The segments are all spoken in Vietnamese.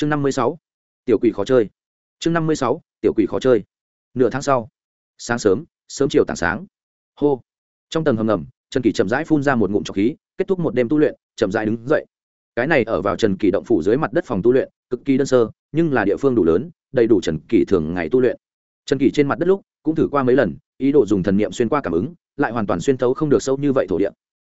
chương năm mươi sáu, tiểu quỷ khó chơi. Chương năm mươi sáu, tiểu quỷ khó chơi. Nửa tháng sau, sáng sớm sớm chiều tảng sáng. Hô. Trong tầng hầm ngầm, trần kỳ chậm rãi phun ra một ngụm trọc khí, kết thúc một đêm tu luyện, chậm rãi đứng dậy. Cái này ở vào trần kỳ động phủ dưới mặt đất phòng tu luyện, cực kỳ đơn sơ, nhưng là địa phương đủ lớn, đầy đủ trần kỳ thường ngày tu luyện. Trần kỳ trên mặt đất lúc, cũng thử qua mấy lần, ý đồ dùng thần niệm xuyên qua cảm ứng, lại hoàn toàn xuyên thấu không được sâu như vậy thổ địa.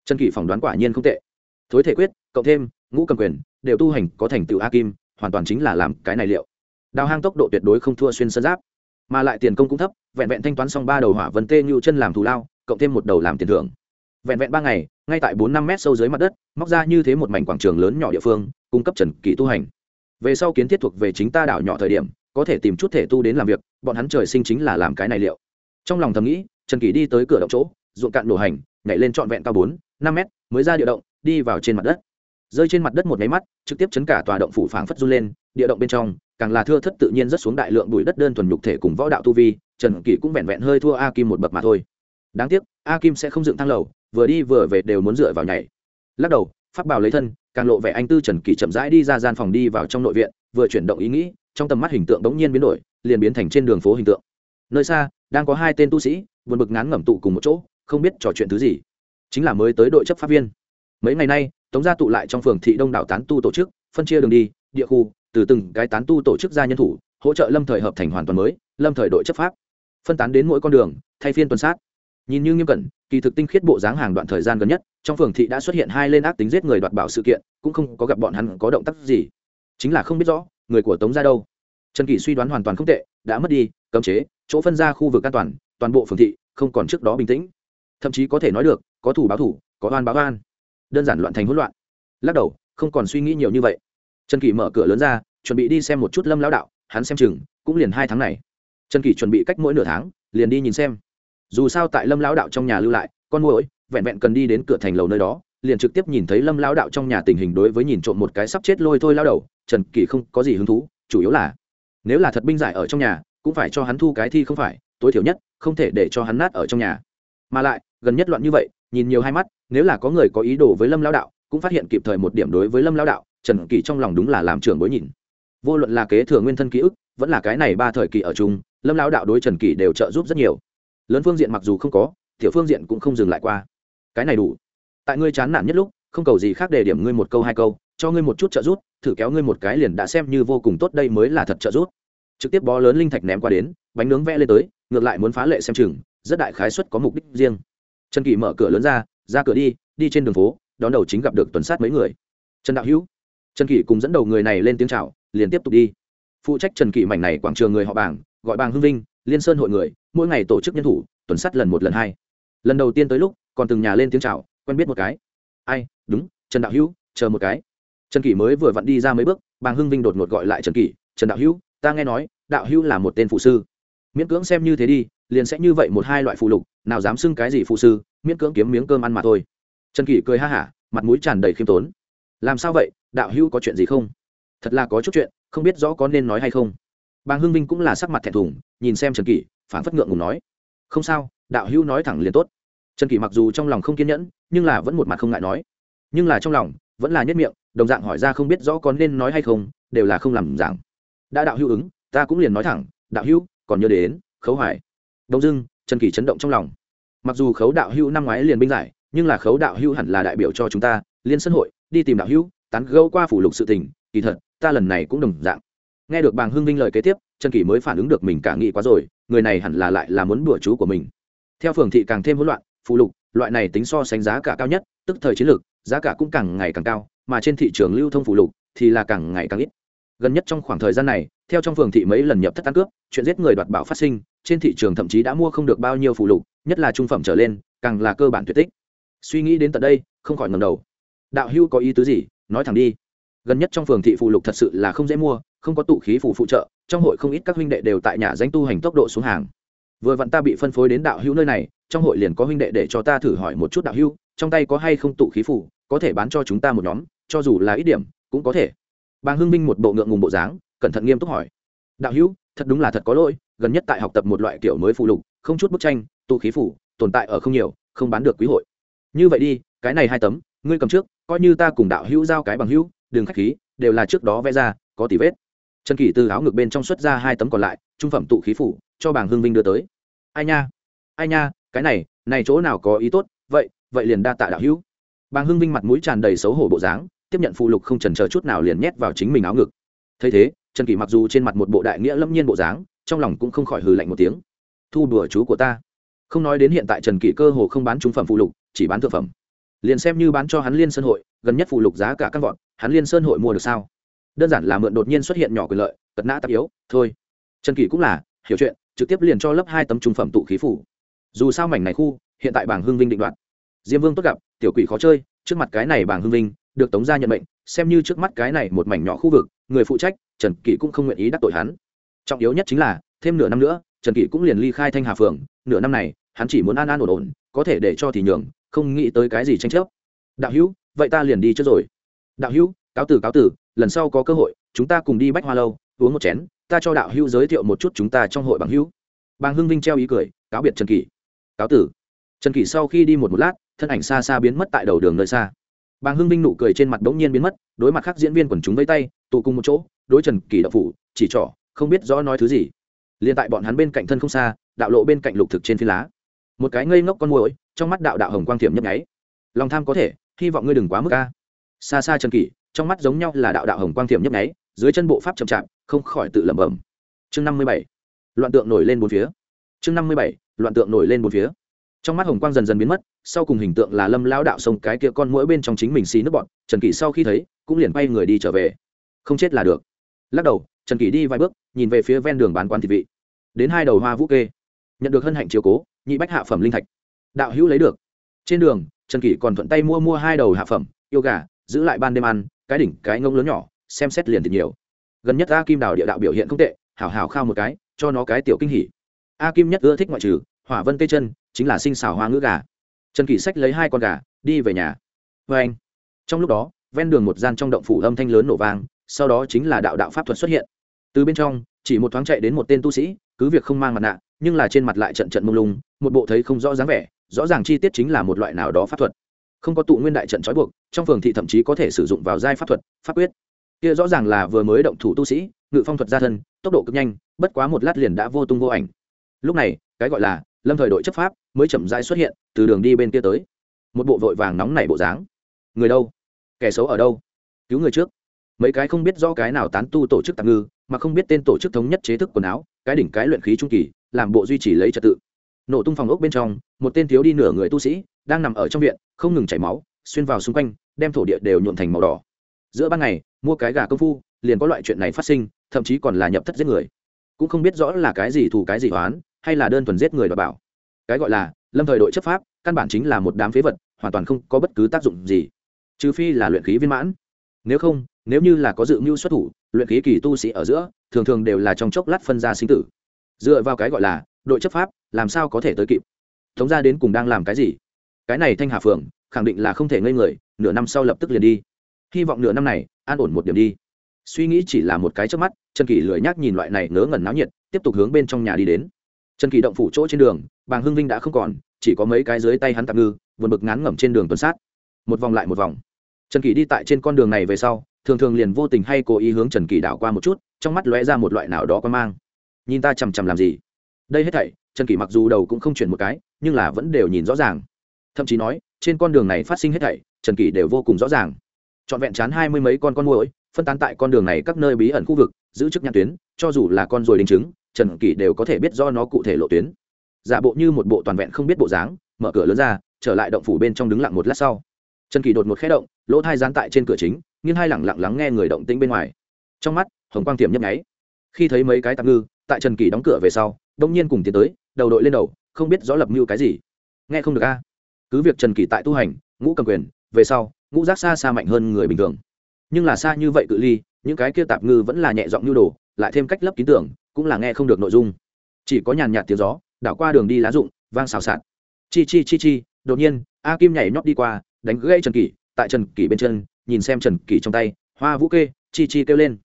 Trần kỳ phỏng đoán quả nhiên không tệ. Thối thể quyết, cộng thêm, ngũ cầm quyền, đều tu hành có thành tựu a kim hoàn toàn chính là làm cái này liệu. Đào hang tốc độ tuyệt đối không thua xuyên sơn giáp, mà lại tiền công cũng thấp, vẹn vẹn thanh toán xong ba đầu hỏa vân tê như chân làm thù lao, cộng thêm một đầu làm tiền thưởng. Vẹn vẹn ba ngày, ngay tại bốn năm mét sâu dưới mặt đất, móc ra như thế một mảnh quảng trường lớn nhỏ địa phương, cung cấp trần kỳ tu hành. Về sau kiến thiết thuộc về chính ta đảo nhỏ thời điểm, có thể tìm chút thể tu đến làm việc, bọn hắn trời sinh chính là làm cái này liệu. Trong lòng thầm nghĩ, trần kỳ đi tới cửa động chỗ, ruộng cạn đổ hành, nhảy lên trọn vẹn cao bốn, năm mét, mới ra địa động, đi vào trên mặt đất rơi trên mặt đất một máy mắt, trực tiếp chấn cả tòa động phủ phảng phất run lên, địa động bên trong, càng là thưa thất tự nhiên rất xuống đại lượng bụi đất đơn thuần nhục thể cùng võ đạo tu vi, trần kỷ cũng vẹn vẹn hơi thua a kim một bậc mà thôi. Đáng tiếc, a kim sẽ không dựng thang lầu, vừa đi vừa về đều muốn dựa vào nhảy. Lắc đầu phát bảo lấy thân, càng lộ vẻ anh tư trần kỷ chậm rãi đi ra gian phòng đi vào trong nội viện, vừa chuyển động ý nghĩ, trong tầm mắt hình tượng bỗng nhiên biến đổi, liền biến thành trên đường phố hình tượng. Nơi xa, đang có hai tên tu sĩ, buồn bực ngán ngẩm tụ cùng một chỗ, không biết trò chuyện thứ gì. Chính là mới tới đội chấp pháp viên. Mấy ngày nay tống gia tụ lại trong phường thị đông đảo tán tu tổ chức, phân chia đường đi, địa khu, từ từng cái tán tu tổ chức ra nhân thủ, hỗ trợ lâm thời hợp thành hoàn toàn mới, lâm thời đội chấp pháp. Phân tán đến mỗi con đường, thay phiên tuần sát. Nhìn như nghiêm cẩn, kỳ thực tinh khiết bộ dáng hàng đoạn thời gian gần nhất, trong phường thị đã xuất hiện hai lên ác tính giết người đoạt bảo sự kiện, cũng không có gặp bọn hắn có động tác gì. Chính là không biết rõ, người của tống ra đâu. Trần kỳ suy đoán hoàn toàn không tệ, đã mất đi, cấm chế, chỗ phân ra khu vực an toàn toàn bộ phường thị, không còn trước đó bình tĩnh. Thậm chí có thể nói được, có thủ báo thủ, có oan báo oan đơn giản loạn thành hỗn loạn. Lắc đầu, không còn suy nghĩ nhiều như vậy. Trần kỳ mở cửa lớn ra, chuẩn bị đi xem một chút lâm lão đạo, hắn xem chừng, cũng liền hai tháng này. Trần kỳ chuẩn bị cách mỗi nửa tháng, liền đi nhìn xem. Dù sao tại lâm lão đạo trong nhà lưu lại, con mồi vẹn vẹn cần đi đến cửa thành lầu nơi đó, liền trực tiếp nhìn thấy lâm lão đạo trong nhà tình hình đối với nhìn trộm một cái sắp chết lôi thôi lao đầu, trần kỳ không có gì hứng thú, chủ yếu là, nếu là thật binh giải ở trong nhà, cũng phải cho hắn thu cái thi không phải, tối thiểu nhất, không thể để cho hắn nát ở trong nhà. Mà lại, gần nhất loạn như vậy nhìn nhiều hai mắt, nếu là có người có ý đồ với lâm lão đạo, cũng phát hiện kịp thời một điểm đối với lâm lão đạo, trần kỳ trong lòng đúng là làm trưởng bối nhìn. Vô luận là kế thừa nguyên thân ký ức, vẫn là cái này ba thời kỳ ở chung, lâm lão đạo đối trần kỳ đều trợ giúp rất nhiều. Lớn phương diện mặc dù không có, tiểu phương diện cũng không dừng lại qua. Cái này đủ. Tại ngươi chán nản nhất lúc, không cầu gì khác để điểm ngươi một câu hai câu, cho ngươi một chút trợ giúp, thử kéo ngươi một cái liền đã xem như vô cùng tốt đây mới là thật trợ giúp. Trực tiếp bó lớn linh thạch ném qua đến, bánh nướng vẽ lên tới, ngược lại muốn phá lệ xem chừng, rất đại khái suất có mục đích riêng trần kỳ mở cửa lớn ra ra cửa đi đi trên đường phố, đón đầu chính gặp được tuần sát mấy người. Trần đạo hữu. Trần kỳ cùng dẫn đầu người này lên tiếng c h à o liền tiếp tục đi. Phụ trách trần kỳ mảnh này quảng trường người họ bảng gọi bàng hưng vinh, liên sơn hội người, mỗi ngày tổ chức nhân thủ, tuần sát lần một lần hai. Lần đầu tiên tới lúc, còn từng nhà lên tiếng c h à o quen biết một cái. Ai? Đúng, trần đạo hữu, chờ một cái. Trần kỳ mới vừa vặn đi ra mấy bước, bàng hưng vinh đột ngột gọi lại trần kỳ trần đạo hữu, ta nghe nói, đạo hữu là một tên phụ sư. Miễn cưỡng xem như thế đi liền sẽ như vậy một hai loại phụ lục, nào dám xưng cái gì phụ sư, miễn cưỡng kiếm miếng cơm ăn mà thôi. Trần kỷ cười ha hả, mặt mũi tràn đầy khiêm tốn. Làm sao vậy, đạo hữu có chuyện gì không? Thật là có chút chuyện, không biết rõ có nên nói hay không. Bàng hưng vinh cũng là sắc mặt thẹn thùng, nhìn xem trần kỷ phản phất ngượng ngùng nói. Không sao, đạo hữu nói thẳng liền tốt. Trần kỷ mặc dù trong lòng không kiên nhẫn, nhưng là vẫn một mặt không ngại nói. Nhưng là trong lòng, vẫn là nhất miệng, đồng dạng hỏi ra không biết rõ có nên nói hay không, đều là không làm giảng. Đã đạo hữu ứng, ta cũng liền nói thẳng, đạo hữu, còn nhớ đến, khấu hoài đông dưng trần Kỳ chấn động trong lòng. Mặc dù khấu đạo hữu năm ngoái liền binh giải, nhưng là khấu đạo hữu hẳn là đại biểu cho chúng ta, liên sân hội, đi tìm đạo hữu, tán gâu qua phủ lục sự tình, kỳ thật, ta lần này cũng đồng dạng. Nghe được bàng hưng vinh lời kế tiếp, trần Kỳ mới phản ứng được mình cả nghĩ quá rồi, người này hẳn là lại là muốn đùa chú của mình. Theo phường thị càng thêm hỗn loạn phụ lục, loại này tính so sánh giá cả cao nhất, tức thời chiến lược, giá cả cũng càng ngày càng cao, mà trên thị trường lưu thông phụ lục thì là càng ngày càng ít. Gần nhất trong khoảng thời gian này theo trong phường thị mấy lần nhập thất tăng cướp, chuyện giết người đoạt bảo phát sinh, trên thị trường thậm chí đã mua không được bao nhiêu phụ lục, nhất là trung phẩm trở lên, càng là cơ bản tuyệt tích. Suy nghĩ đến tận đây, không khỏi ngầm đầu. Đạo hưu có ý tứ gì? Nói thẳng đi. Gần nhất trong phường thị phụ lục thật sự là không dễ mua, không có tụ khí phủ phụ trợ, trong hội không ít các huynh đệ đều tại nhà danh tu hành tốc độ xuống hàng. Vừa vặn ta bị phân phối đến đạo hữu nơi này, trong hội liền có huynh đệ để cho ta thử hỏi một chút đạo hữu, trong tay có hay không tụ khí phủ có thể bán cho chúng ta một nhóm, cho dù là ít điểm, cũng có thể. Bàng hưng minh một bộ ngượng ngùng bộ dáng cẩn thận nghiêm túc hỏi. Đạo hữu, thật đúng là thật có lỗi, gần nhất tại học tập một loại kiểu mới phụ lục, không chút bức tranh tụ khí phủ, tồn tại ở không nhiều, không bán được quý hội. Như vậy đi, cái này hai tấm, ngươi cầm trước, coi như ta cùng đạo hữu giao cái bằng hữu, đừng khách khí, đều là trước đó vẽ ra, có tỷ vết. Trần kỷ từ áo ngực bên trong xuất ra hai tấm còn lại, trung phẩm tụ khí phủ, cho bàng hưng vinh đưa tới. Ai nha ai nha, cái này này chỗ nào có ý tốt, vậy vậy liền đa tạ đạo hữu. Bàng hưng vinh mặt mũi tràn đầy xấu hổ bộ dáng, tiếp nhận phụ lục không trần chờ chút nào liền nhét vào chính mình áo ngực. Thấy thế trần kỷ mặc dù trên mặt một bộ đại nghĩa lâm nhiên bộ dáng, trong lòng cũng không khỏi hừ lạnh một tiếng. Thu đùa chú của ta. Không nói đến hiện tại trần kỷ cơ hồ không bán trung phẩm phụ lục, chỉ bán thực phẩm. Liền xem như bán cho hắn liên sơn hội, gần nhất phụ lục giá cả căn vọn hắn liên sơn hội mua được sao? Đơn giản là mượn đột nhiên xuất hiện nhỏ quyền lợi, tật nã tạp yếu, thôi. Trần kỷ cũng là, hiểu chuyện, trực tiếp liền cho lấp hai tấm trung phẩm tụ khí phủ. Dù sao mảnh này khu, hiện tại bảng hưng vinh định đoạt. Diêm vương tốt gặp, tiểu quỷ khó chơi, trước mặt cái này bảng hưng vinh, được tống gia nhận mệnh, xem như trước mắt cái này một mảnh nhỏ khu vực, người phụ trách trần kỷ cũng không nguyện ý đắc tội hắn. Trọng yếu nhất chính là, thêm nửa năm nữa, trần kỷ cũng liền ly khai thanh hà phường. Nửa năm này, hắn chỉ muốn an an ổn ổn, có thể để cho thì nhường, không nghĩ tới cái gì tranh chấp. Đạo hữu, vậy ta liền đi trước rồi. Đạo hữu, cáo tử cáo tử lần sau có cơ hội, chúng ta cùng đi bách hoa lâu, uống một chén, ta cho đạo hữu giới thiệu một chút chúng ta trong hội bằng hữu. Bàng hưng vinh treo ý cười, cáo biệt trần kỷ. Cáo tử trần kỷ sau khi đi một một lát, thân ảnh xa xa biến mất tại đầu đường nơi xa. Bàng hưng vinh nụ cười trên mặt bỗng nhiên biến mất, đối mặt khác diễn viên quần chúng vây tay, tụ cùng một chỗ đối trần kỳ đậu phủ, chỉ trỏ, không biết rõ nói thứ gì. Liền tại bọn hắn bên cạnh thân không xa, đạo lộ bên cạnh lục thực trên phi lá. Một cái ngây ngốc con mồi trong mắt đạo đạo hồng quang thiểm nhấp nháy. Lòng tham có thể, hy vọng ngươi đừng quá mức ca xa xa trần kỳ trong mắt giống nhau là đạo đạo hồng quang thiểm nhấp nháy, dưới chân bộ pháp chậm chạp, không khỏi tự lẩm bẩm. Chương năm mươi bảy, loạn tượng nổi lên bốn phía. Chương năm mươi bảy, loạn tượng nổi lên bốn phía. Trong mắt hồng quang dần dần biến mất, sau cùng hình tượng là lâm lao đạo sông cái kia con mũi bên trong chính mình xì nước bọn, trần kỳ sau khi thấy, cũng liền bay người đi trở về. Không chết là được lắc đầu, trần kỷ đi vài bước, nhìn về phía ven đường bán quán thịt vị. Đến hai đầu hoa vũ kê, nhận được hân hạnh chiếu cố, nhị bách hạ phẩm linh thạch. Đạo hữu lấy được. Trên đường, trần kỷ còn thuận tay mua mua hai đầu hạ phẩm, yêu gà, giữ lại ban đêm ăn, cái đỉnh, cái ngông lớn nhỏ, xem xét liền thịt nhiều. Gần nhất a kim đào địa đạo biểu hiện không tệ, hảo hảo khao một cái, cho nó cái tiểu kinh hỉ. A kim nhất ưa thích ngoại trừ, hỏa vân tê chân, chính là sinh xào hoa ngữ gà. Trần kỷ sách lấy hai con gà, đi về nhà. Vê anh trong lúc đó, ven đường một gian trong động phủ âm thanh lớn nổ vang sau đó chính là đạo đạo pháp thuật xuất hiện. Từ bên trong, chỉ một thoáng chạy đến một tên tu sĩ, cứ việc không mang mặt nạ, nhưng là trên mặt lại trận trận mông lung, một bộ thấy không rõ dáng vẻ, rõ ràng chi tiết chính là một loại nào đó pháp thuật. Không có tụ nguyên đại trận trói buộc, trong phường thị thậm chí có thể sử dụng vào giai pháp thuật, pháp quyết. Kia rõ ràng là vừa mới động thủ tu sĩ, ngự phong thuật gia thân, tốc độ cực nhanh, bất quá một lát liền đã vô tung vô ảnh. Lúc này, cái gọi là lâm thời đội chấp pháp mới chậm rãi xuất hiện, từ đường đi bên kia tới. Một bộ vội vàng nóng nảy bộ dáng. Người đâu? Kẻ xấu ở đâu? Cứu người trước mấy cái không biết rõ cái nào tán tu tổ chức tạm ngư, mà không biết tên tổ chức thống nhất chế thức quần áo, cái đỉnh cái luyện khí trung kỳ, làm bộ duy trì lấy trật tự. Nổ tung phòng ốc bên trong, một tên thiếu đi nửa người tu sĩ, đang nằm ở trong viện, không ngừng chảy máu, xuyên vào xung quanh, đem thổ địa đều nhuộn thành màu đỏ. Giữa ban ngày, mua cái gà công phu, liền có loại chuyện này phát sinh, thậm chí còn là nhập thất giết người. Cũng không biết rõ là cái gì thù cái gì hoán hay là đơn thuần giết người đ bảo. Cái gọi là, lâm thời đội chấp pháp, căn bản chính là một đám phế vật, hoàn toàn không có bất cứ tác dụng gì, trừ phi là luyện khí viên mãn. Nếu không nếu như là có dự mưu xuất thủ, luyện khí kỳ tu sĩ ở giữa, thường thường đều là trong chốc lát phân ra sinh tử. Dựa vào cái gọi là đội chấp pháp, làm sao có thể tới kịp? Thống ra đến cùng đang làm cái gì? Cái này thanh hà phường khẳng định là không thể ngây người, nửa năm sau lập tức liền đi. Hy vọng nửa năm này, an ổn một điểm đi. Suy nghĩ chỉ là một cái trước mắt, trần kỳ lười nhác nhìn loại này ngớ ngẩn náo nhiệt, tiếp tục hướng bên trong nhà đi đến. Trần kỳ động phủ chỗ trên đường, bàng hưng vinh đã không còn, chỉ có mấy cái dưới tay hắn tạm ngư, vượt bực ngán ngẩm trên đường tuần sát. Một vòng lại một vòng. Trần kỳ đi tại trên con đường này về sau thường thường liền vô tình hay cố ý hướng trần kỳ đảo qua một chút, trong mắt lóe ra một loại nào đó có mang. Nhìn ta chằm chằm làm gì? Đây hết thảy, trần kỳ mặc dù đầu cũng không chuyển một cái, nhưng là vẫn đều nhìn rõ ràng. Thậm chí nói, trên con đường này phát sinh hết thảy, trần kỳ đều vô cùng rõ ràng. Trọn vẹn chán hai mươi mấy con con mồi phân tán tại con đường này các nơi bí ẩn khu vực, giữ chức nhãn tuyến, cho dù là con ruồi đính trứng, trần kỳ đều có thể biết do nó cụ thể lộ tuyến. Giả bộ như một bộ toàn vẹn không biết bộ dáng, mở cửa lớn ra, trở lại động phủ bên trong đứng lặng một lát sau. Trần kỳ đột một khé động, lỗ thai dán tại trên cửa chính nghiêng hai lẳng lặng lắng nghe người động tĩnh bên ngoài. Trong mắt, hồng quang tiềm nhấp nháy. Khi thấy mấy cái tạm ngư, tại trần kỳ đóng cửa về sau đông nhiên cùng tiến tới, đầu đội lên đầu, không biết rõ lập mưu cái gì. Nghe không được a. Cứ việc trần kỳ tại tu hành, ngũ cầm quyền, về sau, ngũ giác xa xa mạnh hơn người bình thường. Nhưng là xa như vậy cự ly, những cái kia tạp ngư vẫn là nhẹ giọng nhu đồ, lại thêm cách lấp ký tưởng, cũng là nghe không được nội dung. Chỉ có nhàn nhạt tiếng gió, đảo qua đường đi lá rụng, vang xào xạc. Chi chi chi chi, đột nhiên, a kim nhảy nhót đi qua, đánh gãy trần kỷ tại trần kỷ bên chân nhìn xem trần kỳ trong tay, hoa vũ kê, chi chi kêu lên.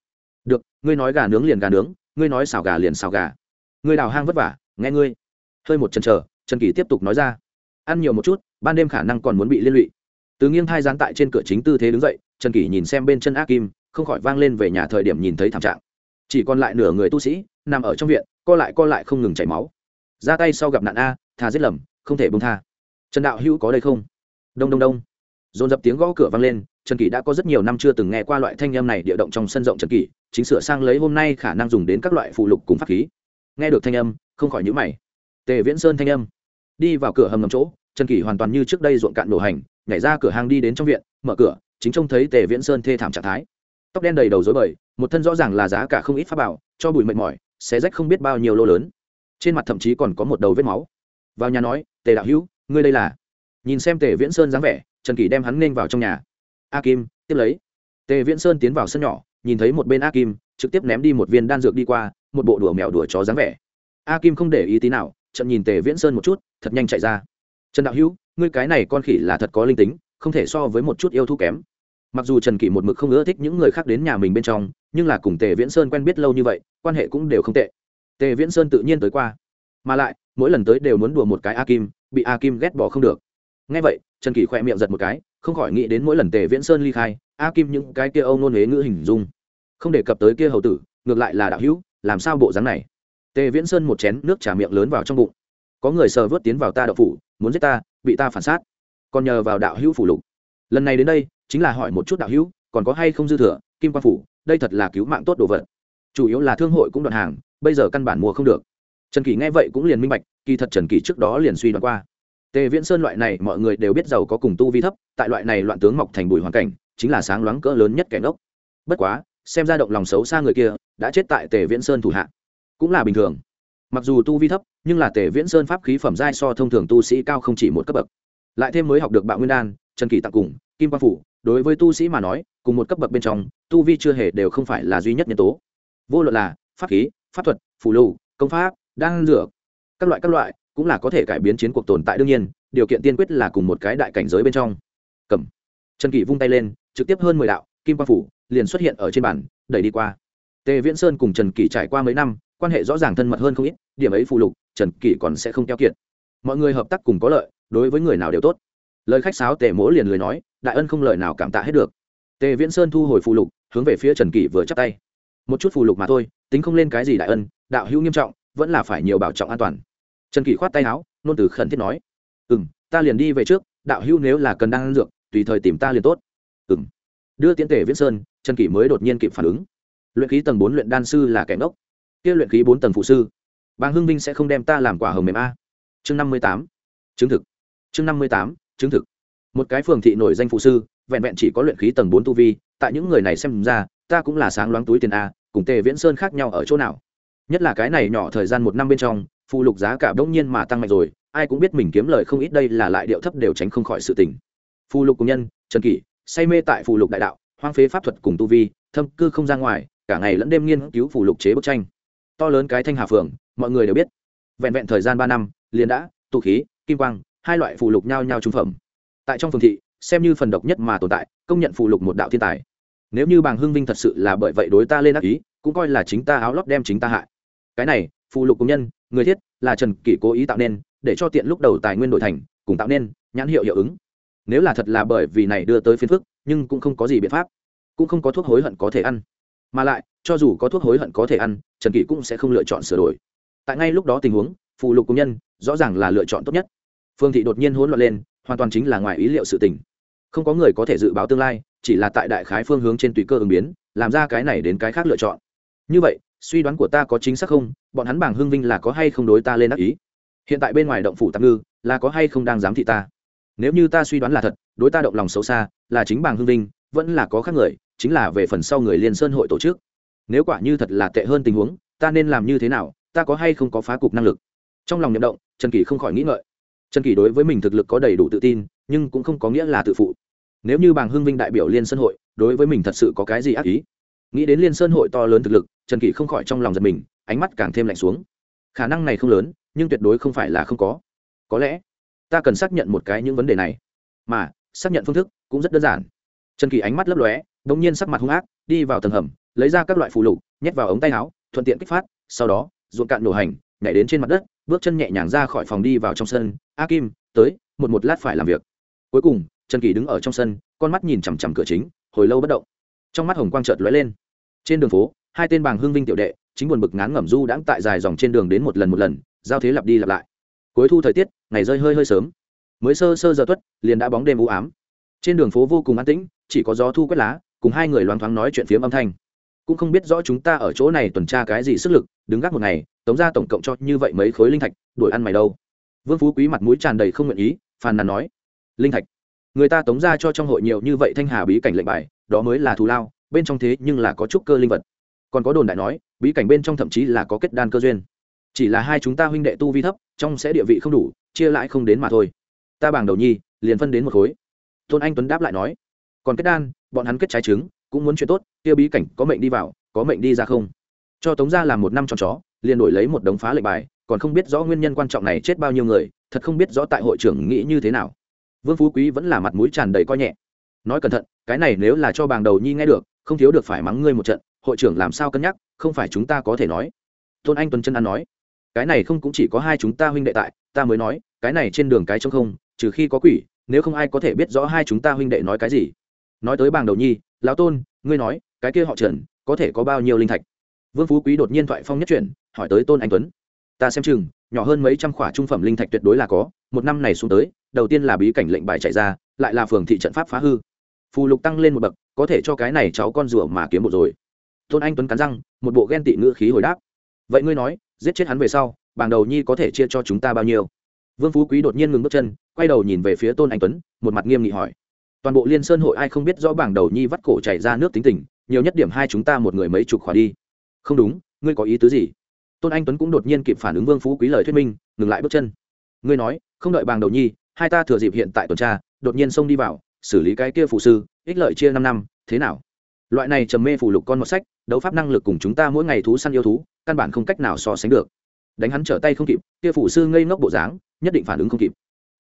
Được, ngươi nói gà nướng liền gà nướng, ngươi nói xào gà liền xào gà. Ngươi đào hang vất vả, nghe ngươi. Hơi một chân chờ, trần kỳ tiếp tục nói ra. Ăn nhiều một chút, ban đêm khả năng còn muốn bị liên lụy. Từ nghiêng thai gián tại trên cửa chính tư thế đứng dậy, trần kỳ nhìn xem bên chân a kim không khỏi vang lên về nhà thời điểm nhìn thấy thảm trạng. Chỉ còn lại nửa người tu sĩ, nằm ở trong viện, co lại co lại không ngừng chảy máu. Ra tay sau gặp nạn a thà giết lầm, không thể bông tha. Trần đạo hữu có đây không? Đông đông đông. Dồn dập tiếng gõ cửa vang lên trần kỷ đã có rất nhiều năm chưa từng nghe qua loại thanh âm này địa động trong sân rộng trần kỷ, chính sửa sang lấy hôm nay khả năng dùng đến các loại phụ lục cùng pháp khí. Nghe được thanh âm, không khỏi nhữ mày. Tề viễn sơn thanh âm. Đi vào cửa hầm ngầm chỗ, trần kỷ hoàn toàn như trước đây ruộng cạn nổ hành, nhảy ra cửa hàng đi đến trong viện, mở cửa, chính trông thấy tề viễn sơn thê thảm trạng thái. Tóc đen đầy đầu dối bời, một thân rõ ràng là giá cả không ít pháp bảo, cho bụi mệt mỏi, xé rách không biết bao nhiêu lô lớn. Trên mặt thậm chí còn có một đầu vết máu. Vào nhà nói, tề đạo hữu, ngươi đây là? Nhìn xem tề viễn sơn dáng vẻ, trần kỷ đem hắn nên vào trong nhà a kim, tiếp lấy. Tề viễn sơn tiến vào sân nhỏ, nhìn thấy một bên a kim, trực tiếp ném đi một viên đan dược đi qua, một bộ đùa mèo đùa chó dáng vẻ. A kim không để ý tí nào, chậm nhìn tề viễn sơn một chút, thật nhanh chạy ra. Trần đạo hữu, ngươi cái này con khỉ là thật có linh tính, không thể so với một chút yêu thú kém. Mặc dù trần kỷ một mực không ưa thích những người khác đến nhà mình bên trong, nhưng là cùng tề viễn sơn quen biết lâu như vậy, quan hệ cũng đều không tệ. Tề viễn sơn tự nhiên tới qua. Mà lại, mỗi lần tới đều muốn đùa một cái a kim, bị a kim ghét bỏ không được ngay vậy, trần kỷ khỏe miệng giật một cái, không khỏi nghĩ đến mỗi lần tề viễn sơn ly khai, a kim những cái kia âu nôn huế ngữ hình dung. Không đề cập tới kia hầu tử, ngược lại là đạo hữu, làm sao bộ dáng này? Tề viễn sơn một chén nước trả miệng lớn vào trong bụng. Có người sờ vớt tiến vào ta đậu phủ, muốn giết ta, bị ta phản sát còn nhờ vào đạo hữu phủ lục. Lần này đến đây, chính là hỏi một chút đạo hữu, còn có hay không dư thừa, kim quan phủ, đây thật là cứu mạng tốt đồ vật. Chủ yếu là thương hội cũng đoạn hàng, bây giờ căn bản mua không được. Trần kỳ nghe vậy cũng liền minh bạch, kỳ thật trần kỳ trước đó liền suy đoán qua tề viễn sơn loại này mọi người đều biết giàu có cùng tu vi thấp, tại loại này loạn tướng mọc thành bụi hoàn cảnh, chính là sáng loáng cỡ lớn nhất kẻ ngốc. Bất quá, xem ra động lòng xấu xa người kia, đã chết tại tề viễn sơn thủ hạ. Cũng là bình thường. Mặc dù tu vi thấp, nhưng là tề viễn sơn pháp khí phẩm giai so thông thường tu sĩ cao không chỉ một cấp bậc. Lại thêm mới học được bạo nguyên đan, trần kỳ tặng cùng, kim quang phủ, đối với tu sĩ mà nói, cùng một cấp bậc bên trong, tu vi chưa hề đều không phải là duy nhất nhân tố. Vô luận là pháp khí, pháp thuật, phù lưu công pháp, đan dược, các loại các loại cũng là có thể cải biến chiến cuộc tồn tại đương nhiên, điều kiện tiên quyết là cùng một cái đại cảnh giới bên trong. Cầm. Trần kỷ vung tay lên, trực tiếp hơn mười đạo, kim quang phủ, liền xuất hiện ở trên bản đẩy đi qua. Tề viễn sơn cùng trần kỷ trải qua mấy năm, quan hệ rõ ràng thân mật hơn không ít, điểm ấy phụ lục, trần kỷ còn sẽ không keo kiệt. Mọi người hợp tác cùng có lợi, đối với người nào đều tốt. Lời khách sáo tề mỗ liền lời nói, đại ân không lời nào cảm tạ hết được. Tề viễn sơn thu hồi phụ lục, hướng về phía trần kỷ vừa chắp tay. Một chút phụ lục mà thôi, tính không lên cái gì đại ân, đạo hữu nghiêm trọng, vẫn là phải nhiều bảo trọng an toàn trần kỷ khoát tay áo, nôn từ khẩn thiết nói ừ m ta liền đi về trước, đạo hữu nếu là cần đang dược, tùy thời tìm ta liền tốt. Ừ m đưa Tiến tề viễn sơn, trần kỷ mới đột nhiên kịp phản ứng. Luyện khí tầng bốn luyện đan sư là kẻ ngốc. Kia luyện khí bốn tầng phụ sư, bàng hưng vinh sẽ không đem ta làm quả hầm mềm a. Chương năm mươi tám, chứng thực. Chương năm mươi tám, chứng thực. Một cái phường thị nổi danh phụ sư, vẹn vẹn chỉ có luyện khí tầng bốn tu vi, tại những người này xem ra, ta cũng là sáng loáng túi tiền a, cùng tề viễn sơn khác nhau ở chỗ nào? Nhất là cái này nhỏ thời gian một năm bên trong phụ lục giá cả bỗng nhiên mà tăng mạnh rồi, ai cũng biết mình kiếm lời không ít đây là lại điệu thấp đều tránh không khỏi sự tình. Phù lục công nhân, trần kỷ, say mê tại phù lục đại đạo, hoang phế pháp thuật cùng tu vi, thâm cư không ra ngoài, cả ngày lẫn đêm nghiên cứu phù lục chế bức tranh. To lớn cái thanh hà phường, mọi người đều biết. Vẹn vẹn thời gian ba năm, liền đã, tụ khí, kim quang, hai loại phù lục nhau nhau trung phẩm. Tại trong phường thị, xem như phần độc nhất mà tồn tại, công nhận phù lục một đạo thiên tài. Nếu như bàng hưng vinh thật sự là bởi vậy đối ta lên ác ý, cũng coi là chính ta áo lót đem chính ta hại. Cái này phù lục công nhân, người thiết là trần kỷ cố ý tạo nên, để cho tiện lúc đầu tài nguyên đổi thành, cùng tạo nên nhãn hiệu hiệu ứng. Nếu là thật là bởi vì này đưa tới phiền phức, nhưng cũng không có gì biện pháp, cũng không có thuốc hối hận có thể ăn. Mà lại, cho dù có thuốc hối hận có thể ăn, trần kỷ cũng sẽ không lựa chọn sửa đổi. Tại ngay lúc đó tình huống, phù lục công nhân rõ ràng là lựa chọn tốt nhất. Phương thị đột nhiên hỗn loạn lên, hoàn toàn chính là ngoài ý liệu sự tình. Không có người có thể dự báo tương lai, chỉ là tại đại khái phương hướng trên tùy cơ ứng biến, làm ra cái này đến cái khác lựa chọn. Như vậy suy đoán của ta có chính xác không? Bọn hắn bảng hưng vinh là có hay không đối ta lên ác ý? Hiện tại bên ngoài động phủ tạm ngư, là có hay không đang giám thị ta? Nếu như ta suy đoán là thật, đối ta động lòng xấu xa, là chính bảng hưng vinh, vẫn là có khác người, chính là về phần sau người liên sơn hội tổ chức. Nếu quả như thật là tệ hơn tình huống, ta nên làm như thế nào? Ta có hay không có phá cục năng lực? Trong lòng nhậm động, trần kỳ không khỏi nghĩ ngợi. Trần kỳ đối với mình thực lực có đầy đủ tự tin, nhưng cũng không có nghĩa là tự phụ. Nếu như bàng hưng vinh đại biểu liên sơn hội, đối với mình thật sự có cái gì ác ý? Nghĩ đến liên sơn hội to lớn thực lực, trần kỳ không khỏi trong lòng giật mình, ánh mắt càng thêm lạnh xuống. Khả năng này không lớn, nhưng tuyệt đối không phải là không có. Có lẽ, ta cần xác nhận một cái những vấn đề này. Mà, xác nhận phương thức cũng rất đơn giản. Trần kỳ ánh mắt lấp lóe đ ỗ n g nhiên sắc mặt hung ác, đi vào tầng hầm, lấy ra các loại phù lục, nhét vào ống tay áo, thuận tiện kích phát, sau đó, ruộng cạn nổ hành, nhảy đến trên mặt đất, bước chân nhẹ nhàng ra khỏi phòng đi vào trong sân. A kim, tới, một một lát phải làm việc. Cuối cùng, trần kỳ đứng ở trong sân, con mắt nhìn chằm chằm cửa chính, hồi lâu bất động. Trong mắt hồng quang chợt lóe lên trên đường phố, hai tên bàng hương vinh tiểu đệ, chính buồn bực ngán ngẩm du đãng tại dài dòng trên đường đến một lần một lần, giao thế lặp đi lặp lại. Cuối thu thời tiết, ngày rơi hơi hơi sớm. Mới sơ sơ giờ tuất, liền đã bóng đêm u ám. Trên đường phố vô cùng an tĩnh, chỉ có gió thu quét lá, cùng hai người loáng thoáng nói chuyện phiếm âm thanh. Cũng không biết rõ chúng ta ở chỗ này tuần tra cái gì sức lực, đứng gác một ngày, tống ra tổng cộng cho như vậy mấy khối linh thạch, đuổi ăn mày đâu. Vương phú quý mặt mũi tràn đầy không nguyện ý, phàn nàn nói, linh thạch, người ta tống ra cho trong hội nhiều như vậy thanh hà bí cảnh lệnh bài, đó mới là thù lao bên trong thế nhưng là có chút cơ linh vật. Còn có đồn đại nói, bí cảnh bên trong thậm chí là có kết đan cơ duyên. Chỉ là hai chúng ta huynh đệ tu vi thấp, trong sẽ địa vị không đủ, chia lại không đến mà thôi. Ta bảng đầu nhi, liền phân đến một khối. Tôn anh tuấn đáp lại nói. Còn kết đan, bọn hắn kết trái trứng, cũng muốn chuyện tốt, kia bí cảnh có mệnh đi vào, có mệnh đi ra không? Cho tống gia làm một năm tròn chó, liền đổi lấy một đống phá lệnh bài, còn không biết rõ nguyên nhân quan trọng này chết bao nhiêu người, thật không biết rõ tại hội trưởng nghĩ như thế nào. Vương phú quý vẫn là mặt mũi tràn đầy coi nhẹ. Nói cẩn thận, cái này nếu là cho bàng đầu nhi nghe được không thiếu được phải mắng ngươi một trận, hội trưởng làm sao cân nhắc, không phải chúng ta có thể nói. Tôn anh tuấn chân ăn nói, cái này không cũng chỉ có hai chúng ta huynh đệ tại, ta mới nói, cái này trên đường cái trống không, trừ khi có quỷ, nếu không ai có thể biết rõ hai chúng ta huynh đệ nói cái gì. Nói tới bàng đầu nhi, lão tôn, ngươi nói, cái kia họ trần, có thể có bao nhiêu linh thạch? Vương phú quý đột nhiên thoại phong nhất chuyển, hỏi tới tôn anh tuấn, ta xem chừng, nhỏ hơn mấy trăm khỏa trung phẩm linh thạch tuyệt đối là có, một năm này xuống tới, đầu tiên là bí cảnh lệnh bài chạy ra, lại là phường thị trận pháp phá hư phù lục tăng lên một bậc, có thể cho cái này cháu con rùa mà kiếm một rồi. Tôn anh tuấn cắn răng, một bộ ghen tị ngữ khí hồi đáp. Vậy ngươi nói, giết chết hắn về sau, bảng đầu nhi có thể chia cho chúng ta bao nhiêu? Vương phú quý đột nhiên ngừng bước chân, quay đầu nhìn về phía tôn anh tuấn, một mặt nghiêm nghị hỏi. Toàn bộ liên sơn hội ai không biết rõ bảng đầu nhi vắt cổ chảy ra nước tính tình, nhiều nhất điểm hai chúng ta một người mấy chục khỏa đi. Không đúng, ngươi có ý tứ gì? Tôn anh tuấn cũng đột nhiên kịp phản ứng vương phú quý lời thuyết minh, ngừng lại bước chân. Ngươi nói, không đợi bàng đầu nhi, hai ta thừa dịp hiện tại tuần tra, đột nhiên xông đi vào xử lý cái kia phụ sư, ích lợi chia năm năm, thế nào? Loại này trầm mê phụ lục con một sách, đấu pháp năng lực cùng chúng ta mỗi ngày thú săn yêu thú, căn bản không cách nào so sánh được. Đánh hắn trở tay không kịp, kia phụ sư ngây ngốc bộ dáng, nhất định phản ứng không kịp.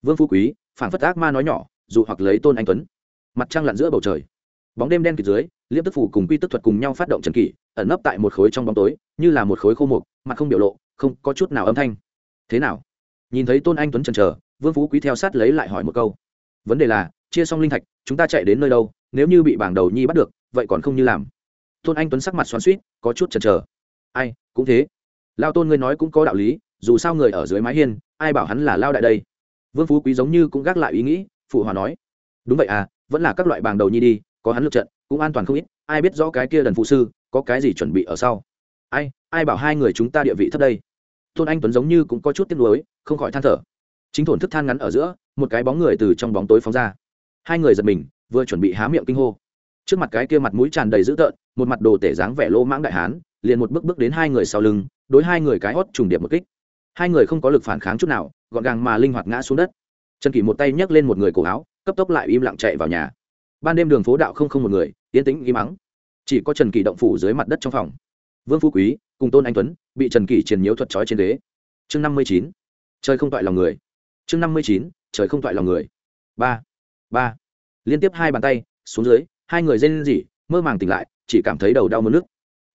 Vương phú quý, phản phất ác ma nói nhỏ dù hoặc lấy tôn anh tuấn. Mặt trăng lặn giữa bầu trời. Bóng đêm đen kịt dưới liêm tức phủ cùng quy tức thuật cùng nhau phát động trần kỷ, ẩn nấp tại một khối trong bóng tối, như là một khối khô mục, mặt không biểu lộ, không có chút nào âm thanh. Thế nào? Nhìn thấy tôn anh tuấn trần trờ vương phú quý theo sát lấy lại hỏi một câu. Vấn đề là chia xong linh thạch, chúng ta chạy đến nơi đâu, nếu như bị bảng đầu nhi bắt được, vậy còn không như làm. Tôn anh tuấn sắc mặt xoắn suýt có chút chần chờ. Ai, cũng thế. Lao tôn ngươi nói cũng có đạo lý, dù sao người ở dưới mái hiên, ai bảo hắn là lao đại đây? Vương phú quý giống như cũng gác lại ý nghĩ, phụ hòa nói. Đúng vậy à vẫn là các loại bảng đầu nhi đi, có hắn lượt trận, cũng an toàn không ít, ai biết rõ cái kia đần phụ sư, có cái gì chuẩn bị ở sau. Ai ai bảo hai người chúng ta địa vị thấp đây? Tôn anh tuấn giống như cũng có chút tiếc nuối, không khỏi than thở. Chính thổn thức than ngắn ở giữa, một cái bóng người từ trong bóng tối phóng ra hai người giật mình, vừa chuẩn bị há miệng kinh hô. Trước mặt cái kia mặt mũi tràn đầy dữ tợn, một mặt đồ tể dáng vẻ lô mãng đại hán, liền một bước bước đến hai người sau lưng, đối hai người cái hót trùng điệp một kích. Hai người không có lực phản kháng chút nào, gọn gàng mà linh hoạt ngã xuống đất. Trần kỷ một tay nhấc lên một người cổ áo, cấp tốc lại im lặng chạy vào nhà. Ban đêm đường phố đạo không không một người, yên tĩnh, im mắng chỉ có trần kỷ động phủ dưới mặt đất trong phòng. Vương phú quý cùng tôn anh tuấn bị trần kỷ triền nhiễu thuật trói trên ghế. Chương năm mươi chín. Trời không toại lòng người. Chương năm mươi chín. Trời không toại lòng người. Ba ba liên tiếp hai bàn tay xuống dưới hai người rên rỉ mơ màng tỉnh lại chỉ cảm thấy đầu đau mất nước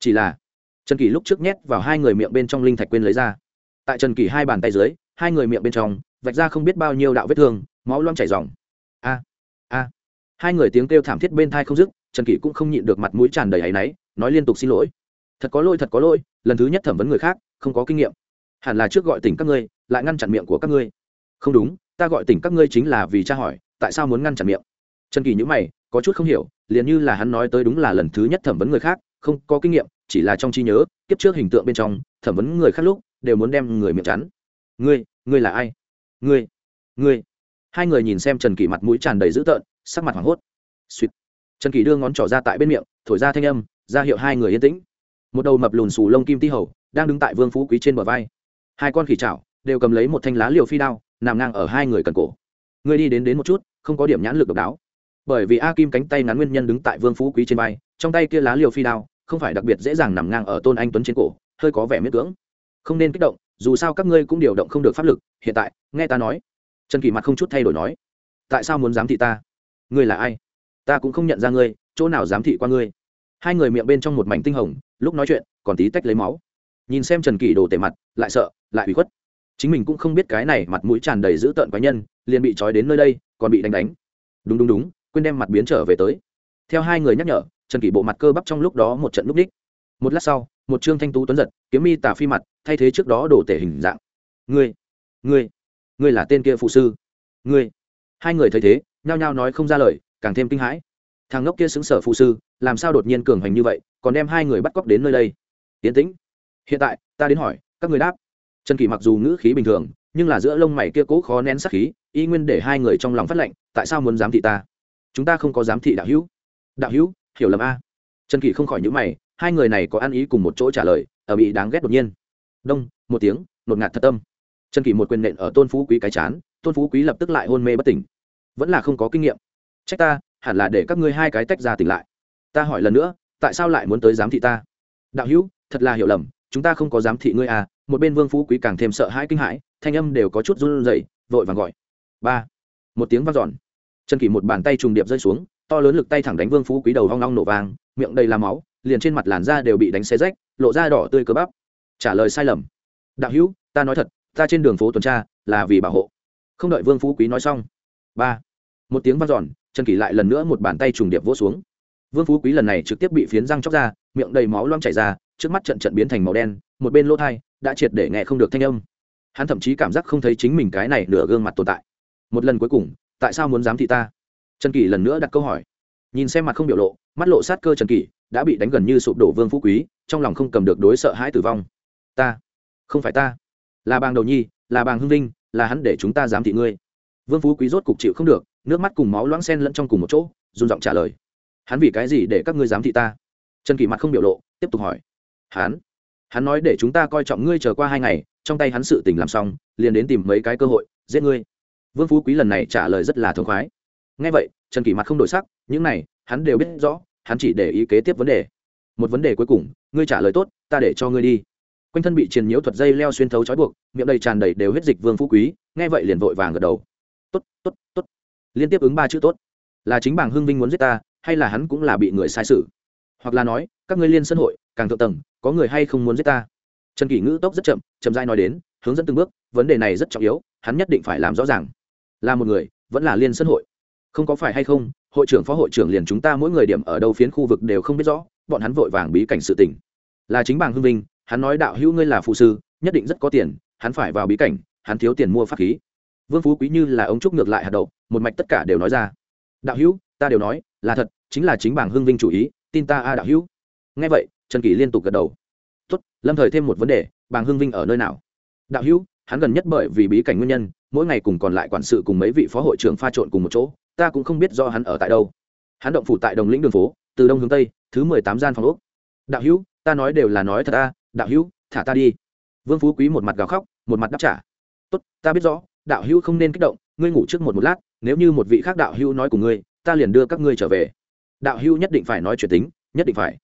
chỉ là trần kỳ lúc trước nhét vào hai người miệng bên trong linh thạch quên lấy ra tại trần kỳ hai bàn tay dưới hai người miệng bên trong vạch ra không biết bao nhiêu đạo vết thương máu loang chảy dòng a a hai người tiếng kêu thảm thiết bên thai không dứt trần kỳ cũng không nhịn được mặt mũi tràn đầy áy náy nói liên tục xin lỗi thật có lỗi thật có lỗi lần thứ nhất thẩm vấn người khác không có kinh nghiệm hẳn là trước gọi tỉnh các ngươi lại ngăn chặn miệng của các ngươi không đúng ta gọi tỉnh các ngươi chính là vì cha hỏi tại sao muốn ngăn chặn miệng? Trần kỳ nhữ mày, có chút không hiểu, liền như là hắn nói tới đúng là lần thứ nhất thẩm vấn người khác, không có kinh nghiệm, chỉ là trong trí nhớ, kiếp trước hình tượng bên trong, thẩm vấn người khác lúc, đều muốn đem người miệng chắn. Ngươi ngươi là ai? Ngươi ngươi? Hai người nhìn xem trần kỳ mặt mũi tràn đầy dữ tợn, sắc mặt hoảng hốt. Suýt trần kỳ đưa ngón trỏ ra tại bên miệng, thổi ra thanh âm, ra hiệu hai người yên tĩnh. Một đầu mập lùn xù lông kim ti hầu, đang đứng tại vương phú quý trên bờ vai. Hai con khỉ chảo, đều cầm lấy một thanh lá liều phi đao, nằm ngang ở hai người cần cổ. Ngươi đi đến đến một chút không có điểm nhãn lực độc đáo. Bởi vì a kim cánh tay ngắn nguyên nhân đứng tại vương phú quý trên vai, trong tay kia lá liều phi đao, không phải đặc biệt dễ dàng nằm ngang ở tôn anh tuấn trên cổ, hơi có vẻ miễn cưỡng. Không nên kích động, dù sao các ngươi cũng điều động không được pháp lực, hiện tại, nghe ta nói. Trần kỳ mặt không chút thay đổi nói, tại sao muốn giám thị ta? Ngươi là ai? Ta cũng không nhận ra ngươi, chỗ nào giám thị qua ngươi? Hai người miệng bên trong một mảnh tinh hồng, lúc nói chuyện, còn tí tách lấy máu. Nhìn xem trần kỳ đồ tề mặt, lại sợ, lại bị khuất. Chính mình cũng không biết cái này mặt mũi tràn đầy dữ tợn cá nhân, liền bị trói đến nơi đây còn bị đánh đánh. Đúng đúng đúng, quên đem mặt biến trở về tới. Theo hai người nhắc nhở, trần kỷ bộ mặt cơ bắp trong lúc đó một trận núp ních một lát sau, một trương thanh tú tuấn giật, kiếm mi tả phi mặt, thay thế trước đó đổ tể hình dạng. Ngươi ngươi ngươi là tên kia phụ sư. Ngươi. Hai người thấy thế, nhao nhao nói không ra lời, càng thêm kinh hãi. Thằng ngốc kia xứng sở phụ sư, làm sao đột nhiên cường hành như vậy, còn đem hai người bắt cóc đến nơi đây? Tiến tĩnh. Hiện tại, ta đến hỏi, các người đáp. Trần kỳ mặc dù ngữ khí bình thường nhưng là giữa lông mày kia cố khó nén sắc khí, y nguyên để hai người trong lòng phát lệnh, tại sao muốn giám thị ta? Chúng ta không có giám thị đạo hữu. Đạo hữu, hiểu lầm a. Trần kỳ không khỏi nhữ mày, hai người này có ăn ý cùng một chỗ trả lời, ở bị đáng ghét đột nhiên. Đông, một tiếng, nột ngạt thật tâm. Trần kỳ một quyền nện ở tôn phú quý cái chán, tôn phú quý lập tức lại hôn mê bất tỉnh. Vẫn là không có kinh nghiệm. Trách ta, hẳn là để các ngươi hai cái tách ra tỉnh lại. Ta hỏi lần nữa, tại sao lại muốn tới giám thị ta? Đạo hữu, thật là hiểu lầm, chúng ta không có giám thị ngươi à một bên vương phú quý càng thêm sợ hãi kinh hãi thanh âm đều có chút run rẩy, vội vàng gọi. Ba. Một tiếng vang dọn. Trần kỷ một bàn tay trùng điệp rơi xuống, to lớn lực tay thẳng đánh vương phú quý đầu hoang long nổ vàng miệng đầy làm máu, liền trên mặt làn da đều bị đánh xé rách, lộ ra đỏ tươi cơ bắp. Trả lời sai lầm. Đạo hữu, ta nói thật, ta trên đường phố tuần tra, là vì bảo hộ. Không đợi vương phú quý nói xong. Ba. Một tiếng vang dọn, trần kỷ lại lần nữa một bàn tay trùng điệp vỗ xuống. Vương phú quý lần này trực tiếp bị phiến răng chóc ra, miệng đầy máu loang chảy ra, trước mắt trận trận biến thành màu đen, một bên lỗ thai đã triệt để nghe không được thanh âm hắn thậm chí cảm giác không thấy chính mình cái này nửa gương mặt tồn tại. Một lần cuối cùng, tại sao muốn dám thị ta? Trần kỷ lần nữa đặt câu hỏi. Nhìn xem mặt không biểu lộ, mắt lộ sát cơ trần kỷ, đã bị đánh gần như sụp đổ vương phú quý, trong lòng không cầm được đối sợ hãi tử vong. Ta, không phải ta. Là bàng đầu nhi, là bàng hưng vinh, là hắn để chúng ta dám thị ngươi. Vương phú quý rốt cục chịu không được, nước mắt cùng máu loãng sen lẫn trong cùng một chỗ, run giọng trả lời. Hắn vì cái gì để các ngươi dám thị ta? Trần kỳ mặt không biểu lộ, tiếp tục hỏi. Hắn hắn nói để chúng ta coi trọng ngươi chờ qua hai ngày trong tay hắn sự tình làm xong, liền đến tìm mấy cái cơ hội, giết ngươi. Vương phú quý lần này trả lời rất là thống khoái. Ngay vậy, trần kỷ mặt không đổi sắc, những này, hắn đều biết rõ, hắn chỉ để ý kế tiếp vấn đề. Một vấn đề cuối cùng, ngươi trả lời tốt, ta để cho ngươi đi. Quanh thân bị triền nhiễu thuật dây leo xuyên thấu trói buộc, miệng đầy tràn đầy đều hết dịch vương phú quý, nghe vậy liền vội vàng gật đầu. Tốt tốt tốt. Liên tiếp ứng ba chữ tốt. Là chính bảng hưng vinh muốn giết ta, hay là hắn cũng là bị người sai sự? Hoặc là nói, các ngươi liên sân hội, càng thượng tầng, có người hay không muốn giết ta? Trần kỷ ngữ tốc rất chậm chậm dai nói đến, hướng dẫn từng bước, vấn đề này rất trọng yếu, hắn nhất định phải làm rõ ràng. Là một người, vẫn là liên sân hội. Không có phải hay không, hội trưởng, phó hội trưởng liền chúng ta mỗi người điểm ở đâu phiến khu vực đều không biết rõ, bọn hắn vội vàng bí cảnh sự tỉnh là chính bảng hưng vinh, hắn nói đạo hữu ngươi là phụ sư, nhất định rất có tiền, hắn phải vào bí cảnh, hắn thiếu tiền mua pháp khí. Vương phú quý như là ống trúc ngược lại hạt đậu, một mạch tất cả đều nói ra. Đạo hữu, ta đều nói, là thật, chính là chính bảng hưng vinh chủ ý, tin ta a đạo hữu. Nghe vậy, trần kỳ liên tục gật đầu tốt, lâm thời thêm một vấn đề, bàng hưng vinh ở nơi nào? Đạo hữu, hắn gần nhất bởi vì bí cảnh nguyên nhân, mỗi ngày cùng còn lại quản sự cùng mấy vị phó hội trưởng pha trộn cùng một chỗ, ta cũng không biết do hắn ở tại đâu. Hắn động phủ tại đồng lĩnh đường phố, từ đông hướng tây, thứ mười tám gian phòng úc đạo hữu, ta nói đều là nói thật ta đạo hữu, thả ta đi. Vương phú quý một mặt gào khóc, một mặt đáp trả. Tốt, ta biết rõ, đạo hữu không nên kích động, ngươi ngủ trước một một lát, nếu như một vị khác đạo hữu nói cùng ngươi, ta liền đưa các ngươi trở về. Đạo hữu nhất định phải nói chuyện tính, nhất định phải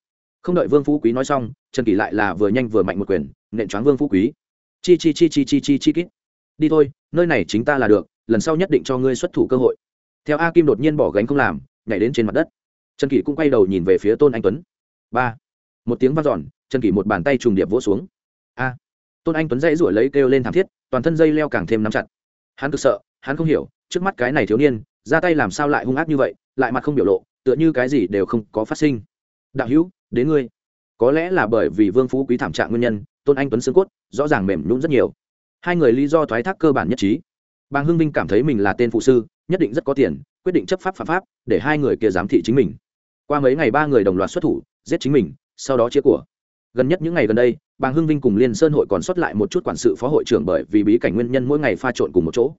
không đợi vương phú quý nói xong, trần kỳ lại là vừa nhanh vừa mạnh một quyền, nện choáng vương phú quý. Chi chi chi chi chi chi chi, kít. Đi thôi, nơi này chính ta là được, lần sau nhất định cho ngươi xuất thủ cơ hội. Theo a kim đột nhiên bỏ gánh không làm, nhảy đến trên mặt đất. Trần kỳ cũng quay đầu nhìn về phía tôn anh tuấn. Ba. Một tiếng v a n giòn trần kỳ một bàn tay trùng điệp vỗ xuống. A. Tôn anh tuấn dãy ruổi lấy kêu lên thảm thiết, toàn thân dây leo càng thêm nắm chặt. Hắn cực sợ, hắn không hiểu, trước mắt cái này thiếu niên, ra tay làm sao lại hung ác như vậy, lại mặt không biểu lộ, tựa như cái gì đều không có phát sinh. Đạo hữu đến ngươi. Có lẽ là bởi vì vương phú quý thảm trạng nguyên nhân, tôn anh tuấn xương cốt, rõ ràng mềm nhún rất nhiều. Hai người lý do thoái thác cơ bản nhất trí. Bàng hưng vinh cảm thấy mình là tên phụ sư, nhất định rất có tiền, quyết định chấp pháp phạm pháp, để hai người kia giám thị chính mình. Qua mấy ngày ba người đồng loạt xuất thủ, giết chính mình, sau đó chia của. Gần nhất những ngày gần đây, bàng hưng vinh cùng liên sơn hội còn xuất lại một chút quản sự phó hội trưởng bởi vì bí cảnh nguyên nhân mỗi ngày pha trộn cùng một chỗ.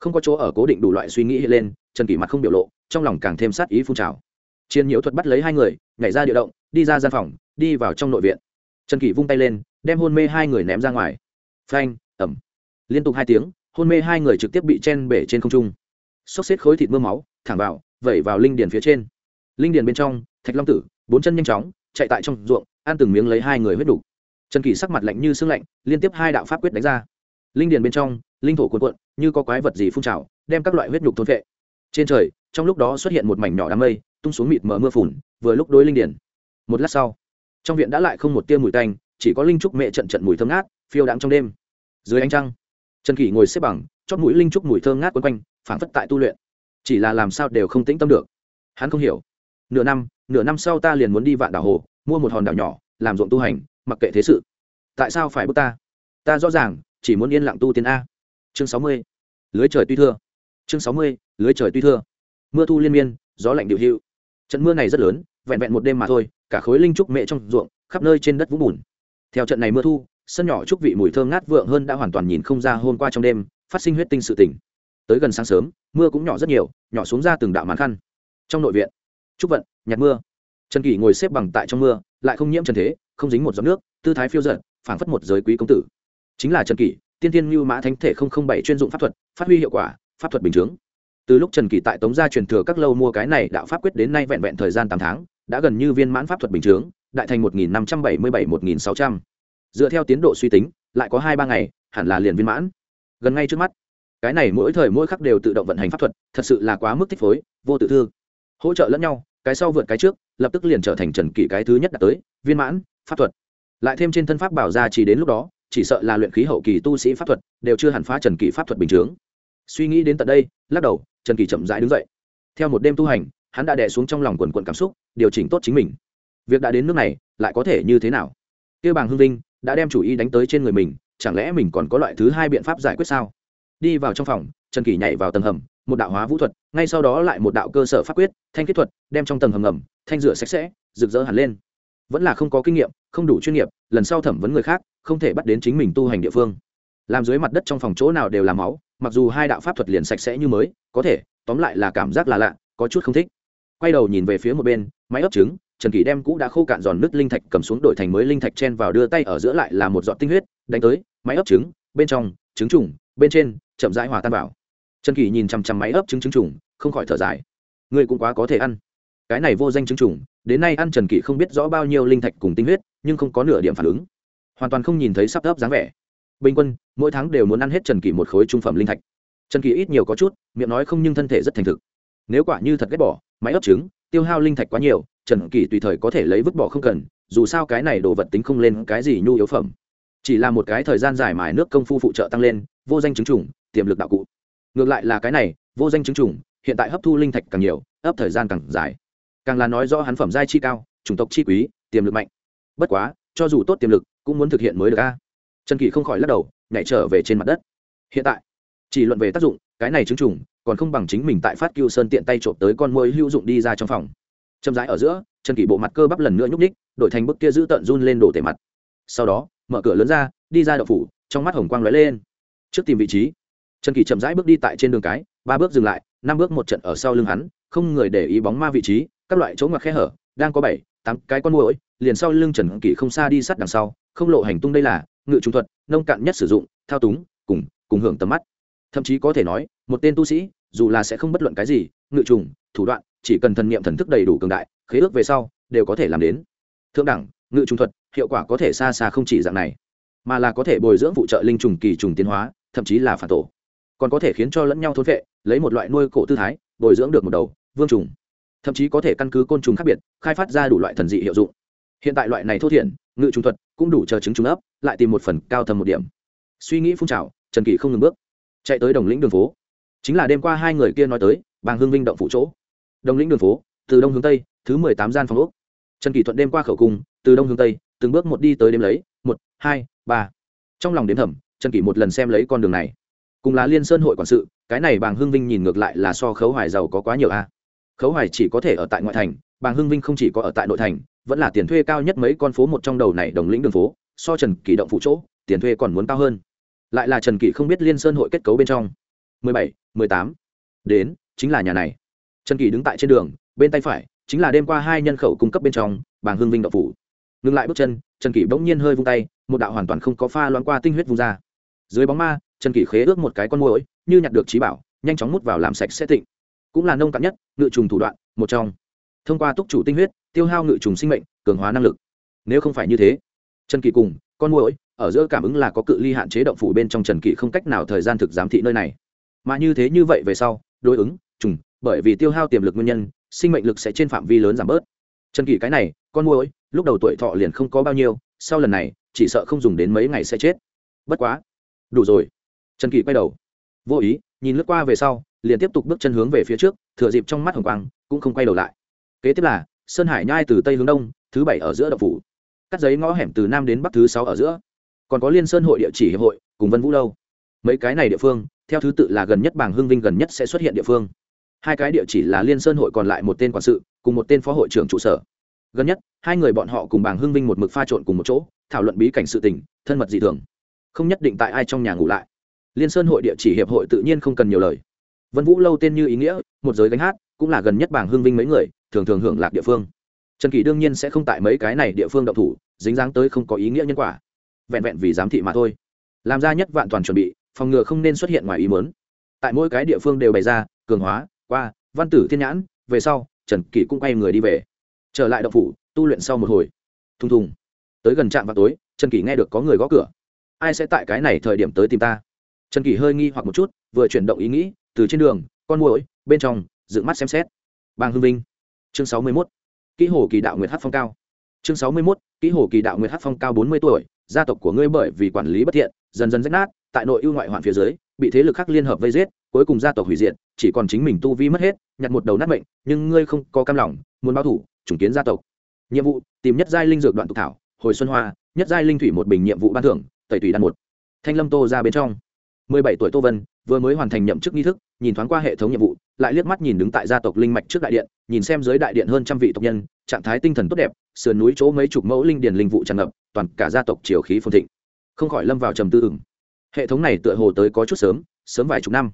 Không có chỗ ở cố định đủ loại suy nghĩ hiện lên, trần kỷ mặt không biểu lộ, trong lòng càng thêm sát ý phun trào. Chiến nhiễu thuật bắt lấy hai người, nhảy ra địa động đi ra gian phòng, đi vào trong nội viện. Trần kỷ vung tay lên, đem hôn mê hai người ném ra ngoài. Phanh ẩm liên tục hai tiếng, hôn mê hai người trực tiếp bị chen bể trên không trung. Xốc xếp khối thịt mưa máu, thẳng vào, vẩy vào linh điền phía trên. Linh điền bên trong, thạch long tử, bốn chân nhanh chóng, chạy tại trong ruộng, ăn từng miếng lấy hai người huyết đủ. trần kỷ sắc mặt lạnh như sương lạnh, liên tiếp hai đạo pháp quyết đánh ra. Linh điền bên trong, linh thổ cuộn cuộn, như có quái vật gì phun trào, đem các loại huyết nhục thôn vệ trên trời, trong lúc đó xuất hiện một mảnh nhỏ đám mây, tung xuống mịt mờ mưa phùn, vừa lúc đối linh điền một lát sau, trong viện đã lại không một tia mùi tanh, chỉ có linh trúc mẹ trận trận mùi thơm ngát, phiêu đãng trong đêm. Dưới ánh trăng, trần kỷ ngồi xếp bằng, chót mũi linh trúc mùi thơm ngát quấn quanh, phảng phất tại tu luyện. Chỉ là làm sao đều không tĩnh tâm được. Hắn không hiểu. Nửa năm nửa năm sau ta liền muốn đi vạn đảo hồ, mua một hòn đảo nhỏ, làm ruộng tu hành, mặc kệ thế sự. Tại sao phải bước ta? Ta rõ ràng, chỉ muốn yên lặng tu tiến a. Chương sáu mươi, lưới trời tuy thưa. Chương sáu mươi, lưới trời tuy thưa. Mưa thu liên miên, gió lạnh điệu hữu trận mưa này rất lớn, vẹn vẹn một đêm mà thôi cả khối linh trúc mẹ trong ruộng, khắp nơi trên đất vũng bùn. Theo trận này mưa thu, sân nhỏ trúc vị mùi thơm ngát vượng hơn đã hoàn toàn nhìn không ra hôm qua trong đêm, phát sinh huyết tinh sự tỉnh tới gần sáng sớm, mưa cũng nhỏ rất nhiều, nhỏ xuống ra từng đạo màn khăn. Trong nội viện, trúc vận, nhạt mưa. Trần kỷ ngồi xếp bằng tại trong mưa, lại không nhiễm trần thế, không dính một giọt nước, tư thái phiêu giận phảng phất một giới quý công tử. Chính là trần kỷ, tiên tiên như mã thánh thể không không bảy chuyên dụng pháp thuật, phát huy hiệu quả, pháp thuật bình chướng. Từ lúc trần kỷ tại tống gia truyền thừa các lâu mua cái này đạo pháp quyết đến nay vẹn vẹn thời gian tám tháng đã gần như viên mãn pháp thuật bình chướng, đại thành một nghìn năm trăm bảy mươi bảy, một nghìn sáu trăm. Dựa theo tiến độ suy tính, lại có hai ba ngày, hẳn là liền viên mãn. Gần ngay trước mắt, cái này mỗi thời mỗi khắc đều tự động vận hành pháp thuật, thật sự là quá mức thích phối, vô tự thương hỗ trợ lẫn nhau, cái sau vượt cái trước, lập tức liền trở thành trần kỷ cái thứ nhất đã tới, viên mãn, pháp thuật. Lại thêm trên thân pháp bảo ra chỉ đến lúc đó, chỉ sợ là luyện khí hậu kỳ tu sĩ pháp thuật, đều chưa hẳn phá trần kỷ pháp thuật bình chướng. Suy nghĩ đến tận đây, lắc đầu, trần kỷ chậm rãi đứng dậy. Theo một đêm tu hành hắn đã đè xuống trong lòng quần quận cảm xúc, điều chỉnh tốt chính mình. Việc đã đến nước này, lại có thể như thế nào? Kêu bàng hương vinh đã đem chủ ý đánh tới trên người mình, chẳng lẽ mình còn có loại thứ hai biện pháp giải quyết sao? Đi vào trong phòng, trần kỷ nhảy vào tầng hầm, một đạo hóa vũ thuật, ngay sau đó lại một đạo cơ sở pháp quyết, thanh kỹ thuật, đem trong tầng hầm ngầm, thanh rửa sạch sẽ, rực rỡ hẳn lên. Vẫn là không có kinh nghiệm, không đủ chuyên nghiệp, lần sau thẩm vấn người khác, không thể bắt đến chính mình tu hành địa phương. Làm dưới mặt đất trong phòng chỗ nào đều là máu, mặc dù hai đạo pháp thuật liền sạch sẽ như mới, có thể, tóm lại là cảm giác là lạ, có chút không thích quay đầu nhìn về phía một bên, máy ấp trứng, trần kỷ đem cũ đã khô cạn giòn nước linh thạch cầm xuống đổi thành mới linh thạch chen vào đưa tay ở giữa lại là một giọt tinh huyết, đánh tới, máy ấp trứng, bên trong, trứng trùng, bên trên, chậm rãi hòa tan vào. Trần kỷ nhìn chằm chằm máy ấp trứng trứng trùng, không khỏi thở dài. Ngươi cũng quá có thể ăn. Cái này vô danh trứng trùng, đến nay ăn trần kỷ không biết rõ bao nhiêu linh thạch cùng tinh huyết, nhưng không có nửa điểm phản ứng. Hoàn toàn không nhìn thấy sắp ấp dáng vẻ. Bình quân, mỗi tháng đều muốn ăn hết trần kỷ một khối trung phẩm linh thạch. Trần kỷ ít nhiều có chút, miệng nói không nhưng thân thể rất thành thực nếu quả như thật ghét bỏ, máy ấp trứng, tiêu hao linh thạch quá nhiều, trần kỳ tùy thời có thể lấy vứt bỏ không cần, dù sao cái này đồ vật tính không lên cái gì nhu yếu phẩm. Chỉ là một cái thời gian dài mài nước công phu phụ trợ tăng lên, vô danh chứng trùng tiềm lực đạo cụ. Ngược lại là cái này, vô danh chứng trùng hiện tại hấp thu linh thạch càng nhiều, ấp thời gian càng dài. Càng là nói rõ hắn phẩm giai chi cao, chủng tộc chi quý, tiềm lực mạnh. Bất quá, cho dù tốt tiềm lực, cũng muốn thực hiện mới được a. Trần kỳ không khỏi lắc đầu, nhảy trở về trên mặt đất. Hiện tại, chỉ luận về tác dụng, cái này chứng trùng còn không bằng chính mình tại phát cưu sơn tiện tay trộm tới con môi hữu dụng đi ra trong phòng. Châm rãi ở giữa, trần kỷ bộ mặt cơ bắp lần nữa nhúc ních đổi thành bức kia giữ tận run lên đổ tề mặt. Sau đó, mở cửa lớn ra, đi ra đậu phủ, trong mắt hồng quang lóe lên. Trước tìm vị trí, trần kỷ chậm rãi bước đi tại trên đường cái, ba bước dừng lại, năm bước một trận ở sau lưng hắn, không người để ý bóng ma vị trí, các loại chỗ ngoặc khe hở, đang có bảy, tám cái con mũi liền sau lưng trần kỷ không xa đi sát đằng sau, không lộ hành tung đây là, ngự trung thuật, nông cạn nhất sử dụng, thao túng, cùng cùng hưởng tầm mắt. Thậm chí có thể nói, một tên tu sĩ dù là sẽ không bất luận cái gì, ngự trùng, thủ đoạn, chỉ cần thần niệm thần thức đầy đủ cường đại, khế ước về sau, đều có thể làm đến. Thượng đẳng, ngự trùng thuật, hiệu quả có thể xa xa không chỉ dạng này, mà là có thể bồi dưỡng phụ trợ linh trùng kỳ trùng tiến hóa, thậm chí là phản tổ. Còn có thể khiến cho lẫn nhau thốn vệ, lấy một loại nuôi cổ tư thái, bồi dưỡng được một đầu, vương trùng. Thậm chí có thể căn cứ côn trùng khác biệt, khai phát ra đủ loại thần dị hiệu dụng. Hiện tại loại này thô thiển, ngự trùng thuật cũng đủ chờ chứng trùng ấp, lại tìm một phần cao thầm một điểm. Suy nghĩ phun trào, trần kỳ không ngừng bước, chạy tới đồng lĩnh đường phố chính là đêm qua hai người kia nói tới, bàng hương vinh động phụ chỗ. Đồng lĩnh đường phố, từ đông hướng tây, thứ mười tám gian phòng úc trần kỳ thuận đêm qua khẩu cung, từ đông hướng tây, từng bước một đi tới đêm lấy, một, hai, ba. Trong lòng đếm thẩm trần kỳ một lần xem lấy con đường này. Cùng là liên sơn hội quản sự, cái này bàng hương vinh nhìn ngược lại là so khấu hoài giàu có quá nhiều a. Khấu hoài chỉ có thể ở tại ngoại thành, bàng hương vinh không chỉ có ở tại nội thành, vẫn là tiền thuê cao nhất mấy con phố một trong đầu này đồng lĩnh đường phố, so trần kỳ động phụ chỗ, tiền thuê còn muốn cao hơn. Lại là trần kỳ không biết liên sơn hội kết cấu bên trong mười bảy mười tám. Đến chính là nhà này. Trần kỳ đứng tại trên đường bên tay phải chính là đêm qua hai nhân khẩu cung cấp bên trong bàng hương vinh đậu phủ. Ngừng lại bước chân trần kỷ bỗng nhiên hơi vung tay một đạo hoàn toàn không có pha loãng qua tinh huyết vung ra. Dưới bóng ma trần kỷ khế ước một cái con muỗi, như nhặt được trí bảo nhanh chóng mút vào làm sạch sẽ tịnh. Cũng là nông cạn nhất ngự trùng thủ đoạn một trong. Thông qua túc chủ tinh huyết tiêu hao ngự trùng sinh mệnh cường hóa năng lực. Nếu không phải như thế trần kỷ cùng con muỗi, ở giữa cảm ứng là có cự ly hạn chế động phủ bên trong trần kỷ không cách nào thời gian thực giám thị nơi này mà như thế như vậy về sau, đối ứng, trùng, bởi vì tiêu hao tiềm lực nguyên nhân, sinh mệnh lực sẽ trên phạm vi lớn giảm bớt. Trần kỳ cái này, con môi lúc đầu tuổi thọ liền không có bao nhiêu, sau lần này, chỉ sợ không dùng đến mấy ngày sẽ chết. Bất quá. Đủ rồi. Trần kỳ quay đầu. Vô ý, nhìn lướt qua về sau, liền tiếp tục bước chân hướng về phía trước, thừa dịp trong mắt hồng quang, cũng không quay đầu lại. Kế tiếp là, sơn hải nhai từ tây hướng đông, thứ bảy ở giữa đậu phủ. Cắt giấy ngõ hẻm từ nam đến bắc thứ sáu ở giữa. Còn có liên sơn hội địa chỉ hiệp hội, cùng vân vũ lâu. Mấy cái này địa phương theo thứ tự là gần nhất bảng hưng vinh gần nhất sẽ xuất hiện địa phương. Hai cái địa chỉ là liên sơn hội còn lại một tên quản sự, cùng một tên phó hội trưởng trụ sở. Gần nhất, hai người bọn họ cùng bảng hưng vinh một mực pha trộn cùng một chỗ, thảo luận bí cảnh sự tình, thân mật dị thường. Không nhất định tại ai trong nhà ngủ lại. Liên sơn hội địa chỉ hiệp hội tự nhiên không cần nhiều lời. Vân vũ lâu tên như ý nghĩa, một giới gánh hát, cũng là gần nhất bảng hưng vinh mấy người, thường thường hưởng lạc địa phương. Trần kỳ đương nhiên sẽ không tại mấy cái này địa phương động thủ, dính dáng tới không có ý nghĩa nhân quả. Vẹn vẹn vì giám thị mà thôi. Làm ra nhất vạn toàn chuẩn bị phòng ngừa không nên xuất hiện ngoài ý muốn. tại mỗi cái địa phương đều bày ra, cường hóa, qua, văn tử thiên nhãn, về sau, trần kỷ cũng quay người đi về. Trở lại động phủ, tu luyện sau một hồi. Thùng thùng. Tới gần trạm vào tối, trần kỷ nghe được có người gõ cửa. Ai sẽ tại cái này thời điểm tới tìm ta? Trần kỷ hơi nghi hoặc một chút, vừa chuyển động ý nghĩ, từ trên đường, con muỗi, bên trong, dựng mắt xem xét. Bang hưng vinh. Chương sáu mươi mốt. Kỹ hồ kỳ đạo nguyệt hát phong cao. Chương sáu mươi mốt. Kỹ hồ kỳ đạo nguyệt hát phong cao bốn mươi tuổi, gia tộc của ngươi bởi vì quản lý bất thiện, dần dần rách nát tại nội ưu ngoại hoạn phía dưới, bị thế lực khác liên hợp vây giết, cuối cùng gia tộc hủy diệt, chỉ còn chính mình tu vi mất hết, nhặt một đầu nát bệnh nhưng ngươi không có cam lòng, muốn báo thủ, chủng kiến gia tộc. Nhiệm vụ, tìm nhất giai linh dược đoạn tục thảo, hồi xuân hoa, nhất giai linh thủy một bình nhiệm vụ ban thưởng, tẩy thủy đan một. Thanh lâm tô ra bên trong. Mười bảy tuổi tô vân, vừa mới hoàn thành nhậm chức nghi thức, nhìn thoáng qua hệ thống nhiệm vụ, lại liếc mắt nhìn đứng tại gia tộc linh mạch trước đại điện, nhìn xem dưới đại điện hơn trăm vị tộc nhân, trạng thái tinh thần tốt đẹp, sườn núi chỗ mấy chục mẫu linh điền linh vụ tràn ngập, toàn cả gia tộc triều khí phồn thịnh. Không khỏi lâm vào trầm tư ửng hệ thống này tựa hồ tới có chút sớm sớm vài chục năm.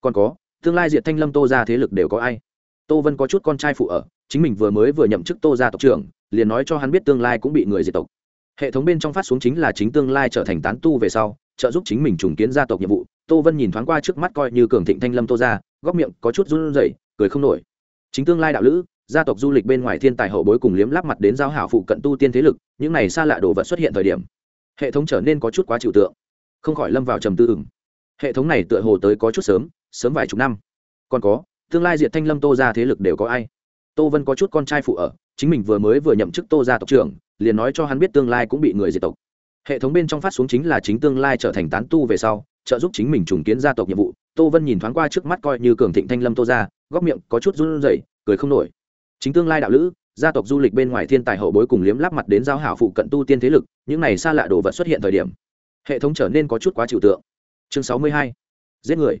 Còn có, tương lai diệt thanh lâm tô ra thế lực đều có ai? Tô vân có chút con trai phụ ở, chính mình vừa mới vừa nhậm chức tô ra tộc trưởng, liền nói cho hắn biết tương lai cũng bị người diệt tộc. Hệ thống bên trong phát xuống chính là chính tương lai trở thành tán tu về sau, trợ giúp chính mình trùng kiến gia tộc nhiệm vụ. Tô vân nhìn thoáng qua trước mắt coi như cường thịnh thanh lâm tô ra góc miệng có chút run rẩy, cười không nổi. Chính tương lai đạo lữ, gia tộc du lịch bên ngoài thiên tài hậu bối cùng liếm lắp mặt đến giao hảo phụ cận tu tiên thế lực, những này xa lạ đồ vật xuất hiện thời điểm, hệ thống trở nên có chút quá trừu tượng không khỏi lâm vào trầm tư ửng. Hệ thống này tựa hồ tới có chút sớm sớm vài chục năm. Còn có, tương lai diệt thanh lâm tô ra thế lực đều có ai? Tô vân có chút con trai phụ ở, chính mình vừa mới vừa nhậm chức tô ra tộc trưởng, liền nói cho hắn biết tương lai cũng bị người diệt tộc. Hệ thống bên trong phát xuống chính là chính tương lai trở thành tán tu về sau, trợ giúp chính mình trùng kiến gia tộc nhiệm vụ. Tô vân nhìn thoáng qua trước mắt coi như cường thịnh thanh lâm tô ra góc miệng có chút run rẩy, cười không nổi. Chính tương lai đạo lữ, gia tộc du lịch bên ngoài thiên tài hậu bối cùng liếm lắp mặt đến giao hảo phụ cận tu tiên thế lực, những này xa lạ đồ vật xuất hiện thời điểm hệ thống trở nên có chút quá trừu tượng. Chương sáu mươi hai, giết người.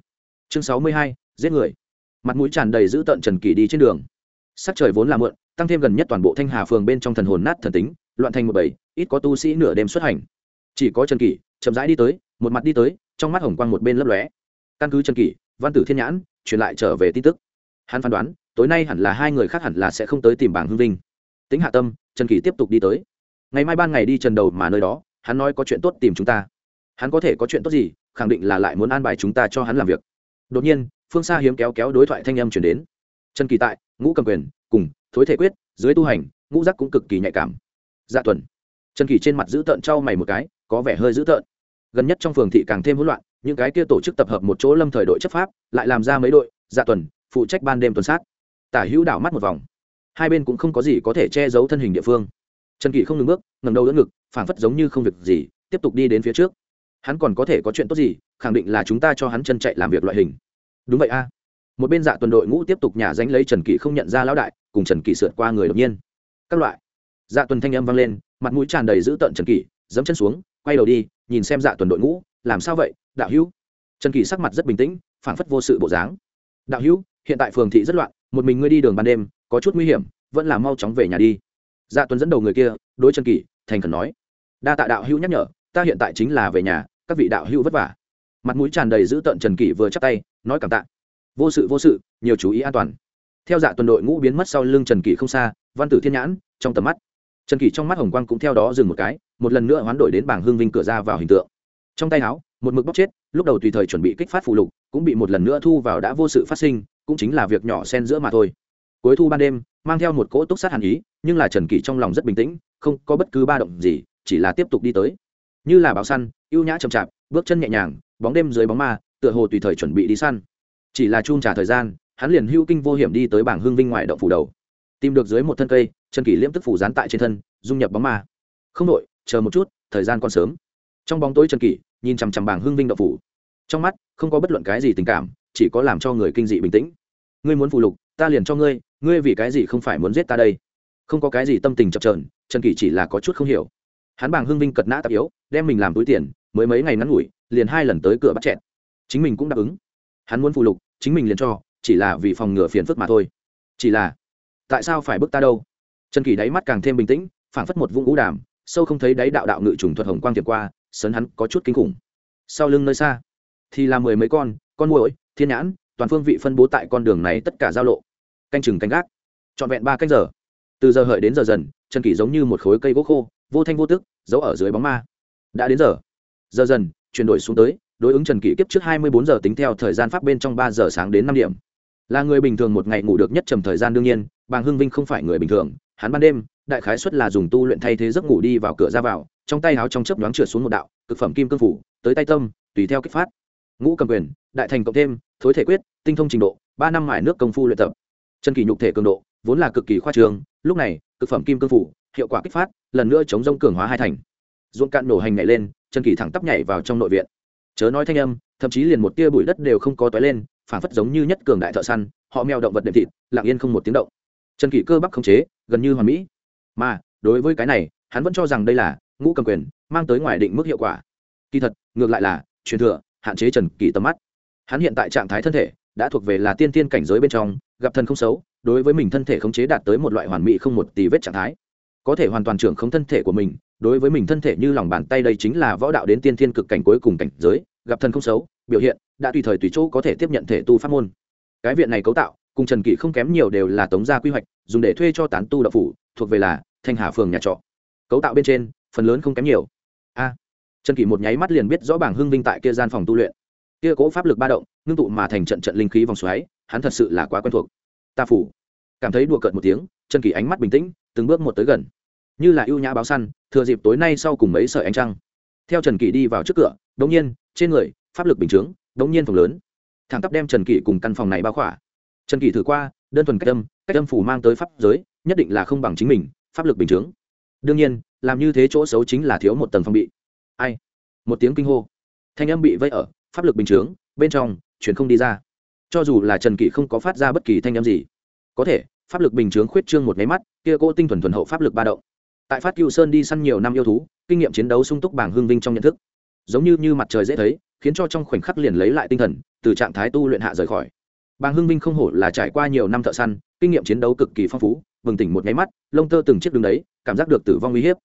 Chương sáu mươi hai, giết người. Mặt mũi tràn đầy giữ tợn trần kỳ đi trên đường. Sắc trời vốn là mượn tăng thêm gần nhất toàn bộ thanh hà phường bên trong thần hồn nát thần tính, loạn thành một bảy ít có tu sĩ nửa đêm xuất hành. Chỉ có trần kỳ chậm rãi đi tới, một mặt đi tới, trong mắt hồng quang một bên lấp lóe. Căn cứ trần kỳ văn tử thiên nhãn, truyền lại trở về tin tức. Hắn phán đoán, tối nay hẳn là hai người khác hẳn là sẽ không tới tìm bảng hương vinh. Tính hạ tâm, trần kỳ tiếp tục đi tới. Ngày mai ban ngày đi trần đầu mà nơi đó, hắn nói có chuyện tốt tìm chúng ta hắn có thể có chuyện tốt gì, khẳng định là lại muốn an bài chúng ta cho hắn làm việc. Đột nhiên, phương xa hiếm kéo kéo đối thoại thanh âm chuyển đến. Trần kỳ tại, ngũ cầm quyền, cùng thối thể quyết, dưới tu hành, ngũ giác cũng cực kỳ nhạy cảm. Dạ tuần. Trần kỳ trên mặt giữ tợn trao mày một cái, có vẻ hơi dữ tợn. Gần nhất trong phường thị càng thêm hỗn loạn, những cái kia tổ chức tập hợp một chỗ lâm thời đội chấp pháp, lại làm ra mấy đội dạ tuần, phụ trách ban đêm tuần sát. Tả hữu đảo mắt một vòng. Hai bên cũng không có gì có thể che giấu thân hình địa phương. Trần kỳ không ngừng bước ngầm đầu đỡ ngực, phảng phất giống như không việc gì, tiếp tục đi đến phía trước hắn còn có thể có chuyện tốt gì khẳng định là chúng ta cho hắn chân chạy làm việc loại hình. Đúng vậy a. Một bên dạ tuần đội ngũ tiếp tục nhả danh lấy trần kỷ không nhận ra lão đại cùng trần kỷ sượt qua người đột nhiên. Các loại. Dạ tuần thanh âm vang lên mặt mũi tràn đầy giữ tợn trần kỷ dẫm chân xuống quay đầu đi nhìn xem dạ tuần đội ngũ làm sao vậy đạo hữu? Trần kỷ sắc mặt rất bình tĩnh phảng phất vô sự bộ dáng. Đạo hữu hiện tại phường thị rất loạn một mình ngươi đi đường ban đêm có chút nguy hiểm vẫn là mau chóng về nhà đi. Dạ tuần dẫn đầu người kia đối trần kỷ, thành khẩn nói. Đa tạ đạo hữu nhắc nhở ta hiện tại chính là về nhà các vị đạo hữu vất vả. Mặt mũi tràn đầy giữ tợn trần kỷ vừa chắp tay, nói cảm tạ. Vô sự vô sự, nhiều chú ý an toàn. Theo dạ tuần đội ngũ biến mất sau lưng trần kỷ không xa, văn tử thiên nhãn, trong tầm mắt. Trần kỷ trong mắt hồng quang cũng theo đó dừng một cái, một lần nữa hoán đổi đến bảng hương vinh cửa ra vào hình tượng. Trong tay áo, một mực bóc chết, lúc đầu tùy thời chuẩn bị kích phát phụ lục, cũng bị một lần nữa thu vào đã vô sự phát sinh, cũng chính là việc nhỏ xen giữa mà thôi. Cuối thu ban đêm, mang theo một cỗ túc sát hàn ý, nhưng là trần kỷ trong lòng rất bình tĩnh, không có bất cứ ba động gì, chỉ là tiếp tục đi tới. Như là báo săn ưu nhã chậm chạp, bước chân nhẹ nhàng, bóng đêm dưới bóng ma, tựa hồ tùy thời chuẩn bị đi săn. Chỉ là chung trả thời gian, hắn liền hưu kinh vô hiểm đi tới bảng hương vinh ngoài động phủ đầu. Tìm được dưới một thân cây trần kỷ liễm tức phủ dán tại trên thân, dung nhập bóng ma. Không đội chờ một chút, thời gian còn sớm. Trong bóng tối trần kỷ, nhìn chằm chằm bảng hương vinh động phủ. Trong mắt, không có bất luận cái gì tình cảm, chỉ có làm cho người kinh dị bình tĩnh. Ngươi muốn phụ lục, ta liền cho ngươi ngươi vì cái gì không phải muốn giết ta đây? Không có cái gì tâm tình chập trờn trần kỷ chỉ là có chút không hiểu. Hắn bảng hương vinh cật nã tạp yếu đem mình làm túi tiền, mới mấy ngày ngắn ngủi, liền hai lần tới cửa bắt chẹn chính mình cũng đáp ứng. Hắn muốn phụ lục, chính mình liền cho, chỉ là vì phòng ngừa phiền phức mà thôi. Chỉ là, tại sao phải bức ta đâu? Trần kỳ đáy mắt càng thêm bình tĩnh, phảng phất một vũng ngũ đàm, sâu không thấy đáy đạo đạo ngự trùng thuật hồng quang tiệm qua, sấn hắn có chút kinh khủng. Sau lưng nơi xa, thì là mười mấy con con muỗi, thiên nhãn, toàn phương vị phân bố tại con đường này tất cả giao lộ. Canh chừng canh gác, trọn vẹn ba canh giờ. Từ giờ hợi đến giờ dần, trần kỷ giống như một khối cây gỗ khô, vô thanh vô tức, giấu ở dưới bóng ma đã đến giờ. Giờ dần, chuyển đổi xuống tới, đối ứng trần kỷ kiếp trước hai mươi bốn giờ tính theo thời gian pháp bên trong ba giờ sáng đến năm điểm. Là người bình thường một ngày ngủ được nhất trầm thời gian đương nhiên, bàng hưng vinh không phải người bình thường, hắn ban đêm, đại khái xuất là dùng tu luyện thay thế giấc ngủ đi vào cửa ra vào, trong tay áo trong chớp nhoáng trượt xuống một đạo, cực phẩm kim cương phủ, tới tay tâm, tùy theo kích phát. Ngũ cầm quyền, đại thành cộng thêm, thối thể quyết, tinh thông trình độ, ba năm mải nước công phu luyện tập. Chân kỳ nhục thể cường độ, vốn là cực kỳ khoa trường lúc này, cực phẩm kim cương phủ, hiệu quả kích phát, lần nữa chống rông cường hóa hai thành ruộng cạn nổ hành nhảy lên chân kỳ thẳng tắp nhảy vào trong nội viện. Chớ nói thanh âm, thậm chí liền một tia bụi đất đều không có tói lên phản phất giống như nhất cường đại thợ săn, họ mèo động vật đệm thịt, lặng yên không một tiếng động. Chân kỳ cơ bắp khống chế, gần như hoàn mỹ. Mà, đối với cái này, hắn vẫn cho rằng đây là ngũ cầm quyền, mang tới ngoài định mức hiệu quả. Kỳ thật, ngược lại là, truyền thừa, hạn chế trần kỳ tầm mắt. Hắn hiện tại trạng thái thân thể, đã thuộc về là tiên tiên cảnh giới bên trong, gặp thân không xấu, đối với mình thân thể khống chế đạt tới một loại hoàn mỹ không một tì vết trạng thái. Có thể hoàn toàn trưởng không thân thể của mình đối với mình thân thể như lòng bàn tay đây chính là võ đạo đến tiên thiên cực cảnh cuối cùng cảnh giới, gặp thần không xấu, biểu hiện, đã tùy thời tùy chỗ có thể tiếp nhận thể tu pháp môn. Cái viện này cấu tạo, cùng trần kỷ không kém nhiều đều là tống gia quy hoạch, dùng để thuê cho tán tu đậu phủ, thuộc về là thanh hà phường nhà trọ. Cấu tạo bên trên, phần lớn không kém nhiều. A. Trần kỷ một nháy mắt liền biết rõ bảng hưng vinh tại kia gian phòng tu luyện. Kia cố pháp lực ba động, ngưng tụ mà thành trận trận linh khí vòng xoáy, hắn thật sự là quá quen thuộc. Ta phủ. Cảm thấy đùa cợt một tiếng, trần kỷ ánh mắt bình tĩnh, từng bước một tới gần như là ưu nhã báo săn, thừa dịp tối nay sau cùng mấy sợi ánh trăng. Theo trần kỷ đi vào trước cửa, đống nhiên, trên người, pháp lực bình chướng, đống nhiên phòng lớn. Thẳng tắp đem trần kỷ cùng căn phòng này bao khỏa. Trần kỷ thử qua, đơn thuần cách âm cách âm phủ mang tới pháp giới, nhất định là không bằng chính mình, pháp lực bình chướng. Đương nhiên, làm như thế chỗ xấu chính là thiếu một tầng phòng bị. Ai? Một tiếng kinh hô. Thanh âm bị vây ở, pháp lực bình chướng, bên trong, chuyển không đi ra. Cho dù là trần kỷ không có phát ra bất kỳ thanh âm gì, có thể, pháp lực bình chướng khuyết trương một máy mắt, kia cô tinh thuần thuần hậu pháp lực ba động tại phát cựu sơn đi săn nhiều năm yêu thú, kinh nghiệm chiến đấu sung túc bảng hương vinh trong nhận thức. Giống như như mặt trời dễ thấy, khiến cho trong khoảnh khắc liền lấy lại tinh thần, từ trạng thái tu luyện hạ rời khỏi. Bàng hưng vinh không hổ là trải qua nhiều năm thợ săn, kinh nghiệm chiến đấu cực kỳ phong phú, bừng tỉnh một nháy mắt, lông tơ từng chiếc đường đấy, cảm giác được tử vong uy hiếp.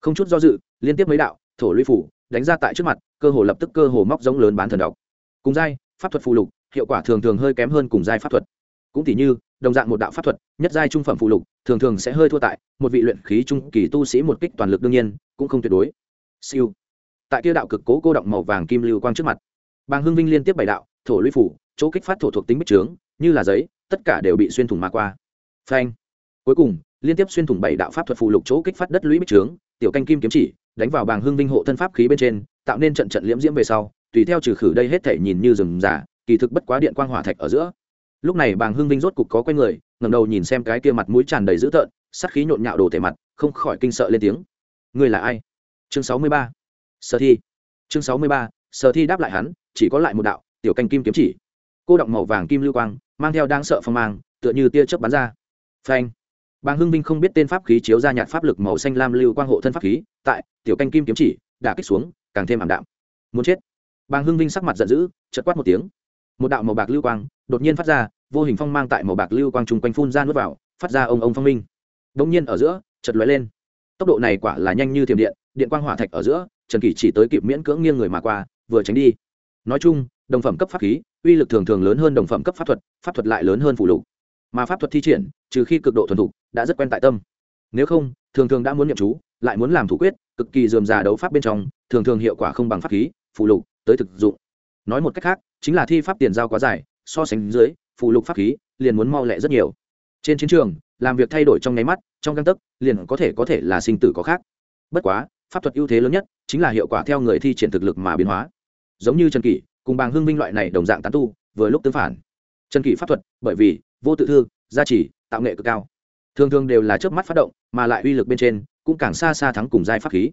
Không chút do dự, liên tiếp mấy đạo, thổ lũy phủ, đánh ra tại trước mặt, cơ hồ lập tức cơ hồ móc giống lớn bán thần độc. Cùng giai, pháp thuật phù lục, hiệu quả thường thường hơi kém hơn cùng giai pháp thuật cũng tỉ như, đồng dạng một đạo pháp thuật, nhất giai trung phẩm phụ lục, thường thường sẽ hơi thua tại, một vị luyện khí trung kỳ tu sĩ một kích toàn lực đương nhiên, cũng không tuyệt đối. Siêu. Tại kia đạo cực cố cô động màu vàng kim lưu quang trước mặt, bàng hưng vinh liên tiếp bảy đạo, thổ lũy phủ, chỗ kích phát thổ thuộc tính bích trướng, như là giấy, tất cả đều bị xuyên thủng mà qua. Phanh. Cuối cùng, liên tiếp xuyên thủng bảy đạo pháp thuật phụ lục chỗ kích phát đất lũy bích trướng, tiểu canh kim kiếm chỉ, đánh vào bàng hưng vinh hộ thân pháp khí bên trên, tạo nên trận trận liễm diễm về sau, tùy theo trừ khử đây hết thể nhìn như rừng giả, kỳ thực bất quá điện quang hỏa thạch ở giữa lúc này bàng hưng vinh rốt cục có quay người, ngẩng đầu nhìn xem cái kia mặt mũi tràn đầy dữ tợn sắc khí nhộn nhạo đổ thể mặt, không khỏi kinh sợ lên tiếng. Người là ai? Chương sáu mươi ba. Sở thi. Chương sáu mươi ba, sở thi đáp lại hắn, chỉ có lại một đạo, tiểu canh kim kiếm chỉ. Cô động màu vàng kim lưu quang, mang theo đang sợ phong mang, tựa như tia chớp bắn ra. Phanh. Bàng hưng vinh không biết tên pháp khí chiếu ra nhạt pháp lực màu xanh lam lưu quang hộ thân pháp khí, tại, tiểu canh kim kiếm chỉ, đã kích xuống, càng thêm ảm đạm. Muốn chết. Bàng hưng vinh sắc mặt giận dữ chật quát một tiếng. Một đạo màu bạc lưu quang đột nhiên phát ra, vô hình phong mang tại màu bạc lưu quang trung quanh phun ra nuốt vào, phát ra ông ông phong minh. Đông nhiên ở giữa chật lóe lên. Tốc độ này quả là nhanh như thiểm điện điện quang hỏa thạch ở giữa, trần kỷ chỉ tới kịp miễn cưỡng nghiêng người mà qua, vừa tránh đi. Nói chung, đồng phẩm cấp pháp khí, uy lực thường thường lớn hơn đồng phẩm cấp pháp thuật pháp thuật lại lớn hơn phụ lục. Mà pháp thuật thi triển, trừ khi cực độ thuần thục, đã rất quen tại tâm. Nếu không, thường thường đã muốn nhậm chú, lại muốn làm thủ quyết, cực kỳ dườm già đấu pháp bên trong, thường thường hiệu quả không bằng pháp khí, phụ lục, tới thực dụng. Nói một cách khác, chính là thi pháp tiền giao quá dài so sánh dưới phụ lục pháp khí liền muốn mau lẹ rất nhiều. Trên chiến trường, làm việc thay đổi trong nháy mắt, trong găng tấc, liền có thể có thể là sinh tử có khác. Bất quá, pháp thuật ưu thế lớn nhất chính là hiệu quả theo người thi triển thực lực mà biến hóa. Giống như trần kỷ, cùng bàng hưng minh loại này đồng dạng tán tu, vừa lúc tương phản. Trần kỷ pháp thuật, bởi vì vô tự thư, gia trì, tạo nghệ cực cao. Thường thường đều là chớp mắt phát động, mà lại uy lực bên trên cũng càng xa xa thắng cùng giai pháp khí.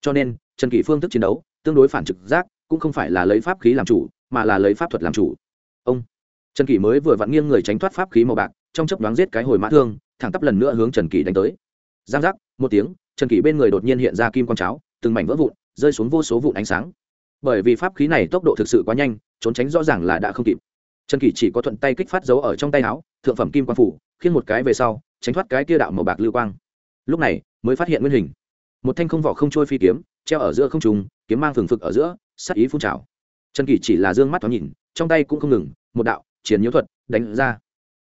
Cho nên, trần kỷ phương thức chiến đấu tương đối phản trực giác, cũng không phải là lấy pháp khí làm chủ, mà là lấy pháp thuật làm chủ ông. Trần kỷ mới vừa vặn nghiêng người tránh thoát pháp khí màu bạc, trong chấp đoán giết cái hồi mã thương, thẳng tắp lần nữa hướng trần kỳ đánh tới. Giang giác, một tiếng, trần kỳ bên người đột nhiên hiện ra kim quang cháo, từng mảnh vỡ vụn, rơi xuống vô số vụn ánh sáng. Bởi vì pháp khí này tốc độ thực sự quá nhanh, trốn tránh rõ ràng là đã không kịp. Trần kỳ chỉ có thuận tay kích phát dấu ở trong tay áo, thượng phẩm kim quang phủ khiến một cái về sau, tránh thoát cái kia đạo màu bạc lưu quang. Lúc này, mới phát hiện nguyên hình. Một thanh không vỏ không trôi phi kiếm, treo ở giữa không trùng kiếm mang phừng phực ở giữa sắc ý phun trào. Trần kỳ chỉ là d ư ơ n g mắt thoáng nhìn trong tay cũng không ngừng, một đạo chiến nhiễu thuật đánh ra.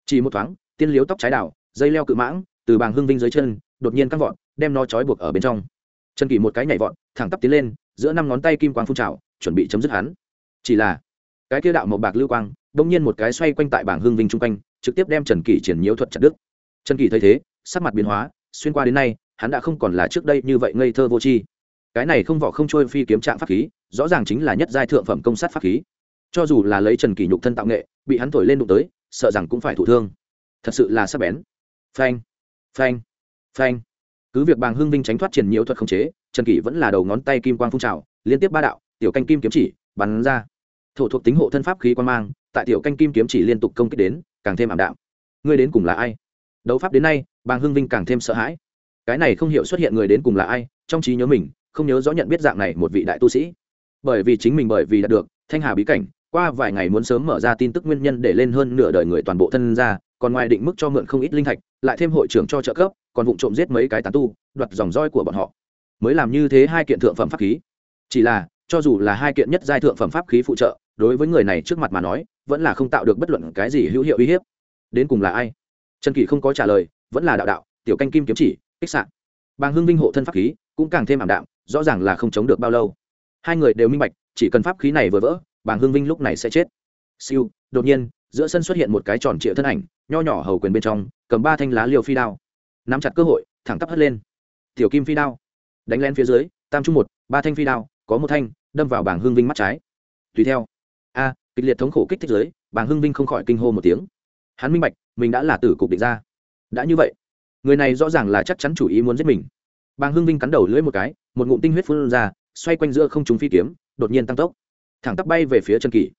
Chỉ một thoáng, tiên liếu tóc trái đảo, dây leo cự mãng, từ bàng hưng vinh dưới chân, đột nhiên căng vọt, đem nó trói buộc ở bên trong. Trần kỳ một cái nhảy vọt, thẳng tắp tiến lên, giữa năm ngón tay kim quang phun trào, chuẩn bị chấm dứt hắn. Chỉ là, cái kia đạo màu bạc lưu quang đ ỗ n g nhiên một cái xoay quanh tại bảng hương vinh chung quanh, trực tiếp đem trần kỳ triển nhiễu thuật chặt đứt. Trần kỳ thấy thế, sắc mặt biến hóa, xuyên qua đến nay, hắn đã không còn là trước đây như vậy ngây thơ vô tri. Cái này không vỏ không trôi phi kiếm trạng pháp khí, rõ ràng chính là nhất giai thượng phẩm công sát pháp khí cho dù là lấy trần kỳ nhục thân tạo nghệ, bị hắn thổi lên đụng tới, sợ rằng cũng phải thụ thương. Thật sự là sắc bén. Phanh phanh phanh. Cứ việc bàng hưng vinh tránh thoát triển nhiều thuật khống chế, trần kỳ vẫn là đầu ngón tay kim quang phun trào, liên tiếp ba đạo, tiểu canh kim kiếm chỉ, bắn ra. Thổ thuộc tính hộ thân pháp khí quan mang, tại tiểu canh kim kiếm chỉ liên tục công kích đến, càng thêm ảm đạm. Ngươi đến cùng là ai? Đấu pháp đến nay, bàng hưng vinh càng thêm sợ hãi. Cái này không hiểu xuất hiện người đến cùng là ai, trong trí nhớ mình, không nhớ rõ nhận biết dạng này một vị đại tu sĩ. Bởi vì chính mình bởi vì đạt được, thanh hà bí cảnh qua vài ngày muốn sớm mở ra tin tức nguyên nhân để lên hơn nửa đời người toàn bộ thân ra, còn ngoài định mức cho mượn không ít linh thạch, lại thêm hội trưởng cho trợ cấp, còn vụ trộm giết mấy cái tán tu, đoạt dòng roi của bọn họ. Mới làm như thế hai kiện thượng phẩm pháp khí. Chỉ là, cho dù là hai kiện nhất giai thượng phẩm pháp khí phụ trợ, đối với người này trước mặt mà nói, vẫn là không tạo được bất luận cái gì hữu hiệu uy hiếp. Đến cùng là ai? Trần kỳ không có trả lời, vẫn là đạo đạo, tiểu canh kim kiếm chỉ, kích sạn. Bàng hưng vinh hộ thân pháp khí, cũng càng thêm ảm đạm, rõ ràng là không chống được bao lâu. Hai người đều minh bạch, chỉ cần pháp khí này vừa vỡ bàng hưng vinh lúc này sẽ chết. Siêu, đột nhiên, giữa sân xuất hiện một cái tròn trịa thân ảnh, nho nhỏ hầu quyền bên trong, cầm ba thanh lá liều phi đao. Nắm chặt cơ hội, thẳng tắp hất lên. Tiểu kim phi đao. Đánh lên phía dưới, tam trung một, ba thanh phi đao, có một thanh, đâm vào bảng hưng vinh mắt trái. Tùy theo. A, kịch liệt thống khổ kích thích giới bảng hưng vinh không khỏi kinh hô một tiếng. Hắn minh bạch, mình đã là tử cục định ra. Đã như vậy, người này rõ ràng là chắc chắn chủ ý muốn giết mình. Bàng hưng vinh cắn đầu lưỡi một cái, một ngụm tinh huyết phun ra, xoay quanh giữa không chúng phi kiếm, đột nhiên tăng tốc thẳng tắp bay về phía trần kỳ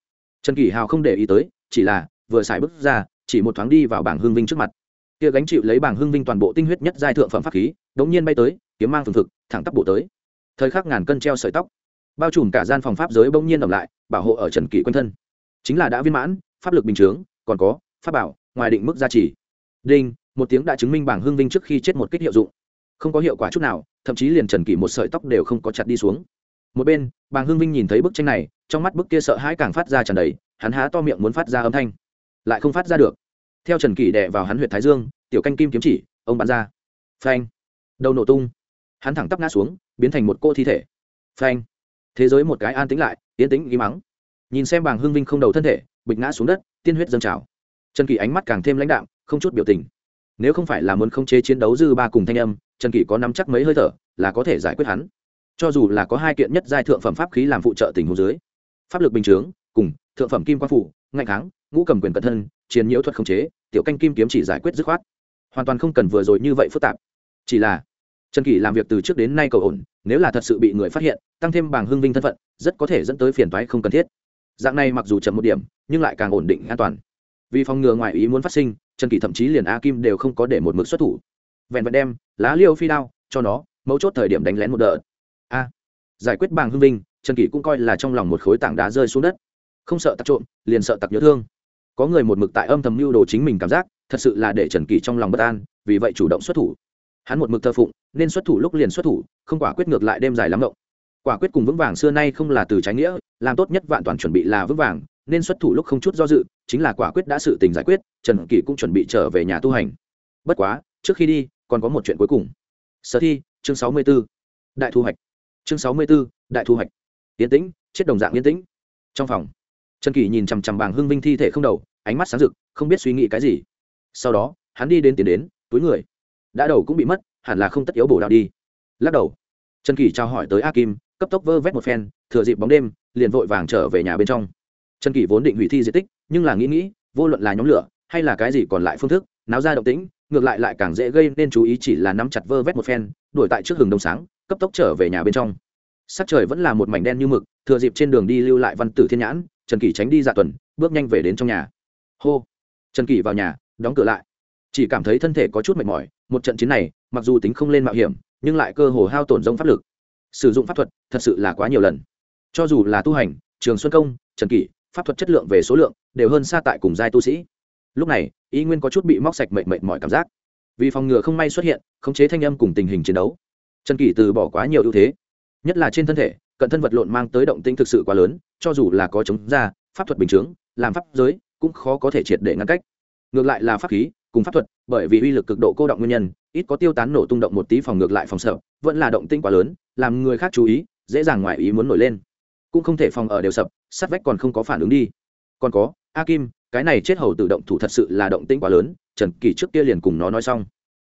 trần kỳ hào không để ý tới, chỉ là vừa xài bước ra, chỉ một thoáng đi vào bảng Hương vinh trước mặt. Kia gánh chịu lấy bảng Hương vinh toàn bộ tinh huyết nhất giai thượng phẩm pháp khí đống nhiên bay tới, kiếm mang thường thực thẳng tắp bộ tới. Thời khắc ngàn cân treo sợi tóc. Bao trùm cả gian phòng pháp giới bỗng nhiên động lại, bảo hộ ở trần kỳ quanh thân. Chính là đã viên mãn, pháp lực bình chướng, còn có pháp bảo, ngoài định mức gia trì. Đinh, một tiếng đã chứng minh bảng Hương vinh trước khi chết một kích hiệu dụng. Không có hiệu quả chút nào, thậm chí liền trần kỷ một sợi tóc đều không có chặt đi xuống. Một bên bàng hương vinh nhìn thấy bức tranh này trong mắt bức kia sợ hãi càng phát ra tràn đầy, hắn há to miệng muốn phát ra âm thanh. Lại không phát ra được. Theo trần kỷ đè vào hắn huyện thái dương, tiểu canh kim kiếm chỉ, ông bắn ra. Phanh. Đầu nổ tung. Hắn thẳng tắp ngã xuống, biến thành một cô thi thể. Phanh. Thế giới một cái an tĩnh lại, yên tĩnh ghi mắng nhìn xem bàng hương vinh không đầu thân thể, bịch ngã xuống đất, tiên huyết dâng trào. Trần kỷ ánh mắt càng thêm lãnh đạm, không chút biểu tình. Nếu không phải là muốn khống chế chiến đấu dư ba cùng thanh âm, trần kỷ có nắm chắc mấy hơi thở, là có thể giải quyết hắn. Cho dù là có hai kiện nhất giai thượng phẩm pháp khí làm phụ trợ tình huống dưới pháp lực bình chướng, cùng thượng phẩm kim quan phủ, ngạnh kháng, ngũ cầm quyền cận thân, chiến nhiễu thuật khống chế, tiểu canh kim kiếm chỉ giải quyết dứt khoát. Hoàn toàn không cần vừa rồi như vậy phức tạp. Chỉ là, trần kỷ làm việc từ trước đến nay cầu ổn, nếu là thật sự bị người phát hiện, tăng thêm bảng hương vinh thân phận, rất có thể dẫn tới phiền toái không cần thiết. Dạng này mặc dù chậm một điểm, nhưng lại càng ổn định an toàn. Vì phòng ngừa ngoài ý muốn phát sinh, trần kỷ thậm chí liền a kim đều không có để một mực xuất thủ. Vẹn vẹn đem lá liêu phi đao cho nó, mấu chốt thời điểm đánh lén một đợt. A, giải quyết bảng hưng vinh trần kỷ cũng coi là trong lòng một khối tảng đá rơi xuống đất. Không sợ tặc trộm, liền sợ tặc nhớ thương. Có người một mực tại âm thầm mưu đồ chính mình cảm giác, thật sự là để trần kỷ trong lòng bất an, vì vậy chủ động xuất thủ. Hắn một mực thờ phụng, nên xuất thủ lúc liền xuất thủ, không quả quyết ngược lại đêm dài lắm động. Quả quyết cùng vững vàng xưa nay không là từ trái nghĩa, làm tốt nhất vạn toàn chuẩn bị là vững vàng, nên xuất thủ lúc không chút do dự, chính là quả quyết đã sự tình giải quyết, trần kỷ cũng chuẩn bị trở về nhà tu hành. Bất quá, trước khi đi, còn có một chuyện cuối cùng. Sở thi, chương sáu mươi b ố đại thu hoạch. Chương sáu mươi b ố đại thu hoạch yên tĩnh, chết đồng dạng yên tĩnh. Trong phòng, trần kỳ nhìn chằm chằm bàng hưng vinh thi thể không đầu, ánh mắt sáng rực, không biết suy nghĩ cái gì. Sau đó, hắn đi đến tiền đến, túi người. Đã đầu cũng bị mất, hẳn là không tất yếu bổ đạo đi. Lắc đầu, trần kỳ trao hỏi tới a kim cấp tốc vơ vét một phen, thừa dịp bóng đêm, liền vội vàng trở về nhà bên trong. Trần kỳ vốn định hủy thi di tích, nhưng là nghĩ nghĩ, vô luận là nhóm lửa, hay là cái gì còn lại phương thức, náo ra động tĩnh, ngược lại lại càng dễ gây nên chú ý chỉ là nắm chặt vơ vét một phen, đuổi tại trước hừng đông sáng, cấp tốc trở về nhà bên trong sắc trời vẫn là một mảnh đen như mực, thừa dịp trên đường đi lưu lại văn tử thiên nhãn, trần kỷ tránh đi dạ tuần, bước nhanh về đến trong nhà. Hô! Trần kỷ vào nhà, đóng cửa lại. Chỉ cảm thấy thân thể có chút mệt mỏi, một trận chiến này, mặc dù tính không lên mạo hiểm, nhưng lại cơ hồ hao tổn rông pháp lực. Sử dụng pháp thuật, thật sự là quá nhiều lần. Cho dù là tu hành, trường xuân công, trần kỷ, pháp thuật chất lượng về số lượng, đều hơn xa tại cùng giai tu sĩ. Lúc này, y nguyên có chút bị móc sạch mệt mệt mọi cảm giác. Vì phòng ngừa không may xuất hiện, khống chế thanh âm cùng tình hình chiến đấu. Trần kỷ từ bỏ quá nhiều ưu thế nhất là trên thân thể, cận thân vật lộn mang tới động tĩnh thực sự quá lớn, cho dù là có chống ra, pháp thuật bình chướng, làm pháp giới, cũng khó có thể triệt để ngăn cách. Ngược lại là pháp khí cùng pháp thuật, bởi vì uy lực cực độ cô động nguyên nhân, ít có tiêu tán nổ tung động một tí phòng ngược lại phòng sợ, vẫn là động tinh quá lớn, làm người khác chú ý, dễ dàng ngoài ý muốn nổi lên. Cũng không thể phòng ở đều sập, sát vách còn không có phản ứng đi. Còn có, a kim, cái này chết hầu tự động thủ thật sự là động tĩnh quá lớn, trần kỳ trước kia liền cùng nó nói xong.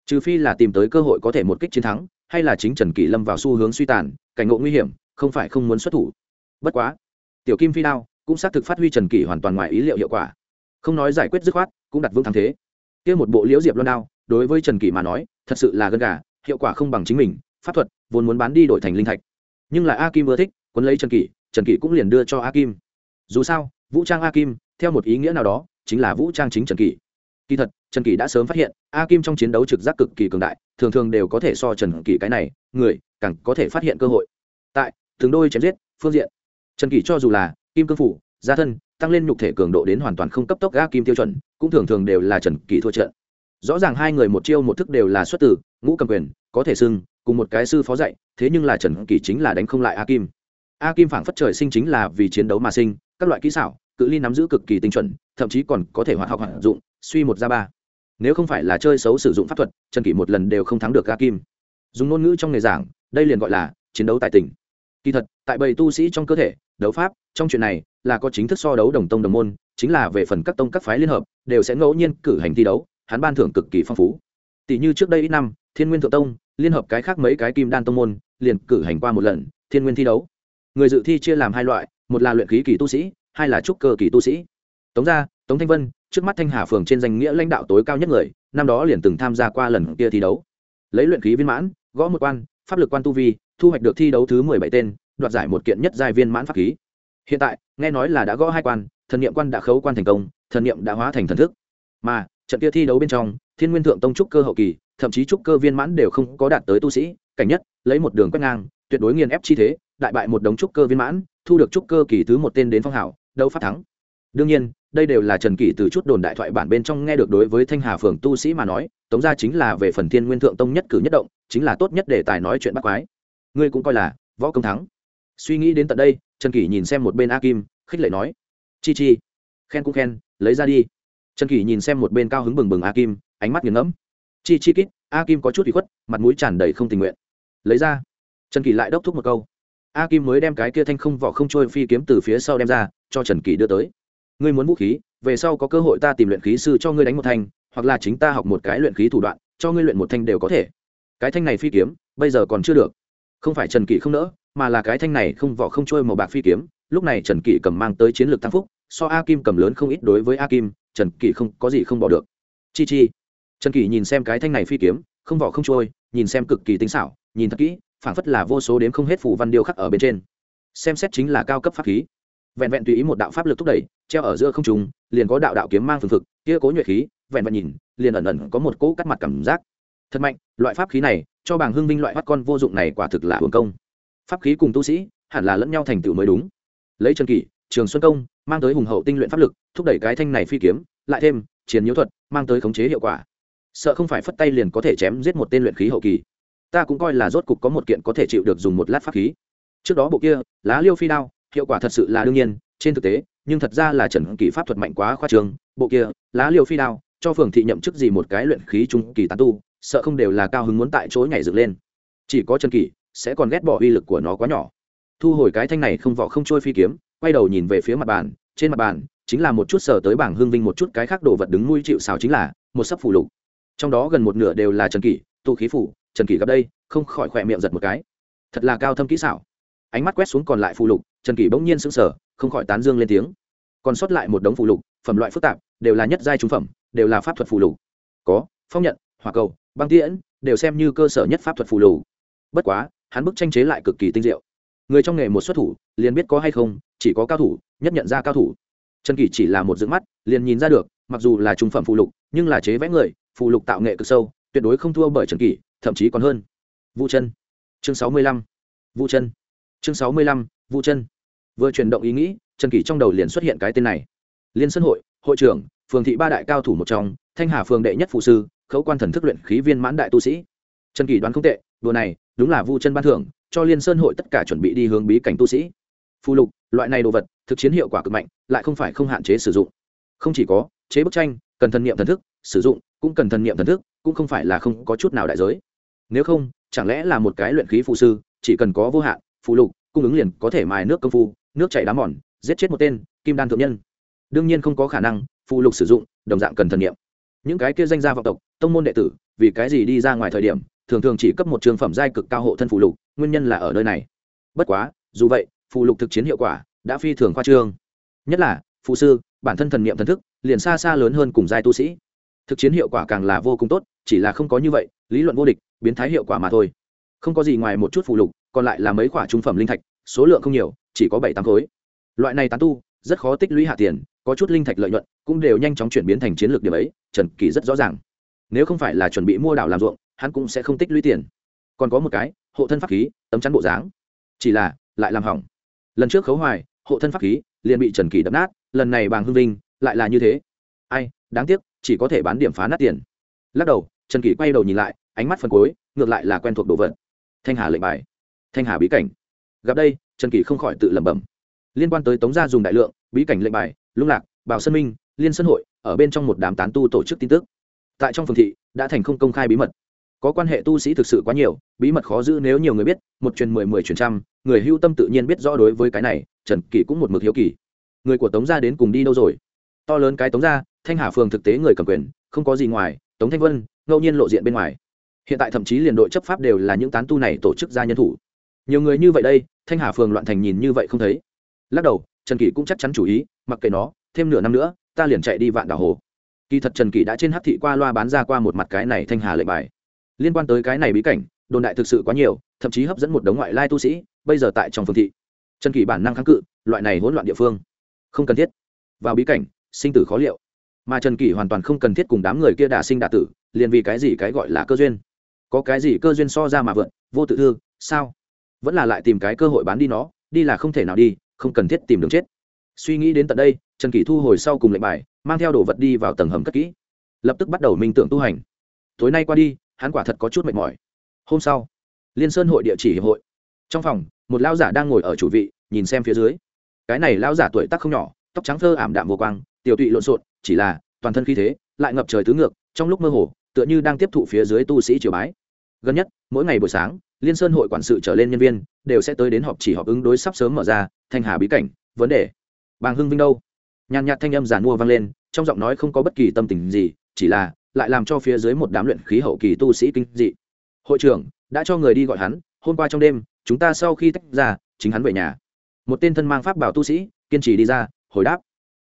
Trừ phi là tìm tới cơ hội có thể một kích chiến thắng hay là chính trần kỷ lâm vào xu hướng suy tàn, cảnh ngộ nguy hiểm, không phải không muốn xuất thủ. Bất quá, tiểu kim phi đao cũng xác thực phát huy trần kỷ hoàn toàn ngoài ý liệu hiệu quả. Không nói giải quyết dứt khoát, cũng đặt vững thắng thế. Kia một bộ liễu diệp loan đao, đối với trần kỷ mà nói, thật sự là gân gà, hiệu quả không bằng chính mình, pháp thuật vốn muốn bán đi đổi thành linh thạch. Nhưng là a kim ưa thích quấn lấy trần kỷ trần kỷ cũng liền đưa cho a kim. Dù sao, vũ trang a kim, theo một ý nghĩa nào đó, chính là vũ trang chính trần kỷ kỳ thật, trần kỳ đã sớm phát hiện, a kim trong chiến đấu trực giác cực kỳ cường đại, thường thường đều có thể so trần kỳ cái này, người, càng có thể phát hiện cơ hội. Tại thường đôi chém giết, phương diện. Trần kỳ cho dù là kim cương phủ, gia thân, tăng lên nhục thể cường độ đến hoàn toàn không cấp tốc a kim tiêu chuẩn, cũng thường thường đều là trần kỳ thua trận. Rõ ràng hai người một chiêu một thức đều là xuất tử ngũ cầm quyền, có thể xưng, cùng một cái sư phó dạy, thế nhưng là trần kỳ chính là đánh không lại a kim. A kim phảng phất trời sinh chính là vì chiến đấu mà sinh, các loại kỹ xảo, cự ly nắm giữ cực kỳ tinh chuẩn, thậm chí còn có thể hoạt học hoạt dụng suy một ra ba. Nếu không phải là chơi xấu sử dụng pháp thuật, trần kỷ một lần đều không thắng được Ga kim. Dùng ngôn ngữ trong nghề giảng, đây liền gọi là chiến đấu tại tỉnh kỳ thật, tại bầy tu sĩ trong cơ thể, đấu pháp, trong chuyện này là có chính thức so đấu đồng tông đồng môn, chính là về phần các tông các phái liên hợp, đều sẽ ngẫu nhiên cử hành thi đấu, hắn ban thưởng cực kỳ phong phú. Tỷ như trước đây ít năm, thiên nguyên thượng tông, liên hợp cái khác mấy cái kim đan tông môn, liền cử hành qua một lần, thiên nguyên thi đấu. Người dự thi chia làm hai loại, một là luyện khí kỳ tu sĩ, hai là trúc cơ kỳ tu sĩ. Tống gia, tống thanh vân trước mắt thanh hà phường trên danh nghĩa lãnh đạo tối cao nhất người, năm đó liền từng tham gia qua lần kia thi đấu. Lấy luyện khí viên mãn, gõ một quan, pháp lực quan tu vi, thu hoạch được thi đấu thứ mười bảy tên, đoạt giải một kiện nhất giai viên mãn pháp khí. Hiện tại, nghe nói là đã gõ hai quan, thần niệm quan đã khấu quan thành công, thần niệm đã hóa thành thần thức. Mà, trận kia thi đấu bên trong, thiên nguyên thượng tông trúc cơ hậu kỳ, thậm chí trúc cơ viên mãn đều không có đạt tới tu sĩ, cảnh nhất, lấy một đường quét ngang, tuyệt đối nghiền ép chi thế, đại bại một đống trúc cơ viên mãn, thu được trúc cơ kỳ thứ một tên đến phong hảo đấu phát thắng đương nhiên, đây đều là trần kỷ từ chút đồn đại thoại bản bên trong nghe được đối với thanh hà phường tu sĩ mà nói, tống gia chính là về phần thiên nguyên thượng tông nhất cử nhất động, chính là tốt nhất để tài nói chuyện bắt quái. Ngươi cũng coi là võ công thắng. Suy nghĩ đến tận đây, trần kỷ nhìn xem một bên a kim, khích lệ nói, chi chi, khen cũng khen, lấy ra đi. Trần kỷ nhìn xem một bên cao hứng bừng bừng a kim, ánh mắt nghiền ngẫm. Chi chi kít, a kim có chút bị khuất, mặt mũi tràn đầy không tình nguyện. Lấy ra. Trần kỷ lại đốc thúc một câu. A kim mới đem cái kia thanh không vỏ không trôi phi kiếm từ phía sau đem ra, cho trần kỷ đưa tới ngươi muốn vũ khí, về sau có cơ hội ta tìm luyện khí sư cho ngươi đánh một thanh, hoặc là chính ta học một cái luyện khí thủ đoạn, cho ngươi luyện một thanh đều có thể. Cái thanh này phi kiếm, bây giờ còn chưa được. Không phải trần kỷ không nỡ, mà là cái thanh này không vỏ không trôi màu bạc phi kiếm, lúc này trần kỷ cầm mang tới chiến lược tăng phúc, so a kim cầm lớn không ít đối với a kim, trần kỷ không, có gì không bỏ được. Chi chi. Trần kỷ nhìn xem cái thanh này phi kiếm, không vỏ không trôi, nhìn xem cực kỳ tinh xảo, nhìn thật kỹ, phảng phất là vô số đếm không hết phủ văn điêu khắc ở bên trên. Xem xét chính là cao cấp pháp khí vẹn vẹn tùy ý một đạo pháp lực thúc đẩy, treo ở giữa không trùng liền có đạo đạo kiếm mang phương thực kia cố nhuệ khí, vẹn vẹn nhìn, liền ẩn ẩn có một cỗ cắt mặt cảm giác. Thật mạnh, loại pháp khí này, cho bảng hưng vinh loại bắt con vô dụng này quả thực là hưởng công. Pháp khí cùng tu sĩ, hẳn là lẫn nhau thành tựu mới đúng. Lấy trần kỷ, trường xuân công, mang tới hùng hậu tinh luyện pháp lực, thúc đẩy cái thanh này phi kiếm, lại thêm chiến nhiễu thuật, mang tới khống chế hiệu quả. Sợ không phải phất tay liền có thể chém giết một tên luyện khí hậu kỳ. Ta cũng coi là rốt cục có một kiện có thể chịu được dùng một lát pháp khí. Trước đó bộ kia, lá liêu phi đao hiệu quả thật sự là đương nhiên, trên thực tế, nhưng thật ra là trần kỳ pháp thuật mạnh quá khoa trường, bộ kia, lá liều phi đao, cho phường thị nhậm chức gì một cái luyện khí trung kỳ tán tu, sợ không đều là cao hứng muốn tại chỗ nhảy dựng lên. Chỉ có trần kỳ sẽ còn ghét bỏ uy lực của nó quá nhỏ. Thu hồi cái thanh này không vỏ không trôi phi kiếm, quay đầu nhìn về phía mặt bàn, trên mặt bàn chính là một chút sờ tới bảng hương vinh một chút cái khác đồ vật đứng nuôi chịu xào chính là một sấp phủ lục. Trong đó gần một nửa đều là trần kỷ tụ khí phủ trần kỷ gặp đây, không khỏi khỏe miệng giật một cái. Thật là cao thâm kỹ xảo ánh mắt quét xuống còn lại phụ lục, trần kỷ bỗng nhiên sững sờ, không khỏi tán dương lên tiếng. Còn sót lại một đống phụ lục, phẩm loại phức tạp, đều là nhất giai trung phẩm, đều là pháp thuật phụ lục. Có, phong nhận, hỏa cầu, băng tiễn, đều xem như cơ sở nhất pháp thuật phụ lục. Bất quá, hắn bức tranh chế lại cực kỳ tinh diệu. Người trong nghề một xuất thủ, liền biết có hay không, chỉ có cao thủ, nhất nhận ra cao thủ. Trần kỷ chỉ là một dưỡng mắt, liền nhìn ra được, mặc dù là trung phẩm phụ lục, nhưng là chế vẽ người, phụ lục tạo nghệ cực sâu, tuyệt đối không thua bởi trần kỷ, thậm chí còn hơn. Vũ chân. Chương sáu mươi lăm. Vũ chân chương sáu mươi lăm, vũ chân. Vừa chuyển động ý nghĩ, trần kỷ trong đầu liền xuất hiện cái tên này. Liên sơn hội hội trưởng, phường thị ba đại cao thủ một trong, thanh hà phường đệ nhất phụ sư, khấu quan thần thức luyện khí viên mãn đại tu sĩ. Trần kỷ đoán không tệ, đùa này, đúng là vu chân ban thưởng, cho liên sơn hội tất cả chuẩn bị đi hướng bí cảnh tu sĩ. Phù lục, loại này đồ vật, thực chiến hiệu quả cực mạnh, lại không phải không hạn chế sử dụng. Không chỉ có, chế bức tranh, cần thần niệm thần thức, sử dụng, cũng cần thần niệm thần thức, cũng không phải là không có chút nào đại giới. Nếu không, chẳng lẽ là một cái luyện khí phụ sư, chỉ cần có vô hạn phụ lục, cung ứng liền có thể mài nước công phu, nước chảy đá mòn, giết chết một tên, kim đan thượng nhân. Đương nhiên không có khả năng phụ lục sử dụng, đồng dạng cần thần niệm. Những cái kia danh gia vọng tộc, tông môn đệ tử, vì cái gì đi ra ngoài thời điểm, thường thường chỉ cấp một trường phẩm giai cực cao hộ thân phụ lục, nguyên nhân là ở nơi này. Bất quá, dù vậy phụ lục thực chiến hiệu quả đã phi thường khoa trương. Nhất là phụ sư, bản thân thần niệm thần thức, liền xa xa lớn hơn cùng giai tu sĩ. Thực chiến hiệu quả càng là vô cùng tốt, chỉ là không có như vậy, lý luận vô địch, biến thái hiệu quả mà thôi. Không có gì ngoài một chút phụ lục còn lại là mấy khoả trung phẩm linh thạch, số lượng không nhiều, chỉ có bảy tám khối. Loại này tán tu, rất khó tích lũy hạ tiền, có chút linh thạch lợi nhuận, cũng đều nhanh chóng chuyển biến thành chiến lược điểm ấy, trần kỳ rất rõ ràng. Nếu không phải là chuẩn bị mua đảo làm ruộng, hắn cũng sẽ không tích lũy tiền. Còn có một cái, hộ thân pháp khí, tấm chắn bộ dáng. Chỉ là, lại làm hỏng. Lần trước khấu hoài, hộ thân pháp khí, liền bị trần kỳ đập nát, lần này bàng hưng vinh, lại là như thế. Ai, đáng tiếc, chỉ có thể bán điểm phá nát tiền. Lắc đầu, trần kỳ quay đầu nhìn lại, ánh mắt phần cuối, ngược lại là quen thuộc đồ vật. Thanh hà lệnh bài thanh hà bí cảnh. Gặp đây, trần kỳ không khỏi tự lẩm bẩm. Liên quan tới tống gia dùng đại lượng, bí cảnh lệnh bài, lung lạc bảo sơn minh, liên sơn hội, ở bên trong một đám tán tu tổ chức tin tức. Tại trong phường thị, đã thành không công khai bí mật. Có quan hệ tu sĩ thực sự quá nhiều, bí mật khó giữ nếu nhiều người biết, một truyền mười mười truyền trăm, người hưu tâm tự nhiên biết rõ đối với cái này, trần kỳ cũng một mực hiếu kỳ. Người của tống gia đến cùng đi đâu rồi? To lớn cái tống gia, thanh hà phường thực tế người cầm quyền, không có gì ngoài, tống thanh vân, ngẫu nhiên lộ diện bên ngoài. Hiện tại thậm chí liền đội chấp pháp đều là những tán tu này tổ chức ra nhân thủ nhiều người như vậy đây, thanh hà phường loạn thành nhìn như vậy không thấy. Lắc đầu, trần kỷ cũng chắc chắn chủ ý, mặc kệ nó, thêm nửa năm nữa, ta liền chạy đi vạn đảo hồ. Kỳ thật trần kỷ đã trên hát thị qua loa bán ra qua một mặt cái này thanh hà lệnh bài. Liên quan tới cái này bí cảnh, đồn đại thực sự quá nhiều, thậm chí hấp dẫn một đống ngoại lai tu sĩ, bây giờ tại trong phương thị. Trần kỷ bản năng kháng cự, loại này hỗn loạn địa phương, không cần thiết. Vào bí cảnh, sinh tử khó liệu. Mà trần kỷ hoàn toàn không cần thiết cùng đám người kia đả sinh đả tử, liền vì cái gì cái gọi là cơ duyên. Có cái gì cơ duyên so ra mà vượn, vô tự thư, sao? Vẫn là lại tìm cái cơ hội bán đi nó, đi là không thể nào đi, không cần thiết tìm đường chết. Suy nghĩ đến tận đây, trần kỷ thu hồi sau cùng lệnh bài, mang theo đồ vật đi vào tầng hầm cất kỹ. Lập tức bắt đầu minh tưởng tu hành. Tối nay qua đi, hắn quả thật có chút mệt mỏi. Hôm sau, liên sơn hội địa chỉ hiệp hội. Trong phòng, một lao giả đang ngồi ở chủ vị, nhìn xem phía dưới. Cái này lao giả tuổi tác không nhỏ, tóc trắng thơ ảm đạm vô quang, tiểu tụy lộn xộn, chỉ là toàn thân khí thế, lại ngập trời tứ ngược, trong lúc mơ hồ, tựa như đang tiếp thụ phía dưới tu sĩ triều bái. Gần nhất, mỗi ngày buổi sáng liên sơn hội quản sự trở lên nhân viên đều sẽ tới đến họp chỉ họp ứng đối sắp sớm mở ra, thanh hà bí cảnh, vấn đề. Bàng hưng vinh đâu? Nhàn nhạt thanh âm giản mua vang lên, trong giọng nói không có bất kỳ tâm tình gì, chỉ là lại làm cho phía dưới một đám luyện khí hậu kỳ tu sĩ kinh dị. Hội trưởng, đã cho người đi gọi hắn, hôm qua trong đêm, chúng ta sau khi tách ra, chính hắn về nhà. Một tên thân mang pháp bảo tu sĩ, kiên trì đi ra, hồi đáp.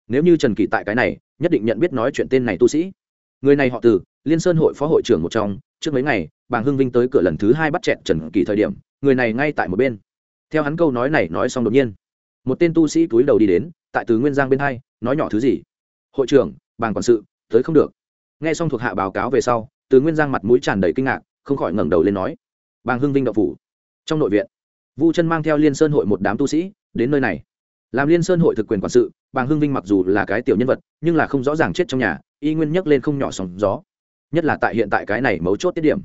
Nếu như trần kỳ tại cái này, nhất định nhận biết nói chuyện tên này tu sĩ. Người này họ từ liên sơn hội phó hội trưởng một trong, trước mấy ngày, bàng hưng vinh tới cửa lần thứ hai bắt chẹn trần kỳ thời điểm, người này ngay tại một bên. Theo hắn câu nói này nói xong đột nhiên, một tên tu sĩ túi đầu đi đến, tại từ nguyên giang bên hai, nói nhỏ thứ gì? Hội trưởng, bàng quản sự, tới không được. Nghe xong thuộc hạ báo cáo về sau, từ nguyên giang mặt mũi tràn đầy kinh ngạc, không khỏi ngẩng đầu lên nói, bàng hưng vinh đậu phủ, trong nội viện. Vu chân mang theo liên sơn hội một đám tu sĩ, đến nơi này. Làm liên sơn hội thực quyền quản sự, bàng hưng vinh mặc dù là cái tiểu nhân vật, nhưng là không rõ ràng chết trong nhà, y nguyên nhấc lên không nhỏ sóng gió nhất là tại hiện tại cái này mấu chốt tiết điểm.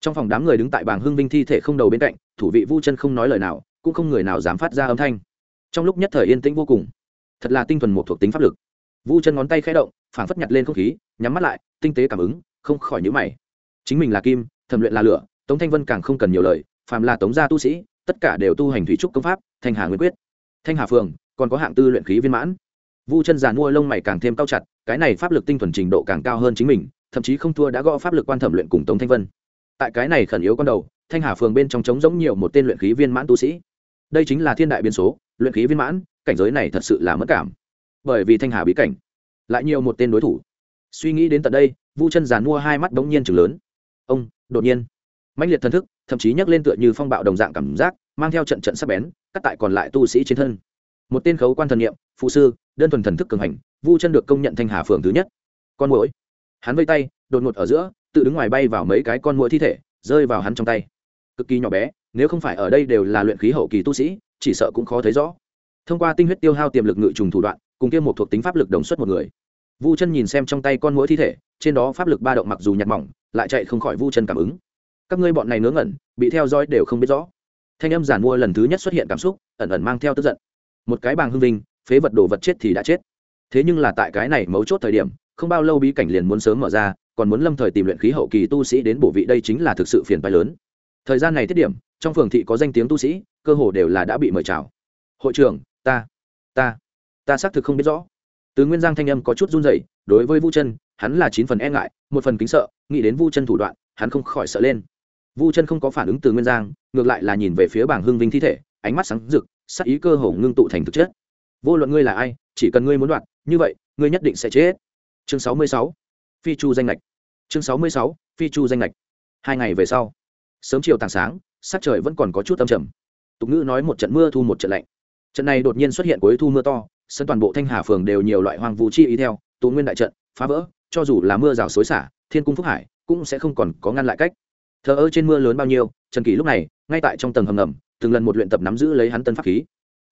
Trong phòng đám người đứng tại bàng hưng vinh thi thể không đầu bên cạnh, thủ vị vu chân không nói lời nào, cũng không người nào dám phát ra âm thanh. Trong lúc nhất thời yên tĩnh vô cùng, thật là tinh thuần một thuộc tính pháp lực. Vu chân ngón tay khẽ động, phảng phất nhặt lên không khí, nhắm mắt lại, tinh tế cảm ứng, không khỏi nhữ mày. Chính mình là kim, thẩm luyện là lửa, tống thanh vân càng không cần nhiều lời, phàm là tống gia tu sĩ, tất cả đều tu hành thủy trúc công pháp, thanh hà nguyên quyết. Thanh hà phường, còn có hạng tư luyện khí viên mãn. Vu chân giàn mua lông mày càng thêm cao chặt, cái này pháp lực tinh thuần trình độ càng cao hơn chính mình thậm chí không thua đã gõ pháp lực quan thẩm luyện cùng tống thanh vân. Tại cái này khẩn yếu con đầu, thanh hà phường bên trong trống giống nhiều một tên luyện khí viên mãn tu sĩ. Đây chính là thiên đại biên số, luyện khí viên mãn, cảnh giới này thật sự là mất cảm. Bởi vì thanh hà bí cảnh, lại nhiều một tên đối thủ. Suy nghĩ đến tận đây, vu chân giàn mua hai mắt bỗng nhiên chừng lớn. Ông, đột nhiên. Mạnh liệt thần thức, thậm chí nhắc lên tựa như phong bạo đồng dạng cảm giác, mang theo trận trận sắc bén, cắt tại còn lại tu sĩ trên thân. Một tên khấu quan thần nghiệm phụ sư, đơn thuần thần thức cường hành, vu chân được công nhận thanh hà phường thứ nhất. Con mũi hắn vây tay, đột ngột ở giữa, tự đứng ngoài bay vào mấy cái con mũi thi thể, rơi vào hắn trong tay. Cực kỳ nhỏ bé, nếu không phải ở đây đều là luyện khí hậu kỳ tu sĩ, chỉ sợ cũng khó thấy rõ. Thông qua tinh huyết tiêu hao tiềm lực ngự trùng thủ đoạn, cùng kia một thuộc tính pháp lực đồng xuất một người. Vu chân nhìn xem trong tay con mũi thi thể, trên đó pháp lực ba động mặc dù nhạt mỏng, lại chạy không khỏi vu chân cảm ứng. Các ngươi bọn này ngớ ngẩn, bị theo dõi đều không biết rõ. Thanh âm giản mua lần thứ nhất xuất hiện cảm xúc, ẩn ẩn mang theo tức giận. Một cái bàng hưng vinh, phế vật đồ vật chết thì đã chết. Thế nhưng là tại cái này mấu chốt thời điểm không bao lâu bí cảnh liền muốn sớm mở ra, còn muốn lâm thời tìm luyện khí hậu kỳ tu sĩ đến bổ vị, đây chính là thực sự phiền phái lớn. Thời gian này tiết điểm, trong phường thị có danh tiếng tu sĩ, cơ hồ đều là đã bị mời chào. Hội trưởng, ta ta ta xác thực không biết rõ. Từ nguyên giang thanh âm có chút run rẩy, đối với vu chân, hắn là chín phần e ngại, một phần kính sợ, nghĩ đến vu chân thủ đoạn, hắn không khỏi sợ lên. Vu chân không có phản ứng từ nguyên giang, ngược lại là nhìn về phía bảng hưng vinh thi thể, ánh mắt sáng rực, sắc ý cơ hồ ngưng tụ thành thực chất. Vô luận ngươi là ai, chỉ cần ngươi muốn đoạt, như vậy, ngươi nhất định sẽ chết chương sáu mươi sáu, phi chu danh lệch chương sáu mươi sáu, phi chu danh lệch hai ngày về sau, sớm chiều tàng sáng, sắc trời vẫn còn có chút âm trầm. Tục ngữ nói một trận mưa thu một trận lạnh. Trận này đột nhiên xuất hiện cuối thu mưa to, sân toàn bộ thanh hà phường đều nhiều loại hoang vũ chi ý theo, tù nguyên đại trận, phá vỡ, cho dù là mưa rào xối xả, thiên cung phúc hải cũng sẽ không còn có ngăn lại cách. Thờ ơ trên mưa lớn bao nhiêu, trần kỳ lúc này, ngay tại trong tầng hầm ngầm, từng lần một luyện tập nắm giữ lấy hắn tân pháp khí.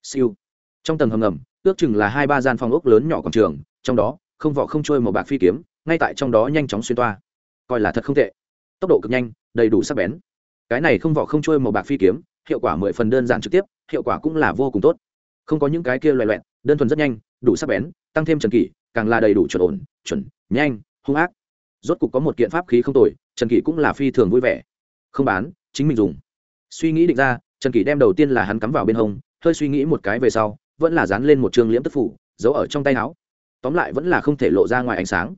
Siêu. Trong tầng hầm ngầm, ước chừng là hai ba gian phòng ốc lớn nhỏ quảng trường, trong đó không vỏ không trôi màu bạc phi kiếm, ngay tại trong đó nhanh chóng xuyên toa. Coi là thật không tệ. Tốc độ cực nhanh, đầy đủ sắc bén. Cái này không vỏ không trôi màu bạc phi kiếm, hiệu quả mười phần đơn giản trực tiếp, hiệu quả cũng là vô cùng tốt. Không có những cái kia loại loẹt, đơn thuần rất nhanh, đủ sắc bén, tăng thêm trần kỷ, càng là đầy đủ chuẩn ổn, chuẩn, nhanh, hung ác. Rốt cục có một kiện pháp khí không tồi, trần kỷ cũng là phi thường vui vẻ. Không bán, chính mình dùng. Suy nghĩ định ra, trần kỷ đem đầu tiên là hắn cắm vào bên hông, hơi suy nghĩ một cái về sau, vẫn là dán lên một trường liễm tức phủ, giấu ở trong tay áo tóm lại vẫn là không thể lộ ra ngoài ánh sáng.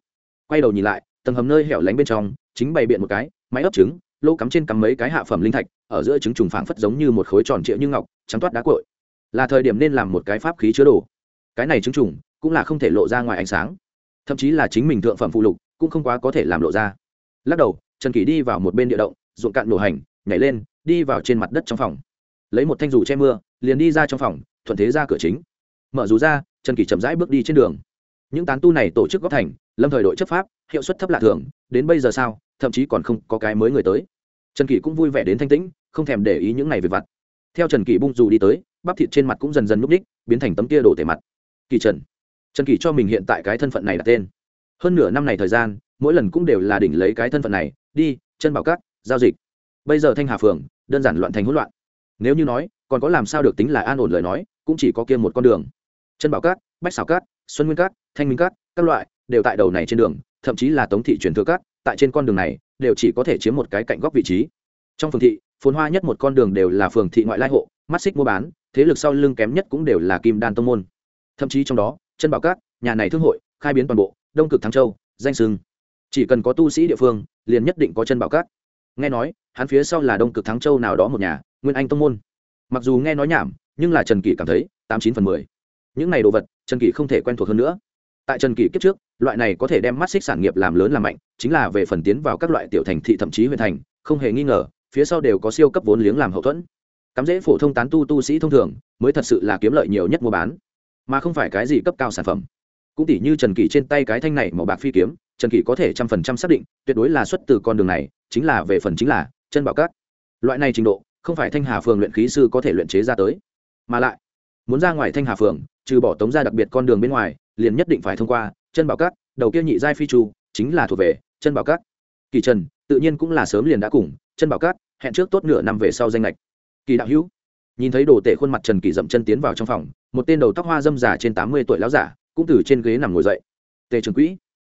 Quay đầu nhìn lại, tầng hầm nơi hẻo lánh bên trong, chính bày biện một cái, máy ấp trứng, lô cắm trên cắm mấy cái hạ phẩm linh thạch, ở giữa trứng trùng phảng phất giống như một khối tròn trịa như ngọc, trắng toát đá cội là thời điểm nên làm một cái pháp khí chứa đồ. Cái này trứng trùng cũng là không thể lộ ra ngoài ánh sáng. Thậm chí là chính mình thượng phẩm phụ lục cũng không quá có thể làm lộ ra. Lắc đầu, trần kỷ đi vào một bên địa động, ruộng cạn nổ hành, nhảy lên, đi vào trên mặt đất trong phòng. Lấy một thanh dù che mưa, liền đi ra trong phòng, thuận thế ra cửa chính. Mở dù ra, trần kỷ chậm rãi bước đi trên đường những tán tu này tổ chức góp thành lâm thời đội chấp pháp hiệu suất thấp lạ thường đến bây giờ sao thậm chí còn không có cái mới người tới. Trần kỷ cũng vui vẻ đến thanh tĩnh không thèm để ý những này về vặt. Theo trần kỷ bung dù đi tới bắp thịt trên mặt cũng dần dần núp ních, biến thành tấm kia đổ tề mặt. Kỳ trần. Trần kỷ cho mình hiện tại cái thân phận này đặt tên. Hơn nửa năm này thời gian mỗi lần cũng đều là đỉnh lấy cái thân phận này đi chân bảo cát giao dịch. Bây giờ thanh hà phường đơn giản loạn thành hỗn loạn. Nếu như nói còn có làm sao được tính là an ổn lời nói cũng chỉ có kia một con đường. Chân bảo cát bách xảo cát xuân nguyên cát, thanh minh cát, các loại, đều tại đầu này trên đường, thậm chí là tống thị truyền thừa cát, tại trên con đường này, đều chỉ có thể chiếm một cái cạnh góc vị trí. Trong phường thị, phồn hoa nhất một con đường đều là phường thị ngoại lai hộ, mắt xích mua bán, thế lực sau lưng kém nhất cũng đều là kim đan tông môn. Thậm chí trong đó, chân bảo cát, nhà này thương hội, khai biến toàn bộ, đông cực thắng châu, danh sưng. Chỉ cần có tu sĩ địa phương, liền nhất định có chân bảo cát. Nghe nói, hắn phía sau là đông cực thắng châu nào đó một nhà, nguyên anh tông môn. Mặc dù nghe nói nhảm, nhưng là trần kỷ cảm thấy tám chín phần mười. Những này đồ vật trần kỷ không thể quen thuộc hơn nữa. Tại trần kỷ kiếp trước, loại này có thể đem mắt xích sản nghiệp làm lớn làm mạnh, chính là về phần tiến vào các loại tiểu thành thị thậm chí huyện thành, không hề nghi ngờ, phía sau đều có siêu cấp vốn liếng làm hậu thuẫn. Cắm dễ phổ thông tán tu tu sĩ thông thường, mới thật sự là kiếm lợi nhiều nhất mua bán, mà không phải cái gì cấp cao sản phẩm. Cũng tỉ như trần kỷ trên tay cái thanh này màu bạc phi kiếm, trần kỷ có thể trăm phần trăm xác định, tuyệt đối là xuất từ con đường này, chính là về phần chính là chân bảo cát. Loại này trình độ, không phải thanh hà phường luyện khí sư có thể luyện chế ra tới, mà lại, muốn ra ngoài thanh hà phường trừ bỏ tống ra đặc biệt con đường bên ngoài, liền nhất định phải thông qua, chân bảo cát đầu kia nhị giai phi chu, chính là thuộc về chân bảo cát kỳ trần, tự nhiên cũng là sớm liền đã cùng, chân bảo cát hẹn trước tốt nửa năm về sau danh lệch. Kỳ đạo hữu, nhìn thấy đồ tể khuôn mặt trần kỳ dậm chân tiến vào trong phòng, một tên đầu tóc hoa dâm giả trên tám mươi tuổi láo giả, cũng từ trên ghế nằm ngồi dậy. Tề trường quỹ.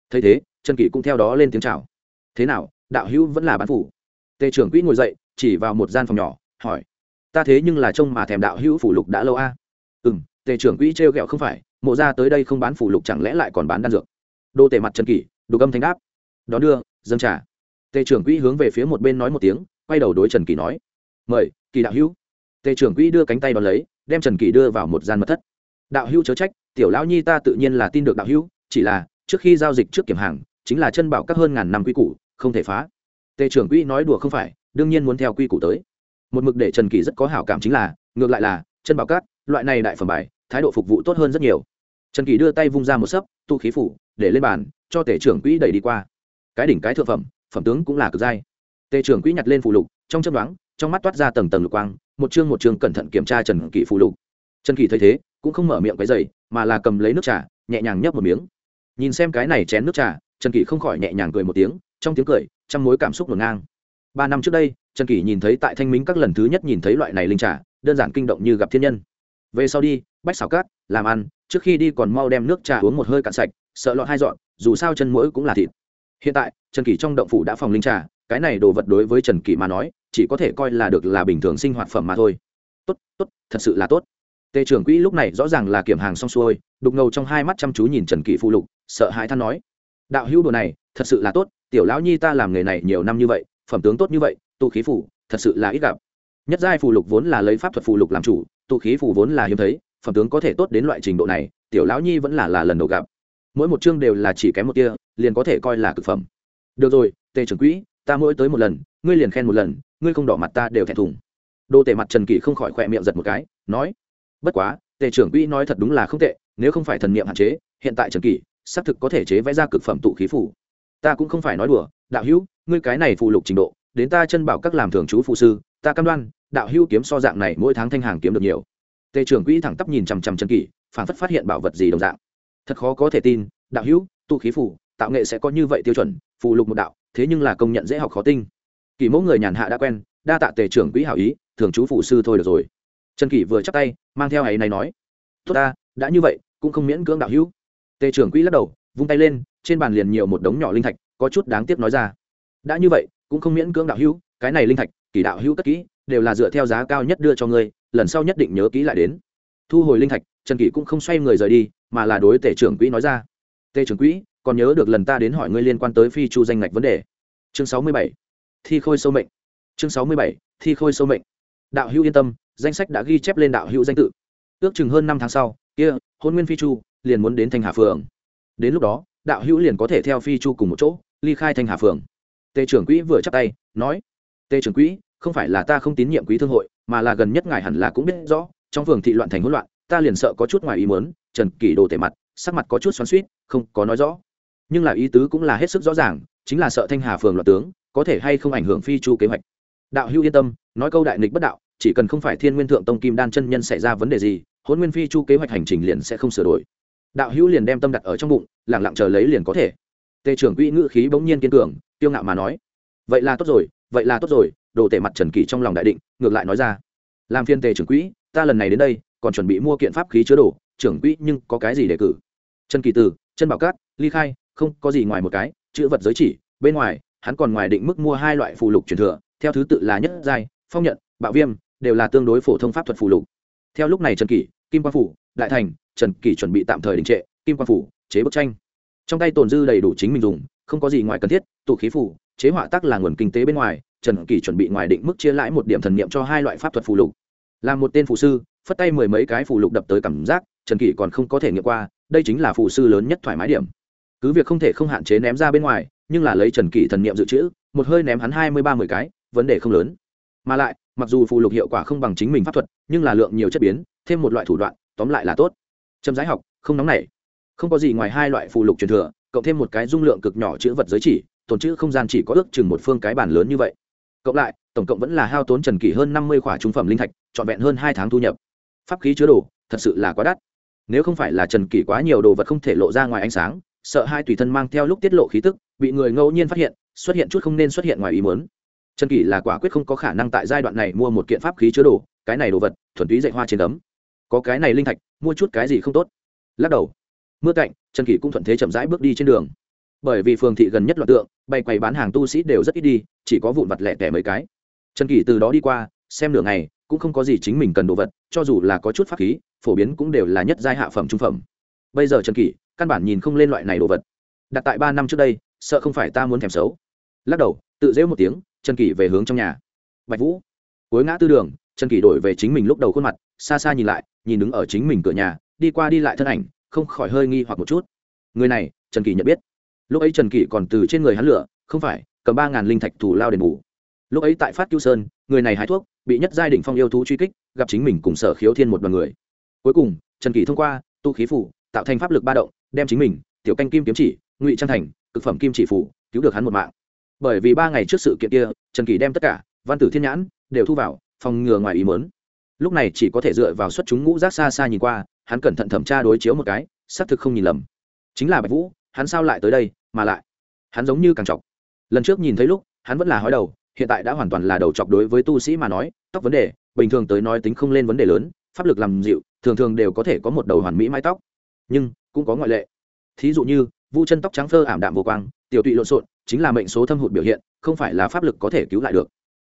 Thấy thế, trần kỳ cũng theo đó lên tiếng chào. Thế nào, đạo hữu vẫn là bán phủ? Tề trưởng quỹ ngồi dậy, chỉ vào một gian phòng nhỏ, hỏi. Ta thế nhưng là trông mà thèm đạo hữu phủ lục đã lâu a. à? Tề trưởng quỹ trêu ghẹo không phải, mộ ra tới đây không bán phủ lục chẳng lẽ lại còn bán đan dược? Đô tề mặt trần kỷ, đục âm thanh đáp. Đón đưa, dâng trả tề trưởng quỹ hướng về phía một bên nói một tiếng, quay đầu đối trần kỳ nói. Mời kỳ đạo hữu. Tề trưởng quỹ đưa cánh tay đón lấy, đem trần kỳ đưa vào một gian mật thất. Đạo hữu chớ trách, tiểu lão nhi ta tự nhiên là tin được đạo hữu, chỉ là, trước khi giao dịch trước kiểm hàng, chính là chân bảo các hơn ngàn năm quy củ, không thể phá. Tề trưởng quỹ nói đùa không phải, đương nhiên muốn theo quy củ tới. Một mực để trần kỳ rất có hảo cảm chính là, ngược lại là, chân bảo các, loại này đại phẩm bài thái độ phục vụ tốt hơn rất nhiều. Trần kỳ đưa tay vung ra một sấp, tu khí phủ, để lên bàn, cho tể trưởng quỹ đẩy đi qua. Cái đỉnh cái thượng phẩm phẩm tướng cũng là cực giai. Tể trưởng quỹ nhặt lên phụ lục, trong chấp đoán trong mắt toát ra tầng tầng lục quang, một chương một chương cẩn thận kiểm tra trần kỳ phụ lục. Trần Kỳ thấy thế, cũng không mở miệng cái dày mà là cầm lấy nước trà, nhẹ nhàng nhấp một miếng. Nhìn xem cái này chén nước trà, trần Kỳ không khỏi nhẹ nhàng cười một tiếng, trong tiếng cười trong mối cảm xúc ngổn ngang. Ba năm trước đây, trần Kỳ nhìn thấy tại thanh minh các lần thứ nhất nhìn thấy loại này linh trà, đơn giản kinh động như gặp thiên nhân. Về sau đi bách xào cát, làm ăn, trước khi đi còn mau đem nước trà uống một hơi cạn sạch, sợ lọt hai dọn, dù sao chân mũi cũng là thịt. Hiện tại, trần kỷ trong động phủ đã phòng linh trà, cái này đồ vật đối với trần kỷ mà nói, chỉ có thể coi là được là bình thường sinh hoạt phẩm mà thôi. Tốt tốt, thật sự là tốt. Tề trưởng quỹ lúc này rõ ràng là kiểm hàng xong xuôi, đục ngầu trong hai mắt chăm chú nhìn trần kỷ phụ lục, sợ hãi than nói, đạo hữu đồ này, thật sự là tốt, tiểu lão nhi ta làm nghề này nhiều năm như vậy, phẩm tướng tốt như vậy, tụ khí phủ, thật sự là ít gặp. Nhất giai phù lục vốn là lấy pháp thuật phù lục làm chủ, tụ khí phù vốn là hiếm thấy phẩm tướng có thể tốt đến loại trình độ này, tiểu lão nhi vẫn là là lần đầu gặp. Mỗi một chương đều là chỉ kém một tia, liền có thể coi là cực phẩm. Được rồi, tề trưởng quỹ, ta mỗi tới một lần, ngươi liền khen một lần, ngươi không đỏ mặt ta đều thẹn thùng. Đô tề mặt trần kỷ không khỏi khỏe miệng giật một cái, nói, bất quá, tề trưởng quỹ nói thật đúng là không tệ, nếu không phải thần niệm hạn chế, hiện tại trần kỷ, xác thực có thể chế vẽ ra cực phẩm tụ khí phủ ta cũng không phải nói đùa, đạo hữu, ngươi cái này phụ lục trình độ, đến ta chân bảo các làm thường chú phụ sư, ta cam đoan, đạo hữu kiếm so dạng này mỗi tháng thanh hàng kiếm được nhiều tề trưởng quỹ thẳng tắp nhìn chằm chằm trần kỷ, phản phất phát hiện bảo vật gì đồng dạng. Thật khó có thể tin, đạo hữu tụ khí phủ tạo nghệ sẽ có như vậy tiêu chuẩn, phù lục một đạo, thế nhưng là công nhận dễ học khó tinh. Kỷ mẫu người nhàn hạ đã quen, đa tạ tề trưởng quỹ hảo ý, thường chú phụ sư thôi được rồi. Trần kỷ vừa chắc tay, mang theo ấy này nói, tốt ta, đã như vậy, cũng không miễn cưỡng đạo hữu. Tề trưởng quỹ lắc đầu, vung tay lên, trên bàn liền nhiều một đống nhỏ linh thạch, có chút đáng tiếc nói ra, đã như vậy, cũng không miễn cưỡng đạo hữu, cái này linh thạch kỳ đạo hữu cất kỹ, đều là dựa theo giá cao nhất đưa cho ngươi lần sau nhất định nhớ kỹ lại đến. Thu hồi linh thạch, trần kỷ cũng không xoay người rời đi, mà là đối tể trưởng quỹ nói ra. Tể trưởng quỹ, còn nhớ được lần ta đến hỏi ngươi liên quan tới phi chu danh ngạch vấn đề. Chương sáu mươi bảy. Thi khôi sâu mệnh. Chương sáu mươi bảy. Thi khôi sâu mệnh. Đạo hữu yên tâm, danh sách đã ghi chép lên đạo hữu danh tự. Ước chừng hơn năm tháng sau, kia, hôn nguyên phi chu liền muốn đến thanh hà phường. Đến lúc đó, đạo hữu liền có thể theo phi chu cùng một chỗ, ly khai thanh hà phường. Tề trưởng quỹ vừa chắp tay, nói, tề trưởng quỹ không phải là ta không tín nhiệm quý thương hội, mà là gần nhất ngài hẳn là cũng biết rõ, trong phường thị loạn thành hỗn loạn, ta liền sợ có chút ngoài ý muốn, trần kỷ đồ tề mặt, sắc mặt có chút xoắn suýt không có nói rõ. Nhưng là ý tứ cũng là hết sức rõ ràng, chính là sợ thanh hà phường loạn tướng, có thể hay không ảnh hưởng phi chu kế hoạch. Đạo hữu yên tâm, nói câu đại nghịch bất đạo, chỉ cần không phải thiên nguyên thượng tông kim đan chân nhân xảy ra vấn đề gì hôn nguyên phi chu kế hoạch hành trình liền sẽ không sửa đổi. Đạo hữu liền đem tâm đặt ở trong bụng lẳng lặng chờ lấy liền có thể. Tề trưởng quỹ ngữ khí bỗng nhiên kiên cường tiêu ngạo mà nói, vậy là tốt rồi vậy là tốt rồi, đồ tể mặt trần kỷ trong lòng đại định, ngược lại nói ra. Làm phiên tề trưởng quỹ, ta lần này đến đây, còn chuẩn bị mua kiện pháp khí chứa đồ, trưởng quỹ nhưng có cái gì để cử? Trần kỳ từ, chân bảo cát, ly khai, không có gì ngoài một cái, chữ vật giới chỉ, bên ngoài, hắn còn ngoài định mức mua hai loại phù lục truyền thừa, theo thứ tự là nhất giai, phong nhận, bạo viêm, đều là tương đối phổ thông pháp thuật phù lục. Theo lúc này trần kỷ, kim quang phủ, đại thành, trần kỷ chuẩn bị tạm thời đình trệ, kim quang phủ, chế bức tranh. Trong tay tồn dư đầy đủ chính mình dùng, không có gì ngoài cần thiết, tụ khí phủ chế họa tác là nguồn kinh tế bên ngoài trần kỷ chuẩn bị ngoài định mức chia lãi một điểm thần niệm cho hai loại pháp thuật phù lục. Là một tên phù sư, phất tay mười mấy cái phù lục đập tới cảm giác, trần kỷ còn không có thể nghiệm qua, đây chính là phù sư lớn nhất thoải mái điểm. Cứ việc không thể không hạn chế ném ra bên ngoài, nhưng là lấy trần kỷ thần niệm dự trữ, một hơi ném hắn hai mươi ba mười cái, vấn đề không lớn. Mà lại, mặc dù phù lục hiệu quả không bằng chính mình pháp thuật, nhưng là lượng nhiều chất biến, thêm một loại thủ đoạn, tóm lại là tốt. Chấm giải học, không nóng nảy. Không có gì ngoài hai loại phù lục truyền thừa, cộng thêm một cái dung lượng cực nhỏ chữ vật giới chỉ, tồn chữ không gian chỉ có ước chừng một phương cái bản lớn như vậy cộng lại, tổng cộng vẫn là hao tốn trần kỷ hơn năm mươi khỏa trung phẩm linh thạch, trọn vẹn hơn hai tháng thu nhập. Pháp khí chứa đồ, thật sự là quá đắt. Nếu không phải là trần kỷ quá nhiều đồ vật không thể lộ ra ngoài ánh sáng, sợ hai tùy thân mang theo lúc tiết lộ khí tức, bị người ngẫu nhiên phát hiện, xuất hiện chút không nên xuất hiện ngoài ý muốn. Trần kỷ là quả quyết không có khả năng tại giai đoạn này mua một kiện pháp khí chứa đồ, cái này đồ vật, thuần túy dạy hoa trên tấm có cái này linh thạch, mua chút cái gì không tốt? Lắc đầu. Mưa cạnh, trần kỷ cũng thuận thế chậm rãi bước đi trên đường bởi vì phường thị gần nhất loạt tượng bày quầy bán hàng tu sĩ đều rất ít đi, chỉ có vụn vặt lẻ tẻ mấy cái. Trần kỷ từ đó đi qua, xem nửa ngày, cũng không có gì chính mình cần đồ vật, cho dù là có chút pháp khí, phổ biến cũng đều là nhất giai hạ phẩm trung phẩm. Bây giờ trần kỷ, căn bản nhìn không lên loại này đồ vật. Đặt tại ba năm trước đây, sợ không phải ta muốn thèm xấu. Lắc đầu, tự dễu một tiếng, trần kỷ về hướng trong nhà. Bạch vũ, cuối ngã tư đường, trần kỷ đổi về chính mình lúc đầu khuôn mặt, xa xa nhìn lại, nhìn đứng ở chính mình cửa nhà, đi qua đi lại thân ảnh, không khỏi hơi nghi hoặc một chút. Người này, trần kỷ nhận biết lúc ấy trần kỷ còn từ trên người hắn lửa, không phải, cầm ba ngàn linh thạch thủ lao đền bù. Lúc ấy tại phát cứu sơn, người này hái thuốc, bị nhất giai đ ỉ n h phong yêu thú truy kích, gặp chính mình cùng sở khiếu thiên một đ o n người. Cuối cùng, trần kỷ thông qua tu khí phủ, tạo thành pháp lực ba động, đem chính mình, tiểu canh kim kiếm chỉ, ngụy trang thành, cực phẩm kim chỉ phủ, cứu được hắn một mạng. Bởi vì ba ngày trước sự kiện kia, trần kỷ đem tất cả, văn tử thiên nhãn, đều thu vào, phòng ngừa ngoài ý mớn lúc này chỉ có thể dựa vào xuất chúng ngũ rác xa xa nhìn qua, hắn cẩn thận thẩm tra đối chiếu một cái, xác thực không nhìn lầm. Chính là bạch vũ hắn sao lại tới đây, mà lại, hắn giống như càng chọc. Lần trước nhìn thấy lúc, hắn vẫn là hói đầu, hiện tại đã hoàn toàn là đầu chọc đối với tu sĩ mà nói, tóc vấn đề, bình thường tới nói tính không lên vấn đề lớn, pháp lực làm dịu, thường thường đều có thể có một đầu hoàn mỹ mái tóc. Nhưng, cũng có ngoại lệ. Thí dụ như, vu chân tóc trắng phơ ảm đạm vô quang, tiểu tụy lộn xộn, chính là mệnh số thâm hụt biểu hiện, không phải là pháp lực có thể cứu lại được.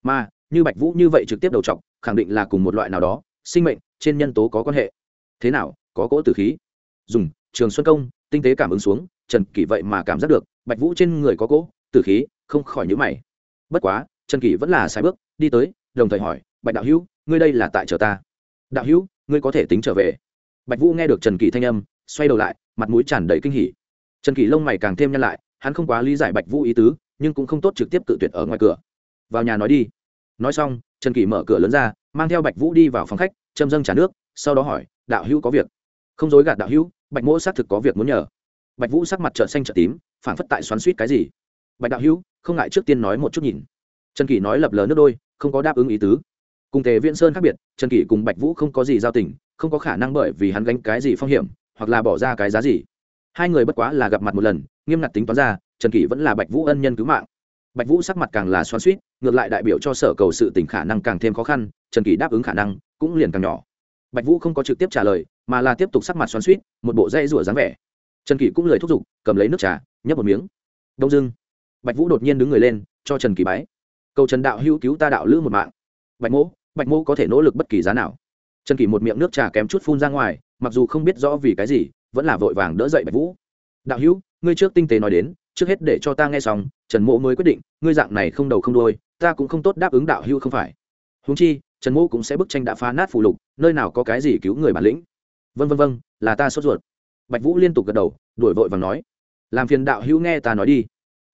Mà, như bạch vũ như vậy trực tiếp đầu trọc khẳng định là cùng một loại nào đó, sinh mệnh, trên nhân tố có quan hệ. Thế nào, có cỗ tử khí? Dùng, trường xuân công, tinh tế cảm ứng xuống trần kỷ vậy mà cảm giác được, bạch vũ trên người có cỗ, tử khí, không khỏi nhữ mày. Bất quá, trần kỷ vẫn là sai bước, đi tới, đồng thời hỏi, bạch đạo hữu, ngươi đây là tại chờ ta? Đạo hữu, ngươi có thể tính trở về. Bạch vũ nghe được trần kỷ thanh âm, xoay đầu lại, mặt mũi tràn đầy kinh hỉ. Trần kỷ lông mày càng thêm nhăn lại, hắn không quá lý giải bạch vũ ý tứ, nhưng cũng không tốt trực tiếp cự tuyệt ở ngoài cửa. Vào nhà nói đi. Nói xong, trần kỷ mở cửa lớn ra, mang theo bạch vũ đi vào phòng khách, châm dâng trả nước, sau đó hỏi, đạo hữu có việc? Không dối gạt đạo hữu, bạch mỗ xác thực có việc muốn nhờ bạch vũ sắc mặt trợ xanh trợ tím phản phất tại xoắn suýt cái gì. Bạch đạo hữu, không ngại trước tiên nói một chút nhìn. Trần kỷ nói lập lờ nước đôi, không có đáp ứng ý tứ. Cùng tề viễn sơn khác biệt, trần kỷ cùng bạch vũ không có gì giao tình, không có khả năng bởi vì hắn gánh cái gì phong hiểm, hoặc là bỏ ra cái giá gì. Hai người bất quá là gặp mặt một lần, nghiêm ngặt tính toán ra, trần kỷ vẫn là bạch vũ ân nhân cứu mạng. Bạch vũ sắc mặt càng là xoắn suýt ngược lại đại biểu cho sở cầu sự tỉnh khả năng càng thêm khó khăn, trần kỷ đáp ứng khả năng cũng liền càng nhỏ. Bạch vũ không có trực tiếp trả lời, mà là tiếp tục sắc mặt xoắn suýt một bộ dây rủa dáng vẻ trần kỷ cũng lời thúc giục, cầm lấy nước trà, nhấp một miếng. Đông dưng bạch vũ đột nhiên đứng người lên, cho trần kỳ bái. Cầu trần đạo hữu cứu ta đạo lữ một mạng. Bạch mỗ bạch mỗ có thể nỗ lực bất kỳ giá nào. Trần kỳ một miệng nước trà kém chút phun ra ngoài, mặc dù không biết rõ vì cái gì, vẫn là vội vàng đỡ dậy bạch vũ. Đạo hữu, ngươi trước tinh tế nói đến, trước hết để cho ta nghe xong, trần mỗ mới quyết định, ngươi dạng này không đầu không đôi ta cũng không tốt đáp ứng đạo hữu không phải. Húng chi, trần mỗ cũng sẽ bức tranh đã phá nát phù lục, nơi nào có cái gì cứu người bản lĩnh. Vân vân vân là ta sốt ruột bạch vũ liên tục gật đầu, đuổi vội và nói, làm phiền đạo hữu nghe ta nói đi.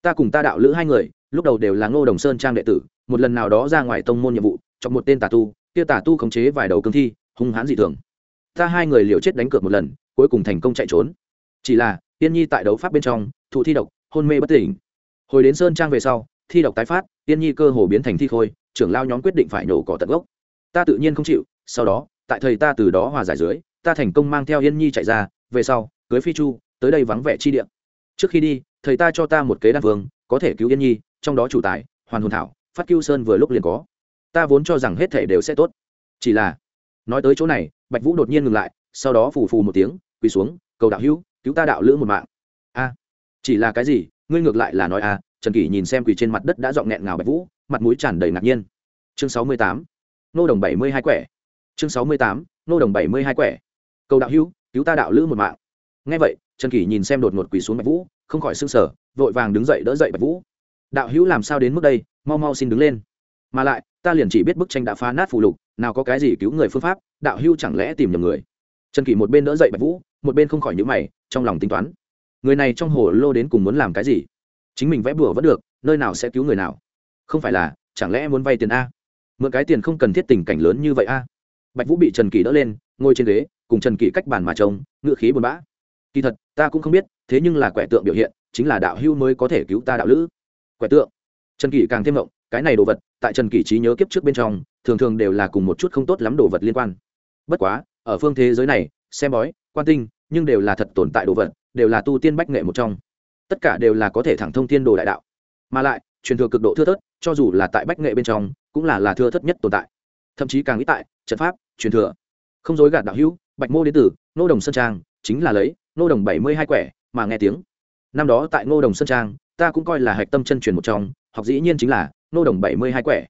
Ta cùng ta đạo lữ hai người, lúc đầu đều là ngô đồng sơn trang đệ tử, một lần nào đó ra ngoài tông môn nhiệm vụ trong một tên tà tu, kia tà tu khống chế vài đầu cương thi, hung hãn dị thường. Ta hai người liều chết đánh cược một lần, cuối cùng thành công chạy trốn. Chỉ là tiên nhi tại đấu pháp bên trong, thụ thi độc, hôn mê bất tỉnh. Hồi đến sơn trang về sau, thi độc tái phát tiên nhi cơ hồ biến thành thi khôi, trưởng lao nhóm quyết định phải nổ cỏ tận gốc. Ta tự nhiên không chịu, sau đó, tại thầy ta từ đó hòa giải dưới, ta thành công mang theo yên nhi chạy ra về sau, cưới phi chu, tới đây vắng vẻ chi địa. Trước khi đi, thầy ta cho ta một kế đan vương, có thể cứu yên nhi, trong đó chủ tài, hoàn hồn thảo, phát cứu sơn vừa lúc liền có. Ta vốn cho rằng hết thể đều sẽ tốt. Chỉ là, nói tới chỗ này, bạch vũ đột nhiên ngừng lại, sau đó phù phù một tiếng, quỳ xuống, cầu đạo hữu, cứu ta đạo lữ một mạng. A, chỉ là cái gì, ngươi ngược lại là nói a, trần kỷ nhìn xem quỳ trên mặt đất đã dọn nghẹn ngào bạch vũ, mặt mũi tràn đầy ngạc nhiên. Chương sáu mươi tám, nô đồng bảy mươi hai quẻ. Chương sáu mươi tám, nô đồng bảy mươi hai quẻ. Cầu đạo hữu cứu ta đạo lữ một mạng. Ngay vậy, trần kỷ nhìn xem đột ngột quỳ xuống bạch vũ, không khỏi s ư n g sở vội vàng đứng dậy đỡ dậy bạch vũ. Đạo hữu làm sao đến mức đây? Mau mau xin đứng lên. Mà lại, ta liền chỉ biết bức tranh đã phá nát phù lục, nào có cái gì cứu người phương pháp, đạo hữu chẳng lẽ tìm nhầm người? Trần kỷ một bên đỡ dậy bạch vũ, một bên không khỏi nhữ mày, trong lòng tính toán. Người này trong hồ lô đến cùng muốn làm cái gì? Chính mình vẽ bùa vẫn được, nơi nào sẽ cứu người nào? Không phải là, chẳng lẽ muốn vay tiền a? Mượn cái tiền không cần thiết tình cảnh lớn như vậy a? Bạch vũ bị trần kỳ đỡ lên, ngồi trên ghế, cùng trần kỳ cách bàn mà trông, ngựa khí buồn bã. Kỳ thật, ta cũng không biết, thế nhưng là quẻ tượng biểu hiện, chính là đạo hưu mới có thể cứu ta đạo lữ. Quẻ tượng. Trần kỳ càng thêm động, cái này đồ vật, tại trần kỳ trí nhớ kiếp trước bên trong, thường thường đều là cùng một chút không tốt lắm đồ vật liên quan. Bất quá, ở phương thế giới này, xem bói, quan tinh, nhưng đều là thật tồn tại đồ vật, đều là tu tiên bách nghệ một trong. Tất cả đều là có thể thẳng thông tiên đồ đại đạo. Mà lại, truyền thừa cực độ thưa thớt, cho dù là tại bách nghệ bên trong, cũng là là thưa thớt nhất tồn tại. Thậm chí càng ít tại trận pháp truyền thừa. Không dối gạt đạo hữu, bạch mô đến từ nô đồng sơn trang, chính là lấy nô đồng bảy mươi hai quẻ, mà nghe tiếng. Năm đó tại ngô đồng sơn trang, ta cũng coi là hạch tâm chân truyền một trong, học dĩ nhiên chính là nô đồng bảy mươi hai quẻ.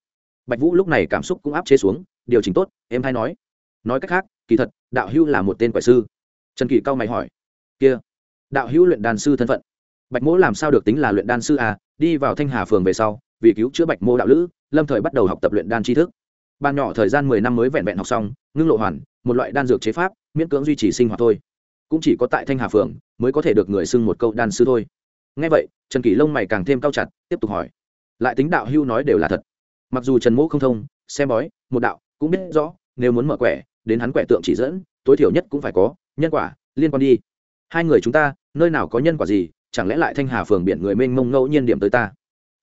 Bạch vũ lúc này cảm xúc cũng áp chế xuống, điều chỉnh tốt, em hay nói. Nói cách khác, kỳ thật, đạo hữu là một tên quẻ sư. Trần kỳ cao mày hỏi. Kia, đạo hữu luyện đan sư thân phận. Bạch mỗ làm sao được tính là luyện đan sư à? Đi vào thanh hà phường về sau, vì cứu chữa bạch mô đạo lữ, lâm thời bắt đầu học tập luyện đan tri thức ban nhỏ thời gian mười năm mới vẹn vẹn học xong, ngưng lộ hoàn, một loại đan dược chế pháp, miễn cưỡng duy trì sinh hoạt thôi. Cũng chỉ có tại thanh hà phường mới có thể được người xưng một câu đan sư thôi. Ngay vậy, trần kỷ lông mày càng thêm cao chặt, tiếp tục hỏi. Lại tính đạo hưu nói đều là thật. Mặc dù trần mỗ không thông, xem bói, một đạo, cũng biết rõ, nếu muốn mở quẻ, đến hắn quẻ tượng chỉ dẫn, tối thiểu nhất cũng phải có, nhân quả, liên quan đi. Hai người chúng ta, nơi nào có nhân quả gì, chẳng lẽ lại thanh hà phường biển người mênh mông ngẫu nhiên điểm tới ta?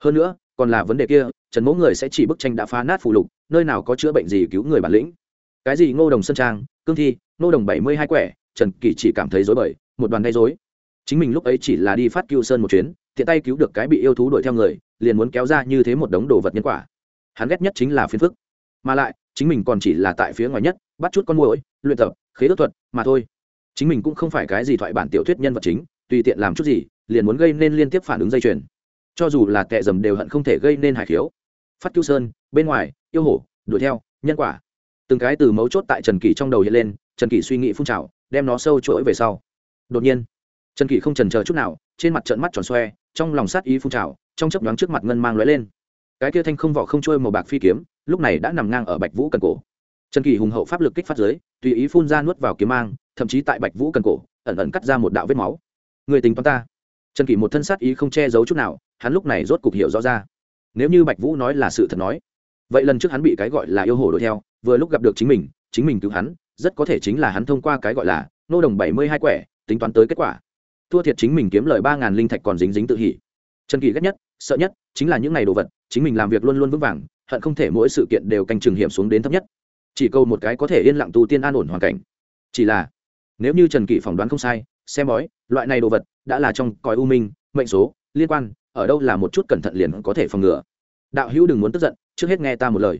Hơn nữa, còn là vấn đề kia trần mỗ người sẽ chỉ bức tranh đã phá nát phụ lục, nơi nào có chữa bệnh gì cứu người bản lĩnh. Cái gì ngô đồng sơn trang, cương thi, ngô đồng bảy mươi hai quẻ, trần kỳ chỉ cảm thấy dối bời, một đoàn gây dối chính mình lúc ấy chỉ là đi phát cứu sơn một chuyến, tiện tay cứu được cái bị yêu thú đuổi theo người, liền muốn kéo ra như thế một đống đồ vật nhân quả. Hắn ghét nhất chính là phiền phức. Mà lại, chính mình còn chỉ là tại phía ngoài nhất, bắt chút con mồi luyện tập, khế ước thuật, mà thôi. Chính mình cũng không phải cái gì thoại bản tiểu thuyết nhân vật chính, tùy tiện làm chút gì, liền muốn gây nên liên tiếp phản ứng dây chuyền. Cho dù là kẻ dầm đều hận không thể gây nên hải khiếu phát cứu sơn, bên ngoài, yêu hổ, đuổi theo, nhân quả. Từng cái từ mấu chốt tại trần kỳ trong đầu hiện lên, trần kỳ suy nghĩ phun trào, đem nó sâu chuỗi về sau. Đột nhiên, trần kỳ không trần chờ chút nào, trên mặt trận mắt tròn xoe, trong lòng sát ý phun trào, trong chấp đoán trước mặt ngân mang lóe lên. Cái kia thanh không vỏ không trôi màu bạc phi kiếm, lúc này đã nằm ngang ở bạch vũ cần cổ. Trần kỳ hùng hậu pháp lực kích phát giới tùy ý phun ra nuốt vào kiếm mang, thậm chí tại bạch vũ cần cổ, ẩn ẩn cắt ra một đạo vết máu. Người tính toán ta. Trần kỳ một thân sát ý không che giấu chút nào, hắn lúc này rốt cục hiểu rõ ra nếu như bạch vũ nói là sự thật nói, vậy lần trước hắn bị cái gọi là yêu hồ đuổi theo, vừa lúc gặp được chính mình chính mình cứu hắn, rất có thể chính là hắn thông qua cái gọi là nô đồng bảy mươi hai quẻ, tính toán tới kết quả. Thua thiệt chính mình kiếm lời ba ngàn linh thạch còn dính dính tự hỉ. Trần kỳ ghét nhất, sợ nhất, chính là những ngày đồ vật, chính mình làm việc luôn luôn vững vàng, hận không thể mỗi sự kiện đều canh chừng hiểm xuống đến thấp nhất. Chỉ câu một cái có thể yên lặng tu tiên an ổn hoàn cảnh. Chỉ là, nếu như trần kỳ phỏng đoán không sai, xem bói, loại này đồ vật, đã là trong cõi u minh, mệnh số, liên quan ở đâu là một chút cẩn thận liền có thể phòng ngừa. Đạo hữu đừng muốn tức giận, trước hết nghe ta một lời.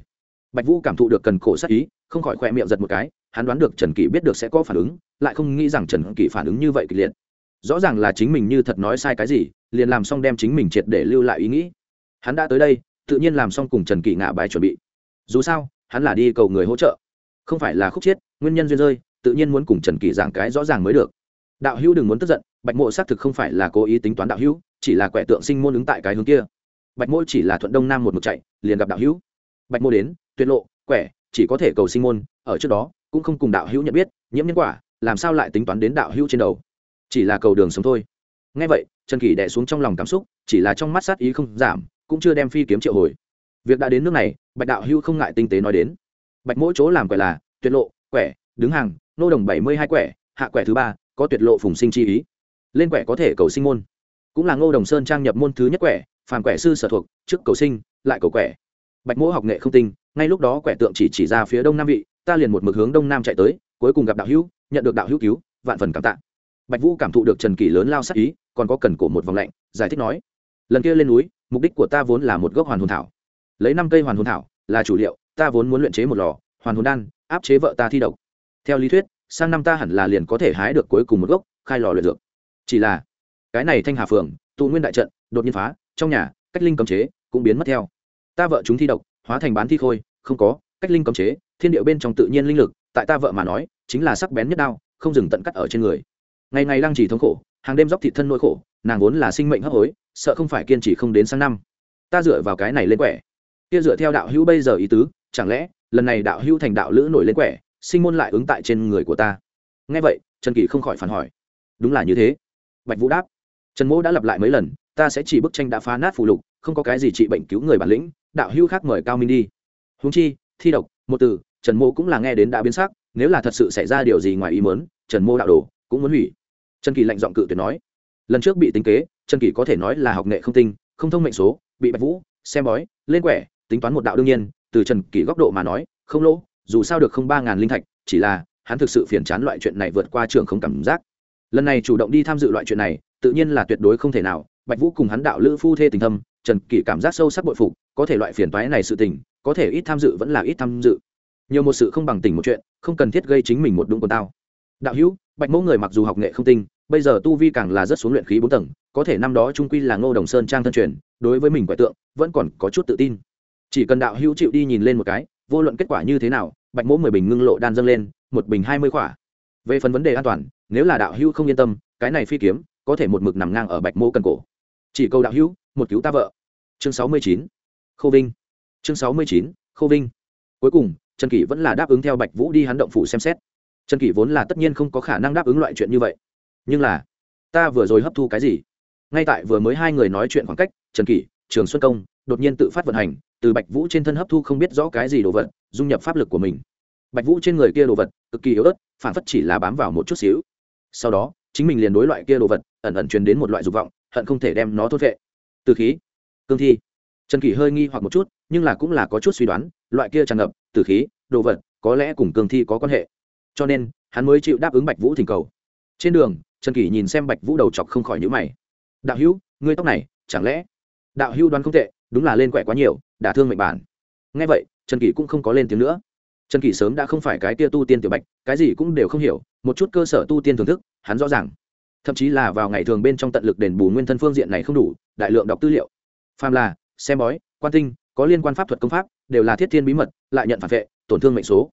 Bạch vũ cảm thụ được cần cổ sát ý, không khỏi khoe miệng giật một cái, hắn đoán được trần kỷ biết được sẽ có phản ứng, lại không nghĩ rằng trần kỷ phản ứng như vậy kịch liệt. Rõ ràng là chính mình như thật nói sai cái gì, liền làm xong đem chính mình triệt để lưu lại ý nghĩ. Hắn đã tới đây, tự nhiên làm xong cùng trần kỷ ngạ bài chuẩn bị. Dù sao, hắn là đi cầu người hỗ trợ. Không phải là khúc chiết nguyên nhân duyên rơi, tự nhiên muốn cùng trần kỷ giảng cái rõ ràng mới được. Đạo hữu đừng muốn tức giận, bạch mộ xác thực không phải là cố ý tính toán đạo hữu chỉ là quẻ tượng sinh môn ứng tại cái hướng kia. Bạch mô chỉ là thuận đông nam một mực chạy, liền gặp đạo hữu. Bạch mô đến, tuyệt lộ, quẻ, chỉ có thể cầu sinh môn, ở trước đó, cũng không cùng đạo hữu nhận biết, nhiễm nhân quả, làm sao lại tính toán đến đạo hữu trên đầu? Chỉ là cầu đường sống thôi. Ngay vậy, trần kỷ đẻ xuống trong lòng cảm xúc, chỉ là trong mắt sát ý không giảm, cũng chưa đem phi kiếm triệu hồi. Việc đã đến nước này, bạch đạo hữu không ngại tinh tế nói đến. Bạch mỗi chỗ làm quẻ là, tuyệt lộ, quẻ, đứng hàng, nô đồng bảy mươi hai quẻ, hạ quẻ thứ ba, có tuyệt lộ phùng sinh chi ý. Lên quẻ có thể cầu sinh môn cũng là ngô đồng sơn trang nhập môn thứ nhất quẻ, phàm quẻ sư sở thuộc, trước cầu sinh, lại cầu quẻ. Bạch mỗ học nghệ không tinh, ngay lúc đó quẻ tượng chỉ chỉ ra phía đông nam vị, ta liền một mực hướng đông nam chạy tới, cuối cùng gặp đạo hữu, nhận được đạo hữu cứu, vạn phần cảm tạ. Bạch vũ cảm thụ được trần kỷ lớn lao sắc ý, còn có cần cổ một vòng lạnh, giải thích nói, lần kia lên núi, mục đích của ta vốn là một gốc hoàn hồn thảo. Lấy năm cây hoàn hồn thảo, là chủ liệu, ta vốn muốn luyện chế một lò, hoàn hồn đan, áp chế vợ ta thi độc. Theo lý thuyết, sang năm ta hẳn là liền có thể hái được cuối cùng một gốc, khai lò luyện dược. Chỉ là cái này thanh hà phường, tụ nguyên đại trận, đột nhiên phá, trong nhà, cách linh cấm chế cũng biến mất theo. Ta vợ chúng thi độc, hóa thành bán thi khôi, không có, cách linh cấm chế, thiên điệu bên trong tự nhiên linh lực, tại ta vợ mà nói, chính là sắc bén nhất đao, không dừng tận cắt ở trên người. Ngày ngày lăng chỉ thống khổ, hàng đêm dóc thị thân nỗi khổ, nàng vốn là sinh mệnh hấp hối, sợ không phải kiên trì không đến sang năm. Ta dựa vào cái này lên quẻ. Kia dựa theo đạo hữu bây giờ ý tứ, chẳng lẽ, lần này đạo hữu thành đạo lữ nổi lên quẻ, sinh môn lại ứng tại trên người của ta? Nghe vậy, trần kỳ không khỏi phản hỏi. Đúng là như thế. Bạch vũ đáp trần mỗ đã lặp lại mấy lần, ta sẽ chỉ bức tranh đã phá nát phù lục, không có cái gì trị bệnh cứu người bản lĩnh, đạo hữu khác mời cao minh đi. Húng chi, thi độc, một từ, trần Mỗ cũng là nghe đến đã biến sắc, nếu là thật sự xảy ra điều gì ngoài ý mớn trần Mỗ đạo đồ cũng muốn hủy. Trần kỳ lạnh giọng cự tuyệt nói, lần trước bị tính kế, trần kỳ có thể nói là học nghệ không tinh, không thông mệnh số, bị bạch vũ, xem bói, lên quẻ, tính toán một đạo đương nhiên, từ trần kỳ góc độ mà nói, không lỗ, dù sao được không ba ngàn linh thạch, chỉ là hắn thực sự phiền chán loại chuyện này vượt qua trường không cảm giác. Lần này chủ động đi tham dự loại chuyện này tự nhiên là tuyệt đối không thể nào, bạch vũ cùng hắn đạo lữ phu thê tình thâm, trần kỷ cảm giác sâu sắc bội phục, có thể loại phiền toái này sự tình, có thể ít tham dự vẫn là ít tham dự. Nhiều một sự không bằng tình một chuyện, không cần thiết gây chính mình một đúng quần tao. Đạo hữu, bạch mẫu người mặc dù học nghệ không tinh, bây giờ tu vi càng là rất xuống luyện khí bốn tầng, có thể năm đó trung quy là ngô đồng sơn trang thân truyền, đối với mình quẻ tượng, vẫn còn có chút tự tin. Chỉ cần đạo hữu chịu đi nhìn lên một cái, vô luận kết quả như thế nào, bạch mẫu mười bình ngưng lộ đan dâng lên, một bình hai mươi khỏa. Về phần vấn đề an toàn, nếu là đạo hữu không yên tâm, cái này phi kiếm có thể một mực nằm ngang ở bạch mô cần cổ. Chỉ câu đạo hữu, một cứu ta vợ. Chương sáu mươi chín, khô vinh. Chương sáu mươi chín, khô vinh. Cuối cùng, trần kỷ vẫn là đáp ứng theo bạch vũ đi hắn động phủ xem xét. Trần kỷ vốn là tất nhiên không có khả năng đáp ứng loại chuyện như vậy. Nhưng là, ta vừa rồi hấp thu cái gì? Ngay tại vừa mới hai người nói chuyện khoảng cách, trần kỷ, trường xuân công đột nhiên tự phát vận hành, từ bạch vũ trên thân hấp thu không biết rõ cái gì đồ vật, dung nhập pháp lực của mình. Bạch vũ trên người kia đồ vật cực kỳ yếu ớt, phản phất chỉ là bám vào một chút xíu. Sau đó chính mình liền đối loại kia đồ vật, ẩn ẩn truyền đến một loại dục vọng, hận không thể đem nó thốt vệ từ khí, cương thi. Trần kỷ hơi nghi hoặc một chút, nhưng là cũng là có chút suy đoán, loại kia tràn ngập, từ khí, đồ vật, có lẽ cùng cương thi có quan hệ. Cho nên, hắn mới chịu đáp ứng bạch vũ thỉnh cầu. Trên đường, trần kỷ nhìn xem bạch vũ đầu chọc không khỏi nhữ mày. Đạo hữu, ngươi tóc này, chẳng lẽ đạo hữu đoán không tệ, đúng là lên quẻ quá nhiều, đả thương mệnh bản. Ngay vậy, trần kỷ cũng không có lên tiếng nữa trần kỷ sớm đã không phải cái tia tu tiên tiểu bạch, cái gì cũng đều không hiểu, một chút cơ sở tu tiên thưởng thức, hắn rõ ràng. Thậm chí là vào ngày thường bên trong tận lực đền bù nguyên thân phương diện này không đủ, đại lượng đọc tư liệu. Phàm là, xem bói, quan tinh, có liên quan pháp thuật công pháp, đều là thiết thiên bí mật, lại nhận phản vệ, tổn thương mệnh số.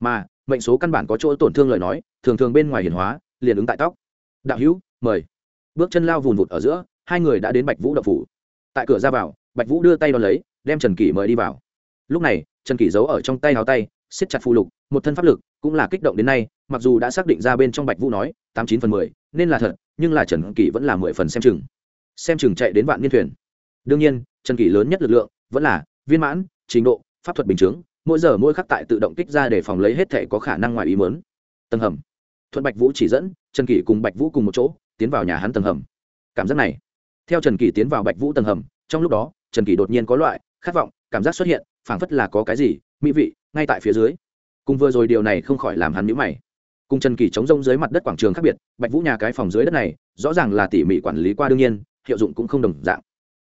Mà, mệnh số căn bản có chỗ tổn thương lời nói, thường thường bên ngoài hiển hóa, liền ứng tại tóc. Đạo hữu, mời. Bước chân lao vùn vụt ở giữa, hai người đã đến bạch vũ đậu phủ. Tại cửa ra vào, bạch vũ đưa tay đón lấy, đem trần kỷ mời đi vào. Lúc này, trần kỷ giấu ở trong tay áo tay siết chặt phụ lục, một thân pháp lực cũng là kích động đến nay, mặc dù đã xác định ra bên trong bạch vũ nói, tám chín phần mười, nên là thật, nhưng là trần kỷ vẫn là mười phần xem chừng. Xem chừng chạy đến vạn niên thuyền. Đương nhiên, trần kỷ lớn nhất lực lượng vẫn là viên mãn, trình độ, pháp thuật bình chướng, mỗi giờ mỗi khắc tại tự động kích ra để phòng lấy hết thể có khả năng ngoài ý mớn tầng hầm. Thuận bạch vũ chỉ dẫn, trần kỷ cùng bạch vũ cùng một chỗ, tiến vào nhà hắn tầng hầm. Cảm giác này. Theo trần kỷ tiến vào bạch vũ tầng hầm, trong lúc đó, trần kỷ đột nhiên có loại khát vọng, cảm giác xuất hiện, phảng phất là có cái gì mỹ vị, ngay tại phía dưới. Cùng vừa rồi điều này không khỏi làm hắn nhữ mày. Cùng trần kỳ chống rông dưới mặt đất quảng trường khác biệt, bạch vũ nhà cái phòng dưới đất này, rõ ràng là tỉ mỉ quản lý qua đương nhiên, hiệu dụng cũng không đồng dạng.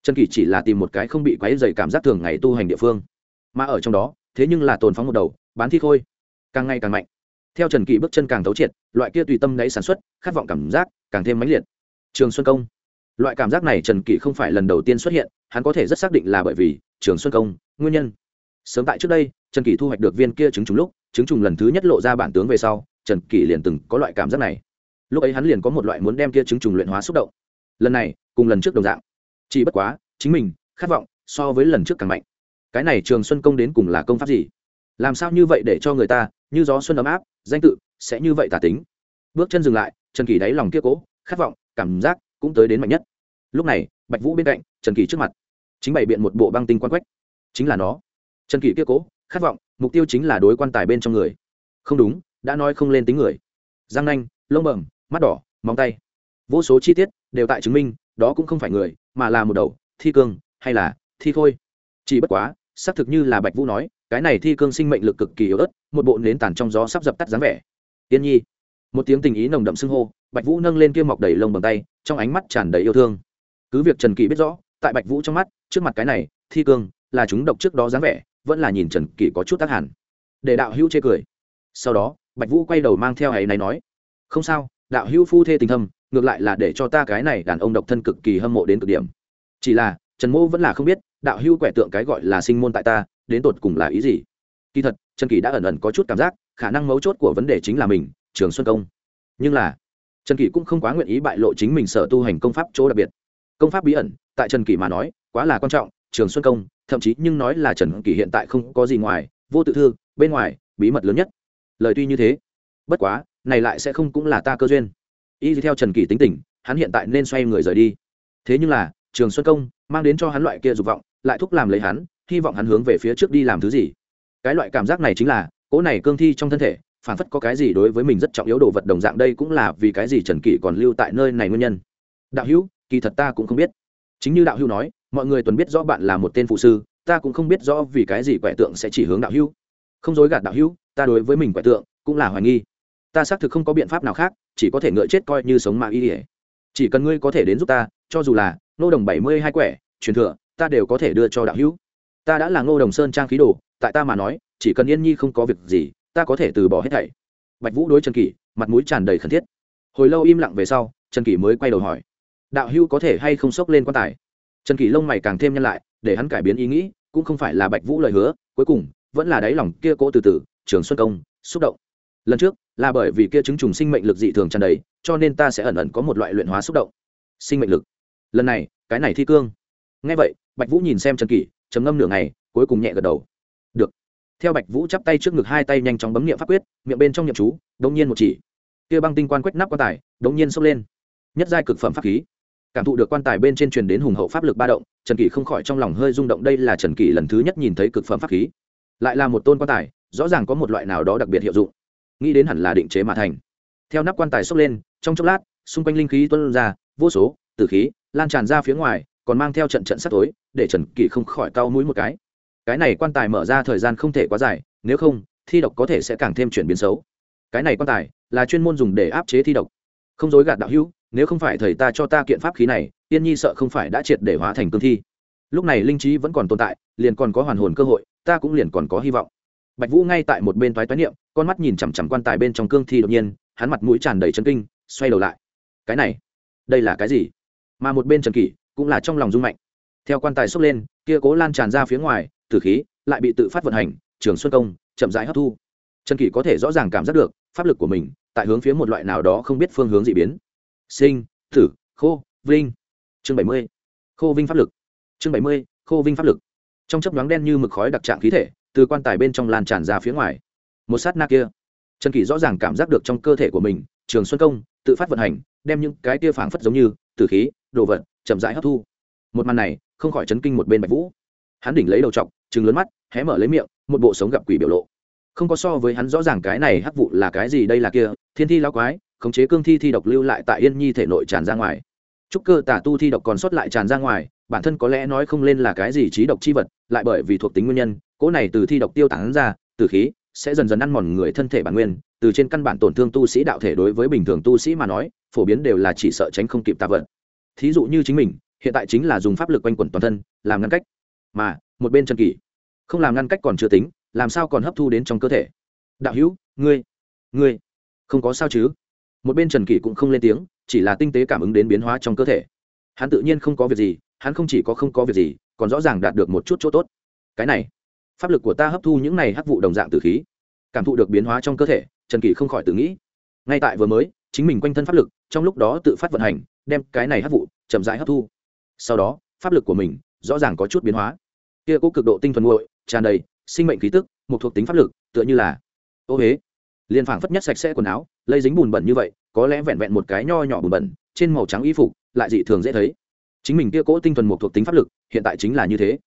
Trần kỳ chỉ là tìm một cái không bị quáy dày cảm giác thường ngày tu hành địa phương. Mà ở trong đó, thế nhưng là tồn phóng một đầu, bán thi khôi. Càng ngày càng mạnh. Theo trần kỳ bước chân càng thấu triệt, loại kia tùy tâm đáy sản xuất, khát vọng cảm giác càng thêm mãnh liệt. Trường xuân công. Loại cảm giác này trần kỳ không phải lần đầu tiên xuất hiện, hắn có thể rất xác định là bởi vì trường xuân công nguyên nhân. Sớm tại trước đây trần kỳ thu hoạch được viên kia trứng trùng lúc, trứng trùng lần thứ nhất lộ ra bản tướng về sau, trần kỳ liền từng có loại cảm giác này. Lúc ấy hắn liền có một loại muốn đem kia trứng trùng luyện hóa xúc động. Lần này, cùng lần trước đồng dạng. Chỉ bất quá, chính mình, khát vọng, so với lần trước càng mạnh. Cái này trường xuân công đến cùng là công pháp gì? Làm sao như vậy để cho người ta, như gió xuân ấm áp, danh tự, sẽ như vậy tả tính? Bước chân dừng lại, trần kỳ đáy lòng kia cố, khát vọng, cảm giác cũng tới đến mạnh nhất. Lúc này, bạch vũ bên cạnh, trần kỳ trước mặt. Chính bày biện một bộ băng tinh quan quách. Chính là nó. Trần kỳ kia cố khát vọng, mục tiêu chính là đối quan tài bên trong người. Không đúng, đã nói không lên tính người. Răng nanh, lông bẩm, mắt đỏ, móng tay. Vô số chi tiết đều tại chứng minh, đó cũng không phải người, mà là một đầu, thi cương, hay là thi khôi. Chỉ bất quá, xác thực như là bạch vũ nói, cái này thi cương sinh mệnh lực cực kỳ yếu ớt, một bộ nến tàn trong gió sắp dập tắt dáng vẻ. Tiên nhi. Một tiếng tình ý nồng đậm xưng hô, bạch vũ nâng lên kia mọc đầy lông bằng tay, trong ánh mắt tràn đầy yêu thương. Cứ việc trần kỳ biết rõ, tại bạch vũ trong mắt, trước mặt cái này, thi cương, là chúng độc trước đó dáng vẻ vẫn là nhìn trần kỷ có chút tác hẳn. Để đạo hữu chê cười. Sau đó, bạch vũ quay đầu mang theo hãy này nói, không sao, đạo hữu phu thê tình thâm, ngược lại là để cho ta cái này đàn ông độc thân cực kỳ hâm mộ đến cực điểm. Chỉ là, trần mô vẫn là không biết, đạo hữu quẻ tượng cái gọi là sinh môn tại ta, đến tột cùng là ý gì? Kỳ thật, trần kỳ đã ẩn ẩn có chút cảm giác, khả năng mấu chốt của vấn đề chính là mình, trường xuân công. Nhưng là, trần kỳ cũng không quá nguyện ý bại lộ chính mình sở tu hành công pháp chỗ đặc biệt. Công pháp bí ẩn, tại trần kỳ mà nói, quá là quan trọng, trường xuân công thậm chí nhưng nói là trần kỳ hiện tại không có gì ngoài, vô tự thư, bên ngoài, bí mật lớn nhất. Lời tuy như thế, bất quá, này lại sẽ không cũng là ta cơ duyên. Y theo trần kỳ tính tình, hắn hiện tại nên xoay người rời đi. Thế nhưng là, trường xuân công, mang đến cho hắn loại kia dục vọng, lại thúc làm lấy hắn, hy vọng hắn hướng về phía trước đi làm thứ gì. Cái loại cảm giác này chính là, cỗ này cương thi trong thân thể, phản phất có cái gì đối với mình rất trọng yếu đồ vật đồng dạng đây cũng là vì cái gì trần kỷ còn lưu tại nơi này nguyên nhân. Đạo hữu, kỳ thật ta cũng không biết chính như đạo hưu nói, mọi người tuần biết rõ bạn là một tên phụ sư, ta cũng không biết rõ vì cái gì quẻ tượng sẽ chỉ hướng đạo hưu không dối gạt đạo hưu ta đối với mình quẻ tượng cũng là hoài nghi. Ta xác thực không có biện pháp nào khác, chỉ có thể ngựa chết coi như sống mạng y ỉa chỉ cần ngươi có thể đến giúp ta, cho dù là nô đồng bảy mươi hai quẻ, truyền thừa, ta đều có thể đưa cho đạo hữu. Ta đã là ngô đồng sơn trang khí đồ, tại ta mà nói, chỉ cần yên nhi không có việc gì, ta có thể từ bỏ hết thảy. Bạch vũ đối trần kỷ, mặt mũi tràn đầy khẩn thiết. Hồi lâu im lặng về sau, trần kỷ mới quay đầu hỏi đạo hưu có thể hay không sốc lên quan tài? Trần kỳ lông mày càng thêm nhân lại, để hắn cải biến ý nghĩ, cũng không phải là bạch vũ lời hứa, cuối cùng, vẫn là đáy lòng kia cỗ từ từ, trường xuân công, xúc động. Lần trước, là bởi vì kia chứng trùng sinh mệnh lực dị thường tràn đầy, cho nên ta sẽ ẩn ẩn có một loại luyện hóa xúc động. Sinh mệnh lực. Lần này, cái này thi cương. Ngay vậy, bạch vũ nhìn xem trần kỷ, trầm ngâm nửa ngày, cuối cùng nhẹ gật đầu. Được. Theo bạch vũ chắp tay trước ngực hai tay nhanh chóng bấm nghiệm pháp quyết, miệng bên trong nhậm chú đông nhiên một chỉ. Kia băng tinh quan quét nắp quan tài đông nhiên xốc lên. Nhất giai cực phẩm pháp khí cảm thụ được quan tài bên trên truyền đến hùng hậu pháp lực ba động, trần kỷ không khỏi trong lòng hơi rung động, đây là trần kỷ lần thứ nhất nhìn thấy cực phẩm pháp khí. Lại là một tôn quan tài, rõ ràng có một loại nào đó đặc biệt hiệu dụng. Nghĩ đến hẳn là định chế mà thành. Theo nắp quan tài xốc lên, trong chốc lát, xung quanh linh khí tuân ra, vô số, tử khí, lan tràn ra phía ngoài, còn mang theo trận trận sắt tối, để trần kỳ không khỏi cau mũi một cái. Cái này quan tài mở ra thời gian không thể quá dài, nếu không, thi độc có thể sẽ càng thêm chuyển biến xấu. Cái này quan tài là chuyên môn dùng để áp chế thi độc. Không dối gạt đạo hữu nếu không phải thầy ta cho ta kiện pháp khí này tiên nhi sợ không phải đã triệt để hóa thành cương thi. Lúc này linh trí vẫn còn tồn tại, liền còn có hoàn hồn cơ hội, ta cũng liền còn có hy vọng. Bạch vũ ngay tại một bên toái toái niệm, con mắt nhìn chằm chằm quan tài bên trong cương thi đột nhiên, hắn mặt mũi tràn đầy chân kinh, xoay đầu lại. Cái này, đây là cái gì? Mà một bên trần kỷ cũng là trong lòng rung mạnh. Theo quan tài xốc lên, kia cố lan tràn ra phía ngoài, tử khí lại bị tự phát vận hành, trường xuân công, chậm rãi hấp thu. Trần kỷ có thể rõ ràng cảm giác được, pháp lực của mình tại hướng phía một loại nào đó không biết phương hướng dị biến sinh thử khô, vinh. Chương bảy mươi, khô vinh pháp lực. Chương bảy mươi, khô vinh pháp lực. Trong chấp nhoáng đen như mực khói đặc trạng khí thể, từ quan tài bên trong lan tràn ra phía ngoài. Một sát na kia, trần kỷ rõ ràng cảm giác được trong cơ thể của mình, trường xuân công, tự phát vận hành, đem những cái kia phảng phất giống như, tử khí, đồ vật, chậm rãi hấp thu. Một màn này, không khỏi chấn kinh một bên bạch vũ. Hắn đỉnh lấy đầu trọc chừng lớn mắt, hé mở lấy miệng, một bộ sống gặp quỷ biểu lộ. Không có so với hắn rõ ràng cái này hắc vụ là cái gì đây là kia, thiên thi lao quái khống chế cương thi thi độc lưu lại tại yên nhi thể nội tràn ra ngoài. Trúc cơ tả tu thi độc còn sót lại tràn ra ngoài, bản thân có lẽ nói không lên là cái gì trí độc chi vật, lại bởi vì thuộc tính nguyên nhân, cỗ này từ thi độc tiêu tán ra, từ khí sẽ dần dần ăn mòn người thân thể bản nguyên, từ trên căn bản tổn thương tu sĩ đạo thể đối với bình thường tu sĩ mà nói, phổ biến đều là chỉ sợ tránh không kịp tạ vật. Thí dụ như chính mình, hiện tại chính là dùng pháp lực quanh quẩn toàn thân, làm ngăn cách. Mà, một bên trần kỷ, không làm ngăn cách còn chưa tính, làm sao còn hấp thu đến trong cơ thể? Đạo hữu, ngươi ngươi, không có sao chứ? Một bên trần kỷ cũng không lên tiếng, chỉ là tinh tế cảm ứng đến biến hóa trong cơ thể. Hắn tự nhiên không có việc gì, hắn không chỉ có không có việc gì, còn rõ ràng đạt được một chút chỗ tốt. Cái này, pháp lực của ta hấp thu những này hắc vụ đồng dạng từ khí, cảm thụ được biến hóa trong cơ thể, trần kỷ không khỏi tự nghĩ. Ngay tại vừa mới, chính mình quanh thân pháp lực, trong lúc đó tự phát vận hành, đem cái này hấp vụ chậm rãi hấp thu. Sau đó, pháp lực của mình rõ ràng có chút biến hóa. Kia cố cực độ tinh thuần nguội, tràn đầy sinh mệnh khí tức, một thuộc tính pháp lực, tựa như là ô huế liền phảng phất nhất sạch sẽ quần áo lây dính bùn bẩn như vậy, có lẽ vẹn vẹn một cái nho nhỏ bùn bẩn, trên màu trắng y phục, lại dị thường dễ thấy. Chính mình kia cố tinh thuần một thuộc tính pháp lực, hiện tại chính là như thế.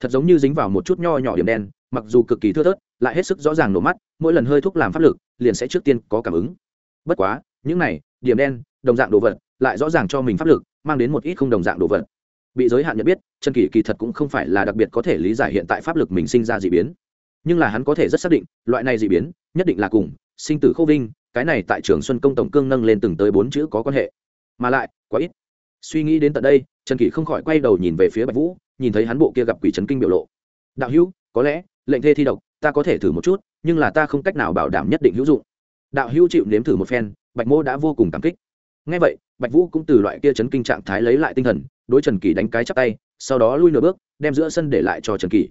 Thật giống như dính vào một chút nho nhỏ điểm đen, mặc dù cực kỳ thưa thớt, lại hết sức rõ ràng nổ mắt, mỗi lần hơi thúc làm pháp lực, liền sẽ trước tiên có cảm ứng. Bất quá, những này, điểm đen, đồng dạng đồ vật, lại rõ ràng cho mình pháp lực, mang đến một ít không đồng dạng đồ vật. Bị giới hạn nhận biết chân kỳ kỳ thật cũng không phải là đặc biệt có thể lý giải hiện tại pháp lực mình sinh ra d ị biến. Nhưng là hắn có thể rất xác định, loại này d ị biến, nhất định là cùng sinh tử khô vinh, cái này tại trường xuân công tổng cương nâng lên từng tới bốn chữ có quan hệ. Mà lại, quá ít. Suy nghĩ đến tận đây, trần kỷ không khỏi quay đầu nhìn về phía bạch vũ, nhìn thấy hắn bộ kia gặp quỷ trấn kinh biểu lộ. Đạo hữu, có lẽ, lệnh thê thi độc, ta có thể thử một chút, nhưng là ta không cách nào bảo đảm nhất định hữu dụng. Đạo hữu chịu nếm thử một phen, bạch mô đã vô cùng cảm kích. Ngay vậy, bạch vũ cũng từ loại kia chấn kinh trạng thái lấy lại tinh thần, đối trần kỳ đánh cái chắp tay, sau đó lui nửa bước, đem giữa sân để lại cho trần kỳ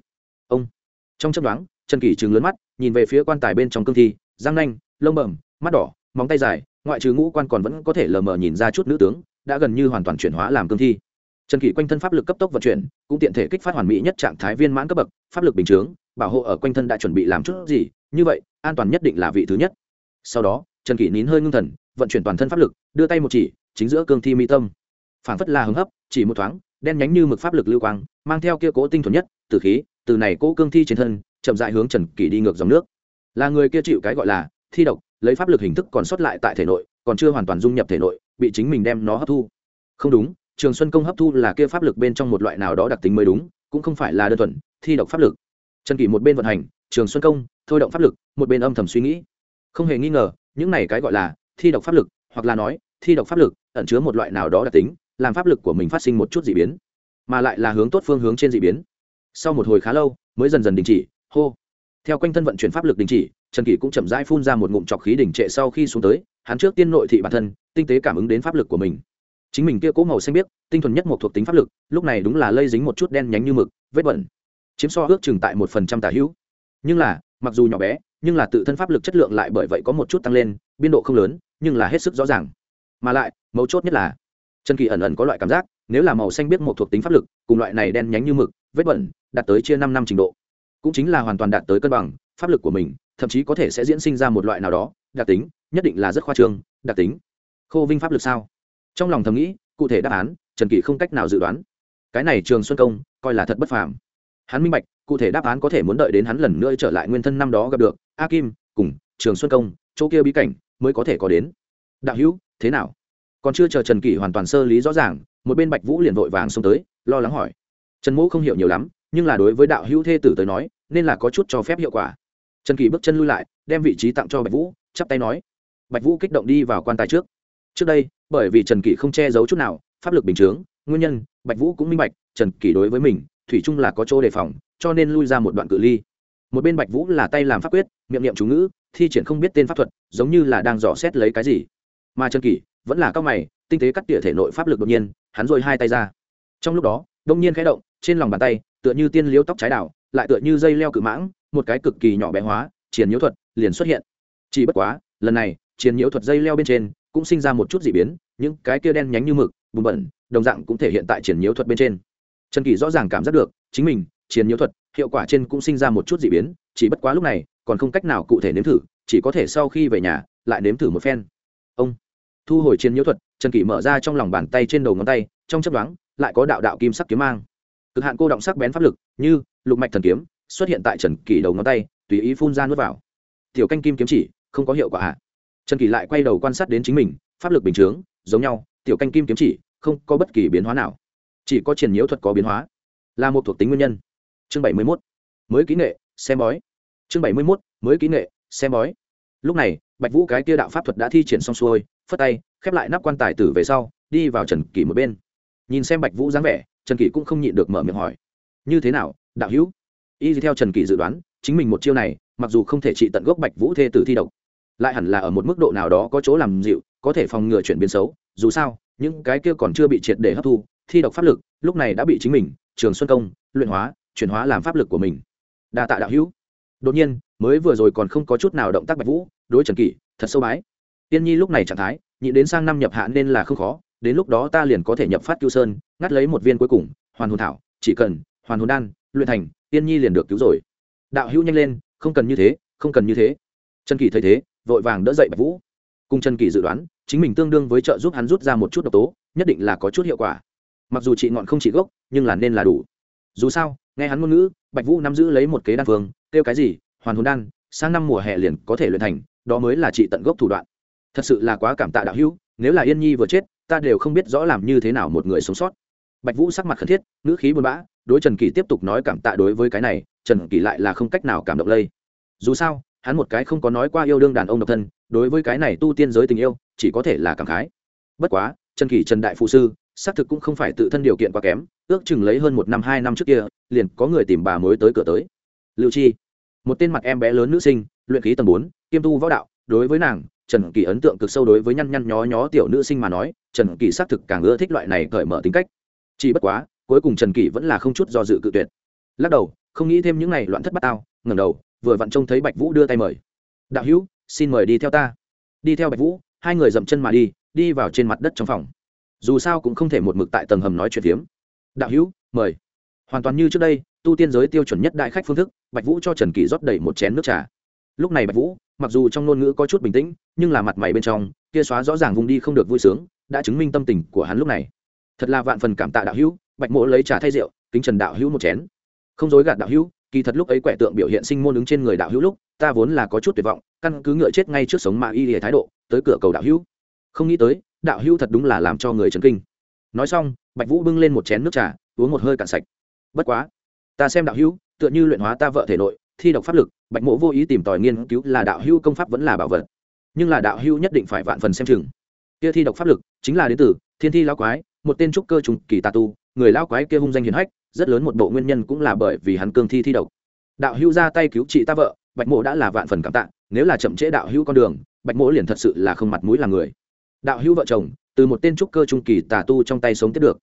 ông. Trong chấp đoán trần kỳ trừng lớn mắt, nhìn về phía quan tài bên trong cương thi răng nanh, lông bẩm, mắt đỏ, móng tay dài, ngoại trừ ngũ quan còn vẫn có thể lờ mờ nhìn ra chút nữ tướng, đã gần như hoàn toàn chuyển hóa làm cương thi. Trần kỷ quanh thân pháp lực cấp tốc vận chuyển, cũng tiện thể kích phát hoàn mỹ nhất trạng thái viên mãn cấp bậc, pháp lực bình chướng, bảo hộ ở quanh thân đã chuẩn bị làm chút gì, như vậy, an toàn nhất định là vị thứ nhất. Sau đó, trần kỷ nín hơi ngưng thần, vận chuyển toàn thân pháp lực, đưa tay một chỉ, chính giữa cương thi mi tâm. Phản phất là hứng hấp, chỉ một thoáng, đen nhánh như mực pháp lực lưu quang, mang theo kia cố tinh thuần nhất, từ khí, từ này cố cương thi trên thân, chậm dại hướng trần kỷ đi ngược dòng nước là người kia chịu cái gọi là thi độc, lấy pháp lực hình thức còn sót lại tại thể nội, còn chưa hoàn toàn dung nhập thể nội, bị chính mình đem nó hấp thu. Không đúng, trường xuân công hấp thu là kia pháp lực bên trong một loại nào đó đặc tính mới đúng, cũng không phải là đơn thuần thi độc pháp lực. Trần kỷ một bên vận hành, trường xuân công, thôi động pháp lực, một bên âm thầm suy nghĩ. Không hề nghi ngờ, những này cái gọi là thi độc pháp lực, hoặc là nói, thi độc pháp lực, ẩn chứa một loại nào đó đặc tính, làm pháp lực của mình phát sinh một chút d ị biến, mà lại là hướng tốt phương hướng trên d ị biến. Sau một hồi khá lâu, mới dần dần đình chỉ, hô theo quanh thân vận chuyển pháp lực đình chỉ, trần kỷ cũng chậm rãi phun ra một ngụm trọc khí đỉnh trệ sau khi xuống tới, hắn trước tiên nội thị bản thân, tinh tế cảm ứng đến pháp lực của mình. Chính mình kia cố màu xanh biếc, tinh thuần nhất một thuộc tính pháp lực, lúc này đúng là lây dính một chút đen nhánh như mực, vết bẩn. Chiếm so ước chừng tại một phần trăm tả hữu. Nhưng là, mặc dù nhỏ bé, nhưng là tự thân pháp lực chất lượng lại bởi vậy có một chút tăng lên, biên độ không lớn, nhưng là hết sức rõ ràng. Mà lại, mấu chốt nhất là, trần kỳ ẩn ẩn có loại cảm giác, nếu là màu xanh biết một thuộc tính pháp lực, cùng loại này đen nhánh như mực, vết bẩn, đạt tới chia năm năm trình độ cũng chính là hoàn toàn đạt tới cân bằng, pháp lực của mình, thậm chí có thể sẽ diễn sinh ra một loại nào đó, đặc tính, nhất định là rất khoa trương, đặc tính. Khô vinh pháp lực sao? Trong lòng thầm nghĩ, cụ thể đáp án, trần kỷ không cách nào dự đoán. Cái này trường xuân công, coi là thật bất phàm. Hắn minh bạch, cụ thể đáp án có thể muốn đợi đến hắn lần nữa trở lại nguyên thân năm đó gặp được, a kim, cùng trường xuân công, chỗ kia bí cảnh, mới có thể có đến. Đạo hữu, thế nào? Còn chưa chờ trần kỷ hoàn toàn sơ lý rõ ràng, một bên bạch vũ liền vội vàng xông tới, lo lắng hỏi. Trần mũ không hiểu nhiều lắm nhưng là đối với đạo hữu thê tử tới nói, nên là có chút cho phép hiệu quả. Trần kỳ bước chân lui lại, đem vị trí tặng cho bạch vũ, chắp tay nói, bạch vũ kích động đi vào quan tài trước. Trước đây, bởi vì trần kỳ không che giấu chút nào, pháp lực bình chướng, nguyên nhân, bạch vũ cũng minh bạch, trần kỳ đối với mình, thủy chung là có chỗ đề phòng, cho nên lui ra một đoạn cự ly. Một bên bạch vũ là tay làm pháp quyết, miệng niệm chú ngữ, thi triển không biết tên pháp thuật, giống như là đang dò xét lấy cái gì. Mà trần kỳ vẫn là cao mày, tinh tế cắt tỉa thể nội pháp lực đột nhiên, hắn dội hai tay ra. Trong lúc đó, đông nhiên khẽ động, trên lòng bàn tay tựa như tiên liếu tóc trái đảo lại tựa như dây leo cự mãng, một cái cực kỳ nhỏ bé hóa triển nhiễu thuật liền xuất hiện. Chỉ bất quá, lần này triển nhiễu thuật dây leo bên trên cũng sinh ra một chút dị biến, những cái kia đen nhánh như mực, bùn bẩn, đồng dạng cũng thể hiện tại triển nhiễu thuật bên trên. Trần kỳ rõ ràng cảm giác được, chính mình triển nhiễu thuật, hiệu quả trên cũng sinh ra một chút dị biến, chỉ bất quá lúc này, còn không cách nào cụ thể nếm thử, chỉ có thể sau khi về nhà, lại nếm thử một phen. Ông, thu hồi chiến nhiễu thuật, trần kỳ mở ra trong lòng bàn tay trên đầu ngón tay, trong chấp đoán lại có đạo đạo kim sắc kiếm mang cực hạn cô động sắc bén pháp lực, như lục mạch thần kiếm, xuất hiện tại trần kỳ đầu ngón tay, tùy ý phun ra nuốt vào. Tiểu canh kim kiếm chỉ, không có hiệu quả hạ trần kỳ lại quay đầu quan sát đến chính mình, pháp lực bình chướng, giống nhau, tiểu canh kim kiếm chỉ, không có bất kỳ biến hóa nào. Chỉ có triển nhiễu thuật có biến hóa. Là một thuộc tính nguyên nhân. Chương bảy mươi mốt, mới kỹ nghệ, xem bói. Chương bảy mươi mốt, mới kỹ nghệ, xem bói. Lúc này, bạch vũ cái kia đạo pháp thuật đã thi triển xong xuôi, phất tay, khép lại nắp quan tài tử về sau, đi vào trần kỷ một bên. Nhìn xem bạch vũ dáng vẻ trần kỷ cũng không nhịn được mở miệng hỏi. Như thế nào, đạo hữu? Y theo trần kỷ dự đoán, chính mình một chiêu này, mặc dù không thể trị tận gốc bạch vũ thê tử thi độc, lại hẳn là ở một mức độ nào đó có chỗ làm dịu, có thể phòng ngừa chuyển biến xấu. Dù sao, những cái kia còn chưa bị triệt để hấp thu, thi độc pháp lực, lúc này đã bị chính mình, trường xuân công, luyện hóa, chuyển hóa làm pháp lực của mình. Đa tạ đạo hữu. Đột nhiên, mới vừa rồi còn không có chút nào động tác bạch vũ, đối trần kỷ, thật sâu bái. Tiên nhi lúc này trạng thái nhị đến sang năm nhập hạ nên là không khó, đến lúc đó ta liền có thể nhập phát cứu sơn ngắt lấy một viên cuối cùng, hoàn hồn thảo, chỉ cần, hoàn hồn đan, luyện thành, tiên nhi liền được cứu rồi. Đạo hữu nhanh lên, không cần như thế, không cần như thế. Trần kỳ thấy thế, vội vàng đỡ dậy bạch vũ. Cùng trần kỳ dự đoán, chính mình tương đương với trợ giúp hắn rút ra một chút độc tố, nhất định là có chút hiệu quả. Mặc dù chị ngọn không trị gốc, nhưng là nên là đủ. Dù sao, nghe hắn ngôn ngữ, bạch vũ nắm giữ lấy một kế đan phương, kêu cái gì, hoàn hồn đan, sang năm mùa hè liền có thể luyện thành, đó mới là trị tận gốc thủ đoạn. Thật sự là quá cảm tạ đạo hữu, nếu là yên nhi vừa chết, ta đều không biết rõ làm như thế nào một người sống sót bạch vũ sắc mặt khẩn thiết, ngữ khí buồn bã, đối trần kỳ tiếp tục nói cảm tạ đối với cái này, trần kỳ lại là không cách nào cảm động lây. Dù sao, hắn một cái không có nói qua yêu đương đàn ông độc thân, đối với cái này tu tiên giới tình yêu, chỉ có thể là cảm khái. Bất quá, trần kỳ trần đại phụ sư, xác thực cũng không phải tự thân điều kiện quá kém, ước chừng lấy hơn một năm, hai năm trước kia, liền có người tìm bà mới tới cửa tới. Lưu chi, một tên mặt em bé lớn nữ sinh, luyện khí tầng bốn, kiêm tu võ đạo, đối với nàng, trần kỳ ấn tượng cực sâu đối với nhăn nhăn nhó nhó tiểu nữ sinh mà nói, trần kỳ xác thực càng ưa thích loại này cởi mở tính cách chỉ bất quá, cuối cùng trần kỷ vẫn là không chút do dự cự tuyệt. Lắc đầu, không nghĩ thêm những ngày loạn thất bát tao, ngẩng đầu, vừa vặn trông thấy bạch vũ đưa tay mời. Đạo hữu, xin mời đi theo ta. Đi theo bạch vũ, hai người dậm chân mà đi đi vào trên mặt đất trong phòng. Dù sao cũng không thể một mực tại tầng hầm nói chuyện phiếm. Đạo hữu, mời. Hoàn toàn như trước đây, tu tiên giới tiêu chuẩn nhất đại khách phương thức, bạch vũ cho trần kỳ rót đầy một chén nước trà. Lúc này bạch vũ, mặc dù trong ngôn ngữ có chút bình tĩnh, nhưng là mặt mày bên trong, kia xóa rõ ràng vùng đi không được vui sướng, đã chứng minh tâm tình của hắn lúc này thật là vạn phần cảm tạ đạo hữu, bạch mỗ lấy trà thay rượu, kính trần đạo hữu một chén. Không dối gạt đạo hữu, kỳ thật lúc ấy quẻ tượng biểu hiện sinh môn ứng trên người đạo hữu lúc, ta vốn là có chút tuyệt vọng, căn cứ ngựa chết ngay trước sống mà y hề thái độ, tới cửa cầu đạo hữu. Không nghĩ tới, đạo hữu thật đúng là làm cho người chấn kinh. Nói xong, bạch vũ bưng lên một chén nước trà, uống một hơi cạn sạch. Bất quá, ta xem đạo hữu, tựa như luyện hóa ta vợ thể nội, thi độc pháp lực, bạch mộ vô ý tìm tòi nghiên cứu là đạo hữu công pháp vẫn là bảo vật. Nhưng là đạo hữu nhất định phải vạn phần xem chừng. Kia thi độc pháp lực chính là đến từ thiên thi lao quái một tên trúc cơ trùng kỳ tà tu, người lao quái kia hung danh hiền hách, rất lớn một bộ nguyên nhân cũng là bởi vì hắn cương thi thi độc. Đạo hữu ra tay cứu chị ta vợ, bạch mộ đã là vạn phần cảm tạ, nếu là chậm trễ đạo hữu con đường, bạch mộ liền thật sự là không mặt mũi là người. Đạo hữu vợ chồng, từ một tên trúc cơ trung kỳ tà tu trong tay sống tiếp được.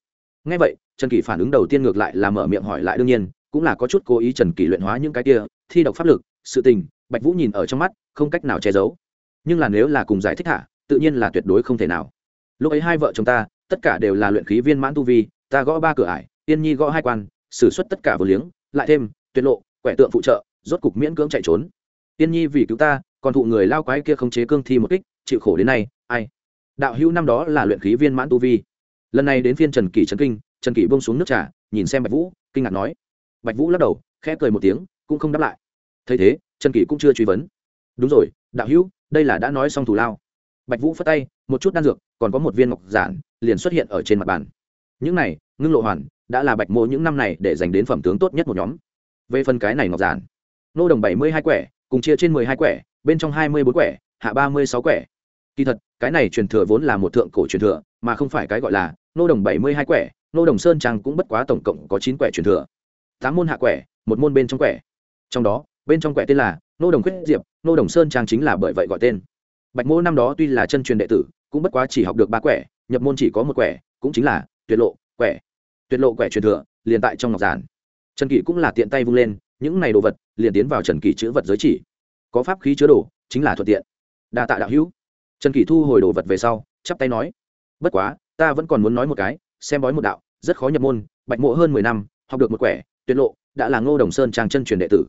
Ngay vậy, trần kỳ phản ứng đầu tiên ngược lại là mở miệng hỏi lại đương nhiên, cũng là có chút cố ý trần kỳ luyện hóa những cái kia, thi độc pháp lực, sự tình, bạch vũ nhìn ở trong mắt, không cách nào che giấu. Nhưng là nếu là cùng giải thích thả tự nhiên là tuyệt đối không thể nào. Lúc ấy hai vợ chồng ta tất cả đều là luyện khí viên mãn tu vi, ta gõ ba cửa ải tiên nhi gõ hai quan, xử suất tất cả vừa liếng, lại thêm, tuyệt lộ, quẻ tượng phụ trợ, rốt cục miễn cưỡng chạy trốn. Tiên nhi vì cứu ta, còn thụ người lao quái kia không chế cương thi một kích, chịu khổ đến nay, ai? Đạo hữu năm đó là luyện khí viên mãn tu vi. Lần này đến phiên trần kỷ trần kinh, trần kỷ bông xuống nước trà, nhìn xem bạch vũ, kinh ngạc nói. Bạch vũ lắc đầu, khẽ cười một tiếng, cũng không đáp lại. Thấy thế, trần kỷ cũng chưa truy vấn. Đúng rồi, đạo hữu, đây là đã nói xong thủ lao bạch vũ phất tay, một chút đan dược, còn có một viên ngọc giản, liền xuất hiện ở trên mặt bàn. Những này, ngưng lộ hoàn, đã là bạch mộ những năm này để dành đến phẩm tướng tốt nhất một nhóm. Về phần cái này ngọc giản, nô đồng bảy mươi hai quẻ, cùng chia trên mười hai quẻ, bên trong hai mươi bốn quẻ, hạ ba mươi sáu quẻ. Kỳ thật, cái này truyền thừa vốn là một thượng cổ truyền thừa, mà không phải cái gọi là nô đồng bảy mươi hai quẻ, nô đồng sơn trang cũng bất quá tổng cộng có chín quẻ truyền thừa. Tám môn hạ quẻ, một môn bên trong quẻ. Trong đó, bên trong quẻ tên là nô đồng khuyết diệp, nô đồng sơn trang chính là bởi vậy gọi tên bạch Mỗ năm đó tuy là chân truyền đệ tử, cũng bất quá chỉ học được ba quẻ, nhập môn chỉ có một quẻ, cũng chính là tuyệt lộ quẻ. Tuyệt lộ quẻ truyền thừa, liền tại trong ngọc giản. Trần kỷ cũng là tiện tay vung lên, những này đồ vật, liền tiến vào trần kỷ chữ vật giới chỉ. Có pháp khí chứa đồ, chính là thuận tiện. Đa tạ đạo hữu. Trần kỷ thu hồi đồ vật về sau, chắp tay nói, bất quá, ta vẫn còn muốn nói một cái, xem bói một đạo, rất khó nhập môn, bạch mộ hơn mười năm, học được một quẻ, tuyệt lộ, đã là ngô đồng sơn trang chân truyền đệ tử.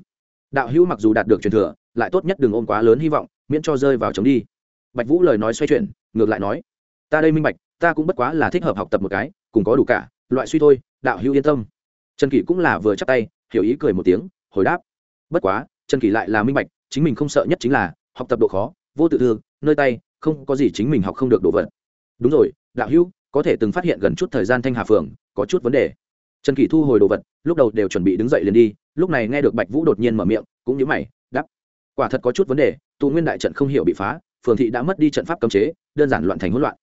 Đạo hữu mặc dù đạt được truyền thừa, lại tốt nhất đừng ôm quá lớn hy vọng, miễn cho rơi vào chống đi bạch vũ lời nói xoay chuyển, ngược lại nói, ta đây minh bạch, ta cũng bất quá là thích hợp học tập một cái, cùng có đủ cả, loại suy thôi, đạo hữu yên tâm. Trần kỷ cũng là vừa chắc tay, hiểu ý cười một tiếng, hồi đáp, bất quá, trần kỷ lại là minh bạch, chính mình không sợ nhất chính là học tập độ khó, vô tự thương, nơi tay, không có gì chính mình học không được đồ vật. Đúng rồi, đạo hữu, có thể từng phát hiện gần chút thời gian thanh hà phường, có chút vấn đề. Trần kỷ thu hồi đồ vật, lúc đầu đều chuẩn bị đứng dậy liền đi, lúc này nghe được bạch vũ đột nhiên mở miệng, cũng như mày đắp quả thật có chút vấn đề tụ nguyên đại trận không hiểu bị phá phường thị đã mất đi trận pháp cấm chế, đơn giản loạn thành hỗn loạn.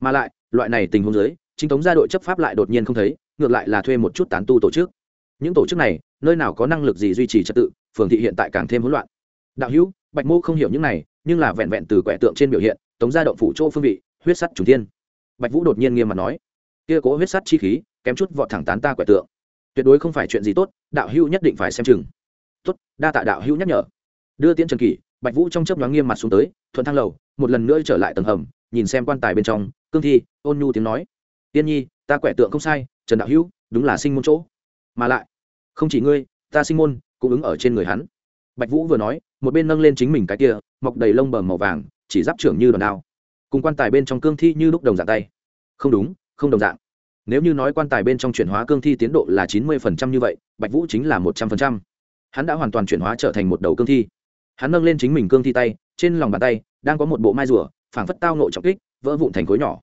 Mà lại, loại này tình huống dưới, chính thống gia đội chấp pháp lại đột nhiên không thấy, ngược lại là thuê một chút tán tu tổ chức. Những tổ chức này, nơi nào có năng lực gì duy trì trật tự, phường thị hiện tại càng thêm hỗn loạn. Đạo hữu, bạch mô không hiểu những này, nhưng là vẹn vẹn từ quẻ tượng trên biểu hiện, tống gia động phủ chỗ phương vị, huyết sắt trùng thiên. Bạch vũ đột nhiên nghiêm mặt nói, kia cố huyết sắt chi khí, kém chút vọt thẳng tán ta quẻ tượng. Tuyệt đối không phải chuyện gì tốt, đạo hữu nhất định phải xem chừng. Tốt, đa tạ đạo hữu nhắc nhở. Đưa tiễn trần kỷ, bạch vũ trong chớp nhoáng nghiêm mặt xuống tới thuận thang lầu, một lần nữa trở lại tầng hầm, nhìn xem quan tài bên trong, cương thi, ôn nhu tiếng nói. Tiên nhi, ta quẻ tượng không sai, trần đạo hữu, đúng là sinh môn chỗ. Mà lại, không chỉ ngươi, ta sinh môn cũng ứng ở trên người hắn. Bạch vũ vừa nói, một bên nâng lên chính mình cái kia, mọc đầy lông bờm màu vàng, chỉ giáp trưởng như đòn đao. Cùng quan tài bên trong cương thi như lúc đồng dạng tay. Không đúng, không đồng dạng. Nếu như nói quan tài bên trong chuyển hóa cương thi tiến độ là chín mươi phần trăm như vậy, bạch vũ chính là một trăm phần trăm. Hắn đã hoàn toàn chuyển hóa trở thành một đầu cương thi. Hắn nâng lên chính mình cương thi tay trên lòng bàn tay, đang có một bộ mai rùa, phảng phất tao nộ trọng kích, vỡ vụn thành khối nhỏ.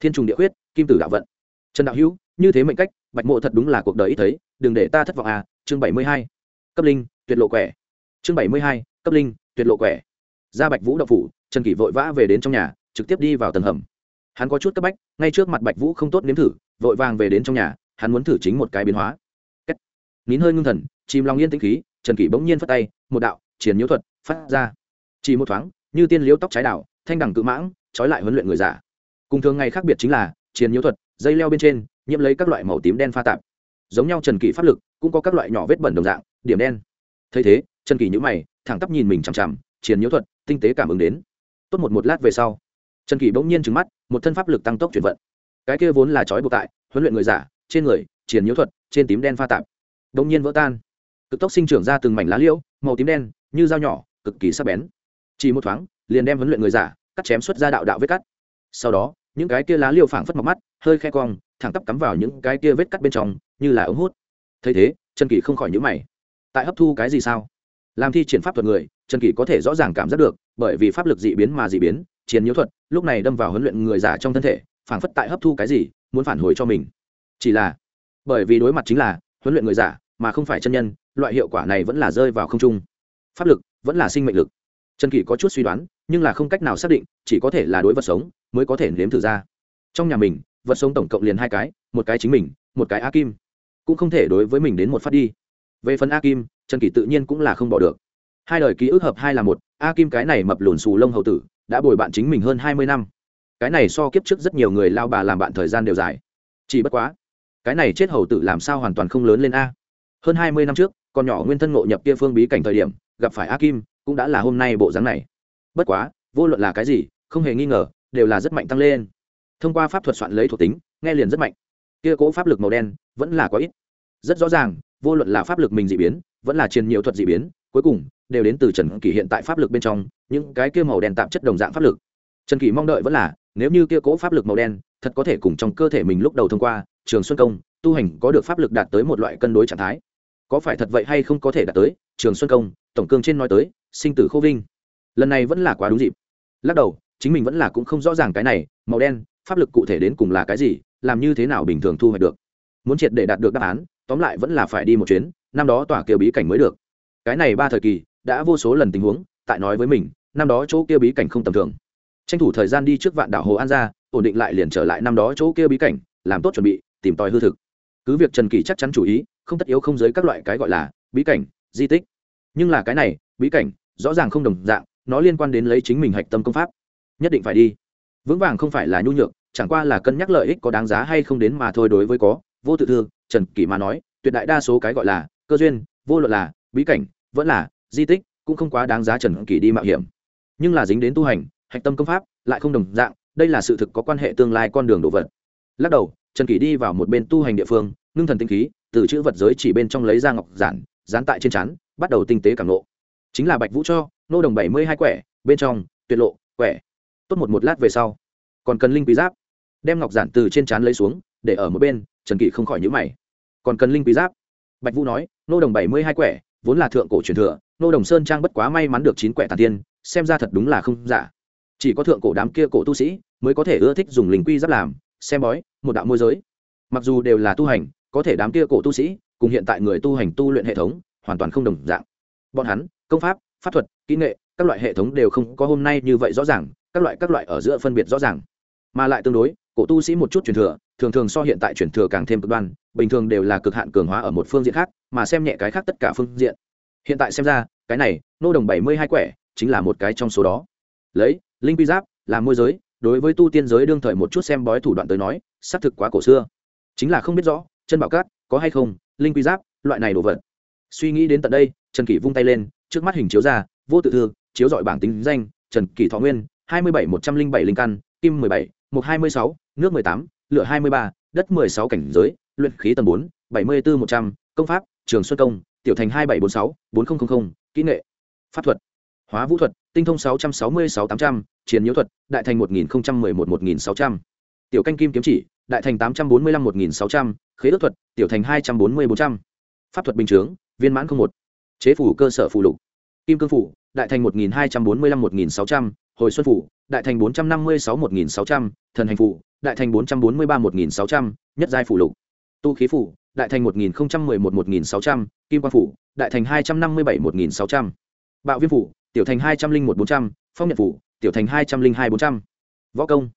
Thiên trùng địa huyết kim tử đạo vận. Trần đạo hữu, như thế mệnh cách, bạch mộ thật đúng là cuộc đời ít thấy, đừng để ta thất vọng à chương bảy mươi hai. Cấp linh, tuyệt lộ quẻ. Chương bảy mươi hai, cấp linh, tuyệt lộ quẻ. Ra bạch vũ đậu phủ, trần kỷ vội vã về đến trong nhà, trực tiếp đi vào tầng hầm. Hắn có chút cấp bách, ngay trước mặt bạch vũ không tốt nếm thử, vội vàng về đến trong nhà, hắn muốn thử chính một cái biến hóa. Kết. nín hơi ngưng thần, chìm lòng yên tĩnh khí, trần kỷ bỗng nhiên phát tay, một đạo, triển nhiễu thuật, phát ra chỉ một thoáng, như tiên liếu tóc trái đảo thanh đẳng cự mãng, trói lại huấn luyện người giả cùng thường ngày khác biệt chính là chiến nhiễu thuật, dây leo bên trên, nhiễm lấy các loại màu tím đen pha tạp. Giống nhau trần kỷ pháp lực, cũng có các loại nhỏ vết bẩn đồng dạng, điểm đen. Thấy thế, trần kỷ nhữ mày, thẳng tắp nhìn mình chằm chằm chiến nhiễu thuật, tinh tế cảm ứng đến. Tốt một một lát về sau, trần kỷ bỗng nhiên trứng mắt, một thân pháp lực tăng tốc chuyển vận. Cái kia vốn là trói buộc tại, huấn luyện người giả trên người chiến nhiễu thuật, trên tím đen pha tạp. Bỗng nhiên vỡ tan. Cực tốc sinh trưởng ra từng mảnh lá liễu, màu tím đen, như dao nhỏ, cực kỳ sắc bén chỉ một thoáng, liền đem huấn luyện người giả, cắt chém xuất ra đạo đạo vết cắt. Sau đó, những cái kia lá liêu phảng phất mọc mắt, hơi khe cong, thẳng tắp cắm vào những cái kia vết cắt bên trong, như là ống hút. Thấy thế, trần kỳ không khỏi nhữ mày. Tại hấp thu cái gì sao? Làm thi triển pháp thuật người, trần kỳ có thể rõ ràng cảm giác được, bởi vì pháp lực dị biến mà dị biến, chiến nhiễu thuật, lúc này đâm vào huấn luyện người giả trong thân thể, phảng phất tại hấp thu cái gì, muốn phản hồi cho mình. Chỉ là, bởi vì đối mặt chính là huấn luyện người giả, mà không phải chân nhân, loại hiệu quả này vẫn là rơi vào không trung. Pháp lực vẫn là sinh mệnh lực trần kỷ có chút suy đoán, nhưng là không cách nào xác định, chỉ có thể là đối vật sống mới có thể nếm thử ra. Trong nhà mình, vật sống tổng cộng liền hai cái, một cái chính mình, một cái a kim. Cũng không thể đối với mình đến một phát đi. Về phần a kim, trần kỷ tự nhiên cũng là không bỏ được. Hai đời ký ức hợp hai là một, a kim cái này mập lùn xù lông hậu tử, đã bồi bạn chính mình hơn hai mươi năm. Cái này so kiếp trước rất nhiều người lao bà làm bạn thời gian đều dài. Chỉ bất quá, cái này chết hầu tử làm sao hoàn toàn không lớn lên a. Hơn hai mươi năm trước, con nhỏ nguyên thân ngộ nhập kia phương bí cảnh thời điểm, gặp phải a kim cũng đã là hôm nay bộ dáng này. Bất quá, vô luận là cái gì, không hề nghi ngờ, đều là rất mạnh tăng lên. Thông qua pháp thuật soạn lấy thuộc tính, nghe liền rất mạnh. Kia cố pháp lực màu đen, vẫn là có ít. Rất rõ ràng, vô luận là pháp lực mình dị biến, vẫn là truyền nhiều thuật dị biến, cuối cùng, đều đến từ trần kỳ hiện tại pháp lực bên trong, những cái kia màu đen tạm chất đồng dạng pháp lực. Trần kỳ mong đợi vẫn là, nếu như kia cố pháp lực màu đen, thật có thể cùng trong cơ thể mình lúc đầu thông qua, trường xuân công, tu hành có được pháp lực đạt tới một loại cân đối trạng thái. Có phải thật vậy hay không có thể đạt tới, trường xuân công, tổng cương trên nói tới sinh tử khô vinh. Lần này vẫn là quá đúng dịp. Lắc đầu, chính mình vẫn là cũng không rõ ràng cái này, màu đen, pháp lực cụ thể đến cùng là cái gì, làm như thế nào bình thường thu hoạch được. Muốn triệt để đạt được đáp án, tóm lại vẫn là phải đi một chuyến, năm đó tỏa kia bí cảnh mới được. Cái này ba thời kỳ, đã vô số lần tình huống, tại nói với mình, năm đó chỗ kia bí cảnh không tầm thường. Tranh thủ thời gian đi trước vạn đảo hồ an ra, ổn định lại liền trở lại năm đó chỗ kia bí cảnh, làm tốt chuẩn bị, tìm tòi hư thực. Cứ việc trần kỳ chắc chắn chủ ý, không tất yếu không giới các loại cái gọi là bí cảnh, di tích. Nhưng là cái này, bí cảnh rõ ràng không đồng dạng, nó liên quan đến lấy chính mình hạch tâm công pháp. Nhất định phải đi. Vững vàng không phải là nhu nhược, chẳng qua là cân nhắc lợi ích có đáng giá hay không đến mà thôi đối với có, vô tự thương trần kỷ mà nói, tuyệt đại đa số cái gọi là, cơ duyên, vô luận là, bí cảnh, vẫn là, di tích, cũng không quá đáng giá trần kỷ đi mạo hiểm. Nhưng là dính đến tu hành, hạch tâm công pháp, lại không đồng dạng, đây là sự thực có quan hệ tương lai con đường đồ vật. Lắc đầu, trần kỷ đi vào một bên tu hành địa phương, ngưng thần tinh khí, từ chữ vật giới chỉ bên trong lấy ra ngọc giản, dán tại trên chắn bắt đầu tinh tế cảm nộ chính là bạch vũ cho, nô đồng bảy mươi hai quẻ, bên trong, tuyệt lộ, quẻ. Tốt một một lát về sau, còn cần linh quý giáp. Đem ngọc giản từ trên trán lấy xuống, để ở một bên, trần kỷ không khỏi nhữ mày. Còn cần linh quý giáp. Bạch vũ nói, nô đồng bảy mươi hai quẻ, vốn là thượng cổ truyền thừa, nô đồng sơn trang bất quá may mắn được chín quẻ tàn tiên, xem ra thật đúng là không giả. Chỉ có thượng cổ đám kia cổ tu sĩ, mới có thể ưa thích dùng linh quy giáp làm, xem bói, một đạo môi giới. Mặc dù đều là tu hành, có thể đám kia cổ tu sĩ, cùng hiện tại người tu hành tu luyện hệ thống, hoàn toàn không đồng dạng. Bọn hắn công pháp pháp thuật, kỹ nghệ, các loại hệ thống đều không có hôm nay như vậy rõ ràng, các loại các loại ở giữa phân biệt rõ ràng. Mà lại tương đối, cổ tu sĩ một chút truyền thừa, thường thường so hiện tại truyền thừa càng thêm cực đoan, bình thường đều là cực hạn cường hóa ở một phương diện khác, mà xem nhẹ cái khác tất cả phương diện. Hiện tại xem ra, cái này, nô đồng bảy mươi hai quẻ, chính là một cái trong số đó. Lấy, linh quy giáp, là môi giới, đối với tu tiên giới đương thời một chút xem bói thủ đoạn tới nói, xác thực quá cổ xưa. Chính là không biết rõ, chân bảo cát, có hay không, linh quy giáp, loại này đồ vật. Suy nghĩ đến tận đây, trần kỷ vung tay lên trước mắt hình chiếu ra, vô tự thư, chiếu dọi bảng tính danh, trần kỷ thọ nguyên, hai mươi bảy một trăm linh bảy linh căn, kim mười bảy, một hai mươi sáu, nước mười tám lửa hai mươi ba, đất mười sáu cảnh giới, luyện khí tầng bốn, bảy mươi bốn một trăm, công pháp, trường xuân công, tiểu thành hai bảy bốn sáu, bốn nghìn kỹ nghệ, pháp thuật, hóa vũ thuật, tinh thông sáu trăm sáu mươi sáu tám trăm chiến nhiễu thuật, đại thành một nghìn một mươi một một nghìn sáu trăm. Tiểu canh kim kiếm chỉ, đại thành tám trăm bốn mươi năm một nghìn sáu trăm, khế ước thuật, tiểu thành hai trăm bốn mươi bốn trăm. Pháp thuật bình chướng, viên mãn không một chế phủ cơ sở phụ lục kim cương phủ đại thành một nghìn hai trăm bốn mươi lăm một nghìn sáu trăm hồi xuân phủ đại thành bốn trăm năm mươi sáu một nghìn sáu trăm thần hành phủ đại thành bốn trăm bốn mươi ba một nghìn sáu trăm nhất giai phủ lục tu khí phủ đại thành một nghìn mười một một nghìn sáu trăm kim quan phủ đại thành hai trăm năm mươi bảy một nghìn sáu trăm bạo viêm phủ tiểu thành hai trăm linh một bốn trăm phong nhật phủ tiểu thành hai trăm linh hai bốn trăm võ công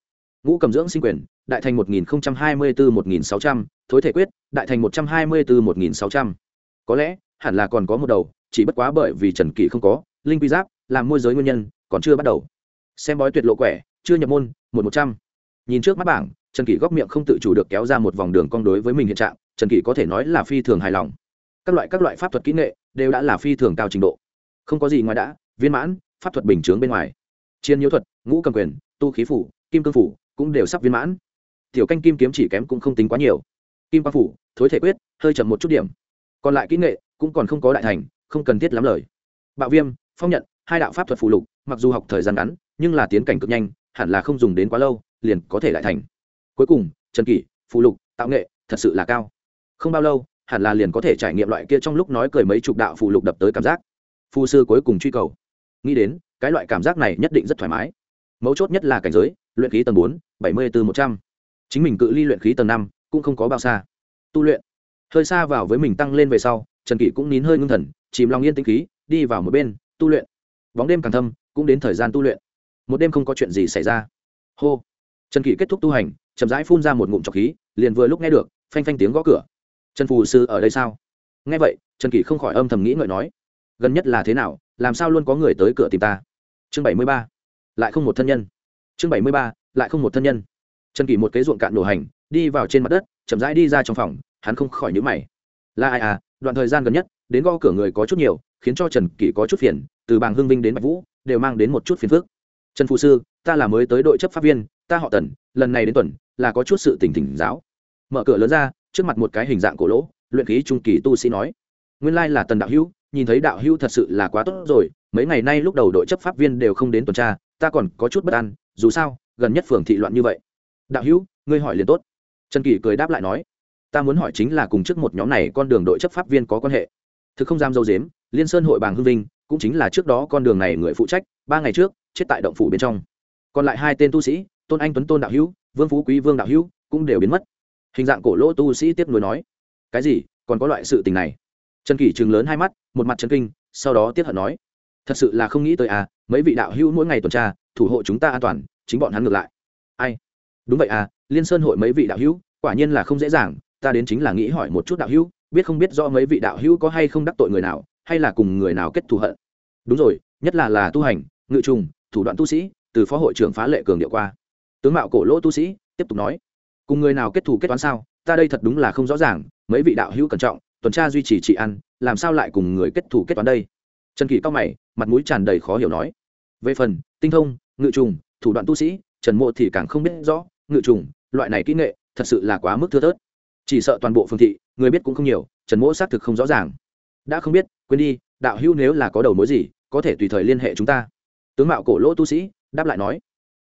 ngũ cầm dưỡng sinh quyền đại thành một nghìn hai mươi bốn một nghìn sáu trăm thối thể quyết đại thành một trăm hai mươi bốn một nghìn sáu trăm có lẽ hẳn là còn có một đầu, chỉ bất quá bởi vì trần kỷ không có, linh quy giáp làm môi giới nguyên nhân, còn chưa bắt đầu. Xem bói tuyệt lộ quẻ, chưa nhập môn, một một trăm. Nhìn trước mắt bảng, trần kỷ góc miệng không tự chủ được kéo ra một vòng đường cong đối với mình hiện trạng, trần kỷ có thể nói là phi thường hài lòng. Các loại các loại pháp thuật kỹ nghệ đều đã là phi thường cao trình độ. Không có gì ngoài đã, viên mãn, pháp thuật bình chướng bên ngoài. Chiến nhiễu thuật, ngũ cầm quyền, tu khí phủ, kim cương phủ cũng đều sắp viên mãn. Tiểu canh kim kiếm chỉ kém cũng không tính quá nhiều. Kim quang phủ, thối thể quyết, hơi chậm một chút điểm. Còn lại kỹ nghệ cũng còn không có đại thành, không cần thiết lắm lời. Bạo viêm, phong nhận, hai đạo pháp thuật phụ lục, mặc dù học thời gian ngắn, nhưng là tiến cảnh cực nhanh, hẳn là không dùng đến quá lâu, liền có thể đại thành. Cuối cùng, trần kỷ phụ lục, tạo nghệ, thật sự là cao. Không bao lâu, hẳn là liền có thể trải nghiệm loại kia trong lúc nói cười mấy chục đạo phụ lục đập tới cảm giác. Phu sư cuối cùng truy cầu. Nghĩ đến, cái loại cảm giác này nhất định rất thoải mái. Mấu chốt nhất là cảnh giới, luyện khí tầng bốn, bảy mươi từ một trăm. Chính mình cự ly luyện khí tầng năm cũng không có bao xa. Tu luyện. Hơi xa vào với mình tăng lên về sau trần kỷ cũng nín hơi ngưng thần, chìm lòng yên tĩnh khí, đi vào một bên, tu luyện. Bóng đêm càng thâm, cũng đến thời gian tu luyện. Một đêm không có chuyện gì xảy ra. Hô. Trần kỷ kết thúc tu hành, chậm rãi phun ra một ngụm trọc khí, liền vừa lúc nghe được, phanh phanh tiếng gõ cửa. Trần phù sư ở đây sao? Nghe vậy, trần kỷ không khỏi âm thầm nghĩ ngợi nói, gần nhất là thế nào, làm sao luôn có người tới cửa tìm ta? Chương bảy mươi ba, lại không một thân nhân. Chương bảy mươi ba, lại không một thân nhân. Trần kỷ một cái ruộng cạn đổ hành, đi vào trên mặt đất, chậm rãi đi ra trong phòng, hắn không khỏi nhữ mày là ai à? Đoạn thời gian gần nhất, đến gõ cửa người có chút nhiều, khiến cho trần kỷ có chút phiền, từ bàng hương vinh đến bạch vũ, đều mang đến một chút phiền phức. Trần phụ sư, ta là mới tới đội chấp pháp viên, ta họ tần, lần này đến tuần, là có chút sự tỉnh tỉnh giáo. Mở cửa lớn ra, trước mặt một cái hình dạng cổ lỗ, luyện khí trung kỳ tu sĩ nói. Nguyên lai là tần đạo hữu, nhìn thấy đạo hữu thật sự là quá tốt rồi, mấy ngày nay lúc đầu đội chấp pháp viên đều không đến tuần tra, ta còn có chút bất an, dù sao, gần nhất phường thị loạn như vậy. Đạo hữu, ngươi hỏi liền tốt. Trần kỳ cười đáp lại nói ta muốn hỏi chính là cùng trước một nhóm này con đường đội chấp pháp viên có quan hệ? Thực không dám dâu dếm, liên sơn hội bàng hưng vinh, cũng chính là trước đó con đường này người phụ trách, ba ngày trước, chết tại động phủ bên trong. Còn lại hai tên tu sĩ, tôn anh tuấn tôn đạo hữu, vương phú quý vương đạo hữu, cũng đều biến mất. Hình dạng cổ lỗ tu sĩ tiếp nối nói, cái gì? Còn có loại sự tình này? Trần kỷ chừng lớn hai mắt, một mặt trần kinh, sau đó tiếp hận nói, thật sự là không nghĩ tới à mấy vị đạo hữu mỗi ngày tuần tra, thủ hộ chúng ta an toàn, chính bọn hắn ngược lại. Ai? Đúng vậy à liên sơn hội mấy vị đạo hữu, quả nhiên là không dễ dàng ta đến chính là nghĩ hỏi một chút đạo hữu, biết không biết rõ mấy vị đạo hữu có hay không đắc tội người nào, hay là cùng người nào kết thù hận. Đúng rồi, nhất là là tu hành, ngự trùng, thủ đoạn tu sĩ, từ phó hội trưởng phá lệ cường điệu qua. Tướng mạo cổ lỗ tu sĩ, tiếp tục nói, cùng người nào kết thù kết toán sao, ta đây thật đúng là không rõ ràng, mấy vị đạo hữu cẩn trọng, tuần tra duy trì trị ăn làm sao lại cùng người kết thù kết toán đây? Trần kỷ cao mày, mặt mũi tràn đầy khó hiểu nói, về phần, tinh thông, ngự trùng, thủ đoạn tu sĩ, trần mộ thì càng không biết rõ, ngự trùng, loại này kỹ nghệ, thật sự là quá mức thưa thớt chỉ sợ toàn bộ phương thị, người biết cũng không nhiều, trần mỗ xác thực không rõ ràng. Đã không biết, quên đi, đạo hữu nếu là có đầu mối gì, có thể tùy thời liên hệ chúng ta. Tướng mạo cổ lỗ tu sĩ, đáp lại nói.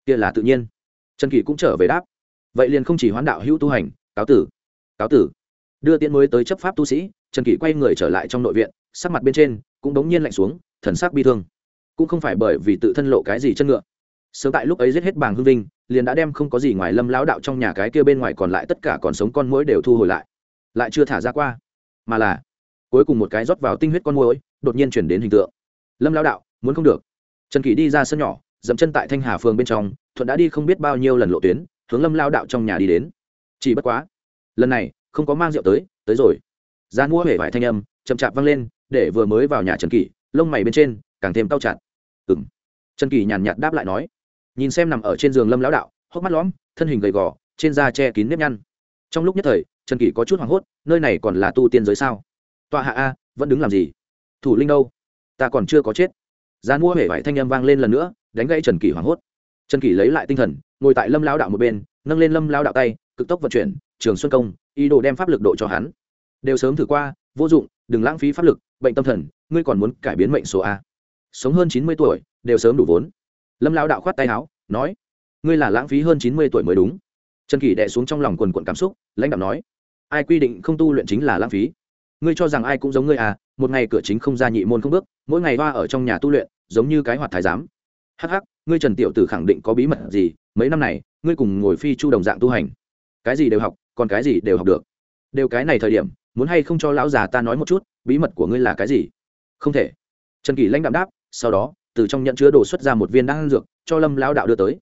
Kia là tự nhiên. Trần kỳ cũng trở về đáp. Vậy liền không chỉ hoán đạo hữu tu hành, cáo tử. Cáo tử. Đưa tiễn mới tới chấp pháp tu sĩ, trần kỳ quay người trở lại trong nội viện, sắc mặt bên trên cũng đống nhiên lạnh xuống, thần sắc bi thương. Cũng không phải bởi vì tự thân lộ cái gì chân ngựa sớm tại lúc ấy giết hết bàng hưng vinh liền đã đem không có gì ngoài lâm lão đạo trong nhà cái kia bên ngoài còn lại tất cả còn sống con mũi đều thu hồi lại. Lại chưa thả ra qua mà là cuối cùng một cái rót vào tinh huyết con mũi đột nhiên chuyển đến hình tượng. Lâm lão đạo muốn không được. Trần kỷ đi ra sân nhỏ dậm chân tại thanh hà phường bên trong thuận đã đi không biết bao nhiêu lần lộ tuyến hướng lâm lao đạo trong nhà đi đến. Chỉ bất quá lần này không có mang rượu tới tới rồi. Gian mua hể vải thanh âm chậm chạp vang lên để vừa mới vào nhà trần kỷ, lông mày bên trên càng thêm cao chặt. Ừ m trần kỷ nhàn nhạt đáp lại nói nhìn xem nằm ở trên giường lâm lão đạo, hốc mắt lõm, thân hình gầy gò, trên da che kín nếp nhăn. Trong lúc nhất thời, trần kỷ có chút hoảng hốt, nơi này còn là tu tiên giới sao? Tọa hạ a, vẫn đứng làm gì? Thủ linh đâu? Ta còn chưa có chết. Gian mua hể vải thanh âm vang lên lần nữa, đánh gãy trần kỷ hoảng hốt. Trần kỷ lấy lại tinh thần, ngồi tại lâm lao đạo một bên, nâng lên lâm lao đạo tay, cực tốc vận chuyển, trường xuân công, ý đồ đem pháp lực độ cho hắn. Đều sớm thử qua, vô dụng, đừng lãng phí pháp lực, bệnh tâm thần, ngươi còn muốn cải biến mệnh số a. Sống hơn chín mươi tuổi, đều sớm đủ vốn lâm lao đạo khoát tay áo, nói, ngươi là lãng phí hơn chín mươi tuổi mới đúng. Trần kỳ đẻ xuống trong lòng quần quận cảm xúc, lãnh đạo nói, ai quy định không tu luyện chính là lãng phí? Ngươi cho rằng ai cũng giống ngươi à một ngày cửa chính không ra nhị môn không bước, mỗi ngày hoa ở trong nhà tu luyện, giống như cái hoạt thái giám. Hắc hắc, ngươi trần tiểu tử khẳng định có bí mật gì, mấy năm này, ngươi cùng ngồi phi chu đồng dạng tu hành. Cái gì đều học, còn cái gì đều học được. Đều cái này thời điểm, muốn hay không cho lão già ta nói một chút, bí mật của ngươi là cái gì? Không thể. Trần kỳ lãnh đạm đáp, sau đó từ trong nhận chứa đồ xuất ra một viên đan dược, cho lâm lão đạo đưa tới.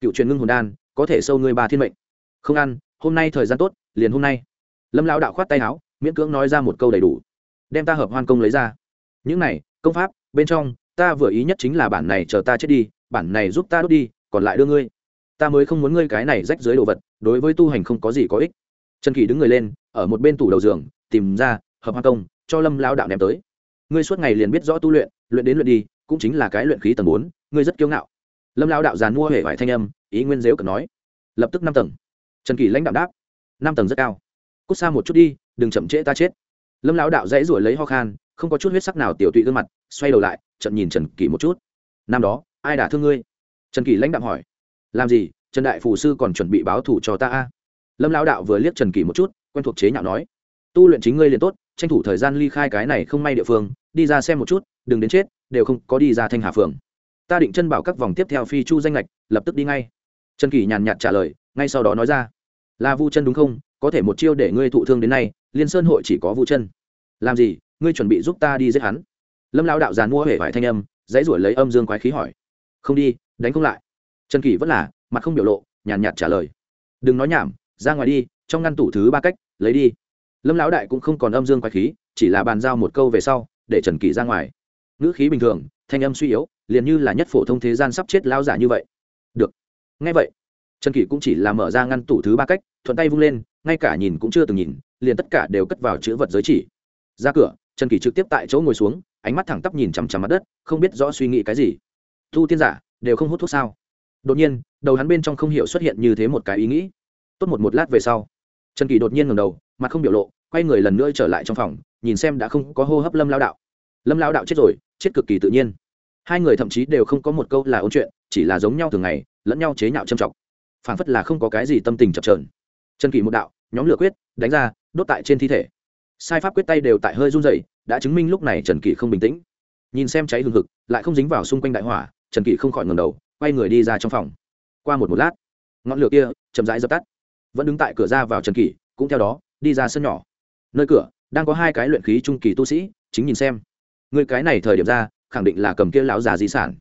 Cựu truyền ngưng hồn đan, có thể sâu ngươi ba thiên mệnh. Không ăn, hôm nay thời gian tốt, liền hôm nay. Lâm lão đạo khoát tay áo, miễn cưỡng nói ra một câu đầy đủ. Đem ta hợp hoan công lấy ra. Những này, công pháp, bên trong, ta vừa ý nhất chính là bản này chờ ta chết đi, bản này giúp ta đốt đi, còn lại đưa ngươi. Ta mới không muốn ngươi cái này rách dưới đồ vật, đối với tu hành không có gì có ích. Trần kỳ đứng người lên, ở một bên tủ đầu giường, tìm ra, hợp hoa công, cho lâm lao đạo đem tới. Ngươi suốt ngày liền biết rõ tu luyện luyện đến luyện đi cũng chính là cái luyện khí tầng bốn, ngươi rất kiêu ngạo. Lâm lao đạo giàn mua hệ vải thanh âm, ý nguyên dếu cần nói. Lập tức năm tầng. Trần kỳ lãnh đạo đáp. Năm tầng rất cao. Cút xa một chút đi, đừng chậm trễ ta chết. Lâm lão đạo dãy ruổi lấy ho khan, không có chút huyết sắc nào tiểu tụy gương mặt, xoay đầu lại trận nhìn trần kỳ một chút. Năm đó, ai đả thương ngươi? Trần kỳ lãnh đạo hỏi. Làm gì? Trần đại phù sư còn chuẩn bị báo thủ cho ta a? Lâm lão đạo vừa liếc trần kỳ một chút, quen thuộc chế nhạo nói. Tu luyện chính ngươi liền tốt, tranh thủ thời gian ly khai cái này không may địa phương, đi ra xem một chút, đừng đến chết đều không có đi ra thanh hà phường. Ta định chân bảo các vòng tiếp theo phi chu danh lệch lập tức đi ngay. Trần kỳ nhàn nhạt trả lời, ngay sau đó nói ra, là vu chân đúng không? Có thể một chiêu để ngươi thụ thương đến nay, liên sơn hội chỉ có vu chân. Làm gì? Ngươi chuẩn bị giúp ta đi giết hắn. Lâm lao đạo giàn mua hệ vải thanh âm, dãy ruổi lấy âm dương quái khí hỏi, không đi, đánh không lại. Trần kỳ vẫn là, mặt không biểu lộ, nhàn nhạt trả lời, đừng nói nhảm, ra ngoài đi, trong ngăn tủ thứ ba cách, lấy đi. Lâm lão đại cũng không còn âm dương quái khí, chỉ là bàn giao một câu về sau, để trần kỳ ra ngoài ngữ khí bình thường, thanh âm suy yếu, liền như là nhất phổ thông thế gian sắp chết lao giả như vậy. Được. Ngay vậy, trần kỳ cũng chỉ là mở ra ngăn tủ thứ ba cách, thuận tay vung lên, ngay cả nhìn cũng chưa từng nhìn, liền tất cả đều cất vào chữ vật giới chỉ. Ra cửa, trần kỳ trực tiếp tại chỗ ngồi xuống, ánh mắt thẳng tắp nhìn chằm chằm mặt đất, không biết rõ suy nghĩ cái gì. Thu tiên giả, đều không hút thuốc sao? Đột nhiên, đầu hắn bên trong không hiểu xuất hiện như thế một cái ý nghĩ. Tốt một một lát về sau, trần kỳ đột nhiên ngầm đầu, mặt không biểu lộ, quay người lần nữa trở lại trong phòng, nhìn xem đã không có hô hấp lâm lao đạo lâm lao đạo chết rồi, chết cực kỳ tự nhiên. Hai người thậm chí đều không có một câu là ôn chuyện, chỉ là giống nhau thường ngày, lẫn nhau chế nhạo châm trọng phản phất là không có cái gì tâm tình chập trờn trần kỳ một đạo, nhóm lửa quyết, đánh ra, đốt tại trên thi thể. Sai pháp quyết tay đều tại hơi run rẩy, đã chứng minh lúc này trần kỳ không bình tĩnh. Nhìn xem cháy hừng hực, lại không dính vào xung quanh đại hỏa, trần kỳ không khỏi ngầm đầu, quay người đi ra trong phòng. Qua một một lát, ngọn lửa kia chậm rãi dập tắt. Vẫn đứng tại cửa ra vào trần kỳ cũng theo đó, đi ra sân nhỏ. Nơi cửa, đang có hai cái luyện khí trung kỳ tu sĩ, chính nhìn xem người cái này thời điểm ra, khẳng định là cầm kia lão già di sản.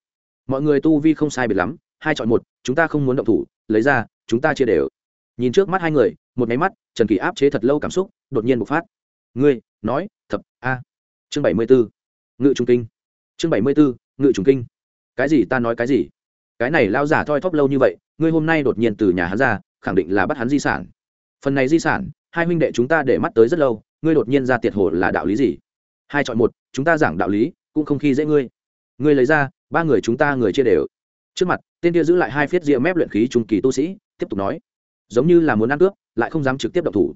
Mọi người tu vi không sai biệt lắm, hai chọn một, chúng ta không muốn động thủ, lấy ra, chúng ta chia đều. Nhìn trước mắt hai người, một máy mắt, trần kỳ áp chế thật lâu cảm xúc, đột nhiên bộc phát. Ngươi, nói, thập, a. Chương bảy mươi bốn ngự trung kinh. Chương bảy mươi bốn ngự trung kinh. Cái gì ta nói cái gì? Cái này lao giả thoi thóp lâu như vậy, ngươi hôm nay đột nhiên từ nhà hắn ra, khẳng định là bắt hắn di sản. Phần này di sản, hai huynh đệ chúng ta để mắt tới rất lâu, ngươi đột nhiên ra tiệt hồ là đạo lý gì? Hai chọn một chúng ta giảng đạo lý, cũng không khi dễ ngươi. Ngươi lấy ra, ba người chúng ta người chia đều. Trước mặt, tên kia giữ lại hai phiết rìa mép luyện khí trung kỳ tu sĩ, tiếp tục nói, giống như là muốn ăn cướp, lại không dám trực tiếp động thủ.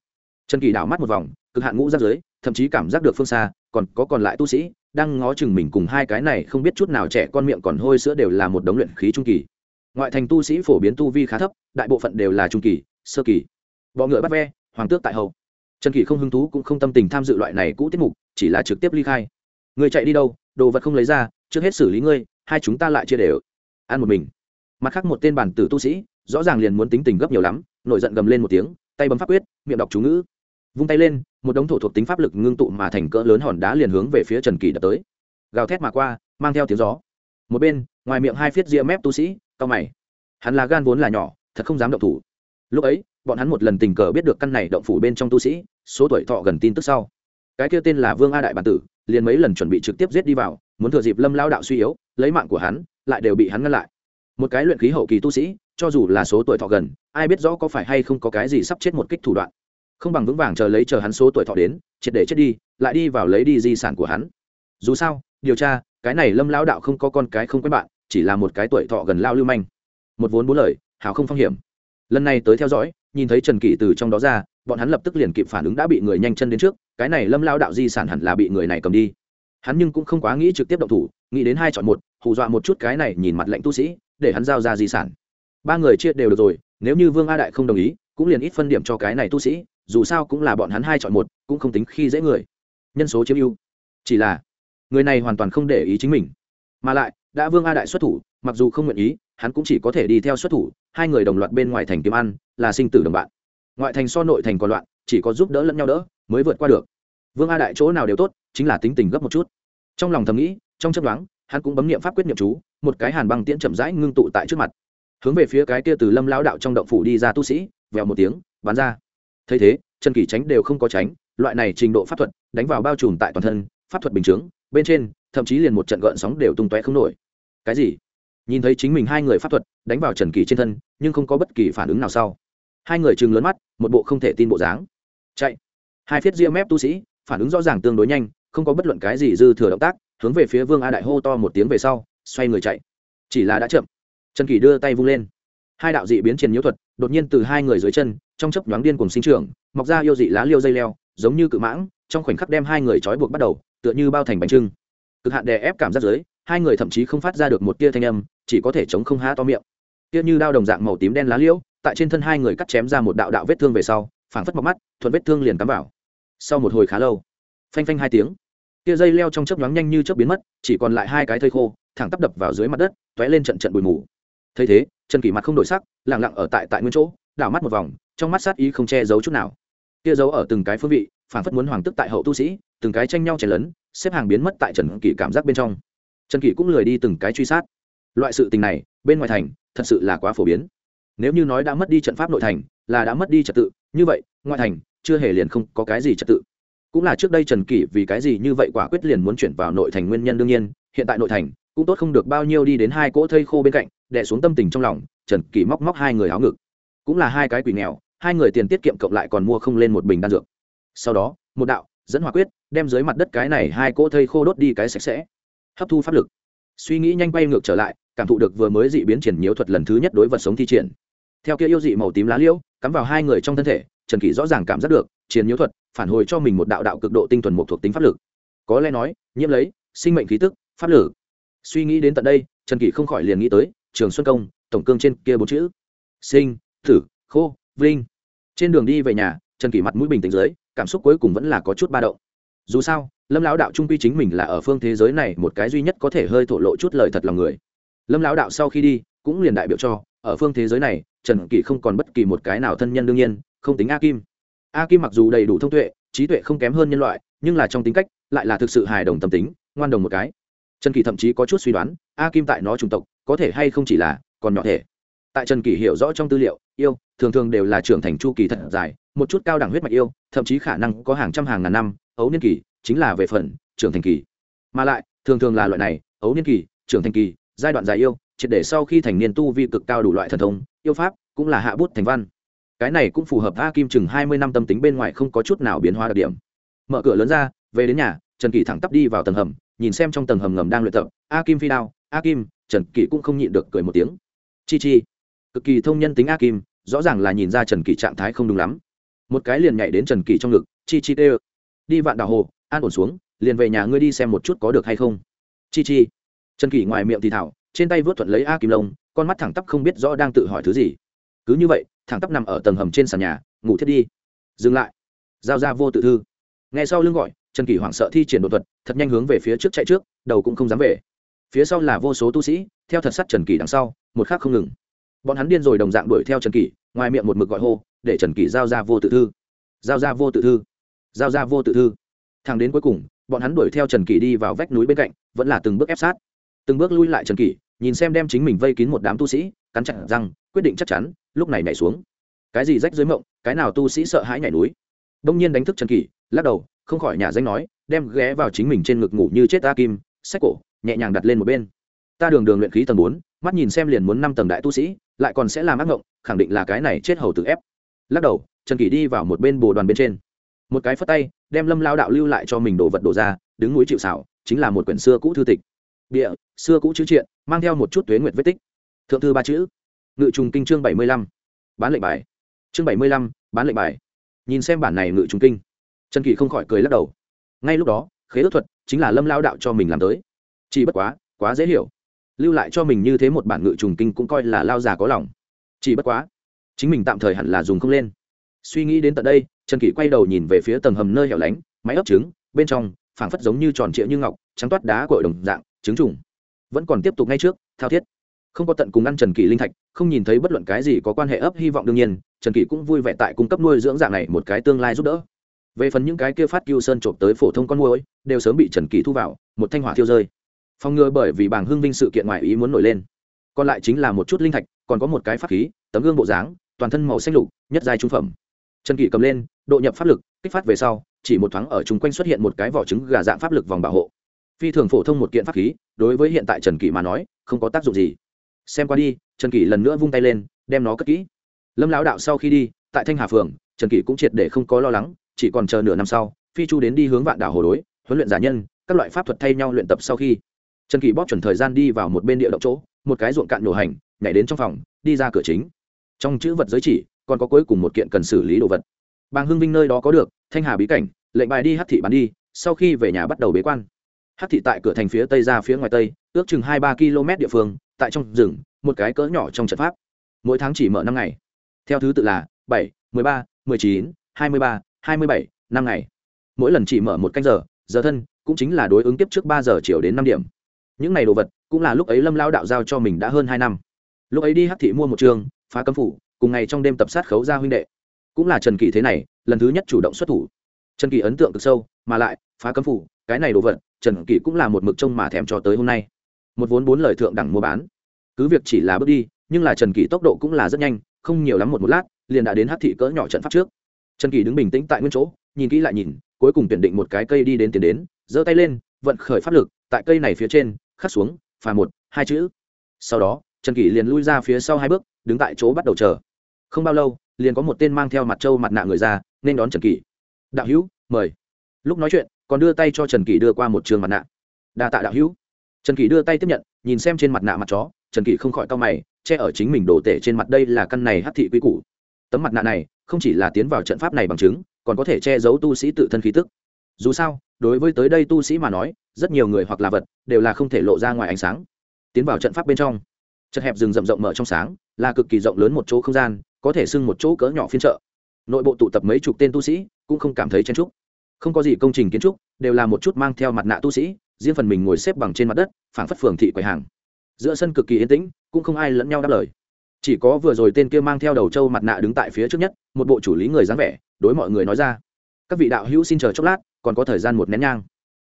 Trần kỳ đảo mắt một vòng, cực hạn ngũ ra dưới thậm chí cảm giác được phương xa, còn có còn lại tu sĩ, đang ngó chừng mình cùng hai cái này không biết chút nào trẻ con miệng còn hôi sữa đều là một đống luyện khí trung kỳ. Ngoại thành tu sĩ phổ biến tu vi khá thấp, đại bộ phận đều là trung kỳ, sơ kỳ. Bọ ngựa bắt ve, hoàng tước tại hậu trần kỳ không hứng thú cũng không tâm tình tham dự loại này cũ tiết mục, chỉ là trực tiếp ly khai người chạy đi đâu, đồ vật không lấy ra, trước hết xử lý ngươi, hai chúng ta lại chia đều. Ăn một mình. Mặt khác một tên bản tử tu sĩ, rõ ràng liền muốn tính tình gấp nhiều lắm, nổi giận gầm lên một tiếng, tay bấm pháp quyết, miệng đọc chú ngữ. Vung tay lên, một đống thổ thuộc tính pháp lực ngưng tụ mà thành cỡ lớn hòn đá liền hướng về phía trần kỳ đập tới. Gào thét mà qua, mang theo tiếng gió. Một bên, ngoài miệng hai phiết ria mép tu sĩ cao mày. Hắn là gan vốn là nhỏ, thật không dám động thủ. Lúc ấy, bọn hắn một lần tình cờ biết được căn này động phủ bên trong tu sĩ, số tuổi thọ gần tin tức sau. Cái kia tên là vương a đại bản tử liền mấy lần chuẩn bị trực tiếp giết đi vào, muốn thừa dịp lâm lao đạo suy yếu, lấy mạng của hắn, lại đều bị hắn ngăn lại. Một cái luyện khí hậu kỳ tu sĩ, cho dù là số tuổi thọ gần, ai biết rõ có phải hay không có cái gì sắp chết một kích thủ đoạn. Không bằng vững vàng chờ lấy chờ hắn số tuổi thọ đến, triệt để chết đi, lại đi vào lấy đi di sản của hắn. Dù sao, điều tra, cái này lâm lao đạo không có con cái không quen bạn, chỉ là một cái tuổi thọ gần lao lưu manh. Một vốn bốn lời hào không phong hiểm. Lần này tới theo dõi, nhìn thấy trần kỷ từ trong đó ra bọn hắn lập tức liền kịp phản ứng đã bị người nhanh chân đến trước, cái này lâm lao đạo di sản hẳn là bị người này cầm đi. Hắn nhưng cũng không quá nghĩ trực tiếp động thủ, nghĩ đến hai chọn một, hù dọa một chút cái này nhìn mặt lệnh tu sĩ, để hắn giao ra di sản. Ba người chia đều được rồi, nếu như vương a đại không đồng ý, cũng liền ít phân điểm cho cái này tu sĩ, dù sao cũng là bọn hắn hai chọn một, cũng không tính khi dễ người. Nhân số chiếm ưu. Chỉ là, người này hoàn toàn không để ý chính mình. Mà lại, đã vương a đại xuất thủ, mặc dù không nguyện ý, hắn cũng chỉ có thể đi theo xuất thủ, hai người đồng loạt bên ngoài thành kiếm ăn, là sinh tử đồng bạn ngoại thành so nội thành còn loạn, chỉ có giúp đỡ lẫn nhau đỡ mới vượt qua được. Vương a đại chỗ nào đều tốt, chính là tính tình gấp một chút. Trong lòng thầm nghĩ, trong chấp đoán hắn cũng bấm nghiệm pháp quyết niệm chú, một cái hàn băng tiễn chậm rãi ngưng tụ tại trước mặt. Hướng về phía cái kia từ lâm lao đạo trong động phủ đi ra tu sĩ, vèo một tiếng, bắn ra. Thấy thế, trần kỳ tránh đều không có tránh, loại này trình độ pháp thuật, đánh vào bao trùm tại toàn thân, pháp thuật bình chướng, bên trên, thậm chí liền một trận gợn sóng đều tung tóe không nổi. Cái gì? Nhìn thấy chính mình hai người pháp thuật, đánh vào trần kỳ trên thân, nhưng không có bất kỳ phản ứng nào sau hai người chừng lớn mắt, một bộ không thể tin bộ dáng. Chạy. Hai phiết ria mép tu sĩ, phản ứng rõ ràng tương đối nhanh, không có bất luận cái gì dư thừa động tác, hướng về phía vương a đại hô to một tiếng về sau, xoay người chạy. Chỉ là đã chậm. Trần kỳ đưa tay vung lên. Hai đạo dị biến triền nhiễu thuật, đột nhiên từ hai người dưới chân, trong chấp nhoáng điên cùng sinh trưởng, mọc ra yêu dị lá liêu dây leo, giống như cự mãng, trong khoảnh khắc đem hai người trói buộc bắt đầu, tựa như bao thành bánh trưng. Cực hạn đè ép cảm giác dưới, hai người thậm chí không phát ra được một tia thanh âm, chỉ có thể chống không há to miệng. Tia như đao đồng dạng màu tím đen lá liễu tại trên thân hai người cắt chém ra một đạo đạo vết thương về sau, phảng phất mọc mắt, thuận vết thương liền cắm vào. Sau một hồi khá lâu, phanh phanh hai tiếng, tia dây leo trong chớp nhoáng nhanh như chớp biến mất, chỉ còn lại hai cái thây khô, thẳng tắp đập vào dưới mặt đất t lên trận trận bụi mù. Thấy thế trần kỷ mặt không đổi sắc lẳng lặng ở tại tại nguyên chỗ, đảo mắt một vòng, trong mắt sát ý không che giấu chút nào. Kia giấu ở từng cái phương vị phản phất muốn hoàng tức tại hậu tu sĩ, từng cái tranh nhau chảy lớn xếp hàng biến mất tại trần kỷ cảm giác bên trong. Trần kỷ cũng lười đi từng cái truy sát. Loại sự tình này, bên ngoài thành, thật sự là quá phổ biến nếu như nói đã mất đi trận pháp nội thành, là đã mất đi trật tự, như vậy, ngoại thành chưa hề liền không có cái gì trật tự. Cũng là trước đây trần kỷ vì cái gì như vậy quả quyết liền muốn chuyển vào nội thành nguyên nhân đương nhiên, hiện tại nội thành cũng tốt không được bao nhiêu đi đến hai cỗ thây khô bên cạnh, đè xuống tâm tình trong lòng, trần kỷ móc móc hai người áo ngực. Cũng là hai cái quỷ nghèo, hai người tiền tiết kiệm cộng lại còn mua không lên một bình đan dược. Sau đó, một đạo, dẫn hỏa quyết, đem dưới mặt đất cái này hai cỗ thây khô đốt đi cái sạch sẽ. Hấp thu pháp lực. Suy nghĩ nhanh quay ngược trở lại, cảm thụ được vừa mới dị biến triển nhiễu thuật lần thứ nhất đối vật sống thi triển theo kia yêu dị màu tím lá liễu, cắm vào hai người trong thân thể, trần kỷ rõ ràng cảm giác được Chiến nhiễu thuật, phản hồi cho mình một đạo đạo cực độ tinh thuần một thuộc tính pháp lực. Có lẽ nói, nhiễm lấy, sinh mệnh khí tức, pháp lử suy nghĩ đến tận đây, trần kỷ không khỏi liền nghĩ tới, trường xuân công, tổng cương trên kia bốn chữ. Sinh thử khô, vinh. Trên đường đi về nhà, trần kỷ mặt mũi bình tĩnh dưới, cảm xúc cuối cùng vẫn là có chút ba động. Dù sao, lâm lão đạo trung quy chính mình là ở phương thế giới này một cái duy nhất có thể hơi thổ lộ chút lời thật lòng người. Lâm lão đạo sau khi đi, cũng liền đại biểu cho, ở phương thế giới này trần kỷ không còn bất kỳ một cái nào thân nhân đương nhiên, không tính a kim. A kim mặc dù đầy đủ thông tuệ, trí tuệ không kém hơn nhân loại, nhưng là trong tính cách, lại là thực sự hài đồng tâm tính, ngoan đồng một cái. Trần kỳ thậm chí có chút suy đoán, a kim tại nó chủng tộc, có thể hay không chỉ là còn nhỏ thể. Tại trần kỳ hiểu rõ trong tư liệu, yêu, thường thường đều là trưởng thành chu kỳ thật dài, một chút cao đẳng huyết mạch yêu, thậm chí khả năng có hàng trăm hàng ngàn năm, ấu niên kỳ, chính là về phần trưởng thành kỳ. Mà lại, thường thường là loại này, ấu niên kỳ, trưởng thành kỳ, giai đoạn dài yêu, triệt để sau khi thành niên tu vi cực cao đủ loại thần thông yêu pháp, cũng là hạ bút thành văn. Cái này cũng phù hợp a kim chừng hai mươi năm tâm tính bên ngoài không có chút nào biến hóa đặc điểm. Mở cửa lớn ra, về đến nhà, trần kỳ thẳng tắp đi vào tầng hầm, nhìn xem trong tầng hầm ngầm đang luyện tập, a kim phi đao, a kim, trần kỳ cũng không nhịn được cười một tiếng. Chi chi. Cực kỳ thông nhân tính a kim, rõ ràng là nhìn ra trần kỳ trạng thái không đúng lắm. Một cái liền nhảy đến trần kỳ trong ngực, chi chi tê đi vạn đào hồ, an ổn xuống, liền về nhà ngươi đi xem một chút có được hay không. Chi chi. Trần kỳ ngoài miệng thì thảo, trên tay vớt thuận lấy a kim lông con mắt thẳng tắp không biết rõ đang tự hỏi thứ gì. Cứ như vậy, thẳng tắp nằm ở tầng hầm trên sàn nhà, ngủ thiết đi. Dừng lại. Giao ra vô tự thư. Nghe sau lưng gọi, trần kỳ hoảng sợ thi triển đột thuật, thật nhanh hướng về phía trước chạy trước, đầu cũng không dám về. Phía sau là vô số tu sĩ, theo thật sắt trần kỳ đằng sau, một khác không ngừng. Bọn hắn điên rồi đồng dạng đuổi theo trần kỳ ngoài miệng một mực gọi hô, để trần kỳ giao ra vô tự thư. Giao ra vô tự thư. Giao ra vô tự thư. Thang đến cuối cùng, bọn hắn đuổi theo trần kỳ đi vào vách núi bên cạnh, vẫn là từng bước ép sát. Từng bước lui lại trần kỳ nhìn xem đem chính mình vây kín một đám tu sĩ, cắn chặt răng, quyết định chắc chắn, lúc này nhảy xuống. Cái gì rách dưới mộng, cái nào tu sĩ sợ hãi nhảy núi. Đông nhiên đánh thức trần kỳ lắc đầu, không khỏi nhà danh nói, đem ghé vào chính mình trên ngực ngủ như chết ta kim, sách cổ, nhẹ nhàng đặt lên một bên. Ta đường đường luyện khí tầng bốn, mắt nhìn xem liền muốn năm tầng đại tu sĩ, lại còn sẽ làm ác ngộng, khẳng định là cái này chết hầu tự ép. Lắc đầu, trần kỳ đi vào một bên bồ đoàn bên trên. Một cái phất tay, đem lâm lao đạo lưu lại cho mình đồ vật đổ ra, đứng núi chịu xảo chính là một quyển xưa cũ thư tịch. Địa xưa cũ chữ triện mang theo một chút tuế nguyệt vết tích. Thượng thư ba chữ. Ngự trùng kinh chương bảy mươi lăm. Bán lệnh bài. Chương bảy mươi lăm, bán lệnh bài. Nhìn xem bản này ngự trùng kinh. Trần kỳ không khỏi cười lắc đầu. Ngay lúc đó, khế ước thuật chính là lâm lao đạo cho mình làm tới. Chỉ bất quá quá dễ hiểu. Lưu lại cho mình như thế một bản ngự trùng kinh cũng coi là lao già có lòng. Chỉ bất quá, chính mình tạm thời hẳn là dùng không lên. Suy nghĩ đến tận đây, trần kỷ quay đầu nhìn về phía tầng hầm nơi hẻo lánh, máy ấp trứng, bên trong phảng phất giống như tròn trịa như ngọc, trắng toát đá cội đồng dạng, trứng trùng vẫn còn tiếp tục ngay trước, thao thiết. Không có tận cùng ăn trần kỷ linh thạch, không nhìn thấy bất luận cái gì có quan hệ ấp hy vọng đương nhiên, trần kỷ cũng vui vẻ tại cung cấp nuôi dưỡng dạng này một cái tương lai giúp đỡ. Về phần những cái kia phát cưu sơn trộm tới phổ thông con môi đều sớm bị trần kỷ thu vào, một thanh hỏa thiêu rơi. Phòng ngừa bởi vì bảng hưng vinh sự kiện ngoài ý muốn nổi lên. Còn lại chính là một chút linh thạch, còn có một cái pháp khí, tấm gương bộ dáng, toàn thân màu xanh lục, nhất dài trung phẩm. Trần kỷ cầm lên, độ nhập pháp lực, kích phát về sau, chỉ một thoáng ở chung quanh xuất hiện một cái vỏ trứng gà dạng pháp lực vòng bảo hộ phi thường phổ thông một kiện pháp khí, đối với hiện tại trần kỷ mà nói, không có tác dụng gì. Xem qua đi, trần kỷ lần nữa vung tay lên, đem nó cất kỹ. Lâm lão đạo sau khi đi, tại thanh hà phường, trần kỷ cũng triệt để không có lo lắng, chỉ còn chờ nửa năm sau, phi chu đến đi hướng vạn đảo hồ đối, huấn luyện giả nhân, các loại pháp thuật thay nhau luyện tập sau khi. Trần kỷ bóp chuẩn thời gian đi vào một bên địa động chỗ, một cái ruộng cạn nổ hành, nhảy đến trong phòng, đi ra cửa chính. Trong chữ vật giới chỉ, còn có cuối cùng một kiện cần xử lý đồ vật. Bàng hưng vinh nơi đó có được, thanh hà bí cảnh, lệnh bài đi hát thị bán đi, sau khi về nhà bắt đầu bế quan hát thị tại cửa thành phía tây ra phía ngoài tây, ước chừng hai ba km địa phương, tại trong rừng, một cái cỡ nhỏ trong trận pháp. Mỗi tháng chỉ mở năm ngày. Theo thứ tự là bảy, mười ba, mười chín, hai mươi ba, hai mươi bảy, năm ngày. Mỗi lần chỉ mở một canh giờ giờ thân cũng chính là đối ứng tiếp trước ba giờ chiều đến năm điểm. Những này đồ vật cũng là lúc ấy lâm lao đạo giao cho mình đã hơn hai năm. Lúc ấy đi hát thị mua một trường, phá cấm phủ, cùng ngày trong đêm tập sát khấu ra huynh đệ. Cũng là trần kỳ thế này, lần thứ nhất chủ động xuất thủ. Trần kỳ ấn tượng cực sâu, mà lại phá cấm phủ cái này đồ vật, trần kỷ cũng là một mực trông mà thèm cho tới hôm nay. Một vốn bốn lời thượng đẳng mua bán. Cứ việc chỉ là bước đi, nhưng là trần kỷ tốc độ cũng là rất nhanh, không nhiều lắm một một lát, liền đã đến hát thị cỡ nhỏ trận pháp trước. Trần kỷ đứng bình tĩnh tại nguyên chỗ, nhìn kỹ lại nhìn, cuối cùng tuyển định một cái cây đi đến tiền đến, giơ tay lên, vận khởi pháp lực, tại cây này phía trên, khắc xuống, phà một, hai chữ. Sau đó, trần kỷ liền lui ra phía sau hai bước, đứng tại chỗ bắt đầu chờ. Không bao lâu, liền có một tên mang theo mặt trâu mặt nạ người ra, nên đón trần kỷ. Đạo hữu, mời. Lúc nói chuyện còn đưa tay cho trần kỷ đưa qua một trường mặt nạ. Đa tạ đạo hữu. Trần kỷ đưa tay tiếp nhận, nhìn xem trên mặt nạ mặt chó, trần kỷ không khỏi cau mày, che ở chính mình đổ tể trên mặt đây là căn này hát thị quy củ. Tấm mặt nạ này không chỉ là tiến vào trận pháp này bằng chứng, còn có thể che giấu tu sĩ tự thân khí tức. Dù sao, đối với tới đây tu sĩ mà nói, rất nhiều người hoặc là vật đều là không thể lộ ra ngoài ánh sáng. Tiến vào trận pháp bên trong, chật hẹp rừng rậm rộng mở trong sáng, là cực kỳ rộng lớn một chỗ không gian, có thể xưng một chỗ cỡ nhỏ phiên chợ. Nội bộ tụ tập mấy chục tên tu sĩ cũng không cảm thấy chen trúc không có gì công trình kiến trúc, đều là một chút mang theo mặt nạ tu sĩ, riêng phần mình ngồi xếp bằng trên mặt đất, phảng phất phường thị quầy hàng. Giữa sân cực kỳ yên tĩnh, cũng không ai lẫn nhau đáp lời. Chỉ có vừa rồi tên kia mang theo đầu trâu mặt nạ đứng tại phía trước nhất, một bộ chủ lý người dáng vẻ, đối mọi người nói ra. Các vị đạo hữu xin chờ chốc lát, còn có thời gian một nén nhang.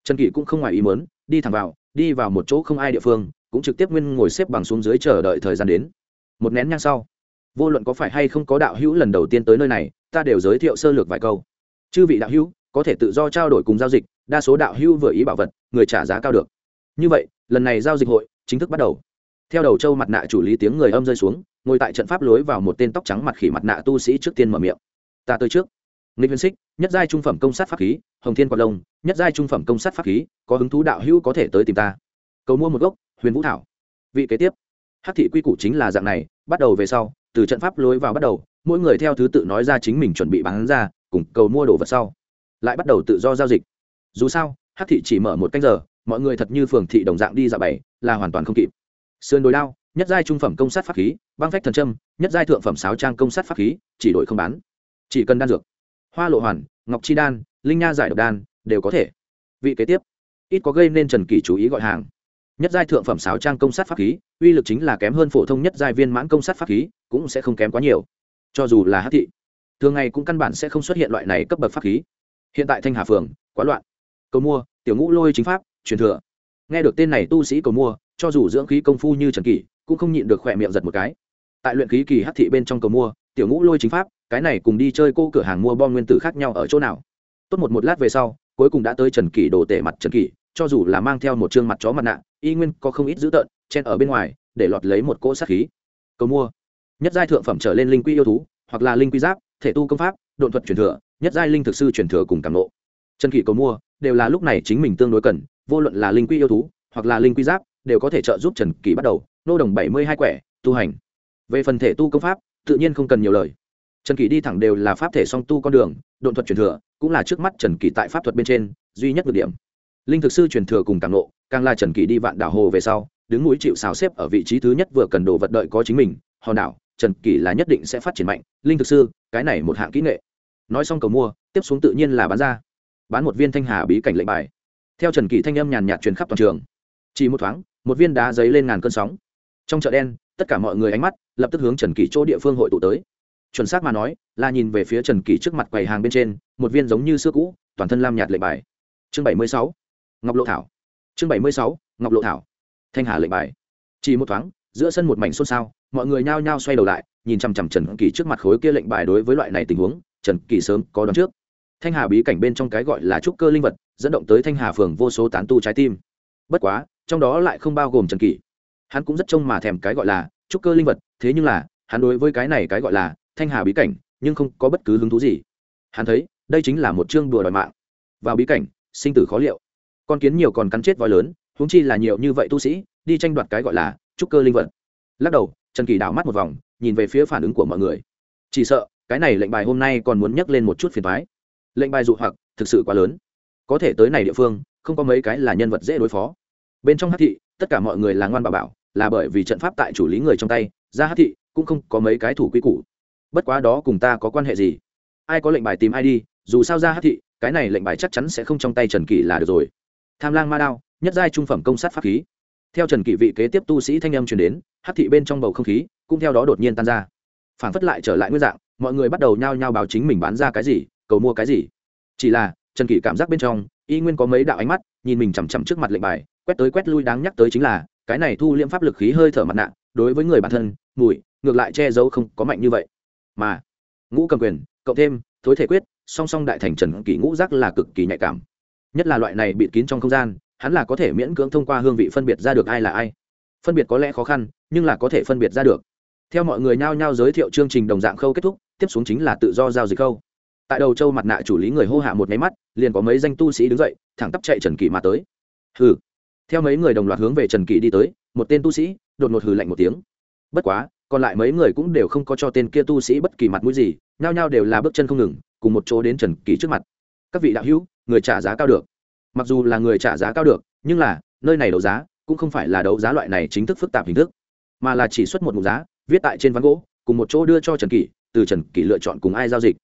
Trần kỷ cũng không ngoài ý mớn đi thẳng vào, đi vào một chỗ không ai địa phương, cũng trực tiếp nguyên ngồi xếp bằng xuống dưới chờ đợi thời gian đến. Một nén nhang sau, vô luận có phải hay không có đạo hữu lần đầu tiên tới nơi này, ta đều giới thiệu sơ lược vài câu. Chư vị đạo hữu có thể tự do trao đổi cùng giao dịch, đa số đạo hưu vừa ý bảo vật, người trả giá cao được. Như vậy, lần này giao dịch hội chính thức bắt đầu. Theo đầu châu mặt nạ chủ lý tiếng người âm rơi xuống, ngồi tại trận pháp lối vào một tên tóc trắng mặt khỉ mặt nạ tu sĩ trước tiên mở miệng. Ta tới trước. Nghịch huyền xích, nhất giai trung phẩm công sát pháp khí, hồng thiên quạt lông, nhất giai trung phẩm công sát pháp khí, có hứng thú đạo hữu có thể tới tìm ta. Cầu mua một gốc, huyền vũ thảo. Vị kế tiếp. Hắc thị quy củ chính là dạng này, bắt đầu về sau, từ trận pháp lối vào bắt đầu, mỗi người theo thứ tự nói ra chính mình chuẩn bị bán ra, cùng cầu mua đồ vật sau lại bắt đầu tự do giao dịch. Dù sao, hắc thị chỉ mở một canh giờ, mọi người thật như phường thị đồng dạng đi dạo bảy, là hoàn toàn không kịp. Sườn đồi đao, nhất giai trung phẩm công sát pháp khí, băng phách thần trâm nhất giai thượng phẩm sáo trang công sát pháp khí, chỉ đổi không bán. Chỉ cần đan dược, hoa lộ hoàn, ngọc chi đan, linh nha giải độc đan, đều có thể. Vị kế tiếp, ít có gây nên trần kỳ chú ý gọi hàng. Nhất giai thượng phẩm sáo trang công sát pháp khí, uy lực chính là kém hơn phổ thông nhất giai viên mãn công sát pháp khí, cũng sẽ không kém quá nhiều. Cho dù là hát thị, thường ngày cũng căn bản sẽ không xuất hiện loại này cấp bậc pháp khí hiện tại thanh hà phường, quá loạn. Cầu mua, tiểu ngũ lôi chính pháp, truyền thừa. Nghe được tên này tu sĩ cầu mua, cho dù dưỡng khí công phu như trần kỷ, cũng không nhịn được khỏe miệng giật một cái. Tại luyện khí kỳ hát thị bên trong cầu mua, tiểu ngũ lôi chính pháp, cái này cùng đi chơi cô cửa hàng mua bom nguyên tử khác nhau ở chỗ nào? Tốt một một lát về sau, cuối cùng đã tới trần kỷ đồ tể mặt trần kỷ, cho dù là mang theo một chương mặt chó mặt nạ, y nguyên có không ít dữ tợn, chen ở bên ngoài, để lọt lấy một cỗ sát khí. Cầu mua. Nhất giai thượng phẩm trở lên linh quy yêu thú, hoặc là linh quy giáp, thể tu công pháp độn thuật truyền thừa, nhất giai linh thực sư truyền thừa cùng cảm nộ trần kỷ cầu mua, đều là lúc này chính mình tương đối cần, vô luận là linh quy yêu thú, hoặc là linh quy giáp, đều có thể trợ giúp trần kỷ bắt đầu, nô đồng bảy mươi hai quẻ, tu hành. Về phần thể tu công pháp, tự nhiên không cần nhiều lời. Trần kỷ đi thẳng đều là pháp thể song tu con đường, độn thuật truyền thừa, cũng là trước mắt trần kỷ tại pháp thuật bên trên, duy nhất được điểm. Linh thực sư truyền thừa cùng càng nộ càng là trần kỷ đi vạn đảo hồ về sau, đứng núi chịu xào xếp ở vị trí thứ nhất vừa cần đồ vật đợi có chính mình, hòn đảo trần kỷ là nhất định sẽ phát triển mạnh, linh thực sư, cái này một hạng kỹ nghệ. Nói xong cầu mua, tiếp xuống tự nhiên là bán ra. Bán một viên thanh hà bí cảnh lệnh bài. Theo trần kỷ thanh âm nhàn nhạt truyền khắp toàn trường. Chỉ một thoáng, một viên đá giấy lên ngàn cơn sóng. Trong chợ đen, tất cả mọi người ánh mắt lập tức hướng trần kỷ chỗ địa phương hội tụ tới. Chuẩn xác mà nói, là nhìn về phía trần kỷ trước mặt quầy hàng bên trên, một viên giống như xưa cũ, toàn thân lam nhạt lệnh bài. Chương bảy mươi sáu, ngọc lộ thảo. Chương bảy mươi sáu, ngọc lộ thảo. Thanh hà lệnh bài. Chỉ một thoáng giữa sân một mảnh xôn xao, mọi người nhao nhao xoay đầu lại, nhìn chằm chằm trần kỳ trước mặt khối kia lệnh bài đối với loại này tình huống, trần kỳ sớm có đón trước. Thanh hà bí cảnh bên trong cái gọi là trúc cơ linh vật, dẫn động tới thanh hà phường vô số tán tu trái tim. Bất quá, trong đó lại không bao gồm trần kỳ. Hắn cũng rất trông mà thèm cái gọi là trúc cơ linh vật, thế nhưng là, hắn đối với cái này cái gọi là thanh hà bí cảnh, nhưng không có bất cứ hứng thú gì. Hắn thấy, đây chính là một chương đùa đòi mạng. Vào bí cảnh, sinh tử khó liệu. Con kiến nhiều còn cắn chết voi lớn, huống chi là nhiều như vậy tu sĩ, đi tranh đoạt cái gọi là trúc cơ linh vật. Lắc đầu, trần kỳ đảo mắt một vòng, nhìn về phía phản ứng của mọi người. Chỉ sợ, cái này lệnh bài hôm nay còn muốn nhắc lên một chút phiền thoái lệnh bài dụ hoặc, thực sự quá lớn. Có thể tới này địa phương, không có mấy cái là nhân vật dễ đối phó. Bên trong hát thị, tất cả mọi người là ngoan bà bảo, là bởi vì trận pháp tại chủ lý người trong tay, ra hát thị, cũng không có mấy cái thủ quy củ. Bất quá đó cùng ta có quan hệ gì? Ai có lệnh bài tìm ai đi, dù sao ra hát thị, cái này lệnh bài chắc chắn sẽ không trong tay trần kỳ là được rồi. Tham lang ma đao, nhất giai trung phẩm công sát pháp khí theo trần kỷ vị kế tiếp tu sĩ thanh âm truyền đến hát thị bên trong bầu không khí cũng theo đó đột nhiên tan ra. Phản phất lại trở lại nguyên dạng, mọi người bắt đầu nhao nhao báo chính mình bán ra cái gì, cầu mua cái gì. Chỉ là, trần kỷ cảm giác bên trong, y nguyên có mấy đạo ánh mắt, nhìn mình chằm chằm trước mặt lệnh bài, quét tới quét lui đáng nhắc tới chính là, cái này thu liễm pháp lực khí hơi thở mặt nạ, đối với người bản thân, mùi, ngược lại che giấu không có mạnh như vậy. Mà, ngũ cầm quyền, cộng thêm, thối thể quyết, song song đại thành trần kỷ ngũ giác là cực kỳ nhạy cảm. Nhất là loại này bịt kín trong không gian hắn là có thể miễn cưỡng thông qua hương vị phân biệt ra được ai là ai. Phân biệt có lẽ khó khăn, nhưng là có thể phân biệt ra được. Theo mọi người nhao nhao giới thiệu chương trình đồng dạng khâu kết thúc, tiếp xuống chính là tự do giao dịch khâu. Tại đầu châu mặt nạ chủ lý người hô hạ một máy mắt, liền có mấy danh tu sĩ đứng dậy, thẳng tắp chạy trần kỳ mà tới. Hừ. Theo mấy người đồng loạt hướng về trần kỳ đi tới, một tên tu sĩ, đột ngột hừ lạnh một tiếng. Bất quá, còn lại mấy người cũng đều không có cho tên kia tu sĩ bất kỳ mặt mũi gì, nhao nhao đều là bước chân không ngừng, cùng một chỗ đến trần kỳ trước mặt. Các vị đạo hữu, người trả giá cao được mặc dù là người trả giá cao được, nhưng là, nơi này đấu giá cũng không phải là đấu giá loại này chính thức phức tạp hình thức, mà là chỉ xuất một mục giá, viết tại trên ván gỗ, cùng một chỗ đưa cho trần kỷ, từ trần kỷ lựa chọn cùng ai giao dịch,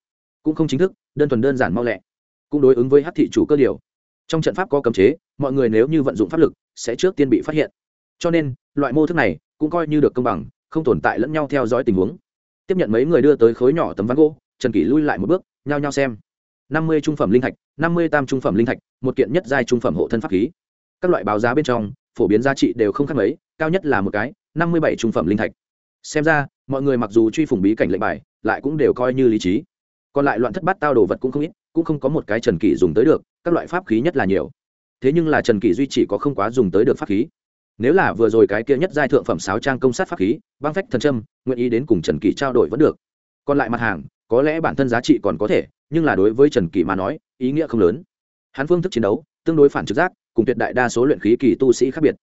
cũng không chính thức, đơn thuần đơn giản mau lẹ, cũng đối ứng với hát thị chủ cơ điều. Trong trận pháp có cấm chế, mọi người nếu như vận dụng pháp lực, sẽ trước tiên bị phát hiện. Cho nên, loại mô thức này cũng coi như được công bằng, không tồn tại lẫn nhau theo dõi tình huống. Tiếp nhận mấy người đưa tới khối nhỏ tấm ván gỗ, trần kỷ lui lại một bước, nhao nhao xem năm mươi trung phẩm linh thạch, năm mươi tam trung phẩm linh thạch, một kiện nhất giai trung phẩm hộ thân pháp khí. Các loại báo giá bên trong, phổ biến giá trị đều không khác mấy, cao nhất là một cái, năm mươi bảy trung phẩm linh thạch. Xem ra, mọi người mặc dù truy phủng bí cảnh lệnh bài, lại cũng đều coi như lý trí. Còn lại loạn thất bát tao đồ vật cũng không ít, cũng không có một cái trần kỷ dùng tới được, các loại pháp khí nhất là nhiều. Thế nhưng là trần kỷ duy chỉ có không quá dùng tới được pháp khí. Nếu là vừa rồi cái kia nhất giai thượng phẩm sáo trang công sát pháp khí, băng phách thần trâm nguyện ý đến cùng trần kỷ trao đổi vẫn được. Còn lại mặt hàng có lẽ bản thân giá trị còn có thể, nhưng là đối với trần kỷ mà nói, ý nghĩa không lớn. Hắn phương thức chiến đấu, tương đối phản trực giác, cùng tuyệt đại đa số luyện khí kỳ tu sĩ khác biệt.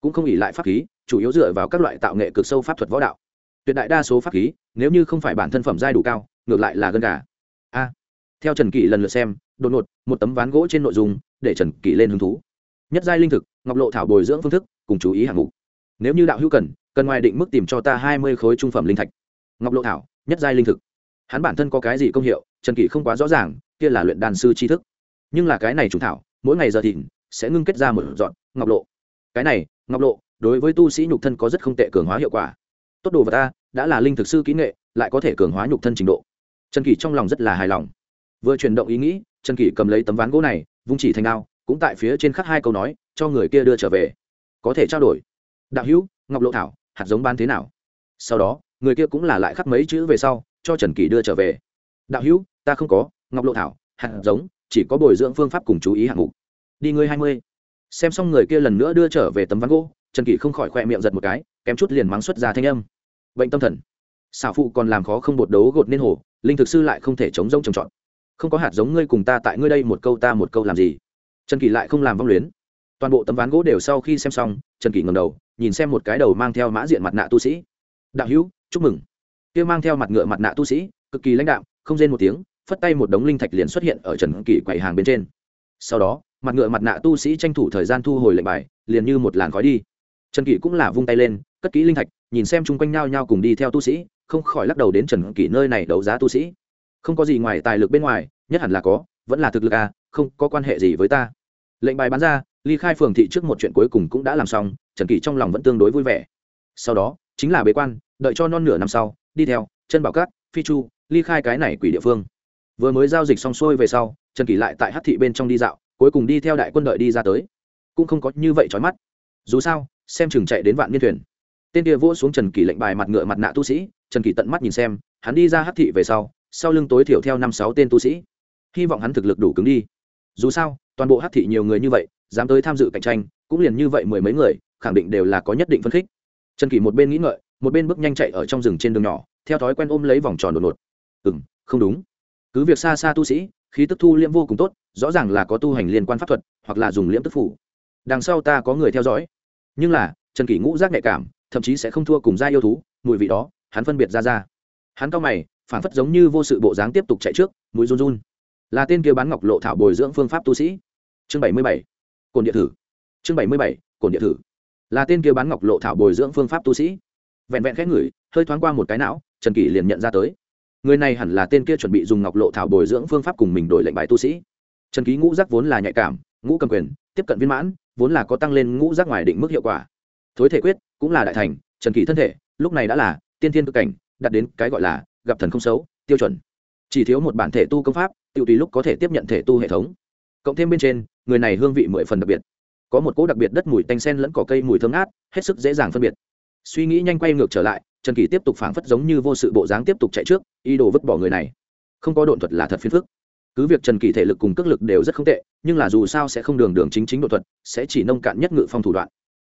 Cũng không ỉ lại pháp khí, chủ yếu dựa vào các loại tạo nghệ cực sâu pháp thuật võ đạo. Tuyệt đại đa số pháp khí, nếu như không phải bản thân phẩm giai đủ cao, ngược lại là gân gà. A. Theo trần kỷ lần lượt xem, đột ngột, một tấm ván gỗ trên nội dung, để trần kỷ lên hứng thú. Nhất giai linh thực, ngọc lộ thảo bồi dưỡng phương thức, cùng chú ý hạng mục. Nếu như đạo hữu cần cần ngoài định mức tìm cho ta hai mươi khối trung phẩm linh thạch. Ngọc lộ thảo, nhất giai linh thực hắn bản thân có cái gì công hiệu trần kỷ không quá rõ ràng kia là luyện đàn sư tri thức. Nhưng là cái này trùng thảo mỗi ngày giờ thìn sẽ ngưng kết ra một dọn ngọc lộ. Cái này ngọc lộ đối với tu sĩ nhục thân có rất không tệ cường hóa hiệu quả. Tốt đồ vật ta đã là linh thực sư kỹ nghệ lại có thể cường hóa nhục thân trình độ. Trần kỷ trong lòng rất là hài lòng. Vừa chuyển động ý nghĩ trần kỷ cầm lấy tấm ván gỗ này vung chỉ thành ao, cũng tại phía trên khắc hai câu nói cho người kia đưa trở về. Có thể trao đổi. Đạo hữu ngọc lộ thảo hạt giống bán thế nào? Sau đó người kia cũng là lại khắc mấy chữ về sau cho trần kỳ đưa trở về. Đạo hữu, ta không có, ngọc lộ thảo, hạt giống, chỉ có bồi dưỡng phương pháp cùng chú ý hạng mục. Đi ngươi hai mươi. Xem xong người kia lần nữa đưa trở về tấm ván gỗ, trần kỳ không khỏi khoe miệng giật một cái, kém chút liền mắng xuất ra thanh âm. Bệnh tâm thần. Xảo phụ còn làm khó không bột đấu gột nên hồ, linh thực sư lại không thể chống rông trồng trọt không có hạt giống ngươi cùng ta tại ngươi đây một câu ta một câu làm gì? Trần kỳ lại không làm vong luyến. Toàn bộ tấm ván gỗ đều sau khi xem xong, trần kỳ ngầm đầu, nhìn xem một cái đầu mang theo mã diện mặt nạ tu sĩ. Đạo hữu, chúc mừng kia mang theo mặt ngựa mặt nạ tu sĩ, cực kỳ lãnh đạm, không rên một tiếng, phất tay một đống linh thạch liền xuất hiện ở trần kỳ quầy hàng bên trên. Sau đó, mặt ngựa mặt nạ tu sĩ tranh thủ thời gian thu hồi lệnh bài, liền như một làn khói đi. Trần kỳ cũng là vung tay lên, cất kỹ linh thạch, nhìn xem chung quanh nhau nhau cùng đi theo tu sĩ, không khỏi lắc đầu đến trần kỳ nơi này đấu giá tu sĩ. Không có gì ngoài tài lực bên ngoài, nhất hẳn là có, vẫn là thực lực à không có quan hệ gì với ta. Lệnh bài bán ra, ly khai phường thị trước một chuyện cuối cùng cũng đã làm xong, trần kỳ trong lòng vẫn tương đối vui vẻ. Sau đó, chính là bế quan, đợi cho non nửa năm sau đi theo, chân bảo cát, phi chu, ly khai cái này quỷ địa phương. Vừa mới giao dịch xong xuôi về sau, trần kỷ lại tại hát thị bên trong đi dạo, cuối cùng đi theo đại quân đợi đi ra tới. Cũng không có như vậy trói mắt. Dù sao, xem chừng chạy đến vạn niên thuyền. Tên kia vỗ xuống trần kỷ lệnh bài mặt ngựa mặt nạ tu sĩ, trần kỷ tận mắt nhìn xem, hắn đi ra hát thị về sau sau lưng tối thiểu theo năm sáu tên tu sĩ. Hy vọng hắn thực lực đủ cứng đi. Dù sao, toàn bộ hát thị nhiều người như vậy, dám tới tham dự cạnh tranh, cũng liền như vậy mười mấy người, khẳng định đều là có nhất định phân khích. Trần kỷ một bên nghĩ ngợi một bên bước nhanh chạy ở trong rừng trên đường nhỏ, theo thói quen ôm lấy vòng tròn đột ngột. Ừ m không đúng. Cứ việc xa xa tu sĩ, khí tức thu liễm vô cùng tốt, rõ ràng là có tu hành liên quan pháp thuật, hoặc là dùng liễm tức phủ. Đằng sau ta có người theo dõi. Nhưng là, trần kỷ ngũ giác nhạy cảm, thậm chí sẽ không thua cùng gia yêu thú, mùi vị đó, hắn phân biệt ra ra. Hắn cao mày phản phất giống như vô sự bộ dáng tiếp tục chạy trước, mũi run run. Là tên kia bán ngọc lộ thảo bồi dưỡng phương pháp tu sĩ. Chương bảy mươi bảy, cồn địa thử. Chương bảy mươi bảy, cồn địa thử. Là tên kia bán ngọc lộ thảo bồi dưỡng phương pháp tu sĩ vẹn vẹn khẽ ngửi, hơi thoáng qua một cái não, trần kỷ liền nhận ra tới. Người này hẳn là tên kia chuẩn bị dùng ngọc lộ thảo bồi dưỡng phương pháp cùng mình đổi lệnh bài tu sĩ. Trần ký ngũ giác vốn là nhạy cảm, ngũ cầm quyền, tiếp cận viên mãn, vốn là có tăng lên ngũ giác ngoài định mức hiệu quả. Thối thể quyết cũng là đại thành, trần kỷ thân thể, lúc này đã là tiên thiên cực cảnh đặt đến cái gọi là gặp thần không xấu, tiêu chuẩn. Chỉ thiếu một bản thể tu công pháp tự tùy lúc có thể tiếp nhận thể tu hệ thống. Cộng thêm bên trên, người này hương vị mười phần đặc biệt. Có một cỗ đặc biệt đất mùi tanh sen lẫn cỏ cây mùi thơm ngát, hết sức dễ dàng phân biệt suy nghĩ nhanh quay ngược trở lại, trần kỳ tiếp tục phảng phất giống như vô sự bộ dáng tiếp tục chạy trước, ý đồ vứt bỏ người này. Không có độn thuật là thật phiền phức. Cứ việc trần kỳ thể lực cùng cước lực đều rất không tệ, nhưng là dù sao sẽ không đường đường chính chính đột thuật, sẽ chỉ nông cạn nhất ngự phong thủ đoạn.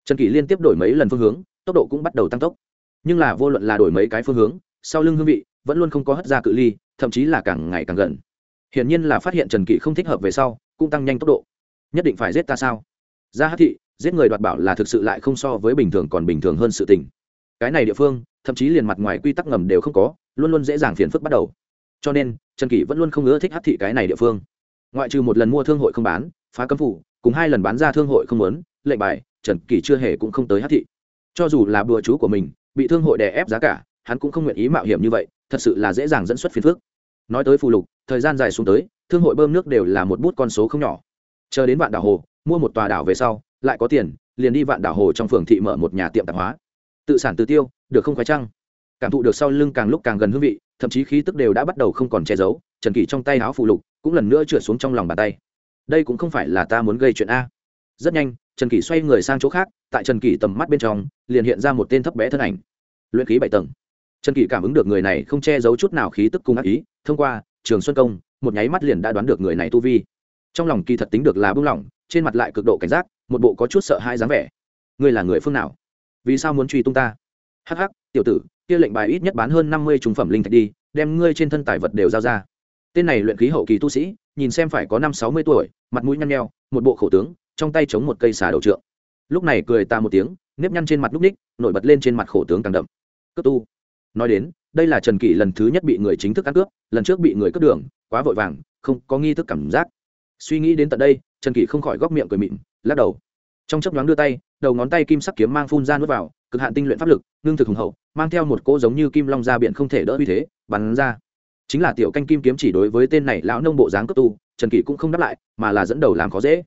Trần kỳ liên tiếp đổi mấy lần phương hướng, tốc độ cũng bắt đầu tăng tốc. Nhưng là vô luận là đổi mấy cái phương hướng, sau lưng hương vị, vẫn luôn không có hất ra cự ly, thậm chí là càng ngày càng gần. Hiển nhiên là phát hiện trần Kỳ không thích hợp về sau, cũng tăng nhanh tốc độ. Nhất định phải giết ta sao? Ra hát thị giết người đoạt bảo là thực sự lại không so với bình thường còn bình thường hơn sự tình. Cái này địa phương, thậm chí liền mặt ngoài quy tắc ngầm đều không có, luôn luôn dễ dàng phiền phức bắt đầu. Cho nên, trần kỷ vẫn luôn không ưa thích hát thị cái này địa phương. Ngoại trừ một lần mua thương hội không bán, phá cấm phủ, cùng hai lần bán ra thương hội không lớn lệnh bài, trần kỷ chưa hề cũng không tới hát thị. Cho dù là bùa chú của mình, bị thương hội đè ép giá cả, hắn cũng không nguyện ý mạo hiểm như vậy, thật sự là dễ dàng dẫn xuất phiền phức. Nói tới phù lục, thời gian dài xuống tới, thương hội bơm nước đều là một bút con số không nhỏ. Chờ đến vạn đảo hồ, mua một tòa đảo về sau lại có tiền, liền đi vạn đảo hồ trong phường thị mở một nhà tiệm tạp hóa. Tự sản tự tiêu, được không khoái trăng cảm thụ được sau lưng càng lúc càng gần hương vị, thậm chí khí tức đều đã bắt đầu không còn che giấu, trần kỳ trong tay áo phụ lục cũng lần nữa trượt xuống trong lòng bàn tay. Đây cũng không phải là ta muốn gây chuyện a. Rất nhanh, trần kỳ xoay người sang chỗ khác, tại trần kỳ tầm mắt bên trong, liền hiện ra một tên thấp bé thân ảnh. Luyện khí bảy tầng. Trần kỳ cảm ứng được người này không che giấu chút nào khí tức cung ác ý, thông qua trường xuân công, một nháy mắt liền đã đoán được người này tu vi. Trong lòng kỳ thật tính được là bưng lỏng trên mặt lại cực độ cảnh giác một bộ có chút sợ hãi dáng vẻ. Ngươi là người phương nào? Vì sao muốn truy tung ta? Hắc hắc, tiểu tử, kia lệnh bài ít nhất bán hơn năm mươi trùng phẩm linh thạch đi, đem ngươi trên thân tài vật đều giao ra. Tên này luyện khí hậu kỳ tu sĩ, nhìn xem phải có năm sáu mươi tuổi, mặt mũi nhăn nheo, một bộ khẩu tướng, trong tay chống một cây xà đầu trượng. Lúc này cười ta một tiếng, nếp nhăn trên mặt núc ních, nổi bật lên trên mặt khổ tướng càng đậm. Cướp tu. Nói đến, đây là trần kỷ lần thứ nhất bị người chính thức ăn cướp, lần trước bị người cướp đường, quá vội vàng, không có nghi thức cảm giác. Suy nghĩ đến tận đây, trần kỷ không khỏi góc miệng cười mịn lắc đầu. Trong chấp nhoáng đưa tay, đầu ngón tay kim sắc kiếm mang phun ra nuốt vào, cực hạn tinh luyện pháp lực, ngưng thực hùng hậu, mang theo một cỗ giống như kim long ra biển không thể đỡ uy thế, bắn ra. Chính là tiểu canh kim kiếm chỉ đối với tên này lão nông bộ dáng cấp tu, trần kỷ cũng không đáp lại, mà là dẫn đầu làm khó dễ.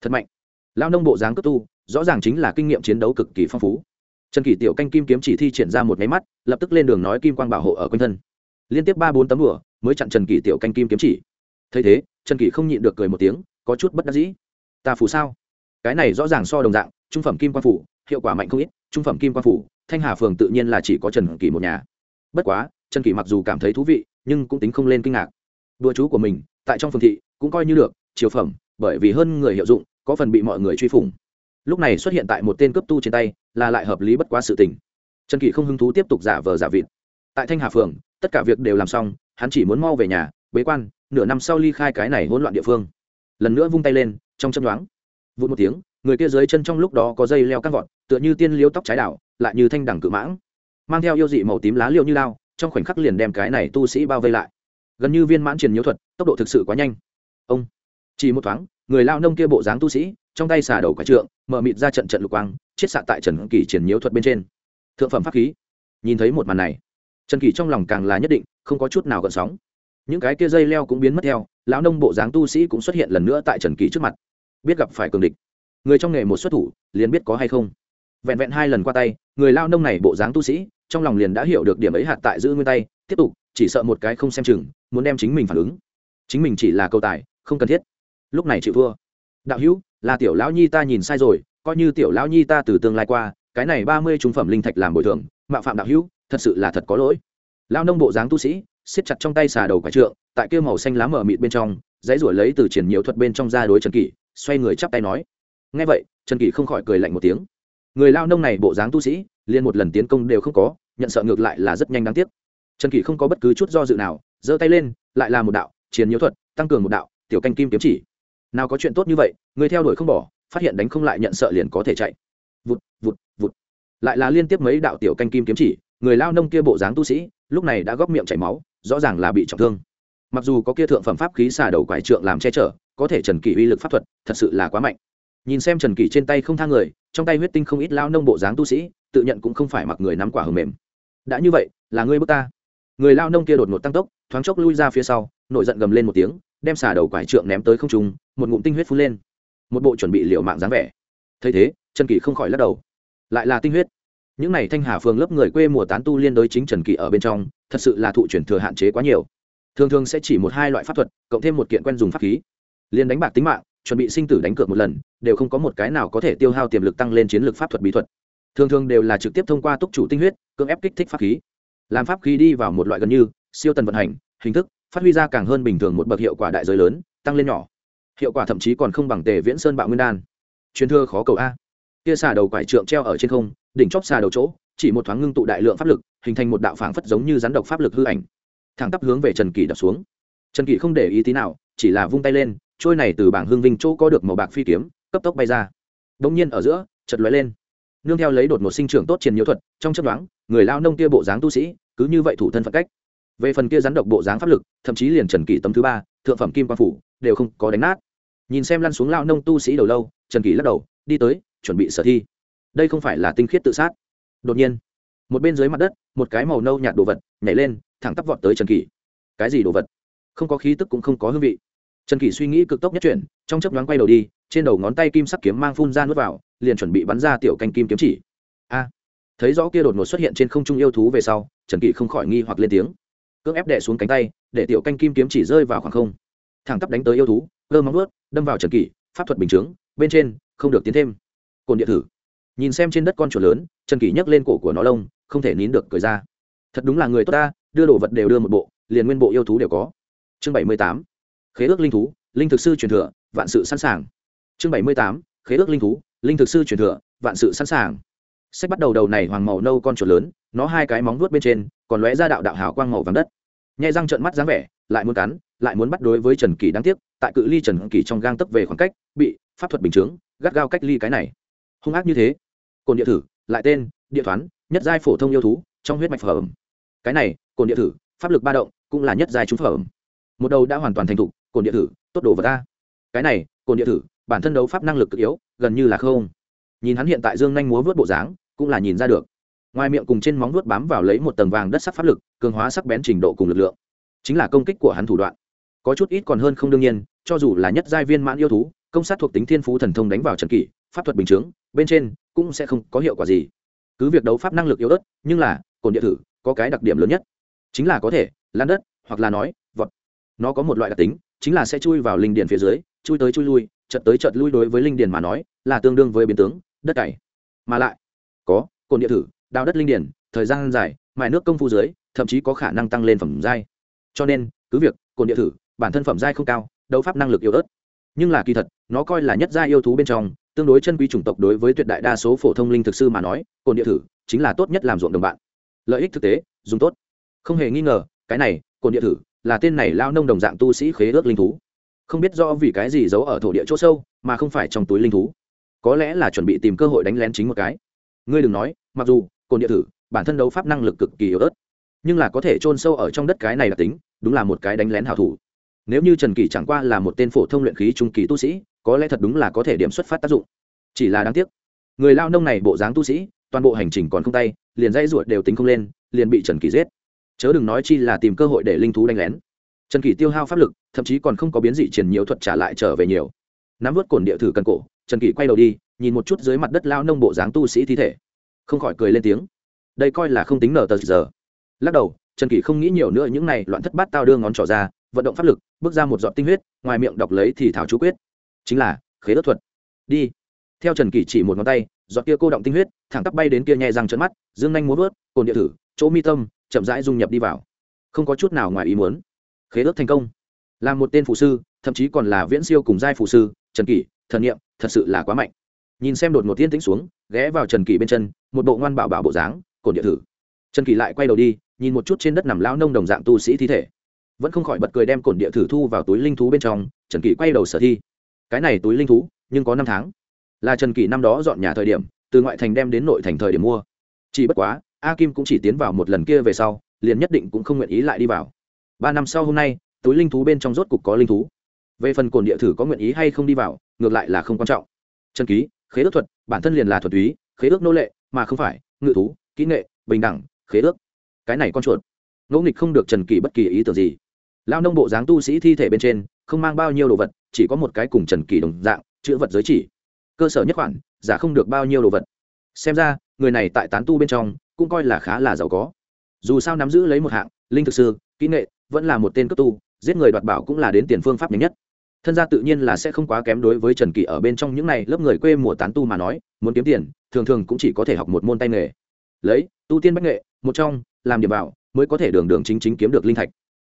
Thật mạnh. Lão nông bộ dáng cấp tu, rõ ràng chính là kinh nghiệm chiến đấu cực kỳ phong phú. Trần kỷ tiểu canh kim kiếm chỉ thi triển ra một nháy mắt, lập tức lên đường nói kim quang bảo hộ ở quanh thân. Liên tiếp ba bốn tấm bửa mới chặn trần kỷ tiểu canh kim kiếm chỉ. Thấy thế, trần kỷ không nhịn được cười một tiếng, có chút bất đắc dĩ. Ta phù sao? Cái này rõ ràng so đồng dạng, trung phẩm kim quan phủ, hiệu quả mạnh không ít, trung phẩm kim quan phủ, thanh hà phường tự nhiên là chỉ có trần kỳ một nhà. Bất quá, trần kỳ mặc dù cảm thấy thú vị, nhưng cũng tính không lên kinh ngạc. Đua chú của mình, tại trong phường thị, cũng coi như được, chiều phẩm, bởi vì hơn người hiệu dụng, có phần bị mọi người truy phủng. Lúc này xuất hiện tại một tên cấp tu trên tay, là lại hợp lý bất quá sự tình. Trần kỳ không hứng thú tiếp tục giả vờ giả vịt. Tại thanh hà phường, tất cả việc đều làm xong, hắn chỉ muốn mau về nhà, bế quan, nửa năm sau ly khai cái này hỗn loạn địa phương. Lần nữa vung tay lên, trong châm đoán vụt một tiếng, người kia dưới chân trong lúc đó có dây leo căng vọt, tựa như tiên liếu tóc trái đảo, lại như thanh đẳng cự mãng. Mang theo yêu dị màu tím lá liệu như lao, trong khoảnh khắc liền đem cái này tu sĩ bao vây lại. Gần như viên mãn truyền nhiễu thuật, tốc độ thực sự quá nhanh. Ông, chỉ một thoáng, người lao nông kia bộ dáng tu sĩ, trong tay xà đầu quả trượng, mở mịt ra trận trận lục quang chiết xạ tại trần kỳ triển nhiễu thuật bên trên. Thượng phẩm pháp khí. Nhìn thấy một màn này, trần kỳ trong lòng càng là nhất định, không có chút nào gợn sóng. Những cái kia dây leo cũng biến mất theo, lão nông bộ dáng tu sĩ cũng xuất hiện lần nữa tại trần kỳ trước mặt biết gặp phải cường địch. Người trong nghề một xuất thủ, liền biết có hay không. Vẹn vẹn hai lần qua tay, người lao nông này bộ dáng tu sĩ, trong lòng liền đã hiểu được điểm ấy hạt tại giữ nguyên tay, tiếp tục, chỉ sợ một cái không xem chừng, muốn đem chính mình phản ứng. Chính mình chỉ là câu tài, không cần thiết. Lúc này chịu thua. Đạo hữu, là tiểu lão nhi ta nhìn sai rồi, coi như tiểu lão nhi ta từ tương lai qua, cái này ba mươi trung phẩm linh thạch làm bồi thường, mạo phạm đạo hữu, thật sự là thật có lỗi. Lao nông bộ dáng tu sĩ, siết chặt trong tay xà đầu quả trượng, tại kia màu xanh lá mở mịt bên trong, dãy ruổi lấy từ triển nhiều thuật bên trong ra đối trần kỷ xoay người chắp tay nói. Ngay vậy, trần kỷ không khỏi cười lạnh một tiếng. Người lao nông này bộ dáng tu sĩ, liền một lần tiến công đều không có, nhận sợ ngược lại là rất nhanh đáng tiếc. Trần kỷ không có bất cứ chút do dự nào, giơ tay lên, lại là một đạo chiến nhiễu thuật, tăng cường một đạo, tiểu canh kim kiếm chỉ. Nào có chuyện tốt như vậy, người theo đuổi không bỏ, phát hiện đánh không lại nhận sợ liền có thể chạy. Vụt vụt vụt. Lại là liên tiếp mấy đạo tiểu canh kim kiếm chỉ, người lao nông kia bộ dáng tu sĩ, lúc này đã góp miệng chảy máu, rõ ràng là bị trọng thương mặc dù có kia thượng phẩm pháp khí xả đầu quải trượng làm che chở, có thể trần kỷ uy lực pháp thuật thật sự là quá mạnh. Nhìn xem trần kỷ trên tay không thang người, trong tay huyết tinh không ít lao nông bộ dáng tu sĩ, tự nhận cũng không phải mặc người nắm quả hầm mềm. Đã như vậy, là ngươi bước ta. Người lao nông kia đột ngột tăng tốc, thoáng chốc lui ra phía sau, nổi giận gầm lên một tiếng, đem xả đầu quải trượng ném tới không trung, một ngụm tinh huyết phun lên. Một bộ chuẩn bị liệu mạng dáng vẻ. Thấy thế, trần kỷ không khỏi lắc đầu. Lại là tinh huyết. Những này thanh hà phường lớp người quê mùa tán tu liên đối chính trần kỷ ở bên trong, thật sự là thụ chuyển thừa hạn chế quá nhiều thường thường sẽ chỉ một hai loại pháp thuật, cộng thêm một kiện quen dùng pháp khí. Liền đánh bạc tính mạng, chuẩn bị sinh tử đánh cược một lần, đều không có một cái nào có thể tiêu hao tiềm lực tăng lên chiến lược pháp thuật bí thuật. Thường thường đều là trực tiếp thông qua túc chủ tinh huyết, cưỡng ép kích thích pháp khí. Làm pháp khí đi vào một loại gần như siêu tần vận hành, hình thức, phát huy ra càng hơn bình thường một bậc hiệu quả đại giới lớn, tăng lên nhỏ. Hiệu quả thậm chí còn không bằng tề viễn sơn bạo nguyên đan. Truyền thưa khó cầu a. Kia xà đầu quải trượng treo ở trên không, đỉnh chóp xà đầu chỗ, chỉ một thoáng ngưng tụ đại lượng pháp lực, hình thành một đạo phảng phất giống như rắn độc pháp lực hư ảnh thẳng tắp hướng về trần kỳ đập xuống. Trần kỳ không để ý tí nào, chỉ là vung tay lên, trôi này từ bảng hương vinh chỗ có được màu bạc phi kiếm, cấp tốc bay ra. Đông nhiên ở giữa chật lóe lên. Nương theo lấy đột một sinh trưởng tốt triền nhiễu thuật, trong chấp đoán người lao nông kia bộ dáng tu sĩ, cứ như vậy thủ thân phận cách. Về phần kia rắn độc bộ dáng pháp lực, thậm chí liền trần kỳ tấm thứ ba, thượng phẩm kim quan phủ, đều không có đánh nát. Nhìn xem lăn xuống lao nông tu sĩ đầu lâu, trần kỳ lắc đầu, đi tới, chuẩn bị sở thi. Đây không phải là tinh khiết tự sát. Đột nhiên, một bên dưới mặt đất, một cái màu nâu nhạt đồ vật nhảy lên thẳng tắp vọt tới trần kỳ cái gì đồ vật? Không có khí tức cũng không có hương vị. Trần kỳ suy nghĩ cực tốc nhất chuyển, trong chấp nhoáng quay đầu đi, trên đầu ngón tay kim sắc kiếm mang phun ra nuốt vào, liền chuẩn bị bắn ra tiểu canh kim kiếm chỉ. A! Thấy rõ kia đột ngột xuất hiện trên không trung yêu thú về sau, trần kỷ không khỏi nghi hoặc lên tiếng. Cưỡng ép đè xuống cánh tay, để tiểu canh kim kiếm chỉ rơi vào khoảng không. Thẳng tắp đánh tới yêu thú, cơ móng ướt đâm vào trần kỷ, pháp thuật bình chướng, bên trên, không được tiến thêm. Cồn địa thử. Nhìn xem trên đất con chuột lớn, trần kỷ nhấc lên cổ của nó lông, không thể nín được cười ra. Thật đúng là người tốt ta đưa đồ vật đều đưa một bộ, liền nguyên bộ yêu thú đều có. Chương bảy mươi tám, khế ước linh thú, linh thực sư truyền thừa, vạn sự sẵn sàng. Chương bảy mươi tám, khế ước linh thú, linh thực sư truyền thừa, vạn sự sẵn sàng. Sách bắt đầu đầu này hoàng màu nâu con chuột lớn, nó hai cái móng vuốt bên trên, còn lóe ra đạo đạo hào quang màu vàng đất. Nhai răng trợn mắt dáng vẻ, lại muốn cắn, lại muốn bắt đối với trần kỳ đáng tiếc, tại cự ly trần kỳ trong gang tấp về khoảng cách, bị pháp thuật bình chướng, gắt gao cách ly cái này. Hung ác như thế. Cồn địa thử, lại tên, địa toán nhất giai phổ thông yêu thú, trong huyết mạch phẩm cái này cồn địa thử, pháp lực ba động, cũng là nhất giai trúng phẩm. Một đầu đã hoàn toàn thành thục, cồn địa thử, tốt đồ vật ta. Cái này, cồn địa thử, bản thân đấu pháp năng lực cực yếu, gần như là không. Nhìn hắn hiện tại dương nhanh múa vớt bộ dáng, cũng là nhìn ra được. Ngoài miệng cùng trên móng vuốt bám vào lấy một tầng vàng đất sắc pháp lực, cường hóa sắc bén trình độ cùng lực lượng. Chính là công kích của hắn thủ đoạn. Có chút ít còn hơn không đương nhiên, cho dù là nhất giai viên mãn yêu thú, công sát thuộc tính thiên phú thần thông đánh vào trần kỷ, pháp thuật bình chướng, bên trên, cũng sẽ không có hiệu quả gì. Cứ việc đấu pháp năng lực yếu ớt, nhưng là, cồn địa thử, có cái đặc điểm lớn nhất chính là có thể lan đất, hoặc là nói, vọt. Nó có một loại đặc tính, chính là sẽ chui vào linh điền phía dưới, chui tới chui lui chợt tới chợt lui đối với linh điền mà nói, là tương đương với biến tướng, đất cày. Mà lại, có, cồn địa thử, đào đất linh điển, thời gian dài, mài nước công phu dưới, thậm chí có khả năng tăng lên phẩm giai. Cho nên, cứ việc, cồn địa thử, bản thân phẩm giai không cao, đấu pháp năng lực yếu ớt. Nhưng là kỳ thật, nó coi là nhất gia yêu thú bên trong, tương đối chân quý chủng tộc đối với tuyệt đại đa số phổ thông linh thực sư mà nói, cồn địa thử, chính là tốt nhất làm ruộng đồng bạn. Lợi ích thực tế, dùng tốt không hề nghi ngờ, cái này cồn địa thử, là tên này lao nông đồng dạng tu sĩ khế ước linh thú. Không biết do vì cái gì giấu ở thổ địa chỗ sâu, mà không phải trong túi linh thú. Có lẽ là chuẩn bị tìm cơ hội đánh lén chính một cái. Ngươi đừng nói, mặc dù cồn địa thử, bản thân đấu pháp năng lực cực kỳ yếu ớt, nhưng là có thể chôn sâu ở trong đất cái này là tính, đúng là một cái đánh lén hảo thủ. Nếu như trần kỳ chẳng qua là một tên phổ thông luyện khí trung kỳ tu sĩ, có lẽ thật đúng là có thể điểm xuất phát tác dụng. Chỉ là đáng tiếc, người lao nông này bộ dáng tu sĩ, toàn bộ hành trình còn không tay, liền dây ruột đều tính không lên, liền bị trần kỳ giết chớ đừng nói chi là tìm cơ hội để linh thú đánh lén. Trần kỷ tiêu hao pháp lực, thậm chí còn không có biến dị triển nhiều thuật trả lại trở về nhiều. Nắm vớt cồn địa thử cần cổ, trần kỷ quay đầu đi, nhìn một chút dưới mặt đất lao nông bộ dáng tu sĩ thi thể. Không khỏi cười lên tiếng. Đây coi là không tính nở tờ giờ. Lắc đầu, trần kỷ không nghĩ nhiều nữa, những này loạn thất bát tao đưa ngón trỏ ra, vận động pháp lực, bước ra một giọt tinh huyết, ngoài miệng đọc lấy thì thảo chú quyết. Chính là, khế đất thuật. Đi. Theo trần kỷ chỉ một ngón tay, giọt kia cô động tinh huyết, thẳng tắp bay đến kia nhẹ răng trận mắt, dương nhanh muốn vớt, cồn địa thử, chỗ mi tâm chậm rãi dung nhập đi vào. Không có chút nào ngoài ý muốn. Khế ước thành công. Là một tên phụ sư, thậm chí còn là viễn siêu cùng giai phụ sư, trần kỷ, thần nghiệm thật sự là quá mạnh. Nhìn xem đột một tiên tĩnh xuống, ghé vào trần kỷ bên chân, một bộ ngoan bảo bảo bộ dáng, cổn địa thử. Trần kỷ lại quay đầu đi, nhìn một chút trên đất nằm lao nông đồng dạng tu sĩ thi thể. Vẫn không khỏi bật cười đem cổn địa thử thu vào túi linh thú bên trong, trần kỷ quay đầu sở thi. Cái này túi linh thú, nhưng có năm tháng. Là trần kỷ năm đó dọn nhà thời điểm, từ ngoại thành đem đến nội thành thời điểm mua. Chỉ bất quá a kim cũng chỉ tiến vào một lần kia về sau, liền nhất định cũng không nguyện ý lại đi vào. Ba năm sau hôm nay, túi linh thú bên trong rốt cục có linh thú. Về phần cồn địa thử có nguyện ý hay không đi vào, ngược lại là không quan trọng. Trần ký, khế ước thuật, bản thân liền là thuật túy, khế ước nô lệ, mà không phải, ngự thú, kỹ nghệ, bình đẳng, khế ước. Cái này con chuột. Ngẫu nghịch không được trần kỳ bất kỳ ý tưởng gì. Lao nông bộ dáng tu sĩ thi thể bên trên, không mang bao nhiêu đồ vật, chỉ có một cái cùng trần kỳ đồng dạng, chữ vật giới chỉ. Cơ sở nhất khoản, giả không được bao nhiêu đồ vật. Xem ra, người này tại tán tu bên trong cũng coi là khá là giàu có. Dù sao nắm giữ lấy một hạng, linh thực sư, kỹ nghệ, vẫn là một tên cấp tu, giết người đoạt bảo cũng là đến tiền phương pháp nhanh nhất. Thân gia tự nhiên là sẽ không quá kém đối với trần kỳ ở bên trong những này lớp người quê mùa tán tu mà nói, muốn kiếm tiền, thường thường cũng chỉ có thể học một môn tay nghề. Lấy, tu tiên bách nghệ, một trong, làm điểm vào mới có thể đường đường chính chính kiếm được linh thạch.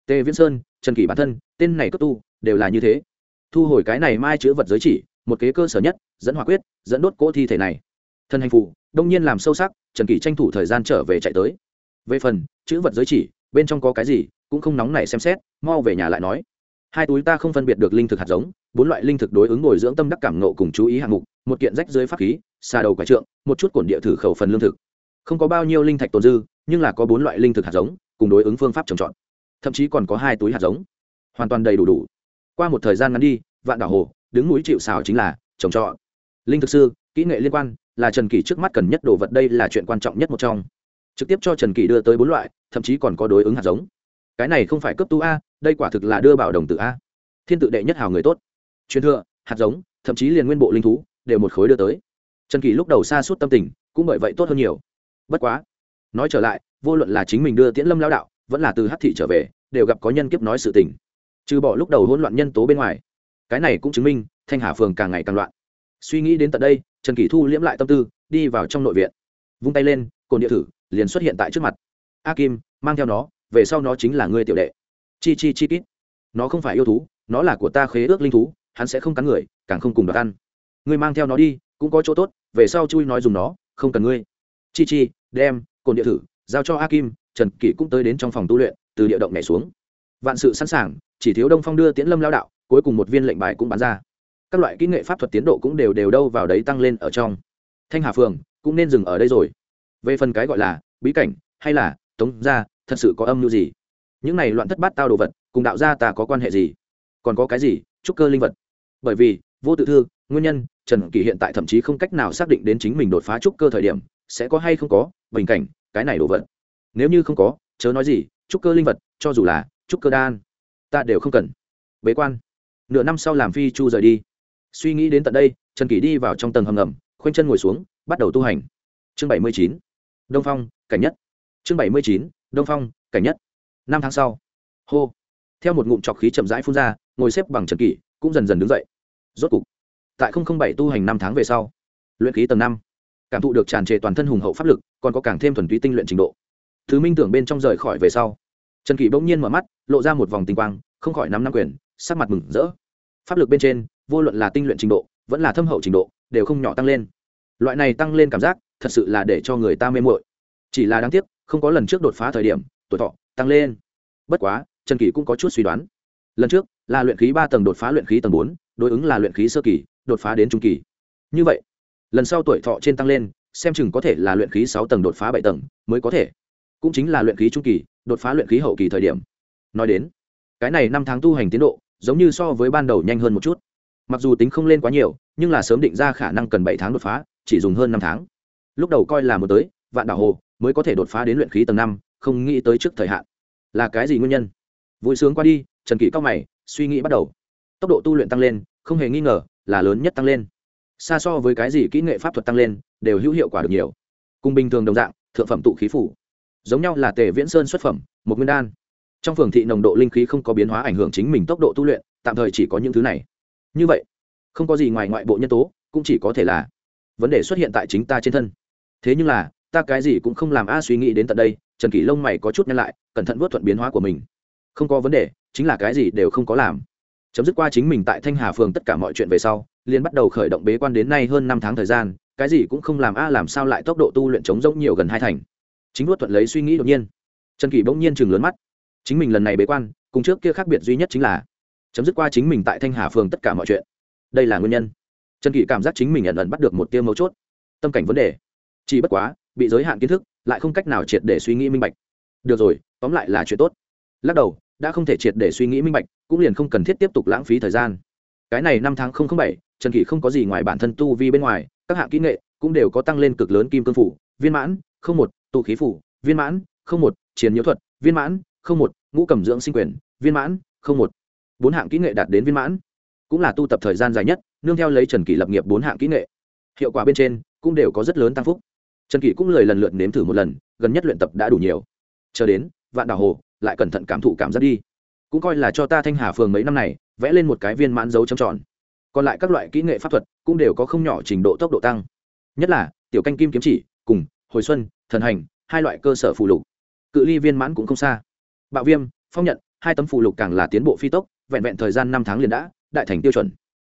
Tề viễn sơn, trần kỳ bản thân, tên này cấp tu, đều là như thế. Thu hồi cái này mai chữ vật giới chỉ, một kế cơ sở nhất, dẫn hỏa quyết, dẫn đốt cỗ thi thể này thân hành phụ, đông nhiên làm sâu sắc, trần kỳ tranh thủ thời gian trở về chạy tới. Về phần, chữ vật giới chỉ, bên trong có cái gì, cũng không nóng này xem xét, mau về nhà lại nói. Hai túi ta không phân biệt được linh thực hạt giống, bốn loại linh thực đối ứng bồi dưỡng tâm đắc cảm nộ cùng chú ý hạng mục, một kiện rách dưới pháp khí, xà đầu quả trượng, một chút cổn địa thử khẩu phần lương thực. Không có bao nhiêu linh thạch tồn dư, nhưng là có bốn loại linh thực hạt giống, cùng đối ứng phương pháp trồng trọt. Thậm chí còn có hai túi hạt giống. Hoàn toàn đầy đủ đủ. Qua một thời gian ngắn đi, vạn đảo hồ, đứng núi chịu xào chính là trồng trọt. Linh thực sư, kỹ nghệ liên quan là trần kỳ trước mắt cần nhất đồ vật, đây là chuyện quan trọng nhất một trong. Trực tiếp cho trần kỳ đưa tới bốn loại, thậm chí còn có đối ứng hạt giống. Cái này không phải cấp tu a, đây quả thực là đưa bảo đồng tử a. Thiên tự đệ nhất hào người tốt. Truyền thừa, hạt giống, thậm chí liền nguyên bộ linh thú, đều một khối đưa tới. Trần kỳ lúc đầu xa suốt tâm tình, cũng bởi vậy tốt hơn nhiều. Bất quá, nói trở lại, vô luận là chính mình đưa tiễn lâm lao đạo, vẫn là từ hát thị trở về, đều gặp có nhân kiếp nói sự tình. Trừ bỏ lúc đầu hỗn loạn nhân tố bên ngoài, cái này cũng chứng minh thanh hà phường càng ngày càng loạn. Suy nghĩ đến tận đây trần kỷ thu liễm lại tâm tư, đi vào trong nội viện. Vung tay lên, cồn địa thử liền xuất hiện tại trước mặt. A kim, mang theo nó, về sau nó chính là ngươi tiểu đệ. Chi chi chi kít. Nó không phải yêu thú, nó là của ta khế ước linh thú, hắn sẽ không cắn người, càng không cùng đoạt ăn. Ngươi mang theo nó đi, cũng có chỗ tốt, về sau chui nói dùng nó, không cần ngươi. Chi chi, đem, cồn địa thử, giao cho a kim, trần kỷ cũng tới đến trong phòng tu luyện, từ địa động nhảy xuống. Vạn sự sẵn sàng, chỉ thiếu đông phong đưa tiễn lâm lao đạo, cuối cùng một viên lệnh bài cũng bán ra các loại kỹ nghệ pháp thuật tiến độ cũng đều đều đâu vào đấy tăng lên ở trong. Thanh hà phường cũng nên dừng ở đây rồi. Về phần cái gọi là bí cảnh hay là tống gia, thật sự có âm mưu gì? Những này loạn thất bát tao đồ vật, cùng đạo gia ta có quan hệ gì? Còn có cái gì? Trúc cơ linh vật. Bởi vì, vô tự thư, nguyên nhân, trần kỳ hiện tại thậm chí không cách nào xác định đến chính mình đột phá trúc cơ thời điểm, sẽ có hay không có bình cảnh, cái này đồ vật. Nếu như không có, chớ nói gì, trúc cơ linh vật, cho dù là trúc cơ đan, ta đều không cần. Bế quan. Nửa năm sau làm phi chu rời đi suy nghĩ đến tận đây, trần kỷ đi vào trong tầng hầm ngầm, khoanh chân ngồi xuống, bắt đầu tu hành. Chương bảy mươi chín. Đông phong, cảnh nhất. Chương bảy mươi chín, đông phong, cảnh nhất. Năm tháng sau, hô, theo một ngụm trọc khí chậm rãi phun ra, ngồi xếp bằng trần kỷ, cũng dần dần đứng dậy. Rốt cục, tại bảy tu hành năm tháng về sau, luyện khí tầng năm, cảm thụ được tràn trề toàn thân hùng hậu pháp lực, còn có càng thêm thuần túy tinh luyện trình độ. Thứ minh tưởng bên trong rời khỏi về sau, trần kỷ bỗng nhiên mở mắt, lộ ra một vòng tinh quang, không khỏi năm năm quyền, sắc mặt mừng rỡ. Pháp lực bên trên vô luận là tinh luyện trình độ, vẫn là thâm hậu trình độ, đều không nhỏ tăng lên. Loại này tăng lên cảm giác, thật sự là để cho người ta mê mội chỉ là đáng tiếc, không có lần trước đột phá thời điểm, tuổi thọ tăng lên. Bất quá, trần kỷ cũng có chút suy đoán. Lần trước, là luyện khí ba tầng đột phá luyện khí tầng bốn, đối ứng là luyện khí sơ kỳ, đột phá đến trung kỳ. Như vậy, lần sau tuổi thọ trên tăng lên, xem chừng có thể là luyện khí sáu tầng đột phá bảy tầng mới có thể. Cũng chính là luyện khí trung kỳ, đột phá luyện khí hậu kỳ thời điểm. Nói đến, cái này năm tháng tu hành tiến độ, giống như so với ban đầu nhanh hơn một chút mặc dù tính không lên quá nhiều, nhưng là sớm định ra khả năng cần bảy tháng đột phá, chỉ dùng hơn năm tháng. Lúc đầu coi là một tới, vạn đảo hồ mới có thể đột phá đến luyện khí tầng năm, không nghĩ tới trước thời hạn. Là cái gì nguyên nhân? Vui sướng qua đi, trần kỷ cao mày, suy nghĩ bắt đầu. Tốc độ tu luyện tăng lên, không hề nghi ngờ là lớn nhất tăng lên. Xa so với cái gì kỹ nghệ pháp thuật tăng lên, đều hữu hiệu quả được nhiều. Cùng bình thường đồng dạng, thượng phẩm tụ khí phủ. Giống nhau là tề viễn sơn xuất phẩm, một nguyên đan. Trong phường thị nồng độ linh khí không có biến hóa ảnh hưởng chính mình tốc độ tu luyện, tạm thời chỉ có những thứ này như vậy, không có gì ngoài ngoại bộ nhân tố, cũng chỉ có thể là vấn đề xuất hiện tại chính ta trên thân. Thế nhưng là, ta cái gì cũng không làm a suy nghĩ đến tận đây, trần kỷ lông mày có chút nhăn lại, cẩn thận vớt thuận biến hóa của mình. Không có vấn đề, chính là cái gì đều không có làm. Chấm dứt qua chính mình tại thanh hà phường tất cả mọi chuyện về sau liên bắt đầu khởi động bế quan đến nay hơn năm tháng thời gian, cái gì cũng không làm a làm sao lại tốc độ tu luyện chống rỗng nhiều gần hai thành. Chính vớt thuận lấy suy nghĩ đột nhiên. Trần kỷ bỗng nhiên chừng lớn mắt. Chính mình lần này bế quan, cùng trước kia khác biệt duy nhất chính là chấm dứt qua chính mình tại thanh hà phường tất cả mọi chuyện đây là nguyên nhân trần kỷ cảm giác chính mình ẩn ẩn bắt được một tiêu mấu chốt tâm cảnh vấn đề chỉ bất quá bị giới hạn kiến thức lại không cách nào triệt để suy nghĩ minh bạch được rồi tóm lại là chuyện tốt lắc đầu đã không thể triệt để suy nghĩ minh bạch cũng liền không cần thiết tiếp tục lãng phí thời gian cái này năm tháng bảy trần kỷ không có gì ngoài bản thân tu vi bên ngoài các hạng kỹ nghệ cũng đều có tăng lên cực lớn kim cương phủ viên mãn không một tụ khí phủ viên mãn không một chiến nhiễu thuật viên mãn không một ngũ cầm dưỡng sinh quyền viên mãn không một bốn hạng kỹ nghệ đạt đến viên mãn, cũng là tu tập thời gian dài nhất, nương theo lấy trần kỷ lập nghiệp bốn hạng kỹ nghệ. Hiệu quả bên trên cũng đều có rất lớn tăng phúc. Trần kỷ cũng lời lần lượt nếm thử một lần, gần nhất luyện tập đã đủ nhiều. Chờ đến, vạn đào hồ lại cẩn thận cảm thụ cảm giác đi. Cũng coi là cho ta thanh hà phường mấy năm này, vẽ lên một cái viên mãn dấu trầm tròn. Còn lại các loại kỹ nghệ pháp thuật cũng đều có không nhỏ trình độ tốc độ tăng. Nhất là, tiểu canh kim kiếm chỉ, cùng, hồi xuân, thần hành, hai loại cơ sở phụ lục. Cự ly viên mãn cũng không xa. Bạo viêm, phong nhận, hai tấm phụ lục càng là tiến bộ phi tốc vẹn vẹn thời gian năm tháng liền đã, đại thành tiêu chuẩn.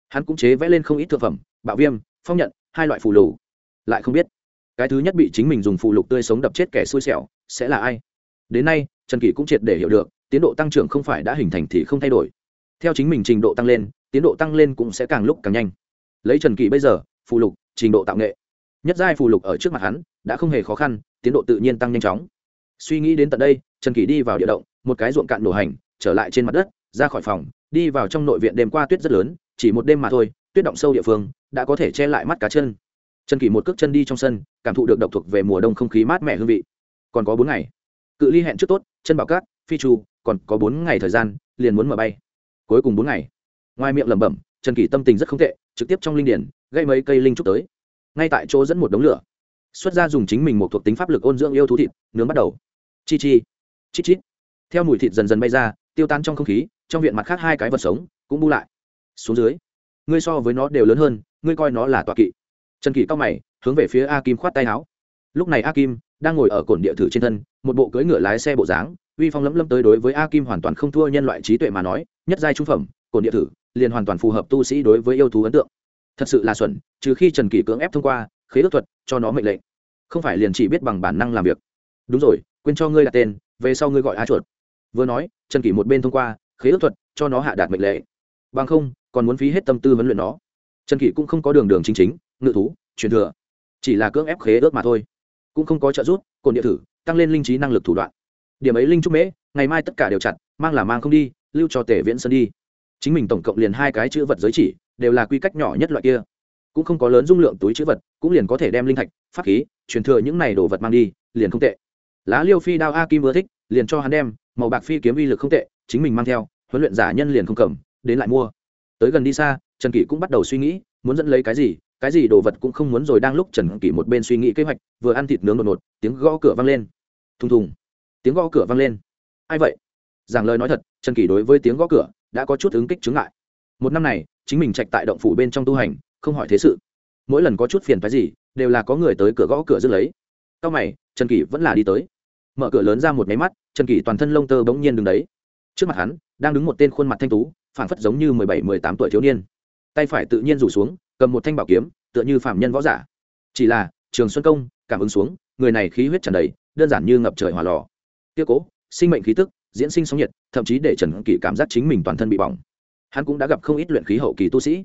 Hắn cũng chế vẽ lên không ít thực phẩm, bạo viêm, phong nhận, hai loại phù lục. Lại không biết, cái thứ nhất bị chính mình dùng phù lục tươi sống đập chết kẻ xui xẻo, sẽ là ai? Đến nay, trần kỷ cũng triệt để hiểu được, tiến độ tăng trưởng không phải đã hình thành thì không thay đổi. Theo chính mình trình độ tăng lên, tiến độ tăng lên cũng sẽ càng lúc càng nhanh. Lấy trần kỷ bây giờ, phù lục, trình độ tạo nghệ. Nhất giai phù lục ở trước mặt hắn, đã không hề khó khăn, tiến độ tự nhiên tăng nhanh chóng. Suy nghĩ đến tận đây, trần kỷ đi vào địa động, một cái ruộng cạn nổ hành, trở lại trên mặt đất ra khỏi phòng, đi vào trong nội viện đêm qua tuyết rất lớn, chỉ một đêm mà thôi, tuyết động sâu địa phương, đã có thể che lại mắt cá chân. Trần kỷ một cước chân đi trong sân, cảm thụ được độc thuộc về mùa đông không khí mát mẻ hương vị. Còn có bốn ngày. Cự ly hẹn trước tốt, chân bảo cát, phi chu, còn có bốn ngày thời gian, liền muốn mở bay. Cuối cùng bốn ngày. Ngoài miệng lẩm bẩm, trần kỷ tâm tình rất không tệ, trực tiếp trong linh điển gây mấy cây linh trúc tới. Ngay tại chỗ dẫn một đống lửa. Xuất ra dùng chính mình một thuộc tính pháp lực ôn dưỡng yêu thú thịt, nướng bắt đầu. Chi chi. Chít chít theo mùi thịt dần dần bay ra, tiêu tan trong không khí trong viện mặt khác hai cái vật sống cũng bu lại. Xuống dưới, ngươi so với nó đều lớn hơn, ngươi coi nó là tọa kỵ. Trần kỷ cao mày, hướng về phía a kim khoát tay áo. Lúc này a kim đang ngồi ở cổn địa thử trên thân, một bộ cưỡi ngựa lái xe bộ dáng, uy phong lẫm lâm tới đối với a kim hoàn toàn không thua nhân loại trí tuệ mà nói, nhất giai trung phẩm, cổn địa thử, liền hoàn toàn phù hợp tu sĩ đối với yêu thú ấn tượng. Thật sự là xuẩn, trừ khi trần kỷ cưỡng ép thông qua, khế ước thuật, cho nó mệnh lệnh. Không phải liền chỉ biết bằng bản năng làm việc. Đúng rồi, quên cho ngươi đặt tên, về sau ngươi gọi a chuột. Vừa nói, trần kỷ một bên thông qua khế ước thuật, cho nó hạ đạt mệnh lệ. Bằng không, còn muốn phí hết tâm tư vấn luyện nó. Trần kỷ cũng không có đường đường chính chính, ngự thú, truyền thừa. Chỉ là cưỡng ép khế ước mà thôi. Cũng không có trợ giúp, cồn địa thử, tăng lên linh trí năng lực thủ đoạn. Điểm ấy linh trúc mễ, ngày mai tất cả đều chặt, mang là mang không đi, lưu cho tể viễn sơn đi. Chính mình tổng cộng liền hai cái chữ vật giới chỉ, đều là quy cách nhỏ nhất loại kia. Cũng không có lớn dung lượng túi chữ vật, cũng liền có thể đem linh thạch, pháp khí, truyền thừa những này đồ vật mang đi, liền không tệ. Lá liêu phi đao a kim vừa thích, liền cho hắn đem, màu bạc phi kiếm uy lực không tệ chính mình mang theo, huấn luyện giả nhân liền không cầm, đến lại mua. Tới gần đi xa, trần kỷ cũng bắt đầu suy nghĩ, muốn dẫn lấy cái gì cái gì đồ vật cũng không muốn rồi đang lúc trần kỷ một bên suy nghĩ kế hoạch, vừa ăn thịt nướng đột ngột, tiếng gõ cửa vang lên. Thùng thùng. Tiếng gõ cửa vang lên. Ai vậy? Giảng lời nói thật, trần kỷ đối với tiếng gõ cửa đã có chút ứng kích chứng lại một năm này, chính mình trạch tại động phủ bên trong tu hành, không hỏi thế sự. Mỗi lần có chút phiền phái gì, đều là có người tới cửa gõ cửa dứt lấy. Sau mày, trần kỷ vẫn là đi tới. Mở cửa lớn ra một máy mắt, trần kỷ toàn thân lông tơ bỗng nhiên đứng đấy trước mặt hắn, đang đứng một tên khuôn mặt thanh tú, phảng phất giống như mười bảy, mười tám tuổi thiếu niên. Tay phải tự nhiên rủ xuống, cầm một thanh bảo kiếm, tựa như phạm nhân võ giả. Chỉ là, trường xuân công, cảm ứng xuống, người này khí huyết tràn đầy, đơn giản như ngập trời hỏa lò. Tiêu cố, sinh mệnh khí tức, diễn sinh sóng nhiệt, thậm chí để trần kỷ cảm giác chính mình toàn thân bị bỏng. Hắn cũng đã gặp không ít luyện khí hậu kỳ tu sĩ.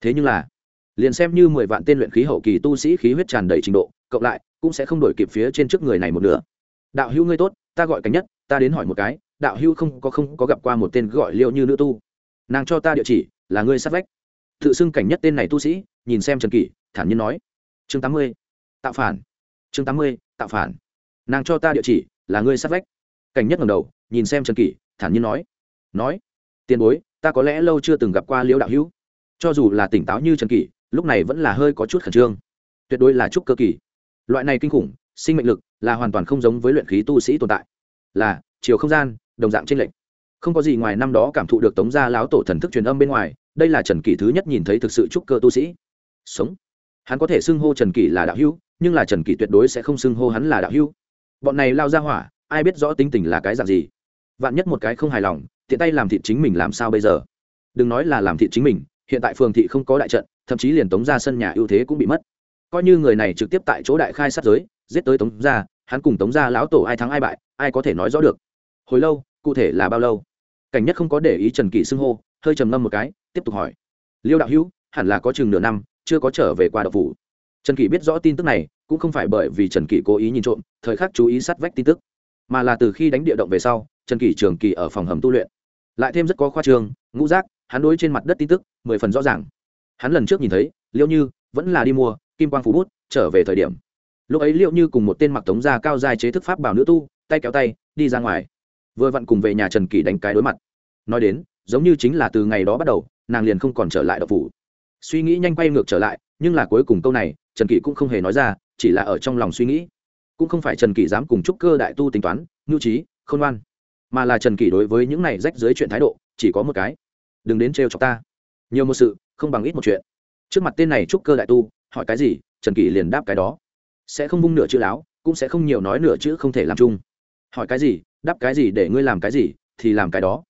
Thế nhưng là, liền xem như mười vạn tên luyện khí hậu kỳ tu sĩ khí huyết tràn đầy trình độ, cộng lại, cũng sẽ không đổi kịp phía trên trước người này một nửa. Đạo hữu ngươi tốt, ta gọi cánh nhất, ta đến hỏi một cái đạo hữu không có không có gặp qua một tên gọi liệu như nữ tu. Nàng cho ta địa chỉ, là ngươi sát vách. Tự xưng cảnh nhất tên này tu sĩ, nhìn xem trần kỷ, thản nhiên nói. Chương tám mươi, tạo phản. Chương tám mươi, tạo phản. Nàng cho ta địa chỉ, là ngươi sát vách. Cảnh nhất ngầm đầu, nhìn xem trần kỷ, thản nhiên nói. Nói, tiền bối, ta có lẽ lâu chưa từng gặp qua liễu đạo hữu. Cho dù là tỉnh táo như trần kỷ, lúc này vẫn là hơi có chút khẩn trương. Tuyệt đối là trúc cơ kỳ. Loại này kinh khủng, sinh mệnh lực là hoàn toàn không giống với luyện khí tu sĩ tồn tại. Là, chiều không gian đồng dạng trên lệnh không có gì ngoài năm đó cảm thụ được tống gia láo tổ thần thức truyền âm bên ngoài, đây là trần kỷ thứ nhất nhìn thấy thực sự trúc cơ tu sĩ. Sống. Hắn có thể xưng hô trần kỷ là đạo hữu, nhưng là trần kỷ tuyệt đối sẽ không xưng hô hắn là đạo hữu. Bọn này lao ra hỏa, ai biết rõ tính tình là cái dạng gì? Vạn nhất một cái không hài lòng, tiện tay làm thịt chính mình làm sao bây giờ? Đừng nói là làm thịt chính mình, hiện tại phường thị không có đại trận, thậm chí liền tống ra sân nhà ưu thế cũng bị mất. Coi như người này trực tiếp tại chỗ đại khai sát giới, giết tới tống ra hắn cùng tống ra lão tổ ai thắng ai bại, ai có thể nói rõ được? Hồi lâu cụ thể là bao lâu? Cảnh nhất không có để ý trần kỷ xưng hô, hơi trầm ngâm một cái, tiếp tục hỏi. Liêu đạo hữu, hẳn là có chừng nửa năm, chưa có trở về qua đậu phủ. Trần kỷ biết rõ tin tức này, cũng không phải bởi vì trần kỷ cố ý nhìn trộm, thời khắc chú ý sát vách tin tức. Mà là từ khi đánh địa động về sau, trần kỷ trường kỳ ở phòng hầm tu luyện. Lại thêm rất có khoa trường, ngũ giác, hắn đối trên mặt đất tin tức, mười phần rõ ràng. Hắn lần trước nhìn thấy liệu như, vẫn là đi mua, kim quang phú bút, trở về thời điểm. Lúc ấy liệu như cùng một tên mặc tống gia cao dài chế thức pháp bảo nữ tu, tay kéo tay, đi ra ngoài vừa vặn cùng về nhà trần kỷ đánh cái đối mặt. Nói đến, giống như chính là từ ngày đó bắt đầu, nàng liền không còn trở lại đậu phủ. Suy nghĩ nhanh quay ngược trở lại, nhưng là cuối cùng câu này, trần kỷ cũng không hề nói ra, chỉ là ở trong lòng suy nghĩ. Cũng không phải trần kỷ dám cùng trúc cơ đại tu tính toán, nhu trí khôn ngoan, mà là trần kỷ đối với những này rách dưới chuyện thái độ, chỉ có một cái. Đừng đến trêu chọc ta. Nhiều một sự, không bằng ít một chuyện. Trước mặt tên này trúc cơ đại tu, hỏi cái gì, trần kỷ liền đáp cái đó. Sẽ không vung nửa chữ láo, cũng sẽ không nhiều nói nửa chữ không thể làm chung. Hỏi cái gì đáp cái gì để ngươi làm cái gì, thì làm cái đó.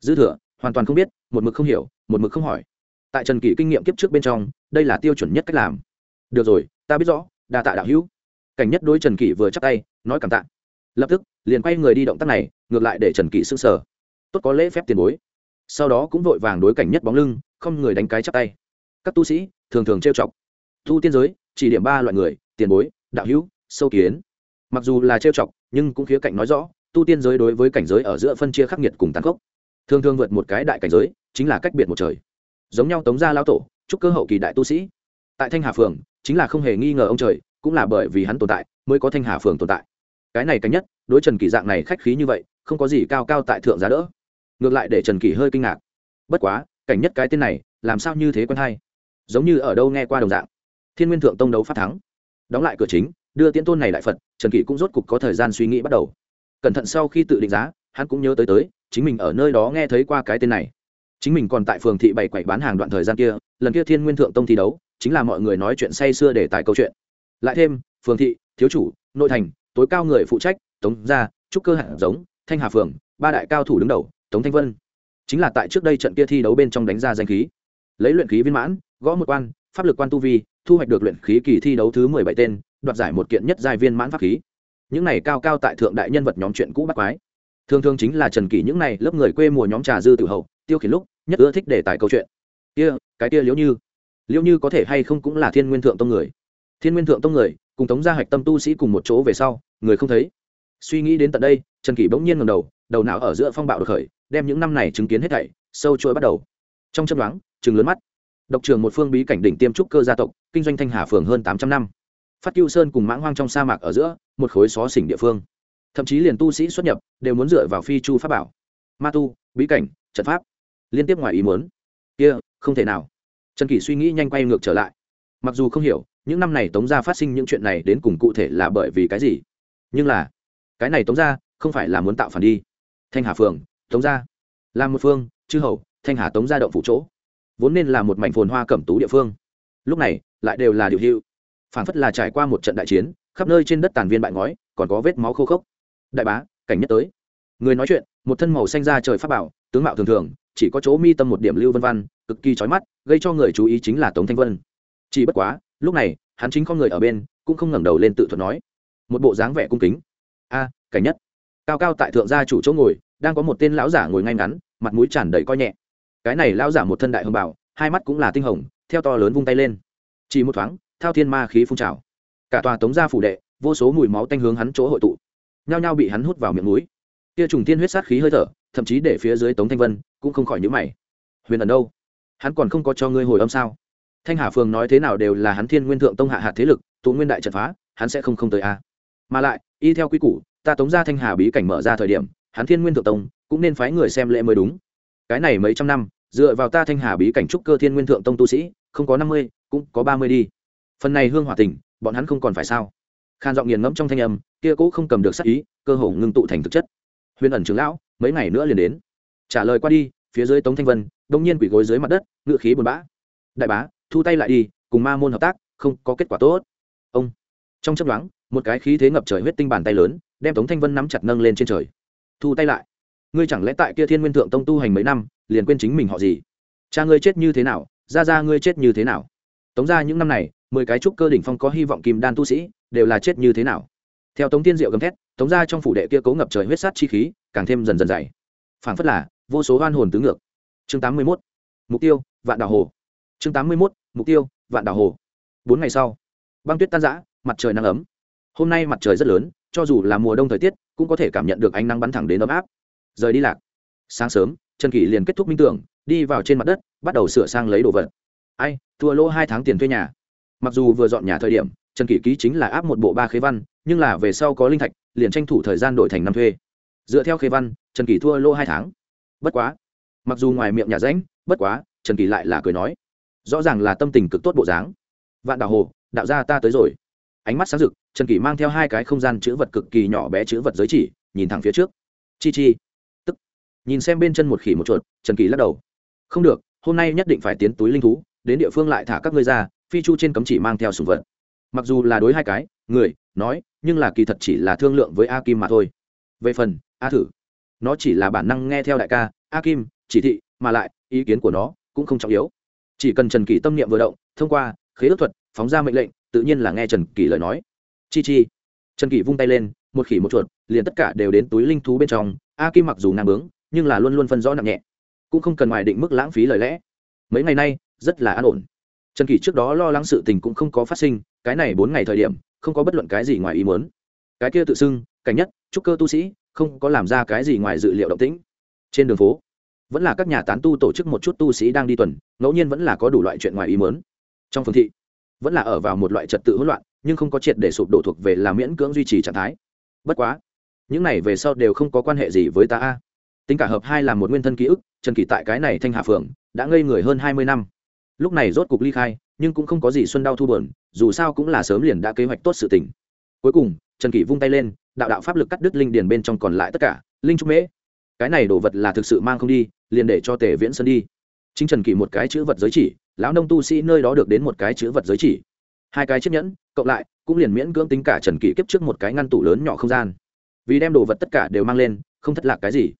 Dư thừa, hoàn toàn không biết, một mực không hiểu, một mực không hỏi. Tại trần kỷ kinh nghiệm kiếp trước bên trong, đây là tiêu chuẩn nhất cách làm. Được rồi, ta biết rõ, đa tạ đạo hữu. Cảnh nhất đối trần kỷ vừa chắc tay, nói cảm tạ. Lập tức, liền quay người đi động tác này, ngược lại để trần kỷ s ư n g sở tốt có lễ phép tiền bối. Sau đó cũng vội vàng đối cảnh nhất bóng lưng, không người đánh cái chắp tay. Các tu sĩ, thường thường trêu chọc. Thu tiên giới, chỉ điểm ba loại người, tiền bối, đạo hữu, sâu kiến. Mặc dù là trêu chọc, nhưng cũng khía cạnh nói rõ tu tiên giới đối với cảnh giới ở giữa phân chia khắc nghiệt cùng tàn khốc. Thường thường vượt một cái đại cảnh giới, chính là cách biệt một trời. Giống nhau tống gia lao tổ, chúc cơ hậu kỳ đại tu sĩ. Tại thanh hà phường, chính là không hề nghi ngờ ông trời, cũng là bởi vì hắn tồn tại mới có thanh hà phường tồn tại. Cái này cánh nhất, đối trần kỳ dạng này khách khí như vậy, không có gì cao cao tại thượng giá đỡ. Ngược lại để trần kỳ hơi kinh ngạc. Bất quá, cảnh nhất cái tên này, làm sao như thế quen hay? Giống như ở đâu nghe qua đồng dạng. Thiên nguyên thượng tông đấu phát thắng. Đóng lại cửa chính, đưa tiễn tôn này đại phật, trần kỳ cũng rốt cục có thời gian suy nghĩ bắt đầu cẩn thận sau khi tự định giá, hắn cũng nhớ tới tới, chính mình ở nơi đó nghe thấy qua cái tên này. Chính mình còn tại phường thị bảy quậy bán hàng đoạn thời gian kia, lần kia thiên nguyên thượng tông thi đấu, chính là mọi người nói chuyện say xưa để tài câu chuyện. Lại thêm, phường thị, thiếu chủ, nội thành, tối cao người phụ trách, tống gia, trúc cơ hạng giống, thanh hà phường, ba đại cao thủ đứng đầu, tống thanh vân. Chính là tại trước đây trận kia thi đấu bên trong đánh ra danh khí. Lấy luyện khí viên mãn, gõ một quan, pháp lực quan tu vi, thu hoạch được luyện khí kỳ thi đấu thứ mười bảy tên, đoạt giải một kiện nhất giai viên mãn pháp khí những này cao cao tại thượng đại nhân vật nhóm chuyện cũ bắt quái. Thường thường chính là trần kỷ những này lớp người quê mùa nhóm trà dư tự hậu, tiêu khiển lúc, nhất ưa thích đề tài câu chuyện. Kia, cái kia liễu như. Liễu như có thể hay không cũng là thiên nguyên thượng tông người. Thiên nguyên thượng tông người, cùng tống gia hạch tâm tu sĩ cùng một chỗ về sau, người không thấy. Suy nghĩ đến tận đây, trần kỷ bỗng nhiên ngầm đầu đầu não ở giữa phong bạo được khởi, đem những năm này chứng kiến hết thảy, sâu trôi bắt đầu. Trong chấp đoán chừng lớn mắt. Độc trường một phương bí cảnh đỉnh tiêm trúc cơ gia tộc, kinh doanh thanh hà phường hơn tám trăm năm. Phát cưu sơn cùng mãng hoang trong sa mạc ở giữa một khối xó xỉnh địa phương. Thậm chí liền tu sĩ xuất nhập đều muốn dựa vào phi chu pháp bảo. Ma tu, bí cảnh, trận pháp, liên tiếp ngoài ý muốn. Kia, không thể nào. Trần kỷ suy nghĩ nhanh quay ngược trở lại. Mặc dù không hiểu, những năm này tống gia phát sinh những chuyện này đến cùng cụ thể là bởi vì cái gì. Nhưng là, cái này tống gia không phải là muốn tạo phản đi. Thanh hà phường, tống gia. Là một phương, chư hầu, thanh hà tống gia động phủ chỗ. Vốn nên là một mảnh phồn hoa cẩm tú địa phương. Lúc này, lại đều là điều hữu. Phản phất là trải qua một trận đại chiến khắp nơi trên đất tàn viên bại ngói, còn có vết máu khô khốc. Đại bá, cảnh nhất tới. Người nói chuyện, một thân màu xanh ra trời pháp bảo, tướng mạo thường thường, chỉ có chỗ mi tâm một điểm lưu vân văn, cực kỳ trói mắt, gây cho người chú ý chính là tống thanh vân. Chỉ bất quá, lúc này, hắn chính con người ở bên, cũng không ngẩng đầu lên tự thuật nói. Một bộ dáng vẻ cung kính. A, cảnh nhất. Cao cao tại thượng gia chủ chỗ ngồi, đang có một tên lão giả ngồi ngay ngắn, mặt mũi tràn đầy coi nhẹ. Cái này lão giả một thân đại hồng bảo, hai mắt cũng là tinh hồng, theo to lớn vung tay lên. Chỉ một thoáng, thao thiên ma khí phun trào cả tòa tống gia phủ đệ, vô số mùi máu tanh hướng hắn chỗ hội tụ. Nhao nhao bị hắn hút vào miệng mũi. Kia trùng tiên huyết sát khí hơi thở, thậm chí để phía dưới tống thanh vân cũng không khỏi nhữ mày. Huyền ẩn đâu? Hắn còn không có cho ngươi hồi âm sao? Thanh hà phường nói thế nào đều là hắn thiên nguyên thượng tông hạ hạt thế lực, tụ nguyên đại trận phá, hắn sẽ không không tới a. Mà lại, y theo quy củ, ta tống ra thanh hà bí cảnh mở ra thời điểm, hắn thiên nguyên thượng tông cũng nên phái người xem lễ mới đúng. Cái này mấy trăm năm, dựa vào ta thanh hà bí cảnh trúc cơ thiên nguyên thượng tông tu sĩ, không có năm mươi, cũng có ba mươi đi. Phần này hương hòa tình bọn hắn không còn phải sao? Khan giọng nghiền ngẫm trong thanh âm, kia cũ không cầm được sắc ý, cơ hồ ngưng tụ thành thực chất. Huyền ẩn trưởng lão, mấy ngày nữa liền đến. Trả lời qua đi, phía dưới tống thanh vân, đông nhiên quỷ gối dưới mặt đất ngự khí buồn bã. Đại bá, thu tay lại đi, cùng ma môn hợp tác, không có kết quả tốt. Ông. Trong chấp đoán một cái khí thế ngập trời huyết tinh bàn tay lớn, đem tống thanh vân nắm chặt nâng lên trên trời. Thu tay lại. Ngươi chẳng lẽ tại kia thiên nguyên thượng tông tu hành mấy năm, liền quên chính mình họ gì? Cha ngươi chết như thế nào? Ra ra ngươi chết như thế nào? Tống ra những năm này mười cái trúc cơ đỉnh phong có hy vọng kim đan tu sĩ, đều là chết như thế nào? Theo tống tiên diệu gầm thét, tống ra trong phủ đệ kia cấu ngập trời huyết sát chi khí, càng thêm dần dần dày. Phảng phất là, vô số hoan hồn tứ ngược. Chương tám mươi mốt, mục tiêu, vạn đảo hồ. Chương tám mươi mốt, mục tiêu, vạn đảo hồ. Bốn ngày sau, băng tuyết tan giã mặt trời nắng ấm. Hôm nay mặt trời rất lớn, cho dù là mùa đông thời tiết, cũng có thể cảm nhận được ánh nắng bắn thẳng đến ấm áp. Rời đi lạc. Sáng sớm, trần kỷ liền kết thúc minh tưởng, đi vào trên mặt đất, bắt đầu sửa sang lấy đồ vật. Ai, thua lỗ hai tháng tiền thuê nhà mặc dù vừa dọn nhà thời điểm, trần kỷ ký chính là áp một bộ ba khế văn, nhưng là về sau có linh thạch, liền tranh thủ thời gian đổi thành năm thuê. Dựa theo khế văn, trần kỷ thua lô hai tháng. Bất quá, mặc dù ngoài miệng nhà ránh, bất quá, trần kỷ lại là cười nói. Rõ ràng là tâm tình cực tốt bộ dáng. Vạn đạo hồ, đạo gia ta tới rồi. Ánh mắt sáng rực, trần kỷ mang theo hai cái không gian chữ vật cực kỳ nhỏ bé chữ vật giới chỉ, nhìn thẳng phía trước. Chi chi. Tức. Nhìn xem bên chân một khỉ một chuột, trần kỷ lắc đầu. Không được, hôm nay nhất định phải tiến túi linh thú, đến địa phương lại thả các ngươi ra phi chu trên cấm chỉ mang theo sùng vật. Mặc dù là đối hai cái, người, nói, nhưng là kỳ thật chỉ là thương lượng với a kim mà thôi. Về phần, a thử, nó chỉ là bản năng nghe theo đại ca a kim chỉ thị, mà lại, ý kiến của nó cũng không trọng yếu. Chỉ cần trần kỳ tâm niệm vừa động, thông qua, khế ước thuật, phóng ra mệnh lệnh, tự nhiên là nghe trần kỳ lời nói. Chi chi. Trần kỳ vung tay lên, một khỉ một chuột, liền tất cả đều đến túi linh thú bên trong a kim mặc dù ngang bướng, nhưng là luôn luôn phân rõ nặng nhẹ. Cũng không cần ngoài định mức lãng phí lời lẽ. Mấy ngày nay, rất là an ổn trần kỷ trước đó lo lắng sự tình cũng không có phát sinh, cái này bốn ngày thời điểm, không có bất luận cái gì ngoài ý muốn. Cái kia tự xưng, cảnh nhất, trúc cơ tu sĩ, không có làm ra cái gì ngoài dự liệu động tĩnh. Trên đường phố, vẫn là các nhà tán tu tổ chức một chút tu sĩ đang đi tuần, ngẫu nhiên vẫn là có đủ loại chuyện ngoài ý muốn. Trong phương thị, vẫn là ở vào một loại trật tự hỗn loạn, nhưng không có triệt để sụp đổ thuộc về là miễn cưỡng duy trì trạng thái. Bất quá, những này về sau đều không có quan hệ gì với ta a. Tính cả hợp hai là một nguyên thân ký ức, trần kỳ tại cái này thanh hạ Phường đã ngây người hơn hai mươi năm lúc này rốt cục ly khai, nhưng cũng không có gì xuân đau thu bờn dù sao cũng là sớm liền đã kế hoạch tốt sự tình. Cuối cùng, trần kỷ vung tay lên, đạo đạo pháp lực cắt đứt linh điền bên trong còn lại tất cả, linh trúc mễ. Cái này đồ vật là thực sự mang không đi, liền để cho tề viễn sơn đi. Chính trần kỷ một cái chữ vật giới chỉ, lão nông tu sĩ nơi đó được đến một cái chữ vật giới chỉ. Hai cái chiếc nhẫn, cộng lại, cũng liền miễn cưỡng tính cả trần kỷ kiếp trước một cái ngăn tủ lớn nhỏ không gian. Vì đem đồ vật tất cả đều mang lên, không thất lạc cái gì.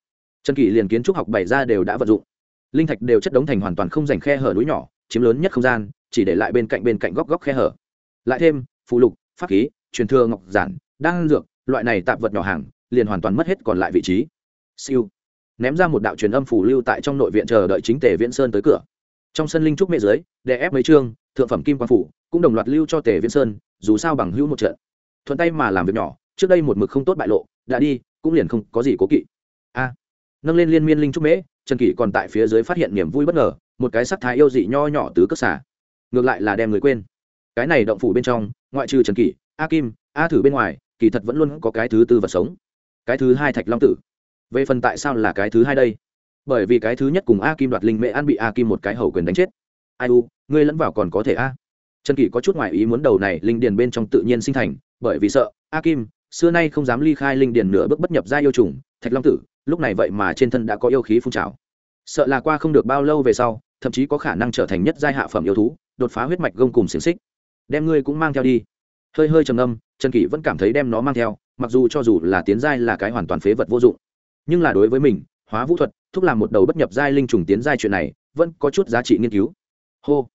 Trần kỷ liền kiến trúc học bày ra đều đã vận dụng. Linh thạch đều chất đống thành hoàn toàn không dành khe hở núi nhỏ chiếm lớn nhất không gian, chỉ để lại bên cạnh bên cạnh góc góc khe hở. Lại thêm phụ lục, pháp khí, truyền thừa ngọc giản, đan dược, loại này tạp vật nhỏ hàng, liền hoàn toàn mất hết còn lại vị trí. Siêu. Ném ra một đạo truyền âm phủ lưu tại trong nội viện chờ đợi chính tề viễn sơn tới cửa. Trong sân linh trúc mẹ dưới, đè ép mấy chương, thượng phẩm kim quan phủ, cũng đồng loạt lưu cho tề viễn sơn, dù sao bằng hữu một trận. Thuận tay mà làm việc nhỏ, trước đây một mực không tốt bại lộ, đã đi, cũng liền không có gì cố kỵ. A. Nâng lên liên miên linh trúc mễ, trần kỷ còn tại phía dưới phát hiện niềm vui bất ngờ một cái sắc thái yêu dị nho nhỏ tứ cước xả ngược lại là đem người quên. Cái này động phủ bên trong, ngoại trừ trần kỷ, a kim, a thử bên ngoài, kỳ thật vẫn luôn có cái thứ tư vật sống. Cái thứ hai thạch long tử. Về phần tại sao là cái thứ hai đây? Bởi vì cái thứ nhất cùng a kim đoạt linh mễ an bị a kim một cái hầu quyền đánh chết. Ai u, ngươi lẫn vào còn có thể a. Trần kỷ có chút ngoại ý muốn đầu này linh điền bên trong tự nhiên sinh thành, bởi vì sợ, a kim, xưa nay không dám ly khai linh điền nửa bước bất nhập ra yêu trùng, thạch long tử, lúc này vậy mà trên thân đã có yêu khí phun trào. Sợ là qua không được bao lâu về sau thậm chí có khả năng trở thành nhất giai hạ phẩm yêu thú, đột phá huyết mạch gông cùng xiềng xích. Đem ngươi cũng mang theo đi. Hơi hơi trầm âm trần kỷ vẫn cảm thấy đem nó mang theo, mặc dù cho dù là tiến giai là cái hoàn toàn phế vật vô dụng. Nhưng là đối với mình, hóa vũ thuật, thúc làm một đầu bất nhập giai linh trùng tiến giai chuyện này, vẫn có chút giá trị nghiên cứu. Hô.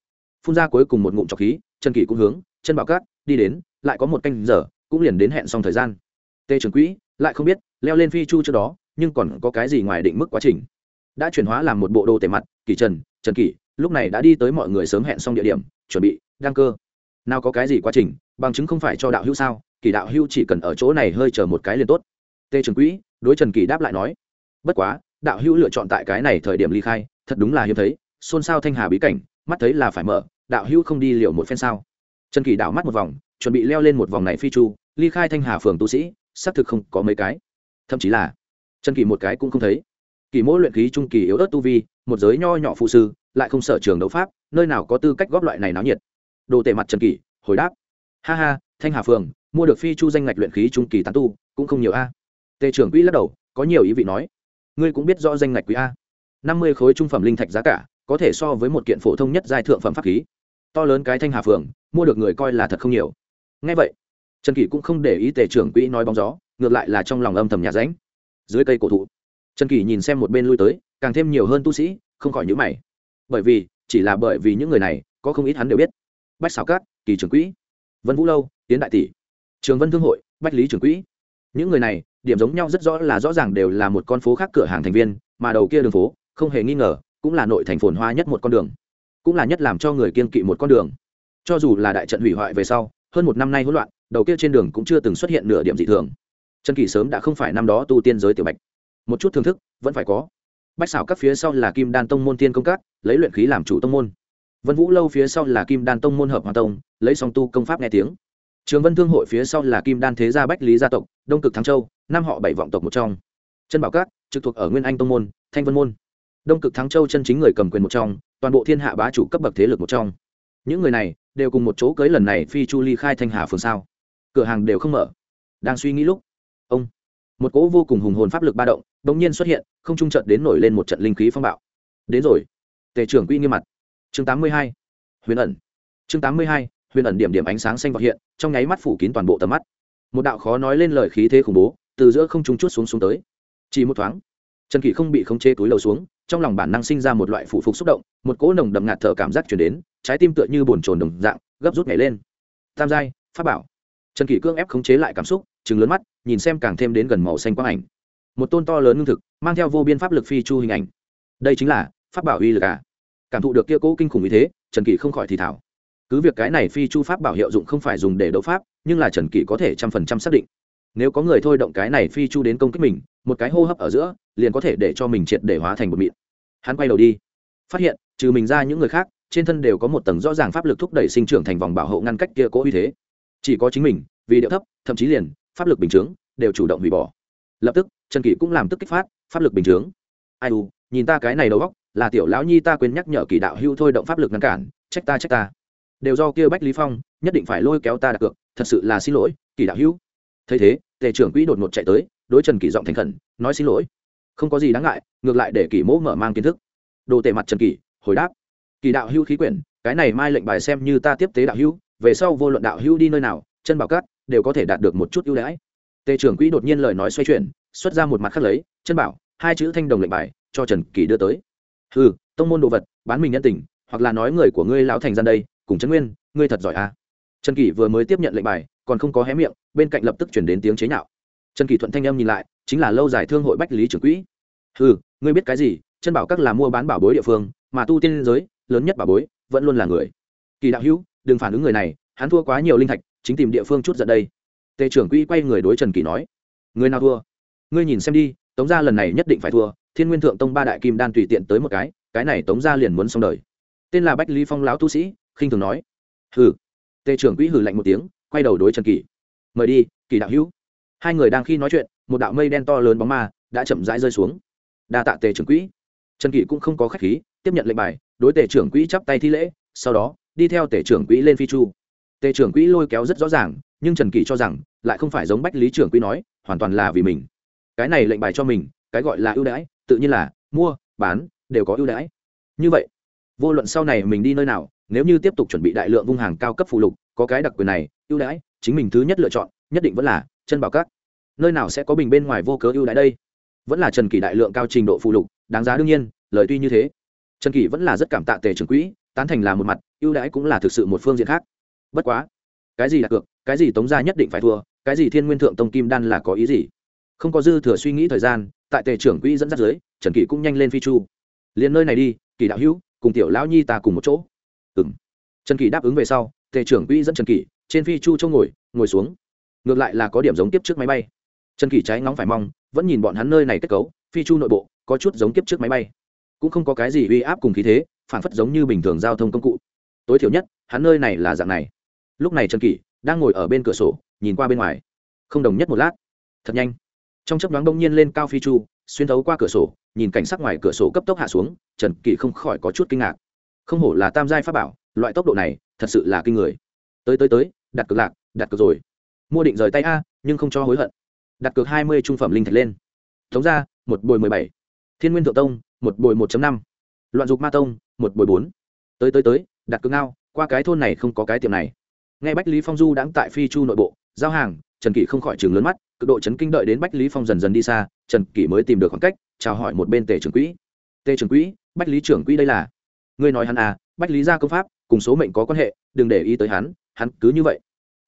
Phun ra cuối cùng một ngụm trọc khí, trần kỷ cũng hướng, chân bảo cát, đi đến, lại có một canh giờ, cũng liền đến hẹn xong thời gian. Tê trường quỹ, lại không biết, leo lên phi chu trước đó, nhưng còn có cái gì ngoài định mức quá trình. Đã chuyển hóa làm một bộ đồ tể mặt, kỷ trần trần kỷ, lúc này đã đi tới mọi người sớm hẹn xong địa điểm, chuẩn bị, đăng cơ. Nào có cái gì quá trình, bằng chứng không phải cho đạo hữu sao? Kỳ đạo hữu chỉ cần ở chỗ này hơi chờ một cái liền tốt. Tê trường quỹ, đối trần kỳ đáp lại nói, bất quá, đạo hữu lựa chọn tại cái này thời điểm ly khai, thật đúng là hiếm thấy, xôn xao thanh hà bí cảnh, mắt thấy là phải mở, đạo hữu không đi liệu một phen sao? Trần kỳ đảo mắt một vòng, chuẩn bị leo lên một vòng này phi chu, ly khai thanh hà phường tu sĩ, xác thực không có mấy cái. Thậm chí là, trần kỳ một cái cũng không thấy kỳ mỗi luyện khí trung kỳ yếu ớt tu vi, một giới nho nhỏ phụ sư, lại không sở trường đấu pháp, nơi nào có tư cách góp loại này náo nhiệt? Đồ tể mặt trần kỳ hồi đáp. Ha ha, thanh hà phường, mua được phi chu danh ngạch luyện khí trung kỳ tán tu, cũng không nhiều a. Tề trưởng quỹ lắc đầu, có nhiều ý vị nói. Ngươi cũng biết rõ danh ngạch quý a. Năm mươi khối trung phẩm linh thạch giá cả, có thể so với một kiện phổ thông nhất giai thượng phẩm pháp khí. To lớn cái thanh hà phường, mua được người coi là thật không nhiều. Ngay vậy, trần kỷ cũng không để ý tề trưởng quỹ nói bóng gió, ngược lại là trong lòng âm thầm nhà ránh. Dưới cây cổ thụ trần kỷ nhìn xem một bên lui tới, càng thêm nhiều hơn tu sĩ, không khỏi nhữ mày. Bởi vì, chỉ là bởi vì những người này, có không ít hắn đều biết. Bách xảo cát kỳ trưởng quỹ. Vân vũ lâu, tiến đại tỷ. Trường vân thương hội, bách lý trưởng quỹ. Những người này, điểm giống nhau rất rõ là rõ ràng đều là một con phố khác cửa hàng thành viên, mà đầu kia đường phố, không hề nghi ngờ, cũng là nội thành phồn hoa nhất một con đường. Cũng là nhất làm cho người kiên kỵ một con đường. Cho dù là đại trận hủy hoại về sau, hơn một năm nay hỗn loạn, đầu kia trên đường cũng chưa từng xuất hiện nửa điểm dị thường. Trần kỷ sớm đã không phải năm đó tu tiên giới tiểu bạch một chút thưởng thức, vẫn phải có. Bách xảo các phía sau là kim đan tông môn tiên công cát lấy luyện khí làm chủ tông môn. Vân vũ lâu phía sau là kim đan tông môn hợp hòa tông, lấy song tu công pháp nghe tiếng. Trường vân thương hội phía sau là kim đan thế gia bách lý gia tộc, đông cực thắng châu, năm họ bảy vọng tộc một trong. Chân bảo cát trực thuộc ở nguyên anh tông môn, thanh vân môn. Đông cực thắng châu chân chính người cầm quyền một trong, toàn bộ thiên hạ bá chủ cấp bậc thế lực một trong. Những người này đều cùng một chỗ cưới lần này phi chu ly khai thanh hà phường sao. Cửa hàng đều không mở. Đang suy nghĩ lúc, ông, một cỗ vô cùng hùng hồn pháp lực ba động bỗng nhiên xuất hiện, không trung trận đến nổi lên một trận linh khí phong bạo. Đến rồi. Tề trưởng quy nghiêm mặt. Chương tám mươi hai. Huyền ẩn. Chương tám mươi hai, huyền ẩn điểm điểm ánh sáng xanh vọt hiện, trong nháy mắt phủ kín toàn bộ tầm mắt. Một đạo khó nói lên lời khí thế khủng bố, từ giữa không trung chút xuống xuống tới. Chỉ một thoáng, trần kỷ không bị khống chế túi lầu xuống, trong lòng bản năng sinh ra một loại phụ phục xúc động, một cỗ nồng đậm ngạt thở cảm giác chuyển đến, trái tim tựa như bồn trồn đồng dạng, gấp rút nhảy lên. Tam giai, pháp bảo. Trần kỷ cương ép khống chế lại cảm xúc chừng lớn mắt, nhìn xem càng thêm đến gần màu xanh quang ảnh một tôn to lớn ngưng thực, mang theo vô biên pháp lực phi chu hình ảnh. Đây chính là pháp bảo uy lực à? Cảm thụ được kia cố kinh khủng như thế, trần kỷ không khỏi thì thảo cứ việc cái này phi chu pháp bảo hiệu dụng không phải dùng để đấu pháp, nhưng là trần kỷ có thể trăm phần trăm xác định. Nếu có người thôi động cái này phi chu đến công kích mình, một cái hô hấp ở giữa, liền có thể để cho mình triệt để hóa thành một mịn. Hắn quay đầu đi, phát hiện, trừ mình ra những người khác, trên thân đều có một tầng rõ ràng pháp lực thúc đẩy sinh trưởng thành vòng bảo hộ ngăn cách kia cố uy thế. Chỉ có chính mình, vì điệu thấp, thậm chí liền, pháp lực bình chướng, đều chủ động hủy bỏ. Lập tức trần kỷ cũng làm tức kích phát pháp lực bình chướng ai u nhìn ta cái này đầu góc là tiểu lão nhi ta quên nhắc nhở kỳ đạo hưu thôi động pháp lực ngăn cản trách ta trách ta. Đều do kia bách lý phong nhất định phải lôi kéo ta đặt cược thật sự là xin lỗi kỳ đạo Hưu. thấy thế tề trưởng quỹ đột ngột chạy tới đối trần kỷ giọng thành khẩn nói xin lỗi. Không có gì đáng ngại ngược lại để kỷ mỗ mở mang kiến thức. Đồ tề mặt trần kỷ hồi đáp. Kỳ đạo Hưu khí quyển cái này mai lệnh bài xem như ta tiếp tế đạo Hưu, về sau vô luận đạo Hưu đi nơi nào chân bảo cát đều có thể đạt được một chút ưu đãi. Tề trưởng quỹ đột nhiên lời nói xoay chuyển xuất ra một mặt khắc lấy, chân bảo, hai chữ thanh đồng lệnh bài, cho trần kỳ đưa tới. Ừ tông môn đồ vật, bán mình nhân tình, hoặc là nói người của ngươi lão thành gian đây, cùng trấn nguyên, ngươi thật giỏi à? Trần kỳ vừa mới tiếp nhận lệnh bài, còn không có hé miệng, bên cạnh lập tức chuyển đến tiếng chế nhạo. Trần kỳ thuận thanh em nhìn lại, chính là lâu dài thương hội bách lý trưởng quỹ. Ừ ngươi biết cái gì, chân bảo các là mua bán bảo bối địa phương, mà tu tiên giới, lớn nhất bảo bối, vẫn luôn là người. Kỳ đạo hữu, đừng phản ứng người này, hắn thua quá nhiều linh thạch, chính tìm địa phương chút giận đây. Tề trưởng quỹ quay người đối trần kỳ nói. Người nào thua? Ngươi nhìn xem đi, tống gia lần này nhất định phải thua, thiên nguyên thượng tông ba đại kim đan tùy tiện tới một cái cái này tống gia liền muốn xong đời. Tên là bách lý phong lão tu sĩ, khinh thường nói. Hừ. Tề trưởng quỹ hừ lạnh một tiếng, quay đầu đối trần kỳ mời đi kỳ đạo hữu. Hai người đang khi nói chuyện, một đạo mây đen to lớn bóng ma đã chậm rãi rơi xuống. Đa tạ tề trưởng quỹ. Trần kỳ cũng không có khách khí, tiếp nhận lệnh bài, đối tề trưởng quỹ chắp tay thi lễ, sau đó, đi theo tề trưởng quỹ lên phi chu. Tề trưởng quỹ lôi kéo rất rõ ràng, nhưng trần kỳ cho rằng, lại không phải giống bách lý trưởng quỹ nói, hoàn toàn là vì mình cái này lệnh bài cho mình, cái gọi là ưu đãi, tự nhiên là mua, bán, đều có ưu đãi. Như vậy, vô luận sau này mình đi nơi nào, nếu như tiếp tục chuẩn bị đại lượng vung hàng cao cấp phụ lục, có cái đặc quyền này, ưu đãi, chính mình thứ nhất lựa chọn, nhất định vẫn là chân bảo các. Nơi nào sẽ có bình bên ngoài vô cớ ưu đãi đây? Vẫn là trần kỳ đại lượng cao trình độ phụ lục, đáng giá đương nhiên, lời tuy như thế. Trần kỳ vẫn là rất cảm tạ tề trưởng quỹ, tán thành là một mặt, ưu đãi cũng là thực sự một phương diện khác. Bất quá, cái gì đặt cược, cái gì tống gia nhất định phải thua, cái gì thiên nguyên thượng tông kim đan là có ý gì? Không có dư thừa suy nghĩ thời gian, tại tề trưởng quỹ dẫn dắt dưới, trần kỳ cũng nhanh lên phi chu. Liền nơi này đi kỳ đạo hữu, cùng tiểu lão nhi ta cùng một chỗ. Ừng trần kỳ đáp ứng về sau, tề trưởng quỹ dẫn trần kỳ trên phi chu châu ngồi ngồi xuống. Ngược lại là có điểm giống tiếp trước máy bay. Trần kỳ trái ngóng phải mong, vẫn nhìn bọn hắn nơi này kết cấu, phi chu nội bộ, có chút giống tiếp trước máy bay. Cũng không có cái gì uy áp cùng khí thế, phản phất giống như bình thường giao thông công cụ. Tối thiểu nhất, hắn nơi này là dạng này. Lúc này trần kỳ đang ngồi ở bên cửa sổ, nhìn qua bên ngoài. Không đồng nhất một lát. Thật nhanh trong chấp đoán đông nhiên lên cao phi chu, xuyên thấu qua cửa sổ, nhìn cảnh sắc ngoài cửa sổ cấp tốc hạ xuống, trần kỳ không khỏi có chút kinh ngạc. Không hổ là tam giai pháp bảo, loại tốc độ này thật sự là kinh người. Tới tới tới, đặt cược lạc, đặt cược rồi. Mua định rời tay a, nhưng không cho hối hận. Đặt cược hai mươi trung phẩm linh thạch lên. Thống ra một bồi mười bảy. Thiên nguyên thượng tông, một bồi một năm. Loạn dục ma tông, một bồi bốn. Tới tới tới, đặt cược ngao, qua cái thôn này không có cái tiệm này. Nghe bách lý phong du đang tại phi chu nội bộ, giao hàng trần kỷ không khỏi chừng lớn mắt, cực độ chấn kinh đợi đến bách lý phong dần dần đi xa, trần kỷ mới tìm được khoảng cách, chào hỏi một bên tề trưởng quỹ. Tề trưởng quỹ, bách lý trưởng quỹ đây là? Ngươi nói hắn à bách lý gia công pháp, cùng số mệnh có quan hệ, đừng để ý tới hắn hắn cứ như vậy.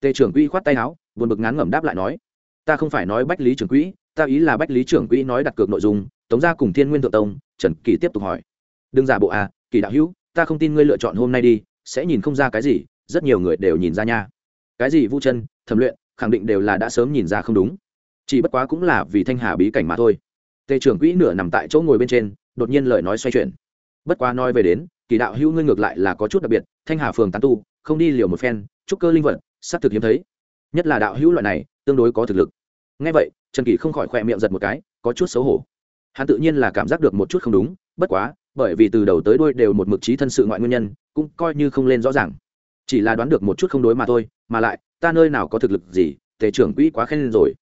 Tề trưởng quỹ khoát tay áo, buồn bực ngán ngẩm đáp lại nói, ta không phải nói bách lý trưởng quỹ, ta ý là bách lý trưởng quỹ nói đặt cược nội dung, tống gia cùng thiên nguyên thượng tông. Trần kỳ tiếp tục hỏi, đừng giả bộ à kỳ đạo hữu, ta không tin ngươi lựa chọn hôm nay đi, sẽ nhìn không ra cái gì, rất nhiều người đều nhìn ra nha. Cái gì vu chân, thẩm luyện khẳng định đều là đã sớm nhìn ra không đúng. Chỉ bất quá cũng là vì thanh hà bí cảnh mà thôi. Tề trưởng quỹ nửa nằm tại chỗ ngồi bên trên, đột nhiên lời nói xoay chuyển. Bất quá nói về đến, kỳ đạo hữu ngươi ngược lại là có chút đặc biệt, thanh hà phường tán tu, không đi liều một phen, trúc cơ linh vật s á c thực hiếm thấy. Nhất là đạo hữu loại này, tương đối có thực lực. Ngay vậy, trần kỳ không khỏi khỏe miệng giật một cái, có chút xấu hổ. Hắn tự nhiên là cảm giác được một chút không đúng, bất quá, bởi vì từ đầu tới đôi đều một mực trí thân sự ngoại nguyên nhân, cũng coi như không lên rõ ràng. Chỉ là đoán được một chút không đối mà thôi, mà lại ta nơi nào có thực lực gì, tề trưởng quỹ quá khen lên rồi.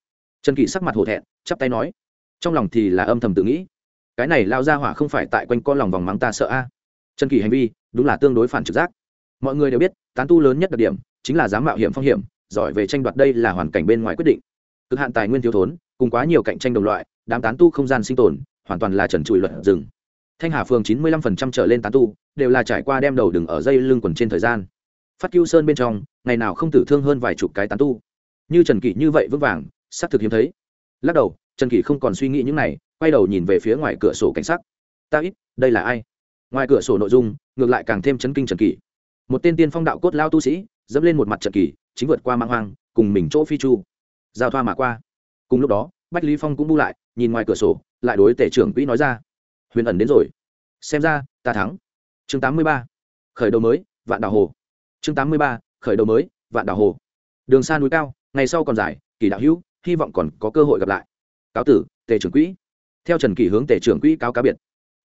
Trần kỷ sắc mặt hổ thẹn, chắp tay nói. Trong lòng thì là âm thầm tự nghĩ. Cái này lao ra hỏa không phải tại quanh con lòng vòng mắng ta sợ a. Trần kỷ hành vi, đúng là tương đối phản trực giác. Mọi người đều biết, tán tu lớn nhất đặc điểm chính là dám mạo hiểm phong hiểm, giỏi về tranh đoạt đây là hoàn cảnh bên ngoài quyết định. Cực hạn tài nguyên thiếu thốn, cùng quá nhiều cạnh tranh đồng loại, đám tán tu không gian sinh tồn, hoàn toàn là trần trụi luận. rừng. Thanh hà phường chín mươi lăm phần trăm trở lên tán tu, đều là trải qua đem đầu đừng ở dây lưng quần trên thời gian phát cưu sơn bên trong, ngày nào không tử thương hơn vài chục cái tán tu. Như trần kỷ như vậy vững vàng, xác thực hiếm thấy. Lắc đầu, trần kỷ không còn suy nghĩ những này, quay đầu nhìn về phía ngoài cửa sổ cảnh sắc. Ta ít, đây là ai? Ngoài cửa sổ nội dung, ngược lại càng thêm chấn kinh trần kỷ. Một tên tiên phong đạo cốt lao tu sĩ, dẫm lên một mặt trần kỷ, chính vượt qua mang hoang, cùng mình chỗ phi chu. Giao thoa mà qua. Cùng lúc đó, bách lý phong cũng bu lại, nhìn ngoài cửa sổ, lại đối tể trưởng quỹ nói ra. Huyền ẩn đến rồi. Xem ra, ta thắng. Chương 83. khởi đầu mới, vạn đảo hồ chương 83. khởi đầu mới, vạn đảo hồ. Đường xa núi cao, ngày sau còn dài, kỳ đạo hữu, hy vọng còn có cơ hội gặp lại. Cáo tử, tề trưởng quỹ. Theo trần kỳ hướng tề trưởng quỹ cáo cá biệt.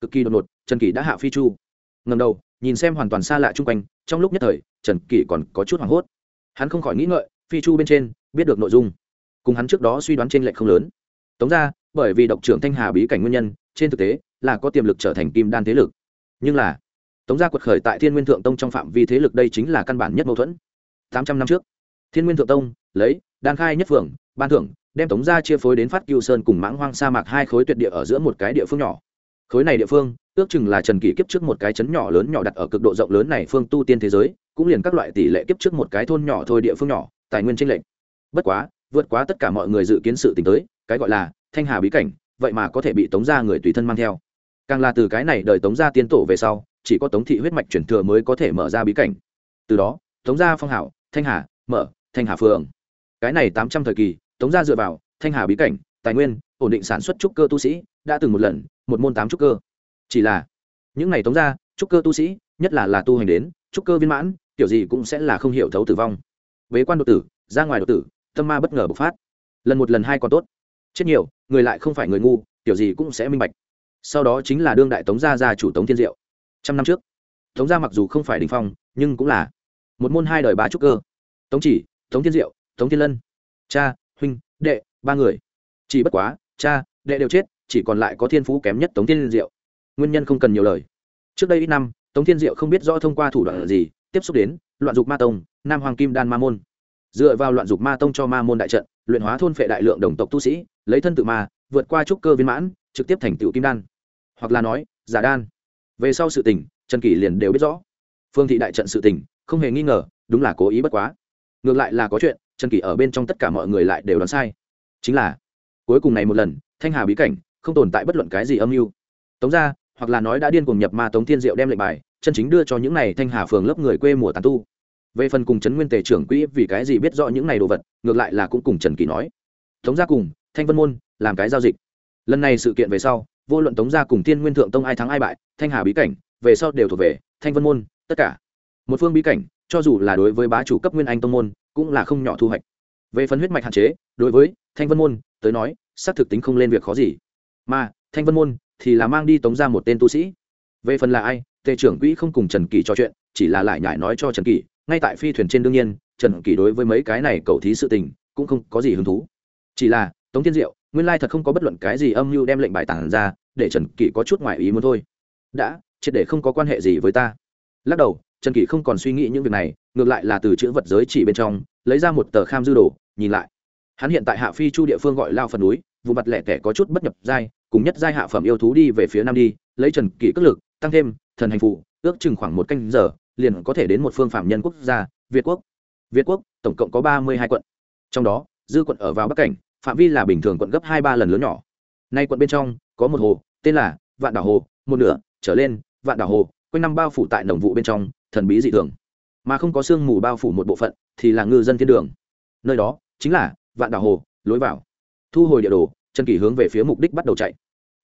Cực kỳ đột ngột, trần kỳ đã hạ phi chu. Ngầm đầu, nhìn xem hoàn toàn xa lạ chung quanh, trong lúc nhất thời, trần kỳ còn có chút hoảng hốt. Hắn không khỏi nghĩ ngợi, phi chu bên trên, biết được nội dung. Cùng hắn trước đó suy đoán trên lệch không lớn. Tống ra, bởi vì độc trưởng thanh hà bí cảnh nguyên nhân, trên thực tế, là có tiềm lực trở thành kim đan thế lực. Nhưng là tống gia quật khởi tại thiên nguyên thượng tông trong phạm vi thế lực đây chính là căn bản nhất mâu thuẫn. Tám trăm năm trước, thiên nguyên thượng tông lấy đan khai nhất phường ban thưởng, đem tống gia chia phối đến phát cưu sơn cùng mãng hoang sa mạc hai khối tuyệt địa ở giữa một cái địa phương nhỏ. Khối này địa phương, ước chừng là trần kỷ kiếp trước một cái chấn nhỏ lớn nhỏ đặt ở cực độ rộng lớn này phương tu tiên thế giới, cũng liền các loại tỷ lệ kiếp trước một cái thôn nhỏ thôi địa phương nhỏ, tài nguyên tranh lệch. Bất quá, vượt quá tất cả mọi người dự kiến sự t tới, cái gọi là thanh hà bí cảnh, vậy mà có thể bị tống gia người tùy thân mang theo. Càng là từ cái này đời tống gia tiên tổ về sau chỉ có tống thị huyết mạch chuyển thừa mới có thể mở ra bí cảnh. Từ đó, tống gia phong hảo, thanh hà, mở, thanh hà phường. Cái này tám trăm thời kỳ, tống gia dựa vào, thanh hà bí cảnh, tài nguyên, ổn định sản xuất trúc cơ tu sĩ, đã từng một lần, một môn tám trúc cơ. Chỉ là, những ngày tống gia, trúc cơ tu sĩ, nhất là là tu hành đến, trúc cơ viên mãn, kiểu gì cũng sẽ là không hiểu thấu tử vong. Bế quan đột tử, ra ngoài đột tử, tâm ma bất ngờ bộc phát. Lần một lần hai còn tốt. Chết nhiều, người lại không phải người ngu, kiểu gì cũng sẽ minh bạch. Sau đó chính là đương đại tống gia gia chủ tống thiên diệu trăm năm trước. Tống gia mặc dù không phải đình phong, nhưng cũng là một môn hai đời bá trúc cơ. Tống chỉ, tống thiên diệu, tống thiên lân. Cha, huynh, đệ, ba người. Chỉ bất quá, cha, đệ đều chết, chỉ còn lại có thiên phú kém nhất tống thiên diệu. Nguyên nhân không cần nhiều lời. Trước đây ít năm, tống thiên diệu không biết rõ thông qua thủ đoạn gì, tiếp xúc đến loạn dục ma tông, nam hoàng kim đan ma môn. Dựa vào loạn dục ma tông cho ma môn đại trận, luyện hóa thôn phệ đại lượng đồng tộc tu sĩ, lấy thân tự ma, vượt qua trúc cơ viên mãn, trực tiếp thành tựu kim đan. Hoặc là nói, giả đan về sau sự tình, trần kỷ liền đều biết rõ. Phương thị đại trận sự tình, không hề nghi ngờ, đúng là cố ý bất quá. Ngược lại là có chuyện, trần kỷ ở bên trong tất cả mọi người lại đều đoán sai. Chính là, cuối cùng này một lần, thanh hà bí cảnh, không tồn tại bất luận cái gì âm mưu. Tống ra hoặc là nói đã điên cuồng nhập ma tống thiên diệu đem lệnh bài, chân chính đưa cho những này thanh hà phường lớp người quê mùa tàn tu. Về phần cùng trấn nguyên tề trưởng quỹ vì cái gì biết rõ những này đồ vật, ngược lại là cũng cùng trần kỳ nói. Tống gia cùng, thanh vân môn, làm cái giao dịch. Lần này sự kiện về sau vô luận tống gia cùng tiên nguyên thượng tông ai thắng ai bại, thanh hà bí cảnh, về sau đều thuộc về thanh vân môn, tất cả. Một phương bí cảnh, cho dù là đối với bá chủ cấp nguyên anh tông môn, cũng là không nhỏ thu hoạch. Về phần huyết mạch hạn chế, đối với thanh vân môn tới nói, xác thực tính không lên việc khó gì. Mà, thanh vân môn thì là mang đi tống ra một tên tu sĩ. Về phần là ai, tề trưởng quỹ không cùng trần kỳ trò chuyện, chỉ là lại nhải nói cho trần kỳ ngay tại phi thuyền trên đương nhiên, trần kỳ đối với mấy cái này cầu thí sự tình, cũng không có gì hứng thú. Chỉ là, tống thiên diệu nguyên lai thật không có bất luận cái gì âm mưu đem lệnh bài tản ra, để trần kỷ có chút ngoài ý muốn thôi. Đã, triệt để không có quan hệ gì với ta. Lắc đầu, trần kỷ không còn suy nghĩ những việc này, ngược lại là từ chữ vật giới chỉ bên trong, lấy ra một tờ kham dư đồ, nhìn lại. Hắn hiện tại hạ phi chu địa phương gọi lao phần núi, vụ mặt lẻ tẻ có chút bất nhập giai, cùng nhất giai hạ phẩm yêu thú đi về phía nam đi, lấy trần kỷ cất lực, tăng thêm thần hành phụ, ước chừng khoảng một canh giờ, liền có thể đến một phương phạm nhân quốc gia, việt quốc. Việt quốc, tổng cộng có ba mươi hai quận. Trong đó, dư quận ở vào bắc cảnh phạm vi là bình thường quận gấp hai ba lần lớn nhỏ. Nay quận bên trong, có một hồ, tên là vạn đảo hồ, một nửa trở lên vạn đảo hồ, quanh năm bao phủ tại đồng vụ bên trong, thần bí dị thường. Mà không có sương mù bao phủ một bộ phận, thì là ngư dân thiên đường. Nơi đó chính là vạn đảo hồ, lối vào. Thu hồi địa đồ, trần kỷ hướng về phía mục đích bắt đầu chạy.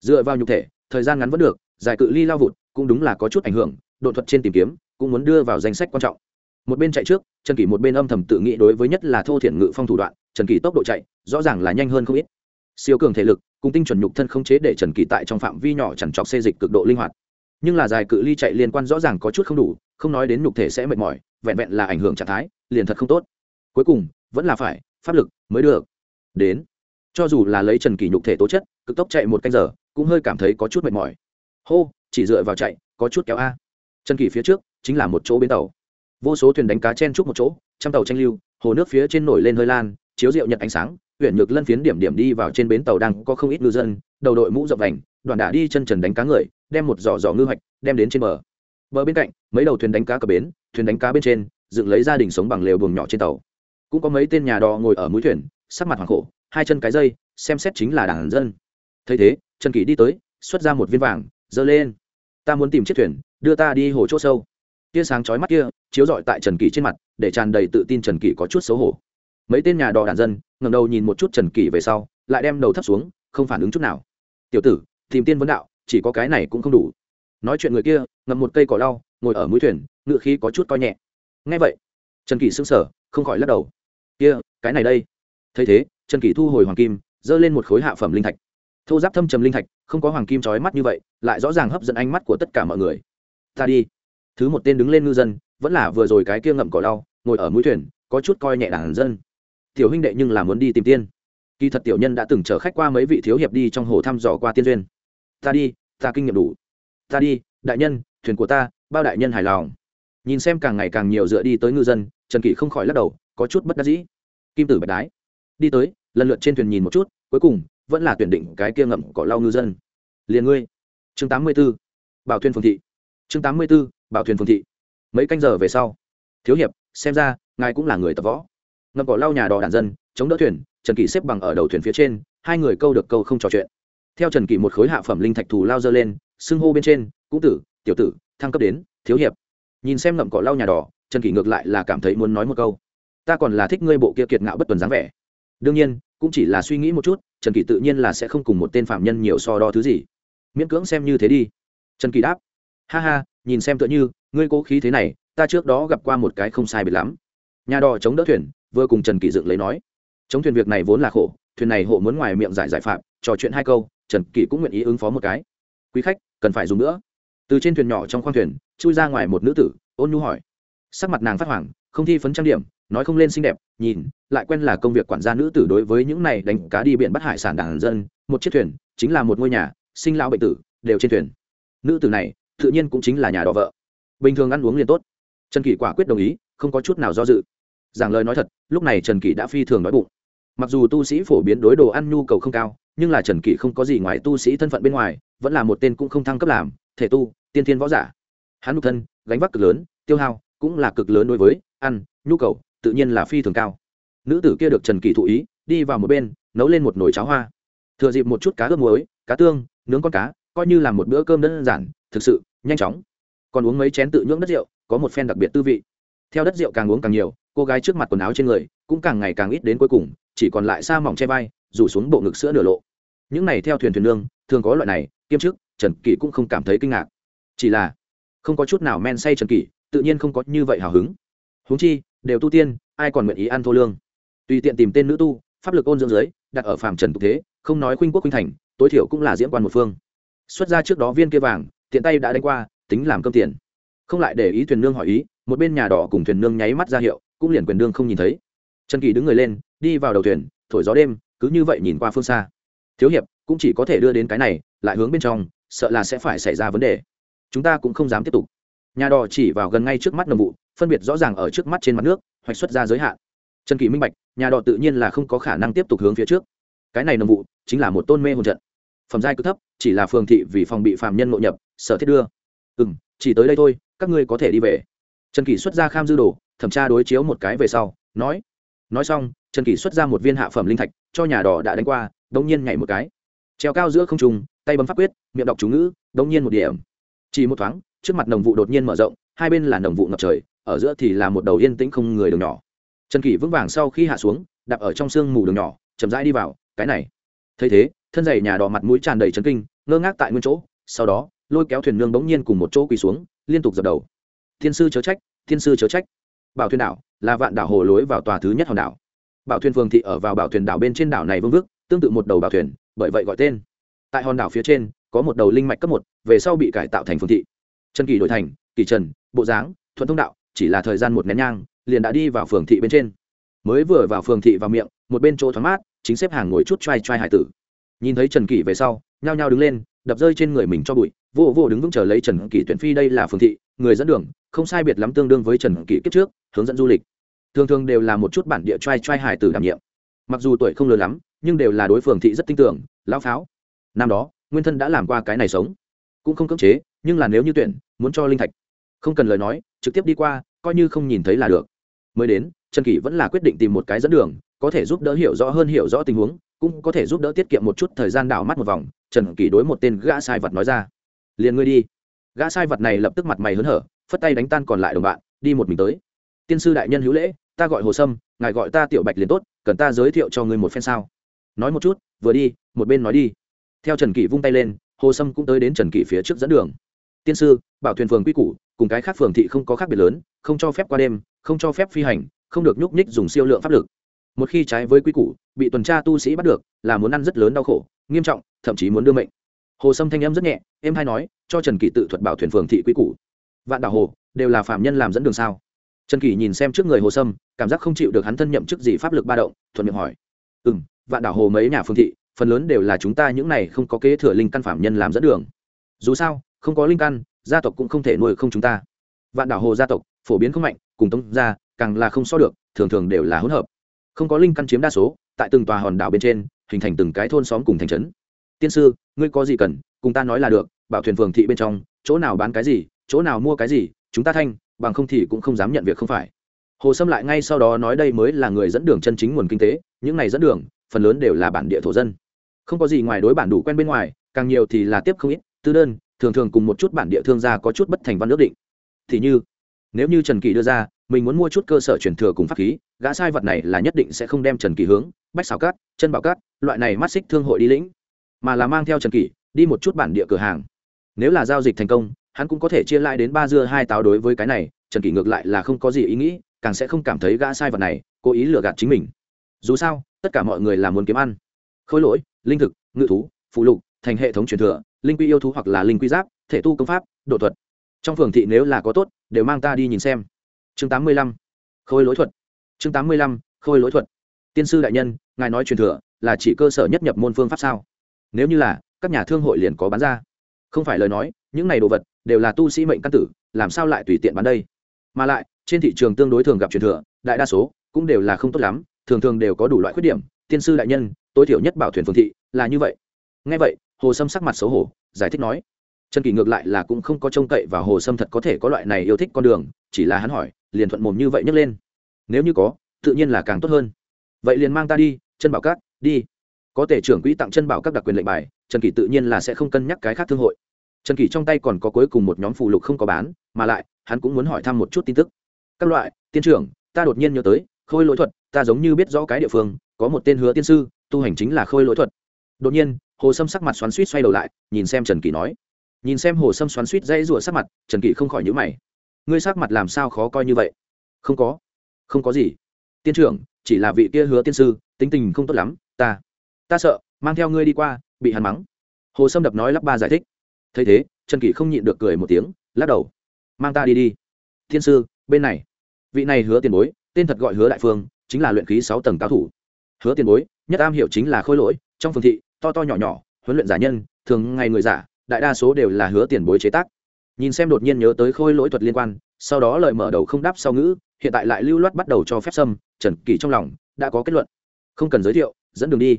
Dựa vào nhục thể, thời gian ngắn vẫn được giải cự ly lao vụt cũng đúng là có chút ảnh hưởng, độ thuật trên tìm kiếm cũng muốn đưa vào danh sách quan trọng. Một bên chạy trước, trần kỷ một bên âm thầm tự nghĩ đối với nhất là thô thiển ngự phong thủ đoạn trần Kỳ tốc độ chạy, rõ ràng là nhanh hơn không ít. Siêu cường thể lực, cùng tinh chuẩn nhục thân không chế để trần Kỳ tại trong phạm vi nhỏ chẳng chọc xê dịch cực độ linh hoạt. Nhưng là dài cự ly chạy liên quan rõ ràng có chút không đủ, không nói đến nhục thể sẽ mệt mỏi, vẹn vẹn là ảnh hưởng trạng thái, liền thật không tốt. Cuối cùng, vẫn là phải, pháp lực mới được. Đến. Cho dù là lấy trần Kỳ nhục thể tố chất, cực tốc chạy một canh giờ, cũng hơi cảm thấy có chút mệt mỏi. Hô, chỉ dựa vào chạy, có chút kéo a. Trần Kỳ phía trước, chính là một chỗ bến tàu. Vô số thuyền đánh cá chen chúc một chỗ, trăm tàu tranh lưu, hồ nước phía trên nổi lên hơi lan chiếu rượu nhật ánh sáng huyện nhược lân phiến điểm điểm đi vào trên bến tàu đang có không ít ngư dân, đầu đội mũ rộng vành, đoàn đả đi chân trần đánh cá người, đem một giỏ giỏ ngư hoạch, đem đến trên bờ. Bờ bên cạnh, mấy đầu thuyền đánh cá cập bến, thuyền đánh cá bên trên, dựng lấy gia đình sống bằng lều buồng nhỏ trên tàu. Cũng có mấy tên nhà đò ngồi ở mũi thuyền, sắc mặt hoàng khổ hai chân cái dây, xem xét chính là đảng dân. Thấy thế, trần kỷ đi tới, xuất ra một viên vàng, giơ lên. Ta muốn tìm chiếc thuyền, đưa ta đi hồ chỗ sâu. Tia sáng chói mắt kia, chiếu rọi tại trần kỷ trên mặt, để tràn đầy tự tin trần kỷ có chút xấu hổ mấy tên nhà đò đàn dân ngầm đầu nhìn một chút trần kỷ về sau, lại đem đầu thấp xuống, không phản ứng chút nào. Tiểu tử, tìm tiên vấn đạo, chỉ có cái này cũng không đủ. Nói chuyện người kia, ngậm một cây cỏ lau, ngồi ở mũi thuyền, ngựa khí có chút coi nhẹ. Ngay vậy, trần kỷ sững sờ, không khỏi lắc đầu. Kia, cái này đây. Thấy thế, trần kỷ thu hồi hoàng kim, giơ lên một khối hạ phẩm linh thạch. Thô giáp thâm trầm linh thạch, không có hoàng kim trói mắt như vậy, lại rõ ràng hấp dẫn ánh mắt của tất cả mọi người. Ta đi. Thứ một tên đứng lên ngư dân, vẫn là vừa rồi cái kia ngậm cỏ lau, ngồi ở mũi thuyền, có chút coi nhẹ đàn dân tiểu huynh đệ nhưng là muốn đi tìm tiên. Kỳ thật tiểu nhân đã từng chở khách qua mấy vị thiếu hiệp đi trong hồ thăm dò qua tiên duyên. Ta đi, ta kinh nghiệm đủ. Ta đi, đại nhân, thuyền của ta, bao đại nhân hài lòng. Nhìn xem càng ngày càng nhiều dựa đi tới ngư dân, trần kỷ không khỏi lắc đầu, có chút bất đắc dĩ. Kim tử bạch đái. Đi tới, lần lượt trên thuyền nhìn một chút, cuối cùng, vẫn là tuyển định cái kia ngậm cỏ lau ngư dân. Liền ngươi. Chương tám mươi b ố bảo thuyền phương thị. Chương tám mươi b ố bảo thuyền phương thị. Mấy canh giờ về sau. Thiếu hiệp, xem ra, ngài cũng là người tập võ ngậm cỏ lau nhà đò đàn dân, chống đỡ thuyền, trần kỷ xếp bằng ở đầu thuyền phía trên, hai người câu được câu không trò chuyện. Theo trần kỷ một khối hạ phẩm linh thạch thù lao dơ lên, xưng hô bên trên, cũng tử, tiểu tử, thăng cấp đến, thiếu hiệp. Nhìn xem ngậm cỏ lau nhà đỏ trần kỷ ngược lại là cảm thấy muốn nói một câu. Ta còn là thích ngươi bộ kia kiệt ngạo bất tuần dáng vẻ. Đương nhiên, cũng chỉ là suy nghĩ một chút, trần kỷ tự nhiên là sẽ không cùng một tên phạm nhân nhiều so đo thứ gì. Miễn cưỡng xem như thế đi. Trần kỷ đáp, ha ha, nhìn xem tựa như, ngươi cố khí thế này, ta trước đó gặp qua một cái không sai biệt lắm. Nhà đò chống đỡ thuyền vừa cùng trần kỷ dựng lấy nói, chống thuyền việc này vốn là khổ, thuyền này hộ muốn ngoài miệng giải giải phạm, trò chuyện hai câu, trần kỷ cũng nguyện ý ứng phó một cái. Quý khách, cần phải dùng nữa. Từ trên thuyền nhỏ trong khoang thuyền, chui ra ngoài một nữ tử, ôn nhu hỏi. Sắc mặt nàng phát hoảng, không thi phấn trang điểm, nói không lên xinh đẹp, nhìn, lại quen là công việc quản gia nữ tử đối với những này đánh cá đi biển bắt hải sản đàn dân, một chiếc thuyền, chính là một ngôi nhà, sinh lao bệnh tử, đều trên thuyền. Nữ tử này, tự nhiên cũng chính là nhà đò vợ. Bình thường ăn uống liền tốt. Trần kỷ quả quyết đồng ý, không có chút nào do dự giảng lời nói thật, lúc này trần kỷ đã phi thường nói bụng. Mặc dù tu sĩ phổ biến đối đồ ăn nhu cầu không cao, nhưng là trần kỷ không có gì ngoài tu sĩ thân phận bên ngoài, vẫn là một tên cũng không thăng cấp làm, thể tu, tiên thiên võ giả. Hắn nhục thân, gánh vác cực lớn, tiêu hao cũng là cực lớn đối với ăn, nhu cầu tự nhiên là phi thường cao. Nữ tử kia được trần kỳ thụ ý, đi vào một bên, nấu lên một nồi cháo hoa. Thừa dịp một chút cá ướp muối, cá tương, nướng con cá, coi như là một bữa cơm đơn giản, thực sự, nhanh chóng. Còn uống mấy chén tự nhưỡng đất rượu, có một phen đặc biệt tư vị. Theo đất rượu càng uống càng nhiều cô gái trước mặt quần áo trên người cũng càng ngày càng ít đến cuối cùng, chỉ còn lại xa mỏng che vai, rủ xuống bộ ngực sữa nửa lộ. Những này theo thuyền thuyền nương, thường có loại này, kiêm chức, trần kỷ cũng không cảm thấy kinh ngạc. Chỉ là, không có chút nào men say trần kỷ, tự nhiên không có như vậy hào hứng. Huống chi, đều tu tiên, ai còn nguyện ý ăn thô lương? Tùy tiện tìm tên nữ tu, pháp lực ôn dưỡng dưới, đặt ở phàm trần tục thế, không nói khuynh quốc khuynh thành, tối thiểu cũng là diễm quan một phương. Xuất ra trước đó viên kia vàng, tiện tay đã đánh qua, tính làm cơm tiền. Không lại để ý thuyền nương hỏi ý, một bên nhà đỏ cùng thuyền nương nháy mắt ra hiệu cũng liền quyền đương không nhìn thấy. Trần kỳ đứng người lên, đi vào đầu thuyền, thổi gió đêm, cứ như vậy nhìn qua phương xa. Thiếu hiệp, cũng chỉ có thể đưa đến cái này, lại hướng bên trong, sợ là sẽ phải xảy ra vấn đề. Chúng ta cũng không dám tiếp tục. Nhà đò chỉ vào gần ngay trước mắt nồng vụ, phân biệt rõ ràng ở trước mắt trên mặt nước, hoạch xuất ra giới hạn. Trần kỳ minh bạch, nhà đò tự nhiên là không có khả năng tiếp tục hướng phía trước. Cái này nồng vụ, chính là một tôn mê hồn trận. Phẩm giai cực thấp, chỉ là phường thị vì phòng bị phạm nhân ngộ nhập, sở thiết đưa. Ừ m chỉ tới đây thôi, các ngươi có thể đi về. Trần kỳ xuất ra kham dư đồ thẩm tra đối chiếu một cái về sau, nói nói xong, trần kỳ xuất ra một viên hạ phẩm linh thạch, cho nhà đỏ đã đánh qua đ ỗ n g nhiên nhảy một cái. Treo cao giữa không trùng tay bấm pháp quyết, miệng đọc chú ngữ đ ỗ n g nhiên một điểm. Chỉ một thoáng, trước mặt nồng vụ đột nhiên mở rộng, hai bên là nồng vụ ngập trời, ở giữa thì là một đầu yên tĩnh không người đường nhỏ. Trần kỷ vững vàng sau khi hạ xuống, đạp ở trong sương mù đường nhỏ, chậm rãi đi vào, cái này. Thấy thế, thân giày nhà đỏ mặt mũi tràn đầy trấn kinh, ngơ ngác tại nguyên chỗ, sau đó, lôi kéo thuyền nương bỗng nhiên cùng một chỗ quỳ xuống, liên tục dập đầu. Thiên sư chớ trách, thiên sư chớ trách bảo thuyền đảo là vạn đảo hồ lối vào tòa thứ nhất hòn đảo. Bảo thuyền phường thị ở vào bảo thuyền đảo bên trên đảo này vương vức, tương tự một đầu bảo thuyền, bởi vậy gọi tên. Tại hòn đảo phía trên, có một đầu linh mạch cấp một, về sau bị cải tạo thành phường thị. Trần kỳ đổi thành, kỳ trần, bộ dáng, thuận thông đạo, chỉ là thời gian một nén nhang, liền đã đi vào phường thị bên trên. Mới vừa vào phường thị vào miệng, một bên chỗ thoáng mát, chính xếp hàng ngồi chút t r a i t r a i hải tử. Nhìn thấy trần kỳ về sau, nhao nhao đứng lên, đập rơi trên người mình cho bụi, vô vô đứng vững chờ lấy trần kỳ tuyển phi đây là phường thị người dẫn đường, không sai biệt lắm tương đương với trần kỷ kiếp trước, hướng dẫn du lịch. Thường thường đều là một chút bản địa t r a i t r a i hải tử đảm nhiệm. Mặc dù tuổi không lớn lắm, nhưng đều là đối phường thị rất tin tưởng, lão pháo. Năm đó, nguyên thân đã làm qua cái này sống. Cũng không cưỡng chế, nhưng là nếu như tuyển, muốn cho linh thạch. Không cần lời nói, trực tiếp đi qua, coi như không nhìn thấy là được. Mới đến, trần kỷ vẫn là quyết định tìm một cái dẫn đường, có thể giúp đỡ hiểu rõ hơn hiểu rõ tình huống, cũng có thể giúp đỡ tiết kiệm một chút thời gian đảo mắt một vòng, trần kỷ đối một tên gã sai vật nói ra. Liền ngươi đi gã sai vật này lập tức mặt mày hớn hở, phất tay đánh tan còn lại đồng bạn, đi một mình tới. Tiên sư đại nhân hữu lễ, ta gọi hồ sâm, ngài gọi ta tiểu bạch liền tốt, cần ta giới thiệu cho ngươi một phen sao? Nói một chút, vừa đi, một bên nói đi. Theo trần kỷ vung tay lên, hồ sâm cũng tới đến trần kỷ phía trước dẫn đường. Tiên sư, bảo thuyền phường quy củ, cùng cái khác phường thị không có khác biệt lớn, không cho phép qua đêm, không cho phép phi hành, không được nhúc nhích dùng siêu lượng pháp lực. Một khi trái với quy củ, bị tuần tra tu sĩ bắt được, là muốn ăn rất lớn đau khổ, nghiêm trọng, thậm chí muốn đưa mệnh hồ sâm thanh em rất nhẹ em hay nói cho trần kỳ tự thuật bảo thuyền phường thị quý cũ, vạn đảo hồ đều là phạm nhân làm dẫn đường sao? Trần kỳ nhìn xem trước người hồ sâm cảm giác không chịu được hắn thân nhậm chức gì pháp lực ba động thuận miệng hỏi. Ừ m vạn đảo hồ mấy nhà phương thị phần lớn đều là chúng ta những này không có kế thừa linh căn phạm nhân làm dẫn đường. Dù sao không có linh căn gia tộc cũng không thể nuôi không chúng ta. Vạn đảo hồ gia tộc phổ biến không mạnh cùng tống gia càng là không so được thường thường đều là hỗn hợp. Không có linh căn chiếm đa số tại từng tòa hòn đảo bên trên hình thành từng cái thôn xóm cùng thành trấn tiên sư, ngươi có gì cần, cùng ta nói là được, bảo thuyền phường thị bên trong, chỗ nào bán cái gì, chỗ nào mua cái gì, chúng ta thanh, bằng không thì cũng không dám nhận việc không phải. Hồ sâm lại ngay sau đó nói đây mới là người dẫn đường chân chính nguồn kinh tế, những này dẫn đường, phần lớn đều là bản địa thổ dân. Không có gì ngoài đối bản đủ quen bên ngoài, càng nhiều thì là tiếp không ít, tư đơn, thường thường cùng một chút bản địa thương gia có chút bất thành văn ước định. Thì như, nếu như trần kỳ đưa ra, mình muốn mua chút cơ sở truyền thừa cùng pháp khí, gã sai vật này là nhất định sẽ không đem trần kỳ hướng, bách xào cát, chân bảo cát, loại này mắt xích thương hội đi lĩnh mà là mang theo trần kỷ, đi một chút bản địa cửa hàng. Nếu là giao dịch thành công, hắn cũng có thể chia lại đến ba dưa hai táo đối với cái này, trần kỷ ngược lại là không có gì ý nghĩ, càng sẽ không cảm thấy gã sai vật này, cố ý lừa gạt chính mình. Dù sao, tất cả mọi người là muốn kiếm ăn. Khôi lỗi, linh thực, ngự thú, phụ lục, thành hệ thống truyền thừa, linh quy yêu thú hoặc là linh quy giáp, thể tu công pháp, độ thuật. Trong phường thị nếu là có tốt, đều mang ta đi nhìn xem. Chương tám mươi lăm. Khôi lỗi thuật. Chương tám mươi lăm. Khôi lỗi thuật. Tiên sư đại nhân, ngài nói truyền thừa là chỉ cơ sở nhất nhập môn phương pháp sao? Nếu như là các nhà thương hội liền có bán ra. Không phải lời nói những này đồ vật đều là tu sĩ mệnh căn tử làm sao lại tùy tiện bán đây? Mà lại trên thị trường tương đối thường gặp truyền thừa đại đa số cũng đều là không tốt lắm thường thường đều có đủ loại khuyết điểm tiên sư đại nhân tối thiểu nhất bảo thuyền phương thị là như vậy. Ngay vậy hồ sâm sắc mặt xấu hổ giải thích nói trần kỳ ngược lại là cũng không có trông cậy và hồ sâm thật có thể có loại này yêu thích con đường chỉ là hắn hỏi liền thuận mồm như vậy nhấc lên. Nếu như có tự nhiên là càng tốt hơn. Vậy liền mang ta đi chân bảo cát, đi có thể trưởng quỹ tặng chân bảo các đặc quyền lệnh bài, trần kỳ tự nhiên là sẽ không cân nhắc cái khác thương hội. Trần kỳ trong tay còn có cuối cùng một nhóm phụ lục không có bán, mà lại, hắn cũng muốn hỏi thăm một chút tin tức. Các loại, tiên trưởng, ta đột nhiên nhớ tới, khôi lỗi thuật, ta giống như biết rõ cái địa phương, có một tên hứa tiên sư, tu hành chính là khôi lỗi thuật. Đột nhiên, hồ sâm sắc mặt xoắn suýt xoay đầu lại, nhìn xem trần kỳ nói. Nhìn xem hồ sâm xoắn suýt dãy rủa sắc mặt, trần kỳ không khỏi nhữ mày. Ngươi sắc mặt làm sao khó coi như vậy? Không có. Không có gì. Tiên trưởng, chỉ là vị kia hứa tiên sư, tính tình không tốt lắm, ta ta sợ, mang theo ngươi đi qua, bị hắn mắng. Hồ sâm đập nói lắp ba giải thích. Thấy thế, trần kỷ không nhịn được cười một tiếng, lắc đầu. Mang ta đi đi. Thiên sư, bên này. Vị này hứa tiền bối, tên thật gọi hứa đại phương, chính là luyện khí sáu tầng cao thủ. Hứa tiền bối, nhất am hiểu chính là khôi lỗi, trong phương thị, to to nhỏ nhỏ, huấn luyện giả nhân, thường ngày người giả, đại đa số đều là hứa tiền bối chế tác. Nhìn xem đột nhiên nhớ tới khôi lỗi thuật liên quan, sau đó lời mở đầu không đáp sau ngữ, hiện tại lại lưu loát bắt đầu cho phép xâm trần kỳ trong lòng, đã có kết luận. Không cần giới thiệu, dẫn đường đi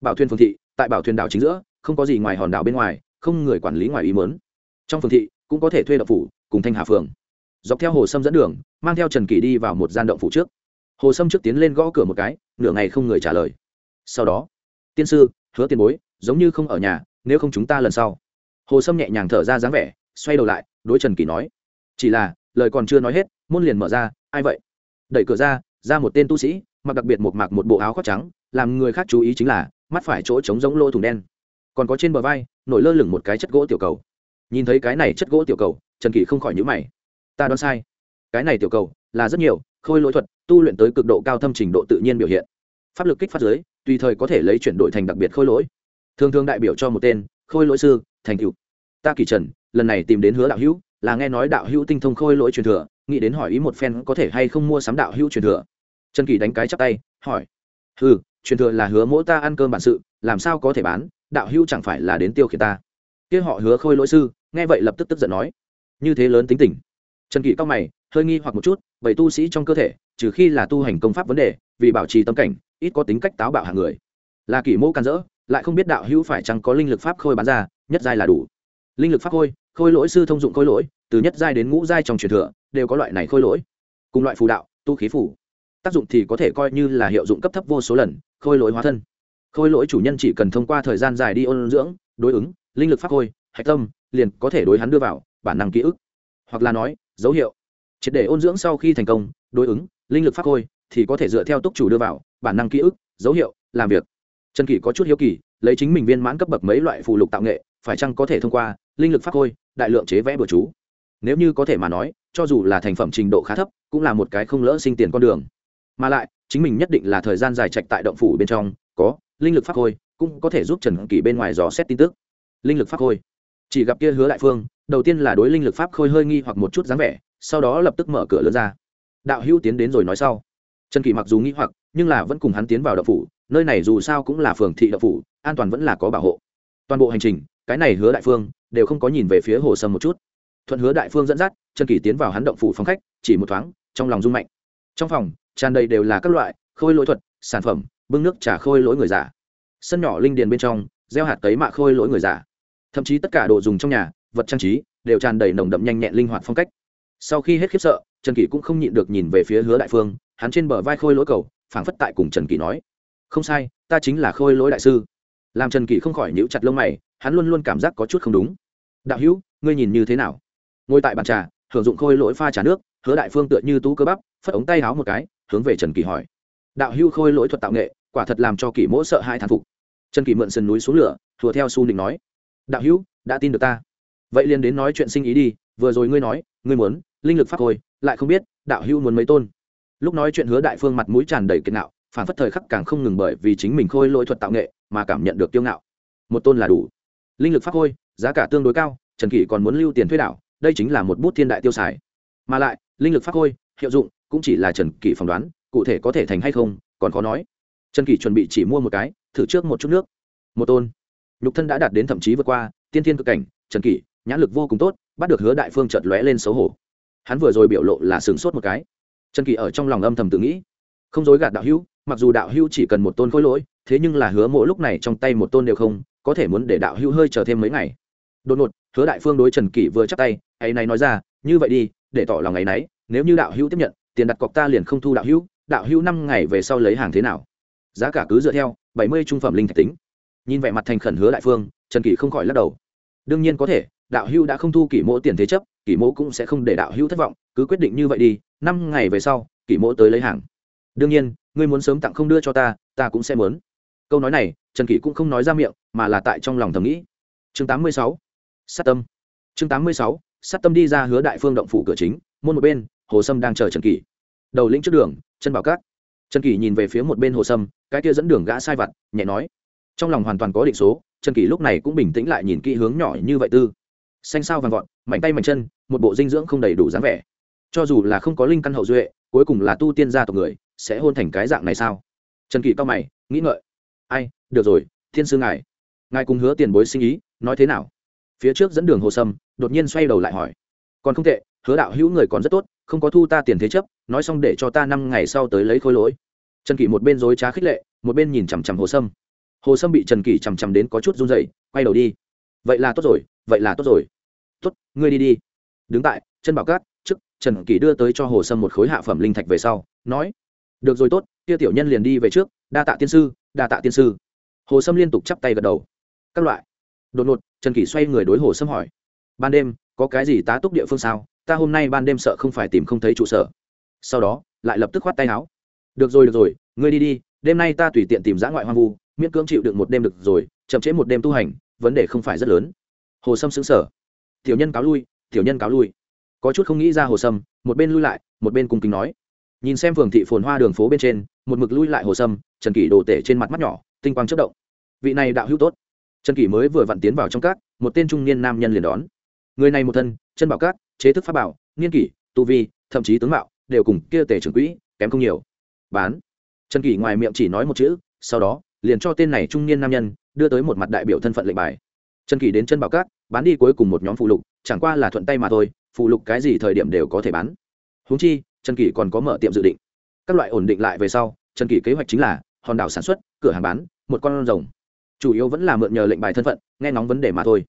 bảo thuyền phương thị, tại bảo thuyền đảo chính giữa, không có gì ngoài hòn đảo bên ngoài, không người quản lý ngoài ý mớn trong phương thị, cũng có thể thuê đậu phủ, cùng thanh hà phường. Dọc theo hồ sâm dẫn đường, mang theo trần kỳ đi vào một gian động phủ trước. Hồ sâm trước tiến lên gõ cửa một cái, nửa ngày không người trả lời. Sau đó, tiên sư, hứa tiền bối, giống như không ở nhà, nếu không chúng ta lần sau. Hồ sâm nhẹ nhàng thở ra dáng vẻ, xoay đầu lại, đối trần kỳ nói, chỉ là, lời còn chưa nói hết, môn liền mở ra, ai vậy? Đẩy cửa ra ra một tên tu sĩ, mặc đặc biệt một mặc một bộ áo khoác trắng, làm người khác chú ý chính là mắt phải chỗ trống giống lỗ thủng đen. Còn có trên bờ vai, nổi lơ lửng một cái chất gỗ tiểu cầu. Nhìn thấy cái này chất gỗ tiểu cầu, trần kỳ không khỏi nhữ mày. Ta đoán sai. Cái này tiểu cầu là rất nhiều, khôi lỗi thuật, tu luyện tới cực độ cao thâm trình độ tự nhiên biểu hiện. Pháp lực kích phát giới, tùy thời có thể lấy chuyển đổi thành đặc biệt khôi lỗi. Thường thường đại biểu cho một tên, khôi lỗi sư, thành cựu ta kỳ trần, lần này tìm đến hứa đạo hữu, là nghe nói đạo hữu tinh thông khôi lỗi truyền thừa, nghĩ đến hỏi ý một phen có thể hay không mua sắm đạo hữu truyền thừa. Trần kỳ đánh cái chắp tay, hỏi. Ừ truyền thừa là hứa mỗi ta ăn cơm bản sự, làm sao có thể bán, đạo hữu chẳng phải là đến tiêu khiển ta. Kia họ hứa khôi lỗi sư, nghe vậy lập tức tức giận nói. Như thế lớn tính tình. Trần kỳ cao mày, hơi nghi hoặc một chút vậy tu sĩ trong cơ thể, trừ khi là tu hành công pháp vấn đề, vì bảo trì tâm cảnh, ít có tính cách táo bạo hạng người. Là kỷ mô can dỡ, lại không biết đạo hữu phải chăng có linh lực pháp khôi bán ra, nhất giai là đủ. Linh lực pháp khôi khôi lỗi sư thông dụng khôi lỗi, từ nhất giai đến ngũ giai trong truyền thừa, đều có loại này khôi lỗi. Cùng loại phù đạo, tu khí phủ tác dụng thì có thể coi như là hiệu dụng cấp thấp vô số lần khôi lỗi hóa thân. Khôi lỗi chủ nhân chỉ cần thông qua thời gian dài đi ôn dưỡng, đối ứng, linh lực pháp khôi, hạch tâm, liền có thể đối hắn đưa vào bản năng ký ức. Hoặc là nói, dấu hiệu. Triệt để ôn dưỡng sau khi thành công, đối ứng, linh lực pháp khôi, thì có thể dựa theo túc chủ đưa vào, bản năng ký ức, dấu hiệu, làm việc. Trần kỷ có chút hiếu kỳ, lấy chính mình viên mãn cấp bậc mấy loại phù lục tạo nghệ, phải chăng có thể thông qua linh lực pháp khôi, đại lượng chế vẽ bừa chú? Nếu như có thể mà nói, cho dù là thành phẩm trình độ khá thấp, cũng là một cái không lỡ sinh tiền con đường mà lại, chính mình nhất định là thời gian dài trạch tại động phủ bên trong, có linh lực phát khôi, cũng có thể giúp trần kỳ bên ngoài dò xét tin tức. Linh lực phát khôi. Chỉ gặp kia hứa đại phương, đầu tiên là đối linh lực pháp khôi hơi nghi hoặc một chút dáng vẻ, sau đó lập tức mở cửa lớn ra. Đạo hữu tiến đến rồi nói sau. Trần kỳ mặc dù nghĩ hoặc, nhưng là vẫn cùng hắn tiến vào đậu phủ, nơi này dù sao cũng là phường thị đậu phủ, an toàn vẫn là có bảo hộ. Toàn bộ hành trình, cái này hứa đại phương đều không có nhìn về phía hồ sâm một chút. Thuận hứa đại phương dẫn dắt, trần kỳ tiến vào hắn động phủ phòng khách, chỉ một thoáng, trong lòng rung mạnh. Trong phòng tràn đầy đều là các loại, khôi lỗi thuật, sản phẩm, bưng nước trà khôi lỗi người giả sân nhỏ linh điền bên trong, gieo hạt tấy mạ khôi lỗi người giả thậm chí tất cả đồ dùng trong nhà, vật trang trí, đều tràn đầy nồng đậm nhanh nhẹn linh hoạt phong cách. Sau khi hết khiếp sợ, trần kỷ cũng không nhịn được nhìn về phía hứa đại phương, hắn trên bờ vai khôi lỗi cầu, phảng phất tại cùng trần kỷ nói, không sai, ta chính là khôi lỗi đại sư. Làm trần kỷ không khỏi nhíu chặt lông mày, hắn luôn luôn cảm giác có chút không đúng. Đạo hữu, ngươi nhìn như thế nào? Ngồi tại bàn trà, hưởng dụng khôi lỗi pha trà nước, hứa đại phương tựa như tú cơ bắp, phất ống tay háo một cái hướng về trần kỳ hỏi. Đạo Hưu khôi lỗi thuật tạo nghệ, quả thật làm cho kỷ mỗ sợ hai thán phục. Trần kỳ mượn sườn núi xuống lửa thùa theo su nịnh nói, đạo hữu đã tin được ta. Vậy liền đến nói chuyện sinh ý đi, vừa rồi ngươi nói, ngươi muốn, linh lực phát hồi lại không biết, đạo hữu muốn mấy tôn. Lúc nói chuyện hứa đại phương mặt mũi tràn đầy kiệt nạo phản phất thời khắc càng không ngừng bởi vì chính mình khôi lỗi thuật tạo nghệ mà cảm nhận được tiêu ngạo. Một tôn là đủ. Linh lực phát khôi, giá cả tương đối cao, trần kỷ còn muốn lưu tiền thuê đảo, đây chính là một bút thiên đại tiêu xài. Mà lại, linh lực phát khôi, hiệu dụng cũng chỉ là trần kỷ phỏng đoán, cụ thể có thể thành hay không, còn khó nói. Trần kỷ chuẩn bị chỉ mua một cái, thử trước một chút nước. Một tôn. Nhục thân đã đạt đến thậm chí vượt qua, tiên thiên cực cảnh, trần kỷ, nhãn lực vô cùng tốt, bắt được hứa đại phương chợt lóe lên xấu hổ. Hắn vừa rồi biểu lộ là sửng sốt một cái. Trần kỳ ở trong lòng âm thầm tự nghĩ. Không dối gạt đạo hữu, mặc dù đạo hữu chỉ cần một tôn khối lỗi, thế nhưng là hứa mỗi lúc này trong tay một tôn đều không, có thể muốn để đạo hữu hơi chờ thêm mấy ngày. Đột ngột, hứa đại phương đối trần kỷ vừa chắc tay, ấy này nói ra, như vậy đi, để tỏ lòng ngày nấy, nếu như đạo hữu tiếp nhận tiền đặt cọc ta liền không thu đạo hữu đạo hữu năm ngày về sau lấy hàng thế nào? Giá cả cứ dựa theo, bảy mươi trung phẩm linh thạch tính. Nhìn vẻ mặt thành khẩn hứa đại phương, trần kỷ không khỏi lắc đầu. Đương nhiên có thể, đạo hữu đã không thu kỷ mỗ tiền thế chấp, kỷ mỗ cũng sẽ không để đạo hữu thất vọng, cứ quyết định như vậy đi, năm ngày về sau, kỷ mỗ tới lấy hàng. Đương nhiên, ngươi muốn sớm tặng không đưa cho ta ta cũng sẽ muốn. Câu nói này, trần kỷ cũng không nói ra miệng, mà là tại trong lòng thầm nghĩ. Chương tám mươi sáu, sát tâm. Chương tám mươi sáu, sát tâm đi ra hứa đại phương động phủ cửa chính, môn một bên hồ sâm đang chờ trần kỷ đầu lĩnh trước đường chân bảo cát trần kỷ nhìn về phía một bên hồ sâm cái kia dẫn đường gã sai vặt nhẹ nói trong lòng hoàn toàn có định số trần kỷ lúc này cũng bình tĩnh lại nhìn kỹ hướng nhỏ như vậy tư xanh sao vàng vọt mạnh tay mạnh chân, một bộ dinh dưỡng không đầy đủ dáng vẻ. Cho dù là không có linh căn hậu duệ, cuối cùng là tu tiên gia tộc người, sẽ hôn thành cái dạng này sao? Trần kỷ cao mày, nghĩ ngợi. Ai, được rồi, thiên sư ngài. Ngài cùng hứa tiền bối sinh ý, nói thế nào? Phía trước dẫn đường hồ sâm, đột nhiên xoay đầu lại hỏi. Còn không tệ hứa đạo hữu người còn rất tốt, không có thu ta tiền thế chấp, nói xong để cho ta năm ngày sau tới lấy khối lỗi. Trần kỷ một bên dối trá khích lệ, một bên nhìn chằm chằm hồ sâm. Hồ sâm bị trần kỷ chằm chằm đến có chút run dậy quay đầu đi. Vậy là tốt rồi, vậy là tốt rồi. Tốt, ngươi đi đi. Đứng tại, chân bảo cát, trước, trần kỷ đưa tới cho hồ sâm một khối hạ phẩm linh thạch về sau, nói, được rồi tốt, kia tiểu nhân liền đi về trước, đa tạ tiên sư, đa tạ tiên sư. Hồ sâm liên tục chắp tay gật đầu. Các loại. Đột ngột, trần kỷ xoay người đối hồ sâm hỏi, ban đêm, có cái gì tá túc địa phương sao? Ta hôm nay ban đêm sợ không phải tìm không thấy trụ sở. Sau đó, lại lập tức khoát tay áo. Được rồi được rồi, ngươi đi đi, đêm nay ta tùy tiện tìm giã ngoại hoang vu, miễn cưỡng chịu được một đêm được rồi, chậm trễ một đêm tu hành, vấn đề không phải rất lớn. Hồ sâm xứng sở tiểu nhân cáo lui, tiểu nhân cáo lui. Có chút không nghĩ ra hồ sâm, một bên lui lại, một bên cung kính nói. Nhìn xem phường thị phồn hoa đường phố bên trên, một mực lui lại hồ sâm, trần kỷ đồ tể trên mặt mắt nhỏ, tinh quang chất động. Vị này đạo hữu tốt. Trần kỷ mới vừa vặn tiến vào trong các, một tên trung niên nam nhân liền đón. Người này một thân chân bảo cát, chế thức pháp bảo niên kỷ, tu vi, thậm chí tướng mạo, đều cùng kia tề trưởng quỹ kém không nhiều. Bán. Trần kỷ ngoài miệng chỉ nói một chữ, sau đó, liền cho tên này trung niên nam nhân đưa tới một mặt đại biểu thân phận lệnh bài. Trần kỷ đến chân bảo cát, bán đi cuối cùng một nhóm phụ lục, chẳng qua là thuận tay mà thôi phụ lục cái gì thời điểm đều có thể bán. Húng chi, trần kỷ còn có mở tiệm dự định. Các loại ổn định lại về sau, trần kỷ kế hoạch chính là hòn đảo sản xuất, cửa hàng bán, một con rồng. Chủ yếu vẫn là mượn nhờ lệnh bài thân phận, nghe ngóng vấn đề mà thôi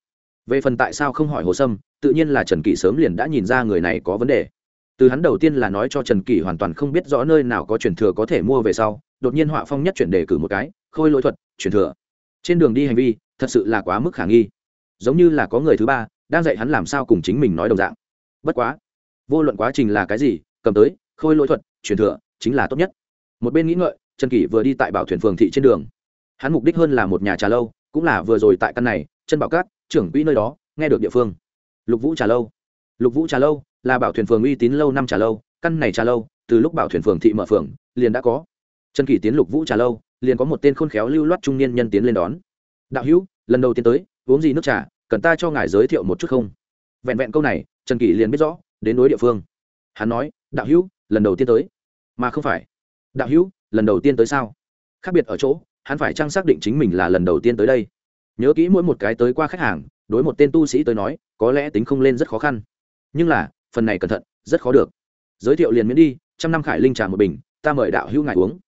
về phần tại sao không hỏi hồ sâm, tự nhiên là trần kỷ sớm liền đã nhìn ra người này có vấn đề. Từ hắn đầu tiên là nói cho trần kỷ hoàn toàn không biết rõ nơi nào có truyền thừa có thể mua về sau, đột nhiên họa phong nhất chuyển đề cử một cái, khôi lỗi thuật, truyền thừa. Trên đường đi hành vi, thật sự là quá mức khả nghi. Giống như là có người thứ ba, đang dạy hắn làm sao cùng chính mình nói đồng dạng. Bất quá, vô luận quá trình là cái gì, cầm tới, khôi lỗi thuật, truyền thừa chính là tốt nhất. Một bên nghĩ ngợi, trần kỷ vừa đi tại bảo thuyền phường thị trên đường. Hắn mục đích hơn là một nhà trà lâu, cũng là vừa rồi tại căn này, chân bảo cát trưởng quỹ nơi đó, nghe được địa phương. Lục vũ trà lâu. Lục vũ trà lâu là bảo thuyền phường uy tín lâu năm trà lâu, căn này trà lâu, từ lúc bảo thuyền phường thị mở phường, liền đã có. Trần kỷ tiến lục vũ trà lâu, liền có một tên khôn khéo lưu loát trung niên nhân tiến lên đón. Đạo hữu, lần đầu tiên tới, uống gì nước trà, cần ta cho ngài giới thiệu một chút không? Vẹn vẹn câu này, trần kỷ liền biết rõ, đến đối địa phương. Hắn nói, đạo hữu, lần đầu tiên tới. Mà không phải. Đạo hữu, lần đầu tiên tới sao? Khác biệt ở chỗ, hắn phải trang xác định chính mình là lần đầu tiên tới đây nhớ kỹ mỗi một cái tới qua khách hàng, đối một tên tu sĩ tới nói, có lẽ tính không lên rất khó khăn. Nhưng là, phần này cẩn thận, rất khó được. Giới thiệu liền miễn đi, trăm năm khải linh trà một bình, ta mời đạo hữu ngài uống.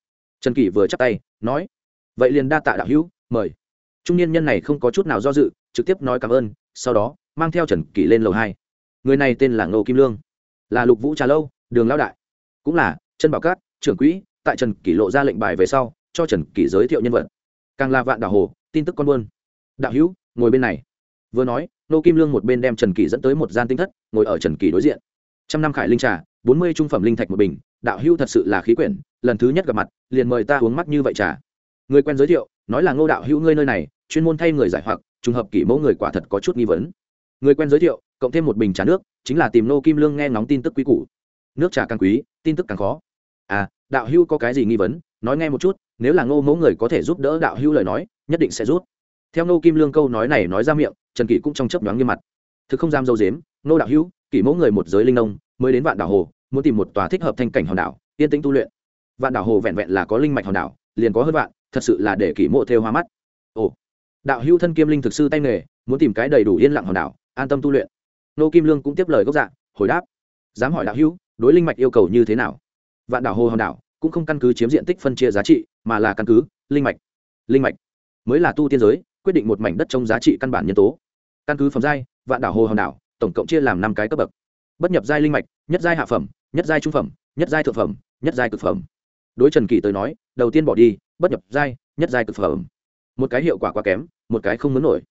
Trần kỷ vừa chắp tay, nói, vậy liền đa tạ đạo hữu, mời. Trung niên nhân này không có chút nào do dự, trực tiếp nói cảm ơn, sau đó, mang theo trần kỷ lên lầu hai. Người này tên là ngô kim lương, là lục vũ trà lâu, đường lao đại. Cũng là chân bảo cát, trưởng quỹ, tại trần kỷ lộ ra lệnh bài về sau, cho trần kỷ giới thiệu nhân vật. Càng là vạn đảo hồ, tin tức con buôn đạo hữu, ngồi bên này. Vừa nói, nô kim lương một bên đem trần Kỳ dẫn tới một gian tinh thất, ngồi ở trần Kỳ đối diện. Trăm năm khải linh trà, bốn mươi trung phẩm linh thạch một bình, đạo hữu thật sự là khí quyển, lần thứ nhất gặp mặt, liền mời ta uống mắt như vậy trà. Người quen giới thiệu, nói là ngô đạo hữu, ngươi nơi này, chuyên môn thay người giải hoặc, trùng hợp kỷ mẫu người quả thật có chút nghi vấn. Người quen giới thiệu, cộng thêm một bình trà nước, chính là tìm nô kim lương nghe ngóng tin tức quý cũ nước trà càng quý, tin tức càng khó. À đạo hữu có cái gì nghi vấn, nói nghe một chút, nếu là ngô mẫu người có thể giúp đỡ đạo hữu lời nói, nhất định sẽ giúp theo nô kim lương câu nói này nói ra miệng, trần kỷ cũng trong chấp nhoáng nghiêm mặt. Thực không dám dâu dếm, nô đạo hữu, kỷ mẫu người một giới linh nông, mới đến vạn đảo hồ, muốn tìm một tòa thích hợp thanh cảnh hòn đảo, yên tĩnh tu luyện. Vạn đảo hồ vẹn vẹn là có linh mạch hòn đảo, liền có hơn vạn, thật sự là để kỷ mộ theo hoa mắt. Ồ, đạo hữu thân kim linh thực sư tay nghề, muốn tìm cái đầy đủ yên lặng hòn đảo, an tâm tu luyện. Nô kim lương cũng tiếp lời gốc dạng hồi đáp. Dám hỏi đạo hữu, đối linh mạch yêu cầu như thế nào? Vạn đảo hồ hòn đảo cũng không căn cứ chiếm diện tích phân chia giá trị, mà là căn cứ, linh mạch. Linh mạch mới là tu tiên giới quyết định một mảnh đất trong giá trị căn bản nhân tố. Căn cứ phẩm giai, vạn đảo hồ hòn đảo, tổng cộng chia làm năm cái cấp bậc. Bất nhập giai linh mạch, nhất giai hạ phẩm, nhất giai trung phẩm, nhất giai thượng phẩm, nhất giai cực phẩm. Đối trần kỳ tới nói, đầu tiên bỏ đi, bất nhập giai, nhất giai cực phẩm. Một cái hiệu quả quá kém, một cái không muốn nổi.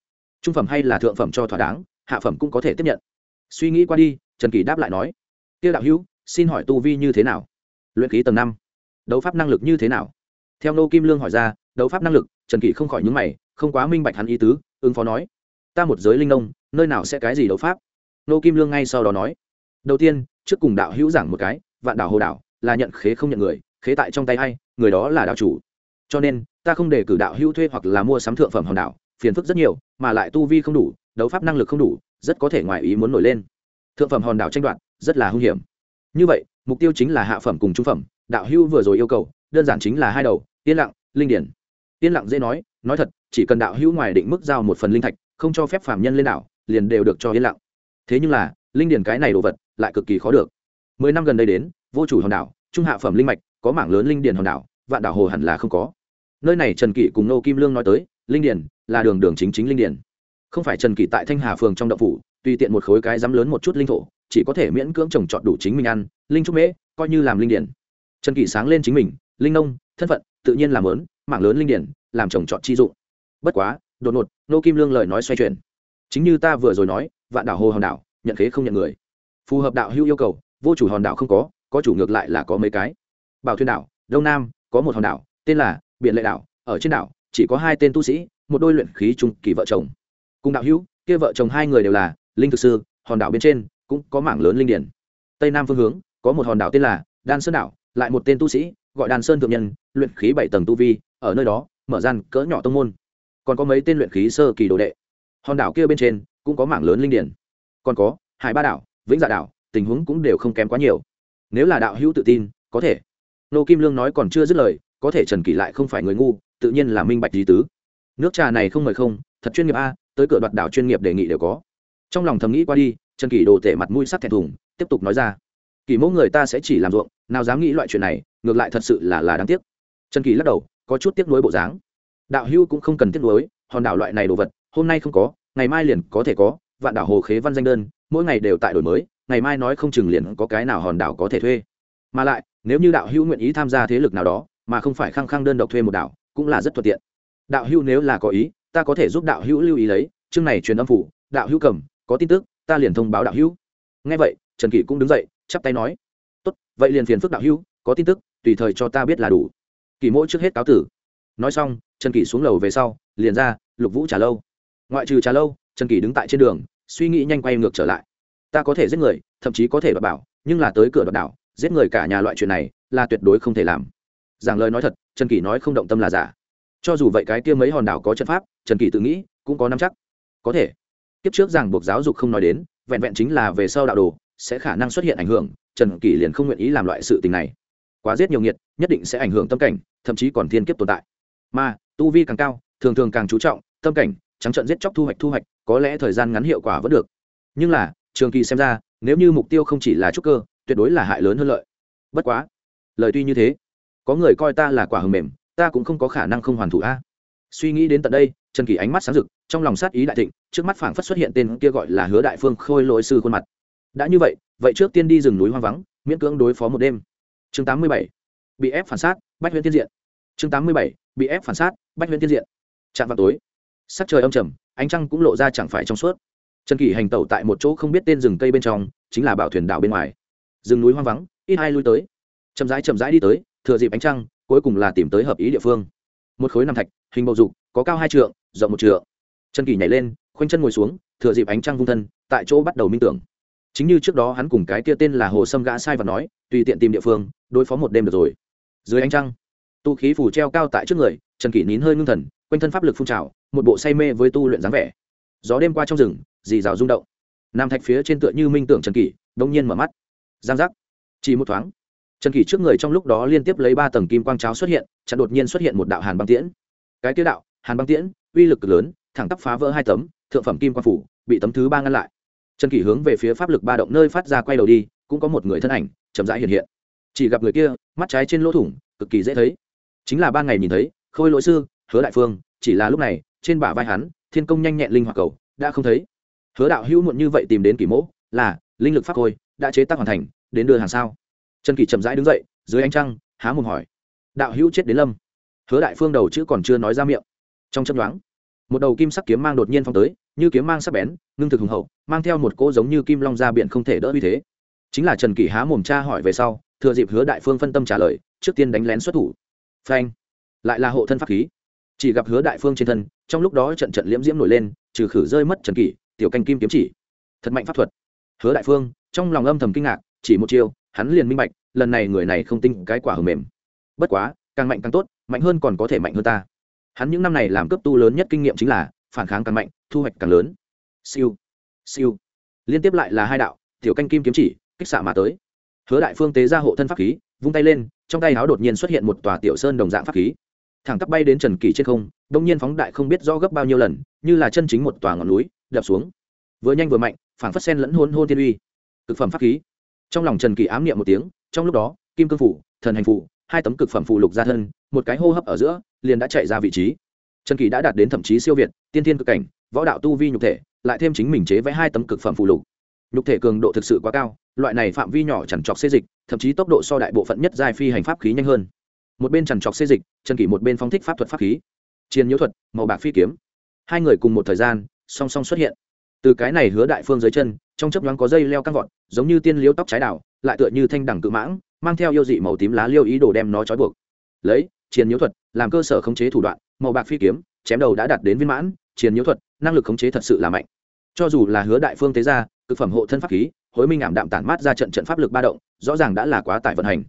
Trung phẩm hay là thượng phẩm cho thỏa đáng, hạ phẩm cũng có thể tiếp nhận. Suy nghĩ qua đi, trần kỳ đáp lại nói, tiêu đạo hữu, xin hỏi tu vi như thế nào? Luyện khí tầng năm, đấu pháp năng lực như thế nào? Theo nô kim lương hỏi ra đấu pháp năng lực, trần kỷ không khỏi nhúng mày, không quá minh bạch hắn ý tứ, ứng phó nói, ta một giới linh nông, nơi nào sẽ cái gì đấu pháp? Nô kim lương ngay sau đó nói, đầu tiên, trước cùng đạo hữu giảng một cái, vạn đảo hồ đảo là nhận khế không nhận người, khế tại trong tay hay người đó là đạo chủ. Cho nên, ta không để cử đạo hữu thuê hoặc là mua sắm thượng phẩm hòn đảo, phiền phức rất nhiều, mà lại tu vi không đủ, đấu pháp năng lực không đủ, rất có thể ngoài ý muốn nổi lên. Thượng phẩm hòn đảo tranh đoạt, rất là hung hiểm. Như vậy, mục tiêu chính là hạ phẩm cùng trung phẩm, đạo hữu vừa rồi yêu cầu, đơn giản chính là hai đầu, yên lặng, linh điển yên lặng dễ nói nói thật, chỉ cần đạo hữu ngoài định mức giao một phần linh thạch, không cho phép phạm nhân lên đảo, liền đều được cho yên lặng. Thế nhưng là, linh điển cái này đồ vật, lại cực kỳ khó được. Mười năm gần đây đến, vô chủ hòn đảo, trung hạ phẩm linh mạch, có mảng lớn linh điển hòn đảo, vạn đảo hồ hẳn là không có. Nơi này trần kỷ cùng nô kim lương nói tới, linh điển là đường đường chính chính linh điển. Không phải trần kỷ tại thanh hà phường trong đậu phủ, tùy tiện một khối cái dám lớn một chút linh thổ, chỉ có thể miễn cưỡng trồng trọt đủ chính mình ăn, linh trúc mễ, coi như làm linh điển. Trần kỷ sáng lên chính mình, linh nông, thân phận, tự nhiên làm lớn mảng lớn linh điển, làm trồng trọt chi dụng. Bất quá, đột ngột, nô kim lương lời nói xoay chuyển. Chính như ta vừa rồi nói, vạn đảo hồ hòn đảo, nhận khế không nhận người. Phù hợp đạo hữu yêu cầu, vô chủ hòn đảo không có có chủ ngược lại là có mấy cái. Bảo thuyền đảo, đông nam, có một hòn đảo, tên là biển lệ đảo. Ở trên đảo, chỉ có hai tên tu sĩ, một đôi luyện khí trung kỳ vợ chồng. Cùng đạo hữu, kia vợ chồng hai người đều là linh thực sư, hòn đảo bên trên cũng có mảng lớn linh điển. Tây nam phương hướng, có một hòn đảo tên là đan sơn đảo, lại một tên tu sĩ, gọi đan sơn thượng nhân, luyện khí bảy tầng tu vi ở nơi đó, mở gian cỡ nhỏ tông môn. Còn có mấy tên luyện khí sơ kỳ đồ đệ. Hòn đảo kia bên trên cũng có mảng lớn linh điển. Còn có, hải ba đảo, vĩnh dạ đảo, tình huống cũng đều không kém quá nhiều. Nếu là đạo hữu tự tin, có thể. Nô kim lương nói còn chưa dứt lời, có thể trần kỷ lại không phải người ngu, tự nhiên là minh bạch lý tứ. Nước trà này không mời không, thật chuyên nghiệp a, tới cửa đoạt đảo chuyên nghiệp đề nghị đều có. Trong lòng thầm nghĩ qua đi, trần kỷ đồ tể mặt mũi sắc thẹn thùng, tiếp tục nói ra. Kỳ mẫu người ta sẽ chỉ làm ruộng, nào dám nghĩ loại chuyện này, ngược lại thật sự là là đáng tiếc. Trần kỳ lắc đầu có chút tiếc nuối bộ dáng. Đạo hưu cũng không cần tiếc nuối, hòn đảo loại này đồ vật, hôm nay không có, ngày mai liền có thể có, vạn đảo hồ khế văn danh đơn, mỗi ngày đều tại đổi mới, ngày mai nói không chừng liền có cái nào hòn đảo có thể thuê. Mà lại, nếu như đạo hưu nguyện ý tham gia thế lực nào đó, mà không phải khăng khăng đơn độc thuê một đảo, cũng là rất thuận tiện. Đạo hưu nếu là có ý, ta có thể giúp đạo hữu lưu ý lấy, chương này truyền âm phủ, đạo hữu cầm, có tin tức, ta liền thông báo đạo hữu. Nghe vậy, trần kỷ cũng đứng dậy, chắp tay nói, tốt, vậy liền phiền phức đạo hữu, có tin tức, tùy thời cho ta biết là đủ kỳ mỗi trước hết cáo tử. Nói xong, trần kỷ xuống lầu về sau, liền ra, lục vũ trả lâu. Ngoại trừ trả lâu, trần kỷ đứng tại trên đường, suy nghĩ nhanh quay ngược trở lại. Ta có thể giết người, thậm chí có thể đoạt bảo, nhưng là tới cửa đoạt đảo, giết người cả nhà loại chuyện này, là tuyệt đối không thể làm. Giảng lời nói thật, trần kỷ nói không động tâm là giả. Cho dù vậy cái kia mấy hòn đảo có trận pháp, trần kỷ tự nghĩ, cũng có nắm chắc. Có thể. Kiếp trước rằng buộc giáo dục không nói đến, vẹn vẹn chính là về sau đạo đồ, sẽ khả năng xuất hiện ảnh hưởng, trần kỷ liền không nguyện ý làm loại sự tình này. Quá giết nhiều nghiệt, nhất định sẽ ảnh hưởng tâm cảnh thậm chí còn thiên kiếp tồn tại. Mà, tu vi càng cao, thường thường càng chú trọng, tâm cảnh, trắng trận giết chóc thu hoạch thu hoạch, có lẽ thời gian ngắn hiệu quả vẫn được. Nhưng là, trường kỳ xem ra, nếu như mục tiêu không chỉ là trúc cơ, tuyệt đối là hại lớn hơn lợi. Bất quá, lời tuy như thế, có người coi ta là quả hầm mềm, ta cũng không có khả năng không hoàn thủ a. Suy nghĩ đến tận đây, trần kỳ ánh mắt sáng rực, trong lòng sát ý đại thịnh, trước mắt phảng phất xuất hiện tên kia gọi là hứa đại phương khôi lỗi sư khuôn mặt. Đã như vậy vậy trước tiên đi rừng núi hoang vắng, miễn cưỡng đối phó một đêm. Chương 87 bị ép phản sát bách huyễn tiên diện. Chương 87. bị ép phản sát bách huyễn tiên diện. Chạm vào tối. Sắc trời âm trầm, ánh trăng cũng lộ ra chẳng phải trong suốt. Trần kỳ hành tẩu tại một chỗ không biết tên rừng cây bên trong, chính là bảo thuyền đảo bên ngoài. Rừng núi hoang vắng, ít ai lui tới. Chậm rãi chậm rãi đi tới, thừa dịp ánh trăng, cuối cùng là tìm tới hợp ý địa phương. Một khối nam thạch, hình bầu dục, có cao hai trượng, rộng một trượng. Trần kỳ nhảy lên, khoanh chân ngồi xuống, thừa dịp ánh trăng vung thân, tại chỗ bắt đầu minh tưởng. Chính như trước đó hắn cùng cái kia tên là hồ sâm gã sai và nói, tùy tiện tìm địa phương, đối phó một đêm được rồi dưới ánh trăng. Tu khí phủ treo cao tại trước người, trần kỷ nín hơi ngưng thần, quanh thân pháp lực phun trào, một bộ say mê với tu luyện dáng vẻ. Gió đêm qua trong rừng, dì rào rung động. Nam thạch phía trên tựa như minh tưởng trần kỷ đông nhiên mở mắt. Giang giác. Chỉ một thoáng, trần kỷ trước người trong lúc đó liên tiếp lấy ba tầng kim quang cháo xuất hiện, chặn đột nhiên xuất hiện một đạo hàn băng tiễn. Cái tiêu đạo, hàn băng tiễn, uy lực cực lớn, thẳng tắp phá vỡ hai tấm, thượng phẩm kim quang phủ, bị tấm thứ ba ngăn lại. Trần kỷ hướng về phía pháp lực ba động nơi phát ra quay đầu đi, cũng có một người thân ảnh, chậm rãi hiện hiện chỉ gặp người kia, mắt trái trên lỗ thủng, cực kỳ dễ thấy. Chính là ban ngày nhìn thấy, khôi lỗi sư, hứa đại phương, chỉ là lúc này, trên bả vai hắn, thiên công nhanh nhẹn linh hoạt cầu, đã không thấy. Hứa đạo hữu muộn như vậy tìm đến kỷ mỗ, là, linh lực pháp khôi, đã chế tác hoàn thành, đến đưa hàng sao? Trần kỳ chậm rãi đứng dậy, dưới ánh trăng, há mồm hỏi. Đạo hữu chết đến lâm. Hứa đại phương đầu chữ còn chưa nói ra miệng. Trong chấp đoán một đầu kim sắc kiếm mang đột nhiên phong tới, như kiếm mang sắc bén, ngưng thực hùng hậu, mang theo một cỗ giống như kim long ra biển không thể đỡ uy thế. Chính là trần kỷ há mồm cha hỏi về sau thừa dịp hứa đại phương phân tâm trả lời, trước tiên đánh lén xuất thủ. Phanh. Lại là hộ thân pháp khí. Chỉ gặp hứa đại phương trên thân, trong lúc đó trận trận liễm diễm nổi lên, trừ khử rơi mất trần kỷ, tiểu canh kim kiếm chỉ. Thật mạnh pháp thuật. Hứa đại phương, trong lòng âm thầm kinh ngạc, chỉ một chiêu, hắn liền minh bạch, lần này người này không tinh, cái quả hở mềm. Bất quá, càng mạnh càng tốt, mạnh hơn còn có thể mạnh hơn ta. Hắn những năm này làm cấp tu lớn nhất kinh nghiệm chính là, phản kháng càng mạnh, thu hoạch càng lớn. Siêu. Siêu. Liên tiếp lại là hai đạo, tiểu canh kim kiếm chỉ, kích xạ mà tới hứa đại phương tế ra hộ thân pháp khí, vung tay lên, trong tay háo đột nhiên xuất hiện một tòa tiểu sơn đồng dạng pháp khí. Thẳng tắp bay đến trần kỳ trên không, đông nhiên phóng đại không biết rõ gấp bao nhiêu lần, như là chân chính một tòa ngọn núi, đập xuống. Vừa nhanh vừa mạnh, phảng phất sen lẫn hôn hôn thiên uy. Cực phẩm pháp khí. Trong lòng trần kỳ ám niệm một tiếng, trong lúc đó, kim cương phủ, thần hành phủ, hai tấm cực phẩm phù lục ra thân, một cái hô hấp ở giữa, liền đã chạy ra vị trí. Trần kỳ đã đạt đến thậm chí siêu việt, tiên thiên cực cảnh, võ đạo tu vi nhục thể, lại thêm chính mình chế vẽ hai tấm cực phẩm phù lục. Nhục thể cường độ thực sự quá cao loại này phạm vi nhỏ chẳng chọc xê dịch, thậm chí tốc độ so đại bộ phận nhất giai phi hành pháp khí nhanh hơn. Một bên chẳng chọc xê dịch, trần kỷ một bên phóng thích pháp thuật pháp khí. Chiến nhiễu thuật, màu bạc phi kiếm. Hai người cùng một thời gian, song song xuất hiện. Từ cái này hứa đại phương dưới chân, trong chấp nhoáng có dây leo căng vọt, giống như tiên liếu tóc trái đảo lại tựa như thanh đẳng cự mãng, mang theo yêu dị màu tím lá liêu ý đồ đem nó trói buộc. Lấy chiến nhiễu thuật, làm cơ sở khống chế thủ đoạn, màu bạc phi kiếm, chém đầu đã đạt đến viên mãn chiến nhiễu thuật, năng lực khống chế thật sự là mạnh. Cho dù là hứa đại phương thế ra cực phẩm hộ thân pháp khí hối minh ảm đạm tản mát ra trận trận pháp lực ba động, rõ ràng đã là quá tải vận hành.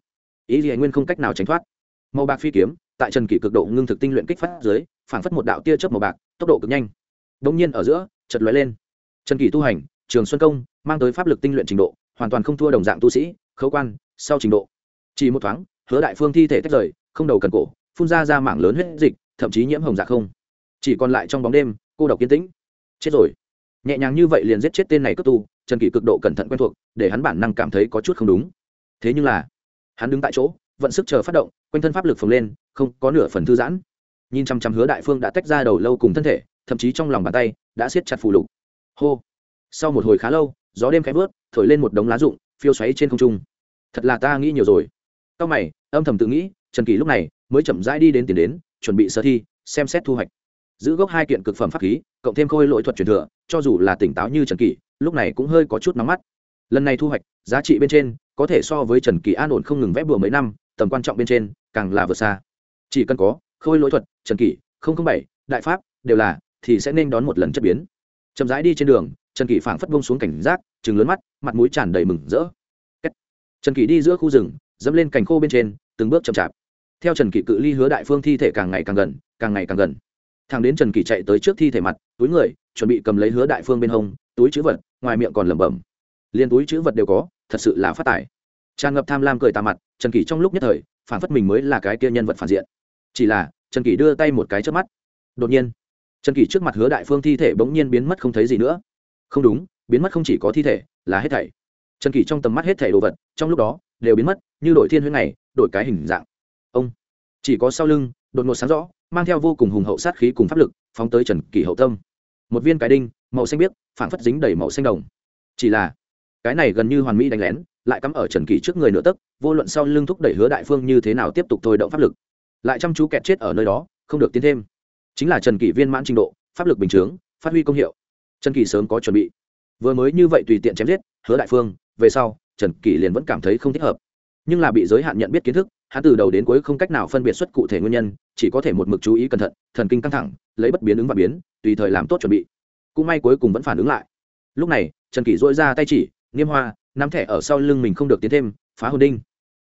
Ý gì nguyên không cách nào tránh thoát. Màu bạc phi kiếm, tại trần kỷ cực độ ngưng thực tinh luyện kích phát dưới, phảng phất một đạo tia chớp màu bạc, tốc độ cực nhanh. Đông nhiên ở giữa chật lóe lên. Trần kỷ tu hành, trường xuân công, mang tới pháp lực tinh luyện trình độ, hoàn toàn không thua đồng dạng tu sĩ, khấu quan, sau trình độ. Chỉ một thoáng, hứa đại phương thi thể tách rời, không đầu cần cổ, phun ra ra mảng lớn huyết dịch, thậm chí nhiễm hồng dạ không. Chỉ còn lại trong bóng đêm, cô độc kiên tĩnh. Chết rồi nhẹ nhàng như vậy liền giết chết tên này cất tu, trần kỷ cực độ cẩn thận quen thuộc, để hắn bản năng cảm thấy có chút không đúng. Thế nhưng là, hắn đứng tại chỗ, vận sức chờ phát động, quanh thân pháp lực phồng lên, không có nửa phần thư giãn. Nhìn chăm chăm hứa đại phương đã tách ra đầu lâu cùng thân thể, thậm chí trong lòng bàn tay đã siết chặt phù lục. Hô! Sau một hồi khá lâu, gió đêm khẽ vớt, thổi lên một đống lá rụng, phiêu xoáy trên không trung. Thật là ta nghĩ nhiều rồi. Sau mày, âm thầm tự nghĩ, trần kỳ lúc này mới chậm rãi đi đến tiền đến, chuẩn bị sơ thi, xem xét thu hoạch giữ gốc hai kiện cực phẩm pháp khí, cộng thêm khôi lỗi thuật truyền thừa, cho dù là tỉnh táo như trần kỳ lúc này cũng hơi có chút nóng mắt. Lần này thu hoạch, giá trị bên trên, có thể so với trần kỳ an ổn không ngừng vẽ bừa mấy năm, tầm quan trọng bên trên, càng là vượt xa. Chỉ cần có khôi lỗi thuật, trần kỳ bảy, đại pháp, đều là, thì sẽ nên đón một lần chất biến. Chậm rãi đi trên đường, trần kỳ phảng phất bông xuống cảnh giác chừng lớn mắt, mặt mũi tràn đầy mừng rỡ. Trần kỳ đi giữa khu rừng, dẫm lên cành khô bên trên, từng bước chậm chạp. Theo trần kỳ cự ly hứa đại phương thi thể càng ngày càng gần, càng ngày càng gần thằng đến trần kỷ chạy tới trước thi thể mặt, túi người, chuẩn bị cầm lấy hứa đại phương bên hông, túi chữ vật, ngoài miệng còn lẩm bẩm. Liên túi chữ vật đều có, thật sự là phát tài. Tràn ngập tham lam cười tà mặt, trần kỷ trong lúc nhất thời, phản phất mình mới là cái kia nhân vật phản diện. Chỉ là, trần kỷ đưa tay một cái trước mắt. Đột nhiên, trần kỷ trước mặt hứa đại phương thi thể bỗng nhiên biến mất không thấy gì nữa. Không đúng, biến mất không chỉ có thi thể, là hết thảy. Trần kỷ trong tầm mắt hết thảy đồ vật, trong lúc đó, đều biến mất, như đổi thiên huyết này, đổi cái hình dạng. Ông, chỉ có sau lưng, đột ngột sáng rõ mang theo vô cùng hùng hậu sát khí cùng pháp lực, phóng tới trần kỷ hậu tâm. Một viên cái đinh, màu xanh biếc, phảng phất dính đầy màu xanh đồng. Chỉ là, cái này gần như hoàn mỹ đánh lén, lại cắm ở trần kỷ trước người nửa tấc, vô luận sau lưng thúc đẩy hứa đại phương như thế nào tiếp tục thôi động pháp lực. Lại chăm chú kẹt chết ở nơi đó, không được tiến thêm. Chính là trần kỷ viên mãn trình độ, pháp lực bình chướng phát huy công hiệu. Trần kỷ sớm có chuẩn bị. Vừa mới như vậy tùy tiện chém giết, hứa đại phương, về sau, trần kỷ liền vẫn cảm thấy không thích hợp. Nhưng là bị giới hạn nhận biết kiến thức hắn từ đầu đến cuối không cách nào phân biệt xuất cụ thể nguyên nhân, chỉ có thể một mực chú ý cẩn thận, thần kinh căng thẳng, lấy bất biến ứng và biến, tùy thời làm tốt chuẩn bị. Cũng may cuối cùng vẫn phản ứng lại. Lúc này, trần kỷ dỗi ra tay chỉ nghiêm hoa, nắm thẻ ở sau lưng mình không được tiến thêm, phá hồn đinh.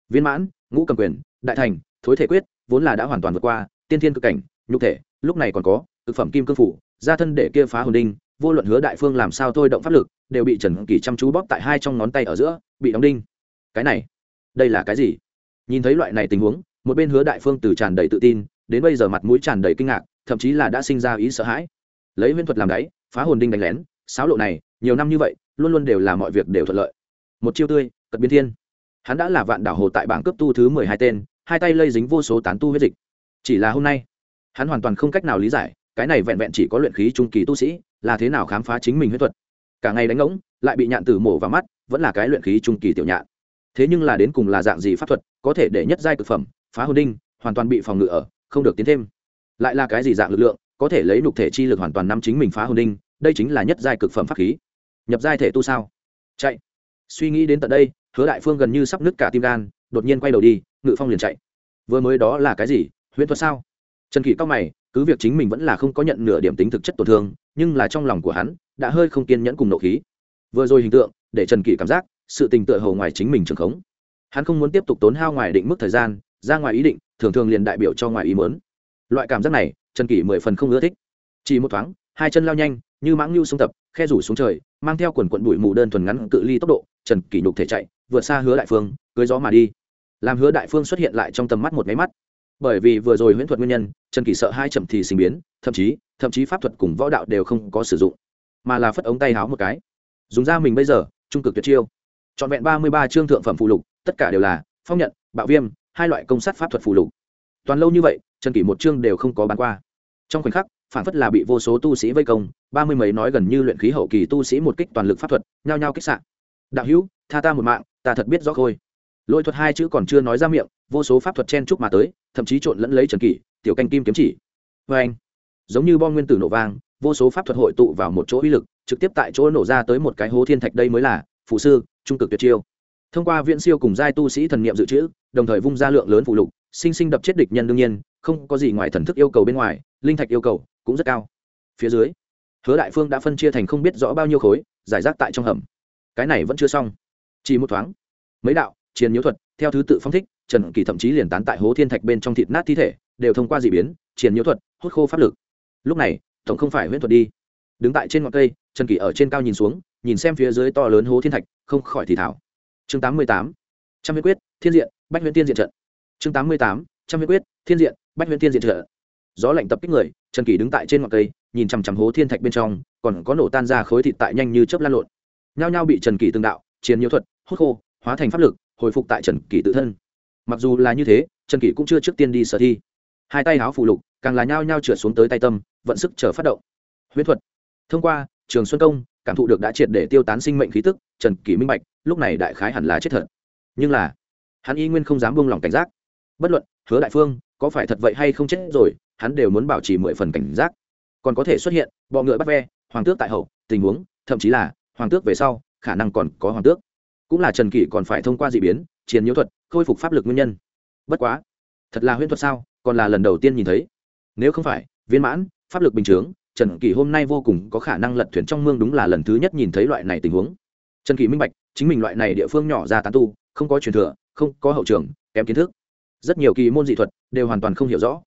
Viên mãn, ngũ cầm quyền, đại thành, thối thể quyết, vốn là đã hoàn toàn vượt qua, tiên thiên cực cảnh, nhục thể, lúc này còn có thực phẩm kim cương phủ, gia thân để kia phá hồn đinh, vô luận hứa đại phương làm sao thôi động pháp lực, đều bị trần kỷ chăm chú bóp tại hai trong ngón tay ở giữa, bị đóng đinh. Cái này, đây là cái gì? Nhìn thấy loại này tình huống, một bên hứa đại phương từ tràn đầy tự tin, đến bây giờ mặt mũi tràn đầy kinh ngạc, thậm chí là đã sinh ra ý sợ hãi. Lấy huyễn thuật làm đáy, phá hồn đinh đánh lén sáo lộ này, nhiều năm như vậy, luôn luôn đều là mọi việc đều thuận lợi. Một chiêu tươi cật biến thiên. Hắn đã là vạn đảo hồ tại bảng cấp tu thứ mười hai tên, hai tay lây dính vô số tán tu huyết dịch. Chỉ là hôm nay, hắn hoàn toàn không cách nào lý giải, cái này vẹn vẹn chỉ có luyện khí trung kỳ tu sĩ, là thế nào khám phá chính mình huyết thuật. Cả ngày đánh ngỗng, lại bị nhạn tử mổ vào mắt, vẫn là cái luyện khí trung kỳ tiểu nhạn thế nhưng là đến cùng là dạng gì pháp thuật, có thể để nhất giai cực phẩm, phá hồn đinh, hoàn toàn bị phòng ngự ở, không được tiến thêm. Lại là cái gì dạng lực lượng, có thể lấy nục thể chi lực hoàn toàn nắm chính mình phá hồn đinh, đây chính là nhất giai cực phẩm pháp khí. Nhập giai thể tu sao? Chạy. Suy nghĩ đến tận đây, hứa đại phương gần như sắp nứt cả tim gan, đột nhiên quay đầu đi, ngự phong liền chạy. Vừa mới đó là cái gì? Huyễn thuật sao? Trần kỷ cao mày, cứ việc chính mình vẫn là không có nhận nửa điểm tính thực chất tổn thương, nhưng là trong lòng của hắn, đã hơi không kiên nhẫn cùng nộ khí. Vừa rồi hình tượng, để trần kỷ cảm giác sự tình tựa hầu ngoài chính mình trường khống. Hắn không muốn tiếp tục tốn hao ngoài định mức thời gian, ra ngoài ý định, thường thường liền đại biểu cho ngoài ý mớn loại cảm giác này, trần kỷ mười phần không ưa thích. Chỉ một thoáng, hai chân lao nhanh, như mãng lưu sông tập, khe rủ xuống trời, mang theo quần quận bụi mù đơn thuần ngắn cự ly tốc độ, trần kỷ nhục thể chạy, vượt xa hứa đại phương, cưới gió mà đi. Làm hứa đại phương xuất hiện lại trong tầm mắt một máy mắt. Bởi vì vừa rồi huyễn thuật nguyên nhân, trần kỷ sợ hai chậm thì sinh biến, thậm chí thậm chí pháp thuật cùng võ đạo đều không có sử dụng, mà là phất ống tay háo một cái. Dùng ra mình bây giờ, trung cực tuyệt chiêu trọn vẹn ba mươi ba chương thượng phẩm phụ lục, tất cả đều là phong nhận, bạo viêm, hai loại công sát pháp thuật phụ lục. Toàn lâu như vậy, trần kỷ một chương đều không có bán qua. Trong khoảnh khắc, phản phất là bị vô số tu sĩ vây công, ba mươi mấy nói gần như luyện khí hậu kỳ tu sĩ một kích toàn lực pháp thuật, nhao nhao kích sạn đạo hữu, tha ta một mạng, ta thật biết rõ khôi. Lỗi thuật hai chữ còn chưa nói ra miệng, vô số pháp thuật chen chúc mà tới, thậm chí trộn lẫn lấy trần kỷ, tiểu canh kim kiếm chỉ. Vê anh giống như bom nguyên tử nổ vang, vô số pháp thuật hội tụ vào một chỗ uy lực, trực tiếp tại chỗ nổ ra tới một cái hố thiên thạch đây mới là phụ sư, trung cực tuyệt chiêu. Thông qua viện siêu cùng giai tu sĩ thần niệm dự trữ, đồng thời vung ra lượng lớn phụ lục, sinh sinh đập chết địch nhân đương nhiên, không có gì ngoài thần thức yêu cầu bên ngoài, linh thạch yêu cầu cũng rất cao. Phía dưới, hứa đại phương đã phân chia thành không biết rõ bao nhiêu khối, giải rác tại trong hầm. Cái này vẫn chưa xong. Chỉ một thoáng, mấy đạo chiến nhiễu thuật, theo thứ tự phong thích, trần kỳ thậm chí liền tán tại hố thiên thạch bên trong thịt nát thi thể, đều thông qua d ị biến chiến nhiễu thuật, hút khô pháp lực. Lúc này, tổng không phải huyễn thuật đi đứng tại trên ngọn cây, trần kỳ ở trên cao nhìn xuống, nhìn xem phía dưới to lớn hố thiên thạch, không khỏi thì thảo chương tám mươi tám, trăm huyết quyết, thiên diện, bách huyễn tiên diện trận. Chương tám mươi tám, trăm huyết quyết, thiên diện, bách huyễn tiên diện trận. Gió lạnh tập kích người, trần kỳ đứng tại trên ngọn cây, nhìn chằm chằm hố thiên thạch bên trong, còn có nổ tan ra khối thịt tại nhanh như chớp lan lộn. Nhao nhao bị trần kỳ tương đạo chiến nhiễu thuật, hút khô, hóa thành pháp lực, hồi phục tại trần kỳ tự thân. Mặc dù là như thế, trần kỳ cũng chưa trước tiên đi sở thi. Hai tay háo phù lục, càng là nhao nhao trượt xuống tới tay tâm, vận sức chờ phát động. Huyễn thuật thông qua, trường xuân công cảm thụ được đã triệt để tiêu tán sinh mệnh khí tức, trần kỷ minh bạch, lúc này đại khái hẳn là chết thật. Nhưng là, hắn y nguyên không dám buông lỏng cảnh giác. Bất luận, hứa đại phương, có phải thật vậy hay không chết rồi, hắn đều muốn bảo trì mười phần cảnh giác. Còn có thể xuất hiện, bọ ngựa bắt ve, hoàng tước tại hậu, tình huống, thậm chí là, hoàng tước về sau, khả năng còn có hoàng tước. Cũng là trần kỷ còn phải thông qua d ị biến chiến nhiễu thuật, khôi phục pháp lực nguyên nhân. Bất quá, thật là huyễn thuật sao, còn là lần đầu tiên nhìn thấy. Nếu không phải, viên mãn, pháp lực bình chướng trần Kỳ hôm nay vô cùng có khả năng lật thuyền trong mương đúng là lần thứ nhất nhìn thấy loại này tình huống. Trần Kỳ minh bạch, chính mình loại này địa phương nhỏ ra tán tu, không có truyền thừa, không có hậu trường, kém kiến thức. Rất nhiều kỳ môn dị thuật đều hoàn toàn không hiểu rõ.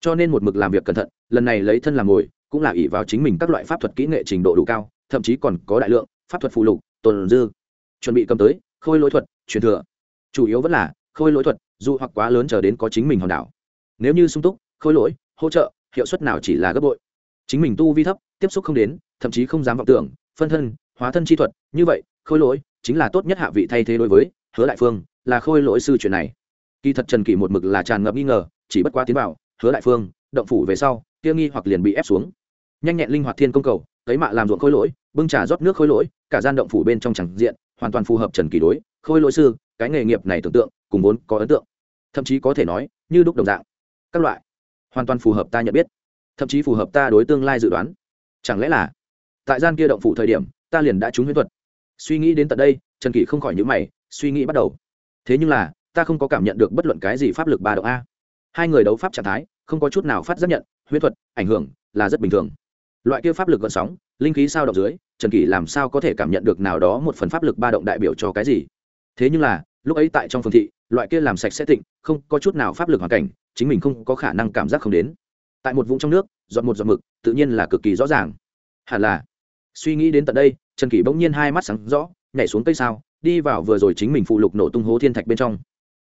Cho nên một mực làm việc cẩn thận, lần này lấy thân làm ngồi cũng là ỷ vào chính mình các loại pháp thuật kỹ nghệ trình độ đủ cao, thậm chí còn có đại lượng pháp thuật phụ lục, tồn dư. Chuẩn bị cầm tới, khôi lỗi thuật, truyền thừa. Chủ yếu vẫn là khôi lỗi thuật, dù hoặc quá lớn chờ đến có chính mình hòn đảo. Nếu như sung túc, khôi lỗi, hỗ trợ, hiệu suất nào chỉ là gấp bội chính mình tu vi thấp, tiếp xúc không đến, thậm chí không dám vọng tưởng, phân thân, hóa thân chi thuật, như vậy, khôi lỗi chính là tốt nhất hạ vị thay thế đối với, hứa đại phương, là khôi lỗi sư chuyện này. Kỳ thật trần kỷ một mực là tràn ngập nghi ngờ, chỉ bất quá tiến vào, hứa đại phương, động phủ về sau, kia nghi hoặc liền bị ép xuống. Nhanh nhẹn linh hoạt thiên công cầu, thấy mạ làm ruộng khôi lỗi, bưng trà rót nước khôi lỗi, cả gian động phủ bên trong chẳng diện, hoàn toàn phù hợp trần kỳ đối, khôi lỗi sư, cái nghề nghiệp này tưởng tượng, cùng vốn có ấn tượng. Thậm chí có thể nói, như đúc đồng dạng. Các loại, hoàn toàn phù hợp ta nhận biết thậm chí phù hợp ta đối tương lai dự đoán. Chẳng lẽ là, tại gian kia động phủ thời điểm, ta liền đã trúng huyễn thuật? Suy nghĩ đến tận đây, trần kỷ không khỏi nhữ mày, suy nghĩ bắt đầu. Thế nhưng là, ta không có cảm nhận được bất luận cái gì pháp lực ba độ a. Hai người đấu pháp trạng thái, không có chút nào phát giác nhận, huyễn thuật, ảnh hưởng, là rất bình thường. Loại kia pháp lực gợn sóng, linh khí sao động dưới, trần kỷ làm sao có thể cảm nhận được nào đó một phần pháp lực ba động đại biểu cho cái gì? Thế nhưng là, lúc ấy tại trong phương thị, loại kia làm sạch sẽ tịnh, không có chút nào pháp lực hoàn cảnh, chính mình không có khả năng cảm giác không đến tại một vũng trong nước giọt một giọt mực, tự nhiên là cực kỳ rõ ràng. Hẳn là, suy nghĩ đến tận đây, trần kỷ bỗng nhiên hai mắt sáng rõ, nhảy xuống cây sao, đi vào vừa rồi chính mình phụ lục nổ tung hố thiên thạch bên trong.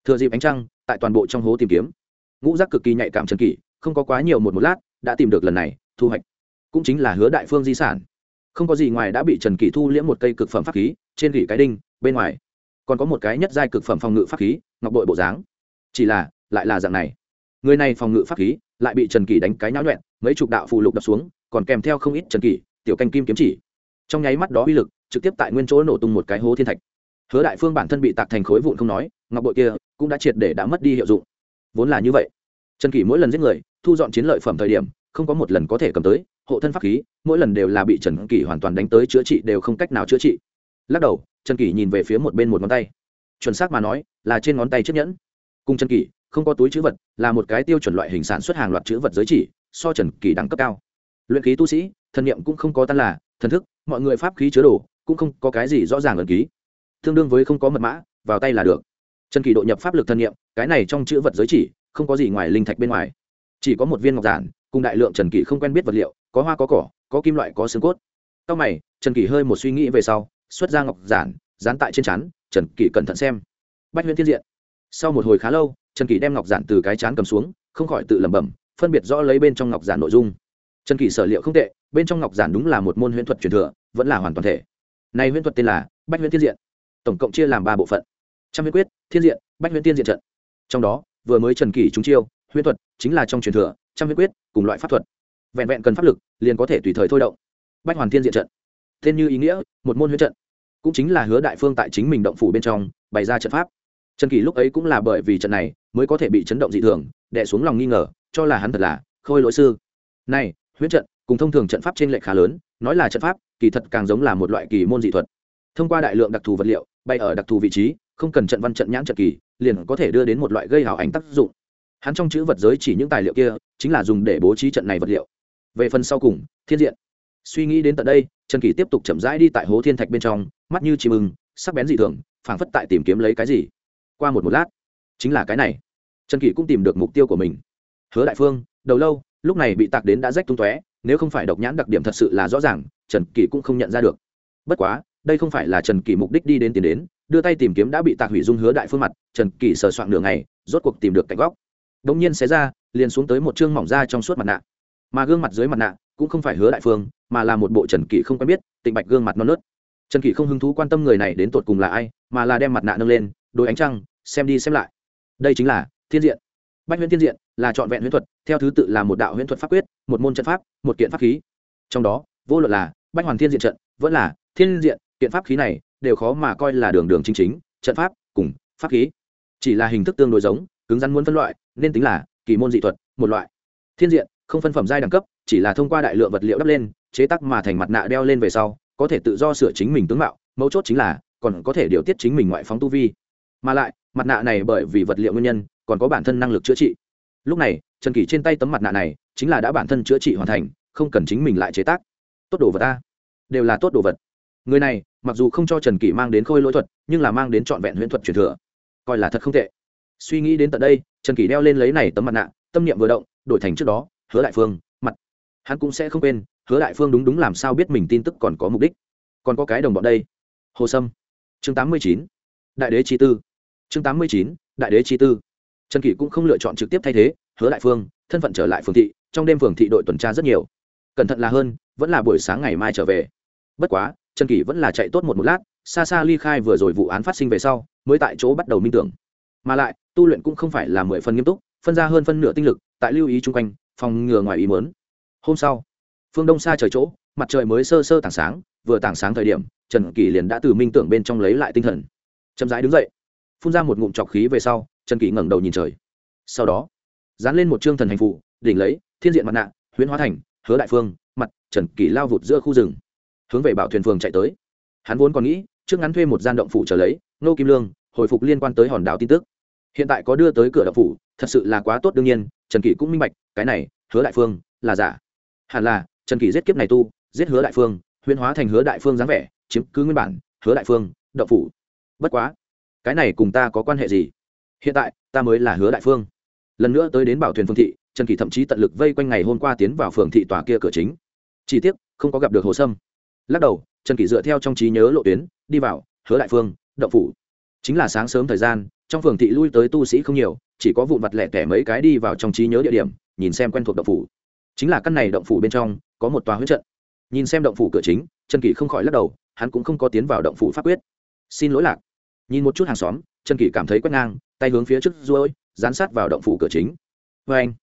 Thừa dịp ánh trăng, tại toàn bộ trong hố tìm kiếm. Ngũ giác cực kỳ nhạy cảm trần kỷ, không có quá nhiều một một lát, đã tìm được lần này, thu hoạch. Cũng chính là hứa đại phương di sản. Không có gì ngoài đã bị trần kỷ thu liễm một cây cực phẩm pháp khí, trên gỉ cái đinh, bên ngoài còn có một cái nhất giai cực phẩm phòng ngự pháp khí, ngọc bội bộ dáng. Chỉ là, lại là dạng này. Người này phòng ngự pháp khí lại bị trần kỷ đánh cái nhão nhuẹn mấy chục đạo phù lục đập xuống, còn kèm theo không ít trần kỷ, tiểu canh kim kiếm chỉ. Trong nháy mắt đó uy lực, trực tiếp tại nguyên chỗ nổ tung một cái hố thiên thạch. Hứa đại phương bản thân bị tạc thành khối vụn không nói, ngọc bội kia cũng đã triệt để đã mất đi hiệu dụng. Vốn là như vậy, trần kỷ mỗi lần giết người, thu dọn chiến lợi phẩm thời điểm, không có một lần có thể cầm tới, hộ thân pháp khí, mỗi lần đều là bị trần kỷ hoàn toàn đánh tới chữa trị đều không cách nào chữa trị. Lắc đầu, trần kỷ nhìn về phía một bên một ngón tay. Chuẩn xác mà nói, là trên ngón tay chiếc nhẫn. Cùng trần kỷ không có túi chữ vật, là một cái tiêu chuẩn loại hình sản xuất hàng loạt chữ vật giới chỉ, so trần kỳ đẳng cấp cao. Luyện khí tu sĩ, thần niệm cũng không có tan là, thần thức, mọi người pháp khí chứa đồ, cũng không có cái gì rõ ràng ẩn ký. Tương đương với không có mật mã, vào tay là được. Trần kỳ độ nhập pháp lực thần niệm, cái này trong chữ vật giới chỉ, không có gì ngoài linh thạch bên ngoài. Chỉ có một viên ngọc giản, cùng đại lượng trần kỳ không quen biết vật liệu, có hoa có cỏ, có kim loại có xương cốt. Sau mày, trần kỳ hơi một suy nghĩ về sau, xuất ra ngọc giản, dán tại trên chắn, trần kỳ cẩn thận xem. Bách huyễn thiên diện. Sau một hồi khá lâu trần kỳ đem ngọc giản từ cái chán cầm xuống, không khỏi tự lẩm bẩm, phân biệt rõ lấy bên trong ngọc giản nội dung. Trần kỳ sở liệu không tệ, bên trong ngọc giản đúng là một môn huyễn thuật truyền thừa, vẫn là hoàn toàn thể. Nay huyễn thuật tên là bách huyễn thiên diện. Tổng cộng chia làm ba bộ phận. Trăm huyễn quyết, thiên diện, bách huyễn thiên diện trận. Trong đó, vừa mới trần kỳ chúng chiêu, huyễn thuật chính là trong truyền thừa, trăm huyễn quyết cùng loại pháp thuật. Vẹn vẹn cần pháp lực, liền có thể tùy thời thôi động. Bách hoàn thiên diện trận. Tên như ý nghĩa, một môn huyễn trận. Cũng chính là hứa đại phương tại chính mình động phủ bên trong, bày ra trận pháp. Trần kỳ lúc ấy cũng là bởi vì trận này mới có thể bị chấn động dị thường đẻ xuống lòng nghi ngờ, cho là hắn thật là khôi lỗi sư. Này, huyễn trận, cùng thông thường trận pháp trên lệ khá lớn, nói là trận pháp, kỳ thật càng giống là một loại kỳ môn dị thuật. Thông qua đại lượng đặc thù vật liệu, bay ở đặc thù vị trí, không cần trận văn trận nhãn trận kỳ, liền có thể đưa đến một loại gây hào ảnh tác dụng. Hắn trong chữ vật giới chỉ những tài liệu kia, chính là dùng để bố trí trận này vật liệu. Về phần sau cùng, thiên diện. Suy nghĩ đến tận đây, trần kỳ tiếp tục chậm rãi đi tại hố thiên thạch bên trong, mắt như chim ưng, sắc bén dị thường, phảng phất tại tìm kiếm lấy cái gì. Qua một một lát, chính là cái này trần kỷ cũng tìm được mục tiêu của mình. Hứa đại phương, đầu lâu, lúc này bị tạc đến đã rách tung tóe, nếu không phải độc nhãn đặc điểm thật sự là rõ ràng, trần kỷ cũng không nhận ra được. Bất quá, đây không phải là trần kỷ mục đích đi đến tiền đến, đưa tay tìm kiếm đã bị tạc hủy dung hứa đại phương mặt, trần kỷ sờ soạn nửa ngày, rốt cuộc tìm được cạnh góc. Đ ỗ n g nhiên xé ra, liền xuống tới một chương mỏng da trong suốt mặt nạ. Mà gương mặt dưới mặt nạ cũng không phải hứa đại phương, mà là một bộ trần kỷ không quen biết, tịnh bạch gương mặt non nớt. Trần kỷ không hứng thú quan tâm người này đến tột cùng là ai, mà là đem mặt nạ nâng lên, đôi ánh trăng, xem đi xem lại. Đây chính là thiên diện. Bách huyễn thiên diện là trọn vẹn huyễn thuật, theo thứ tự là một đạo huyễn thuật pháp quyết, một môn trận pháp, một kiện pháp khí. Trong đó, vô luận là bách hoàn thiên diện trận, vẫn là thiên diện, kiện pháp khí này đều khó mà coi là đường đường chính chính, trận pháp cùng pháp khí. Chỉ là hình thức tương đối giống, cứng rắn muốn phân loại, nên tính là kỳ môn dị thuật, một loại. Thiên diện, không phân phẩm giai đẳng cấp, chỉ là thông qua đại lượng vật liệu đắp lên, chế tắc mà thành mặt nạ đeo lên về sau, có thể tự do sửa chính mình tướng mạo, mấu chốt chính là còn có thể điều tiết chính mình ngoại phóng tu vi mà lại, mặt nạ này bởi vì vật liệu nguyên nhân, còn có bản thân năng lực chữa trị. Lúc này, trần kỳ trên tay tấm mặt nạ này chính là đã bản thân chữa trị hoàn thành, không cần chính mình lại chế tác. Tốt đồ vật ta. Đều là tốt đồ vật. Người này, mặc dù không cho trần kỳ mang đến khôi lỗi thuật, nhưng là mang đến trọn vẹn huyễn thuật truyền thừa. Coi là thật không tệ. Suy nghĩ đến tận đây, trần kỳ đeo lên lấy này tấm mặt nạ, tâm niệm vừa động, đổi thành trước đó, hứa đại phương, mặt. Hắn cũng sẽ không quên, hứa đại phương đúng đúng làm sao biết mình tin tức còn có mục đích? Còn có cái đồng bọn đây. Hồ sâm. Chương tám mươi chín đại đế chi tư. Chương tám mươi chín, đại đế chi tư. Trần kỷ cũng không lựa chọn trực tiếp thay thế, hứa đại phương, thân phận trở lại phường thị, trong đêm phường thị đội tuần tra rất nhiều. Cẩn thận là hơn, vẫn là buổi sáng ngày mai trở về. Bất quá, trần kỷ vẫn là chạy tốt một một lát, xa xa ly khai vừa rồi vụ án phát sinh về sau, mới tại chỗ bắt đầu minh tưởng. Mà lại, tu luyện cũng không phải là mười phần nghiêm túc, phân ra hơn phân nửa tinh lực, tại lưu ý chung quanh, phòng ngừa ngoài ý mớn hôm sau, phương đông xa trời chỗ, mặt trời mới sơ sơ tảng sáng, vừa tảng sáng thời điểm, trần kỷ liền đã từ minh tưởng bên trong lấy lại tinh thần chậm rãi đứng dậy, phun ra một ngụm trọc khí về sau, trần kỷ ngẩng đầu nhìn trời. Sau đó, dán lên một chương thần hành phụ đỉnh lấy, thiên diện mặt nạ, huyễn hóa thành, hứa đại phương, mặt, trần kỷ lao vụt giữa khu rừng, hướng về bảo thuyền phường chạy tới. Hắn vốn còn nghĩ, trước ngắn thuê một gian động phủ trở lấy, nô kim lương, hồi phục liên quan tới hòn đảo tin tức. Hiện tại có đưa tới cửa động phủ, thật sự là quá tốt đương nhiên, trần kỷ cũng minh bạch, cái này, hứa đại phương, là giả. Hẳn là, trần kỷ giết kiếp này tu, giết hứa đại phương, huyễn hóa thành hứa đại phương dáng vẻ, chiếm cứ nguyên bản, hứa đại phương, động phủ bất quá, cái này cùng ta có quan hệ gì? Hiện tại, ta mới là hứa đại phương. Lần nữa tới đến bảo thuyền phương thị, trần kỳ thậm chí tận lực vây quanh ngày hôm qua tiến vào phường thị tòa kia cửa chính. Chỉ tiếc, không có gặp được hồ sâm. Lắc đầu, trần kỳ dựa theo trong trí nhớ lộ tuyến, đi vào, hứa đại phương, động phủ. Chính là sáng sớm thời gian, trong phường thị lui tới tu sĩ không nhiều, chỉ có vụn vặt lẻ tẻ mấy cái đi vào trong trí nhớ địa điểm, nhìn xem quen thuộc động phủ. Chính là căn này động phủ bên trong, có một tòa huyết trận. Nhìn xem động phủ cửa chính, trần kỳ không khỏi lắc đầu, hắn cũng không có tiến vào động phủ pháp quyết. Xin lỗi lạc nhìn một chút hàng xóm, trần kỳ cảm thấy quét ngang, tay hướng phía trước ruôi dán sát vào động phủ cửa chính. Vê anh,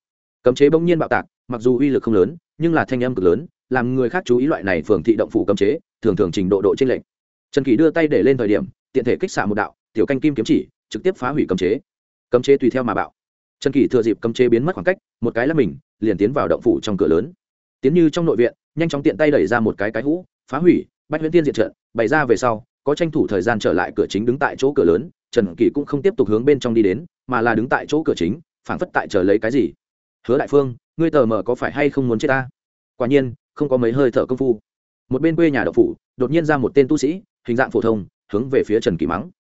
cấm chế bỗng nhiên bạo tạc, mặc dù uy lực không lớn, nhưng là thanh âm cực lớn, làm người khác chú ý loại này phường thị động phủ cấm chế, thường thường trình độ độ trên lệnh trần kỳ đưa tay để lên thời điểm, tiện thể kích xạ một đạo, tiểu canh kim kiếm chỉ, trực tiếp phá hủy cấm chế. Cấm chế tùy theo mà bạo. Trần kỳ thừa dịp cấm chế biến mất khoảng cách, một cái là mình, liền tiến vào động phủ trong cửa lớn. Tiến như trong nội viện, nhanh chóng tiện tay đẩy ra một cái cái hũ, phá hủy, bách huyễn tiên diện trận, bày ra về sau có tranh thủ thời gian trở lại cửa chính đứng tại chỗ cửa lớn, trần kỳ cũng không tiếp tục hướng bên trong đi đến, mà là đứng tại chỗ cửa chính, phảng phất tại chờ lấy cái gì. Hứa đại phương, ngươi tờ mờ có phải hay không muốn chết ta? Quả nhiên, không có mấy hơi thở công phu. Một bên quê nhà đậu phủ, đột nhiên ra một tên tu sĩ, hình dạng phổ thông, hướng về phía trần kỳ mắng.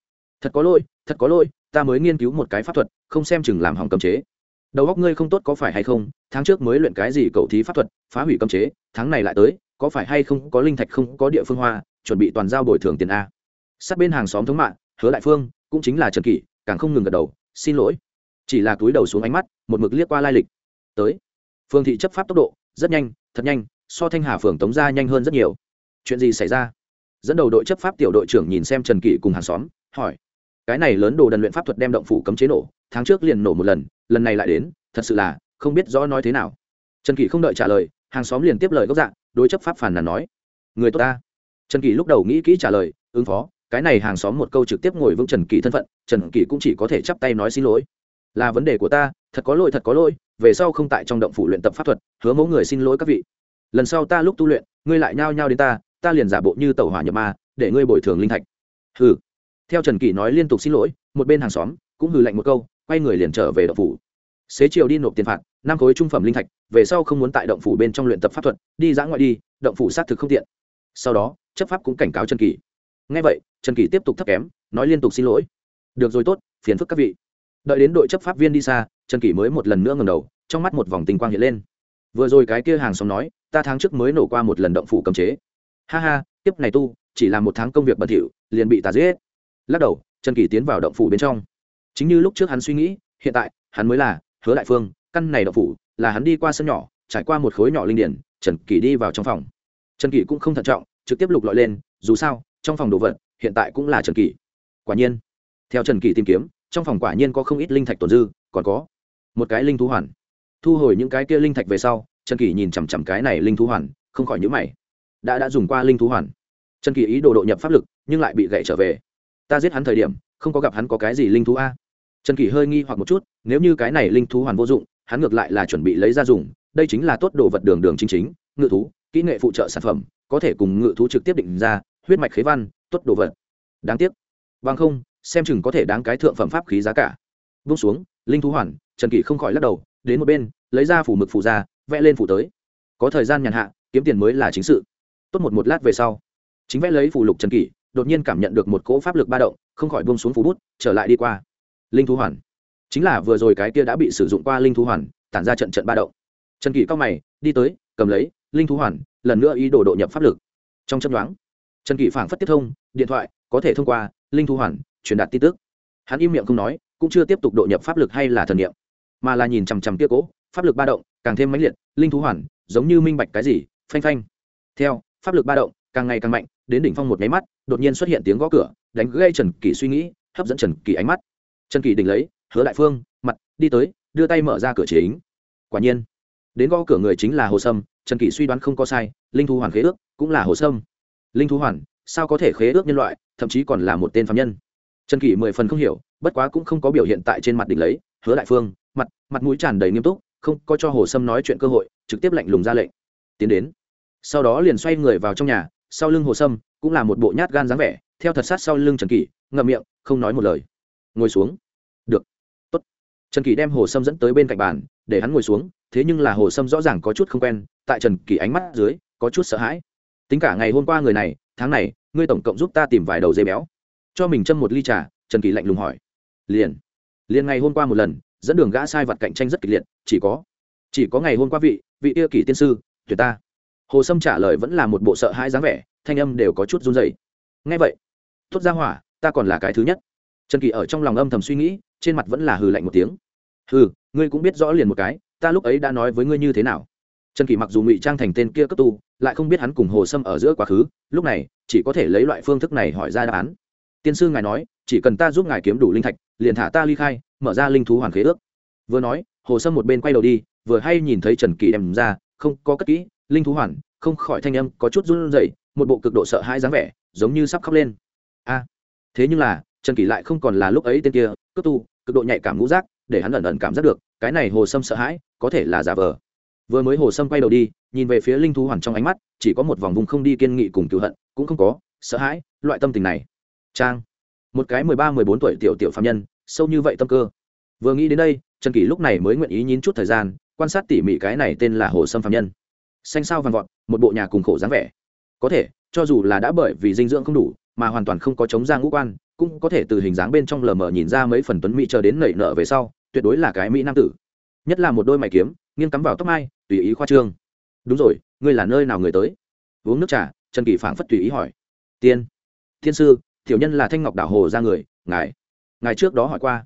Thật có lỗi, thật có lỗi, ta mới nghiên cứu một cái pháp thuật, không xem chừng làm hỏng cấm chế. Đầu óc ngươi không tốt có phải hay không? Tháng trước mới luyện cái gì cầu thí pháp thuật, phá hủy cấm chế, tháng này lại tới, có phải hay không có linh thạch không có địa phương hoa chuẩn bị toàn giao bồi thường tiền a. Sát bên hàng xóm thống mạng, hứa đại phương, cũng chính là trần kỷ, càng không ngừng gật đầu, xin lỗi. Chỉ là túi đầu xuống ánh mắt, một mực liếc qua lai lịch. Tới. Phương thị chấp pháp tốc độ, rất nhanh, thật nhanh, so thanh hà phường tống ra nhanh hơn rất nhiều. Chuyện gì xảy ra? Dẫn đầu đội chấp pháp tiểu đội trưởng nhìn xem trần kỷ cùng hàng xóm, hỏi. Cái này lớn đồ đần luyện pháp thuật đem động phủ cấm chế nổ, tháng trước liền nổ một lần lần này lại đến, thật sự là, không biết rõ nói thế nào. Trần kỷ không đợi trả lời, hàng xóm liền tiếp lời gốc dạng đối chấp pháp phản là nói. Người tốt ta trần kỷ lúc đầu nghĩ kỹ trả lời, ứng phó, cái này hàng xóm một câu trực tiếp ngồi vững trần kỳ thân phận, trần kỳ cũng chỉ có thể chắp tay nói xin lỗi. Là vấn đề của ta, thật có lỗi, thật có lỗi, về sau không tại trong động phủ luyện tập pháp thuật, hứa mẫu người xin lỗi các vị. Lần sau ta lúc tu luyện, ngươi lại nhao nhao đến ta ta liền giả bộ như tẩu hỏa nhập ma, để ngươi bồi thường linh thạch. Hừ. Theo trần kỳ nói liên tục xin lỗi, một bên hàng xóm cũng hừ lạnh một câu, quay người liền trở về động phủ. Xế chiều đi nộp tiền phạt, năm khối trung phẩm linh thạch, về sau không muốn tại động phủ bên trong luyện tập pháp thuật, đi dã ngoại đi, động phủ xác thực không tiện. Sau đó chấp pháp cũng cảnh cáo trần kỳ. Ngay vậy, trần kỳ tiếp tục thấp kém, nói liên tục xin lỗi. Được rồi tốt, phiền phức các vị. Đợi đến đội chấp pháp viên đi xa, trần kỳ mới một lần nữa ngầm đầu, trong mắt một vòng tinh quang hiện lên. Vừa rồi cái kia hàng xóm nói, ta tháng trước mới nổ qua một lần động phủ cấm chế. Ha ha tiếp này tu, chỉ là một tháng công việc bẩn thỉu, liền bị tà giết. Lắc đầu, trần kỳ tiến vào động phủ bên trong. Chính như lúc trước hắn suy nghĩ, hiện tại, hắn mới là hứa đại phương, căn này động phủ, là hắn đi qua sân nhỏ, trải qua một khối nhỏ linh điển, trần kỳ đi vào trong phòng. Trần kỳ cũng không thận trọng trực tiếp lục lọi lên, dù sao, trong phòng đồ vật, hiện tại cũng là trần kỷ. Quả nhiên, theo trần kỷ tìm kiếm, trong phòng quả nhiên có không ít linh thạch tồn dư, còn có một cái linh thú hoàn. Thu hồi những cái kia linh thạch về sau, trần kỷ nhìn chằm chằm cái này linh thú hoàn, không khỏi nhữ mày. Đã đã dùng qua linh thú hoàn. Trần kỷ ý đồ độ nhập pháp lực, nhưng lại bị gậy trở về. Ta giết hắn thời điểm, không có gặp hắn có cái gì linh thú a. Trần kỷ hơi nghi hoặc một chút, nếu như cái này linh thú hoàn vô dụng, hắn ngược lại là chuẩn bị lấy ra dùng, đây chính là tốt đồ vật đường đường chính chính, ngự thú, kỹ nghệ phụ trợ sản phẩm có thể cùng ngự thú trực tiếp định ra, huyết mạch khế văn, tốt đồ vật. Đáng tiếc. Vâng không, xem chừng có thể đáng cái thượng phẩm pháp khí giá cả. Vung xuống, linh thú hoàn, trần kỷ không khỏi lắc đầu, đến một bên, lấy ra phủ mực phủ ra, vẽ lên phủ tới. Có thời gian nhàn hạ, kiếm tiền mới là chính sự. Tốt một một lát về sau, chính vẽ lấy phủ lục trần kỷ, đột nhiên cảm nhận được một cỗ pháp lực ba động, không khỏi buông xuống phủ bút, trở lại đi qua. Linh thú hoàn. Chính là vừa rồi cái kia đã bị sử dụng qua linh thú hoàn, tản ra trận trận ba động. Trần kỷ cao mày, đi tới, cầm lấy linh thú hoàn, lần nữa ý đồ độ nhập pháp lực. Trong chấp đoán trần kỷ phảng phất tiếp thông, điện thoại, có thể thông qua, linh thú hoàn, truyền đạt tin tức. Hắn im miệng không nói, cũng chưa tiếp tục độ nhập pháp lực hay là thần niệm, mà là nhìn chằm chằm kia cố, pháp lực ba động, càng thêm mãnh liệt, linh thú hoàn, giống như minh bạch cái gì, phanh phanh. Theo, pháp lực ba động, càng ngày càng mạnh, đến đỉnh phong một nháy mắt, đột nhiên xuất hiện tiếng gõ cửa, đánh gây trần kỷ suy nghĩ, hấp dẫn trần kỷ ánh mắt. Trần kỷ đỉnh lấy, hứa đại phương, mặt, đi tới, đưa tay mở ra cửa chính. Quả nhiên, đến gõ cửa người chính là hồ sâm trần kỷ suy đoán không có sai, linh thú hoàn khế ước cũng là hồ sâm. Linh thú hoàn, sao có thể khế ước nhân loại, thậm chí còn là một tên phạm nhân? Trần kỷ mười phần không hiểu, bất quá cũng không có biểu hiện tại trên mặt đỉnh lấy, hứa đại phương, mặt mặt mũi tràn đầy nghiêm túc, không có cho hồ sâm nói chuyện cơ hội, trực tiếp lạnh lùng ra lệnh. Tiến đến. Sau đó liền xoay người vào trong nhà, sau lưng hồ sâm cũng là một bộ nhát gan dáng vẻ, theo thật sát sau lưng trần kỷ, ngậm miệng, không nói một lời. Ngồi xuống. Được. Tốt. Trần kỷ đem hồ sâm dẫn tới bên cạnh bàn để hắn ngồi xuống, thế nhưng là hồ sâm rõ ràng có chút không quen, tại trần kỳ ánh mắt dưới, có chút sợ hãi. Tính cả ngày hôm qua người này, tháng này, ngươi tổng cộng giúp ta tìm vài đầu dây béo. Cho mình châm một ly trà, trần kỳ lạnh lùng hỏi. Liền. Liền ngày hôm qua một lần, dẫn đường gã sai vật cạnh tranh rất kịch liệt, chỉ có chỉ có ngày hôm qua vị vị yêu kỷ tiên sư, tuyệt ta. Hồ sâm trả lời vẫn là một bộ sợ hãi dáng vẻ, thanh âm đều có chút run dày ngay vậy thốt ra hỏa, ta còn là cái thứ nhất. Trần kỳ ở trong lòng âm thầm suy nghĩ, trên mặt vẫn là hừ lạnh một tiếng. Ừ, ngươi cũng biết rõ liền một cái ta lúc ấy đã nói với ngươi như thế nào. Trần kỳ mặc dù ngụy trang thành tên kia cấp tu lại không biết hắn cùng hồ sâm ở giữa quá khứ lúc này chỉ có thể lấy loại phương thức này hỏi ra đáp án. Tiên sư ngài nói chỉ cần ta giúp ngài kiếm đủ linh thạch liền thả ta ly khai mở ra linh thú hoàn khế ước. Vừa nói hồ sâm một bên quay đầu đi vừa hay nhìn thấy trần kỳ đem ra không có cất kỹ linh thú hoàn không khỏi thanh âm có chút run rẩy một bộ cực độ sợ hãi dáng vẻ giống như sắp khóc lên. A thế nhưng là trần kỳ lại không còn là lúc ấy tên kia cướp tu cực độ nhạy cảm ngũ giác để hắn ẩn ẩn cảm giác được, cái này hồ sâm sợ hãi, có thể là giả vờ. Vừa mới hồ sâm quay đầu đi, nhìn về phía linh thú hoàn trong ánh mắt, chỉ có một vòng vùng không đi kiên nghị cùng cựu hận, cũng không có, sợ hãi, loại tâm tình này. Trang. Một cái mười ba, mười bốn tuổi tiểu tiểu phạm nhân, sâu như vậy tâm cơ. Vừa nghĩ đến đây, trần kỷ lúc này mới nguyện ý nhín chút thời gian, quan sát tỉ mỉ cái này tên là hồ sâm phạm nhân. Xanh sao vàng vọt, một bộ nhà cùng khổ dáng vẻ. Có thể, cho dù là đã bởi vì dinh dưỡng không đủ, mà hoàn toàn không có chống ra ngũ quan cũng có thể từ hình dáng bên trong lờ mờ nhìn ra mấy phần tuấn mỹ chờ đến nảy nở về sau, tuyệt đối là cái mỹ nam tử. Nhất là một đôi mày kiếm, nghiêng cắm vào tóc mai, tùy ý khoa trương. Đúng rồi, ngươi là nơi nào người tới? Uống nước trà, trần kỳ phảng phất tùy ý hỏi. Tiên, thiên sư, tiểu nhân là thanh ngọc đảo hồ ra người, ngài ngài trước đó hỏi qua.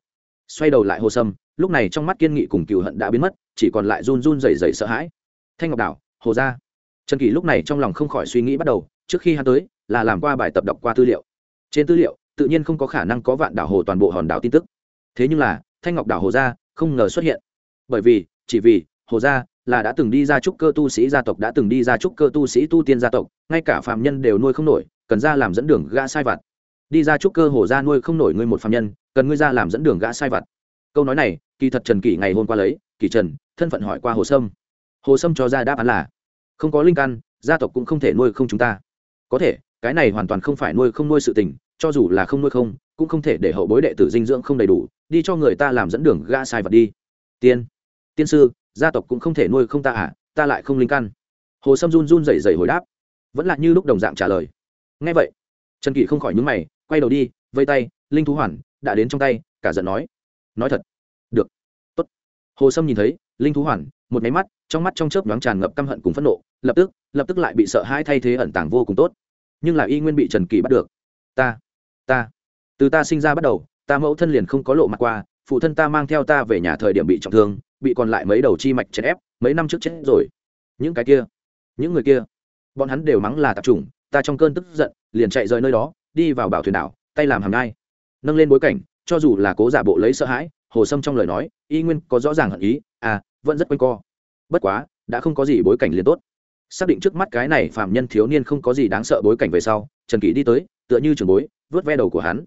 Xoay đầu lại hồ sâm, lúc này trong mắt kiên nghị cùng cựu hận đã biến mất, chỉ còn lại run run rẩy rẩy sợ hãi. Thanh ngọc đảo, hồ gia trần kỳ lúc này trong lòng không khỏi suy nghĩ bắt đầu, trước khi hắn tới, là làm qua bài tập đọc qua tư liệu. Trên tư liệu tự nhiên không có khả năng có vạn đảo hồ toàn bộ hòn đảo tin tức. Thế nhưng là, thanh ngọc đảo hồ gia không ngờ xuất hiện. Bởi vì, chỉ vì, hồ gia là đã từng đi ra trúc cơ tu sĩ gia tộc, đã từng đi ra trúc cơ tu sĩ tu tiên gia tộc, ngay cả phạm nhân đều nuôi không nổi, cần ra làm dẫn đường gã sai vặt. Đi ra trúc cơ hồ gia nuôi không nổi ngươi một phạm nhân, cần ngươi ra làm dẫn đường gã sai vặt. Câu nói này, kỳ thật trần kỷ ngày hôm qua lấy kỳ trần, thân phận hỏi qua hồ sâm. Hồ sâm cho ra đáp án là, không có linh căn, gia tộc cũng không thể nuôi không chúng ta. Có thể, cái này hoàn toàn không phải nuôi không nuôi sự tình cho dù là không nuôi không, cũng không thể để hậu bối đệ tử dinh dưỡng không đầy đủ, đi cho người ta làm dẫn đường gã sai vật đi. Tiên tiên sư, gia tộc cũng không thể nuôi không ta à ta lại không linh căn. Hồ sâm run run rẩy rẩy hồi đáp. Vẫn là như lúc đồng dạng trả lời. Ngay vậy, trần kỷ không khỏi nhúng mày, quay đầu đi, vây tay, linh thú hoàn, đã đến trong tay, cả giận nói. Nói thật. Được. Tốt. Hồ sâm nhìn thấy, linh thú hoàn, một máy mắt, trong mắt trong chớp nhoáng tràn ngập căm hận cùng phẫn nộ, lập tức lập tức lại bị sợ hãi thay thế ẩn tàng vô cùng tốt. Nhưng là y nguyên bị trần kỳ bắt được. Ta ta. Từ ta sinh ra bắt đầu, ta mẫu thân liền không có lộ mặt qua, phụ thân ta mang theo ta về nhà thời điểm bị trọng thương, bị còn lại mấy đầu chi mạch chèn ép, mấy năm trước chết rồi. Những cái kia, những người kia, bọn hắn đều mắng là tạp chủng, ta trong cơn tức giận, liền chạy rời nơi đó, đi vào bảo thuyền đảo, tay làm hàm ngai. Nâng lên bối cảnh, cho dù là cố giả bộ lấy sợ hãi, hồ sâm trong lời nói, y nguyên có rõ ràng hận ý à vẫn rất quanh co. Bất quá, đã không có gì bối cảnh liền tốt. Xác định trước mắt cái này phạm nhân thiếu niên không có gì đáng sợ bối cảnh về sau, trần kỷ đi tới, tựa như trường bối vớt ve đầu của hắn.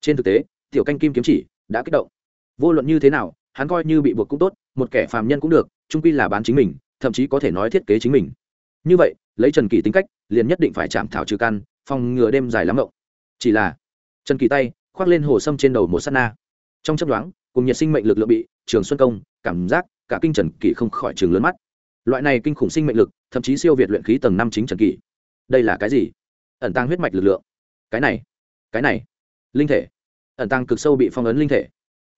Trên thực tế, tiểu canh kim kiếm chỉ đã kích động. Vô luận như thế nào, hắn coi như bị buộc cũng tốt, một kẻ phàm nhân cũng được trung quy là bán chính mình, thậm chí có thể nói thiết kế chính mình. Như vậy, lấy trần kỳ tính cách, liền nhất định phải chạm thảo trừ căn, phòng ngừa đêm dài lắm mộng. Chỉ là, trần kỳ tay khoác lên hồ sâm trên đầu một s á t na. Trong chấp đoán cùng nhiệt sinh mệnh lực lượng bị, trường xuân công, cảm giác cả kinh trần kỳ không khỏi trường lớn mắt. Loại này kinh khủng sinh mệnh lực, thậm chí siêu việt luyện khí tầng năm chính trần kỳ đây là cái gì? Ẩn tăng huyết mạch lực lượng. Cái này cái này, linh thể, ẩn tăng cực sâu bị phong ấn linh thể.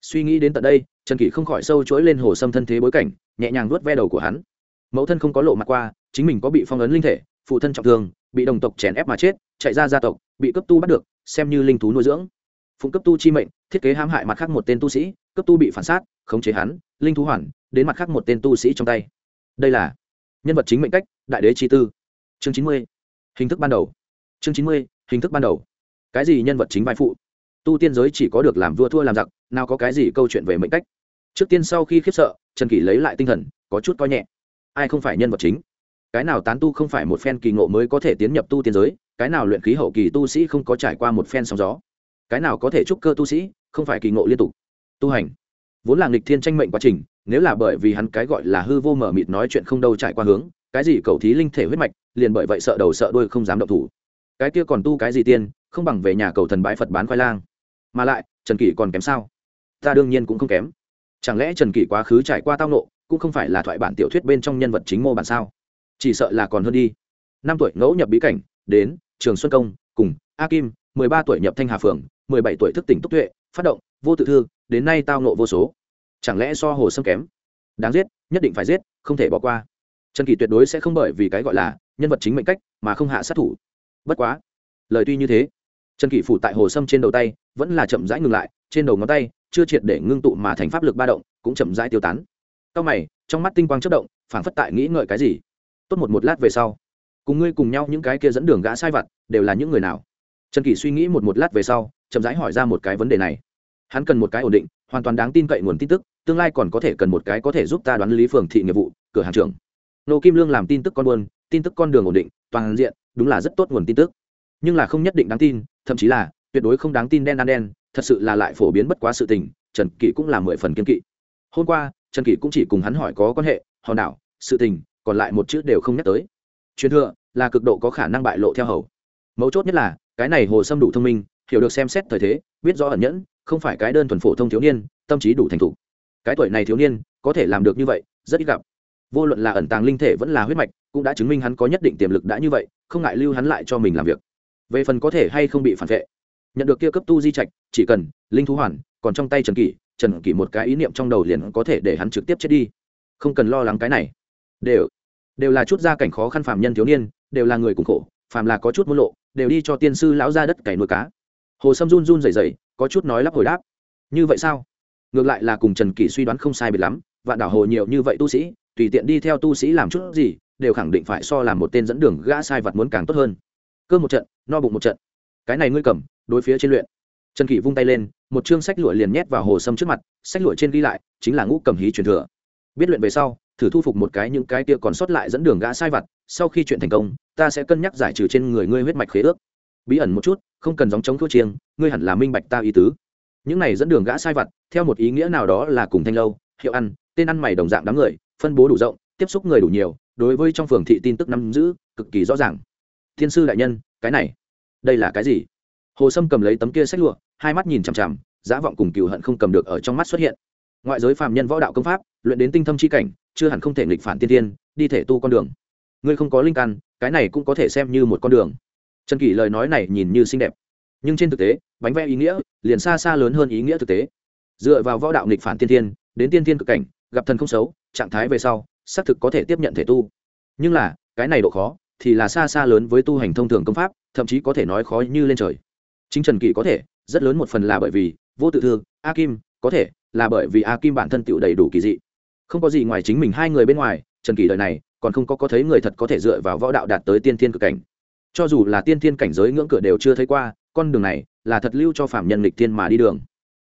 Suy nghĩ đến tận đây, trần kỷ không khỏi sâu chuỗi lên hồ sâm thân thế bối cảnh, nhẹ nhàng nuốt ve đầu của hắn. Mẫu thân không có lộ mặt qua, chính mình có bị phong ấn linh thể, phụ thân trọng thương, bị đồng tộc chèn ép mà chết, chạy ra gia tộc, bị cấp tu bắt được, xem như linh thú nuôi dưỡng. Phụng cấp tu chi mệnh, thiết kế hãm hại mặt khác một tên tu sĩ, cấp tu bị phản sát, khống chế hắn, linh thú hoàn, đến mặt khác một tên tu sĩ trong tay. Đây là nhân vật chính mệnh cách, đại đế chi tư. Chương chín mươi, hình thức ban đầu. Chương chín mươi, hình thức ban đầu cái gì nhân vật chính vai phụ? Tu tiên giới chỉ có được làm vua thua làm giặc, nào có cái gì câu chuyện về mệnh cách? Trước tiên sau khi khiếp sợ, trần kỷ lấy lại tinh thần, có chút coi nhẹ. Ai không phải nhân vật chính? Cái nào tán tu không phải một phen kỳ ngộ mới có thể tiến nhập tu tiên giới, cái nào luyện khí hậu kỳ tu sĩ không có trải qua một phen sóng gió? Cái nào có thể trúc cơ tu sĩ không phải kỳ ngộ liên tục? Tu hành, vốn là nghịch thiên tranh mệnh quá trình, nếu là bởi vì hắn cái gọi là hư vô mở mịt nói chuyện không đâu trải qua hướng, cái gì cầu thí linh thể huyết mạch, liền bởi vậy sợ đầu sợ đuôi không dám động thủ cái kia còn tu cái gì tiên, không bằng về nhà cầu thần bái phật bán khoai lang. Mà lại, trần kỷ còn kém sao? Ta đương nhiên cũng không kém. Chẳng lẽ trần kỷ quá khứ trải qua tao nộ cũng không phải là thoại bản tiểu thuyết bên trong nhân vật chính mô bản sao? Chỉ sợ là còn hơn đi. Năm tuổi ngẫu nhập bí cảnh, đến, trường xuân công, cùng, a kim, mười ba tuổi nhập thanh hà phường, mười bảy tuổi thức tỉnh túc tuệ, phát động, vô tự thư, đến nay tao nộ vô số. Chẳng lẽ so hồ sâm kém? Đáng giết, nhất định phải giết, không thể bỏ qua. Trần kỳ tuyệt đối sẽ không bởi vì cái gọi là nhân vật chính mệnh cách mà không hạ sát thủ bất quá. Lời tuy như thế, trần kỷ phủ tại hồ sâm trên đầu tay vẫn là chậm rãi ngừng lại, trên đầu ngón tay chưa triệt để ngưng tụ mà thành pháp lực ba động, cũng chậm rãi tiêu tán. Cao mày, trong mắt tinh quang chất động, phảng phất tại nghĩ ngợi cái gì. Tốt một một lát về sau, cùng ngươi cùng nhau những cái kia dẫn đường gã sai vặt, đều là những người nào? Trần kỷ suy nghĩ một một lát về sau, chậm rãi hỏi ra một cái vấn đề này. Hắn cần một cái ổn định, hoàn toàn đáng tin cậy nguồn tin tức, tương lai còn có thể cần một cái có thể giúp ta đoán lý phường thị nghiệp vụ, cửa hàng trưởng. Nô kim lương làm tin tức con buôn, tin tức con đường ổn định, toàn diện đúng là rất tốt nguồn tin tức. Nhưng là không nhất định đáng tin, thậm chí là tuyệt đối không đáng tin đen ăn đen, thật sự là lại phổ biến bất quá sự tình, trần Kỵ cũng là mười phần kiên kỵ. Hôm qua, trần Kỵ cũng chỉ cùng hắn hỏi có quan hệ, hòn đảo, sự tình, còn lại một chữ đều không nhắc tới. Truyền thừa, là cực độ có khả năng bại lộ theo hầu. Mấu chốt nhất là, cái này hồ sâm đủ thông minh, hiểu được xem xét thời thế, biết rõ ẩn nhẫn, không phải cái đơn thuần phổ thông thiếu niên, tâm trí đủ thành thục. Cái tuổi này thiếu niên, có thể làm được như vậy, rất ít gặp. Vô luận là ẩn tàng linh thể vẫn là huyết mạch cũng đã chứng minh hắn có nhất định tiềm lực đã như vậy, không ngại lưu hắn lại cho mình làm việc. Về phần có thể hay không bị phản vệ, nhận được kia cấp tu di trạch, chỉ cần linh thú hoàn, còn trong tay trần kỷ trần kỷ một cái ý niệm trong đầu liền có thể để hắn trực tiếp chết đi. Không cần lo lắng cái này. Đều đều là chút gia cảnh khó khăn phạm nhân thiếu niên, đều là người cùng khổ, phàm là có chút môn lộ, đều đi cho tiên sư lão ra đất cày nuôi cá. Hồ sâm run run rẩy rẩy, có chút nói lắp hồi đáp. Như vậy sao? Ngược lại là cùng trần kỷ suy đoán không sai biệt lắm, vạn đảo hồ nhiều như vậy tu sĩ, tùy tiện đi theo tu sĩ làm chút gì đều khẳng định phải so làm một tên dẫn đường gã sai vật muốn càng tốt hơn. Cơ một trận, no bụng một trận. Cái này ngươi cầm, đối phía trên luyện. Trần kỷ vung tay lên, một chương sách lụa liền nhét vào hồ sâm trước mặt, sách lụa trên ghi lại, chính là ngũ cầm hí truyền thừa. Biết luyện về sau, thử thu phục một cái những cái kia còn sót lại dẫn đường gã sai vặt sau khi chuyện thành công, ta sẽ cân nhắc giải trừ trên người ngươi huyết mạch khế ước. Bí ẩn một chút, không cần dòng chống thua chiêng, ngươi hẳn là minh bạch ta ý tứ. Những này dẫn đường gã sai vặt theo một ý nghĩa nào đó là cùng thanh lâu, hiệu ăn, tên ăn mày đồng dạng đám người, phân bố đủ rộng tiếp xúc người đủ nhiều, đối với trong phường thị tin tức nắm giữ cực kỳ rõ ràng. Thiên sư đại nhân, cái này, đây là cái gì? Hồ sâm cầm lấy tấm kia sách lụa, hai mắt nhìn chằm chằm, giá vọng cùng cựu hận không cầm được ở trong mắt xuất hiện. Ngoại giới phàm nhân võ đạo công pháp, luyện đến tinh thâm chi cảnh, chưa hẳn không thể nghịch phản tiên tiên đi thể tu con đường. Ngươi không có linh căn, cái này cũng có thể xem như một con đường. Trần kỷ lời nói này nhìn như xinh đẹp, nhưng trên thực tế, bánh vẽ ý nghĩa liền xa xa lớn hơn ý nghĩa thực tế. Dựa vào võ đạo nghịch phản tiên tiên đến tiên tiên cực cảnh, gặp thần không xấu, trạng thái về sau xác thực có thể tiếp nhận thể tu. Nhưng là, cái này độ khó thì là xa xa lớn với tu hành thông thường công pháp, thậm chí có thể nói khó như lên trời. Chính trần kỳ có thể, rất lớn một phần là bởi vì vô tự thương, a kim, có thể là bởi vì a kim bản thân tựu đầy đủ kỳ dị. Không có gì ngoài chính mình hai người bên ngoài, trần kỳ đời này còn không có có thấy người thật có thể dựa vào võ đạo đạt tới tiên thiên cực cảnh. Cho dù là tiên thiên cảnh giới ngưỡng cửa đều chưa thấy qua, con đường này là thật lưu cho phạm nhân lịch thiên mà đi đường.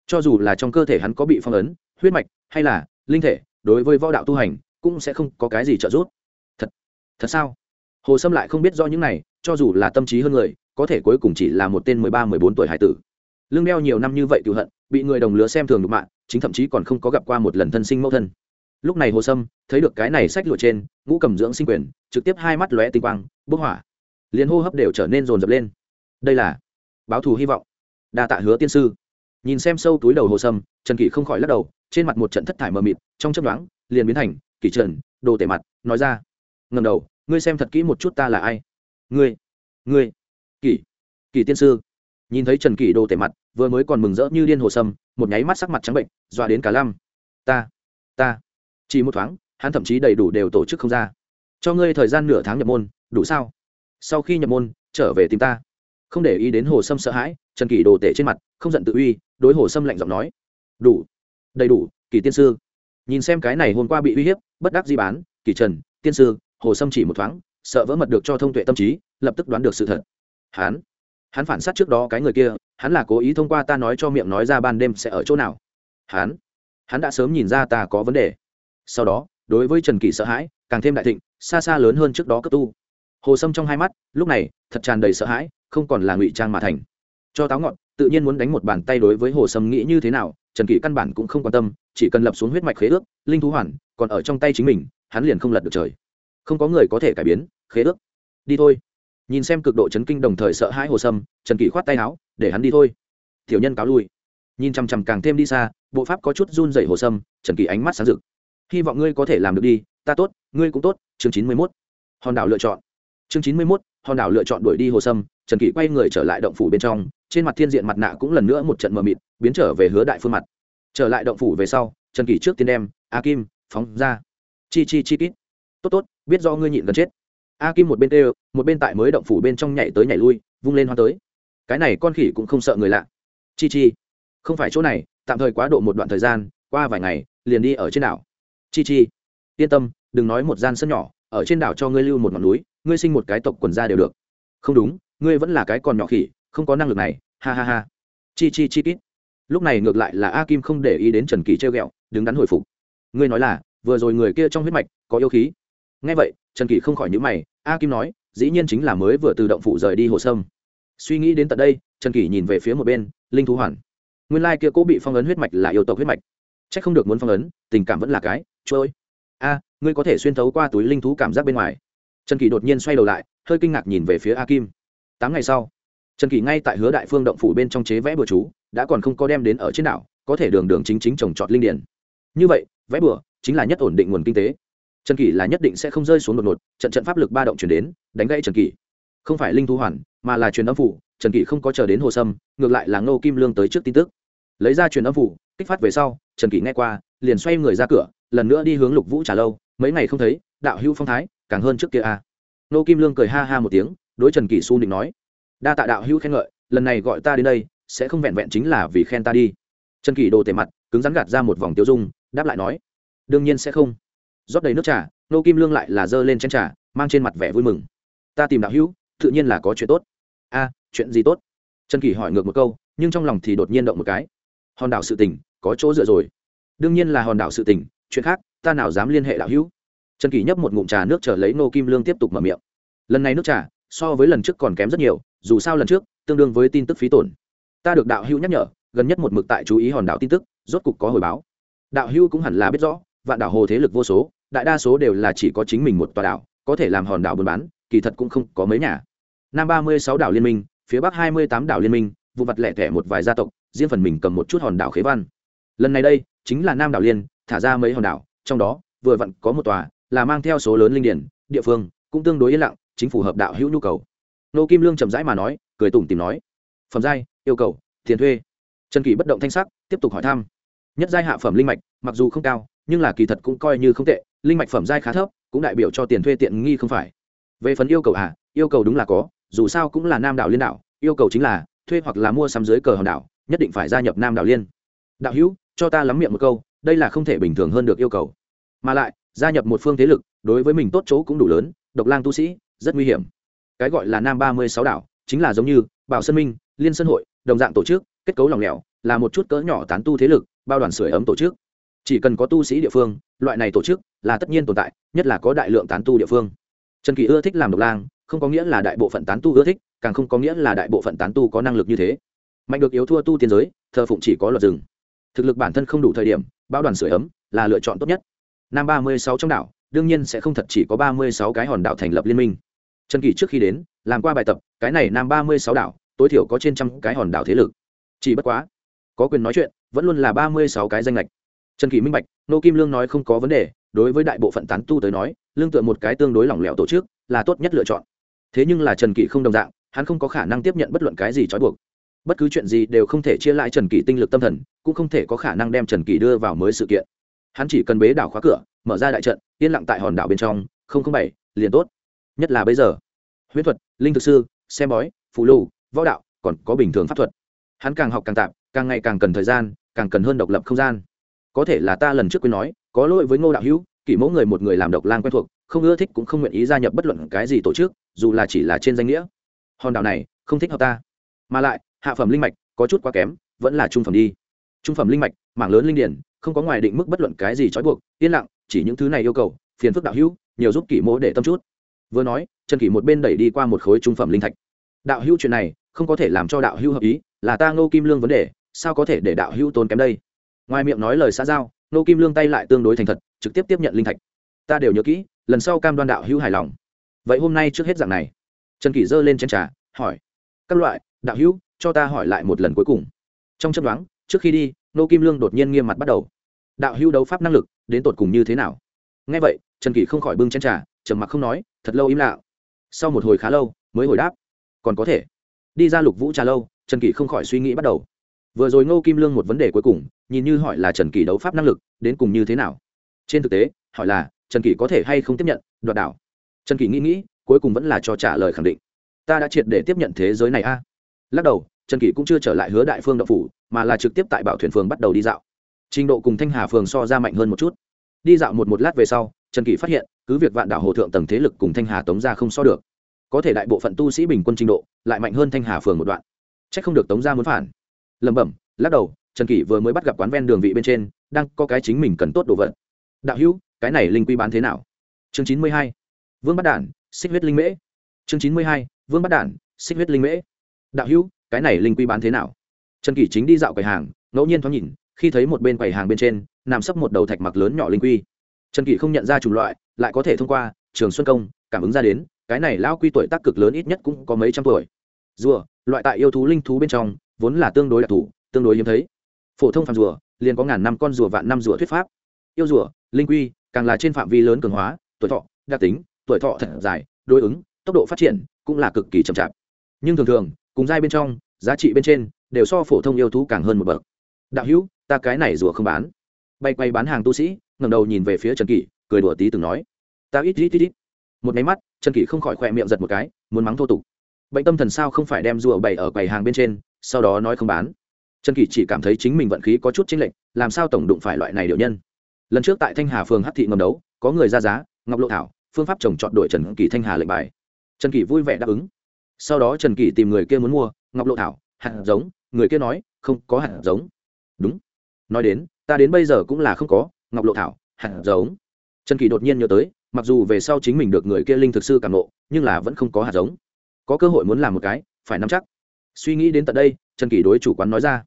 Cho dù là trong cơ thể hắn có bị phong ấn, huyết mạch, hay là linh thể, đối với võ đạo tu hành cũng sẽ không có cái gì trợ giúp. Thật thật sao? Hồ sâm lại không biết do những này, cho dù là tâm trí hơn người, có thể cuối cùng chỉ là một tên mười ba, mười bốn tuổi hải tử. Lương đeo nhiều năm như vậy cựu hận, bị người đồng lứa xem thường đục mạng chính thậm chí còn không có gặp qua một lần thân sinh mẫu thân. Lúc này hồ sâm thấy được cái này sách lụa trên, ngũ cầm dưỡng sinh quyền, trực tiếp hai mắt lóe tinh quang, bốc hỏa. Liền hô hấp đều trở nên rồn rập lên. Đây là báo thù hy vọng. Đa tạ hứa tiên sư. Nhìn xem sâu túi đầu hồ sâm, trần kỷ không khỏi lắc đầu, trên mặt một trận thất thải mờ mịt, trong chấp đoán liền biến thành kỷ trần, đồ tể mặt, nói ra. Ngầm đầu, ngươi xem thật kỹ một chút ta là ai. Ngươi ngươi kỷ kỷ tiên sư. Nhìn thấy trần kỷ đồ tể mặt, vừa mới còn mừng rỡ như điên hồ sâm, một nháy mắt sắc mặt trắng bệnh, dọa đến cả lăm. Ta ta. Chỉ một thoáng, hắn thậm chí đầy đủ đều tổ chức không ra. Cho ngươi thời gian nửa tháng nhập môn, đủ sao? Sau khi nhập môn, trở về tìm ta. Không để ý đến hồ sâm sợ hãi, trần kỷ đồ tể trên mặt, không giận tự uy, đối hồ sâm lạnh giọng nói. Đủ, đầy đủ, kỳ tiên sư nhìn xem cái này hôm qua bị uy hiếp, bất đắc di bán, kỳ trần, tiên sư, hồ sâm chỉ một thoáng, sợ vỡ mật được cho thông tuệ tâm trí, lập tức đoán được sự thật. Hắn hắn phản sát trước đó cái người kia, hắn là cố ý thông qua ta nói cho miệng nói ra ban đêm sẽ ở chỗ nào. Hắn hắn đã sớm nhìn ra ta có vấn đề. Sau đó, đối với trần kỳ sợ hãi, càng thêm đại thịnh, xa xa lớn hơn trước đó cấp tu. Hồ sâm trong hai mắt, lúc này, thật tràn đầy sợ hãi, không còn là ngụy trang mà thành. Cho táo ngọn, tự nhiên muốn đánh một bàn tay đối với hồ sâm nghĩ như thế nào, trần kỳ căn bản cũng không quan tâm chỉ cần lập xuống huyết mạch khế ước, linh thú hoàn, còn ở trong tay chính mình, hắn liền không lật được trời. Không có người có thể cải biến, khế ước. Đi thôi. Nhìn xem cực độ chấn kinh đồng thời sợ hãi hồ sâm, trần kỷ khoát tay áo, để hắn đi thôi. Tiểu nhân cáo lui. Nhìn chằm chằm càng thêm đi xa, bộ pháp có chút run dậy hồ sâm, trần kỷ ánh mắt sáng rực. Hy vọng ngươi có thể làm được đi, ta tốt, ngươi cũng tốt, chương chín mươi mốt. Hòn đảo lựa chọn. Chương chín mươi mốt, hòn đảo lựa chọn đuổi đi hồ sâm, trần kỷ quay người trở lại động phủ bên trong, trên mặt thiên diện mặt nạ cũng lần nữa một trận mờ mịt, biến trở về hứa đại phương mặt trở lại động phủ về sau, trần kỷ trước tiên đem a kim phóng ra. Chi chi chi kít. Tốt tốt, biết do ngươi nhịn gần chết. A kim một bên tê một bên tại mới động phủ bên trong nhảy tới nhảy lui, vung lên hoa tới. Cái này con khỉ cũng không sợ người lạ. Chi chi. Không phải chỗ này, tạm thời quá độ một đoạn thời gian, qua vài ngày, liền đi ở trên đảo. Chi chi. Yên tâm, đừng nói một gian sân nhỏ, ở trên đảo cho ngươi lưu một ngọn núi, ngươi sinh một cái tộc quần ra đều được. Không đúng, ngươi vẫn là cái còn nhỏ khỉ, không có năng lực này. Ha ha ha. Chi chi chi kít lúc này ngược lại là a kim không để ý đến trần kỳ treo g ẹ o đứng đắn hồi phục. Ngươi nói là, vừa rồi người kia trong huyết mạch có yêu khí. Ngay vậy, trần kỳ không khỏi nhữ mày, a kim nói, dĩ nhiên chính là mới vừa từ động phụ rời đi hồ sâm. Suy nghĩ đến tận đây, trần kỳ nhìn về phía một bên, linh thú hoàn. Nguyên lai kia cố bị phong ấn huyết mạch là yêu tộc huyết mạch. C h ắ c không được muốn phong ấn, tình cảm vẫn là cái, trôi. A, ngươi có thể xuyên thấu qua túi linh thú cảm giác bên ngoài. Trần kỳ đột nhiên xoay đầu lại, hơi kinh ngạc nhìn về phía a kim. Tám ngày sau, trần kỳ ngay tại hứa đại phương động phủ bên trong chế vẽ bừa chú đã còn không có đem đến ở trên đảo, có thể đường đường chính chính trồng trọt linh điển như vậy, vẽ bừa chính là nhất ổn định nguồn kinh tế. Trần kỷ là nhất định sẽ không rơi xuống đột ngột, trận trận pháp lực ba động chuyển đến, đánh gãy trần kỷ. Không phải linh thu hoàn, mà là truyền âm phủ, trần kỷ không có chờ đến hồ sâm, ngược lại là ngô kim lương tới trước tin tức. Lấy ra truyền âm phủ, kích phát về sau, trần kỷ nghe qua, liền xoay người ra cửa, lần nữa đi hướng lục vũ trả lâu, mấy ngày không thấy, đạo hữu phong thái, càng hơn trước kia a à. ngô kim lương cười ha ha một tiếng, đối trần kỷ su định nói, đa tạ đạo hữu khen ngợi, lần này gọi ta đến đây sẽ không vẹn vẹn chính là vì khen ta đi. Trần kỳ đồ tề mặt, cứng rắn gạt ra một vòng tiêu dung, đáp lại nói, đương nhiên sẽ không. Rót đầy nước trà, nô kim lương lại là dơ lên chén trà, mang trên mặt vẻ vui mừng. Ta tìm đạo hữu, tự nhiên là có chuyện tốt. A, chuyện gì tốt? Trần kỳ hỏi ngược một câu, nhưng trong lòng thì đột nhiên động một cái. Hòn đảo sự tình, có chỗ dựa rồi. Đương nhiên là hòn đảo sự tình, chuyện khác, ta nào dám liên hệ đạo hữu. Trần kỳ nhấp một ngụm trà nước trở lấy nô kim lương tiếp tục mở miệng. Lần này nước trà, so với lần trước còn kém rất nhiều, dù sao lần trước, tương đương với tin tức phí tổn ta được đạo hữu nhắc nhở, gần nhất một mực tại chú ý hòn đảo tin tức, rốt cục có hồi báo. Đạo hữu cũng hẳn là biết rõ, vạn đảo hồ thế lực vô số, đại đa số đều là chỉ có chính mình một tòa đảo, có thể làm hòn đảo buôn bán, kỳ thật cũng không có mấy nhà. Nam ba mươi sáu đảo liên minh, phía bắc hai mươi tám đảo liên minh, vụ vặt lẻ tẻ một vài gia tộc, riêng phần mình cầm một chút hòn đảo khế văn. Lần này đây, chính là nam đảo liên, thả ra mấy hòn đảo, trong đó, vừa vặn có một tòa, là mang theo số lớn linh điển, địa phương, cũng tương đối yên lặng, chính phù hợp đạo hữu nhu cầu. Nô kim lương chậm rãi mà nói, cười tủm tìm nói, phẩm giai yêu cầu, tiền thuê. Trần kỳ bất động thanh sắc, tiếp tục hỏi thăm. Nhất giai hạ phẩm linh mạch, mặc dù không cao, nhưng là kỳ thật cũng coi như không tệ, linh mạch phẩm giai khá thấp, cũng đại biểu cho tiền thuê tiện nghi không phải. Về phần yêu cầu à yêu cầu đúng là có, dù sao cũng là nam đảo liên đảo, yêu cầu chính là thuê hoặc là mua sắm dưới cờ hòn đảo, nhất định phải gia nhập nam đảo liên. Đạo hữu, cho ta lắm miệng một câu, đây là không thể bình thường hơn được yêu cầu. Mà lại, gia nhập một phương thế lực, đối với mình tốt chỗ cũng đủ lớn, độc lang tu sĩ, rất nguy hiểm. Cái gọi là nam ba mươi sáu đảo, chính là giống như bảo sơn minh, liên sơn hội, đồng dạng tổ chức, kết cấu lòng lẻo, là một chút cỡ nhỏ tán tu thế lực, bao đoàn sưởi ấm tổ chức. Chỉ cần có tu sĩ địa phương, loại này tổ chức là tất nhiên tồn tại, nhất là có đại lượng tán tu địa phương. Trần kỳ ưa thích làm độc lang, không có nghĩa là đại bộ phận tán tu ưa thích, càng không có nghĩa là đại bộ phận tán tu có năng lực như thế. Mạnh được yếu thua tu tiên giới, thờ phụng chỉ có luật rừng. Thực lực bản thân không đủ thời điểm, bao đoàn sưởi ấm là lựa chọn tốt nhất. Nam ba mươi sáu trong đảo, đương nhiên sẽ không thật chỉ có ba mươi sáu cái hòn đảo thành lập liên minh. Trần kỳ trước khi đến làm qua bài tập, cái này nam ba mươi sáu đảo, tối thiểu có trên trăm cái hòn đảo thế lực. Chỉ bất quá, có quyền nói chuyện, vẫn luôn là ba mươi sáu cái danh lệch trần kỳ minh bạch, nô kim lương nói không có vấn đề, đối với đại bộ phận tán tu tới nói, lương tựa một cái tương đối lỏng lẻo tổ chức, là tốt nhất lựa chọn. Thế nhưng là trần kỳ không đồng dạng, hắn không có khả năng tiếp nhận bất luận cái gì trói buộc. Bất cứ chuyện gì đều không thể chia lại trần kỳ tinh lực tâm thần, cũng không thể có khả năng đem trần kỳ đưa vào mới sự kiện. Hắn chỉ cần bế đảo khóa cửa, mở ra đại trận, yên lặng tại hòn đảo bên trong, không không bảy, liền tốt. Nhất là bây giờ huyễn thuật, linh thực sư, xem bói phù lù, võ đạo, còn có bình thường pháp thuật. Hắn càng học càng tạp, càng ngày càng cần thời gian, càng cần hơn độc lập không gian. Có thể là ta lần trước quên nói, có lỗi với ngô đạo hữu, kỷ mẫu người một người làm độc lang quen thuộc, không ưa thích cũng không nguyện ý gia nhập bất luận cái gì tổ chức, dù là chỉ là trên danh nghĩa. Hòn đảo này, không thích hợp ta. Mà lại, hạ phẩm linh mạch, có chút quá kém, vẫn là trung phẩm đi. Trung phẩm linh mạch, mảng lớn linh điển, không có ngoài định mức bất luận cái gì trói buộc, yên lặng, chỉ những thứ này yêu cầu, phiền phức đạo hữu, nhiều giúp kỷ mẫu để tâm chút vừa nói, trần kỷ một bên đẩy đi qua một khối trung phẩm linh thạch. Đạo hữu chuyện này, không có thể làm cho đạo hữu hợp ý, là ta ngô kim lương vấn đề, sao có thể để đạo hữu tốn kém đây? Ngoài miệng nói lời xã giao, ngô kim lương tay lại tương đối thành thật, trực tiếp tiếp nhận linh thạch. Ta đều nhớ kỹ, lần sau cam đoan đạo hữu hài lòng. Vậy hôm nay trước hết dạng này. Trần kỷ giơ lên chân trà, hỏi. Các loại, đạo hữu, cho ta hỏi lại một lần cuối cùng. Trong chấp đoán trước khi đi nô kim lương đột nhiên nghiêm mặt bắt đầu. Đạo hữu đấu pháp năng lực, đến tột cùng như thế nào? Ngay vậy, trần kỷ không khỏi bưng chen trà trầm mặc không nói, thật lâu im lặng. Sau một hồi khá lâu, mới hồi đáp. Còn có thể. Đi ra lục vũ trà lâu, trần kỷ không khỏi suy nghĩ bắt đầu. Vừa rồi ngô kim lương một vấn đề cuối cùng, nhìn như hỏi là trần kỷ đấu pháp năng lực, đến cùng như thế nào? Trên thực tế, hỏi là trần kỷ có thể hay không tiếp nhận, đoạt đảo. Trần kỷ nghĩ nghĩ, cuối cùng vẫn là cho trả lời khẳng định. Ta đã triệt để tiếp nhận thế giới này a. Lắc đầu, trần kỷ cũng chưa trở lại hứa đại phương đậu phủ, mà là trực tiếp tại bảo thuyền phường bắt đầu đi dạo. Trình độ cùng thanh hà phường so ra mạnh hơn một chút. Đi dạo một một lát về sau trần kỷ phát hiện, cứ việc vạn đảo hồ thượng tầng thế lực cùng thanh hà tống ra không so được, có thể đại bộ phận tu sĩ bình quân trình độ lại mạnh hơn thanh hà phường một đoạn. C h ắ c không được tống ra muốn phản. Lẩm bẩm, lắc đầu, trần kỷ vừa mới bắt gặp quán ven đường vị bên trên, đang có cái chính mình cần tốt đồ vật. Đạo hữu, cái này linh quy bán thế nào? Chương chín mươi hai, vương bắt đản, xích huyết linh mễ. Chương chín mươi hai, vương bắt đản, xích huyết linh mễ. Đạo hữu, cái này linh quy bán thế nào? Trần kỷ chính đi dạo quầy hàng, ngẫu nhiên thoáng nhìn, khi thấy một bên quầy hàng bên trên, nằm sấp một đầu thạch mặc lớn nhỏ linh quy trần kỷ không nhận ra chủng loại, lại có thể thông qua trường xuân công cảm ứng ra đến, cái này lão quy tuổi tác cực lớn ít nhất cũng có mấy trăm tuổi. Rùa, loại tại yêu thú linh thú bên trong, vốn là tương đối đặc thù, tương đối hiếm thấy. Phổ thông phạm rùa, liền có ngàn năm con rùa vạn năm rùa thuyết pháp. Yêu rùa, linh quy, càng là trên phạm vi lớn cường hóa, tuổi thọ, đặc tính, tuổi thọ thật dài, đối ứng, tốc độ phát triển cũng là cực kỳ chậm chạp. Nhưng thường thường, cùng giai bên trong, giá trị bên trên đều so phổ thông yêu thú càng hơn một bậc. Đạo hữu, ta cái này rùa không bán. Bay quay bán hàng tu sĩ ngẩng đầu nhìn về phía trần kỷ, cười đùa tí từng nói. Ta ít ít ít ít. Một máy mắt, trần kỷ không khỏi khỏe miệng giật một cái, muốn mắng thô tục. Bệnh tâm thần sao không phải đem rùa bày ở quầy hàng bên trên, sau đó nói không bán. Trần kỷ chỉ cảm thấy chính mình vận khí có chút chênh lệch, làm sao tổng đụng phải loại này điệu nhân. Lần trước tại thanh hà phường hát thị ngầm đấu, có người ra giá, ngọc lộ thảo, phương pháp trồng chọn đội trần kỷ thanh hà lệnh bài. Trần kỷ vui vẻ đáp ứng. Sau đó trần kỷ tìm người kia muốn mua, ngọc lộ thảo, hạt giống, người kia nói, không có hạt giống. Đúng. Nói đến, ta đến bây giờ cũng là không có ngọc lộ thảo hạt giống. Trần kỳ đột nhiên nhớ tới, mặc dù về sau chính mình được người kia linh thực sư cảm nộ nhưng là vẫn không có hạt giống. Có cơ hội muốn làm một cái, phải nắm chắc. Suy nghĩ đến tận đây, trần kỳ đối chủ quán nói ra.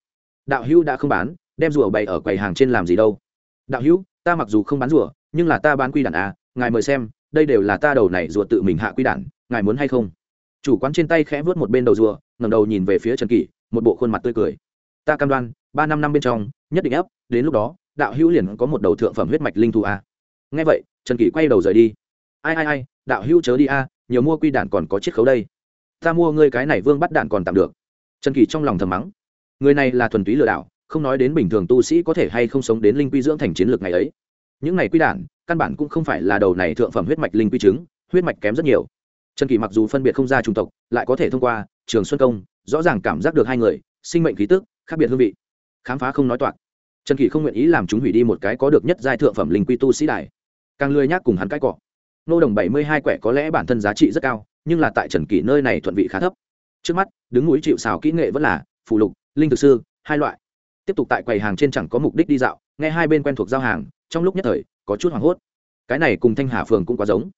Đạo hữu đã không bán, đem rùa bày ở quầy hàng trên làm gì đâu. Đạo hữu, ta mặc dù không bán rùa, nhưng là ta bán quy đản à ngài mời xem, đây đều là ta đầu này rùa tự mình hạ quy đản, ngài muốn hay không? Chủ quán trên tay khẽ vớt một bên đầu rùa, ngẩng đầu nhìn về phía trần kỳ, một bộ khuôn mặt tươi cười. Ta cam đoan, ba năm năm bên trong, nhất định ép, đến lúc đó đạo hữu liền có một đầu thượng phẩm huyết mạch linh thú a. À. Nghe vậy trần kỷ quay đầu rời đi. Ai ai ai đạo hữu chớ đi a nhiều mua quy đản còn có chiết khấu đây. Ta mua ngươi cái này vương bắt đạn còn tạm được. Trần kỷ trong lòng thầm mắng. Người này là thuần túy lừa đảo không nói đến bình thường tu sĩ có thể hay không sống đến linh quy dưỡng thành chiến lược ngày ấy. Những này quy đản căn bản cũng không phải là đầu này thượng phẩm huyết mạch linh quy chứng, huyết mạch kém rất nhiều. Trần kỳ mặc dù phân biệt không ra chủng tộc lại có thể thông qua trường xuân công rõ ràng cảm giác được hai người sinh mệnh khí tức khác biệt hương vị. Khám phá không nói toạc trần kỳ không nguyện ý làm chúng hủy đi một cái có được nhất giai thượng phẩm linh quy tu sĩ đài, càng lười nhác cùng hắn cái cọ. Nô đồng bảy mươi hai quẻ có lẽ bản thân giá trị rất cao nhưng là tại trần kỳ nơi này thuận vị khá thấp. Trước mắt đứng núi chịu xào kỹ nghệ vẫn là phụ lục linh thực sư hai loại. Tiếp tục tại quầy hàng trên chẳng có mục đích đi dạo nghe hai bên quen thuộc giao hàng trong lúc nhất thời có chút hoảng hốt. Cái này cùng thanh hà phường cũng quá giống.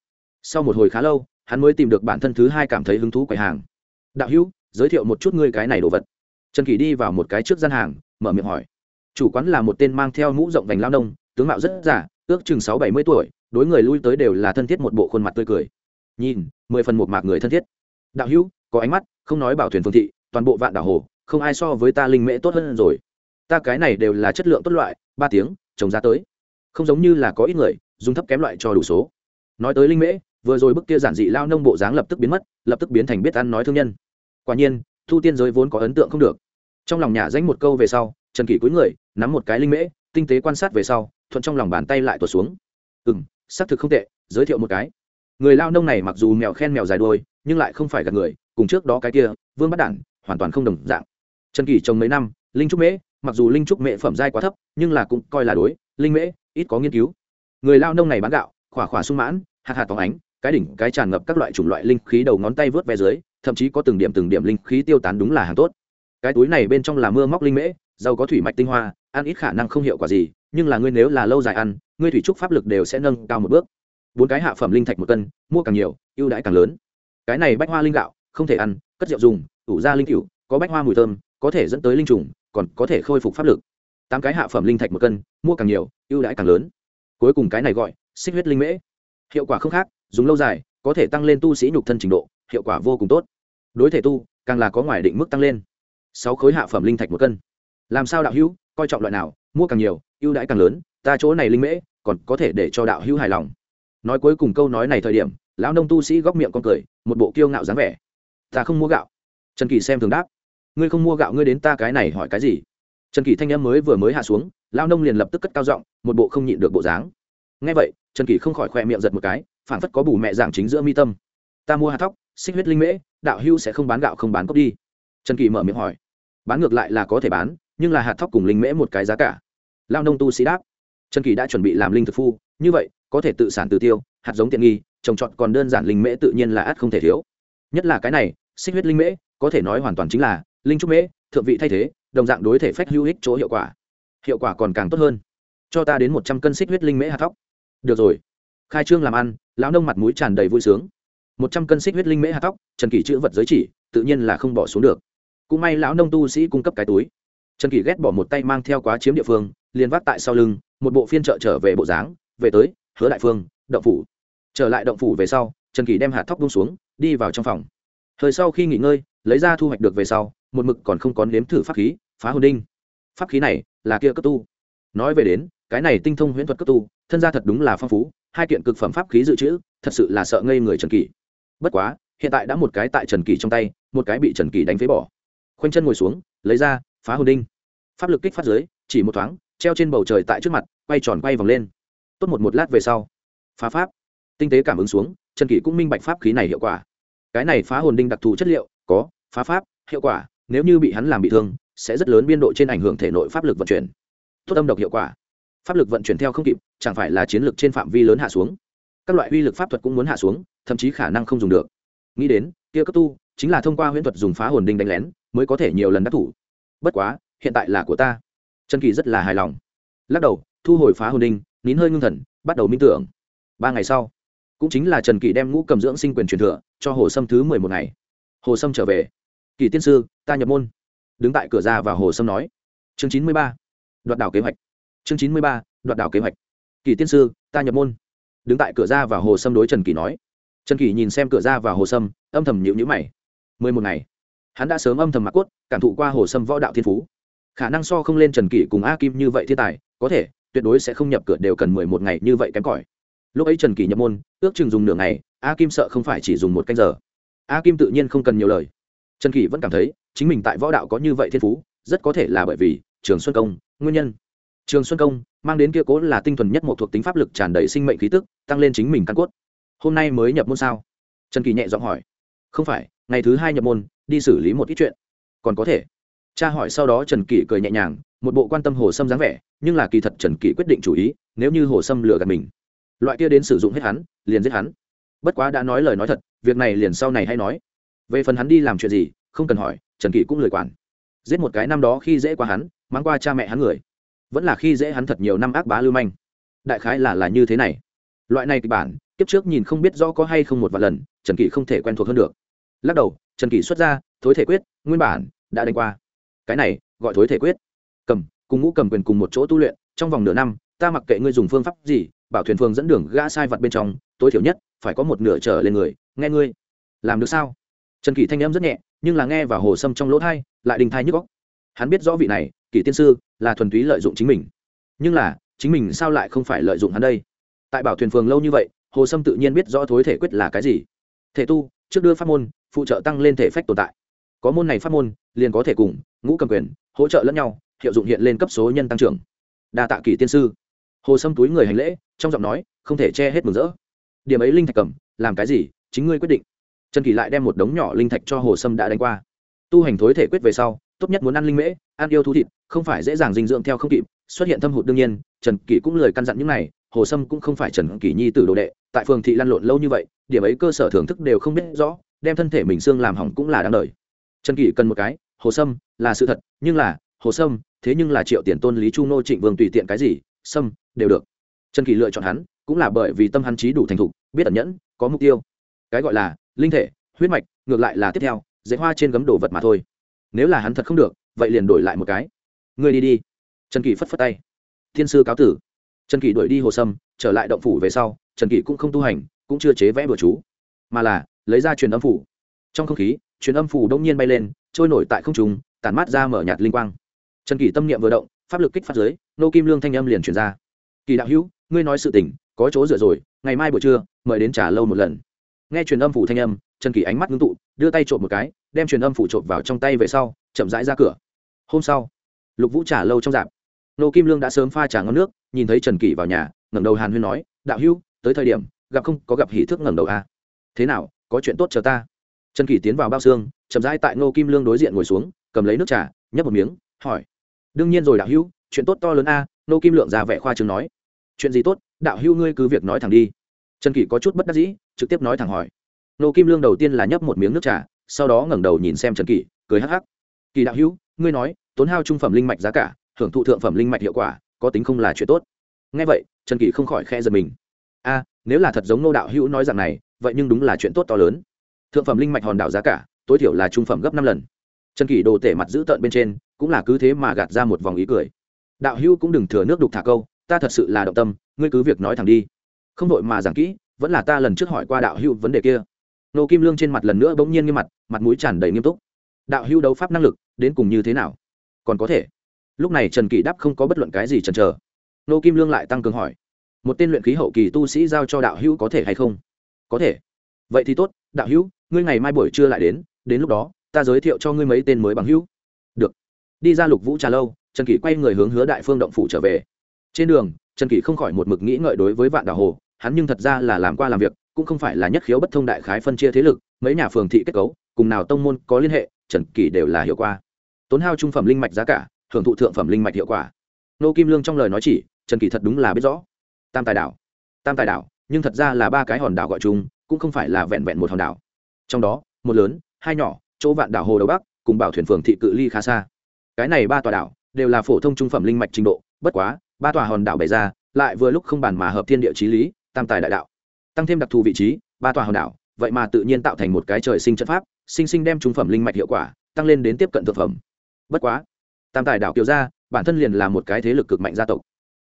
Sau một hồi khá lâu hắn mới tìm được bản thân thứ hai cảm thấy hứng thú quầy hàng. Đạo hữu giới thiệu một chút ngươi cái này đồ vật. Trần kỳ đi vào một cái trước gian hàng mở miệng hỏi chủ quán là một tên mang theo mũ rộng vành lao nông, tướng mạo rất giả ước chừng sáu bảy mươi tuổi, đối người lui tới đều là thân thiết một bộ khuôn mặt tươi cười. Nhìn, mười phần một mạc người thân thiết. Đạo hữu, có ánh mắt, không nói bảo thuyền phương thị, toàn bộ vạn đảo hồ, không ai so với ta linh mễ tốt hơn rồi. Ta cái này đều là chất lượng tốt loại, ba tiếng, trồng ra tới. Không giống như là có ít người, dùng thấp kém loại cho đủ số. Nói tới linh mễ, vừa rồi bức kia giản dị lao nông bộ dáng lập tức biến mất, lập tức biến thành biết ăn nói thương nhân. Quả nhiên, thu tiên giới vốn có ấn tượng không được. Trong lòng nhà danh một câu về sau trần kỷ cúi người, nắm một cái linh mễ, tinh tế quan sát về sau, thuận trong lòng bàn tay lại tuột xuống. Ừ m xác thực không tệ, giới thiệu một cái. Người lao nông này mặc dù mèo khen mèo dài đôi nhưng lại không phải gặp người, cùng trước đó cái kia, vương bắt đản, hoàn toàn không đồng dạng. Trần kỳ trồng mấy năm, linh trúc mễ, mặc dù linh trúc mễ phẩm giai quá thấp, nhưng là cũng coi là đối, linh mễ, ít có nghiên cứu. Người lao nông này bán gạo, khỏa khỏa sung mãn hạt hạt tóng ánh, cái đỉnh, cái tràn ngập các loại chủng loại linh khí đầu ngón tay vớt ve dưới, thậm chí có từng điểm từng điểm linh khí tiêu tán đúng là hàng tốt. Cái túi này bên trong là mưa móc linh mễ giàu có thủy mạch tinh hoa, ăn ít khả năng không hiệu quả gì, nhưng là ngươi nếu là lâu dài ăn, ngươi thủy trúc pháp lực đều sẽ nâng cao một bước. Bốn cái hạ phẩm linh thạch một cân, mua càng nhiều, ưu đãi càng lớn. Cái này bách hoa linh gạo, không thể ăn, cất rượu dùng, ủ ra linh cựu có bách hoa mùi thơm, có thể dẫn tới linh trùng, còn có thể khôi phục pháp lực. Tám cái hạ phẩm linh thạch một cân, mua càng nhiều, ưu đãi càng lớn. Cuối cùng cái này gọi, xích huyết linh mễ. Hiệu quả không khác, dùng lâu dài, có thể tăng lên tu sĩ nhục thân trình độ, hiệu quả vô cùng tốt. Đối thể tu, càng là có ngoài định mức tăng lên. Sáu khối hạ phẩm linh thạch một cân làm sao đạo hữu, coi trọng loại nào, mua càng nhiều, ưu đãi càng lớn, ta chỗ này linh mễ, còn có thể để cho đạo hữu hài lòng. Nói cuối cùng câu nói này thời điểm, lão nông tu sĩ góc miệng con cười, một bộ kiêu ngạo dáng vẻ. Ta không mua gạo. Trần kỳ xem thường đáp. Ngươi không mua gạo, ngươi đến ta cái này hỏi cái gì? Trần kỳ thanh em mới vừa mới hạ xuống, lão nông liền lập tức cất cao giọng, một bộ không nhịn được bộ dáng. Ngay vậy, trần kỳ không khỏi khoe miệng giật một cái phản phất có bù mẹ giảng chính giữa mi tâm. Ta mua hạt thóc, xích huyết linh mễ, đạo hưu sẽ không bán gạo không bán cốc đi. Trần kỳ mở miệng hỏi. Bán ngược lại là có thể bán nhưng là hạt thóc cùng linh mễ một cái giá cả. Lao nông tu sĩ đáp, trần kỳ đã chuẩn bị làm linh thực phu, như vậy, có thể tự sản tự tiêu, hạt giống tiện nghi, trồng trọt còn đơn giản linh mễ tự nhiên là ắt không thể thiếu. Nhất là cái này, xích huyết linh mễ, có thể nói hoàn toàn chính là linh trúc mễ, thượng vị thay thế, đồng dạng đối thể phách hữu ích chỗ hiệu quả. Hiệu quả còn càng tốt hơn. Cho ta đến một trăm cân xích huyết linh mễ hạt thóc. Được rồi. Khai trương làm ăn, lão nông mặt mũi tràn đầy vui sướng. Một trăm cân xích huyết linh mễ hạt tóc trần kỳ chữ vật giới chỉ, tự nhiên là không bỏ xuống được. Cũng may lão nông tu sĩ cung cấp cái túi trần kỳ ghét bỏ một tay mang theo quá chiếm địa phương, liền vác tại sau lưng, một bộ phiên trợ trở về bộ dáng, về tới, hứa đại phương, động phủ. Trở lại động phủ về sau, trần kỳ đem hạt thóc bung xuống, đi vào trong phòng. Thời sau khi nghỉ ngơi, lấy ra thu hoạch được về sau, một mực còn không có nếm thử pháp khí, phá hồn đinh. Pháp khí này là kia cấp tu. Nói về đến, cái này tinh thông huyễn thuật cấp tu, thân gia thật đúng là phong phú, hai kiện cực phẩm pháp khí dự trữ, thật sự là sợ ngây người trần kỳ bất quá, hiện tại đã một cái tại trần kỳ trong tay, một cái bị trần kỳ đánh phế bỏ. Khoanh chân ngồi xuống, lấy ra phá hồn đinh. Pháp lực kích phát giới chỉ một thoáng, treo trên bầu trời tại trước mặt, quay tròn quay vòng lên. Tốt một một lát về sau, phá pháp. Tinh tế cảm ứng xuống, trần kỷ cũng minh bạch pháp khí này hiệu quả. Cái này phá hồn đinh đặc thù chất liệu, có, phá pháp, hiệu quả, nếu như bị hắn làm bị thương, sẽ rất lớn biên độ trên ảnh hưởng thể nội pháp lực vận chuyển. Tốt âm độc hiệu quả. Pháp lực vận chuyển theo không kịp, chẳng phải là chiến lược trên phạm vi lớn hạ xuống. Các loại uy lực pháp thuật cũng muốn hạ xuống, thậm chí khả năng không dùng được. Nghĩ đến, kia cấp tu, chính là thông qua huyễn thuật dùng phá hồn đinh đánh lén, mới có thể nhiều lần đắc thủ bất quá, hiện tại là của ta. Trần kỳ rất là hài lòng. Lắc đầu, thu hồi phá hồn đinh, nín hơi ngưng thần, bắt đầu minh tưởng. Ba ngày sau, cũng chính là trần kỳ đem ngũ cầm dưỡng sinh quyền truyền thừa cho hồ sâm thứ mười một ngày. Hồ sâm trở về. Kỳ tiên sư, ta nhập môn. Đứng tại cửa ra và hồ sâm nói. Chương chín mươi ba, đoạt đảo kế hoạch. Chương chín mươi ba, đoạt đảo kế hoạch. Kỳ tiên sư, ta nhập môn. Đứng tại cửa ra và hồ sâm đối trần kỳ nói. Trần kỳ nhìn xem cửa ra và hồ sâm, âm thầm nhịu nhữ mày. Mười một ngày hắn đã sớm âm thầm mặc cốt, cảm thụ qua hồ sâm võ đạo thiên phú. Khả năng so không lên trần kỳ cùng a kim như vậy thiên tài, có thể, tuyệt đối sẽ không nhập cửa đều cần mười một ngày như vậy kém cỏi. Lúc ấy trần kỳ nhập môn, ước chừng dùng nửa ngày, a kim sợ không phải chỉ dùng một canh giờ. A kim tự nhiên không cần nhiều lời. Trần kỳ vẫn cảm thấy, chính mình tại võ đạo có như vậy thiên phú, rất có thể là bởi vì trường xuân công, nguyên nhân. Trường xuân công mang đến kia cố là tinh thuần nhất một thuộc tính pháp lực tràn đầy sinh mệnh khí tức, tăng lên chính mình căn cốt. Hôm nay mới nhập môn sao? Trần kỳ nhẹ giọng hỏi. Không phải, ngày thứ hai nhập môn đi xử lý một ít chuyện. Còn có thể. Cha hỏi sau đó trần kỷ cười nhẹ nhàng, một bộ quan tâm hồ sâm dáng vẻ, nhưng là kỳ thật trần kỷ quyết định chủ ý, nếu như hồ sâm lừa gạt mình. Loại kia đến sử dụng hết hắn, liền giết hắn. Bất quá đã nói lời nói thật, việc này liền sau này hay nói. Về phần hắn đi làm chuyện gì, không cần hỏi, trần kỷ cũng lời quản. Giết một cái năm đó khi dễ qua hắn mang qua cha mẹ hắn người. Vẫn là khi dễ hắn thật nhiều năm ác bá lưu manh. Đại khái là là như thế này. Loại này kịch bản, kiếp trước nhìn không biết rõ có hay không một vài lần, trần kỷ không thể quen thuộc hơn được. Lắc đầu trần kỷ xuất ra, thối thể quyết, nguyên bản đã đánh qua. Cái này, gọi thối thể quyết. Cầm, cùng ngũ cầm quyền cùng một chỗ tu luyện, trong vòng nửa năm, ta mặc kệ ngươi dùng phương pháp gì, bảo thuyền phương dẫn đường gã sai vật bên trong, tối thiểu nhất, phải có một nửa trở lên người, nghe ngươi. Làm được sao? Trần kỷ thanh âm rất nhẹ, nhưng là nghe và hồ sâm trong lỗ thai, lại đình thai nhức góc hắn biết rõ vị này, kỷ tiên sư, là thuần túy lợi dụng chính mình. Nhưng là, chính mình sao lại không phải lợi dụng hắn đây? Tại bảo thuyền phường lâu như vậy, hồ sâm tự nhiên biết rõ thối thể quyết là cái gì. Thể tu trước đưa pháp môn, phụ trợ tăng lên thể phách tồn tại. Có môn này pháp môn, liền có thể cùng ngũ cầm quyền hỗ trợ lẫn nhau, hiệu dụng hiện lên cấp số nhân tăng trưởng. Đa tạ kỷ tiên sư. Hồ sâm túi người hành lễ, trong giọng nói, không thể che hết mừng rỡ. Điểm ấy linh thạch cầm, làm cái gì, chính ngươi quyết định. Trần kỳ lại đem một đống nhỏ linh thạch cho hồ sâm đã đánh qua. Tu hành thối thể quyết về sau, tốt nhất muốn ăn linh mễ, ăn yêu thú thịt, không phải dễ dàng dinh dưỡng theo không kịp, xuất hiện thâm hụt đương nhiên, trần kỳ cũng lời căn dặn những này hồ sâm cũng không phải trần kỷ nhi tử đồ đệ, tại phường thị lăn lộn lâu như vậy, điểm ấy cơ sở thưởng thức đều không biết rõ, đem thân thể mình xương làm hỏng cũng là đáng đời. Trần kỷ cần một cái, hồ sâm, là sự thật, nhưng là, hồ sâm, thế nhưng là triệu tiền tôn lý chu nô trịnh vương tùy tiện cái gì, sâm, đều được. Trần kỷ lựa chọn hắn, cũng là bởi vì tâm hắn trí đủ thành thục, biết ẩn nhẫn, có mục tiêu. Cái gọi là linh thể, huyết mạch, ngược lại là tiếp theo, dạy hoa trên gấm đồ vật mà thôi. Nếu là hắn thật không được, vậy liền đổi lại một cái. Ngươi đi đi. Trần kỳ phất phất tay. Thiên sư cáo tử trần kỳ đuổi đi hồ sâm, trở lại động phủ về sau, trần kỳ cũng không tu hành, cũng chưa chế vẽ bừa chú, mà là lấy ra truyền âm phủ. Trong không khí, truyền âm phủ đông nhiên bay lên, trôi nổi tại không trùng tản mát ra mở nhạt linh quang. Trần kỳ tâm niệm vừa động, pháp lực kích phát giới nô kim lương thanh âm liền truyền ra. Kỳ đạo hữu, ngươi nói sự tình, có chỗ dựa rồi, ngày mai buổi trưa, mời đến trả lâu một lần. Nghe truyền âm phủ thanh âm, trần kỳ ánh mắt ngưng tụ, đưa tay trộm một cái, đem truyền âm phủ trộm vào trong tay về sau, chậm rãi ra cửa. Hôm sau, lục vũ trả lâu trong dạp nô kim lương đã sớm pha trà ngon nước, nhìn thấy trần kỷ vào nhà, ngẩng đầu hàn huyên nói, đạo hữu, tới thời điểm, gặp không, có gặp hỷ thức ngẩng đầu a à? thế nào, có chuyện tốt chờ ta? Trần kỷ tiến vào bao xương, chậm rãi tại nô kim lương đối diện ngồi xuống, cầm lấy nước trà, nhấp một miếng, hỏi, đương nhiên rồi đạo hữu, chuyện tốt to lớn a. Nô kim lượng ra vẻ khoa chừng nói, chuyện gì tốt? Đạo hữu ngươi cứ việc nói thẳng đi. Trần kỷ có chút bất đắc dĩ, trực tiếp nói thẳng hỏi, nô kim lương đầu tiên là nhấp một miếng nước trà, sau đó ngẩng đầu nhìn xem trần kỷ, cười hắc hắc kỳ đạo hữu, ngươi nói, tốn hao trung phẩm linh mạch giá cả hưởng thụ thượng phẩm linh mạch hiệu quả, có tính không là chuyện tốt. Ngay vậy, trần kỳ không khỏi khe giật mình. A, nếu là thật giống nô đạo hữu nói rằng này, vậy nhưng đúng là chuyện tốt to lớn. Thượng phẩm linh mạch hòn đảo giá cả, tối thiểu là trung phẩm gấp năm lần. Trần kỳ đồ tể mặt giữ tợn bên trên, cũng là cứ thế mà gạt ra một vòng ý cười. Đạo hữu cũng đừng thừa nước đục thả câu, ta thật sự là động tâm, ngươi cứ việc nói thẳng đi. Không đội mà giảng kỹ, vẫn là ta lần trước hỏi qua đạo hữu vấn đề kia. Nô kim lương trên mặt lần nữa bỗng nhiên nghiêm mặt mặt mũi tràn đầy nghiêm túc. Đạo hữu đấu pháp năng lực, đến cùng như thế nào? Còn có thể lúc này trần kỳ đáp không có bất luận cái gì chần chờ. Nô kim lương lại tăng cường hỏi, một tên luyện khí hậu kỳ tu sĩ giao cho đạo hữu có thể hay không? Có thể. Vậy thì tốt, đạo hữu, ngươi ngày mai buổi trưa lại đến đến lúc đó, ta giới thiệu cho ngươi mấy tên mới bằng hữu. Được. Đi ra lục vũ trà lâu, trần kỷ quay người hướng hứa đại phương động phủ trở về. Trên đường, trần kỷ không khỏi một mực nghĩ ngợi đối với vạn đảo hồ, hắn nhưng thật ra là làm qua làm việc, cũng không phải là nhất khiếu bất thông đại khái phân chia thế lực, mấy nhà phường thị kết cấu, cùng nào tông môn có liên hệ, trần kỷ đều là hiệu quả tốn hao trung phẩm linh mạch giá cả hưởng thụ thượng phẩm linh mạch hiệu quả. Nô kim lương trong lời nói chỉ, trần kỷ thật đúng là biết rõ. Tam tài đảo. Tam tài đảo, nhưng thật ra là ba cái hòn đảo gọi chung, cũng không phải là vẹn vẹn một hòn đảo. Trong đó, một lớn, hai nhỏ, chỗ vạn đảo hồ đầu bắc, cùng bảo thuyền phường thị cự ly khá xa. Cái này ba tòa đảo đều là phổ thông trung phẩm linh mạch trình độ, bất quá, ba tòa hòn đảo bày ra, lại vừa lúc không bàn mà hợp thiên địa chí lý, tam tài đại đạo. Tăng thêm đặc thù vị trí, ba tòa hòn đảo, vậy mà tự nhiên tạo thành một cái trời sinh trận pháp, sinh sinh đem trung phẩm linh mạch hiệu quả tăng lên đến tiếp cận thực phẩm. Bất quá tam tài đảo kiều gia, bản thân liền là một cái thế lực cực mạnh gia tộc.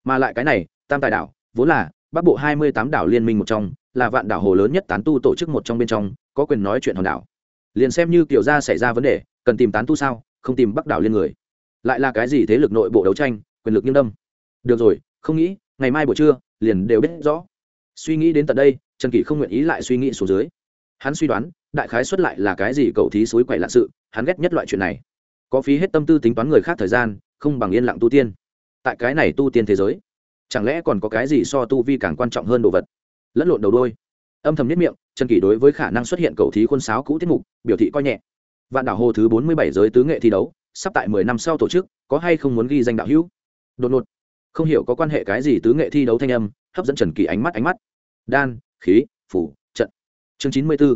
Mà lại cái này, tam tài đảo, vốn là, bắc bộ hai mươi tám đảo liên minh một trong, là vạn đảo hồ lớn nhất tán tu tổ chức một trong bên trong, có quyền nói chuyện hòn đảo. Liền xem như kiều gia xảy ra vấn đề, cần tìm tán tu sao, không tìm bắc đảo liên người. Lại là cái gì thế lực nội bộ đấu tranh, quyền lực nghiêm đâm? Được rồi, không nghĩ, ngày mai buổi trưa, liền đều biết rõ. Suy nghĩ đến tận đây, trần kỷ không nguyện ý lại suy nghĩ xuống dưới. Hắn suy đoán, đại khái xuất lại là cái gì cậu thí suối quậy lạ sự, hắn ghét nhất loại chuyện này có phí hết tâm tư tính toán người khác thời gian, không bằng yên lặng tu tiên. Tại cái này tu tiên thế giới, chẳng lẽ còn có cái gì so tu vi càng quan trọng hơn đồ vật? Lẫn lộn đầu đôi âm thầm nhất miệng, trần kỷ đối với khả năng xuất hiện cầu thí khuôn sáo cũ tiết mục, biểu thị coi nhẹ. Vạn đảo hồ thứ bốn mươi bảy giới tứ nghệ thi đấu, sắp tại mười năm sau tổ chức, có hay không muốn ghi danh đạo hữu? Đột ngột. Không hiểu có quan hệ cái gì tứ nghệ thi đấu thanh âm, hấp dẫn trần kỳ ánh mắt ánh mắt. Đan, khí, phủ, trận. Chương chín mươi b ố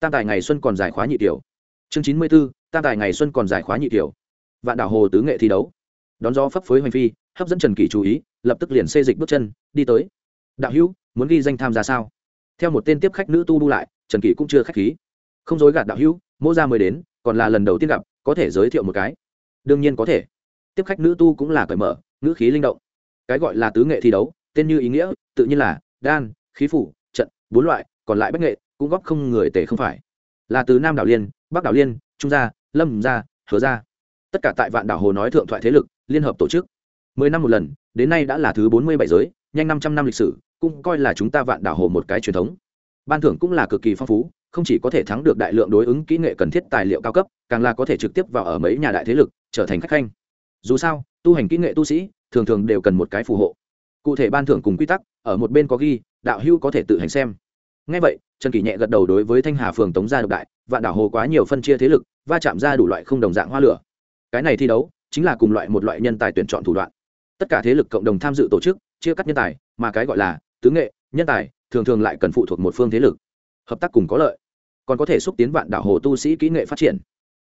tam tài ngày xuân còn giải khóa nhị tiểu. Chương chín mươi b ố Ta tài ngày xuân còn giải khóa nhị tiểu vạn đảo hồ tứ nghệ thi đấu. Đón gió phấp phới hoành phi, hấp dẫn trần kỳ chú ý, lập tức liền xê dịch bước chân, đi tới. Đạo hữu, muốn ghi danh tham gia sao? Theo một tên tiếp khách nữ tu đu lại, trần kỳ cũng chưa khách khí. Không dối gạt đạo hữu mô ra mới đến, còn là lần đầu tiên gặp, có thể giới thiệu một cái. Đương nhiên có thể. Tiếp khách nữ tu cũng là cởi mở, ngữ khí linh động. Cái gọi là tứ nghệ thi đấu, tên như ý nghĩa, tự nhiên là đan, khí phủ, trận, bốn loại, còn lại bách nghệ, cũng góp không người tể không phải. Là từ nam đảo liên, bắc đảo liên, trung gia lâm gia hứa gia tất cả tại vạn đảo hồ nói thượng thoại thế lực, liên hợp tổ chức. Mười năm một lần, đến nay đã là thứ bốn mươi bảy giới, nhanh năm trăm năm lịch sử, cũng coi là chúng ta vạn đảo hồ một cái truyền thống. Ban thưởng cũng là cực kỳ phong phú, không chỉ có thể thắng được đại lượng đối ứng kỹ nghệ cần thiết tài liệu cao cấp, càng là có thể trực tiếp vào ở mấy nhà đại thế lực, trở thành khách khanh. Dù sao, tu hành kỹ nghệ tu sĩ, thường thường đều cần một cái phù hộ. Cụ thể ban thưởng cùng quy tắc, ở một bên có ghi, đạo hưu có thể tự hành xem. Ngay vậy, trần kỳ nhẹ gật đầu đối với thanh hà phường tống gia độc đại, vạn đảo hồ quá nhiều phân chia thế lực va chạm ra đủ loại không đồng dạng hoa lửa. Cái này thi đấu chính là cùng loại một loại nhân tài tuyển chọn thủ đoạn. Tất cả thế lực cộng đồng tham dự tổ chức chia cắt nhân tài, mà cái gọi là tứ nghệ, nhân tài thường thường lại cần phụ thuộc một phương thế lực. Hợp tác cùng có lợi, còn có thể xúc tiến vạn đảo hồ tu sĩ kỹ nghệ phát triển.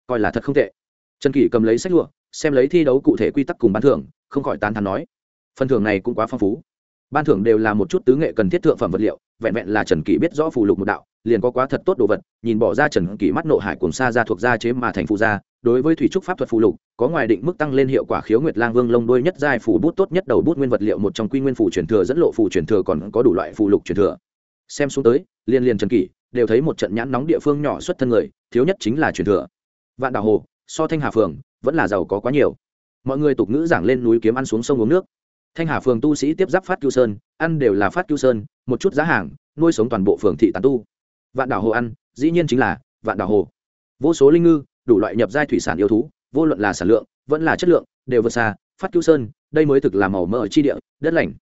Coi là thật không tệ. Trần kỷ cầm lấy sách lụa, xem lấy thi đấu cụ thể quy tắc cùng ban thưởng, không khỏi tán thán nói, phần thưởng này cũng quá phong phú. Ban thưởng đều là một chút tứ nghệ cần thiết thượng phẩm vật liệu, vẹn vẹn là trần kỷ biết rõ phù lục một đạo liền có quá thật tốt đồ vật, nhìn bỏ ra trần kỷ mắt nộ hải cùng xa ra thuộc gia chế mà thành phụ gia, đối với thủy trúc pháp thuật phù lục, có ngoài định mức tăng lên hiệu quả khiếu nguyệt lang vương lông đôi nhất giai phủ bút tốt nhất đầu bút nguyên vật liệu một trong quy nguyên phủ truyền thừa dẫn lộ phủ truyền thừa còn có đủ loại phù lục truyền thừa. Xem xuống tới, liên liên trần kỷ đều thấy một trận nhãn nóng địa phương nhỏ xuất thân người, thiếu nhất chính là truyền thừa. Vạn đảo hồ, so thanh hà phường, vẫn là giàu có quá nhiều. Mọi người tục ngữ giảng lên núi kiếm ăn xuống sông uống nước. Thanh hà phường tu sĩ tiếp giáp phát cứu sơn, ăn đều là phát cứu sơn, một chút giá hàng, nuôi sống toàn bộ phường thị tán tu vạn đảo hồ ăn, dĩ nhiên chính là vạn đảo hồ. Vô số linh ngư, đủ loại nhập giai thủy sản yêu thú, vô luận là sản lượng, vẫn là chất lượng, đều vượt xa, phát cứu sơn, đây mới thực là màu mỡ chi địa, đất lành.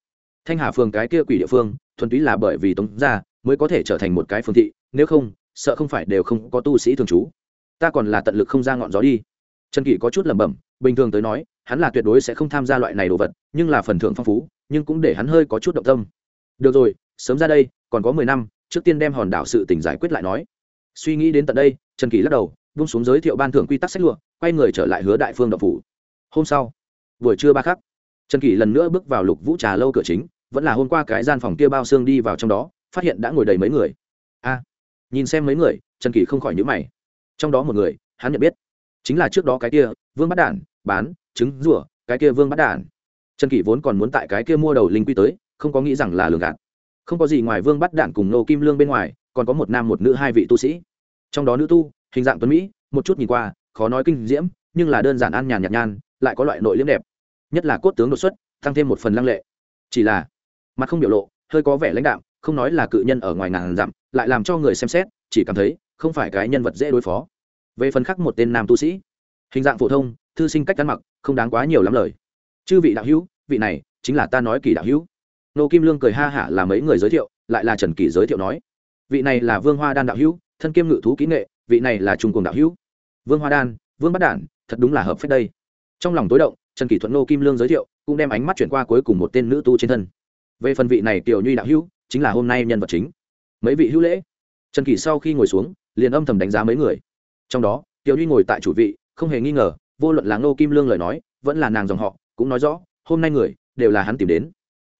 Thanh hà phường cái kia quỷ địa phương, thuần túy là bởi vì tống gia mới có thể trở thành một cái phương thị, nếu không, sợ không phải đều không có tu sĩ thường trú. Ta còn là tận lực không ra ngọn gió đi. Trần kỷ có chút lẩm bẩm, bình thường tới nói, hắn là tuyệt đối sẽ không tham gia loại này đồ vật, nhưng là phần thưởng phong phú, nhưng cũng để hắn hơi có chút động tâm. Được rồi, sớm ra đây, còn có mười năm trước tiên đem hòn đảo sự tình giải quyết lại nói. Suy nghĩ đến tận đây, trần kỳ lắc đầu vung xuống giới thiệu ban thưởng quy tắc sách lụa quay người trở lại hứa đại phương đậu phủ. Hôm sau, buổi trưa ba khắc, trần kỳ lần nữa bước vào lục vũ trà lâu cửa chính, vẫn là hôm qua cái gian phòng kia bao xương đi vào trong đó, phát hiện đã ngồi đầy mấy người. A, nhìn xem mấy người, trần kỳ không khỏi nhữ mày. Trong đó một người, hắn nhận biết, chính là trước đó cái kia vương bắt đản, bán, trứng rủa cái kia vương bắt đản. Trần kỷ vốn còn muốn tại cái kia mua đầu linh quy tới, không có nghĩ rằng là lường gạt không có gì ngoài vương bắt đạn cùng nô kim lương bên ngoài, còn có một nam một nữ hai vị tu sĩ. Trong đó nữ tu, hình dạng tuấn mỹ, một chút nhìn qua, khó nói kinh diễm, nhưng là đơn giản ăn nhàn nhạt nhan, lại có loại nội liếm đẹp. Nhất là cốt tướng đột xuất, tăng thêm một phần lăng lệ. Chỉ là, mặt không biểu lộ, hơi có vẻ lãnh đạm, không nói là cự nhân ở ngoài ngàn dặm, lại làm cho người xem xét, chỉ cảm thấy không phải cái nhân vật dễ đối phó. Về phần khác một tên nam tu sĩ, hình dạng phổ thông, thư sinh cách ăn mặc, không đáng quá nhiều lắm lời. Chư vị đạo hữu, vị này chính là ta nói kỳ đạo hữu nô kim lương cười ha hả là mấy người giới thiệu, lại là trần kỳ giới thiệu nói, vị này là vương hoa đan đạo hữu, thân kiêm ngự thú kỹ nghệ, vị này là trung cùng đạo hữu. Vương hoa đan, vương bắt đản, thật đúng là hợp phép đây. Trong lòng tối động, trần kỳ thuận nô kim lương giới thiệu, cũng đem ánh mắt chuyển qua cuối cùng một tên nữ tu trên thân. Về phần vị này tiểu nhuy đạo hữu, chính là hôm nay nhân vật chính. Mấy vị hữu lễ. Trần kỳ sau khi ngồi xuống, liền âm thầm đánh giá mấy người. Trong đó, tiểu nhuy ngồi tại chủ vị, không hề nghi ngờ, vô luận là ngô kim lương lời nói, vẫn là nàng dòng họ, cũng nói rõ, hôm nay người, đều là hắn tìm đến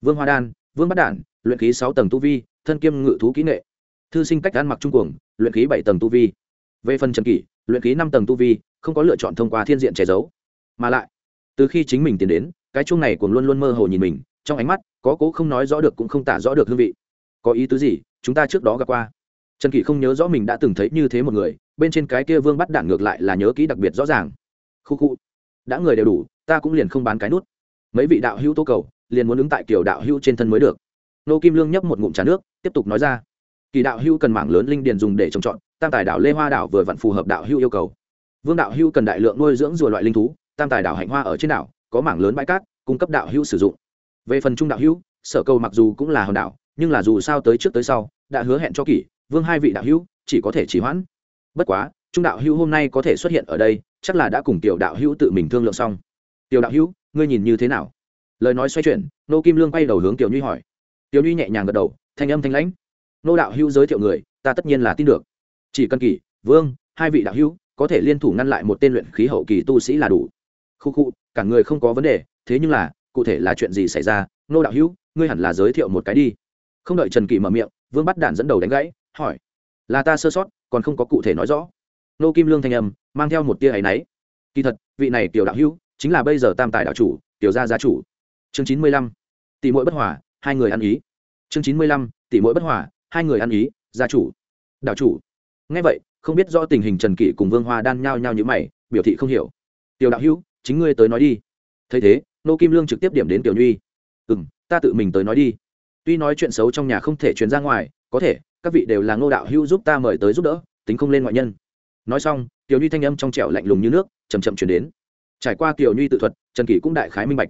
vương hoa đan, vương bắt đản, luyện khí sáu tầng tu vi, thân kiêm ngự thú kỹ nghệ. Thư sinh cách ăn mặc trung cuồng, luyện khí bảy tầng tu vi. Về phần trần kỷ, luyện khí năm tầng tu vi, không có lựa chọn thông qua thiên diện che giấu. Mà lại, từ khi chính mình tiến đến, cái chung này cũng luôn luôn mơ hồ nhìn mình, trong ánh mắt, có cố không nói rõ được cũng không tả rõ được hương vị. Có ý tứ gì? Chúng ta trước đó gặp qua. Trần kỷ không nhớ rõ mình đã từng thấy như thế một người, bên trên cái kia vương bắt Đản ngược lại là nhớ kỹ đặc biệt rõ ràng. Khu khu, đã người đều đủ, ta cũng liền không bán cái nút. Mấy vị đạo hữu tố cầu liền muốn ứng tại kiểu đạo hưu trên thân mới được. Nô kim lương nhấp một ngụm trà nước, tiếp tục nói ra. Kỳ đạo hưu cần mảng lớn linh điền dùng để trồng trọt, tam tài đảo lê hoa đảo vừa vặn phù hợp đạo hưu yêu cầu. Vương đạo hưu cần đại lượng nuôi dưỡng rùa loại linh thú, tam tài đảo hạnh hoa ở trên đảo, có mảng lớn bãi cát, cung cấp đạo hưu sử dụng. Về phần trung đạo hưu sở cầu mặc dù cũng là hòn đảo, nhưng là dù sao tới trước tới sau, đã hứa hẹn cho kỷ, vương hai vị đạo hưu chỉ có thể trì hoãn. Bất quá, trung đạo hưu hôm nay có thể xuất hiện ở đây, chắc là đã cùng tiểu đạo hưu tự mình thương lượng xong. Tiểu đạo hưu ngươi nhìn như thế nào? Lời nói xoay chuyển, nô kim lương quay đầu hướng tiểu nhuy hỏi. Tiểu nhuy nhẹ nhàng gật đầu, thanh âm thanh lãnh. Nô đạo hữu giới thiệu người, ta tất nhiên là tin được. Chỉ cần kỷ vương, hai vị đạo hữu, có thể liên thủ ngăn lại một tên luyện khí hậu kỳ tu sĩ là đủ. Khu khu, cả người không có vấn đề, thế nhưng là, cụ thể là chuyện gì xảy ra, nô đạo hữu, ngươi hẳn là giới thiệu một cái đi. Không đợi trần kỳ mở miệng, vương bắt đản dẫn đầu đánh gãy, hỏi. Là ta sơ sót, còn không có cụ thể nói rõ. Nô kim lương thanh âm, mang theo một tia áy náy. Kỳ thật, vị này tiểu đạo hữu, chính là bây giờ tam tài đạo chủ, tiểu gia gia chủ chương chín mươi lăm tỷ mỗi bất hòa, hai người ăn ý. Chương chín mươi lăm tỷ mỗi bất hòa, hai người ăn ý, gia chủ. Đạo chủ. Nghe vậy, không biết do tình hình trần kỷ cùng vương hoa đan nhao nhao như mày, biểu thị không hiểu. Tiểu đạo hữu, chính ngươi tới nói đi. Thấy thế, nô kim lương trực tiếp điểm đến tiểu nhuy. Ừ m ta tự mình tới nói đi. Tuy nói chuyện xấu trong nhà không thể truyền ra ngoài, có thể, các vị đều là ngô đạo hữu giúp ta mời tới giúp đỡ, tính không lên ngoại nhân. Nói xong, tiểu nhuy thanh âm trong trẻo lạnh lùng như nước chầm chậm chuyển đến. Trải qua tiểu nhuy tự thuật, trần kỷ cũng đại khái minh bạch.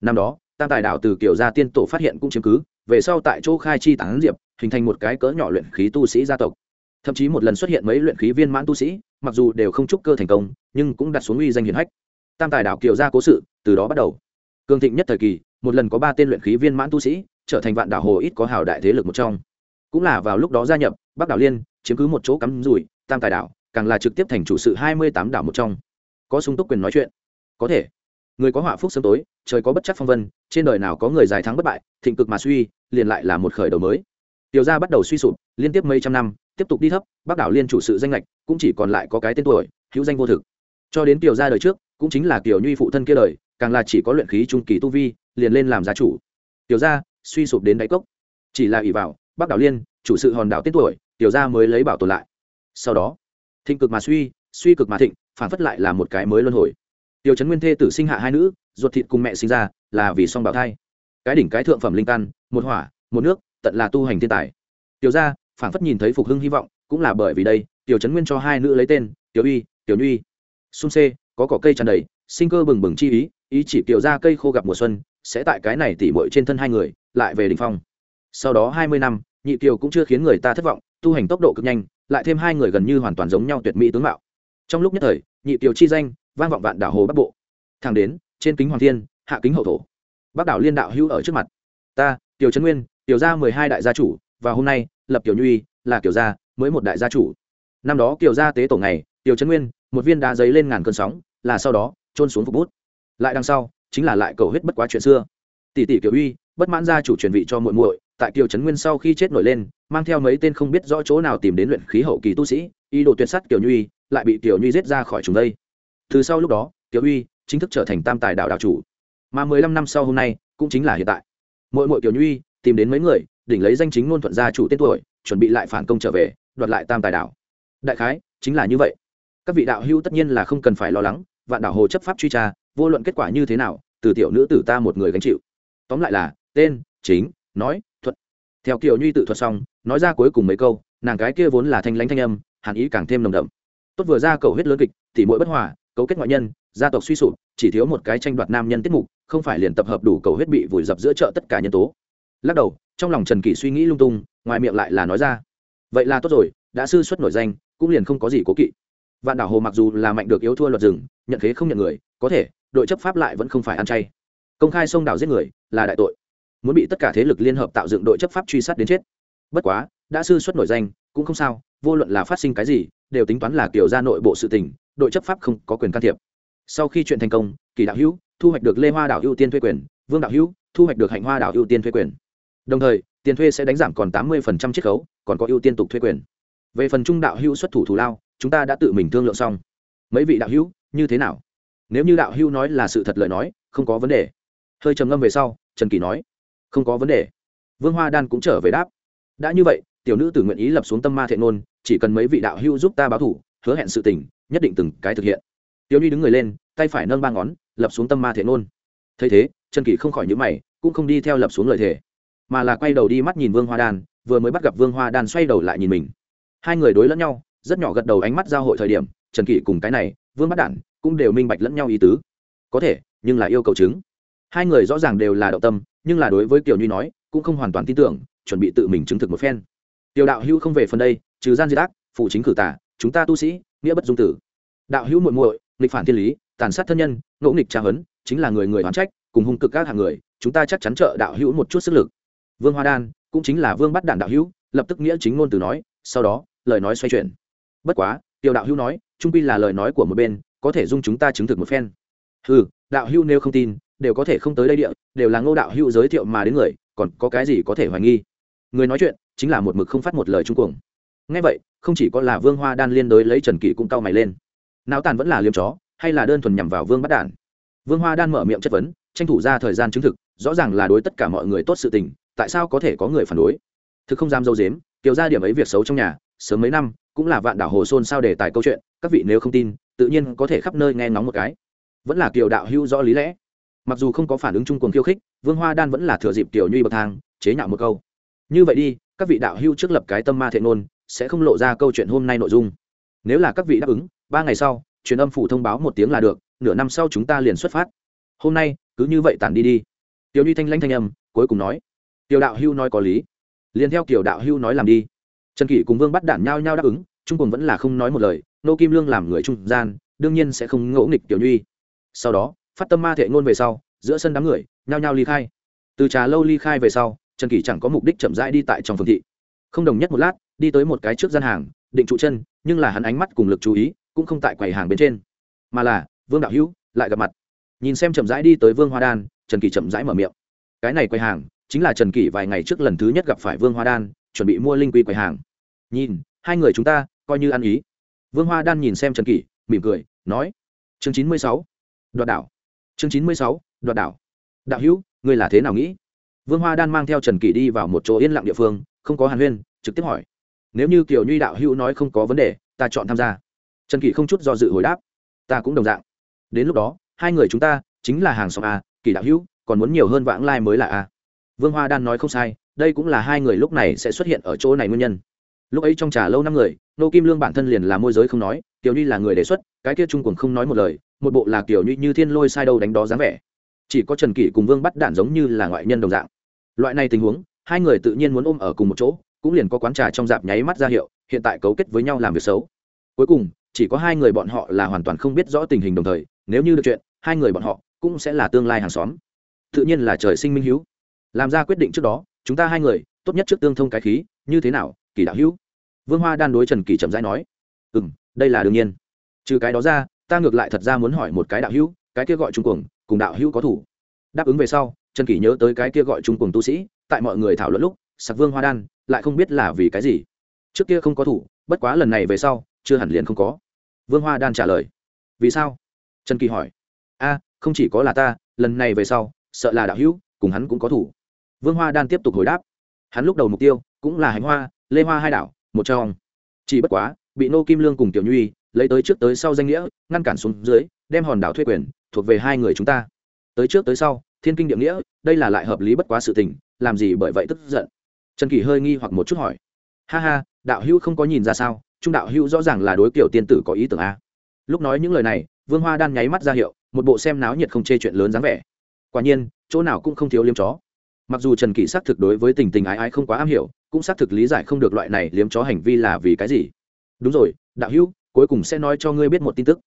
Năm đó tam tài đạo từ kiểu gia tiên tổ phát hiện cũng chứng cứ, về sau tại chỗ khai chi tán diệp, hình thành một cái cỡ nhỏ luyện khí tu sĩ gia tộc. Thậm chí một lần xuất hiện mấy luyện khí viên mãn tu sĩ, mặc dù đều không chúc cơ thành công, nhưng cũng đặt xuống uy danh hiển hách. Tam tài đảo kiều gia cố sự, từ đó bắt đầu. Cường thịnh nhất thời kỳ, một lần có ba tên luyện khí viên mãn tu sĩ, trở thành vạn đảo hồ ít có hào đại thế lực một trong. Cũng là vào lúc đó gia nhập, bắc đảo liên, chiếm cứ một chỗ cắm rủi, tam tài đảo càng là trực tiếp thành chủ sự hai mươi tám đảo một trong. Có sung túc quyền nói chuyện. Có thể người có họa phúc sớm tối, trời có bất chắc phong vân, trên đời nào có người dài thắng bất bại, thịnh cực mà suy, liền lại là một khởi đầu mới. Tiểu gia bắt đầu suy sụp, liên tiếp mấy trăm năm, tiếp tục đi thấp, bắc đảo liên chủ sự danh lệch cũng chỉ còn lại có cái tên tuổi, hữu danh vô thực. Cho đến tiểu gia đời trước, cũng chính là tiểu nhuy phụ thân kia đời, càng là chỉ có luyện khí trung kỳ tu vi, liền lên làm gia chủ. Tiểu gia, suy sụp đến đáy cốc. Chỉ là ỷ vào, bắc đảo liên, chủ sự hòn đảo tên tuổi, tiểu gia mới lấy bảo tồn lại. Sau đó, thịnh cực mà suy suy cực mà thịnh, phản phất lại là một cái mới luân hồi tiểu trấn nguyên thê tử sinh hạ hai nữ, ruột thịt cùng mẹ sinh ra, là vì song bảo thai. Cái đỉnh cái thượng phẩm linh căn, một hỏa, một nước, tận là tu hành thiên tài. Tiểu gia phản phất nhìn thấy phục hưng hy vọng, cũng là bởi vì đây tiểu trấn nguyên cho hai nữ lấy tên, tiểu uy, tiểu nhuy. Xung xê, có cỏ cây tràn đầy, sinh cơ bừng bừng chi ý ý chỉ Tiểu ra cây khô gặp mùa xuân, sẽ tại cái này tỉ mội trên thân hai người, lại về đình phong. Sau đó hai mươi năm, nhị kiều cũng chưa khiến người ta thất vọng, tu hành tốc độ cực nhanh, lại thêm hai người gần như hoàn toàn giống nhau tuyệt mỹ tướng mạo. Trong lúc nhất thời, nhị kiều chi danh vang vọng vạn đảo hồ bắc bộ. Thang đến, trên kính hoàng thiên, hạ kính hậu thổ. Bắc đảo liên đạo hữu ở trước mặt. Ta, tiểu trấn nguyên, tiểu gia mười hai đại gia chủ, và hôm nay, lập tiểu nhuy, là tiểu gia, mới một đại gia chủ. Năm đó tiểu gia tế tổ ngày, tiểu trấn nguyên, một viên đá giấy lên ngàn cơn sóng, là sau đó trôn xuống phục bút. Lại đằng sau, chính là lại cầu hết bất quá chuyện xưa. Tỷ tỷ tiểu uy, bất mãn gia chủ truyền vị cho muội muội, tại kiều trấn nguyên sau khi chết nổi lên, mang theo mấy tên không biết rõ chỗ nào tìm đến luyện khí hậu kỳ tu sĩ, ý đồ tuyệt sắt kiều nhuy, lại bị kiều nhuy giết ra khỏi chúng đây từ sau lúc đó kiều uy chính thức trở thành tam tài đạo đạo chủ. Mà mười lăm năm sau hôm nay, cũng chính là hiện tại. Mỗi mỗi kiều nhuy tìm đến mấy người, đỉnh lấy danh chính ngôn thuận gia chủ tên tuổi, chuẩn bị lại phản công trở về, đoạt lại tam tài đạo. Đại khái, chính là như vậy. Các vị đạo hữu tất nhiên là không cần phải lo lắng, vạn đảo hồ chấp pháp truy tra, vô luận kết quả như thế nào, từ tiểu nữ tử ta một người gánh chịu. Tóm lại là, tên, chính, nói thuật theo kiểu nhuy tự thuật xong, nói ra cuối cùng mấy câu, nàng cái kia vốn là thanh lãnh thanh âm, hàn ý càng thêm nồng đậm. Tốt vừa ra cầu huyết lớn kịch thì mỗi bất hòa cấu kết ngoại nhân, gia tộc suy sụp, chỉ thiếu một cái tranh đoạt nam nhân tiết mục, không phải liền tập hợp đủ cầu huyết bị vùi dập giữa chợ tất cả nhân tố. Lắc đầu, trong lòng trần kỷ suy nghĩ lung tung, ngoài miệng lại là nói ra, vậy là tốt rồi, đã sư xuất nổi danh, cũng liền không có gì cố kỵ. Vạn đảo hồ mặc dù là mạnh được yếu thua luật rừng, nhận thế không nhận người, có thể, đội chấp pháp lại vẫn không phải ăn chay. Công khai sông đảo giết người, là đại tội. Muốn bị tất cả thế lực liên hợp tạo dựng đội chấp pháp truy sát đến chết. Bất quá, đã sư xuất nổi danh, cũng không sao, vô luận là phát sinh cái gì, đều tính toán là kiểu ra nội bộ sự tình đội chấp pháp không có quyền can thiệp. Sau khi chuyện thành công, kỳ đạo hữu thu hoạch được lê hoa đảo ưu tiên thuê quyền, vương đạo hữu thu hoạch được hạnh hoa đảo ưu tiên thuê quyền. Đồng thời, tiền thuê sẽ đánh giảm còn tám mươi chiết khấu, còn có ưu tiên tục thuê quyền. Về phần trung đạo hữu xuất thủ thù lao, chúng ta đã tự mình thương lượng xong. Mấy vị đạo hữu, như thế nào? Nếu như đạo hữu nói là sự thật lời nói, không có vấn đề. Hơi trầm ngâm về sau, trần kỳ nói, không có vấn đề. Vương hoa đan cũng trở về đáp. Đã như vậy, tiểu nữ tử nguyện ý lập xuống tâm ma thiện ngôn, chỉ cần mấy vị đạo hữu giúp ta báo thủ, hứa hẹn sự tình nhất định từng cái thực hiện. Tiểu nhi đứng người lên, tay phải nâng ba ngón, lập xuống tâm ma thể nôn. thấy thế, trần kỷ không khỏi nhữ mày, cũng không đi theo lập xuống lời thề, mà là quay đầu đi mắt nhìn vương hoa đan, vừa mới bắt gặp vương hoa đan xoay đầu lại nhìn mình. Hai người đối lẫn nhau, rất nhỏ gật đầu ánh mắt giao hội thời điểm, trần kỷ cùng cái này, vương bắt đản cũng đều minh bạch lẫn nhau ý tứ. Có thể, nhưng là yêu cầu chứng. Hai người rõ ràng đều là đậu tâm, nhưng là đối với kiều nhuy nói, cũng không hoàn toàn tin tưởng, chuẩn bị tự mình chứng thực một phen. Tiểu đạo hữu không về phần đây, trừ gian di tác phụ chính cử tả chúng ta tu sĩ nghĩa bất dung tử. Đạo hữu muội muội, nghịch phản thiên lý, tàn sát thân nhân, ngỗ nghịch tra hấn chính là người người oán trách, cùng hung cực các hạng người, chúng ta chắc chắn trợ đạo hữu một chút sức lực. Vương hoa đan, cũng chính là vương bắt đản đạo hữu, lập tức nghĩa chính ngôn từ nói, sau đó, lời nói xoay chuyển. Bất quá, tiểu đạo hữu nói, trung quy là lời nói của một bên, có thể dung chúng ta chứng thực một phen. Ừ đạo hữu nếu không tin, đều có thể không tới đây địa, đều là ngô đạo hữu giới thiệu mà đến người, còn có cái gì có thể hoài nghi? Người nói chuyện, chính là một mực không phát một lời trung cuồng. Ngay vậy không chỉ có là vương hoa đan liên đối lấy trần kỷ cũng cau mày lên não tàn vẫn là liêm chó hay là đơn thuần nhằm vào vương bắt đản vương hoa đan mở miệng chất vấn tranh thủ ra thời gian chứng thực rõ ràng là đối tất cả mọi người tốt sự tình tại sao có thể có người phản đối thực không dám dâu dếm kiều ra điểm ấy việc xấu trong nhà sớm mấy năm cũng là vạn đảo hồ xôn sao đề tài câu chuyện các vị nếu không tin tự nhiên có thể khắp nơi nghe ngóng một cái vẫn là kiều đạo hữu rõ lý lẽ mặc dù không có phản ứng chung cuồng khiêu khích vương hoa đan vẫn là thừa dịp tiểu nhuy bậc thang chế nhạo một câu như vậy đi các vị đạo hữu trước lập cái tâm ma thiện ngôn sẽ không lộ ra câu chuyện hôm nay nội dung. Nếu là các vị đáp ứng, ba ngày sau, truyền âm phủ thông báo một tiếng là được, nửa năm sau chúng ta liền xuất phát. Hôm nay, cứ như vậy tản đi đi. Tiểu nhuy thanh lanh thanh âm, cuối cùng nói. Tiểu đạo hưu nói có lý. Liền theo kiểu đạo hưu nói làm đi. Trần kỷ cùng vương bắt đản nhau nhau đáp ứng trung cùng vẫn là không nói một lời, nô kim lương làm người trung gian, đương nhiên sẽ không ngỗ nghịch tiểu nhuy sau đó, phát tâm ma thệ ngôn về sau, giữa sân đám người, nhao nhao ly khai. Từ trà lâu ly khai về sau, trần kỷ chẳng có mục đích chậm rãi đi tại trong phương thị. Không đồng nhất một lát đi tới một cái trước gian hàng, định trụ chân, nhưng là hắn ánh mắt cùng lực chú ý cũng không tại quầy hàng bên trên. Mà là, vương đạo hữu lại gặp mặt. Nhìn xem chậm rãi đi tới vương hoa đan, trần kỳ chậm rãi mở miệng. Cái này quầy hàng chính là trần kỳ vài ngày trước lần thứ nhất gặp phải vương hoa đan, chuẩn bị mua linh quy quầy hàng. Nhìn, hai người chúng ta coi như ăn ý. Vương hoa đan nhìn xem trần kỳ mỉm cười, nói, chương chín mươi sáu, đoạt đảo. Chương chín mươi sáu, đoạt đảo. Đạo hữu, ngươi là thế nào nghĩ? Vương hoa đan mang theo trần kỳ đi vào một chỗ yên lặng địa phương, không có hàn huyên, trực tiếp hỏi nếu như kiểu nhuy đạo hữu nói không có vấn đề, ta chọn tham gia. Trần kỳ không chút do dự hồi đáp. Ta cũng đồng dạng. Đến lúc đó, hai người chúng ta chính là hàng xóm a kỳ đạo hữu, còn muốn nhiều hơn vãng lai mới là a. Vương hoa đan nói không sai, đây cũng là hai người lúc này sẽ xuất hiện ở chỗ này nguyên nhân. Lúc ấy trong trà lâu năm người, nô kim lương bản thân liền là môi giới không nói tiểu nhi là người đề xuất, cái kia trung quần không nói một lời, một bộ là kiểu Nhi như thiên lôi sai đâu đánh đó dáng vẻ. Chỉ có trần kỷ cùng vương bắt đản giống như là ngoại nhân đồng dạng. Loại này tình huống, hai người tự nhiên muốn ôm ở cùng một chỗ cũng liền có quán trà trong dạp nháy mắt ra hiệu, hiện tại cấu kết với nhau làm việc xấu. Cuối cùng, chỉ có hai người bọn họ là hoàn toàn không biết rõ tình hình đồng thời, nếu như được chuyện, hai người bọn họ cũng sẽ là tương lai hàng xóm. Tự nhiên là trời sinh minh hữu làm ra quyết định trước đó, chúng ta hai người, tốt nhất trước tương thông cái khí, như thế nào, kỳ đạo hữu? Vương hoa đan đối trần kỳ chậm rãi nói. Ừ m đây là đương nhiên. Trừ cái đó ra, ta ngược lại thật ra muốn hỏi một cái đạo hữu, cái kia gọi trung cuồng, cùng đạo hữu có thủ? Đáp ứng về sau, trần kỳ nhớ tới cái kia gọi trung cuồng tu sĩ, tại mọi người thảo luận lúc sặc vương hoa đan, lại không biết là vì cái gì. Trước kia không có thủ, bất quá lần này về sau, chưa hẳn liền không có. Vương hoa đan trả lời. Vì sao? Trần kỳ hỏi. A, không chỉ có là ta, lần này về sau, sợ là đạo hữu, cùng hắn cũng có thủ. Vương hoa đan tiếp tục hồi đáp. Hắn lúc đầu mục tiêu, cũng là hành hoa, lê hoa hai đảo, một trong. Chỉ bất quá, bị nô kim lương cùng tiểu nhuy, lấy tới trước tới sau danh nghĩa, ngăn cản xuống dưới, đem hòn đảo thuê quyền, thuộc về hai người chúng ta. Tới trước tới sau, thiên kinh địa nghĩa, đây là lại hợp lý bất quá sự tình, làm gì bởi vậy tức giận trần kỳ hơi nghi hoặc một chút hỏi. Ha ha, đạo hữu không có nhìn ra sao? Trung đạo hữu rõ ràng là đối kiểu tiên tử có ý tưởng a. Lúc nói những lời này, vương hoa đan nháy mắt ra hiệu, một bộ xem náo nhiệt không chê chuyện lớn dáng vẻ. Quả nhiên, chỗ nào cũng không thiếu liếm chó. Mặc dù trần kỷ xác thực đối với tình tình ái ái không quá am hiểu, cũng xác thực lý giải không được loại này liếm chó hành vi là vì cái gì. Đúng rồi, đạo hữu, cuối cùng sẽ nói cho ngươi biết một tin tức.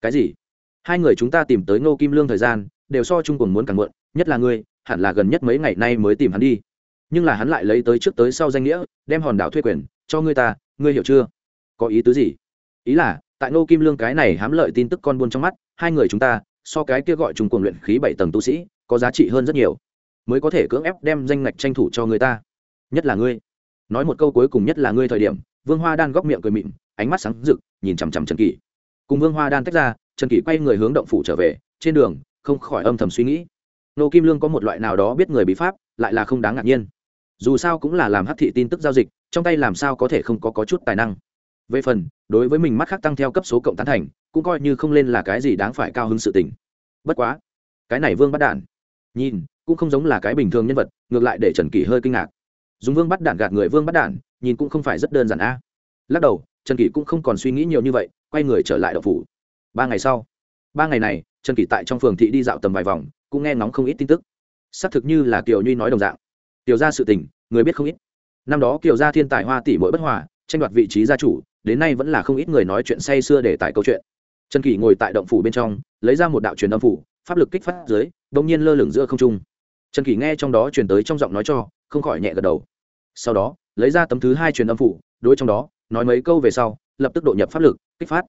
Cái gì? Hai người chúng ta tìm tới ngô kim lương thời gian, đều so chung cùng muốn càng muộn, nhất là ngươi, hẳn là gần nhất mấy ngày nay mới tìm hắn đi nhưng là hắn lại lấy tới trước tới sau danh nghĩa, đem hòn đảo thuê quyền, cho ngươi ta, ngươi hiểu chưa? Có ý tứ gì? Ý là, tại Nô kim lương cái này hám lợi tin tức con buôn trong mắt, hai người chúng ta, so cái kia gọi trùng cuồng luyện khí bảy tầng tu sĩ, có giá trị hơn rất nhiều. Mới có thể cưỡng ép đem danh ngạch tranh thủ cho người ta. Nhất là ngươi. Nói một câu cuối cùng nhất là ngươi thời điểm, vương hoa đan góc miệng cười mịn, ánh mắt sáng rực, nhìn chằm chằm trần kỷ. Cùng vương hoa đan tách ra, trần kỷ quay người hướng động phủ trở về, trên đường, không khỏi âm thầm suy nghĩ. Nô kim lương có một loại nào đó biết người bị pháp, lại là không đáng ngạc nhiên dù sao cũng là làm hấp thị tin tức giao dịch trong tay làm sao có thể không có, có chút tài năng. Về phần đối với mình mắt khác tăng theo cấp số cộng tán thành cũng coi như không lên là cái gì đáng phải cao hứng sự tình. Bất quá cái này vương bắt đản nhìn cũng không giống là cái bình thường nhân vật ngược lại để trần kỳ hơi kinh ngạc. Dùng vương bắt đản gạt người vương bắt đản nhìn cũng không phải rất đơn giản a. Lắc đầu trần kỳ cũng không còn suy nghĩ nhiều như vậy quay người trở lại đậu phủ. Ba ngày sau ba ngày này trần kỳ tại trong phường thị đi dạo tầm vài vòng cũng nghe ngóng không ít tin tức. Xác thực như là kiều nhuy nói đồng dạng. Tiểu gia sự tình, người biết không ít. Năm đó kiều gia thiên tài hoa tỷ mỗi bất hòa, tranh đoạt vị trí gia chủ, đến nay vẫn là không ít người nói chuyện say xưa để tại câu chuyện. Trần kỳ ngồi tại động phủ bên trong, lấy ra một đạo truyền âm phủ, pháp lực kích phát dưới bỗng nhiên lơ lửng giữa không trung. Trần kỳ nghe trong đó truyền tới trong giọng nói cho, không khỏi nhẹ gật đầu. Sau đó, lấy ra tấm thứ hai truyền âm phủ, đối trong đó, nói mấy câu về sau, lập tức độ nhập pháp lực, kích phát.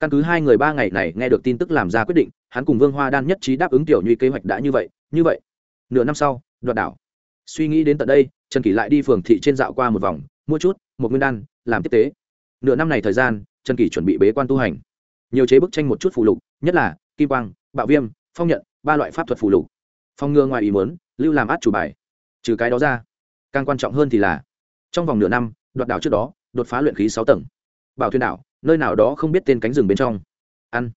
Căn cứ hai người ba ngày này nghe được tin tức làm ra quyết định, hắn cùng vương hoa đan nhất trí đáp ứng tiểu nhuy kế hoạch đã như vậy như vậy. Nửa năm sau đoạt đảo suy nghĩ đến tận đây, trần kỳ lại đi phường thị trên dạo qua một vòng, mua chút, một nguyên đan, làm tiếp tế. Nửa năm này thời gian, trần kỳ chuẩn bị bế quan tu hành. Nhiều chế bức tranh một chút phụ lục, nhất là kim quang, bạo viêm, phong nhận, ba loại pháp thuật phụ lục. Phong ngừa ngoài ý muốn, lưu làm át chủ bài. Trừ cái đó ra, càng quan trọng hơn thì là, trong vòng nửa năm, đoạt đảo trước đó, đột phá luyện khí sáu tầng. Bảo thuyền đảo, nơi nào đó không biết tên cánh rừng bên trong. Ăn.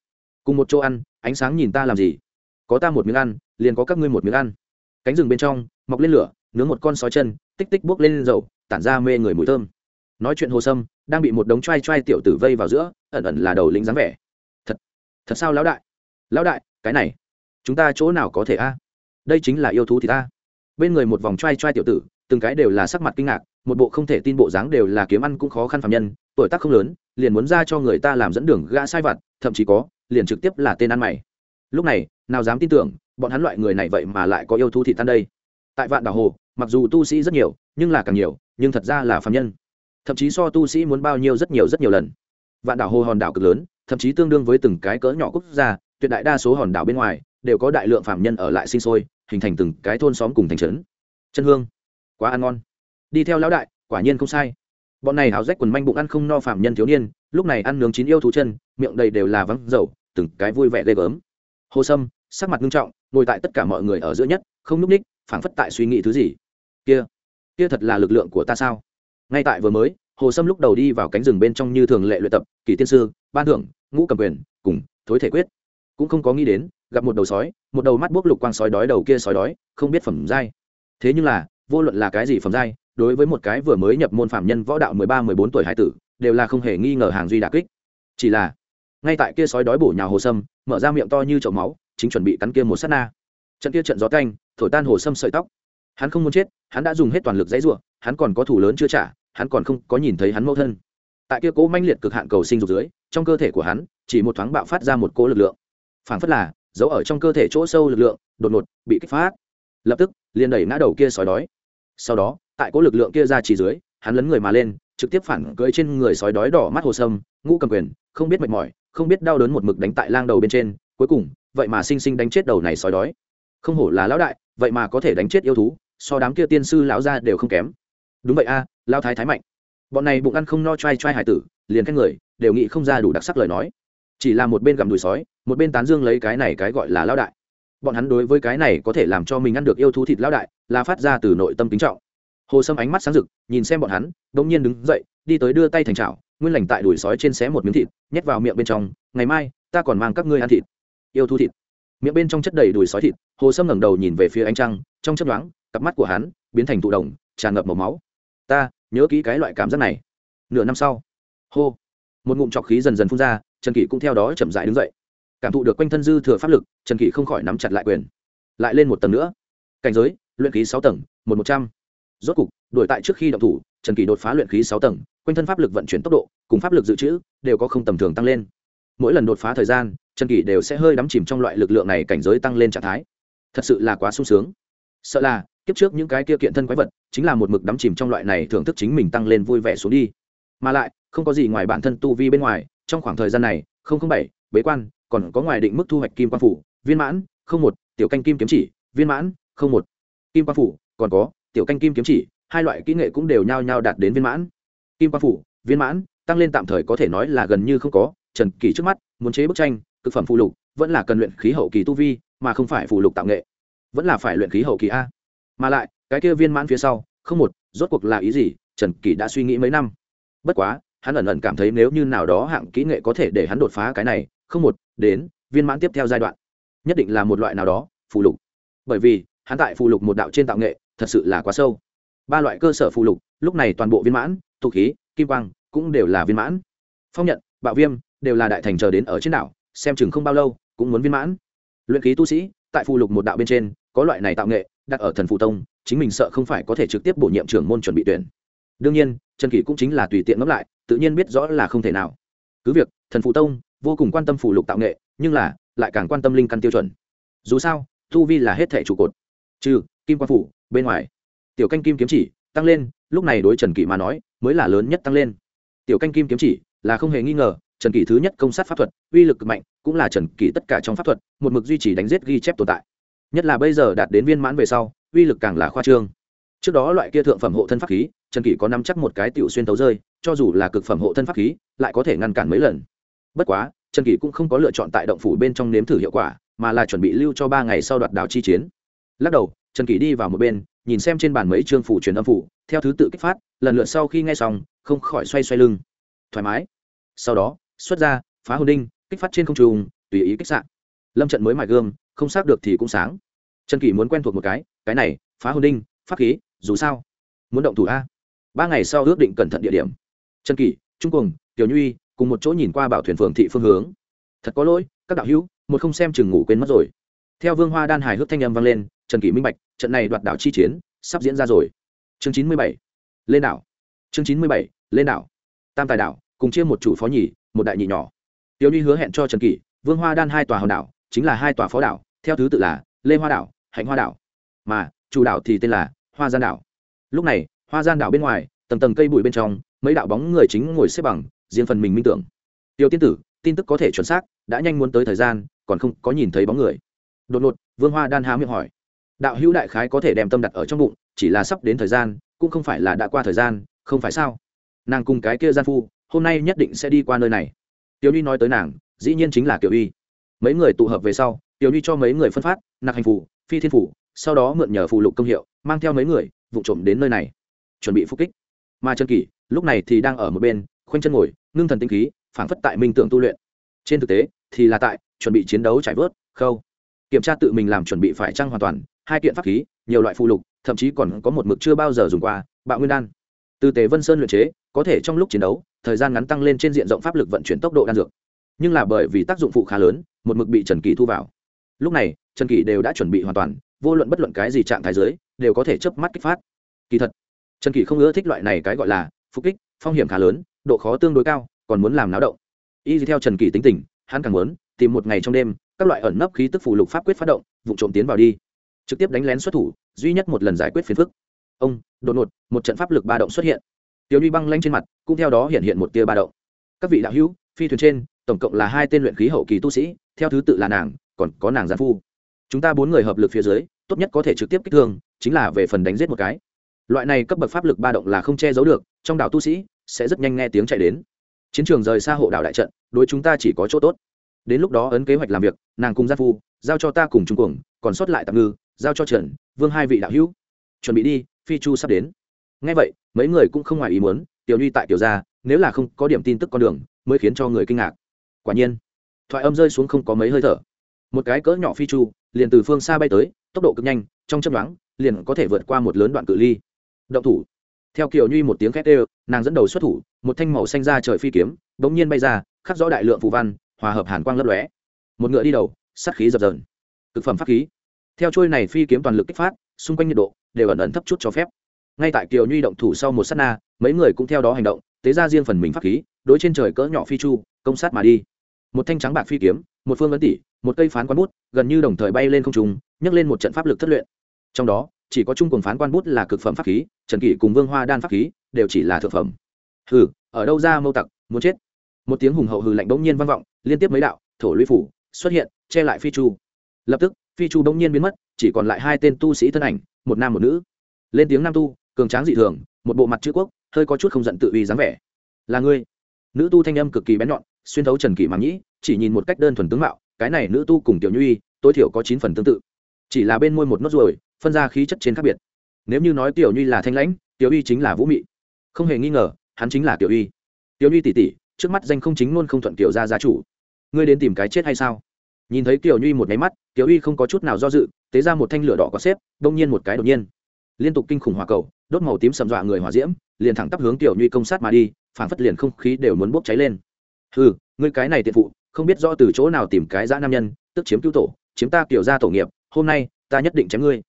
Cùng một chỗ ăn, ánh sáng nhìn ta làm gì? Có ta một miếng ăn, liền có các ngươi một miếng ăn. Cánh rừng bên trong, mọc lên lửa nướng một con sói chân, tích tích buốc lên dầu, tản ra mê người mùi thơm. Nói chuyện hồ sâm, đang bị một đống t r a i t r a i tiểu tử vây vào giữa, ẩn ẩn là đầu lĩnh dáng vẻ. Thật thật sao lão đại? Lão đại, cái này, chúng ta chỗ nào có thể a? Đây chính là yêu thú thì ta. Bên người một vòng t r a i t r a i tiểu tử, từng cái đều là sắc mặt kinh ngạc, một bộ không thể tin bộ dáng đều là kiếm ăn cũng khó khăn phạm nhân, tuổi tác không lớn, liền muốn ra cho người ta làm dẫn đường gã sai vặt, thậm chí có, liền trực tiếp là tên ăn mày. Lúc này, nào dám tin tưởng, bọn hắn loại người này vậy mà lại có yêu thú thị tan đây. Tại vạn đảo hồ mặc dù tu sĩ rất nhiều, nhưng là càng nhiều, nhưng thật ra là phạm nhân. Thậm chí so tu sĩ muốn bao nhiêu rất nhiều rất nhiều lần. Vạn đảo hồ hòn đảo cực lớn, thậm chí tương đương với từng cái cỡ nhỏ quốc gia, tuyệt đại đa số hòn đảo bên ngoài đều có đại lượng phạm nhân ở lại sinh sôi, hình thành từng cái thôn xóm cùng thành trấn. Chân hương, quá ăn ngon. Đi theo lão đại, quả nhiên không sai. Bọn này háo rách quần manh bụng ăn không no phạm nhân thiếu niên, lúc này ăn nướng chín yêu thú chân, miệng đầy đều là vắng dầu, từng cái vui vẻ ghê gớm. Hồ sâm, sắc mặt nghiêm trọng, ngồi tại tất cả mọi người ở giữa nhất, không núp ních phảng phất tại suy nghĩ thứ gì kia kia thật là lực lượng của ta sao? Ngay tại vừa mới, hồ sâm lúc đầu đi vào cánh rừng bên trong như thường lệ luyện tập, kỳ tiên sư, ban thưởng, ngũ cầm quyền, cùng thối thể quyết. Cũng không có nghĩ đến, gặp một đầu sói, một đầu mắt buốc lục quang sói đói đầu kia sói đói, không biết phẩm giai. Thế nhưng là, vô luận là cái gì phẩm giai, đối với một cái vừa mới nhập môn phạm nhân võ đạo mười ba, mười bốn tuổi hải tử, đều là không hề nghi ngờ hàng duy đà kích. Chỉ là, ngay tại kia sói đói bổ nhào hồ sâm, mở ra miệng to như chậu máu, chính chuẩn bị cắn kia một sát na. Trận kia trận gió canh, thổi tan hồ sâm sợi tóc hắn không muốn chết, hắn đã dùng hết toàn lực dãy ruộng hắn còn có thủ lớn chưa trả, hắn còn không có nhìn thấy hắn mẫu thân. Tại kia cố manh liệt cực hạn cầu sinh dục dưới, trong cơ thể của hắn, chỉ một thoáng bạo phát ra một cố lực lượng. Phảng phất là, giấu ở trong cơ thể chỗ sâu lực lượng, đột ngột bị kích phát. Lập tức, liền đẩy ngã đầu kia sói đói. Sau đó, tại cố lực lượng kia ra chỉ dưới, hắn lấn người mà lên, trực tiếp phản cưỡi trên người sói đói đỏ mắt hồ sâm, ngũ cầm quyền, không biết mệt mỏi, không biết đau đớn một mực đánh tại lang đầu bên trên, cuối cùng, vậy mà sinh sinh đánh chết đầu này sói đói. Không hổ là lão đại, vậy mà có thể đánh chết yêu thú so đám kia tiên sư lão gia đều không kém. Đúng vậy a à, lao thái thái mạnh. Bọn này bụng ăn không no trai trai hải tử liền các người đều nghĩ không ra đủ đặc sắc lời nói. Chỉ là một bên gặm đùi sói một bên tán dương lấy cái này cái gọi là lão đại. Bọn hắn đối với cái này có thể làm cho mình ăn được yêu thú thịt lão đại là phát ra từ nội tâm kính trọng. Hồ sâm ánh mắt sáng rực nhìn xem bọn hắn đ ỗ n g nhiên đứng dậy đi tới đưa tay thành chảo nguyên lành tại đùi sói trên xé một miếng thịt nhét vào miệng bên trong ngày mai ta còn mang các ngươi ăn thịt. Yêu thú thịt. Miệng bên trong chất đầy đùi sói thịt hồ sâm ngẩng đầu nhìn về phía ánh trăng trong chất đoán cặp mắt của hắn biến thành tụ đồng, tràn ngập màu máu. Ta, nhớ kỹ cái loại cảm giác này. Nửa năm sau, hô, một ngụm trọc khí dần dần phun ra, trần kỷ cũng theo đó chậm dại đứng dậy. Cảm thụ được quanh thân dư thừa pháp lực, trần kỷ không khỏi nắm chặt lại quyền. Lại lên một tầng nữa. Cảnh giới, luyện khí sáu tầng, một một trăm. Rốt cục đổi tại trước khi động thủ, trần kỷ đột phá luyện khí sáu tầng, quanh thân pháp lực vận chuyển tốc độ, cùng pháp lực dự trữ, đều có không tầm thường tăng lên. Mỗi lần đột phá thời gian, trần kỷ đều sẽ hơi đắm chìm trong loại lực lượng này cảnh giới tăng lên trạng thái. Thật sự là quá sung sướng. Sợ là kiếp trước những cái kia kiện thân quái vật, chính là một mực đắm chìm trong loại này thưởng thức chính mình tăng lên vui vẻ xuống đi. Mà lại, không có gì ngoài bản thân tu vi bên ngoài, trong khoảng thời gian này, không không bảy, bế quan, còn có ngoài định mức thu hoạch kim quan phủ, viên mãn, không một, tiểu canh kim kiếm chỉ, viên mãn, không một, kim quan phủ, còn có, tiểu canh kim kiếm chỉ, hai loại kỹ nghệ cũng đều nhao nhao đạt đến viên mãn. Kim quan phủ, viên mãn, tăng lên tạm thời có thể nói là gần như không có, trần kỳ trước mắt, muốn chế bức tranh, cực phẩm phụ lục, vẫn là cần luyện khí hậu kỳ tu vi, mà không phải phụ lục tạo nghệ. Vẫn là phải luyện khí hậu kỳ a mà lại, cái kia viên mãn phía sau, không một, rốt cuộc là ý gì? Trần kỳ đã suy nghĩ mấy năm. Bất quá, hắn ẩn ẩn cảm thấy nếu như nào đó hạng kỹ nghệ có thể để hắn đột phá cái này, không một, đến, viên mãn tiếp theo giai đoạn. Nhất định là một loại nào đó phụ lục. Bởi vì, hắn tại phụ lục một đạo trên tạo nghệ, thật sự là quá sâu. Ba loại cơ sở phụ lục, lúc này toàn bộ viên mãn thuộc khí, kim quang, cũng đều là viên mãn. Phong nhận, bạo viêm, đều là đại thành chờ đến ở trên đảo, xem chừng không bao lâu, cũng muốn viên mãn. Luyện khí tu sĩ, tại phụ lục một đạo bên trên, có loại này tạo nghệ đặt ở thần phụ tông, chính mình sợ không phải có thể trực tiếp bổ nhiệm trưởng môn chuẩn bị tuyển. Đương nhiên, trần kỷ cũng chính là tùy tiện ngẫm lại, tự nhiên biết rõ là không thể nào. Cứ việc, thần phụ tông vô cùng quan tâm phụ lục tạo nghệ, nhưng là lại càng quan tâm linh căn tiêu chuẩn. Dù sao thu vi là hết thẻ trụ cột. Trừ, kim quan phủ, bên ngoài, tiểu canh kim kiếm chỉ tăng lên, lúc này đối trần kỷ mà nói, mới là lớn nhất tăng lên. Tiểu canh kim kiếm chỉ là không hề nghi ngờ, trần kỷ thứ nhất công sát pháp thuật, uy lực cực mạnh, cũng là trần kỷ tất cả trong pháp thuật, một mực duy trì đánh giết ghi chép tồn tại nhất là bây giờ đạt đến viên mãn về sau, uy lực càng là khoa trương. Trước đó loại kia thượng phẩm hộ thân pháp khí, trần kỷ có nắm chắc một cái tiểu xuyên tấu rơi, cho dù là cực phẩm hộ thân pháp khí, lại có thể ngăn cản mấy lần. Bất quá, trần kỷ cũng không có lựa chọn tại động phủ bên trong nếm thử hiệu quả, mà là chuẩn bị lưu cho ba ngày sau đoạt đảo chi chiến. Lắc đầu, trần kỷ đi vào một bên, nhìn xem trên bàn mấy chương phủ truyền âm phủ, theo thứ tự kích phát, lần lượt sau khi nghe xong, không khỏi xoay xoay lưng. Thoải mái. Sau đó, xuất ra, phá hồn đinh, kích phát trên không trùng tùy ý kích sạn lâm trận mới mài gương không xác được thì cũng sáng. Trần kỷ muốn quen thuộc một cái cái này, phá hồn đinh, pháp khí, dù sao. Muốn động thủ a. Ba ngày sau ước định cẩn thận địa điểm. Trần kỷ, trung cùng tiểu nhuy, cùng một chỗ nhìn qua bảo thuyền phường thị phương hướng. Thật có lỗi, các đạo hữu, một không xem chừng ngủ quên mất rồi. Theo vương hoa đan hài hước thanh âm vang lên, trần kỷ minh bạch, trận này đoạt đảo chi chiến sắp diễn ra rồi. Chương chín mươi bảy, lên đảo. Chương chín mươi bảy, lên đảo. Tam tài đảo, cùng chia một chủ phó nhì, một đại nhị nhỏ. Tiểu Nhuy hứa hẹn cho trần kỷ, vương hoa đan hai tòa hòn đảo chính là hai tòa phó đảo, theo thứ tự là lê hoa đảo, hạnh hoa đảo. Mà, chủ đảo thì tên là hoa gian đảo. Lúc này, hoa gian đảo bên ngoài, tầng tầng cây bụi bên trong, mấy đạo bóng người chính ngồi xếp bằng, riêng phần mình minh tưởng. Tiêu tiên tử, tin tức có thể chuẩn xác, đã nhanh muốn tới thời gian, còn không có nhìn thấy bóng người. Đột ngột, vương hoa đan há miệng hỏi. Đạo hữu đại khái có thể đem tâm đặt ở trong bụng, chỉ là sắp đến thời gian, cũng không phải là đã qua thời gian, không phải sao? Nàng cùng cái kia gian phu, hôm nay nhất định sẽ đi qua nơi này. Tiểu Uy nói tới nàng, dĩ nhiên chính là tiểu uy mấy người tụ hợp về sau, tiểu nhi cho mấy người phân phát nạc hành phủ, phi thiên phủ, sau đó mượn nhờ phù lục công hiệu, mang theo mấy người vụ trộm đến nơi này, chuẩn bị phục kích. Mà trần kỷ, lúc này thì đang ở một bên, khoanh chân ngồi, ngưng thần tinh khí, phảng phất tại minh tưởng tu luyện. Trên thực tế, thì là tại chuẩn bị chiến đấu trải vớt, khâu. Kiểm tra tự mình làm chuẩn bị phải trăng hoàn toàn, hai kiện pháp khí, nhiều loại phụ lục, thậm chí còn có một mực chưa bao giờ dùng qua, bạo nguyên đan. Từ tế vân sơn luyện chế, có thể trong lúc chiến đấu, thời gian ngắn tăng lên trên diện rộng pháp lực vận chuyển tốc độ đan dược nhưng là bởi vì tác dụng phụ khá lớn, một mực bị trần kỳ thu vào. Lúc này, trần kỳ đều đã chuẩn bị hoàn toàn, vô luận bất luận cái gì trạng thái giới đều có thể chớp mắt kích phát. Kỳ thật, trần kỳ không ưa thích loại này cái gọi là phục kích, phong hiểm khá lớn, độ khó tương đối cao, còn muốn làm náo động. Y theo trần kỳ tính tình, hắn càng muốn tìm một ngày trong đêm, các loại ẩn nấp khí tức phù lục pháp quyết phát động, vụ trộm tiến vào đi. Trực tiếp đánh lén xuất thủ, duy nhất một lần giải quyết phiền phức. Ông, đột ngột, một trận pháp lực ba động xuất hiện. Tiểu nhi băng lanh trên mặt, cũng theo đó hiện hiện một tia ba động. Các vị đạo hữu, phi thuyền trên tổng cộng là hai tên luyện khí hậu kỳ tu sĩ, theo thứ tự là nàng, còn có nàng gián phu. Chúng ta bốn người hợp lực phía dưới, tốt nhất có thể trực tiếp kích thương, chính là về phần đánh giết một cái. Loại này cấp bậc pháp lực ba động là không che giấu được, trong đảo tu sĩ sẽ rất nhanh nghe tiếng chạy đến. Chiến trường rời xa hộ đảo đại trận, đối chúng ta chỉ có chỗ tốt. Đến lúc đó ấn kế hoạch làm việc, nàng cùng gia phu, giao cho ta cùng trung cuồng, còn sót lại tạm ngư, giao cho trần, vương hai vị đạo hữu. Chuẩn bị đi, phi chu sắp đến. Ngay vậy, mấy người cũng không ngoài ý muốn, tiểu nhi tại tiểu gia, nếu là không có điểm tin tức con đường, mới khiến cho người kinh ngạc quả nhiên, thoại âm rơi xuống không có mấy hơi thở. Một cái cỡ nhỏ phi chu, liền từ phương xa bay tới, tốc độ cực nhanh, trong chấp đoán liền có thể vượt qua một lớn đoạn cự ly. Động thủ. Theo kiểu nhuy một tiếng khét ê nàng dẫn đầu xuất thủ, một thanh màu xanh ra trời phi kiếm, bỗng nhiên bay ra, khắc rõ đại lượng phù văn, hòa hợp hàn quang lấp lóe. Một ngựa đi đầu, sát khí dập dờn. Cực phẩm pháp khí. Theo trôi này phi kiếm toàn lực kích phát, xung quanh nhiệt độ đều ẩn ẩn thấp chút cho phép. Ngay tại kiều nhuy động thủ sau một s á t na, mấy người cũng theo đó hành động, tế ra riêng phần mình pháp khí, đối trên trời cỡ nhỏ phi chu, công sát mà đi một thanh trắng bạc phi kiếm, một phương ấn tỷ một cây phán quán bút, gần như đồng thời bay lên không trùng nhấc lên một trận pháp lực thất luyện. Trong đó, chỉ có chung cùng phán quan bút là cực phẩm pháp khí, trần kỷ cùng vương hoa đan pháp khí đều chỉ là thượng phẩm. Hừ, ở đâu ra mâu tặc, muốn chết? Một tiếng hùng hậu hừ lạnh bỗng nhiên vang vọng, liên tiếp mấy đạo, thổ lũy phủ, xuất hiện, che lại phi chu. Lập tức, phi chu bỗng nhiên biến mất, chỉ còn lại hai tên tu sĩ thân ảnh, một nam một nữ. Lên tiếng nam tu, cường tráng dị thường, một bộ mặt chữ quốc, hơi có chút không giận tự uy dáng vẻ. Là ngươi? Nữ tu thanh âm cực kỳ bén nhọn xuyên thấu trần kỷ mà nhĩ, chỉ nhìn một cách đơn thuần tướng mạo, cái này nữ tu cùng tiểu nhuy tối thiểu có chín phần tương tự. Chỉ là bên môi một nốt ruồi, phân ra khí chất trên khác biệt. Nếu như nói tiểu nhuy là thanh lãnh, tiểu uy chính là vũ mị. Không hề nghi ngờ, hắn chính là tiểu uy tiểu uy tỷ tỷ trước mắt danh không chính luôn không thuận kiểu ra gia chủ. Ngươi đến tìm cái chết hay sao? Nhìn thấy tiểu nhuy một máy mắt, tiểu uy không có chút nào do dự, tế ra một thanh lửa đỏ có xếp, đông nhiên một cái đột nhiên. Liên tục kinh khủng hỏa cầu, đốt màu tím sầm dọa người hỏa diễm, liền thẳng tắp hướng tiểu nhuy công sát mà đi, phảng phất liền không khí đều muốn bốc cháy lên ừ ngươi cái này tiện phụ, không biết rõ từ chỗ nào tìm cái dã nam nhân, tức chiếm cứu tổ, chiếm ta kiểu ra tổ nghiệp, hôm nay, ta nhất định chém ngươi.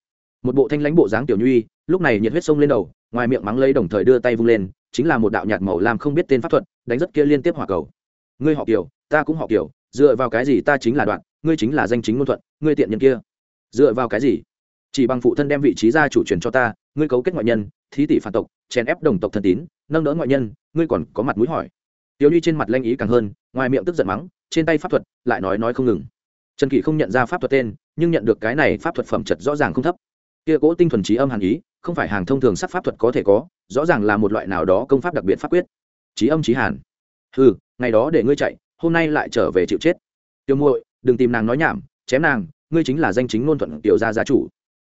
Một bộ thanh lãnh bộ dáng tiểu nhuy, lúc này nhiệt huyết sông lên đầu, ngoài miệng mắng lấy đồng thời đưa tay vung lên, chính là một đạo nhạt màu làm không biết tên pháp thuật, đánh rất kia liên tiếp hỏa cầu. Ngươi họ kiểu ta cũng họ kiểu dựa vào cái gì ta chính là đoạn, ngươi chính là danh chính ngôn thuận, ngươi tiện nhân kia. Dựa vào cái gì? Chỉ bằng phụ thân đem vị trí gia chủ truyền cho ta, ngươi cấu kết ngoại nhân, thí tỷ phản tộc, chèn ép đồng tộc thân tín, nâng đỡ ngoại nhân, ngươi còn có mặt mũi hỏi tiểu nhi trên mặt lanh ý càng hơn, ngoài miệng tức giận mắng, trên tay pháp thuật, lại nói nói không ngừng. Trần kỷ không nhận ra pháp thuật tên, nhưng nhận được cái này pháp thuật phẩm chất rõ ràng không thấp. Kia cố tinh thuần trí âm hàn ý, không phải hàng thông thường sắc pháp thuật có thể có, rõ ràng là một loại nào đó công pháp đặc biệt pháp quyết. Trí âm trí hàn. Ừ ngày đó để ngươi chạy, hôm nay lại trở về chịu chết. Tiêu muội, đừng tìm nàng nói nhảm, chém nàng, ngươi chính là danh chính ngôn thuận tiểu gia gia chủ.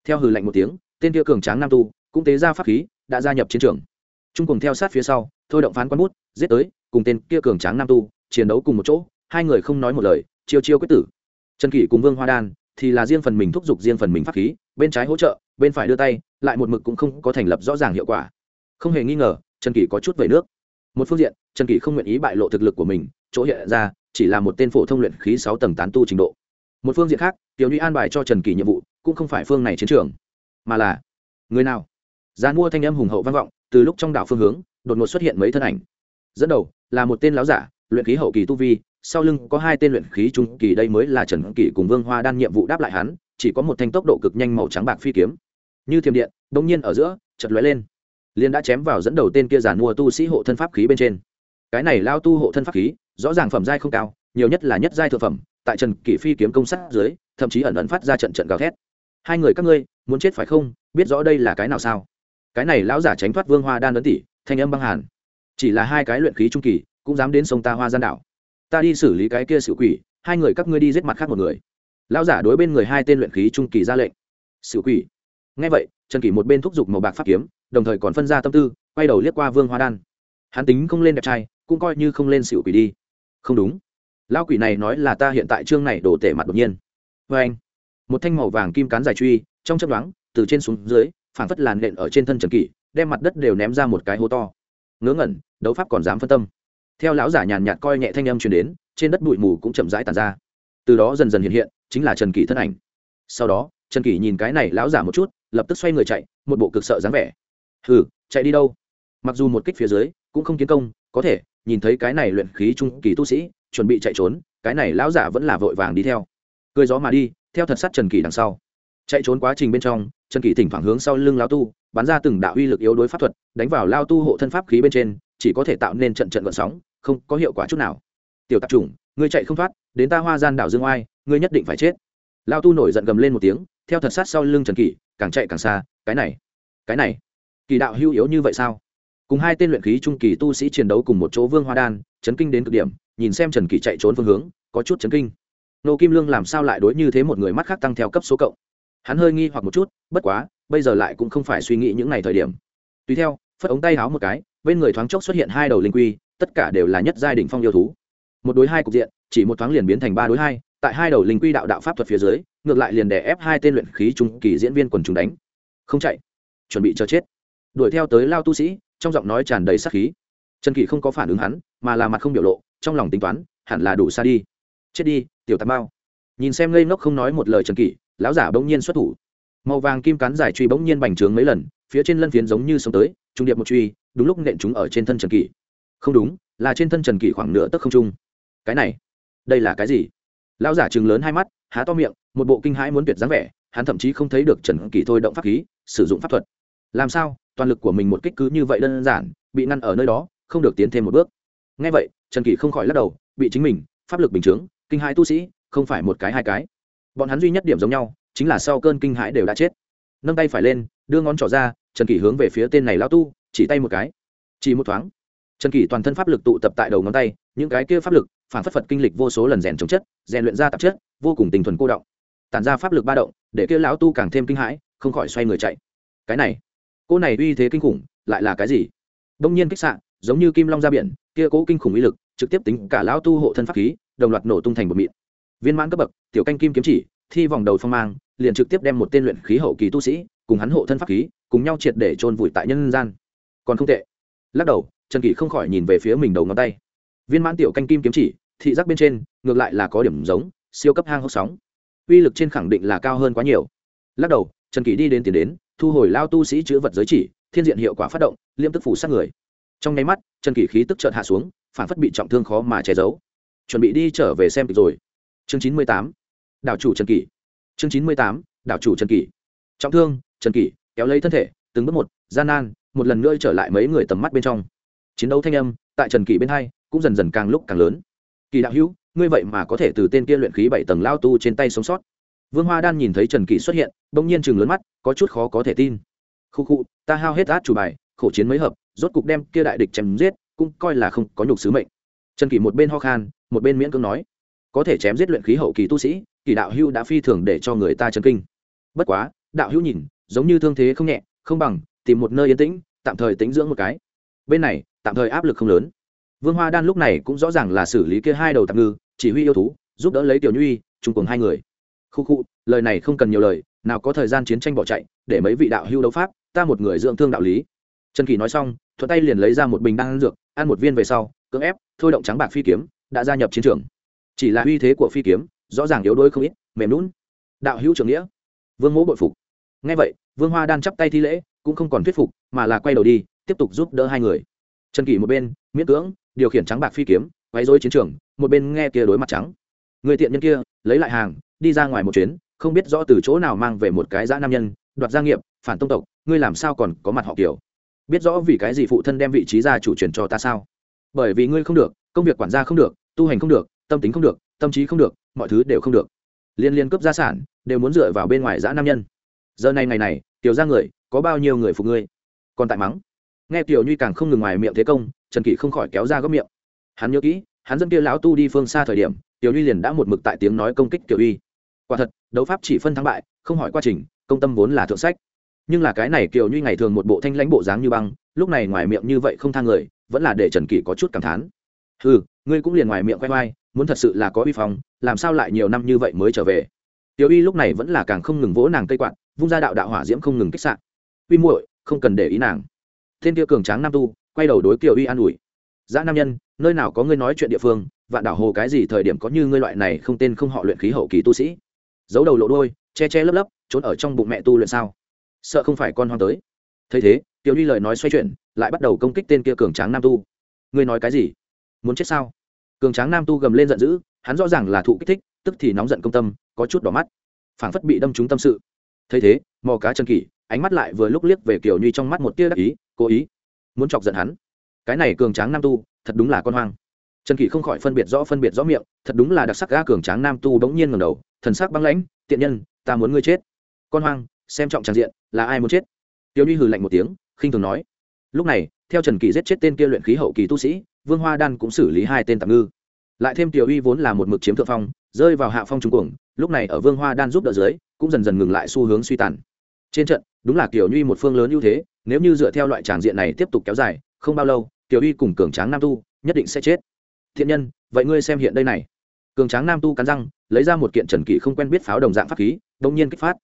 Theo hừ lạnh một tiếng, tên kia cường tráng nam tu, cũng tế ra pháp khí, đã gia nhập chiến trường. Trung cùng theo sát phía sau, thôi động phán quán bút, giết tới cùng tên kia cường tráng nam tu, chiến đấu cùng một chỗ, hai người không nói một lời, chiêu chiêu quyết tử. Trần kỷ cùng vương hoa đan thì là riêng phần mình thúc giục riêng phần mình pháp khí, bên trái hỗ trợ, bên phải đưa tay, lại một mực cũng không có thành lập rõ ràng hiệu quả. Không hề nghi ngờ, trần kỷ có chút về nước. Một phương diện, trần kỷ không nguyện ý bại lộ thực lực của mình, chỗ hiện ra chỉ là một tên phổ thông luyện khí sáu tầng tán tu trình độ. Một phương diện khác, tiểu nhuy an bài cho trần kỷ nhiệm vụ, cũng không phải phương này chiến trường, mà là người nào? Gian mua thanh âm hùng hậu vang vọng, từ lúc trong đảo phương hướng, đột ngột xuất hiện mấy thân ảnh dẫn đầu là một tên láo giả, luyện khí hậu kỳ tu vi, sau lưng có hai tên luyện khí trung kỳ, đây mới là trần kỳ cùng vương hoa đan nhiệm vụ đáp lại hắn, chỉ có một thanh tốc độ cực nhanh màu trắng bạc phi kiếm. Như thiềm điện đông nhiên ở giữa chật lóe lên. Liên đã chém vào dẫn đầu tên kia giàn mua tu sĩ hộ thân pháp khí bên trên. Cái này lao tu hộ thân pháp khí, rõ ràng phẩm giai không cao, nhiều nhất là nhất giai thượng phẩm, tại trần kỷ phi kiếm công sát dưới, thậm chí ẩn ẩn phát ra trận trận gào thét. Hai người các ngươi, muốn chết phải không? Biết rõ đây là cái nào sao? Cái này lão giả tránh thoát vương hoa đan ấn tỷ thanh âm băng hàn chỉ là hai cái luyện khí trung kỳ, cũng dám đến sông ta hoa gian đảo. Ta đi xử lý cái kia sự quỷ, hai người các ngươi đi giết mặt khác một người. Lão giả đối bên người hai tên luyện khí trung kỳ ra lệnh. Sự quỷ. Ngay vậy, trần kỷ một bên thúc giục màu bạc pháp kiếm, đồng thời còn phân ra tâm tư, quay đầu liếc qua vương hoa đan. Hắn tính không lên đẹp trai, cũng coi như không lên sự quỷ đi. Không đúng. Lao quỷ này nói là ta hiện tại chương này đổ tể mặt đột nhiên. Vê anh, một thanh màu vàng kim cán dài truy, trong chấp đoán từ trên xuống dưới, phảng phất làn nện ở trên thân trần kỷ, đem mặt đất đều ném ra một cái hố to ngớ ngẩn, đấu pháp còn dám phân tâm. Theo lão giả nhàn nhạt coi nhẹ thanh âm truyền đến, trên đất bụi mù cũng chậm rãi tàn ra. Từ đó dần dần hiện hiện, chính là trần kỷ thân ảnh. Sau đó, trần kỷ nhìn cái này lão giả một chút, lập tức xoay người chạy, một bộ cực sợ dáng vẻ. Hừ, chạy đi đâu? Mặc dù một kích phía dưới, cũng không kiến công, có thể, nhìn thấy cái này luyện khí trung kỳ tu sĩ, chuẩn bị chạy trốn, cái này lão giả vẫn là vội vàng đi theo. Cười gió mà đi, theo thật sát trần kỳ đằng sau. Chạy trốn quá trình bên trong trần kỳ thỉnh thoảng hướng sau lưng lao tu, bắn ra từng đạo uy lực yếu đối pháp thuật, đánh vào lao tu hộ thân pháp khí bên trên, chỉ có thể tạo nên trận trận vận sóng, không có hiệu quả chút nào. Tiểu tạp chủng, ngươi chạy không thoát, đến ta hoa gian đảo dương oai, ngươi nhất định phải chết. Lao tu nổi giận gầm lên một tiếng, theo thật sát sau lưng trần kỳ càng chạy càng xa, cái này cái này, kỳ đạo hưu yếu như vậy sao? Cùng hai tên luyện khí trung kỳ tu sĩ chiến đấu cùng một chỗ vương hoa đan, chấn kinh đến cực điểm, nhìn xem trần kỳ chạy trốn phương hướng, có chút chấn kinh. Nô kim lương làm sao lại đối như thế một người mắt khác tăng theo cấp số cộng? Hắn hơi nghi hoặc một chút, bất quá, bây giờ lại cũng không phải suy nghĩ những ngày thời điểm. Tùy theo, phất ống tay háo một cái, bên người thoáng chốc xuất hiện hai đầu linh quy, tất cả đều là nhất giai đình phong yêu thú. Một đối hai cục diện, chỉ một thoáng liền biến thành ba đối hai, tại hai đầu linh quy đạo đạo pháp thuật phía dưới, ngược lại liền đè ép hai tên luyện khí trung kỳ diễn viên quần chúng đánh. Không chạy. Chuẩn bị cho chết. Đuổi theo tới lao tu sĩ, trong giọng nói tràn đầy sắc khí. Trần kỳ không có phản ứng hắn, mà là mặt không biểu lộ, trong lòng tính toán, hẳn là đủ xa đi. Chết đi, tiểu tà mao. Nhìn xem ngây ngốc không nói một lời trần kỳ lão giả bỗng nhiên xuất thủ. Màu vàng kim cán giải truy bỗng nhiên bành trướng mấy lần, phía trên lân phiến giống như sống tới, trung điệp một truy, đúng lúc nện chúng ở trên thân trần kỷ. Không đúng, là trên thân trần kỷ khoảng nửa tấc không trung. Cái này, đây là cái gì? Lão giả chừng lớn hai mắt, há to miệng, một bộ kinh hãi muốn tuyệt dáng vẻ, hắn thậm chí không thấy được trần kỷ thôi động pháp khí, sử dụng pháp thuật. Làm sao? Toàn lực của mình một kích cứ như vậy đơn giản, bị ngăn ở nơi đó, không được tiến thêm một bước. Ngay vậy, trần kỷ không khỏi lắc đầu, bị chính mình, pháp lực bình chướng, kinh hãi tu sĩ, không phải một cái hai cái bọn hắn duy nhất điểm giống nhau, chính là sau cơn kinh hãi đều đã chết. Nâng tay phải lên, đưa ngón trỏ ra, trần kỳ hướng về phía tên này lao tu, chỉ tay một cái. Chỉ một thoáng, trần kỳ toàn thân pháp lực tụ tập tại đầu ngón tay, những cái kia pháp lực, phản phất phật kinh lịch vô số lần rèn chống chất, rèn luyện ra tạp chất, vô cùng tình thuần cô động. Tản ra pháp lực ba động, để kia lão tu càng thêm kinh hãi, không khỏi xoay người chạy. Cái này, cô này uy thế kinh khủng, lại là cái gì? Đông nhiên kích sạn giống như kim long ra biển, kia cố kinh khủng uy lực, trực tiếp tính cả lão tu hộ thân pháp khí, đồng loạt nổ tung thành một mịn viên mãn cấp bậc, tiểu canh kim kiếm chỉ, thi vòng đầu phong mang, liền trực tiếp đem một tên luyện khí hậu kỳ tu sĩ cùng hắn hộ thân pháp khí cùng nhau triệt để chôn vùi tại nhân gian. Còn không tệ. Lắc đầu, trần kỷ không khỏi nhìn về phía mình đầu ngón tay. Viên mãn tiểu canh kim kiếm chỉ, thị giác bên trên, ngược lại là có điểm giống, siêu cấp hang hốc sóng. Uy lực trên khẳng định là cao hơn quá nhiều. Lắc đầu, trần kỷ đi đến tiền đến, thu hồi lao tu sĩ chữ vật giới chỉ, thiên diện hiệu quả phát động, liêm tức phủ sát người. Trong nháy mắt, trần kỷ khí tức trợn hạ xuống, phản phất bị trọng thương khó mà che giấu. Chuẩn bị đi trở về xem kịch rồi chương chín mươi tám. Đảo chủ trần kỷ. Chương chín mươi tám. Đảo chủ trần kỷ. Trọng thương, trần kỷ, kéo lấy thân thể, từng bước một, gian nan, một lần nữa trở lại mấy người tầm mắt bên trong. Chiến đấu thanh âm, tại trần kỷ bên hai, cũng dần dần càng lúc càng lớn. Kỳ đạo hữu, ngươi vậy mà có thể từ tên kia luyện khí bảy tầng lao tu trên tay sống sót. Vương hoa đan nhìn thấy trần kỷ xuất hiện, bỗng nhiên chừng lớn mắt, có chút khó có thể tin. Khu khu, ta hao hết át chủ bài, khổ chiến mấy hợp, rốt cục đem kia đại địch chém giết, cũng coi là không có nhục sứ mệnh. Trần kỷ một bên ho khan, một bên miễn cưỡng nói có thể chém giết luyện khí hậu kỳ tu sĩ, kỳ đạo hưu đã phi thường để cho người ta chấn kinh. Bất quá, đạo hữu nhìn, giống như thương thế không nhẹ, không bằng, tìm một nơi yên tĩnh, tạm thời tính dưỡng một cái. Bên này, tạm thời áp lực không lớn. Vương hoa đan lúc này cũng rõ ràng là xử lý kia hai đầu tạm ngư, chỉ huy yêu thú, giúp đỡ lấy tiểu nhuy, chung cùng hai người. Khu khu, lời này không cần nhiều lời, nào có thời gian chiến tranh bỏ chạy, để mấy vị đạo hưu đấu pháp, ta một người dưỡng thương đạo lý. Trần kỳ nói xong, thuận tay liền lấy ra một bình đan dược, ăn một viên về sau, cưỡng ép, thôi động trắng bạc phi kiếm, đã gia nhập chiến trường chỉ là uy thế của phi kiếm, rõ ràng yếu đuối không ít, mềm lún đạo hữu trưởng nghĩa. Vương mỗ bội phục. Ngay vậy, vương hoa đan chắp tay thi lễ, cũng không còn thuyết phục, mà là quay đầu đi, tiếp tục giúp đỡ hai người. Trần kỷ một bên, miễn cưỡng, điều khiển trắng bạc phi kiếm, quấy dối chiến trường, một bên nghe kia đối mặt trắng. Người tiện nhân kia, lấy lại hàng, đi ra ngoài một chuyến, không biết rõ từ chỗ nào mang về một cái dã nam nhân, đoạt gia nghiệp, phản tông tộc, ngươi làm sao còn có mặt họ kiểu biết rõ vì cái gì phụ thân đem vị trí gia chủ truyền cho ta sao? Bởi vì ngươi không được, công việc quản gia không được, tu hành không được tâm tính không được, tâm trí không được, mọi thứ đều không được. Liên liên cấp gia sản, đều muốn dựa vào bên ngoài giã nam nhân. Giờ này ngày này, tiểu ra người, có bao nhiêu người phục ngươi? Còn tại mắng. Nghe tiểu nhuy càng không ngừng ngoài miệng thế công, trần kỷ không khỏi kéo ra góc miệng. Hắn nhớ kỹ, hắn dẫn kia lão tu đi phương xa thời điểm, tiểu nhuy liền đã một mực tại tiếng nói công kích tiểu uy. Quả thật, đấu pháp chỉ phân thắng bại, không hỏi quá trình, công tâm vốn là thượng sách. Nhưng là cái này kiểu nhuy ngày thường một bộ thanh lãnh bộ dáng như băng, lúc này ngoài miệng như vậy không thang người, vẫn là để trần kỷ có chút cảm thán. Ừ ngươi cũng liền ngoài miệng quay khoai muốn thật sự là có uy phong, làm sao lại nhiều năm như vậy mới trở về? Tiểu uy lúc này vẫn là càng không ngừng vỗ nàng cây quạt, vung ra đạo đạo hỏa diễm không ngừng kích sạn uy muội, không cần để ý nàng. Thiên kia cường tráng nam tu, quay đầu đối kiều uy an ủi. Dã nam nhân, nơi nào có ngươi nói chuyện địa phương, vạn đảo hồ cái gì thời điểm có như ngươi loại này không tên không họ luyện khí hậu kỳ tu sĩ? Giấu đầu lộ đôi che che lấp lấp, trốn ở trong bụng mẹ tu luyện sao? Sợ không phải con hoang tới. Thấy thế, tiểu ly lời nói xoay chuyển, lại bắt đầu công kích tên kia cường tráng nam tu. Ngươi nói cái gì? Muốn chết sao? Cường tráng nam tu gầm lên giận dữ, hắn rõ ràng là thụ kích thích, tức thì nóng giận công tâm, có chút đỏ mắt. Phảng phất bị đâm trúng tâm sự. Thấy thế, mò cá chân kỷ, ánh mắt lại vừa lúc liếc về kiểu nhi trong mắt một tia đắc ý, cố ý muốn chọc giận hắn. Cái này cường tráng nam tu, thật đúng là con hoang. Trần kỷ không khỏi phân biệt rõ, phân biệt rõ miệng, thật đúng là đặc sắc ga cường tráng nam tu bỗng nhiên ngầm đầu, thần sắc băng lãnh, tiện nhân, ta muốn ngươi chết. Con hoang, xem trọng tràng diện, là ai muốn chết? Tiêu nhi hừ lạnh một tiếng, khinh thường nói. Lúc này, theo trần kỳ giết chết tên kia luyện khí hậu kỳ tu sĩ vương hoa đan cũng xử lý hai tên tạm ngư. Lại thêm tiểu uy vốn là một mực chiếm thượng phong, rơi vào hạ phong trung cuồng, lúc này ở vương hoa đan giúp đỡ dưới, cũng dần dần ngừng lại xu hướng suy tàn. Trên trận, đúng là kiểu nhuy một phương lớn ưu thế, nếu như dựa theo loại tràng diện này tiếp tục kéo dài, không bao lâu, tiểu uy cùng cường tráng nam tu nhất định sẽ chết. Thiện nhân, vậy ngươi xem hiện đây này. Cường tráng nam tu cắn răng, lấy ra một kiện trần kỷ không quen biết pháo đồng dạng pháp khí, bỗng nhiên kích phát.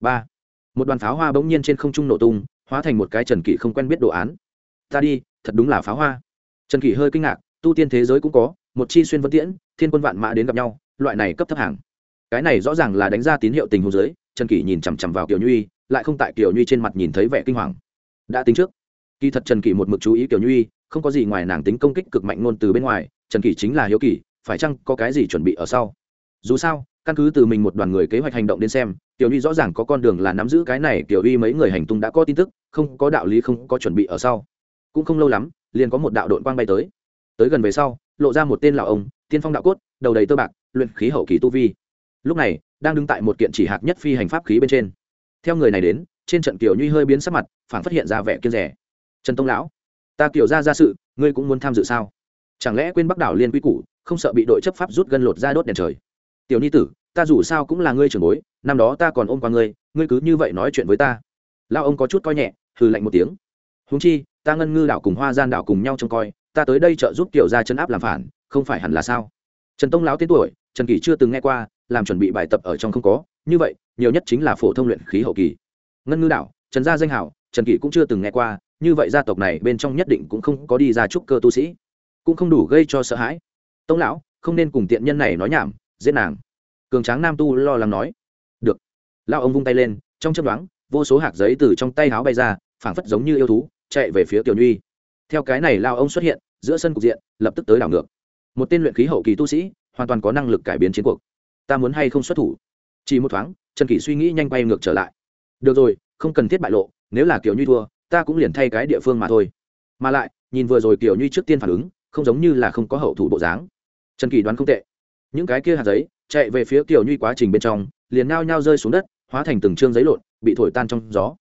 Ba. Một đoàn pháo hoa bỗng nhiên trên không trung nổ tung, hóa thành một cái trần kỷ không quen biết đồ án. Ta đi, thật đúng là pháo hoa trần kỷ hơi kinh ngạc, tu tiên thế giới cũng có, một chi xuyên vân tiễn, thiên quân vạn mã đến gặp nhau, loại này cấp thấp hàng. Cái này rõ ràng là đánh ra tín hiệu tình huống dưới. trần kỷ nhìn chằm chằm vào kiểu nhuy, lại không tại kiểu nhuy trên mặt nhìn thấy vẻ kinh hoàng. Đã tính trước. Kỳ thật trần kỷ một mực chú ý kiểu nhuy, không có gì ngoài nàng tính công kích cực mạnh ngôn từ bên ngoài, trần kỷ chính là hiếu kỳ, phải chăng có cái gì chuẩn bị ở sau? Dù sao, căn cứ từ mình một đoàn người kế hoạch hành động đến xem tiểu uy rõ ràng có con đường là nắm giữ cái này tiểu uy mấy người hành tung đã có tin tức, không có đạo lý không có chuẩn bị ở sau. Cũng không lâu lắm liền có một đạo đội quang bay tới. Tới gần về sau, lộ ra một tên lão ông, tiên phong đạo cốt, đầu đầy tơ bạc, luyện khí hậu kỳ tu vi. Lúc này, đang đứng tại một kiện chỉ hạt nhất phi hành pháp khí bên trên. Theo người này đến, trên trận kiều nhuy hơi biến sắc mặt phản phát hiện ra vẻ kiên rẻ. Trần tông lão, ta kiểu ra ra sự, ngươi cũng muốn tham dự sao? Chẳng lẽ quên bắc đảo liên quy củ, không sợ bị đội chấp pháp rút gân lột ra đốt đèn trời? Tiểu ni tử, ta dù sao cũng là ngươi trưởng bối, năm đó ta còn ôm qua ngươi ngươi cứ như vậy nói chuyện với ta. Lao ông có chút coi nhẹ, hừ lạnh một tiếng. Húng chi ta ngân ngư đảo cùng hoa gian đảo cùng nhau trông coi, ta tới đây trợ giúp tiểu ra chấn áp làm phản, không phải hẳn là sao? Trần tông lão tên tuổi, trần kỳ chưa từng nghe qua, làm chuẩn bị bài tập ở trong không có, như vậy, nhiều nhất chính là phổ thông luyện khí hậu kỳ. Ngân ngư đảo, trần gia danh hảo, trần kỳ cũng chưa từng nghe qua, như vậy gia tộc này bên trong nhất định cũng không có đi ra trúc cơ tu sĩ. Cũng không đủ gây cho sợ hãi. Tông lão, không nên cùng tiện nhân này nói nhảm, giết nàng. Cường tráng nam tu lo lắng nói. Được. Lao ông vung tay lên, trong chấp đoán vô số hạt giấy từ trong tay háo bay ra, phảng phất giống như yêu thú chạy về phía tiểu nhuy theo cái này lao ông xuất hiện, giữa sân cục diện, lập tức tới đảo ngược. Một tên luyện khí hậu kỳ tu sĩ, hoàn toàn có năng lực cải biến chiến cuộc. Ta muốn hay không xuất thủ? Chỉ một thoáng, trần kỷ suy nghĩ nhanh quay ngược trở lại. Được rồi, không cần thiết bại lộ, nếu là kiểu nhuy thua, ta cũng liền thay cái địa phương mà thôi. Mà lại, nhìn vừa rồi kiểu nhuy trước tiên phản ứng, không giống như là không có hậu thủ bộ dáng. Trần kỳ đoán không tệ. Những cái kia hạt giấy, chạy về phía kiểu nhuy quá trình bên trong, liền nao nhao rơi xuống đất, hóa thành từng chương giấy lộn, bị thổi tan trong gió.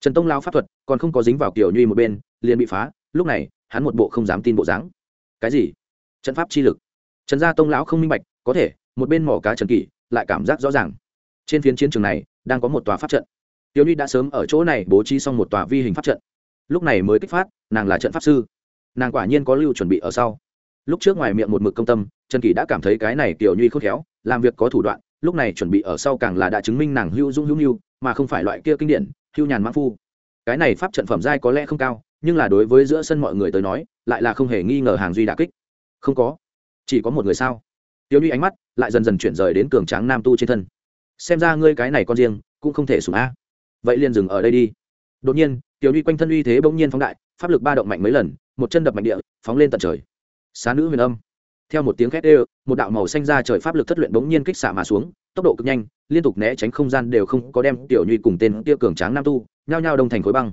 Trần tông lao pháp thuật còn không có dính vào kiểu nhuy một bên, liền bị phá. Lúc này, hắn một bộ không dám tin bộ dáng. Cái gì? Trận pháp chi lực. Trần gia tông lão không minh bạch, có thể, một bên mỏ cá trần kỷ, lại cảm giác rõ ràng. Trên phiến chiến trường này, đang có một tòa pháp trận. Tiểu nhuy đã sớm ở chỗ này bố trí xong một tòa vi hình pháp trận. Lúc này mới kích phát, nàng là trận pháp sư. Nàng quả nhiên có lưu chuẩn bị ở sau. Lúc trước ngoài miệng một mực công tâm, trần kỳ đã cảm thấy cái này tiểu nhuy khôn khéo, làm việc có thủ đoạn, lúc này chuẩn bị ở sau càng là đã chứng minh nàng hưu dung hữu nhu mà không phải loại kia kinh điển hưu nhàn mãn phu cái này pháp trận phẩm giai có lẽ không cao, nhưng là đối với giữa sân mọi người tới nói, lại là không hề nghi ngờ hàng duy đà kích. Không có. Chỉ có một người sao? Tiểu duy ánh mắt lại dần dần chuyển rời đến cường tráng nam tu trên thân. Xem ra ngươi cái này con riêng, cũng không thể sủng a. Vậy liền dừng ở đây đi. Đột nhiên, tiểu duy quanh thân uy thế bỗng nhiên phóng đại, pháp lực ba động mạnh mấy lần, một chân đập mạnh địa, phóng lên tận trời. Xá nữ huyền âm. Theo một tiếng khét ê một đạo màu xanh ra trời pháp lực thất luyện bỗng nhiên kích xạ mà xuống, tốc độ cực nhanh, liên tục né tránh không gian đều không có đem tiểu nhuy cùng tên kia cường tráng nam tu nhao nhao đông thành khối băng.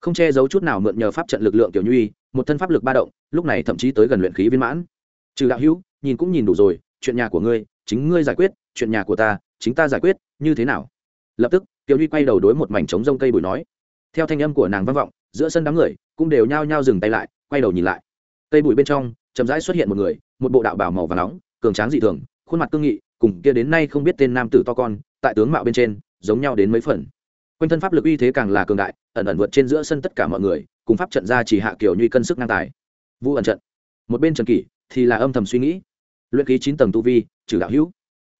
Không che giấu chút nào mượn nhờ pháp trận lực lượng tiểu nhuy, một thân pháp lực ba động, lúc này thậm chí tới gần luyện khí viên mãn. Trừ đạo hữu, nhìn cũng nhìn đủ rồi, chuyện nhà của ngươi, chính ngươi giải quyết, chuyện nhà của ta, chính ta giải quyết, như thế nào? Lập tức, tiểu nhuy quay đầu đối một mảnh trống rông cây bụi nói. Theo thanh âm của nàng vang vọng, giữa sân đám người cũng đều nhao nhao dừng tay lại, quay đầu nhìn lại. Cây bụi bên trong, chậm rãi xuất hiện một người, một bộ đạo bảo màu và nóng, cường tráng dị thường, khuôn mặt cương nghị, cùng kia đến nay không biết tên nam tử to con, tại tướng mạo bên trên, giống nhau đến mấy phần quanh thân pháp lực uy thế càng là cường đại, ẩn ẩn vượt trên giữa sân tất cả mọi người, cùng pháp trận ra chỉ hạ kiểu như cân sức ngang tài. Vu ẩn trận. Một bên trần kỷ thì là âm thầm suy nghĩ, luyện ký chín tầng tu vi, trừ đạo hữu.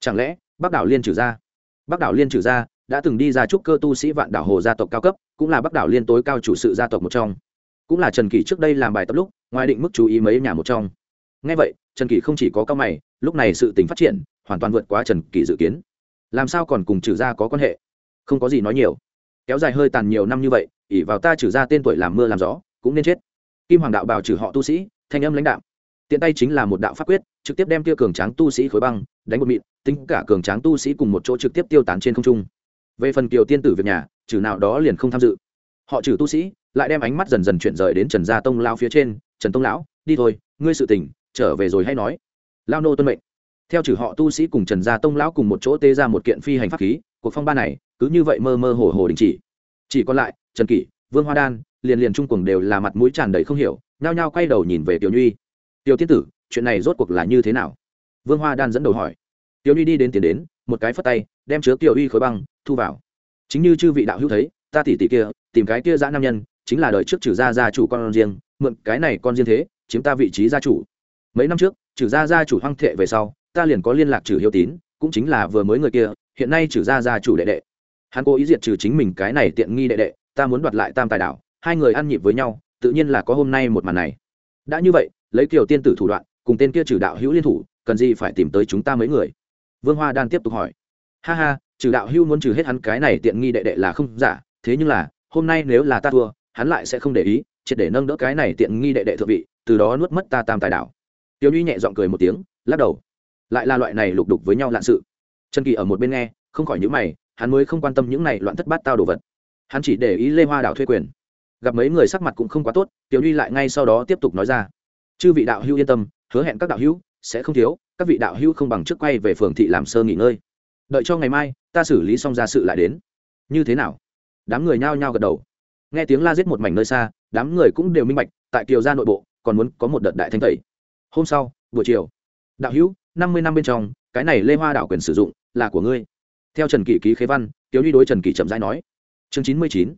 Chẳng lẽ bắc đảo liên trừ gia? Bắc đảo liên trừ gia đã từng đi ra trúc cơ tu sĩ vạn đảo hồ gia tộc cao cấp, cũng là bắc đảo liên tối cao chủ sự gia tộc một trong. Cũng là trần kỷ trước đây làm bài tập lúc, ngoài định mức chú ý mấy nhà một trong. Ngay vậy, trần kỷ không chỉ có cao mày, lúc này sự tình phát triển hoàn toàn vượt quá trần kỷ dự kiến. Làm sao còn cùng trừ gia có quan hệ? Không có gì nói nhiều kéo dài hơi tàn nhiều năm như vậy ỉ vào ta trừ ra tên tuổi làm mưa làm gió cũng nên chết. Kim hoàng đạo bảo trừ họ tu sĩ thanh âm lãnh đạo tiện tay chính là một đạo pháp quyết trực tiếp đem tiêu cường tráng tu sĩ khối băng đánh một mịn tính cả cường tráng tu sĩ cùng một chỗ trực tiếp tiêu tán trên không trung. Về phần kiều tiên tử việc nhà trừ nào đó liền không tham dự. Họ trừ tu sĩ lại đem ánh mắt dần dần chuyển rời đến trần gia tông lao phía trên trần tông lão đi thôi ngươi sự tỉnh, trở về rồi hay nói. Lao nô tuân mệnh. Theo trừ họ tu sĩ cùng trần gia tông lão cùng một chỗ tê ra một kiện phi hành pháp khí cuộc phong ba này cứ như vậy mơ mơ hồ hồ đình chỉ. Chỉ còn lại, trần kỷ, vương hoa đan, liền liền trung cuồng đều là mặt mũi tràn đầy không hiểu, nhao nhao quay đầu nhìn về tiểu nhuy tiểu tiên tử, chuyện này rốt cuộc là như thế nào? Vương hoa đan dẫn đầu hỏi. Tiểu nhuy đi đến tiền đến, một cái phất tay, đem chứa tiểu uy khối băng, thu vào. Chính như chư vị đạo hữu thấy, ta tỉ tỉ kia, tìm cái kia giã nam nhân, chính là đời trước trừ gia gia chủ con riêng, mượn cái này con riêng thế, chiếm ta vị trí gia chủ. Mấy năm trước, trừ gia gia chủ hoang thệ về sau, ta liền có liên lạc trừ hiếu tín, cũng chính là vừa mới người kia, hiện nay trừ gia gia chủ đệ đệ hắn cố ý diệt trừ chính mình cái này tiện nghi đệ đệ, ta muốn đoạt lại tam tài đảo hai người ăn nhịp với nhau, tự nhiên là có hôm nay một màn này. Đã như vậy, lấy kiều tiên tử thủ đoạn, cùng tên kia trừ đạo hữu liên thủ, cần gì phải tìm tới chúng ta mấy người? Vương hoa đang tiếp tục hỏi. Ha ha, trừ đạo hữu muốn trừ hết hắn cái này tiện nghi đệ đệ là không giả, thế nhưng là, hôm nay nếu là ta thua, hắn lại sẽ không để ý, triệt để nâng đỡ cái này tiện nghi đệ đệ thượng vị, từ đó nuốt mất ta tam tài đảo tiêu nhuy nhẹ giọng cười một tiếng, lắc đầu. Lại là loại này lục đục với nhau lạn sự. Trần kỳ ở một bên nghe, không khỏi nhữ mày hắn mới không quan tâm những này loạn thất bát tao đồ vật. Hắn chỉ để ý lê hoa đảo thuê quyền. Gặp mấy người sắc mặt cũng không quá tốt, tiểu ly lại ngay sau đó tiếp tục nói ra. Chư vị đạo hữu yên tâm, hứa hẹn các đạo hữu sẽ không thiếu, các vị đạo hữu không bằng trước quay về phường thị làm sơ nghỉ ngơi. Đợi cho ngày mai, ta xử lý xong ra sự lại đến. Như thế nào? Đám người nhao nhao gật đầu. Nghe tiếng la giết một mảnh nơi xa, đám người cũng đều minh bạch, tại kiều gia nội bộ, còn muốn có một đợt đại thanh tẩy. Hôm sau, buổi chiều, đạo hữu, năm mươi năm bên trong, cái này lê hoa Đảo quyền sử dụng là của ngươi theo trần kỷ ký khế văn, tiếu ly đối trần kỷ chậm rãi nói, chương chín mươi chín,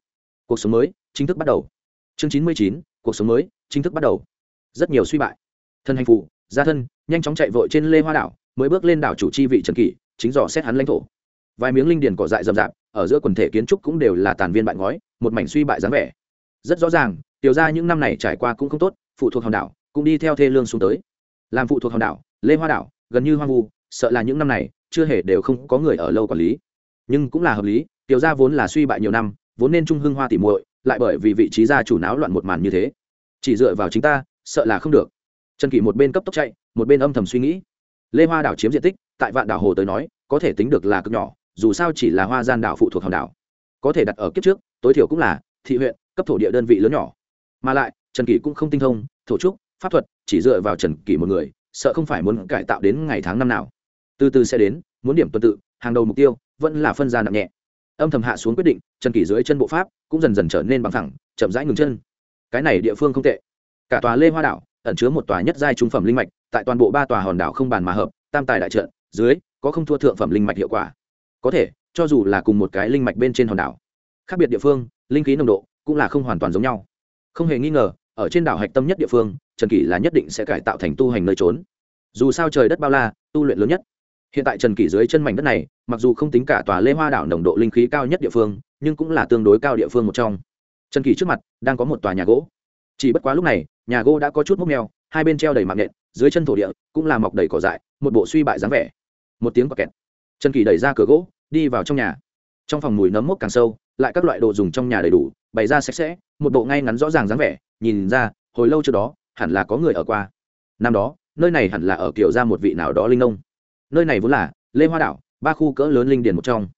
cuộc sống mới chính thức bắt đầu. Chương chín mươi chín, cuộc sống mới chính thức bắt đầu. Rất nhiều suy bại. Thân hành phụ gia thân, nhanh chóng chạy vội trên lê hoa đảo, mới bước lên đảo chủ chi vị trần kỷ, chính dò xét hắn lãnh thổ. Vài miếng linh điền cỏ dại rậm rạp, ở giữa quần thể kiến trúc cũng đều là tàn viên bại ngói, một mảnh suy bại dáng vẻ. Rất rõ ràng, tiểu ra những năm này trải qua cũng không tốt, phụ thuộc hòn đảo, cũng đi theo thê lương xuống tới. Làm phụ thuộc hòn đảo, lê hoa đảo, gần như hoang vu, sợ là những năm này chưa hề đều không có người ở lâu quản lý. Nhưng cũng là hợp lý, tiểu gia vốn là suy bại nhiều năm, vốn nên trung hưng hoa tỉ muội, lại bởi vì vị trí gia chủ náo loạn một màn như thế. Chỉ dựa vào chính ta, sợ là không được. Trần kỷ một bên cấp tốc chạy, một bên âm thầm suy nghĩ. Lê hoa đảo chiếm diện tích, tại vạn đảo hồ tới nói, có thể tính được là cực nhỏ, dù sao chỉ là hoa gian đảo phụ thuộc hòn đảo. Có thể đặt ở kiếp trước, tối thiểu cũng là thị huyện, cấp thổ địa đơn vị lớn nhỏ. Mà lại, trần kỷ cũng không tinh thông, thổ trúc, pháp thuật, chỉ dựa vào trần kỷ một người, sợ không phải muốn cải tạo đến ngày tháng năm nào. Từ từ sẽ đến muốn điểm tuần tự, hàng đầu mục tiêu vẫn là phân ra nặng nhẹ. Âm thầm hạ xuống quyết định, trần kỷ dưới chân bộ pháp cũng dần dần trở nên bằng thẳng chậm rãi ngừng chân. Cái này địa phương không tệ. Cả tòa lê hoa đảo ẩn chứa một tòa nhất giai trung phẩm linh mạch, tại toàn bộ ba tòa hòn đảo không bàn mà hợp, tam tài đại trận, dưới, có không thua thượng phẩm linh mạch hiệu quả. Có thể, cho dù là cùng một cái linh mạch bên trên hòn đảo, khác biệt địa phương, linh khí nồng độ cũng là không hoàn toàn giống nhau. Không hề nghi ngờ, ở trên đảo hạch tâm nhất địa phương, trần kỷ là nhất định sẽ cải tạo thành tu hành nơi trốn. Dù sao trời đất bao la, tu luyện lớn nhất hiện tại trần kỷ dưới chân mảnh đất này, mặc dù không tính cả tòa lê hoa đảo nồng độ linh khí cao nhất địa phương, nhưng cũng là tương đối cao địa phương một trong. Trần kỷ trước mặt đang có một tòa nhà gỗ. Chỉ bất quá lúc này, nhà gỗ đã có chút mốc mèo, hai bên treo đầy mạng nện, dưới chân thổ địa cũng là mọc đầy cỏ dại, một bộ suy bại dáng vẻ. Một tiếng quả kẹt. Trần kỷ đẩy ra cửa gỗ, đi vào trong nhà. Trong phòng mùi nấm mốc càng sâu, lại các loại đồ dùng trong nhà đầy đủ, bày ra sạch sẽ, một bộ ngay ngắn rõ ràng dáng vẻ, nhìn ra, hồi lâu trước đó, hẳn là có người ở qua. Năm đó, nơi này hẳn là ở kiểu ra một vị nào đó linh nông nơi này vốn là lê hoa đảo ba khu cỡ lớn linh điền một trong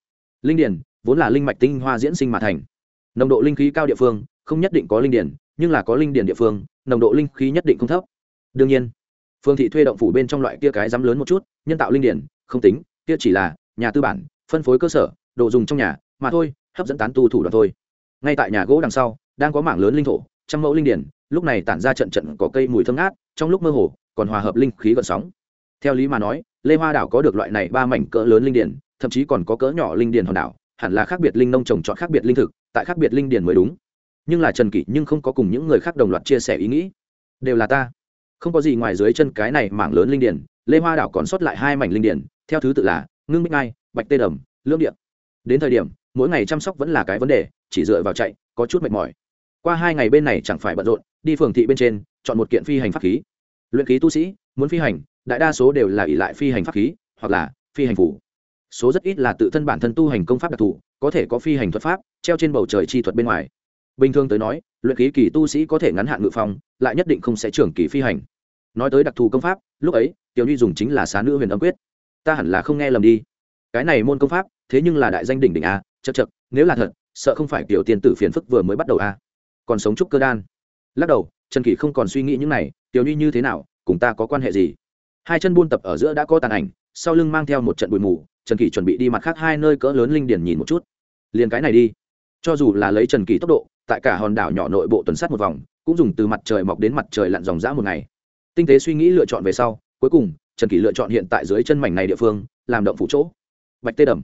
linh điền vốn là linh mạch tinh hoa diễn sinh mà thành nồng độ linh khí cao địa phương không nhất định có linh điền nhưng là có linh điền địa phương nồng độ linh khí nhất định không thấp đương nhiên phương thị thuê động phủ bên trong loại kia cái dám lớn một chút nhân tạo linh Điền không tính kia chỉ là nhà tư bản phân phối cơ sở đồ dùng trong nhà mà thôi hấp dẫn tán tu thủ đoạn thôi ngay tại nhà gỗ đằng sau đang có mảng lớn linh thổ trăm mẫu linh điển lúc này tản ra trận trận có cây mùi thơm ngát trong lúc mơ hồ còn hòa hợp linh khí gợn sóng theo lý mà nói lê hoa đảo có được loại này ba mảnh cỡ lớn linh điển, thậm chí còn có cỡ nhỏ linh điển hòn đảo, hẳn là khác biệt linh nông trồng trọt khác biệt linh thực, tại khác biệt linh điển mới đúng. Nhưng là trần kỷ nhưng không có cùng những người khác đồng loạt chia sẻ ý nghĩ. Đều là ta. Không có gì ngoài dưới chân cái này mảng lớn linh điển, lê hoa đảo còn sót lại hai mảnh linh điển, theo thứ tự là ngưng bích ngai, bạch tê đầm lương điện đến thời điểm, mỗi ngày chăm sóc vẫn là cái vấn đề, chỉ dựa vào chạy, có chút mệt mỏi. Qua hai ngày bên này chẳng phải bận rộn, đi phường thị bên trên, chọn một kiện phi hành pháp khí. Luyện khí tu sĩ, muốn phi hành đại đa số đều là ỷ lại phi hành pháp khí, hoặc là phi hành phủ. Số rất ít là tự thân bản thân tu hành công pháp đặc thù, có thể có phi hành thuật pháp, treo trên bầu trời chi thuật bên ngoài. Bình thường tới nói, luyện khí kỳ tu sĩ có thể ngắn hạn ngự phong, lại nhất định không sẽ trưởng kỳ phi hành. Nói tới đặc thù công pháp, lúc ấy, tiểu nhi dùng chính là xá nữ huyền âm quyết. Ta hẳn là không nghe lầm đi. Cái này môn công pháp, thế nhưng là đại danh đỉnh đỉnh a chật chật nếu là thật, sợ không phải tiểu tiên tử phiền phức vừa mới bắt đầu a. Còn sống trúc cơ đan. Lắc đầu, trần kỳ không còn suy nghĩ những này, tiểu nhi như thế nào, cùng ta có quan hệ gì? Hai chân buôn tập ở giữa đã có tàn ảnh, sau lưng mang theo một trận bụi mù, trần kỷ chuẩn bị đi mặt khác hai nơi cỡ lớn linh điển nhìn một chút. Liền cái này đi. Cho dù là lấy trần kỷ tốc độ, tại cả hòn đảo nhỏ nội bộ tuần sát một vòng, cũng dùng từ mặt trời mọc đến mặt trời lặn dòng dã một ngày. Tinh tế suy nghĩ lựa chọn về sau, cuối cùng, trần kỷ lựa chọn hiện tại dưới chân mảnh này địa phương, làm động phủ chỗ. Bạch tê đầm.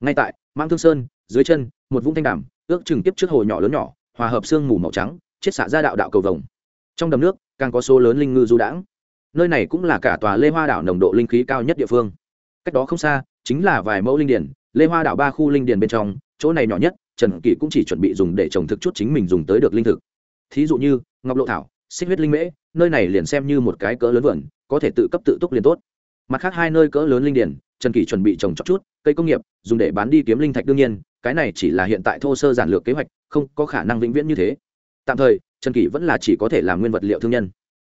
Ngay tại mang thương sơn, dưới chân, một vũng thanh đàm, ước chừng tiếp trước hồ nhỏ lớn nhỏ, hòa hợp sương mù màu trắng, chiết xạ ra đạo đạo cầu vồng. Trong đầm nước, càng có số lớn linh ngư du đãng nơi này cũng là cả tòa lê hoa đảo nồng độ linh khí cao nhất địa phương. Cách đó không xa, chính là vài mẫu linh điển, lê hoa đảo ba khu linh điển bên trong, chỗ này nhỏ nhất, trần kỷ cũng chỉ chuẩn bị dùng để trồng thực chút chính mình dùng tới được linh thực. Thí dụ như, ngọc lộ thảo, xích huyết linh mễ, nơi này liền xem như một cái cỡ lớn vườn, có thể tự cấp tự túc liền tốt. Mặt khác hai nơi cỡ lớn linh điển, trần kỷ chuẩn bị trồng chóc chút, cây công nghiệp, dùng để bán đi kiếm linh thạch đương nhiên, cái này chỉ là hiện tại thô sơ giản lược kế hoạch, không có khả năng vĩnh viễn như thế. Tạm thời, trần kỷ vẫn là chỉ có thể làm nguyên vật liệu thương nhân.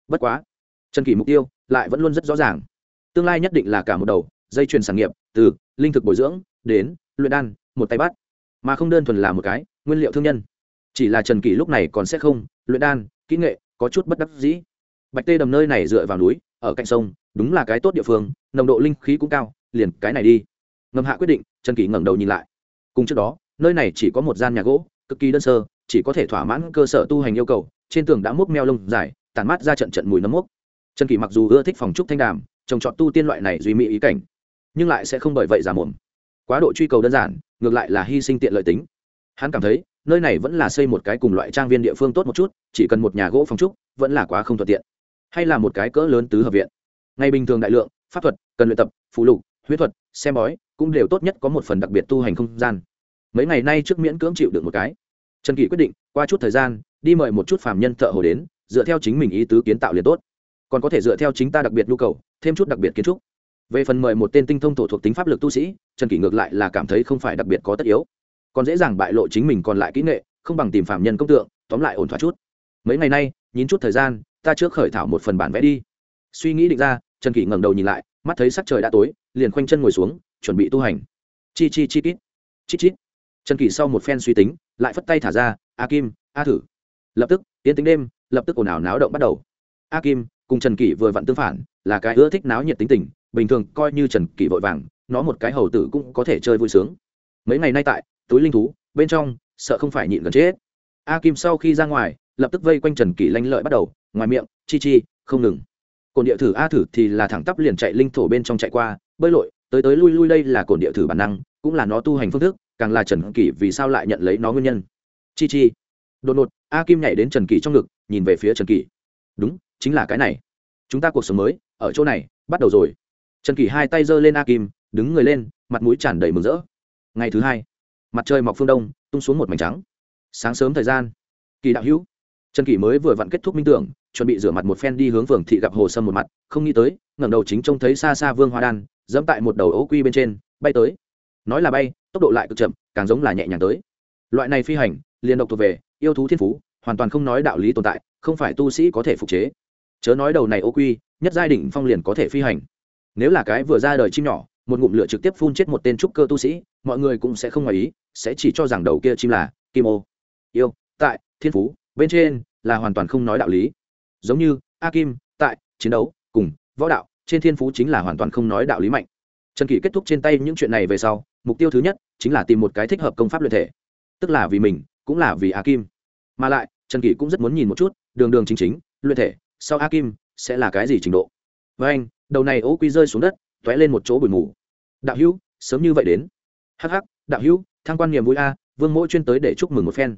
Bất quá trần kỷ mục tiêu lại vẫn luôn rất rõ ràng. Tương lai nhất định là cả một đầu dây chuyền sản nghiệp, từ linh thực bồi dưỡng đến luyện đan, một tay bắt. Mà không đơn thuần là một cái nguyên liệu thương nhân. Chỉ là trần kỷ lúc này còn sẽ không, luyện đan, kỹ nghệ có chút bất đắc dĩ. Bạch tê đầm nơi này dựa vào núi, ở cạnh sông, đúng là cái tốt địa phương, nồng độ linh khí cũng cao, liền cái này đi. Ngầm hạ quyết định, trần kỷ ngẩng đầu nhìn lại. Cùng trước đó, nơi này chỉ có một gian nhà gỗ, cực kỳ đơn sơ, chỉ có thể thỏa mãn cơ sở tu hành yêu cầu, trên tường đã múc meo lông dài, tản mát ra trận trận mùi nấm mốc trần kỷ mặc dù ưa thích phòng trúc thanh đàm, trồng trọt tu tiên loại này duy mỹ ý cảnh, nhưng lại sẽ không bởi vậy giả mồm. Quá độ truy cầu đơn giản, ngược lại là hy sinh tiện lợi tính. Hắn cảm thấy, nơi này vẫn là xây một cái cùng loại trang viên địa phương tốt một chút, chỉ cần một nhà gỗ phòng trúc, vẫn là quá không thuận tiện. Hay là một cái cỡ lớn tứ hợp viện. Ngày bình thường đại lượng, pháp thuật, cần luyện tập phụ lục, huyết thuật, xem bói, cũng đều tốt nhất có một phần đặc biệt tu hành không gian. Mấy ngày nay trước miễn cưỡng chịu được một cái. Trần kỷ quyết định, qua chút thời gian, đi mời một chút phàm nhân thợ hồ đến, dựa theo chính mình ý tứ kiến tạo liền tốt còn có thể dựa theo chính ta đặc biệt nhu cầu, thêm chút đặc biệt kiến trúc. Về phần mời một tên tinh thông thổ thuộc tính pháp lực tu sĩ, trần kỷ ngược lại là cảm thấy không phải đặc biệt có tất yếu. Còn dễ dàng bại lộ chính mình còn lại kỹ nghệ, không bằng tìm phạm nhân công tượng, tóm lại ổn thỏa chút. Mấy ngày nay, nhín chút thời gian, ta trước khởi thảo một phần bản vẽ đi. Suy nghĩ định ra, trần kỷ ngẩng đầu nhìn lại, mắt thấy sắc trời đã tối, liền khoanh chân ngồi xuống, chuẩn bị tu hành. Chi chi chi kít, chi chi. Trần kỷ sau một phen suy tính, lại phất tay thả ra, a kim, a thử. Lập tức tiến tính đêm, lập tức ồn ào náo động bắt đầu a kim, cùng trần kỷ vừa vặn tương phản, là cái ưa thích náo nhiệt tính tình, bình thường coi như trần kỷ vội vàng, nó một cái hầu tử cũng có thể chơi vui sướng. Mấy ngày nay tại, túi linh thú, bên trong, sợ không phải nhịn gần chết. A kim sau khi ra ngoài, lập tức vây quanh trần kỷ lanh lợi bắt đầu, ngoài miệng, chi chi, không ngừng. Cồn địa thử a thử thì là thẳng tắp liền chạy linh thổ bên trong chạy qua, bơi lội, tới tới lui lui đây là cồn địa thử bản năng, cũng là nó tu hành phương thức, càng là trần kỷ vì sao lại nhận lấy nó nguyên nhân. Chi chi. Đột ngột, a kim nhảy đến trần kỷ trong ngực, nhìn về phía trần kỷ. Đúng chính là cái này. Chúng ta cuộc sống mới, ở chỗ này, bắt đầu rồi. Trần kỷ hai tay giơ lên a kim, đứng người lên, mặt mũi tràn đầy mừng rỡ. Ngày thứ hai, mặt trời mọc phương đông, tung xuống một mảnh trắng. Sáng sớm thời gian, kỳ đạo hữu. Trần kỷ mới vừa vặn kết thúc minh tưởng, chuẩn bị rửa mặt một phen đi hướng phường thị gặp hồ sâm một mặt, không nghĩ tới, ngẩng đầu chính trông thấy xa xa vương hoa đan, dẫm tại một đầu ấu quy bên trên, bay tới. Nói là bay, tốc độ lại cực chậm, càng giống là nhẹ nhàng tới. Loại này phi hành, liền độc thuộc về, yêu thú thiên phú, hoàn toàn không nói đạo lý tồn tại, không phải tu sĩ có thể phục chế chớ nói đầu này ô quy, nhất giai đỉnh phong liền có thể phi hành. Nếu là cái vừa ra đời chim nhỏ, một ngụm lửa trực tiếp phun chết một tên trúc cơ tu sĩ, mọi người cũng sẽ không ngoài ý, sẽ chỉ cho rằng đầu kia chim là kim ô. Yêu, tại, thiên phú, bên trên là hoàn toàn không nói đạo lý. Giống như, a kim, tại, chiến đấu, cùng, võ đạo, trên thiên phú chính là hoàn toàn không nói đạo lý mạnh. Trần kỷ kết thúc trên tay những chuyện này về sau, mục tiêu thứ nhất chính là tìm một cái thích hợp công pháp luyện thể. Tức là vì mình, cũng là vì a kim. Mà lại, trần kỷ cũng rất muốn nhìn một chút, đường đường chính chính, luyện thể sau a kim sẽ là cái gì trình độ? Với anh, đầu này ố quy rơi xuống đất t ó é lên một chỗ bụi mù. Đạo hữu, sớm như vậy đến. Hh đạo hữu, thăng quan niềm vui a, vương mỗi chuyên tới để chúc mừng một phen.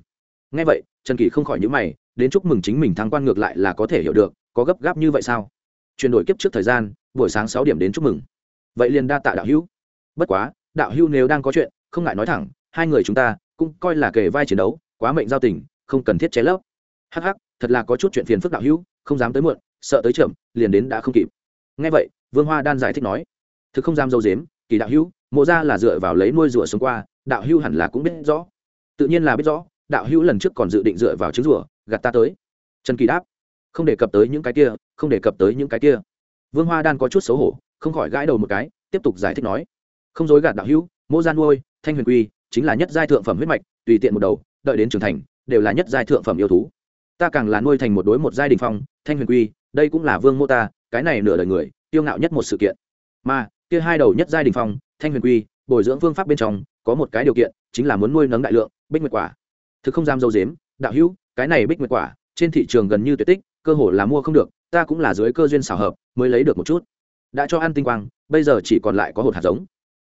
Ngay vậy, trần kỳ không khỏi nhữ mày, đến chúc mừng chính mình thăng quan ngược lại là có thể hiểu được, có gấp gáp như vậy sao? Chuyển đổi kiếp trước thời gian, buổi sáng sáu điểm đến chúc mừng. Vậy liền đa tạ đạo hữu. Bất quá, đạo hữu nếu đang có chuyện, không ngại nói thẳng, hai người chúng ta cũng coi là kề vai chiến đấu, quá mệnh giao tình, không cần thiết chế lấp. Hh thật là có chút chuyện phiền phức đạo hữu không dám tới muộn, sợ tới chậm, liền đến đã không kịp. Ngay vậy, vương hoa đan giải thích nói, thực không dám dâu dếm, kỳ đạo hữu, mộ ra là dựa vào lấy nuôi rùa sống qua, đạo hữu hẳn là cũng biết rõ. Tự nhiên là biết rõ, đạo hữu lần trước còn dự định dựa vào trứng rùa, gạt ta tới. Trần kỳ đáp, không đề cập tới những cái kia, không đề cập tới những cái kia. Vương hoa đan có chút xấu hổ, không khỏi gãi đầu một cái, tiếp tục giải thích nói, không dối gạt đạo hữu mô gian nuôi, thanh huyền quy, chính là nhất giai thượng phẩm huyết mạch, tùy tiện một đầu, đợi đến trưởng thành, đều là nhất giai thượng phẩm yêu thú ta càng là nuôi thành một đối một giai đình phong, thanh huyền quy, đây cũng là vương mô ta, cái này nửa đời người, tiêu ngạo nhất một sự kiện. Mà, kia hai đầu nhất giai đình phong, thanh huyền quy, bồi dưỡng phương pháp bên trong, có một cái điều kiện, chính là muốn nuôi nấng đại lượng bích nguyệt quả. Thực không dám dâu dếm, đạo hữu, cái này bích nguyệt quả, trên thị trường gần như tuyệt tích, cơ hồ là mua không được, ta cũng là dưới cơ duyên xảo hợp, mới lấy được một chút. Đã cho ăn tinh quang, bây giờ chỉ còn lại có hột hạt giống.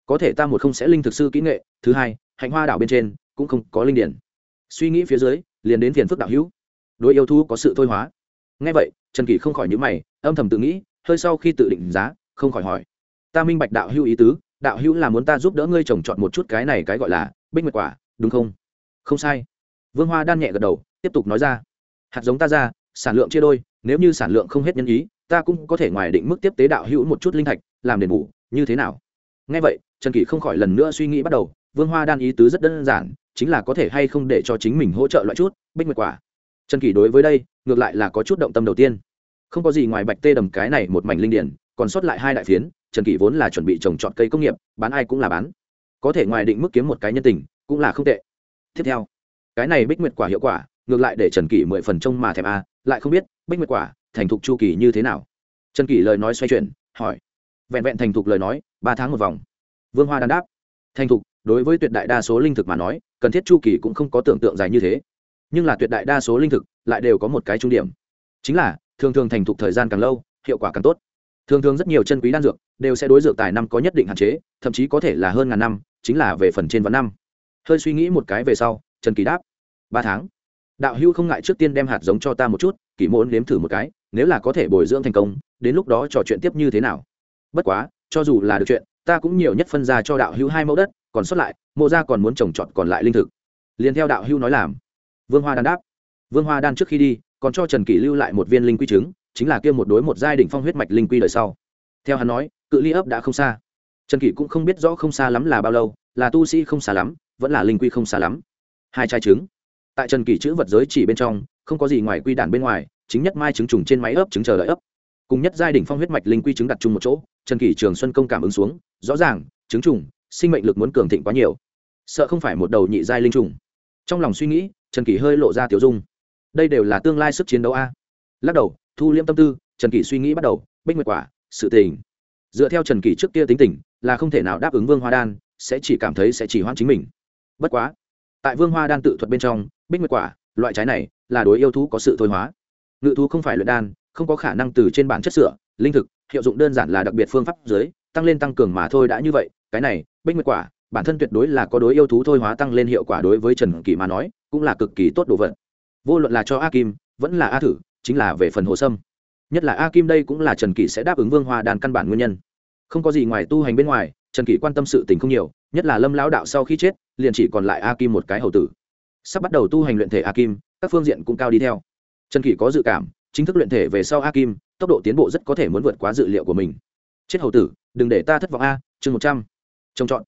Có thể ta một không sẽ linh thực sư kỹ nghệ, thứ hai, hạnh hoa đảo bên trên, cũng không có linh điển. Suy nghĩ phía dưới, liền đến phiền phức đạo hữu đối yêu thú có sự thôi hóa. Ngay vậy, trần kỷ không khỏi nhữ mày, âm thầm tự nghĩ, hơi sau khi tự định giá, không khỏi hỏi. Ta minh bạch đạo hữu ý tứ, đạo hữu là muốn ta giúp đỡ ngươi trồng trọt một chút cái này cái gọi là bích nguyệt quả, đúng không? Không sai. Vương hoa đan nhẹ gật đầu, tiếp tục nói ra. Hạt giống ta ra, sản lượng chia đôi, nếu như sản lượng không hết nhân ý, ta cũng có thể ngoài định mức tiếp tế đạo hữu một chút linh thạch, làm đền bù, như thế nào? Ngay vậy, trần kỷ không khỏi lần nữa suy nghĩ bắt đầu, vương hoa đan ý tứ rất đơn giản, chính là có thể hay không để cho chính mình hỗ trợ loại chút bích nguyệt quả trần kỷ đối với đây, ngược lại là có chút động tâm đầu tiên. Không có gì ngoài bạch tê đầm cái này một mảnh linh điển, còn sót lại hai đại phiến, trần kỷ vốn là chuẩn bị trồng trọt cây công nghiệp, bán ai cũng là bán. Có thể ngoài định mức kiếm một cái nhân tình, cũng là không tệ. Tiếp theo, cái này bích nguyệt quả hiệu quả, ngược lại để trần kỷ mười phần trông mà thèm a, lại không biết bích nguyệt quả thành thục chu kỳ như thế nào. Trần kỷ lời nói xoay chuyển, hỏi. Vẹn vẹn thành thục lời nói, ba tháng một vòng. Vương hoa đan đáp. Thành thục, đối với tuyệt đại đa số linh thực mà nói, cần thiết chu kỳ cũng không có tưởng tượng dài như thế nhưng là tuyệt đại đa số linh thực lại đều có một cái trung điểm. Chính là, thường thường thành thục thời gian càng lâu, hiệu quả càng tốt. Thường thường rất nhiều chân quý đan dược đều sẽ đối dược tài năm có nhất định hạn chế, thậm chí có thể là hơn ngàn năm, chính là về phần trên vạn năm. Hơi suy nghĩ một cái về sau, trần kỳ đáp, ba tháng. Đạo hữu không ngại trước tiên đem hạt giống cho ta một chút, kỷ môn nếm thử một cái, nếu là có thể bồi dưỡng thành công, đến lúc đó trò chuyện tiếp như thế nào? Bất quá, cho dù là được chuyện, ta cũng nhiều nhất phân ra cho đạo hữu hai mẫu đất, còn sót lại, mộ gia còn muốn trồng trọt còn lại linh thực. Liền theo đạo hữu nói làm vương hoa đan đáp. Vương hoa đan trước khi đi, còn cho trần kỷ lưu lại một viên linh quy trứng chính là kia một đối một giai đ phong huyết mạch linh quy đời sau. Theo hắn nói, cự ly ấp đã không xa. Trần kỷ cũng không biết rõ không xa lắm là bao lâu, là tu sĩ không xa lắm, vẫn là linh quy không xa lắm. Hai chai trứng. Tại trần kỷ chữ vật giới chỉ bên trong, không có gì ngoài quy đản bên ngoài, chính nhất mai trứng trùng trên máy ấp trứng chờ đợi ấp. Cùng nhất giai đ phong huyết mạch linh quy trứng đặt chung một chỗ, trần kỷ trường xuân công cảm ứng xuống, rõ ràng, trứng trùng, sinh mệnh lực muốn cường thịnh quá nhiều. Sợ không phải một đầu nhị giai linh trùng. Trong lòng suy nghĩ trần kỷ hơi lộ ra tiểu dung. Đây đều là tương lai sức chiến đấu a. Lắc đầu, thu liêm tâm tư, trần kỷ suy nghĩ bắt đầu, bích nguyệt quả, sự tình. Dựa theo trần kỷ trước kia tính tình, là không thể nào đáp ứng vương hoa đan, sẽ chỉ cảm thấy sẽ chỉ hoãn chính mình. Bất quá, tại vương hoa đan tự thuật bên trong, bích nguyệt quả, loại trái này, là đối yêu thú có sự thôi hóa. Ngự thú không phải luyện đan, không có khả năng từ trên bản chất sửa, linh thực, hiệu dụng đơn giản là đặc biệt phương pháp dưới, tăng lên tăng cường mà thôi đã như vậy. Cái này, bích nguyệt quả, bản thân tuyệt đối là có đối yêu thú thôi hóa tăng lên hiệu quả đối với trần kỳ mà nói cũng là cực kỳ tốt đồ vật. Vô luận là cho a kim, vẫn là a thử, chính là về phần hồ sâm. Nhất là a kim đây cũng là trần kỷ sẽ đáp ứng vương hoa đàn căn bản nguyên nhân. Không có gì ngoài tu hành bên ngoài, trần kỷ quan tâm sự tình không nhiều, nhất là lâm lão đạo sau khi chết, liền chỉ còn lại a kim một cái hầu tử. Sắp bắt đầu tu hành luyện thể a kim, các phương diện cũng cao đi theo. Trần kỷ có dự cảm, chính thức luyện thể về sau a kim, tốc độ tiến bộ rất có thể muốn vượt quá dự liệu của mình. Chết hầu tử, đừng để ta thất vọng a, chương một trăm. Trồng trọt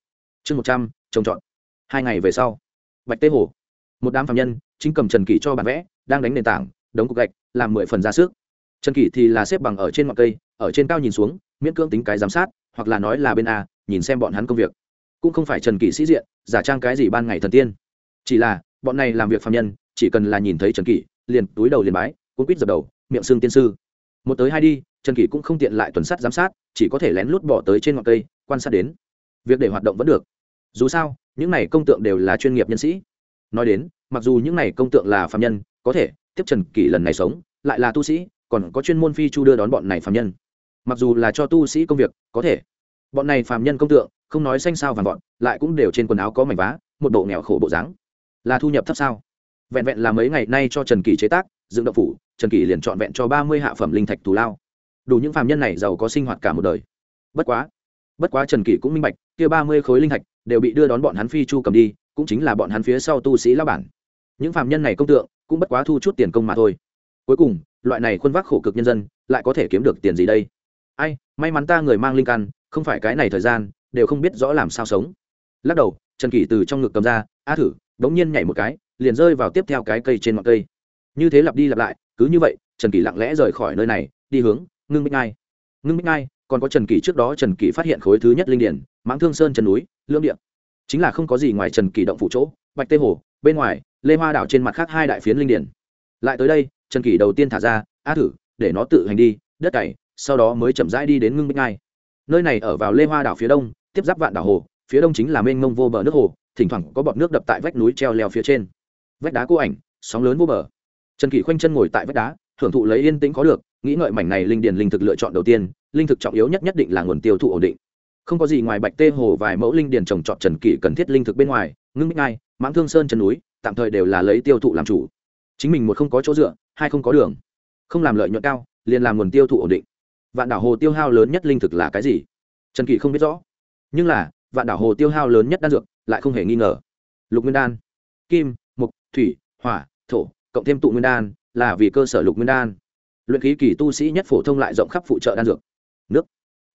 chương một trăm trồng trọt hai ngày về sau. Bạch tế hồ một đám phạm nhân, chính cầm trần kỷ cho bản vẽ, đang đánh nền tảng, đống cục gạch, làm mười phần ra sức. Trần kỷ thì là xếp bằng ở trên ngọn cây, ở trên cao nhìn xuống, miễn cưỡng tính cái giám sát, hoặc là nói là bên a, nhìn xem bọn hắn công việc. Cũng không phải trần kỷ sĩ diện, giả trang cái gì ban ngày thần tiên. Chỉ là, bọn này làm việc phạm nhân, chỉ cần là nhìn thấy trần kỷ, liền túi đầu liền bái, cuốn quýt dập đầu, miệng xương tiên sư. Một tới hai đi, trần kỷ cũng không tiện lại tuần sát giám sát, chỉ có thể lén lút bỏ tới trên ngọn cây, quan sát đến. Việc để hoạt động vẫn được. Dù sao, những này công tượng đều là chuyên nghiệp nhân sĩ nói đến, mặc dù những này công tượng là phạm nhân, có thể, tiếp trần kỷ lần này sống, lại là tu sĩ, còn có chuyên môn phi chu đưa đón bọn này phạm nhân. Mặc dù là cho tu sĩ công việc, có thể. Bọn này phạm nhân công tượng, không nói xanh sao vàng bọn lại cũng đều trên quần áo có mảnh vá, một bộ nghèo khổ bộ dáng. Là thu nhập thấp sao? Vẹn vẹn là mấy ngày nay cho trần kỷ chế tác, dựng động phủ, trần kỷ liền trọn vẹn cho ba mươi hạ phẩm linh thạch thù lao. Đủ những phạm nhân này giàu có sinh hoạt cả một đời. Bất quá bất quá trần kỷ cũng minh bạch, kia ba mươi khối linh thạch đều bị đưa đón bọn hắn phi chu cầm đi cũng chính là bọn hắn phía sau tu sĩ lao bản. Những phạm nhân này công tượng, cũng bất quá thu chút tiền công mà thôi. Cuối cùng, loại này khuôn vác khổ cực nhân dân, lại có thể kiếm được tiền gì đây? Ai, may mắn ta người mang linh căn, không phải cái này thời gian, đều không biết rõ làm sao sống. Lắc đầu, trần kỷ từ trong ngực cầm ra, a thử, đống nhiên nhảy một cái, liền rơi vào tiếp theo cái cây trên ngọn cây. Như thế lặp đi lặp lại, cứ như vậy, trần kỷ lặng lẽ rời khỏi nơi này, đi hướng ngưng bích ngai. Ngưng bích ngai, còn có trần kỷ trước đó trần kỷ phát hiện khối thứ nhất linh điển, mãng thương sơn trần núi lương điện chính là không có gì ngoài trần kỳ động phủ chỗ, bạch tê hồ, bên ngoài, lê hoa đảo trên mặt khác hai đại phiến linh điển. Lại tới đây, trần kỳ đầu tiên thả ra, a thử, để nó tự hành đi, đất cày, sau đó mới chậm rãi đi đến ngưng bích ngai. Nơi này ở vào lê hoa đảo phía đông, tiếp giáp vạn đảo hồ, phía đông chính là mênh mông vô bờ nước hồ, thỉnh thoảng có bọt nước đập tại vách núi treo leo phía trên. Vách đá cô ảnh, sóng lớn vô bờ. Trần kỳ khoanh chân ngồi tại vách đá thưởng thụ lấy yên tĩnh có được, nghĩ ngợi mảnh này linh điền linh thực lựa chọn đầu tiên, linh thực trọng yếu nhất nhất định là nguồn tiêu thụ ổn định không có gì ngoài bạch tê hồ vài mẫu linh điền trồng trọt trần kỷ cần thiết linh thực bên ngoài, ngưng bích ngai, mãng thương sơn chân núi, tạm thời đều là lấy tiêu thụ làm chủ. Chính mình một không có chỗ dựa, hai không có đường. Không làm lợi nhuận cao, liền làm nguồn tiêu thụ ổn định. Vạn đảo hồ tiêu hao lớn nhất linh thực là cái gì? Trần kỷ không biết rõ. Nhưng là, vạn đảo hồ tiêu hao lớn nhất đan dược, lại không hề nghi ngờ. Lục nguyên đan, kim mục thủy, hỏa, thổ, cộng thêm tụ nguyên đan, là vì cơ sở lục nguyên đan. Luyện khí kỳ tu sĩ nhất phổ thông lại rộng khắp phụ trợ đan dược. Nước,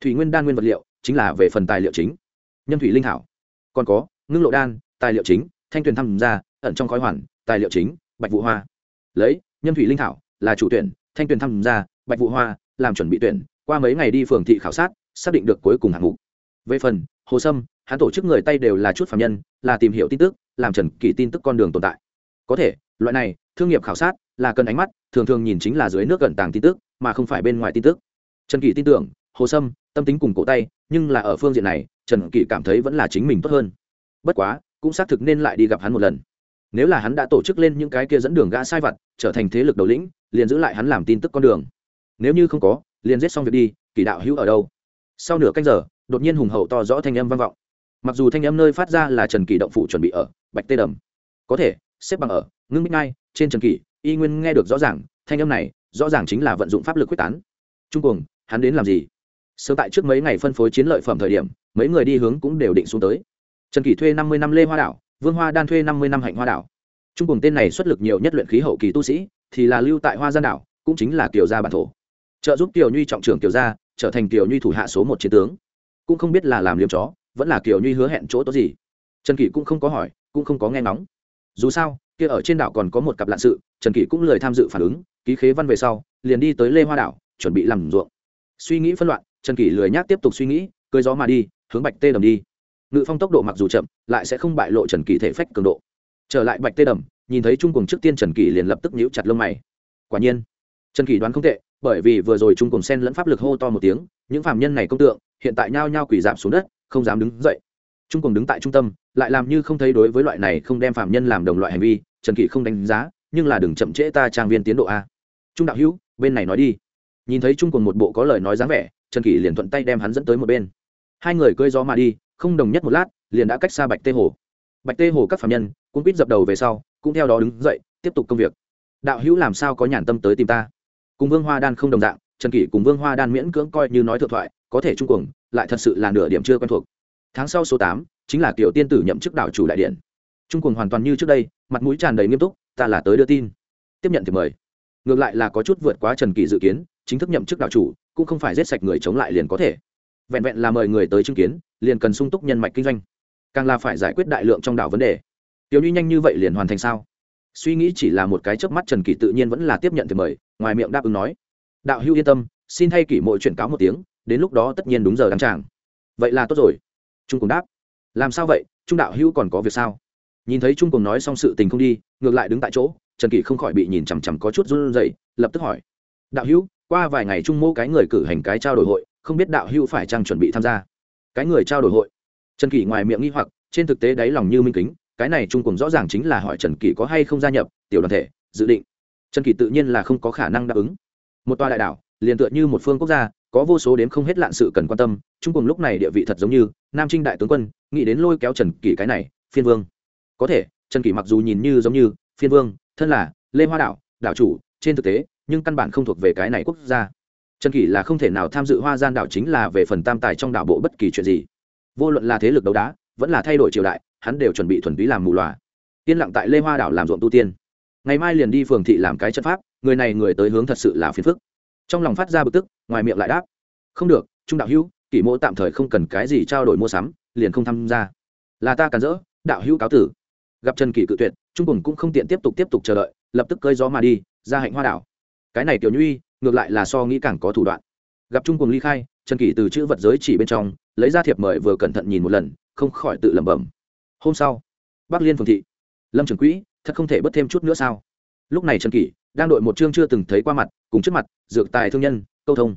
thủy nguyên đan nguyên vật liệu chính là về phần tài liệu chính. Nhân thủy linh thảo. Còn có, ngưng lộ đan, tài liệu chính, thanh tuyền tham gia ẩn trong khói hoàn, tài liệu chính, bạch vụ hoa. Lấy, nhân thủy linh thảo là chủ tuyển, thanh tuyền tham gia bạch vụ hoa, làm chuẩn bị tuyển, qua mấy ngày đi phường thị khảo sát, xác định được cuối cùng hạng mục. Về phần, hồ sâm, hắn tổ chức người tay đều là chút phạm nhân, là tìm hiểu tin tức, làm trần kỳ tin tức con đường tồn tại. Có thể, loại này, thương nghiệp khảo sát, là cần ánh mắt, thường thường nhìn chính là dưới nước gần tàng tin tức, mà không phải bên ngoài tin tức. Trần kỳ tin tưởng hồ sâm, tâm tính cùng cổ tay, nhưng là ở phương diện này, trần kỷ cảm thấy vẫn là chính mình tốt hơn. Bất quá, cũng xác thực nên lại đi gặp hắn một lần. Nếu là hắn đã tổ chức lên những cái kia dẫn đường gã sai vặt, trở thành thế lực đầu lĩnh, liền giữ lại hắn làm tin tức con đường. Nếu như không có, liền giết xong việc đi kỳ đạo hữu ở đâu? Sau nửa canh giờ, đột nhiên hùng hậu to rõ thanh âm vang vọng. Mặc dù thanh âm nơi phát ra là trần kỳ động phủ chuẩn bị ở, bạch tê đầm. Có thể, xếp bằng ở, ngưng bích ngay, trên trần kỳ y nguyên nghe được rõ ràng, thanh âm này, rõ ràng chính là vận dụng pháp lực quyết tán. Trung cuồng, hắn đến làm gì? Sớm tại trước mấy ngày phân phối chiến lợi phẩm thời điểm, mấy người đi hướng cũng đều định xuống tới. Trần kỷ thuê năm mươi năm lê hoa đảo, vương hoa đan thuê năm mươi năm hạnh hoa đảo. Trung cùng tên này xuất lực nhiều nhất luyện khí hậu kỳ tu sĩ, thì là lưu tại hoa gian đảo, cũng chính là kiều gia bản thổ. Trợ giúp kiều nhuy trọng trưởng kiều gia, trở thành kiều nhuy thủ hạ số một chiến tướng. Cũng không biết là làm liêm chó, vẫn là kiều nhuy hứa hẹn chỗ tốt gì. Trần kỷ cũng không có hỏi, cũng không có nghe ngóng. Dù sao, kia ở trên đảo còn có một cặp lạn sự, trần kỷ cũng lời tham dự phản ứng, ký khế văn về sau, liền đi tới lê hoa đảo, chuẩn bị làm ruộng. Suy nghĩ phân loạn trần kỷ lười nhác tiếp tục suy nghĩ cơi gió mà đi, hướng bạch tê đầm đi. Ngự phong tốc độ mặc dù chậm, lại sẽ không bại lộ trần kỷ thể phách cường độ. Trở lại bạch tê đầm, nhìn thấy trung cùng trước tiên trần kỷ liền lập tức nhíu chặt lông mày. Quả nhiên, trần kỷ đoán không tệ, bởi vì vừa rồi trung cùng sen lẫn pháp lực hô to một tiếng, những phạm nhân này công tượng, hiện tại nhao nhao quỳ giảm xuống đất, không dám đứng dậy. Trung cùng đứng tại trung tâm, lại làm như không thấy đối với loại này không đem phạm nhân làm đồng loại hành vi, trần kỷ không đánh giá, nhưng là đừng chậm trễ ta trang viên tiến độ a. Trung đạo hữu, bên này nói đi. Nhìn thấy trung cùng một bộ có lời nói dáng vẻ trần kỷ liền thuận tay đem hắn dẫn tới một bên. Hai người cơi gió mà đi, không đồng nhất một lát, liền đã cách xa bạch tê hồ. Bạch tê hồ các phạm nhân, cũng quýt dập đầu về sau, cũng theo đó đứng dậy, tiếp tục công việc. Đạo hữu làm sao có nhàn tâm tới tìm ta? Cùng vương hoa đan không đồng dạng, trần kỷ cùng vương hoa đan miễn cưỡng coi như nói thượng thoại, có thể trung cuồng, lại thật sự là nửa điểm chưa quen thuộc. Tháng sau số tám, chính là kiểu tiên tử nhậm chức đạo chủ đại điện. Trung cuồng hoàn toàn như trước đây, mặt mũi tràn đầy nghiêm túc, ta là tới đưa tin. Tiếp nhận thì mời. Ngược lại là có chút vượt quá trần kỷ dự kiến, chính thức nhậm chức đạo chủ cũng không phải giết sạch người chống lại liền có thể. Vẹn vẹn là mời người tới chứng kiến, liền cần sung túc nhân mạch kinh doanh. Càng là phải giải quyết đại lượng trong đảo vấn đề. Tiểu như nhanh như vậy liền hoàn thành sao? Suy nghĩ chỉ là một cái chớp mắt trần kỳ tự nhiên vẫn là tiếp nhận thì mời, ngoài miệng đáp ứng nói. Đạo hữu yên tâm, xin thay kỷ mội chuyển cáo một tiếng, đến lúc đó tất nhiên đúng giờ đăng tràng. Vậy là tốt rồi. Trung cùng đáp. Làm sao vậy? Trung đạo hữu còn có việc sao? Nhìn thấy trung cùng nói xong sự tình không đi, ngược lại đứng tại chỗ, trần kỳ không khỏi bị nhìn chằm chằm có chút run rẩy, lập tức hỏi. Đạo hữu qua vài ngày trung mô cái người cử hành cái trao đổi hội, không biết đạo hữu phải chăng chuẩn bị tham gia. Cái người trao đổi hội. Trần kỷ ngoài miệng nghi hoặc, trên thực tế đáy lòng như minh kính, cái này trung cùng rõ ràng chính là hỏi trần kỷ có hay không gia nhập, tiểu đoàn thể, dự định. Trần kỷ tự nhiên là không có khả năng đáp ứng. Một tòa đại đảo, liền tựa như một phương quốc gia, có vô số đến không hết lạn sự cần quan tâm, trung cùng lúc này địa vị thật giống như, nam trinh đại tướng quân, nghĩ đến lôi kéo trần kỷ cái này, phiên vương. Có thể, trần kỷ mặc dù nhìn như giống như, phiên vương, thân là lê hoa đảo đảo chủ, trên thực tế nhưng căn bản không thuộc về cái này quốc gia. Trần kỷ là không thể nào tham dự hoa gian đảo chính là về phần tam tài trong đảo bộ bất kỳ chuyện gì. Vô luận là thế lực đấu đá, vẫn là thay đổi triều đại, hắn đều chuẩn bị thuần túy làm mù loà. Yên lặng tại lê hoa đảo làm ruộng tu tiên. Ngày mai liền đi phường thị làm cái chất pháp, người này người tới hướng thật sự là phiền phức. Trong lòng phát ra bực tức, ngoài miệng lại đáp. Không được, trung đạo hữu, kỷ mỗ tạm thời không cần cái gì trao đổi mua sắm, liền không tham gia. Là ta cản rỡ, đạo hữu cáo tử. Gặp trần kỷ cự tuyệt, trung cùng cũng không tiện tiếp tục tiếp tục chờ đợi, lập tức cơi gió mà đi, ra hạnh hoa đảo cái này tiểu nhuy ngược lại là so nghĩ càng có thủ đoạn. Gặp trung cùng ly khai, trần kỷ từ chữ vật giới chỉ bên trong, lấy ra thiệp mời vừa cẩn thận nhìn một lần, không khỏi tự lẩm bẩm. Hôm sau, bắc liên phường thị, lâm trường quỹ, thật không thể bớt thêm chút nữa sao? Lúc này trần kỷ đang đội một chương chưa từng thấy qua mặt, cùng trước mặt, dược tài thương nhân, câu thông.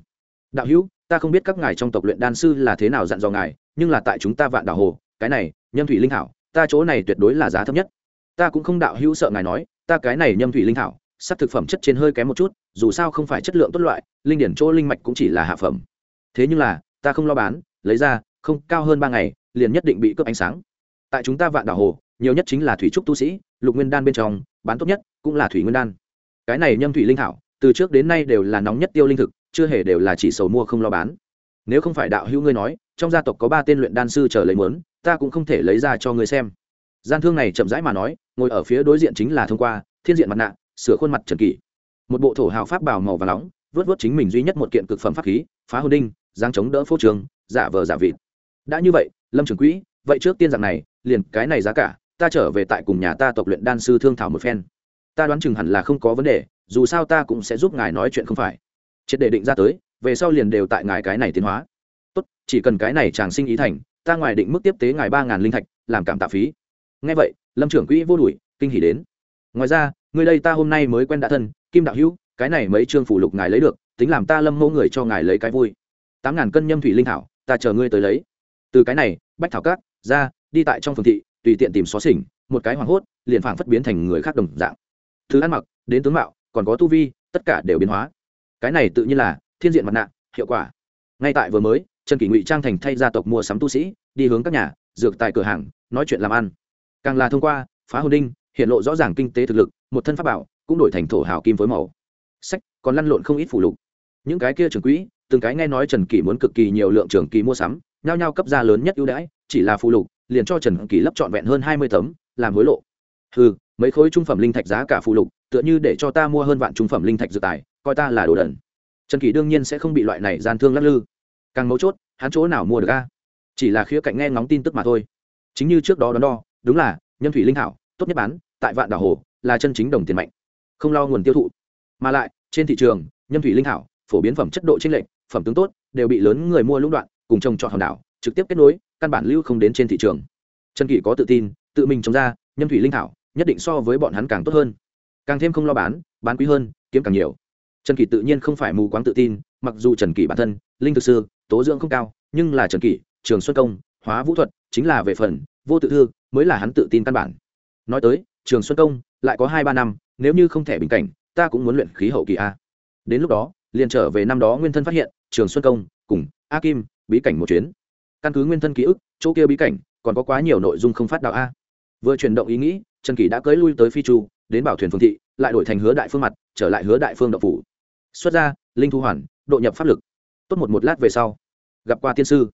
Đạo hữu, ta không biết các ngài trong tộc luyện đan sư là thế nào dặn dò ngài, nhưng là tại chúng ta vạn đảo hồ, cái này, nhâm thủy linh thảo, ta chỗ này tuyệt đối là giá thấp nhất. Ta cũng không đạo hữu sợ ngài nói, ta cái này nhâm thủy linh thảo sắc thực phẩm chất trên hơi kém một chút dù sao không phải chất lượng tốt loại linh điển chỗ linh mạch cũng chỉ là hạ phẩm. Thế nhưng là ta không lo bán lấy ra không cao hơn ba ngày liền nhất định bị cướp ánh sáng. Tại chúng ta vạn đảo hồ nhiều nhất chính là thủy trúc tu sĩ lục nguyên đan bên trong bán tốt nhất cũng là thủy nguyên đan. Cái này nhâm thủy linh thảo từ trước đến nay đều là nóng nhất tiêu linh thực chưa hề đều là chỉ sầu mua không lo bán. Nếu không phải đạo hữu ngươi nói trong gia tộc có ba tên luyện đan sư chờ lấy muốn, ta cũng không thể lấy ra cho ngươi xem. Gian thương này chậm rãi mà nói ngồi ở phía đối diện chính là thông qua thiên diện mặt nạ sửa khuôn mặt trần kỷ một bộ thổ hào pháp bào màu và nóng, vớt vớt chính mình duy nhất một kiện cực phẩm pháp khí, phá hồn đinh giang chống đỡ phố trường, giả vờ giả vịt. Đã như vậy, lâm trường quỹ, vậy trước tiên dạng này, liền cái này giá cả, ta trở về tại cùng nhà ta tộc luyện đan sư thương thảo một phen. Ta đoán chừng hẳn là không có vấn đề, dù sao ta cũng sẽ giúp ngài nói chuyện không phải. Triệt để định ra tới, về sau liền đều tại ngài cái này tiến hóa. Tốt, chỉ cần cái này chàng sinh ý thành, ta ngoài định mức tiếp tế ngài ba ngàn linh thạch, làm cảm tạ phí. Ngay vậy, lâm trưởng quỹ vô đuổi, kinh hỉ đến. Ngoài ra, người đây ta hôm nay mới quen đã thân kim đạo hữu, cái này mấy chương phủ lục ngài lấy được, tính làm ta lâm mẫu người cho ngài lấy cái vui. Tám ngàn cân nhâm thủy linh thảo, ta chờ ngươi tới lấy. Từ cái này, bách thảo cát ra, đi tại trong phường thị, tùy tiện tìm xó xỉnh, một cái hoảng hốt, liền phảng phất biến thành người khác đồng dạng. Thứ ăn mặc, đến tướng mạo, còn có tu vi, tất cả đều biến hóa. Cái này tự nhiên là, thiên diện mặt nạ, hiệu quả. Ngay tại vừa mới, trần kỷ ngụy trang thành thay gia tộc mua sắm tu sĩ, đi hướng các nhà, dược tại cửa hàng, nói chuyện làm ăn. Càng là thông qua, phá hồn đinh, hiện lộ rõ ràng kinh tế thực lực, một thân pháp bảo cũng đổi thành thổ hào kim phối màu. Sách, còn lăn lộn không ít phụ lục. Những cái kia trường quỹ, từng cái nghe nói trần kỷ muốn cực kỳ nhiều lượng trường kỳ mua sắm, nhao nhao cấp ra lớn nhất ưu đãi, chỉ là phụ lục, liền cho trần kỷ lấp trọn vẹn hơn hai mươi tấm, làm hối lộ. Ừ mấy khối trung phẩm linh thạch giá cả phụ lục, tựa như để cho ta mua hơn vạn trung phẩm linh thạch dự tài, coi ta là đồ đần. Trần kỷ đương nhiên sẽ không bị loại này gian thương lắc lư. Càng mấu chốt, hắn chỗ nào mua được a? Chỉ là khía cạnh nghe ngóng tin tức mà thôi. Chính như trước đó đón đo, đúng là, nhân thủy linh hảo tốt nhất bán, tại vạn đảo hồ, là chân chính đồng tiền mạnh không lo nguồn tiêu thụ. Mà lại, trên thị trường nhân thủy linh hảo phổ biến phẩm chất độ trên lệch, phẩm tướng tốt, đều bị lớn người mua lũng đoạn, cùng trồng trọt hòn đảo, trực tiếp kết nối, căn bản lưu không đến trên thị trường. Trần kỷ có tự tin, tự mình trồng ra nhân thủy linh thảo, nhất định so với bọn hắn càng tốt hơn. Càng thêm không lo bán bán quý hơn, kiếm càng nhiều. Trần kỷ tự nhiên không phải mù quáng tự tin, mặc dù trần kỷ bản thân, linh thực sư, tố dưỡng không cao, nhưng là trần kỷ, trường xuân công, hóa vũ thuật, chính là về phần, vô tự thư, mới là hắn tự tin căn bản. Nói tới, trường xuân công, lại có hai ba năm nếu như không thể bình cảnh, ta cũng muốn luyện khí hậu kỳ a. Đến lúc đó, liền trở về năm đó nguyên thân phát hiện, trường xuân công, cùng a kim, bí cảnh một chuyến. Căn cứ nguyên thân ký ức, chỗ kia bí cảnh, còn có quá nhiều nội dung không phát đạo a. Vừa chuyển động ý nghĩ, trần kỷ đã cưỡi lui tới phi chu, đến bảo thuyền phương thị, lại đổi thành hứa đại phương mặt, trở lại hứa đại phương đậu phủ. Xuất ra, linh thu hoàn, độ nhập pháp lực. Tốt một một lát về sau, gặp qua tiên sư.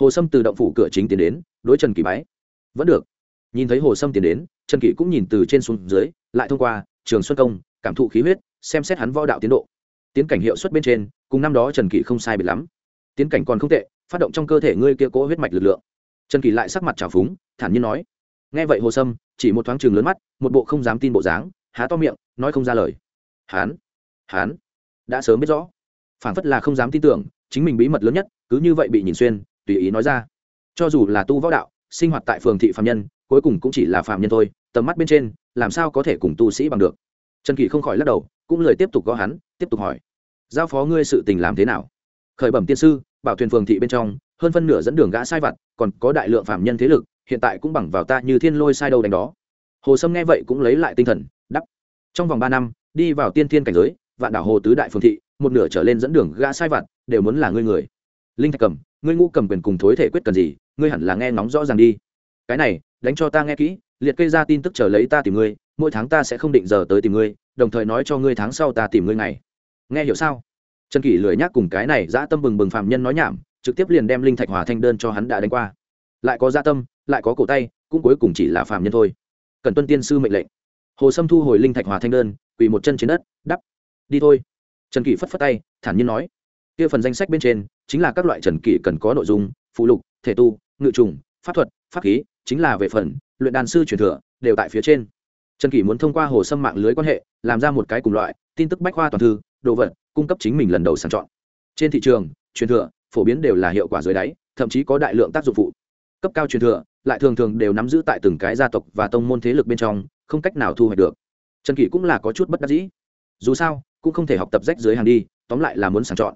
Hồ sâm từ động phủ cửa chính tiến đến, đối trần kỷ bái. Vẫn được. Nhìn thấy hồ sâm tiến đến, trần kỷ cũng nhìn từ trên xuống dưới, lại thông qua trường xuân công, cảm thụ khí huyết, xem xét hắn võ đạo tiến độ. Tiến cảnh hiệu suất bên trên, cùng năm đó trần kỷ không sai biệt lắm. Tiến cảnh còn không tệ, phát động trong cơ thể ngươi kia cố huyết mạch lực lượng. Trần kỷ lại sắc mặt trào phúng, thản nhiên nói, nghe vậy hồ sâm, chỉ một thoáng trường lớn mắt, một bộ không dám tin bộ dáng, há to miệng, nói không ra lời. Hán hán đã sớm biết rõ. Phản phất là không dám tin tưởng, chính mình bí mật lớn nhất, cứ như vậy bị nhìn xuyên, tùy ý nói ra. Cho dù là tu võ đạo, sinh hoạt tại phường thị phạm nhân, cuối cùng cũng chỉ là phạm nhân thôi, tầm mắt bên trên làm sao có thể cùng tu sĩ bằng được? Trần kỳ không khỏi lắc đầu, cũng lời tiếp tục gõ hắn, tiếp tục hỏi, giao phó ngươi sự tình làm thế nào? Khởi bẩm tiên sư, bảo thuyền phường thị bên trong, hơn phân nửa dẫn đường gã sai vặt, còn có đại lượng phạm nhân thế lực, hiện tại cũng bằng vào ta như thiên lôi sai đâu đánh đó. Hồ sâm nghe vậy cũng lấy lại tinh thần đắp trong vòng ba năm, đi vào tiên thiên cảnh giới, vạn đảo hồ tứ đại phường thị, một nửa trở lên dẫn đường gã sai vặt đều muốn là ngươi người. Linh thạch cầm, ngươi ngu cầm quyền cùng thối thể quyết cần gì, ngươi hẳn là nghe ngóng rõ ràng đi. Cái này, đánh cho ta nghe kỹ liệt kê ra tin tức chờ lấy ta tìm ngươi, mỗi tháng ta sẽ không định giờ tới tìm ngươi, đồng thời nói cho ngươi tháng sau ta tìm ngươi ngày. Nghe hiểu sao? Trần kỷ lười nhác cùng cái này dã tâm bừng bừng phạm nhân nói nhảm, trực tiếp liền đem linh thạch hòa thanh đơn cho hắn đã đánh qua. Lại có dã tâm, lại có cổ tay, cũng cuối cùng chỉ là phạm nhân thôi. Cần tuân tiên sư mệnh lệnh. Hồ sâm thu hồi linh thạch hòa thanh đơn, quỳ một chân trên đất, đắp. Đi thôi. Trần kỷ phất phất tay, thản nhiên nói. Kia phần danh sách bên trên, chính là các loại trần kỷ cần có nội dung, phụ lục, thể tu, ngự trùng, pháp thuật, pháp khí chính là về phần, luyện đàn sư truyền thừa, đều tại phía trên. Trần kỷ muốn thông qua hồ sâm mạng lưới quan hệ, làm ra một cái cùng loại, tin tức bách khoa toàn thư, đồ vật, cung cấp chính mình lần đầu sàng chọn. Trên thị trường, truyền thừa, phổ biến đều là hiệu quả dưới đáy, thậm chí có đại lượng tác dụng phụ. Cấp cao truyền thừa, lại thường thường đều nắm giữ tại từng cái gia tộc và tông môn thế lực bên trong, không cách nào thu hoạch được. Trần kỷ cũng là có chút bất đắc dĩ. Dù sao, cũng không thể học tập rách dưới hàng đi, tóm lại là muốn sàng chọn.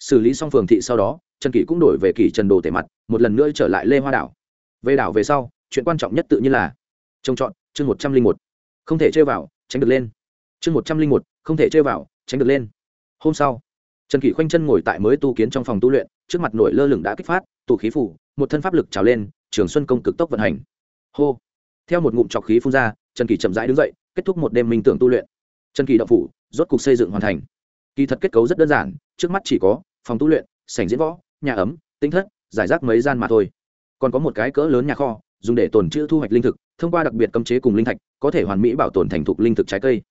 Xử lý xong phường thị sau đó, trần kỷ cũng đổi về kỷ trần đồ tề mặt, một lần nữa trở lại lê hoa đảo về đảo về sau, chuyện quan trọng nhất tự nhiên là, trông chọn, chương một trăm linh một. Không thể chơi vào, tránh được lên. Chương một trăm linh một, không thể chơi vào, tránh được lên. Hôm sau, trần kỷ khoanh chân ngồi tại mới tu kiến trong phòng tu luyện, trước mặt nổi lơ lửng đã kích phát tụ khí phủ, một thân pháp lực trào lên, trường xuân công cực tốc vận hành. Hô. Theo một ngụm trọc khí phun ra, trần kỷ chậm rãi đứng dậy, kết thúc một đêm minh tưởng tu luyện. Trần kỷ đậu phủ, rốt cục xây dựng hoàn thành. Kỳ thật kết cấu rất đơn giản, trước mắt chỉ có, phòng tu luyện, sảnh diễn võ, nhà ấm, tinh thất, giải rác mấy gian mà thôi còn có một cái cỡ lớn nhà kho, dùng để tồn trữ thu hoạch linh thực, thông qua đặc biệt cấm chế cùng linh thạch, có thể hoàn mỹ bảo tồn thành thục linh thực trái cây.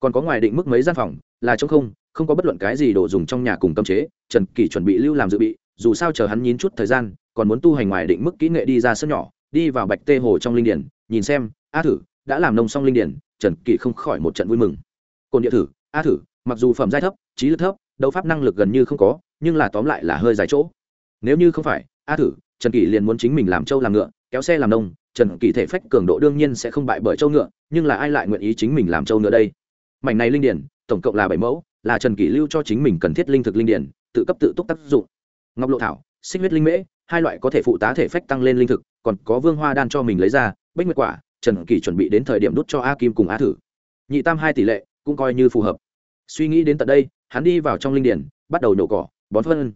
Còn có ngoài định mức mấy gian phòng, là trong không không có bất luận cái gì đồ dùng trong nhà cùng cấm chế, trần kỳ chuẩn bị lưu làm dự bị, dù sao chờ hắn nhín chút thời gian, còn muốn tu hành ngoài định mức kỹ nghệ đi ra sân nhỏ, đi vào bạch tê hồ trong linh điển, nhìn xem, a thử, đã làm nông xong linh điển. Trần kỳ không khỏi một trận vui mừng. Cồn địa thử, a thử, mặc dù phẩm giai thấp, trí lực thấp, đấu pháp năng lực gần như không có, nhưng là tóm lại là hơi dài chỗ. Nếu như không phải, a thử trần kỷ liền muốn chính mình làm trâu làm ngựa, kéo xe làm nông, trần kỷ thể phách cường độ đương nhiên sẽ không bại bởi trâu ngựa, nhưng là ai lại nguyện ý chính mình làm trâu ngựa đây? Mảnh này linh điển, tổng cộng là bảy mẫu, là trần kỷ lưu cho chính mình cần thiết linh thực linh điển, tự cấp tự túc tác dụng. Ngọc lộ thảo, xích huyết linh mễ, hai loại có thể phụ tá thể phách tăng lên linh thực, còn có vương hoa đan cho mình lấy ra bách nguyệt quả, trần kỷ chuẩn bị đến thời điểm đút cho a kim cùng a thử. Nhị tam hai tỷ lệ, cũng coi như phù hợp. Suy nghĩ đến tận đây, hắn đi vào trong linh điển, bắt đầu nhổ cỏ, bón phân.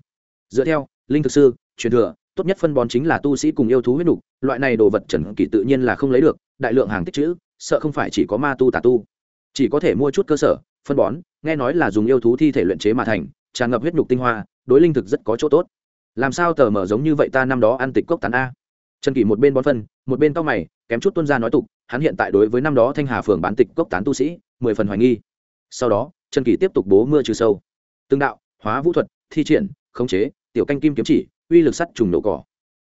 Dựa theo, linh thực sư, truyền thừa tốt nhất phân bón chính là tu sĩ cùng yêu thú huyết nục, loại này đồ vật trần kỷ tự nhiên là không lấy được, đại lượng hàng tích chữ sợ không phải chỉ có ma tu tà tu. Chỉ có thể mua chút cơ sở, phân bón, nghe nói là dùng yêu thú thi thể luyện chế mà thành, tràn ngập huyết nhục tinh hoa, đối linh thực rất có chỗ tốt. Làm sao tờ mở giống như vậy ta năm đó ăn tịch cốc tán a. Trần kỷ một bên bón phân, một bên tao mày, kém chút tuân ra nói tục, hắn hiện tại đối với năm đó thanh hà phường bán tịch cốc tán tu sĩ, mười phần hoài nghi. Sau đó, trần kỷ tiếp tục bố mưa trừ sâu. Tương đạo, hóa vũ thuật, thi triển, khống chế, tiểu canh kim kiếm chỉ uy lực sắt trùng nổ cỏ.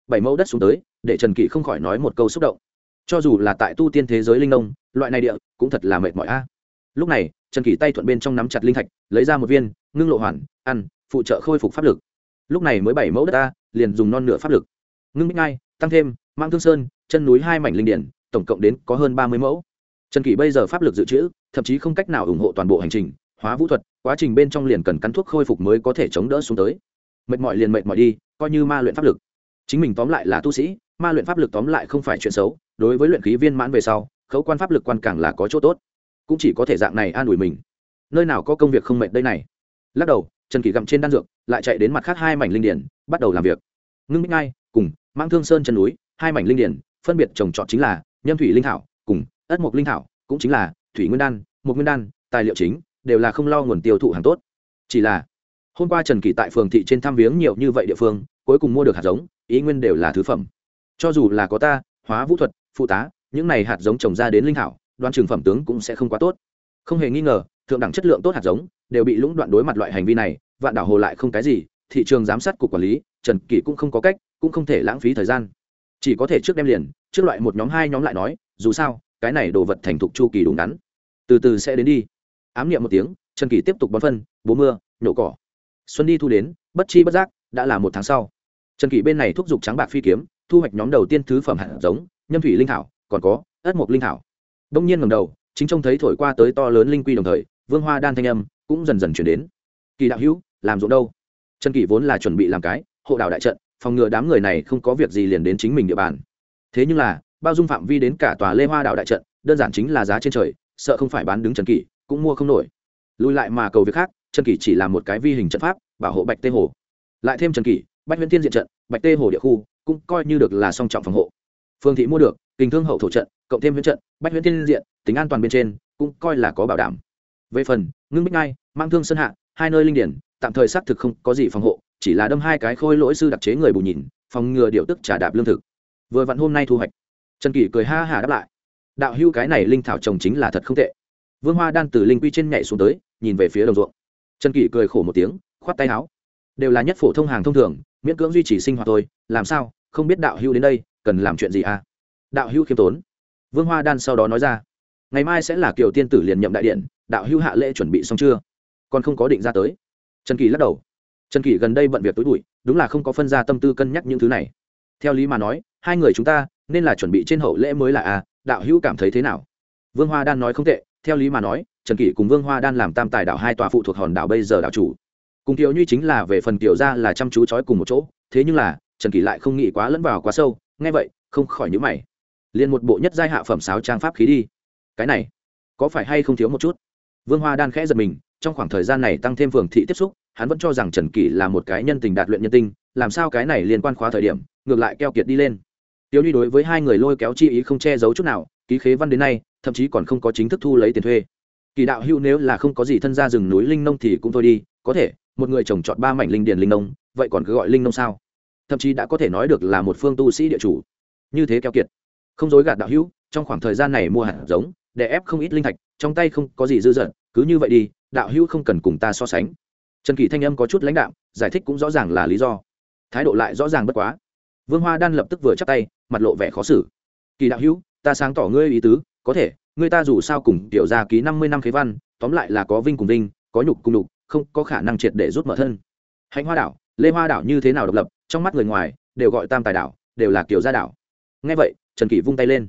Bảy mẫu đất xuống tới, để trần kỷ không khỏi nói một câu xúc động. Cho dù là tại tu tiên thế giới linh nông, loại này địa cũng thật là mệt mỏi a. Lúc này, trần kỷ tay thuận bên trong nắm chặt linh thạch, lấy ra một viên, ngưng lộ hoàn, ăn, phụ trợ khôi phục pháp lực. Lúc này mới bảy mẫu đất a liền dùng non nửa pháp lực. Ngưng bích ngai, tăng thêm mang thương sơn, chân núi hai mảnh linh điển, tổng cộng đến có hơn ba mươi mẫu. Trần kỷ bây giờ pháp lực dự trữ, thậm chí không cách nào ủng hộ toàn bộ hành trình, hóa vũ thuật, quá trình bên trong liền cần cắn thuốc khôi phục mới có thể chống đỡ xuống tới. Mệt mỏi liền mệt mỏi đi coi như ma luyện pháp lực. Chính mình tóm lại là tu sĩ, ma luyện pháp lực tóm lại không phải chuyện xấu, đối với luyện khí viên mãn về sau, khấu quan pháp lực quan càng là có chỗ tốt. Cũng chỉ có thể dạng này an ủi mình. Nơi nào có công việc không mệt đây này? Lắc đầu, trần kỷ gặm trên đan dược, lại chạy đến mặt khác hai mảnh linh điển, bắt đầu làm việc. Ngưng bích ngai, cùng mang thương sơn chân núi, hai mảnh linh điển, phân biệt trồng trọt chính là nhâm thủy linh thảo, cùng ất mộc linh thảo, cũng chính là thủy nguyên đan, mộc nguyên đan, tài liệu chính, đều là không lo nguồn tiêu thụ hàng tốt. Chỉ là hôm qua trần kỳ tại phường thị trên thăm viếng nhiều như vậy địa phương, cuối cùng mua được hạt giống, ý nguyên đều là thứ phẩm. Cho dù là có ta, hóa vũ thuật, phụ tá, những này hạt giống trồng ra đến linh thảo, đoan trường phẩm tướng cũng sẽ không quá tốt. Không hề nghi ngờ, thượng đẳng chất lượng tốt hạt giống, đều bị lũng đoạn đối mặt loại hành vi này, vạn đảo hồ lại không cái gì, thị trường giám sát cục quản lý, trần kỳ cũng không có cách, cũng không thể lãng phí thời gian. Chỉ có thể trước đem liền, trước loại một nhóm hai nhóm lại nói, dù sao, cái này đồ vật thành thục chu kỳ đúng đắn từ từ sẽ đến đi. Ám niệm một tiếng, trần kỳ tiếp tục bón phân, bố mưa, nhổ cỏ xuân đi thu đến, bất chi bất giác, đã là một tháng sau. Trần kỷ bên này thúc giục trắng bạc phi kiếm, thu hoạch nhóm đầu tiên thứ phẩm hạt giống, nhâm thủy linh thảo, còn có ất mộc linh thảo. Đông nhiên ngầm đầu, chính trông thấy thổi qua tới to lớn linh quy đồng thời, vương hoa đan thanh âm cũng dần dần chuyển đến. Kỳ đạo hữu, làm ruộng đâu? Trần kỷ vốn là chuẩn bị làm cái, hộ đạo đại trận, phòng ngừa đám người này không có việc gì liền đến chính mình địa bàn. Thế nhưng là, bao dung phạm vi đến cả tòa lê hoa đạo đại trận, đơn giản chính là giá trên trời, sợ không phải bán đứng trần kỷ, cũng mua không nổi. Lùi lại mà cầu việc khác trần kỷ chỉ là một cái vi hình trận pháp, bảo hộ bạch tê hồ. Lại thêm trần kỷ bạch huyễn thiên diện trận, bạch tê hồ địa khu cũng coi như được là song trọng phòng hộ. Phương thị mua được kinh thương hậu thổ trận, cộng thêm huyễn trận bạch huyễn thiên diện, tính an toàn bên trên, cũng coi là có bảo đảm. Về phần, ngưng bích ngai, mang thương sân hạ, hai nơi linh điển, tạm thời xác thực không có gì phòng hộ, chỉ là đâm hai cái khôi lỗi sư đặc chế người bù nhìn, phòng ngừa điệu tức trả đạp lương thực. Vừa vặn hôm nay thu hoạch. Trần kỷ cười ha hả đáp lại. Đạo hưu cái này linh thảo trồng chính là thật không tệ. Vương hoa đan từ linh quy trên nhảy xuống tới, nhìn về phía đồng ruộng trần kỷ cười khổ một tiếng, khoát tay áo. Đều là nhất phổ thông hàng thông thường, miễn cưỡng duy trì sinh hoạt tôi làm sao, không biết đạo hưu đến đây, cần làm chuyện gì à? Đạo hưu khiêm tốn. Vương hoa đan sau đó nói ra, ngày mai sẽ là kiều tiên tử liền nhậm đại điện, đạo hưu hạ lễ chuẩn bị xong chưa? Còn không có định ra tới. Trần kỳ lắc đầu. Trần kỳ gần đây bận việc tối bụi, đúng là không có phân ra tâm tư cân nhắc những thứ này. Theo lý mà nói, hai người chúng ta, nên là chuẩn bị trên hậu lễ mới là à đạo hữu cảm thấy thế nào? Vương hoa đan nói không tệ, theo lý mà nói trần kỷ cùng vương hoa đan làm tam tài đảo hai tòa phụ thuộc hòn đảo bây giờ đảo chủ. Cùng kiều như chính là về phần Tiểu ra là chăm chú trói cùng một chỗ, thế nhưng là, trần kỷ lại không nghĩ quá lẫn vào quá sâu, nghe vậy, không khỏi nhữ mày. Liền một bộ nhất giai hạ phẩm sáo trang pháp khí đi. Cái này, có phải hay không thiếu một chút? Vương hoa đan khẽ giật mình, trong khoảng thời gian này tăng thêm phường thị tiếp xúc, hắn vẫn cho rằng trần kỷ là một cái nhân tình đạt luyện nhân tinh, làm sao cái này liên quan khóa thời điểm, ngược lại keo kiệt đi lên. Tiêu nhi đối với hai người lôi kéo chi ý không che giấu chút nào, ký khế văn đến nay, thậm chí còn không có chính thức thu lấy tiền thuê kỳ đạo hữu nếu là không có gì thân ra rừng núi linh nông thì cũng thôi đi, có thể, một người trồng trọt ba mảnh linh điền linh nông, vậy còn cứ gọi linh nông sao? Thậm chí đã có thể nói được là một phương tu sĩ địa chủ. Như thế keo kiệt. Không dối gạt đạo hữu, trong khoảng thời gian này mua hạt giống, để ép không ít linh thạch, trong tay không có gì dư dật, cứ như vậy đi, đạo hữu không cần cùng ta so sánh. Trần kỳ thanh âm có chút lãnh đạo giải thích cũng rõ ràng là lý do. Thái độ lại rõ ràng bất quá. Vương hoa đan lập tức vừa chắp tay, mặt lộ vẻ khó xử. Kỳ đạo hữu, ta sáng tỏ ngươi ý tứ, có thể Người ta dù sao cùng tiểu gia ký năm mươi năm khế văn, tóm lại là có vinh cùng vinh, có nhục cùng nhục, không có khả năng triệt để rút mở thân. Hạnh hoa đảo, lê hoa đảo như thế nào độc lập, trong mắt người ngoài, đều gọi tam tài đảo, đều là kiểu gia đảo. Nghe vậy, trần kỷ vung tay lên.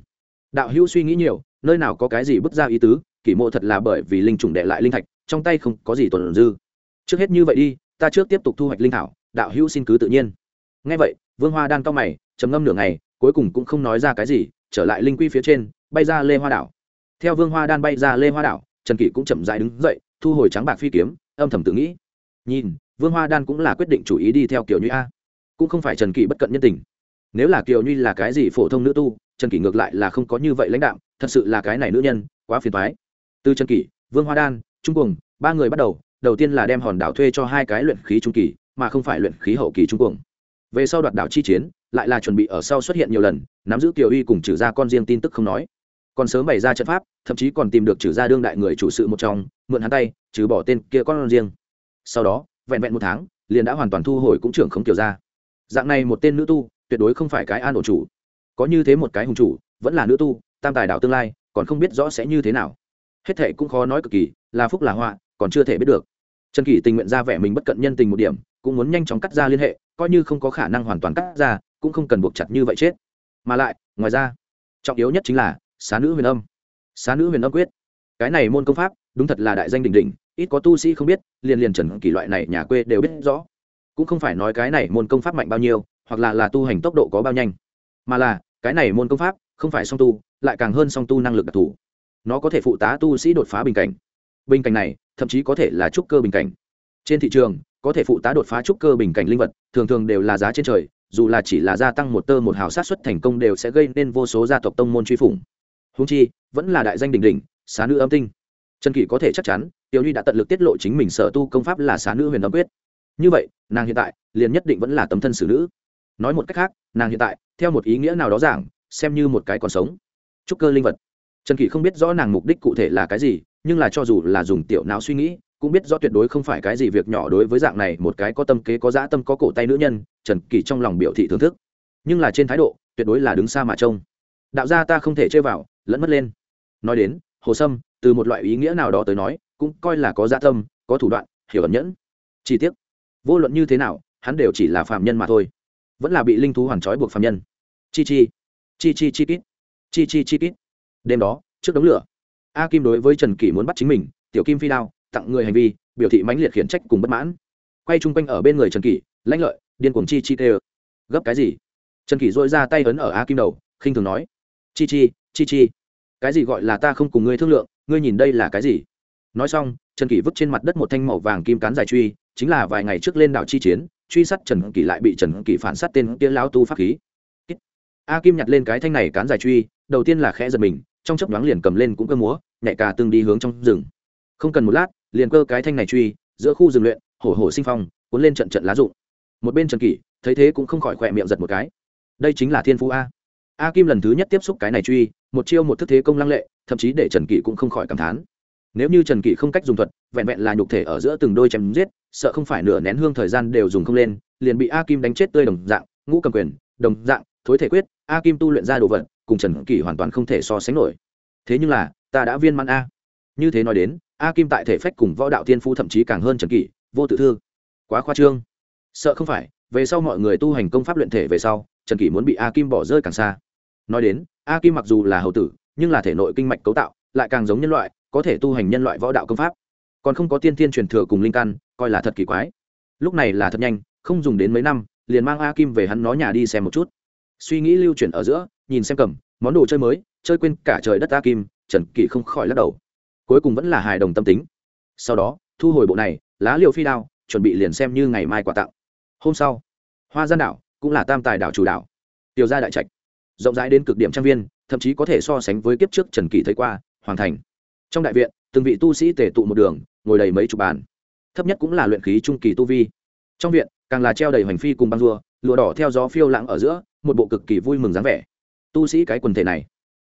Đạo hữu suy nghĩ nhiều, nơi nào có cái gì bức ra ý tứ, kỷ mộ thật là bởi vì linh trùng đệ lại linh thạch, trong tay không có gì tồn dư. Trước hết như vậy đi, ta trước tiếp tục thu hoạch linh thảo, đạo hữu xin cứ tự nhiên. Ngay vậy, vương hoa đan cao mày, trầm ngâm nửa ngày, cuối cùng cũng không nói ra cái gì, trở lại linh quy phía trên, bay ra lê hoa đảo theo vương hoa đan bay ra lê hoa đảo, trần kỷ cũng chậm dại đứng dậy, thu hồi trắng bạc phi kiếm, âm thầm tự nghĩ. Nhìn, vương hoa đan cũng là quyết định chủ ý đi theo kiểu như a. Cũng không phải trần kỷ bất cận nhân tình. Nếu là kiều như là cái gì phổ thông nữ tu, trần kỷ ngược lại là không có như vậy lãnh đạo thật sự là cái này nữ nhân, quá phiền thoái từ trần kỷ, vương hoa đan, trung cuồng, ba người bắt đầu đầu tiên là đem hòn đảo thuê cho hai cái luyện khí trung kỳ, mà không phải luyện khí hậu kỳ trung cuồng. Về sau đoạt đảo chi chiến, lại là chuẩn bị ở sau xuất hiện nhiều lần, nắm giữ kiều uy cùng trừ ra con riêng tin tức không nói còn sớm bày ra trận pháp, thậm chí còn tìm được trừ ra đương đại người chủ sự một trong, mượn hắn tay, trừ bỏ tên kia con riêng. Sau đó, vẹn vẹn một tháng, liền đã hoàn toàn thu hồi cũng trưởng không kiểu ra. Dạng này một tên nữ tu, tuyệt đối không phải cái an ổn chủ. Có như thế một cái hùng chủ, vẫn là nữ tu, tam tài đạo tương lai, còn không biết rõ sẽ như thế nào. Hết thệ cũng khó nói cực kỳ, là phúc là họa, còn chưa thể biết được. Trần kỷ tình nguyện ra vẻ mình bất cận nhân tình một điểm, cũng muốn nhanh chóng cắt ra liên hệ, coi như không có khả năng hoàn toàn cắt ra, cũng không cần buộc chặt như vậy chết. Mà lại, ngoài ra, trọng yếu nhất chính là xá nữ huyền âm. Xá nữ huyền âm quyết. Cái này môn công pháp, đúng thật là đại danh đỉnh đỉnh, ít có tu sĩ không biết, liền liền trần kỳ loại này nhà quê đều biết rõ. Cũng không phải nói cái này môn công pháp mạnh bao nhiêu, hoặc là là tu hành tốc độ có bao nhanh. Mà là, cái này môn công pháp, không phải song tu, lại càng hơn song tu năng lực đặc thù. Nó có thể phụ tá tu sĩ đột phá bình cảnh. Bình cảnh này, thậm chí có thể là trúc cơ bình cảnh. Trên thị trường, có thể phụ tá đột phá trúc cơ bình cảnh linh vật, thường thường đều là giá trên trời, dù là chỉ là gia tăng một tơ một hào sát xuất thành công đều sẽ gây nên vô số gia tộc tông môn truy phủng húng chi, vẫn là đại danh đỉnh đỉnh, xá nữ âm tinh. Trần kỷ có thể chắc chắn, tiểu nhi đã tận lực tiết lộ chính mình sở tu công pháp là xá nữ huyền âm quyết. Như vậy, nàng hiện tại, liền nhất định vẫn là tấm thân xử nữ. Nói một cách khác, nàng hiện tại, theo một ý nghĩa nào đó giảng, xem như một cái còn sống. Trúc cơ linh vật. Trần kỷ không biết rõ nàng mục đích cụ thể là cái gì, nhưng là cho dù là dùng tiểu não suy nghĩ, cũng biết rõ tuyệt đối không phải cái gì việc nhỏ đối với dạng này một cái có tâm kế, có dã tâm, có cổ tay nữ nhân, trần kỷ trong lòng biểu thị thưởng thức. Nhưng là trên thái độ, tuyệt đối là đứng xa mà trông. Đạo gia ta không thể chơi vào lẫn mất lên. Nói đến, hồ sâm, từ một loại ý nghĩa nào đó tới nói, cũng coi là có gia tâm, có thủ đoạn, hiểu ẩn nhẫn. Chi tiết vô luận như thế nào, hắn đều chỉ là phạm nhân mà thôi. Vẫn là bị linh thú hoàn trói buộc phạm nhân. Chi chi chi chi chi kít, chi chi chi kít. Đêm đó, trước đống lửa, a kim đối với trần kỷ muốn bắt chính mình, tiểu kim phi đao, tặng người hành vi, biểu thị mãnh liệt khiển trách cùng bất mãn. Quay chung quanh ở bên người trần kỷ, lãnh lợi, điên cuồng chi chi tê gấp cái gì? Trần kỷ dội ra tay ấn ở a kim đầu, khinh thường nói. Chi chi chi chi, cái gì gọi là ta không cùng ngươi thương lượng, ngươi nhìn đây là cái gì? Nói xong, trần kỷ vứt trên mặt đất một thanh màu vàng kim cán dài truy, chính là vài ngày trước lên đảo chi chiến, truy sát trần kỷ lại bị trần kỷ phản sát tên kia lao tu pháp khí. A kim nhặt lên cái thanh này cán dài truy, đầu tiên là khẽ giật mình, trong chấp nhoáng liền cầm lên cũng cơ múa nhẹ cả từng đi hướng trong rừng. Không cần một lát, liền cơ cái thanh này truy, giữa khu rừng luyện, hổ hổ sinh phong, cuốn lên trận trận lá rụng. Một bên trần kỷ, thấy thế cũng không khỏi khỏe miệng giật một cái. Đây chính là thiên phú a. A kim lần thứ nhất tiếp xúc cái này truy một chiêu một thức thế công lăng lệ, thậm chí để trần kỷ cũng không khỏi cảm thán. Nếu như trần kỷ không cách dùng thuật, vẹn vẹn là nhục thể ở giữa từng đôi chém giết, sợ không phải nửa nén hương thời gian đều dùng không lên, liền bị a kim đánh chết tươi đồng dạng, ngũ cầm quyền, đồng dạng, thối thể quyết, a kim tu luyện ra đồ vật, cùng trần kỷ hoàn toàn không thể so sánh nổi. Thế nhưng là, ta đã viên mãn a. Như thế nói đến, a kim tại thể phách cùng võ đạo tiên phu thậm chí càng hơn trần kỷ, vô tự thương quá khoa trương. Sợ không phải, về sau mọi người tu hành công pháp luyện thể về sau, trần kỷ muốn bị a kim bỏ rơi càng xa. Nói đến a kim mặc dù là hầu tử, nhưng là thể nội kinh mạch cấu tạo, lại càng giống nhân loại, có thể tu hành nhân loại võ đạo công pháp. Còn không có tiên tiên truyền thừa cùng linh căn, coi là thật kỳ quái. Lúc này là thật nhanh, không dùng đến mấy năm, liền mang a kim về hắn nó nhà đi xem một chút. Suy nghĩ lưu chuyển ở giữa, nhìn xem cầm, món đồ chơi mới, chơi quên cả trời đất a kim, trần kỷ không khỏi lắc đầu. Cuối cùng vẫn là hài đồng tâm tính. Sau đó, thu hồi bộ này, lá liều phi đao, chuẩn bị liền xem như ngày mai quà tặng. Hôm sau, hoa gian đảo cũng là tam tài đảo chủ đảo. Tiểu gia đại trạch rộng rãi đến cực điểm trang viên, thậm chí có thể so sánh với kiếp trước trần kỳ thấy qua, hoàng thành. Trong đại viện, từng vị tu sĩ tể tụ một đường, ngồi đầy mấy chục bàn. Thấp nhất cũng là luyện khí trung kỳ tu vi. Trong viện, càng là treo đầy hoành phi cùng băng rùa, lụa đỏ theo gió phiêu lãng ở giữa, một bộ cực kỳ vui mừng dáng vẻ. Tu sĩ cái quần thể này,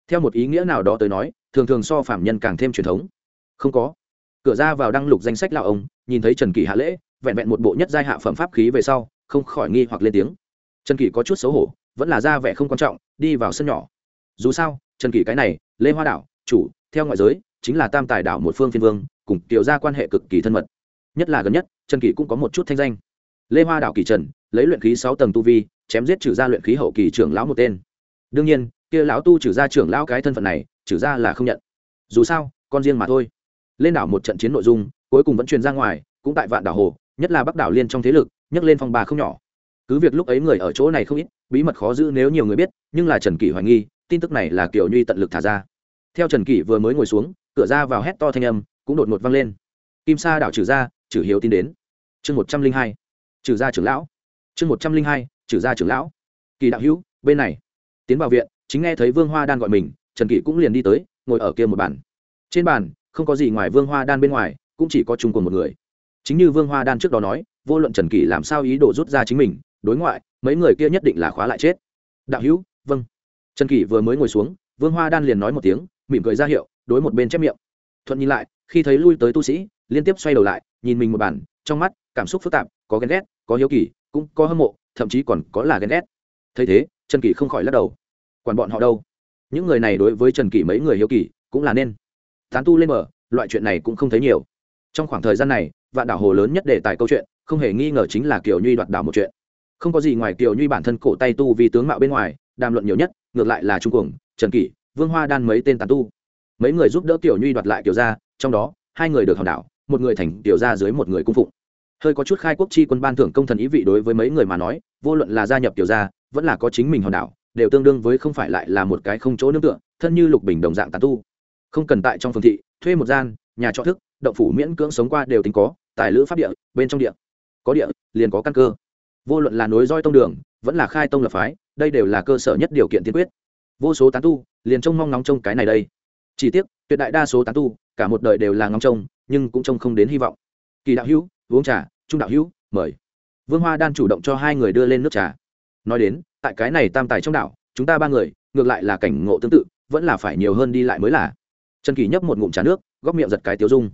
theo một ý nghĩa nào đó tới nói, thường thường so phạm nhân càng thêm truyền thống. Không có. Cửa ra vào đăng lục danh sách lão ông, nhìn thấy trần kỳ hạ lễ, vẹn vẹn một bộ nhất giai hạ phẩm pháp khí về sau, không khỏi nghi hoặc lên tiếng. Trần kỳ có chút xấu hổ vẫn là ra vẻ không quan trọng, đi vào sân nhỏ. Dù sao, trần kỳ cái này, lê hoa đảo, chủ, theo ngoại giới, chính là tam tài đảo một phương phiên vương, cùng tiểu ra quan hệ cực kỳ thân mật. Nhất là gần nhất, trần kỳ cũng có một chút thanh danh. Lê hoa đảo kỳ trần, lấy luyện khí sáu tầng tu vi, chém giết trừ ra luyện khí hậu kỳ trưởng lão một tên. Đương nhiên, kia lão tu trừ ra trưởng lão cái thân phận này, trừ ra là không nhận. Dù sao, con riêng mà thôi. Lên đảo một trận chiến nội dung, cuối cùng vẫn truyền ra ngoài, cũng tại vạn đảo hồ, nhất là bắc đảo liên trong thế lực, nhấc lên phong bà không nhỏ. Cứ việc lúc ấy người ở chỗ này không ít bí mật khó giữ nếu nhiều người biết, nhưng là trần kỷ hoài nghi, tin tức này là kiểu nhuy tận lực thả ra. Theo trần kỷ vừa mới ngồi xuống, cửa ra vào hét to thanh âm cũng đột ngột vang lên. Kim sa đảo trừ ra, trừ hiếu tin đến. Chương một trăm linh hai, trừ gia trưởng lão. Chương một trăm linh hai, trừ gia trưởng lão. Kỳ đạo hữu, bên này. Tiến vào viện, chính nghe thấy vương hoa đan gọi mình, trần kỷ cũng liền đi tới, ngồi ở kia một bàn. Trên bàn, không có gì ngoài vương hoa đan bên ngoài, cũng chỉ có chung cùng một người. Chính như vương hoa đan trước đó nói, vô luận trần kỷ làm sao ý đồ rút ra chính mình, đối ngoại mấy người kia nhất định là khóa lại chết. Đạo hữu vâng. Trần kỷ vừa mới ngồi xuống, vương hoa đan liền nói một tiếng, mỉm cười ra hiệu, đối một bên chép miệng. Thuận nhìn lại, khi thấy lui tới tu sĩ, liên tiếp xoay đầu lại, nhìn mình một bản, trong mắt cảm xúc phức tạp, có ghen ghét, có hiếu kỳ, cũng có hâm mộ, thậm chí còn có là ghen ghét. Thấy thế, trần kỷ không khỏi lắc đầu. Quản bọn họ đâu? Những người này đối với trần kỷ mấy người hiếu kỳ, cũng là nên. Tán tu lên mở loại chuyện này cũng không thấy nhiều. Trong khoảng thời gian này, vạn đảo hồ lớn nhất đề tài câu chuyện, không hề nghi ngờ chính là kiều nhuy đoạt đảo một chuyện không có gì ngoài kiều như bản thân cổ tay tu vì tướng mạo bên ngoài, đàm luận nhiều nhất, ngược lại là trung cuồng, trần kỷ, vương hoa đan mấy tên tàn tu. Mấy người giúp đỡ tiểu nhuy đoạt lại tiểu gia, trong đó, hai người được hòn đảo, một người thành tiểu gia dưới một người cung phụng. Hơi có chút khai quốc chi quân ban thưởng công thần ý vị đối với mấy người mà nói, vô luận là gia nhập tiểu gia, vẫn là có chính mình hòn đảo, đều tương đương với không phải lại là một cái không chỗ nương tựa, thân như lục bình đồng dạng tàn tu. Không cần tại trong phương thị, thuê một gian, nhà trọ thức, động phủ miễn cưỡng sống qua đều tính có, tài lữ pháp địa, bên trong địa. Có địa, liền có căn cơ vô luận là nối roi tông đường, vẫn là khai tông lập phái, đây đều là cơ sở nhất điều kiện tiên quyết. Vô số tán tu, liền trông mong ngóng trông cái này đây. Chỉ tiếc, tuyệt đại đa số tán tu, cả một đời đều là ngóng trông, nhưng cũng trông không đến hy vọng. Kỳ đạo hữu, uống trà, trung đạo hữu, mời. Vương hoa đan chủ động cho hai người đưa lên nước trà. Nói đến, tại cái này tam tài trong đảo, chúng ta ba người, ngược lại là cảnh ngộ tương tự, vẫn là phải nhiều hơn đi lại mới là. Trần kỳ nhấp một ngụm trà nước góp miệng giật cái tiêu dung.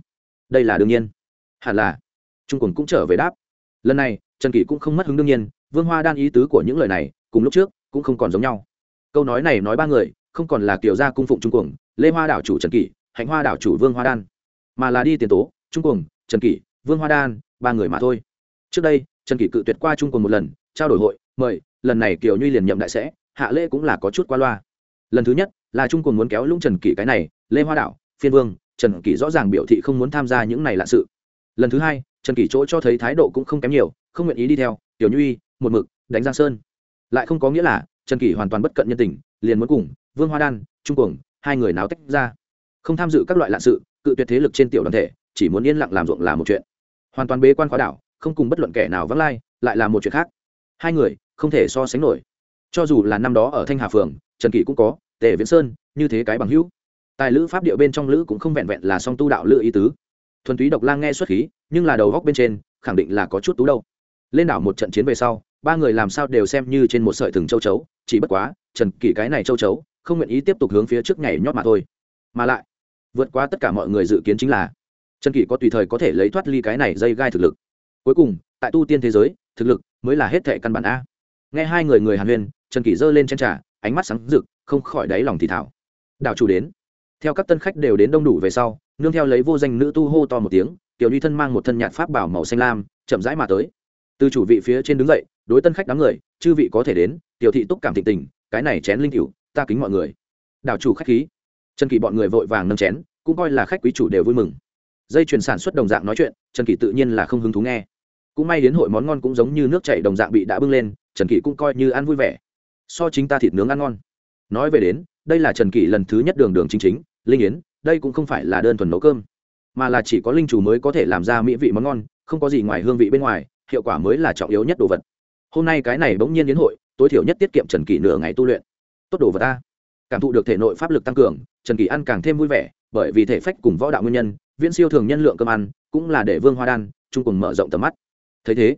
Đây là đương nhiên. Hẳn là. Trung quần cũng trở về đáp. Lần này trần kỷ cũng không mất hứng đương nhiên vương hoa đan ý tứ của những lời này cùng lúc trước cũng không còn giống nhau. Câu nói này nói ba người không còn là kiểu gia cung phụng trung cuồng lê hoa đảo chủ trần kỷ hạnh hoa đảo chủ vương hoa đan. Mà là đi tiền tố trung cuồng trần kỷ vương hoa đan ba người mà thôi. Trước đây trần kỷ cự tuyệt qua trung cuồng một lần trao đổi hội mời lần này kiều nhuy liền nhậm đại sẽ hạ lễ cũng là có chút qua loa. Lần thứ nhất là trung cuồng muốn kéo lũng trần kỷ cái này lê hoa Đảo, phiên vương trần kỷ rõ ràng biểu thị không muốn tham gia những này lạ sự. Lần thứ hai trần kỷ chỗ cho thấy thái độ cũng không kém nhiều không nguyện ý đi theo, tiểu nhuy, một mực đánh giang sơn. Lại không có nghĩa là trần kỷ hoàn toàn bất cận nhân tình, liền muốn cùng vương hoa đan, trung cuồng, hai người nào tách ra. Không tham dự các loại lạ sự, cự tuyệt thế lực trên tiểu đoàn thể, chỉ muốn yên lặng làm ruộng là một chuyện. Hoàn toàn bế quan khóa đảo, không cùng bất luận kẻ nào vắng lai, lại là một chuyện khác. Hai người không thể so sánh nổi. Cho dù là năm đó ở thanh hà phường, trần kỷ cũng có, tề viễn sơn, như thế cái bằng hữu. Tài lữ pháp điệu bên trong lữ cũng không vẹn vẹn là song tu đạo lữ ý tứ. Thuần túy độc lang nghe xuất khí, nhưng là đầu góc bên trên, khẳng định là có chút tú đâu lên đảo một trận chiến về sau, ba người làm sao đều xem như trên một sợi thừng châu chấu, chỉ bất quá, trần kỷ cái này châu chấu, không nguyện ý tiếp tục hướng phía trước nhảy nhót mà thôi. Mà lại, vượt qua tất cả mọi người dự kiến chính là, trần kỷ có tùy thời có thể lấy thoát ly cái này dây gai thực lực. Cuối cùng, tại tu tiên thế giới, thực lực mới là hết thệ căn bản a. Nghe hai người người hàn huyên, trần kỷ giơ lên trên trà, ánh mắt sáng rực, không khỏi đáy lòng thì thảo đạo chủ đến. Theo các tân khách đều đến đông đủ về sau, nương theo lấy vô danh nữ tu hô to một tiếng, tiểu ly thân mang một thân nhạt pháp bảo màu xanh lam, chậm rãi mà tới từ chủ vị phía trên đứng dậy, đối tân khách đám người, chư vị có thể đến, tiểu thị túc cảm thịnh tình, cái này chén linh cựu ta kính mọi người. Đảo chủ khách khí. Trần kỳ bọn người vội vàng nâng chén, cũng coi là khách quý chủ đều vui mừng. Dây chuyền sản xuất đồng dạng nói chuyện, trần kỳ tự nhiên là không hứng thú nghe. Cũng may đến hội món ngon cũng giống như nước chảy đồng dạng bị đã bưng lên, trần kỳ cũng coi như ăn vui vẻ. So chính ta thịt nướng ăn ngon. Nói về đến, đây là trần kỳ lần thứ nhất đường đường chính chính, linh yến, đây cũng không phải là đơn thuần nấu cơm, mà là chỉ có linh chủ mới có thể làm ra mỹ vị món ngon, không có gì ngoài hương vị bên ngoài hiệu quả mới là trọng yếu nhất đồ vật. Hôm nay cái này bỗng nhiên đến hội, tối thiểu nhất tiết kiệm trần kỳ nửa ngày tu luyện. Tốt đồ vật ta cảm thụ được thể nội pháp lực tăng cường, trần kỳ ăn càng thêm vui vẻ, bởi vì thể phách cùng võ đạo nguyên nhân, viễn siêu thường nhân lượng cơm ăn, cũng là để vương hoa đan chung cùng mở rộng tầm mắt. Thấy thế,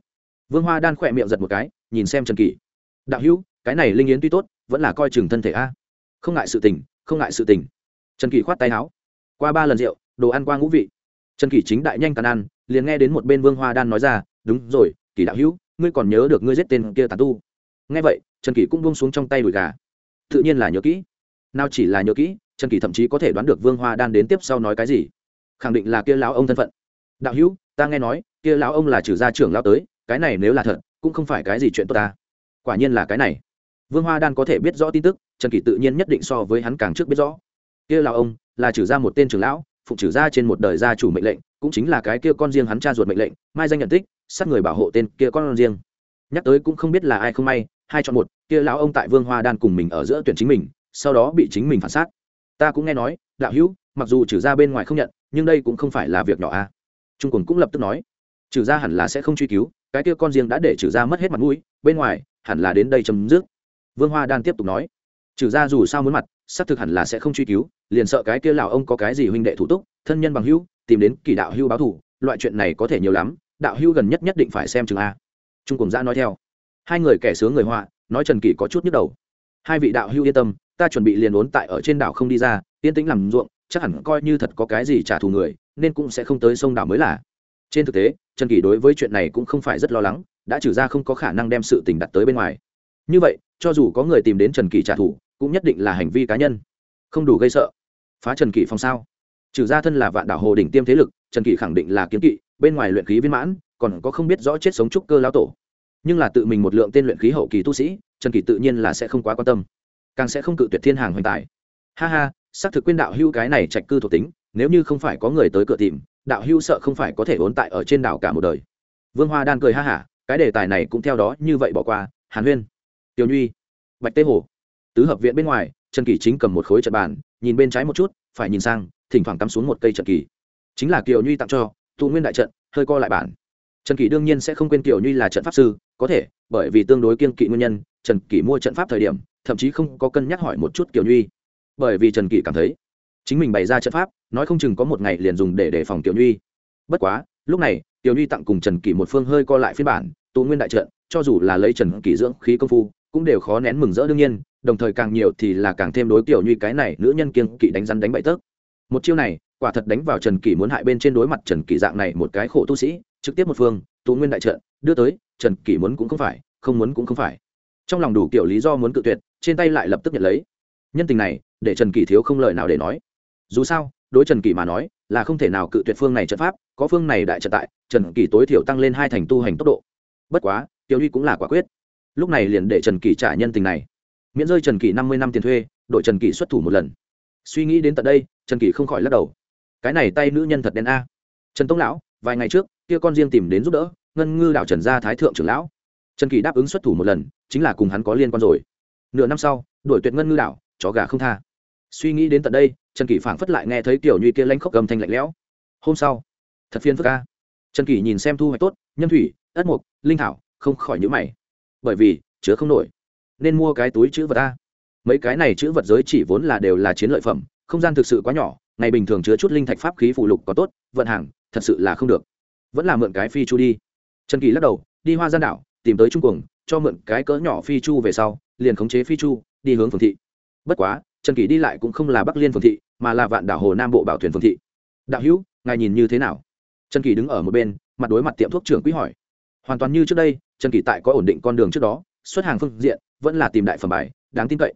vương hoa đan khỏe miệng giật một cái, nhìn xem trần kỳ đạo hữu, cái này linh yến tuy tốt, vẫn là coi chừng thân thể a. Không ngại sự tình, không ngại sự tình. Trần kỳ khoát tay áo. Qua ba lần rượu, đồ ăn qua ngũ vị. Trần kỳ chính đại nhanh tàn ăn, liền nghe đến một bên vương hoa đan nói ra đúng rồi, kỳ đạo hữu, ngươi còn nhớ được ngươi giết tên kia tàn tu? Nghe vậy, trần kỳ cũng buông xuống trong tay đùi gà. Tự nhiên là nhớ kỹ. Nào chỉ là nhớ kỹ, trần kỳ thậm chí có thể đoán được vương hoa đan đến tiếp sau nói cái gì. Khẳng định là kia lão ông thân phận. Đạo hữu, ta nghe nói, kia lão ông là trừ gia trưởng lão tới, cái này nếu là thật, cũng không phải cái gì chuyện tốt ta. Quả nhiên là cái này. Vương hoa đan có thể biết rõ tin tức, trần kỳ tự nhiên nhất định so với hắn càng trước biết rõ. Kia lão ông là trừ gia một tên trưởng lão, phụng trừ gia trên một đời gia chủ mệnh lệnh cũng chính là cái kia con riêng hắn cha ruột mệnh lệnh, mai danh nhận tích, sát người bảo hộ tên kia con riêng. Nhắc tới cũng không biết là ai không may, hai chọn một, kia lão ông tại vương hoa đan cùng mình ở giữa tuyển chính mình, sau đó bị chính mình phản xác ta cũng nghe nói, đạo hữu, mặc dù trừ ra bên ngoài không nhận, nhưng đây cũng không phải là việc nhỏ a à. trung quần cũng lập tức nói, trừ ra hẳn là sẽ không truy cứu, cái kia con riêng đã để trừ ra mất hết mặt mũi, bên ngoài, hẳn là đến đây chấm dứt. Vương hoa đan tiếp tục nói, trừ ra dù sao muốn mặt, xác thực hẳn là sẽ không truy cứu, liền sợ cái kia lão ông có cái gì huynh đệ thủ túc, thân nhân bằng hữu tìm đến kỳ đạo hưu báo thủ loại chuyện này có thể nhiều lắm, đạo hưu gần nhất nhất định phải xem chừng a. Trung cùng giã nói theo. Hai người kẻ sướng người họa, nói trần kỳ có chút nhức đầu. Hai vị đạo hưu yên tâm, ta chuẩn bị liền ốn tại ở trên đảo không đi ra, yên tĩnh làm ruộng, chắc hẳn coi như thật có cái gì trả thù người, nên cũng sẽ không tới sông đảo mới là. Trên thực tế, trần kỳ đối với chuyện này cũng không phải rất lo lắng, đã trừ ra không có khả năng đem sự tình đặt tới bên ngoài. Như vậy, cho dù có người tìm đến trần kỳ trả thù, cũng nhất định là hành vi cá nhân. Không đủ gây sợ. Phá trần kỳ phòng sao? Trừ ra thân là vạn đảo hồ đỉnh tiêm thế lực, trần kỳ khẳng định là kiếm kỵ, bên ngoài luyện khí viên mãn, còn có không biết rõ chết sống trúc cơ lão tổ. Nhưng là tự mình một lượng tên luyện khí hậu kỳ tu sĩ, trần kỳ tự nhiên là sẽ không quá quan tâm. Càng sẽ không cự tuyệt thiên hàng hoành tài. Ha ha, xác thực quyên đạo hưu cái này trạch cư thuộc tính, nếu như không phải có người tới cửa tìm, đạo hưu sợ không phải có thể ốn tại ở trên đảo cả một đời. Vương hoa đan cười ha hả, cái đề tài này cũng theo đó như vậy bỏ qua, hàn huyên, tiểu nhuy, bạch tê hồ. Tứ hợp viện bên ngoài, trần kỳ chính cầm một khối trận bàn, nhìn bên trái một chút, phải nhìn sang thỉnh thoảng cắm xuống một cây trận kỳ. Chính là kiều nhuy tặng cho thụ nguyên đại trận, hơi co lại bản. Trần kỷ đương nhiên sẽ không quên kiều nhuy là trận pháp sư, có thể, bởi vì tương đối kiên kỵ nguyên nhân trần kỷ mua trận pháp thời điểm, thậm chí không có cân nhắc hỏi một chút Kiều nhuy. Bởi vì trần kỷ cảm thấy, chính mình bày ra trận pháp, nói không chừng có một ngày liền dùng để đề phòng Kiều nhuy. Bất quá, lúc này, Kiều nhuy tặng cùng trần kỷ một phương hơi co lại phiên bản, tụ nguyên đại trận, cho dù là lấy trần kỷ dưỡng khí công phu, cũng đều khó nén mừng rỡ đương nhiên, đồng thời càng nhiều thì là càng thêm đối Kiều nhuy cái này nữ nhân kiên kỵ đánh rắn đánh bậy tớp một chiêu này, quả thật đánh vào trần kỷ muốn hại bên trên đối mặt trần kỷ dạng này một cái khổ tu sĩ, trực tiếp một phương tú nguyên đại trận, đưa tới, trần kỷ muốn cũng không phải, không muốn cũng không phải. Trong lòng đủ kiểu lý do muốn cự tuyệt, trên tay lại lập tức nhận lấy. Nhân tình này, để trần kỷ thiếu không lời nào để nói. Dù sao, đối trần kỷ mà nói, là không thể nào cự tuyệt phương này trận pháp, có phương này đại trận tại, trần kỷ tối thiểu tăng lên hai thành tu hành tốc độ. Bất quá tiểu uy cũng là quả quyết. Lúc này liền để trần kỷ trả nhân tình này. Miễn rơi trần kỷ năm mươi năm tiền thuê đội trần kỷ xuất thủ một lần suy nghĩ đến tận đây trần kỷ không khỏi lắc đầu. Cái này tay nữ nhân thật đen a. Trần tông lão vài ngày trước kia con riêng tìm đến giúp đỡ ngân ngư đạo trần gia thái thượng trưởng lão. Trần kỳ đáp ứng xuất thủ một lần chính là cùng hắn có liên quan rồi. Nửa năm sau đổi tuyệt ngân ngư đạo, chó gà không tha. Suy nghĩ đến tận đây trần kỳ phảng phất lại nghe thấy tiểu nhuy kia lanh khóc gầm thanh lạnh lẽo. Hôm sau thật phiên phức ca trần kỳ nhìn xem thu hoạch tốt nhân thủy ất mục linh thảo không khỏi nhữ mày. Bởi vì chứa không nổi. Nên mua cái túi chữ vật ta mấy cái này chữ vật giới chỉ vốn là đều là chiến lợi phẩm, không gian thực sự quá nhỏ, ngày bình thường chứa chút linh thạch pháp khí phụ lục có tốt, vận hàng, thật sự là không được. Vẫn là mượn cái phi chu đi. Trần kỳ lắc đầu, đi hoa gian đảo, tìm tới trung cuồng, cho mượn cái cỡ nhỏ phi chu về sau, liền khống chế phi chu, đi hướng phường thị. Bất quá, trần kỳ đi lại cũng không là bắc liên phường thị, mà là vạn đảo hồ nam bộ bảo thuyền phường thị. Đạo hữu, ngài nhìn như thế nào? Trần kỳ đứng ở một bên, mặt đối mặt tiệm thuốc trưởng quý hỏi. Hoàn toàn như trước đây, trần kỳ tại có ổn định con đường trước đó, xuất hàng phương diện, vẫn là tìm đại phẩm bài, đáng tin cậy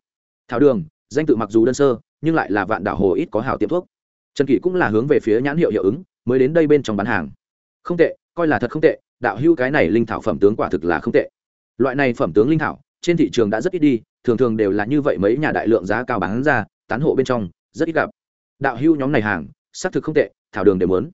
thảo đường, danh tự mặc dù đơn sơ, nhưng lại là vạn đảo hồ ít có hảo tiệm thuốc. Trần kỷ cũng là hướng về phía nhãn hiệu hiệu ứng, mới đến đây bên trong bán hàng. Không tệ, coi là thật không tệ, đạo hữu cái này linh thảo phẩm tướng quả thực là không tệ. Loại này phẩm tướng linh thảo, trên thị trường đã rất ít đi, thường thường đều là như vậy mấy nhà đại lượng giá cao bán ra, tán hộ bên trong, rất ít gặp. Đạo hữu nhóm này hàng, xác thực không tệ, thảo đường đều muốn.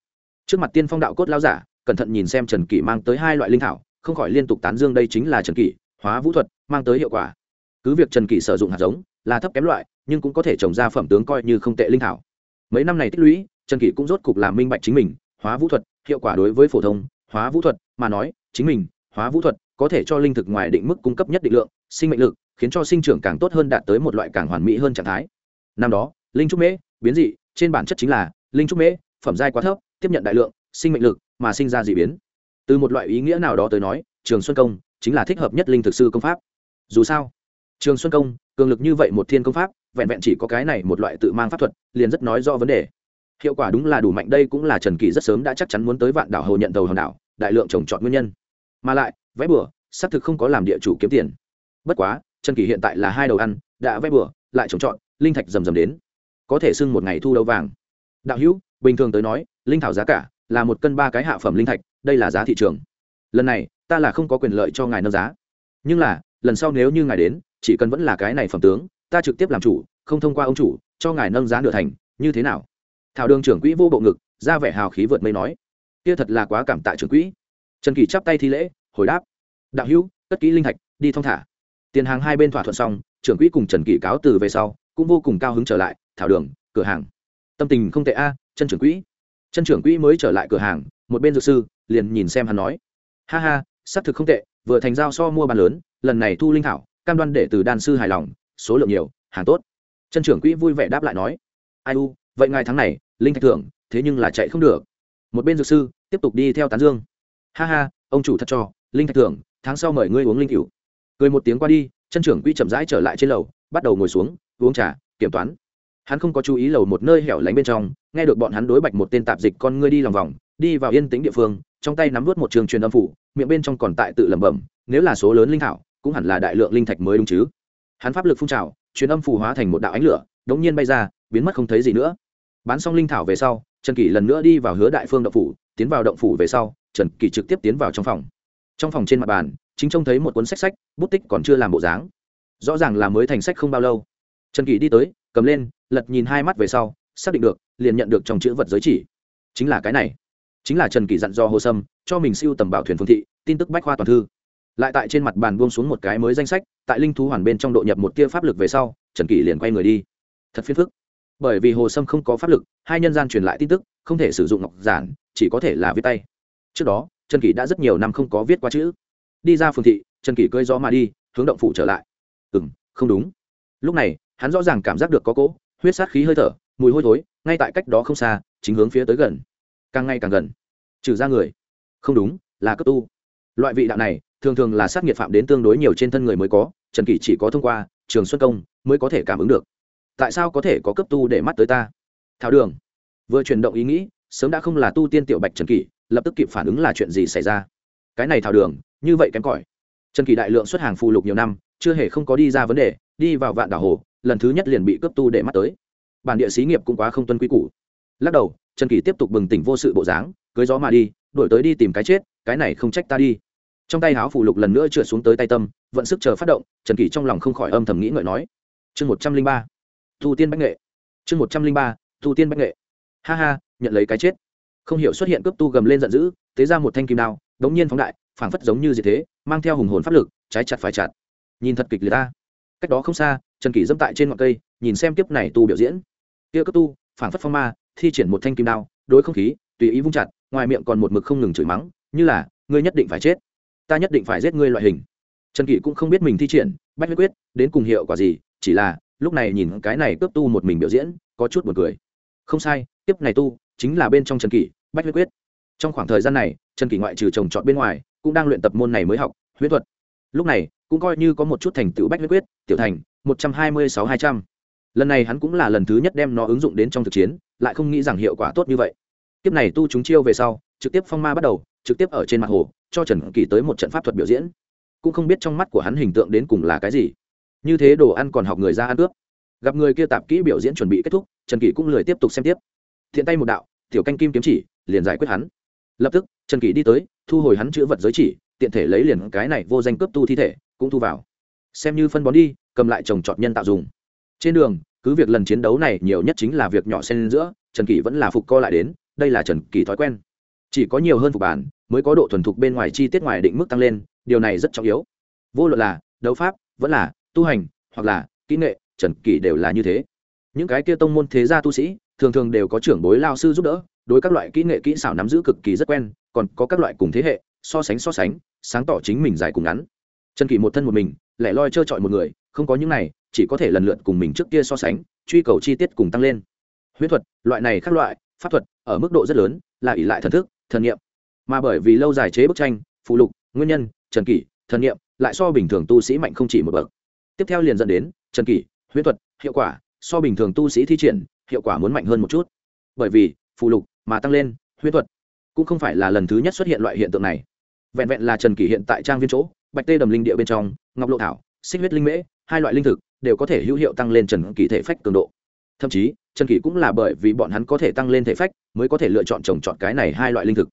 Trước mặt tiên phong đạo cốt lao giả, cẩn thận nhìn xem trần kỷ mang tới hai loại linh thảo, không khỏi liên tục tán dương đây chính là trần kỷ, hóa vũ thuật, mang tới hiệu quả. Cứ việc trần kỷ sử dụng hạt giống là thấp kém loại, nhưng cũng có thể trồng ra phẩm tướng coi như không tệ linh thảo. Mấy năm này tích lũy, trần kỷ cũng rốt cục làm minh bạch chính mình, hóa vũ thuật, hiệu quả đối với phổ thông, hóa vũ thuật mà nói, chính mình, hóa vũ thuật có thể cho linh thực ngoài định mức cung cấp nhất định lượng, sinh mệnh lực, khiến cho sinh trưởng càng tốt hơn đạt tới một loại càng hoàn mỹ hơn trạng thái. Năm đó, linh trúc mễ, biến dị, trên bản chất chính là, linh trúc mễ, phẩm giai quá thấp, tiếp nhận đại lượng, sinh mệnh lực mà sinh ra d ị biến. Từ một loại ý nghĩa nào đó tới nói, trường xuân công chính là thích hợp nhất linh thực sư công pháp. Dù sao trường xuân công, cường lực như vậy một thiên công pháp, vẹn vẹn chỉ có cái này một loại tự mang pháp thuật, liền rất nói rõ vấn đề. Hiệu quả đúng là đủ mạnh, đây cũng là trần kỳ rất sớm đã chắc chắn muốn tới vạn đảo hồ nhận đầu hòn đảo, đại lượng trồng trọt nguyên nhân. Mà lại, vẽ bừa, xác thực không có làm địa chủ kiếm tiền. Bất quá, trần kỳ hiện tại là hai đầu ăn, đã vẽ bừa, lại trồng trọt, linh thạch rầm rầm đến. Có thể xưng một ngày thu đầu vàng. Đạo hữu, bình thường tới nói, linh thảo giá cả là một cân ba cái hạ phẩm linh thạch, đây là giá thị trường. Lần này, ta là không có quyền lợi cho ngài nâng giá. Nhưng là, lần sau nếu như ngài đến chỉ cần vẫn là cái này phẩm tướng, ta trực tiếp làm chủ, không thông qua ông chủ, cho ngài nâng giá nửa thành, như thế nào? Thảo đường trưởng quỹ vô bộ ngực, ra vẻ hào khí vượt mây nói. Kia thật là quá cảm tạ trưởng quỹ. Trần kỳ chắp tay thi lễ, hồi đáp. Đạo hữu tất kỹ linh thạch đi thong thả. Tiền hàng hai bên thỏa thuận xong, trưởng quỹ cùng trần kỳ cáo từ về sau, cũng vô cùng cao hứng trở lại, thảo đường, cửa hàng. Tâm tình không tệ a, chân trưởng quỹ. Chân trưởng quỹ mới trở lại cửa hàng, một bên dược sư, liền nhìn xem hắn nói. Ha ha, xác thực không tệ, vừa thành giao so mua bàn lớn, lần này thu linh thảo cam đoan để từ đan sư hài lòng, số lượng nhiều, hàng tốt. Chân trưởng quỹ vui vẻ đáp lại nói, ai u, vậy ngài tháng này, linh thạch thưởng, thế nhưng là chạy không được. Một bên dược sư tiếp tục đi theo tán dương. Ha ha, ông chủ thật cho, linh thạch thưởng, tháng sau mời ngươi uống linh cửu. Cười một tiếng qua đi, chân trưởng quỹ chậm rãi trở lại trên lầu, bắt đầu ngồi xuống, uống trà, kiểm toán. Hắn không có chú ý lầu một nơi hẻo lánh bên trong, nghe được bọn hắn đối bạch một tên tạp dịch con ngươi đi lòng vòng, đi vào yên tĩnh địa phương, trong tay nắm vớt một trường truyền âm phủ, miệng bên trong còn tại tự lẩm bẩm, nếu là số lớn linh thảo cũng hẳn là đại lượng linh thạch mới đúng chứ. Hắn pháp lực phun trào, truyền âm phù hóa thành một đạo ánh lửa, đống nhiên bay ra, biến mất không thấy gì nữa. Bán xong linh thảo về sau, trần kỷ lần nữa đi vào hứa đại phương động phủ, tiến vào động phủ về sau, trần kỷ trực tiếp tiến vào trong phòng. Trong phòng trên mặt bàn, chính trông thấy một cuốn sách sách, bút tích còn chưa làm bộ dáng. Rõ ràng là mới thành sách không bao lâu. Trần kỷ đi tới, cầm lên, lật nhìn hai mắt về sau, xác định được, liền nhận được trong chữ vật giới chỉ. Chính là cái này. Chính là trần kỷ dặn do hồ sâm, cho mình siêu tầm bảo thuyền phương thị, tin tức bách khoa toàn thư lại tại trên mặt bàn buông xuống một cái mới danh sách, tại linh thú hoàn bên trong độ nhập một tia pháp lực về sau, trần kỷ liền quay người đi. Thật phiền phức. Bởi vì hồ sâm không có pháp lực, hai nhân gian truyền lại tin tức, không thể sử dụng ngọc giản, chỉ có thể là viết tay. Trước đó, trần kỷ đã rất nhiều năm không có viết qua chữ. Đi ra phường thị, trần kỷ cơi gió mà đi, hướng động phủ trở lại. Ừ m không đúng. Lúc này, hắn rõ ràng cảm giác được có cỗ huyết sát khí hơi thở, mùi hôi thối, ngay tại cách đó không xa, chính hướng phía tới gần. Càng ngày càng gần. Trừ ra người. Không đúng, là cấp tu. Loại vị đạo này thường thường là sát nghiệt phạm đến tương đối nhiều trên thân người mới có, trần kỷ chỉ có thông qua, trường xuân công mới có thể cảm ứng được. Tại sao có thể có cấp tu để mắt tới ta? Thảo đường, vừa chuyển động ý nghĩ, sớm đã không là tu tiên tiểu bạch trần kỷ, lập tức kịp phản ứng là chuyện gì xảy ra? Cái này thảo đường, như vậy kém cỏi. Trần kỳ đại lượng xuất hàng phụ lục nhiều năm, chưa hề không có đi ra vấn đề, đi vào vạn đảo hồ, lần thứ nhất liền bị cấp tu để mắt tới. Bản địa xí nghiệp cũng quá không tuân quy củ. Lắc đầu, trần kỳ tiếp tục bừng tỉnh vô sự bộ dáng, cưới gió mà đi đổi tới đi tìm cái chết, cái này không trách ta đi trong tay háo phủ lục lần nữa trượt xuống tới tay tâm, vận sức chờ phát động, trần kỷ trong lòng không khỏi âm thầm nghĩ ngợi nói, chương một trăm linh ba, thu tiên bách nghệ. Chương một trăm linh ba, thu tiên bách nghệ. Ha ha, nhận lấy cái chết. Không hiểu xuất hiện cướp tu gầm lên giận dữ tế ra một thanh kim đao, đống nhiên phóng đại, phảng phất giống như gì thế, mang theo hùng hồn pháp lực, trái chặt phải chặt. Nhìn thật kịch liệt ta. Cách đó không xa, trần kỷ dâm tại trên ngọn cây, nhìn xem kiếp này tu biểu diễn. Kia cấp tu, phảng phất phong ma, thi triển một thanh kim đao, đối không khí, tùy ý vung chặt, ngoài miệng còn một mực không ngừng chửi mắng, như là, ngươi nhất định phải chết ta nhất định phải giết ngươi loại hình. Trần kỷ cũng không biết mình thi triển, bách huyết quyết, đến cùng hiệu quả gì, chỉ là, lúc này nhìn cái này cướp tu một mình biểu diễn, có chút buồn cười. Không sai, tiếp này tu, chính là bên trong trần kỷ, bách huyết quyết. Trong khoảng thời gian này, trần kỷ ngoại trừ trồng trọt bên ngoài, cũng đang luyện tập môn này mới học, huyết thuật. Lúc này, cũng coi như có một chút thành tựu bách huyết quyết, tiểu thành, một trăm hai mươi sáu hai trăm. Lần này hắn cũng là lần thứ nhất đem nó ứng dụng đến trong thực chiến, lại không nghĩ rằng hiệu quả tốt như vậy. Kiếp này tu chúng chiêu về sau, trực tiếp phong ma bắt đầu trực tiếp ở trên mặt hồ, cho trần kỳ tới một trận pháp thuật biểu diễn. Cũng không biết trong mắt của hắn hình tượng đến cùng là cái gì. Như thế đồ ăn còn học người ra ăn cướp. Gặp người kia tạp kỹ biểu diễn chuẩn bị kết thúc, trần kỳ cũng lười tiếp tục xem tiếp. Thiện tay một đạo, tiểu canh kim kiếm chỉ, liền giải quyết hắn. Lập tức, trần kỳ đi tới, thu hồi hắn chữ vật giới chỉ, tiện thể lấy liền cái này vô danh cướp tu thi thể, cũng thu vào. Xem như phân bón đi, cầm lại trồng trọt nhân tạo dùng. Trên đường, cứ việc lần chiến đấu này nhiều nhất chính là việc nhỏ xen giữa, trần kỳ vẫn là phục co lại đến, đây là trần kỳ thói quen. Chỉ có nhiều hơn phục bản mới có độ thuần thục bên ngoài chi tiết ngoài định mức tăng lên, điều này rất trọng yếu. Vô luận là đấu pháp, vẫn là tu hành, hoặc là kỹ nghệ, trần kỳ đều là như thế. Những cái kia tông môn thế gia tu sĩ, thường thường đều có trưởng bối lao sư giúp đỡ, đối các loại kỹ nghệ kỹ xảo nắm giữ cực kỳ rất quen, còn có các loại cùng thế hệ, so sánh so sánh, sáng tỏ chính mình dài cùng ngắn. Trần kỳ một thân một mình, lẻ loi trơ trọi một người, không có những này, chỉ có thể lần lượt cùng mình trước kia so sánh, truy cầu chi tiết cùng tăng lên. Huyết thuật, loại này khác loại, pháp thuật, ở mức độ rất lớn, là ỷ lại thần thức, thần nghiệm mà bởi vì lâu dài chế bức tranh, phụ lục, nguyên nhân, trần kỷ, thần nghiệm, lại so bình thường tu sĩ mạnh không chỉ một bậc. Tiếp theo liền dẫn đến, trần kỷ, huyễn thuật, hiệu quả, so bình thường tu sĩ thi triển, hiệu quả muốn mạnh hơn một chút. Bởi vì, phụ lục mà tăng lên, huyễn thuật cũng không phải là lần thứ nhất xuất hiện loại hiện tượng này. Vẹn vẹn là trần kỷ hiện tại trang viên chỗ, bạch tê đầm linh địa bên trong, ngọc lộ thảo, xích huyết linh mễ, hai loại linh thực đều có thể hữu hiệu tăng lên trần kỷ thể phách cường độ. Thậm chí, trần kỷ cũng là bởi vì bọn hắn có thể tăng lên thể phách mới có thể lựa chọn trồng chọn cái này hai loại linh thực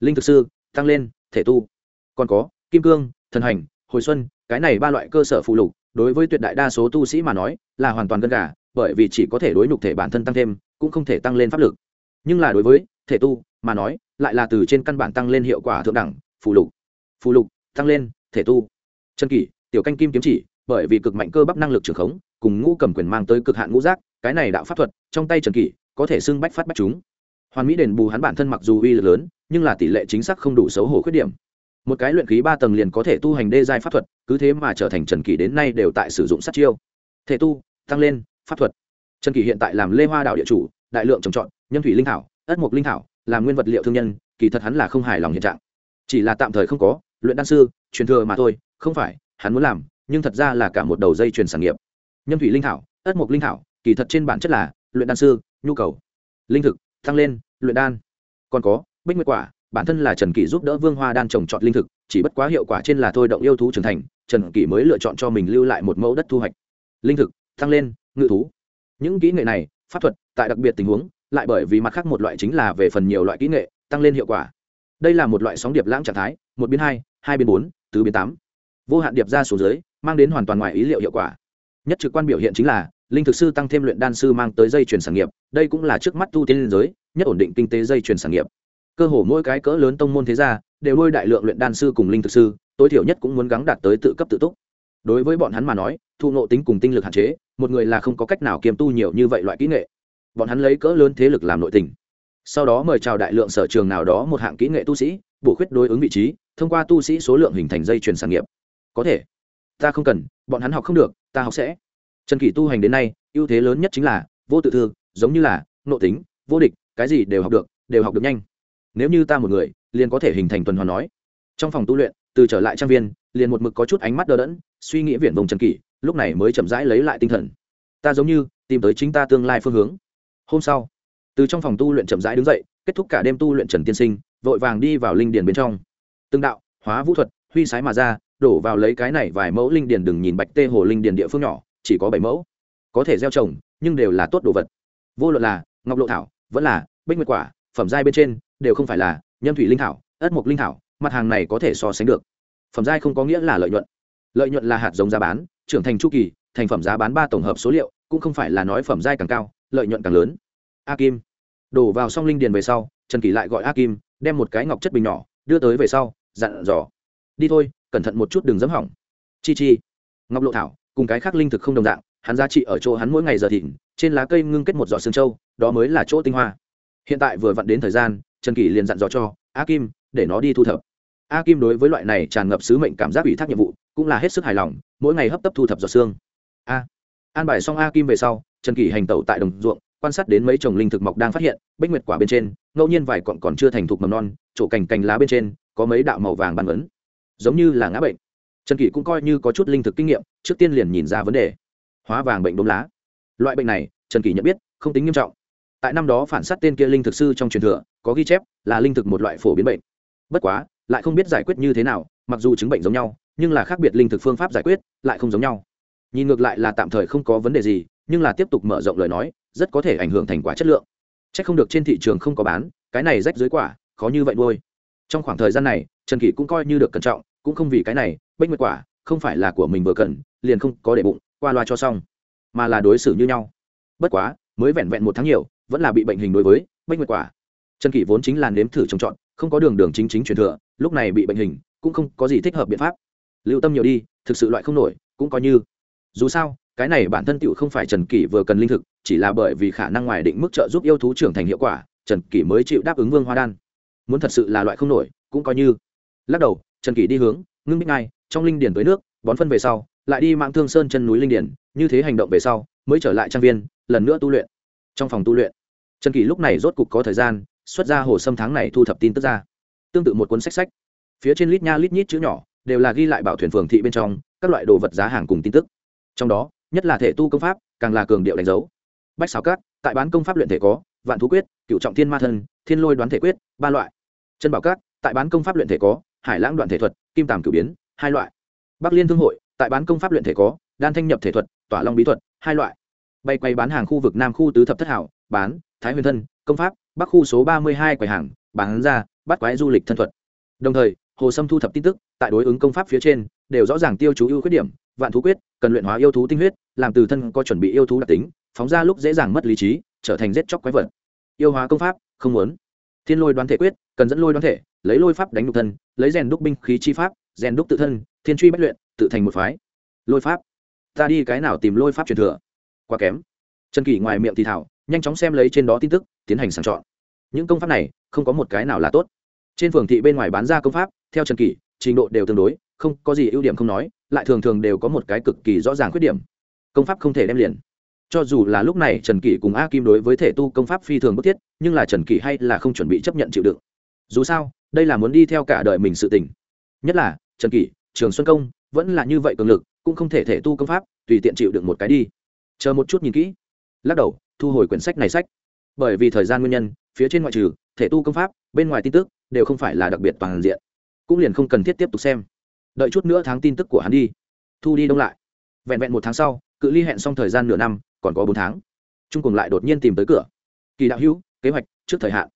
linh thực sư, tăng lên, thể tu. Còn có, kim cương, thần hành, hồi xuân, cái này ba loại cơ sở phụ lục, đối với tuyệt đại đa số tu sĩ mà nói, là hoàn toàn gần cả bởi vì chỉ có thể đối nhục thể bản thân tăng thêm, cũng không thể tăng lên pháp lực. Nhưng là đối với thể tu mà nói, lại là từ trên căn bản tăng lên hiệu quả thượng đẳng, phụ lục. Phụ lục, tăng lên, thể tu. Chân kỷ, tiểu canh kim kiếm chỉ, bởi vì cực mạnh cơ bắp năng lực trường khống, cùng ngũ cầm quyền mang tới cực hạn ngũ giác, cái này đạo pháp thuật, trong tay trần kỷ, có thể xưng bách phát bách chúng hoàn mỹ đền bù hắn bản thân mặc dù uy lực lớn, nhưng là tỷ lệ chính xác không đủ xấu hổ khuyết điểm. Một cái luyện khí ba tầng liền có thể tu hành đê giai pháp thuật, cứ thế mà trở thành trần kỷ đến nay đều tại sử dụng sát chiêu. Thể tu, tăng lên, pháp thuật. Trần kỷ hiện tại làm lê hoa đạo địa chủ, đại lượng trồng trọt, nhân thủy linh thảo, ất mục linh thảo, làm nguyên vật liệu thương nhân, kỳ thật hắn là không hài lòng hiện trạng. Chỉ là tạm thời không có, luyện đan sư, truyền thừa mà thôi, không phải, hắn muốn làm, nhưng thật ra là cả một đầu dây truyền sản nghiệp. Nhân thủy linh thảo, ất mục linh thảo, kỳ thật trên bản chất là luyện đan sư, nhu cầu. Linh thực, tăng lên luyện đan. Còn có, bích nguyệt quả, bản thân là trần kỷ giúp đỡ vương hoa đan trồng trọt linh thực, chỉ bất quá hiệu quả trên là thôi động yêu thú trưởng thành, trần kỷ mới lựa chọn cho mình lưu lại một mẫu đất thu hoạch. Linh thực, tăng lên, ngự thú. Những kỹ nghệ này, pháp thuật, tại đặc biệt tình huống, lại bởi vì mặt khác một loại chính là về phần nhiều loại kỹ nghệ, tăng lên hiệu quả. Đây là một loại sóng điệp lãng trạng thái, một biến hai hai biến bốn, tứ biến tám. Vô hạn điệp ra xuống dưới, mang đến hoàn toàn ngoài ý liệu hiệu quả. Nhất trực quan biểu hiện chính là, linh thực sư tăng thêm luyện đan sư mang tới dây chuyển sản nghiệp, đây cũng là trước mắt tu tiên liên giới nhất ổn định kinh tế dây chuyển sản nghiệp. Cơ hồ mỗi cái cỡ lớn tông môn thế gia đều nuôi đại lượng luyện đan sư cùng linh thực sư, tối thiểu nhất cũng muốn gắng đạt tới tự cấp tự túc. Đối với bọn hắn mà nói thu nộ tính cùng tinh lực hạn chế, một người là không có cách nào kiêm tu nhiều như vậy loại kỹ nghệ. Bọn hắn lấy cỡ lớn thế lực làm nội tình. Sau đó mời chào đại lượng sở trường nào đó một hạng kỹ nghệ tu sĩ, bổ khuyết đối ứng vị trí, thông qua tu sĩ số lượng hình thành dây chuyển sản nghiệp. Có thể, ta không cần, bọn hắn học không được, ta học sẽ. Trần kỷ tu hành đến nay, ưu thế lớn nhất chính là vô tự thương giống như là nội tính, vô địch cái gì đều học được, đều học được nhanh. Nếu như ta một người, liền có thể hình thành tuần hoàn nói. Trong phòng tu luyện, từ trở lại trang viên, liền một mực có chút ánh mắt đờ đẫn, suy nghĩ viển vùng trần kỷ, lúc này mới chậm rãi lấy lại tinh thần. Ta giống như tìm tới chính ta tương lai phương hướng. Hôm sau, từ trong phòng tu luyện chậm rãi đứng dậy, kết thúc cả đêm tu luyện trần tiên sinh, vội vàng đi vào linh điền bên trong. Tương đạo, hóa vũ thuật, huy sái mà ra, đổ vào lấy cái này vài mẫu linh điền đừng nhìn bạch tê hồ linh điền địa phương nhỏ, chỉ có bảy mẫu. Có thể gieo trồng, nhưng đều là tốt đồ vật. Vô luận là ngọc lộ thảo vẫn là bích nguyệt quả, phẩm giai bên trên, đều không phải là nhân thủy linh thảo, ất mục linh thảo, mặt hàng này có thể so sánh được. Phẩm giai không có nghĩa là lợi nhuận. Lợi nhuận là hạt giống giá bán, trưởng thành chu kỳ, thành phẩm giá bán ba tổng hợp số liệu, cũng không phải là nói phẩm giai càng cao, lợi nhuận càng lớn. A kim. Đổ vào xong linh điền về sau, trần kỳ lại gọi a kim, đem một cái ngọc chất bình nhỏ, đưa tới về sau, dặn dò. Đi thôi, cẩn thận một chút đừng dấm hỏng. Chi chi. Ngọc lộ thảo, cùng cái khác linh thực không đồng dạng hắn giá trị ở chỗ hắn mỗi ngày giờ thịnh, trên lá cây ngưng kết một giọt xương châu, đó mới là chỗ tinh hoa. Hiện tại vừa vặn đến thời gian, trần kỳ liền dặn dò cho a kim để nó đi thu thập. A kim đối với loại này tràn ngập sứ mệnh cảm giác ủy thác nhiệm vụ, cũng là hết sức hài lòng, mỗi ngày hấp tấp thu thập giọt xương a, an bài xong a kim về sau, trần kỳ hành tẩu tại đồng ruộng, quan sát đến mấy trồng linh thực mọc đang phát hiện bách nguyệt quả bên trên, ngẫu nhiên vài cọn còn chưa thành thục mầm non, chỗ cành cành lá bên trên, có mấy đạo màu vàng bàn ấn. Giống như là ngã bệnh. Trần kỷ cũng coi như có chút linh thực kinh nghiệm, trước tiên liền nhìn ra vấn đề hóa vàng bệnh đốm lá. Loại bệnh này, trần kỷ nhận biết, không tính nghiêm trọng. Tại năm đó phản s á t tên kia linh thực sư trong truyền thừa, có ghi chép là linh thực một loại phổ biến bệnh. Bất quá, lại không biết giải quyết như thế nào, mặc dù chứng bệnh giống nhau, nhưng là khác biệt linh thực phương pháp giải quyết, lại không giống nhau. Nhìn ngược lại là tạm thời không có vấn đề gì, nhưng là tiếp tục mở rộng lời nói, rất có thể ảnh hưởng thành quả chất lượng. C h ắ c không được trên thị trường không có bán, cái này rách dưới quả, khó như vậy nuôi. Trong khoảng thời gian này, trần kỷ cũng coi như được cẩn trọng, cũng không vì cái này bách nguyệt quả không phải là của mình vừa cần, liền không có để bụng qua loa cho xong, mà là đối xử như nhau. Bất quá, mới vẹn vẹn một tháng nhiều, vẫn là bị bệnh hình đối với, bệnh nguyệt quả. Trần kỷ vốn chính là nếm thử trồng trọt, không có đường đường chính chính truyền thừa, lúc này bị bệnh hình, cũng không có gì thích hợp biện pháp. Lưu tâm nhiều đi, thực sự loại không nổi, cũng coi như. Dù sao, cái này bản thân tựu không phải trần kỷ vừa cần linh thực, chỉ là bởi vì khả năng ngoài định mức trợ giúp yêu thú trưởng thành hiệu quả, trần kỷ mới chịu đáp ứng vương hoa đan. Muốn thật sự là loại không nổi, cũng coi như. Lắc đầu, trần kỷ đi hướng, ngưng bích ngay, trong linh điển tới nước, bón phân về sau lại đi mạng thương sơn chân núi linh điển, như thế hành động về sau, mới trở lại trang viên, lần nữa tu luyện. Trong phòng tu luyện, trần kỷ lúc này rốt cục có thời gian, xuất ra hồ sâm tháng này thu thập tin tức ra. Tương tự một cuốn sách sách. Phía trên lít nha lít nhít chữ nhỏ, đều là ghi lại bảo thuyền phường thị bên trong, các loại đồ vật giá hàng cùng tin tức. Trong đó, nhất là thể tu công pháp, càng là cường điệu đánh dấu. Bách xáo cát, tại bán công pháp luyện thể có, vạn thú quyết, cựu trọng thiên ma thân, thiên lôi đoán thể quyết, ba loại. Chân bảo cát, tại bán công pháp luyện thể có, hải lãng đoạn thể thuật, kim tàm cửu biến, hai loại. Bắc liên thương hội tại bán công pháp luyện thể có, đan thanh nhập thể thuật, tỏa long bí thuật, hai loại. Bay quay bán hàng khu vực nam khu tứ thập thất hảo, bán, thái huyền thân, công pháp, bắc khu số ba mươi hai quầy hàng, bán ra, bắt quái du lịch thân thuật. Đồng thời, hồ sâm thu thập tin tức, tại đối ứng công pháp phía trên, đều rõ ràng tiêu chú ưu khuyết điểm, vạn thú quyết, cần luyện hóa yêu thú tinh huyết, làm từ thân có chuẩn bị yêu thú đặc tính, phóng ra lúc dễ dàng mất lý trí, trở thành giết chóc quái vật. Yêu hóa công pháp, không muốn. Thiên lôi đoán thể quyết, cần dẫn lôi đoán thể, lấy lôi pháp đánh đục thân, lấy rèn đúc binh khí chi pháp, rèn đúc tự thân, thiên truy bất luyện tự thành một phái. Lôi pháp. Ta đi cái nào tìm lôi pháp truyền thừa? Quá kém. Trần kỷ ngoài miệng thì thảo, nhanh chóng xem lấy trên đó tin tức, tiến hành sàng chọn. Những công pháp này, không có một cái nào là tốt. Trên phường thị bên ngoài bán ra công pháp, theo trần kỷ, trình độ đều tương đối, không có gì ưu điểm không nói, lại thường thường đều có một cái cực kỳ rõ ràng khuyết điểm. Công pháp không thể đem liền. Cho dù là lúc này trần kỷ cùng a kim đối với thể tu công pháp phi thường bức thiết, nhưng là trần kỷ hay là không chuẩn bị chấp nhận chịu đựng. Dù sao, đây là muốn đi theo cả đời mình sự tình. Nhất là, trần kỷ, trường xuân công vẫn là như vậy cường lực, cũng không thể thể tu công pháp, tùy tiện chịu được một cái đi. Chờ một chút nhìn kỹ. Lắc đầu, thu hồi quyển sách này sách. Bởi vì thời gian nguyên nhân, phía trên ngoại trừ thể tu công pháp, bên ngoài tin tức đều không phải là đặc biệt toàn diện. Cũng liền không cần thiết tiếp tục xem. Đợi chút nữa tháng tin tức của hắn đi. Thu đi đông lại. Vẹn vẹn một tháng sau, cự ly hẹn xong thời gian nửa năm, còn có bốn tháng. Trung cùng lại đột nhiên tìm tới cửa. Kỳ đạo hữu, kế hoạch, trước thời hạn.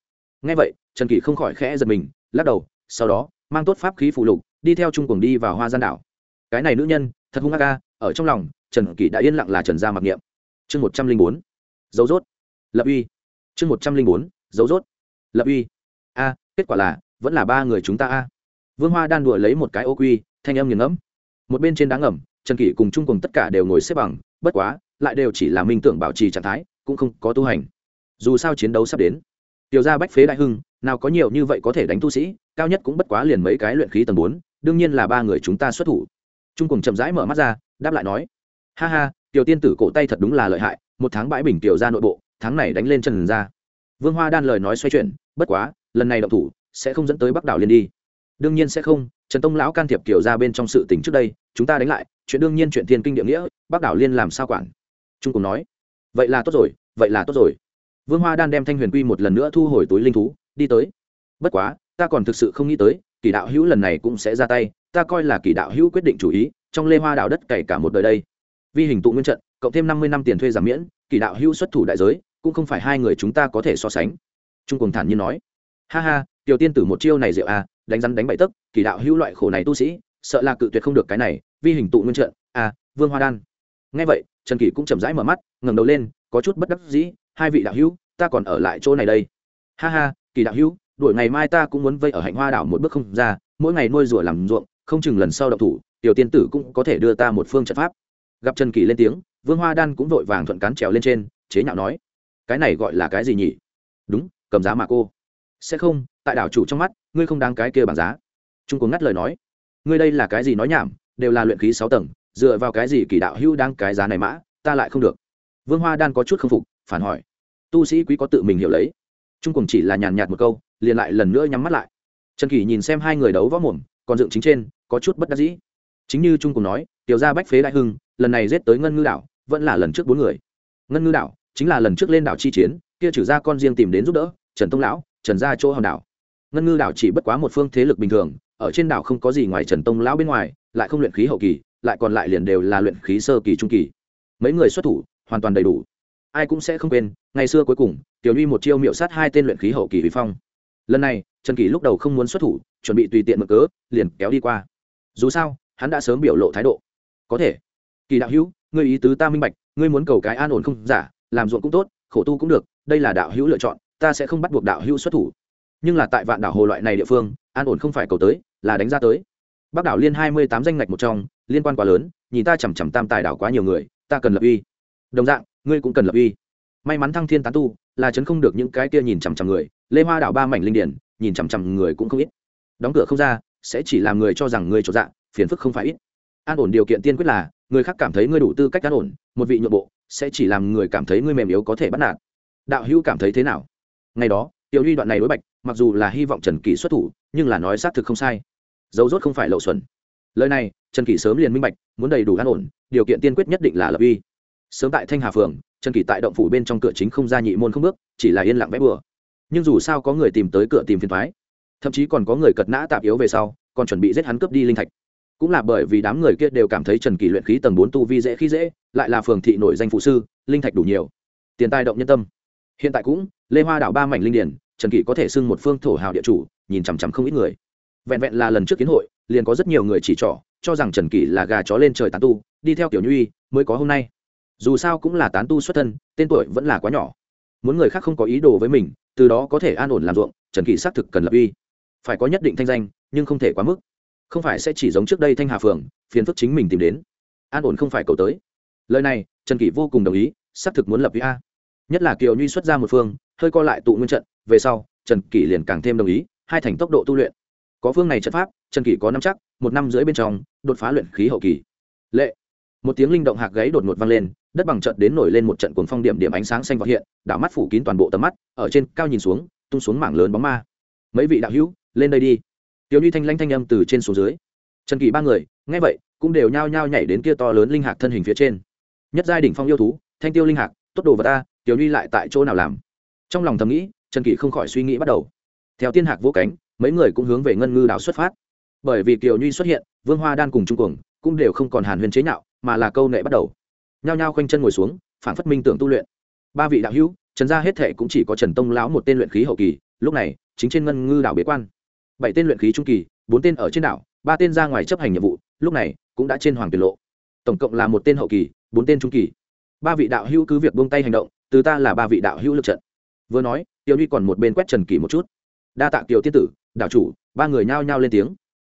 Ngay vậy, trần kỳ không khỏi khẽ giật mình, lắc đầu, sau đó, mang tốt pháp khí phụ lục, đi theo trung cùng đi vào hoa gian đảo cái này nữ nhân, thật hung ác ca ở trong lòng, trần kỳ đã yên lặng là trần gia mặc niệm. Chương một trăm linh bốn, dấu dốt lập uy. Chương một trăm linh bốn, dấu dốt lập uy. A, kết quả là, vẫn là ba người chúng ta a. Vương hoa đan đùa lấy một cái ô quy, thanh âm nghiền ngẫm. Một bên trên đá ngầm, trần kỷ cùng chung cùng tất cả đều ngồi xếp bằng, bất quá, lại đều chỉ là minh tưởng bảo trì trạng thái, cũng không có tu hành. Dù sao chiến đấu sắp đến. Tiểu ra bách phế đại hưng, nào có nhiều như vậy có thể đánh tu sĩ, cao nhất cũng bất quá liền mấy cái luyện khí tầng bốn, đương nhiên là ba người chúng ta xuất thủ trung cùng chậm rãi mở mắt ra, đáp lại nói, ha ha, tiểu tiên tử cổ tay thật đúng là lợi hại, một tháng bãi bình tiểu ra nội bộ, tháng này đánh lên trần ra. Vương hoa đan lời nói xoay chuyển, bất quá, lần này động thủ, sẽ không dẫn tới bắc đảo liên đi. Đương nhiên sẽ không, trần tông lão can thiệp kiểu ra bên trong sự tình trước đây, chúng ta đánh lại, chuyện đương nhiên chuyện thiên kinh địa nghĩa, bắc đảo liên làm sao quản? Trung cùng nói, vậy là tốt rồi, vậy là tốt rồi. Vương hoa đan đem thanh huyền quy một lần nữa thu hồi túi linh thú, đi tới. Bất quá, ta còn thực sự không nghĩ tới, kỳ đạo hữu lần này cũng sẽ ra tay ta coi là kỳ đạo hữu quyết định chủ ý, trong lê hoa đảo đất cày cả một đời đây. Vi hình tụ nguyên trận, cộng thêm năm mươi năm tiền thuê giảm miễn kỳ đạo hữu xuất thủ đại giới, cũng không phải hai người chúng ta có thể so sánh. Trung cùng thản nhiên nói. Ha ha, tiểu tiên tử một chiêu này diệu à đánh rắn đánh bậy tấc kỳ đạo hữu loại khổ này tu sĩ, sợ là cự tuyệt không được cái này, vi hình tụ nguyên trận à vương hoa đan. Nghe vậy, trần kỳ cũng chậm rãi mở mắt, ngẩng đầu lên, có chút bất đắc dĩ, hai vị đạo hữu, ta còn ở lại chỗ này đây. Ha ha kỳ đạo hữu, đuổi ngày mai ta cũng muốn vây ở hạnh hoa đảo một bước không ra, mỗi ngày nuôi rùa làm ruộng không chừng lần sau đậu thủ, tiểu tiên tử cũng có thể đưa ta một phương trận pháp. Gặp trần kỳ lên tiếng, vương hoa đan cũng vội vàng thuận cán trèo lên trên, chế nhạo nói, cái này gọi là cái gì nhỉ? Đúng, cầm giá mà cô. Sẽ không, tại đảo chủ trong mắt, ngươi không đáng cái kia bằng giá. Trung cuồng ngắt lời nói, ngươi đây là cái gì nói nhảm, đều là luyện khí sáu tầng, dựa vào cái gì kỳ đạo hữu đang cái giá này mã, ta lại không được. Vương hoa đan có chút không phục, phản hỏi, tu sĩ quý có tự mình hiểu lấy. Trung cùng chỉ là nhàn nhạt một câu, liền lại lần nữa nhắm mắt lại. Trần kỳ nhìn xem hai người đấu võ mồm, còn dựng chính trên có chút bất đắc dĩ. Chính như trung cùng nói, tiểu gia bách phế đại hưng, lần này giết tới ngân ngư đảo, vẫn là lần trước bốn người. Ngân ngư đảo chính là lần trước lên đảo chi chiến, kia trừ ra con riêng tìm đến giúp đỡ, trần tông lão, trần gia chỗ hòn đảo. Ngân ngư đảo chỉ bất quá một phương thế lực bình thường, ở trên đảo không có gì ngoài trần tông lão bên ngoài, lại không luyện khí hậu kỳ, lại còn lại liền đều là luyện khí sơ kỳ, trung kỳ. Mấy người xuất thủ, hoàn toàn đầy đủ. Ai cũng sẽ không quên, ngày xưa cuối cùng, tiểu uy một chiêu miệu sát hai tên luyện khí hậu kỳ vi phong. Lần này, trần kỳ lúc đầu không muốn xuất thủ, chuẩn bị tùy tiện mở cớ, liền kéo đi qua dù sao, hắn đã sớm biểu lộ thái độ. Có thể. Kỳ đạo hữu, ngươi ý tứ ta minh bạch, ngươi muốn cầu cái an ổn không giả, làm ruộng cũng tốt, khổ tu cũng được, đây là đạo hữu lựa chọn, ta sẽ không bắt buộc đạo hữu xuất thủ. Nhưng là tại vạn đảo hồ loại này địa phương, an ổn không phải cầu tới, là đánh ra tới. Bắc đảo liên hai mươi tám danh ngạch một trong, liên quan quá lớn, nhìn ta chằm chằm tam tài đảo quá nhiều người, ta cần lập uy. Đồng dạng, ngươi cũng cần lập uy. May mắn thăng thiên tán tu, là chấn không được những cái kia nhìn chằm chằm người, lê hoa đảo ba mảnh linh điển, nhìn chằm chằm người cũng không ít. Đóng cửa không ra sẽ chỉ làm người cho rằng người trộn dạng phiền phức không phải ít. An ổn điều kiện tiên quyết là, người khác cảm thấy ngươi đủ tư cách an ổn, một vị nhượng bộ sẽ chỉ làm người cảm thấy ngươi mềm yếu có thể bắt nạt. Đạo hữu cảm thấy thế nào? Ngày đó, tiểu ly đoạn này đối bạch, mặc dù là hy vọng trần kỷ xuất thủ, nhưng là nói xác thực không sai. Dấu rốt không phải lậu xuẩn. Lời này, trần kỷ sớm liền minh bạch, muốn đầy đủ an ổn, điều kiện tiên quyết nhất định là lập uy. Sớm tại thanh hà phường, trần kỷ tại động phủ bên trong cửa chính không ra nhị môn không bước, chỉ là yên lặng vẽ bừa. Nhưng dù sao có người tìm tới cửa tìm phiền thoái thậm chí còn có người cật nã tạp yếu về sau, còn chuẩn bị giết hắn cướp đi linh thạch. Cũng là bởi vì đám người kia đều cảm thấy trần kỳ luyện khí tầng bốn tu vi dễ khi dễ, lại là phường thị nổi danh phụ sư, linh thạch đủ nhiều. Tiền tài động nhân tâm. Hiện tại cũng, lê hoa đảo ba mảnh linh điển trần kỳ có thể xưng một phương thổ hào địa chủ, nhìn chằm chằm không ít người. Vẹn vẹn là lần trước kiến hội, liền có rất nhiều người chỉ trỏ, cho rằng trần kỳ là gà chó lên trời tán tu, đi theo kiểu nhuy, mới có hôm nay. Dù sao cũng là tán tu xuất thân, tên tuổi vẫn là quá nhỏ. Muốn người khác không có ý đồ với mình, từ đó có thể an ổn làm ruộng, trần kỳ xác thực cần lập uy phải có nhất định thanh danh, nhưng không thể quá mức. Không phải sẽ chỉ giống trước đây thanh hà phường, phiền phức chính mình tìm đến. An ổn không phải cầu tới. Lời này, trần kỷ vô cùng đồng ý, xác thực muốn lập với a. Nhất là kiều nhuy xuất ra một phương, hơi co lại tụ nguyên trận, về sau, trần kỷ liền càng thêm đồng ý, hai thành tốc độ tu luyện. Có phương này trận pháp, trần kỷ có năm chắc, một năm rưỡi bên trong, đột phá luyện khí hậu kỳ. Lệ. Một tiếng linh động hạc gáy đột ngột vang lên, đất bằng trận đến nổi lên một trận cuồng phong điểm điểm ánh sáng xanh vọt hiện, đảo mắt phủ kín toàn bộ tầm mắt, ở trên cao nhìn xuống, tung xuống mảng lớn bóng ma. Mấy vị đạo hữu lên đây đi. Tiểu nhi thanh lanh thanh âm từ trên xuống dưới. Trần kỳ ba người, nghe vậy, cũng đều nhao nhao nhảy đến kia to lớn linh hạc thân hình phía trên. Nhất giai đỉnh phong yêu thú, thanh tiêu linh hạc, tốt đồ vật ta, tiểu nhi lại tại chỗ nào làm? Trong lòng thầm nghĩ, trần kỳ không khỏi suy nghĩ bắt đầu. Theo tiên hạc vỗ cánh, mấy người cũng hướng về ngân ngư đảo xuất phát. Bởi vì kiều nhi xuất hiện, vương hoa đan cùng trung cuồng cũng đều không còn hàn huyền chế nhạo, mà là câu nệ bắt đầu. Nhao nhao khoanh chân ngồi xuống, phản phất minh tưởng tu luyện. Ba vị đạo hữu, trần gia hết thệ cũng chỉ có trần tông lão một tên luyện khí hậu kỳ, lúc này, chính trên ngân ngư đảo bế quan bảy tên luyện khí trung kỳ, bốn tên ở trên đảo, ba tên ra ngoài chấp hành nhiệm vụ, lúc này cũng đã trên hoàng tiền lộ. Tổng cộng là một tên hậu kỳ, bốn tên trung kỳ. Ba vị đạo hữu cứ việc buông tay hành động, từ ta là ba vị đạo hữu lực trận. Vừa nói tiêu duy còn một bên quét trần kỳ một chút. Đa tạ kiều tiên tử đảo chủ, ba người nhao nhao lên tiếng.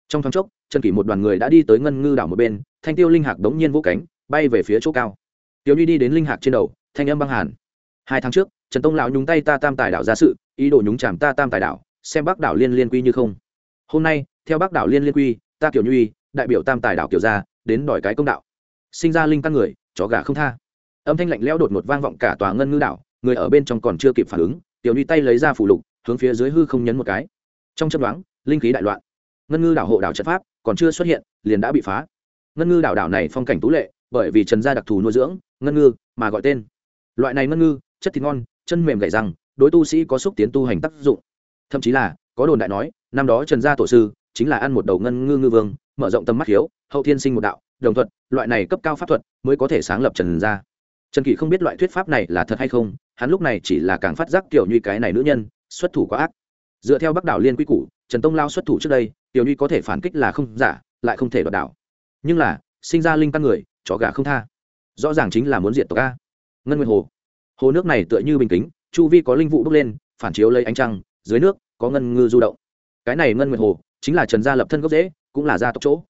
Trong thoáng chốc, trần kỳ một đoàn người đã đi tới ngân ngư đảo một bên, thanh tiêu linh hạc đống nhiên vỗ cánh, bay về phía chỗ cao. Tiêu duy đi đến linh hạc trên đầu, thanh âm băng hàn. Hai tháng trước, trần tông lão nhúng tay ta tam tài đảo ra sự, ý đồ nhúng chàm ta tam tài đảo xem bác đảo liên liên quy như không. Hôm nay, theo bác đảo liên liên quy, ta kiểu nhuy, đại biểu tam tài đảo kiểu ra đến đòi cái công đạo. Sinh ra linh căn người, chó gà không tha. Âm thanh lạnh lẽo đột ngột vang vọng cả tòa ngân ngư đảo, người ở bên trong còn chưa kịp phản ứng, tiểu nhuy tay lấy ra phủ lục, hướng phía dưới hư không nhấn một cái. Trong chấp đoán linh khí đại loạn. Ngân ngư đảo hộ đảo trận pháp, còn chưa xuất hiện, liền đã bị phá. Ngân ngư đảo đảo này phong cảnh tú lệ, bởi vì trần gia đặc thù nuôi dưỡng, ngân ngư mà gọi tên. Loại này ngân ngư, chất thịt ngon, chân mềm gậy răng, đối tu sĩ có xúc tiến tu hành tác dụng thậm chí là, có đồn đại nói, năm đó trần gia tổ sư chính là ăn một đầu ngân ngư ngư vương, mở rộng tầm mắt hiếu, hậu thiên sinh một đạo, đồng thuật, loại này cấp cao pháp thuật mới có thể sáng lập trần gia. Trần kỷ không biết loại thuyết pháp này là thật hay không, hắn lúc này chỉ là càng phát giác kiểu như cái này nữ nhân, xuất thủ quá ác. Dựa theo bắc đảo liên quy củ, trần tông lao xuất thủ trước đây, tiểu nhi có thể phản kích là không giả, lại không thể đoạt đảo. Nhưng là, sinh ra linh căn người, chó gà không tha. Rõ ràng chính là muốn diện tộc a. Ngân nguyên hồ. Hồ nước này tựa như bình kính, chu vi có linh vụ bước lên, phản chiếu lấy ánh trăng dưới nước, có ngân ngư du động. Cái này ngân nguyệt hồ, chính là trần gia lập thân gốc dễ cũng là gia tộc chỗ.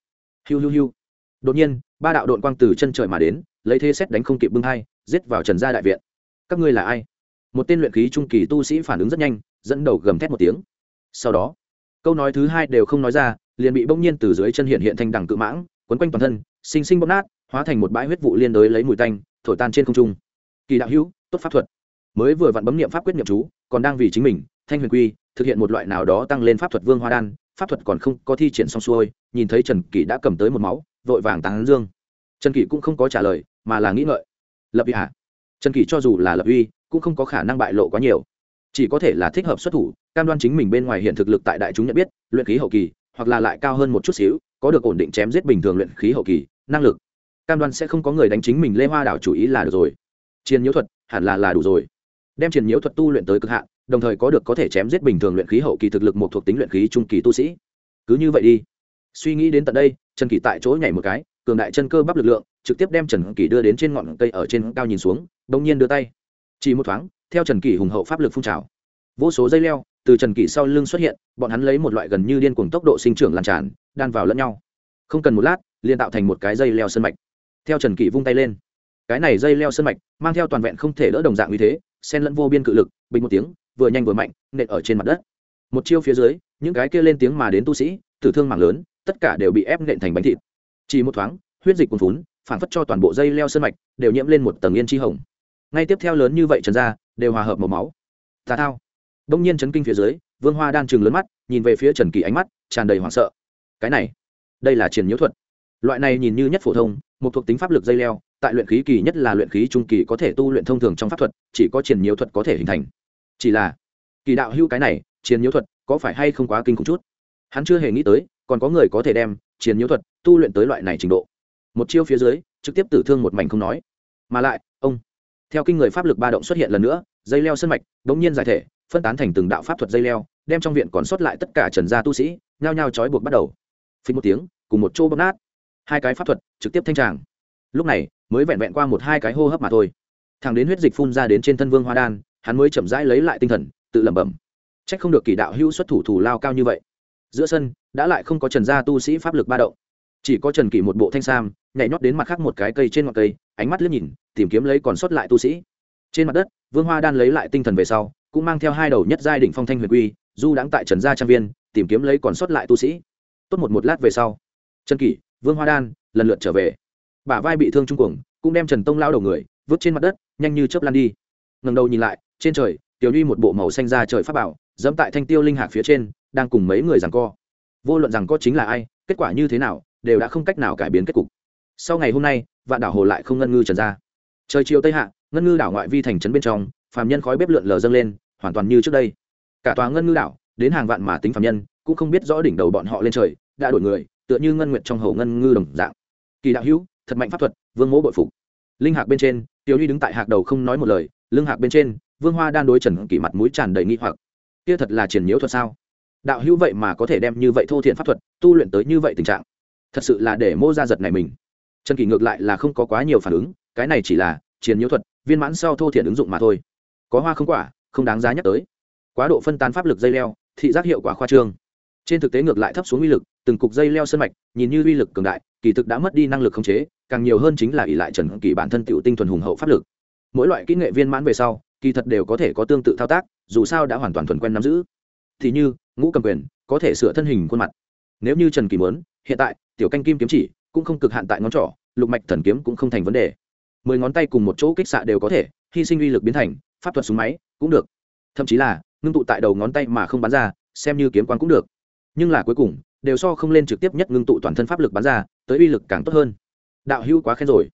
Hiu hiu hiu. Đột nhiên, ba đạo đội quang từ chân trời mà đến, lấy thế xét đánh không kịp bưng hai, giết vào trần gia đại viện. Các ngươi là ai? Một tên luyện khí trung kỳ tu sĩ phản ứng rất nhanh, dẫn đầu gầm thét một tiếng. Sau đó, câu nói thứ hai đều không nói ra, liền bị bỗng nhiên từ dưới chân hiện hiện thành đẳng cự mãng, quấn quanh toàn thân, sinh sinh bóp nát, hóa thành một bãi huyết vụ liên đới lấy mùi tanh, thổi tan trên không trung. Kỳ đạo hữu, tốt pháp thuật. Mới vừa vặn bấm niệm pháp quyết niệm chú, còn đang vì chính mình thanh huyền quy, thực hiện một loại nào đó tăng lên pháp thuật vương hoa đan, pháp thuật còn không có thi triển xong xuôi, nhìn thấy trần kỷ đã cầm tới một máu, vội vàng tán dương. Trần kỷ cũng không có trả lời, mà là nghĩ ngợi. Lập uy hả trần kỷ cho dù là lập uy, cũng không có khả năng bại lộ quá nhiều. Chỉ có thể là thích hợp xuất thủ, cam đoan chính mình bên ngoài hiện thực lực tại đại chúng nhận biết, luyện khí hậu kỳ, hoặc là lại cao hơn một chút xíu, có được ổn định chém giết bình thường luyện khí hậu kỳ, năng lực. Cam đoan sẽ không có người đánh chính mình lê hoa đảo chủ ý là được rồi. Chiến nhiễu thuật, hẳn là là đủ rồi. Đem chiến nhiễu thuật tu luyện tới cực hạn đồng thời có được có thể chém giết bình thường luyện khí hậu kỳ thực lực một thuộc tính luyện khí trung kỳ tu sĩ. Cứ như vậy đi. Suy nghĩ đến tận đây, trần kỳ tại chỗ nhảy một cái, cường đại chân cơ bắp lực lượng, trực tiếp đem trần kỳ đưa đến trên ngọn cây ở trên cao nhìn xuống đông nhiên đưa tay. Chỉ một thoáng, theo trần kỳ hùng hậu pháp lực phun trào. Vô số dây leo, từ trần kỳ sau lưng xuất hiện, bọn hắn lấy một loại gần như điên cuồng tốc độ sinh trưởng lan tràn, đan vào lẫn nhau. Không cần một lát, liền tạo thành một cái dây leo sân mạch. Theo trần kỳ vung tay lên. Cái này dây leo sân mạch, mang theo toàn vẹn không thể đỡ đồng dạng như thế sen lẫn vô biên cự lực, bình một tiếng vừa nhanh vừa mạnh, nện ở trên mặt đất. Một chiêu phía dưới, những cái kia lên tiếng mà đến tu sĩ, tử thương mạng lớn, tất cả đều bị ép nện thành bánh thịt. Chỉ một thoáng, huyết dịch cuồn phún phản phất cho toàn bộ dây leo sơn mạch, đều nhiễm lên một tầng yên chi hồng. Ngay tiếp theo lớn như vậy trần ra, đều hòa hợp màu máu. Tà thao. Đông nhiên chấn kinh phía dưới, vương hoa đang chừng lớn mắt, nhìn về phía trần kỳ ánh mắt, tràn đầy hoảng sợ. Cái này, đây là triển nhiễu thuật. Loại này nhìn như nhất phổ thông, một thuộc tính pháp lực dây leo, tại luyện khí kỳ nhất là luyện khí trung kỳ có thể tu luyện thông thường trong pháp thuật, chỉ có triển nhiễu thuật có thể hình thành chỉ là, kỳ đạo hưu cái này chiến nhiễu thuật, có phải hay không quá kinh khủng chút? Hắn chưa hề nghĩ tới, còn có người có thể đem chiến nhiễu thuật tu luyện tới loại này trình độ. Một chiêu phía dưới, trực tiếp tử thương một mảnh không nói. Mà lại, ông, theo kinh người pháp lực ba động xuất hiện lần nữa, dây leo sân mạch đ ỗ n g nhiên giải thể, phân tán thành từng đạo pháp thuật dây leo, đem trong viện còn sót lại tất cả trần gia tu sĩ, nhao nhao trói buộc bắt đầu. Phí một tiếng, cùng một chỗ bóp nát. Hai cái pháp thuật trực tiếp thanh tràng. Lúc này, mới vẹn vẹn qua một hai cái hô hấp mà thôi. Thằng đến huyết dịch phun ra đến trên thân vương hoa đan hắn mới chậm rãi lấy lại tinh thần, tự lẩm bẩm. C h ắ c không được kỳ đạo hữu xuất thủ thủ lao cao như vậy. Giữa sân, đã lại không có trần gia tu sĩ pháp lực ba động. Chỉ có trần kỳ một bộ thanh sam, nhảy nhót đến mặt khác một cái cây trên ngọn cây, ánh mắt liếc nhìn, tìm kiếm lấy còn sót lại tu sĩ. Trên mặt đất, vương hoa đan lấy lại tinh thần về sau, cũng mang theo hai đầu nhất giai đ ỉ n h phong thanh huyền quy, du đãng tại trần gia trang viên, tìm kiếm lấy còn sót lại tu sĩ. Tốt một một lát về sau, trần kỷ, vương hoa đan, lần lượt trở về. Bả vai bị thương trung cuồng, cũng đem trần tông lao đầu người vứt trên mặt đất, nhanh như chớp lan đi. Ngần đầu nhìn lại trên trời, tiểu nhi một bộ màu xanh ra trời pháp bảo, dẫm tại thanh tiêu linh hạc phía trên, đang cùng mấy người rằng co. Vô luận rằng co chính là ai, kết quả như thế nào, đều đã không cách nào cải biến kết cục. Sau ngày hôm nay, vạn đảo hồ lại không ngân ngư trần ra. Trời chiều tây hạ, ngân ngư đảo ngoại vi thành trấn bên trong, phàm nhân khói bếp lượn lờ dâng lên, hoàn toàn như trước đây. Cả tòa ngân ngư đảo, đến hàng vạn mà tính phàm nhân, cũng không biết rõ đỉnh đầu bọn họ lên trời, đã đổi người, tựa như ngân nguyện trong hầu ngân ngư đồng dạng. Kỳ đạo hữu, thật mạnh pháp thuật, vương mỗ bội phục. Linh hạc bên trên, tiểu ly đứng tại hạc đầu không nói một lời, lưng hạc bên trên vương hoa đan đối trần kỷ mặt mũi tràn đầy nghi hoặc. Kia thật là triển nhiễu thuật sao? Đạo hữu vậy mà có thể đem như vậy thô thiện pháp thuật, tu luyện tới như vậy tình trạng. Thật sự là để mô ra giật này mình. Trần kỷ ngược lại là không có quá nhiều phản ứng, cái này chỉ là triển nhiễu thuật, viên mãn sau thô thiện ứng dụng mà thôi. Có hoa không quả, không đáng giá nhắc tới. Quá độ phân tán pháp lực dây leo, thị giác hiệu quả khoa trương. Trên thực tế ngược lại thấp xuống uy lực, từng cục dây leo sân mạch, nhìn như uy lực cường đại, kỳ thực đã mất đi năng lực khống chế, càng nhiều hơn chính là ỷ lại trần kỳ bản thân tựu tinh thuần hùng hậu pháp lực. Mỗi loại kỹ nghệ viên mãn về sau kỳ thật đều có thể có tương tự thao tác, dù sao đã hoàn toàn thuần quen nắm giữ. Thì như, ngũ cầm quyền, có thể sửa thân hình khuôn mặt. Nếu như trần kỳ muốn, hiện tại, tiểu canh kim kiếm chỉ cũng không cực hạn tại ngón trỏ, lục mạch thần kiếm cũng không thành vấn đề. Mười ngón tay cùng một chỗ kích xạ đều có thể, hy sinh uy lực biến thành, pháp thuật súng máy cũng được. Thậm chí là, ngưng tụ tại đầu ngón tay mà không bắn ra, xem như kiếm quán cũng được. Nhưng là cuối cùng, đều so không lên trực tiếp nhất ngưng tụ toàn thân pháp lực bắn ra, tới uy lực càng tốt hơn. Đạo hữu quá khen rồi.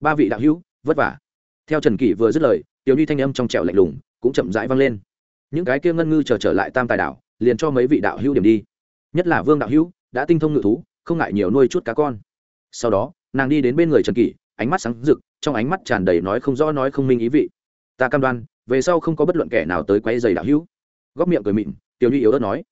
Ba vị đạo hữu, vất vả. Theo trần kỷ vừa dứt lời tiểu nhi thanh âm trong trẻo lạnh lùng cũng chậm rãi vang lên. Những cái kia ngân ngư chờ trở, trở lại tam tài đảo liền cho mấy vị đạo hữu điểm đi. Nhất là vương đạo hữu đã tinh thông ngự thú không ngại nhiều nuôi chút cá con. Sau đó nàng đi đến bên người trần kỷ ánh mắt sáng rực trong ánh mắt tràn đầy nói không rõ nói không minh ý vị. Ta cam đoan về sau không có bất luận kẻ nào tới quay giày đạo hữu. Góc miệng cười mịn tiểu nhi yếu ớt nói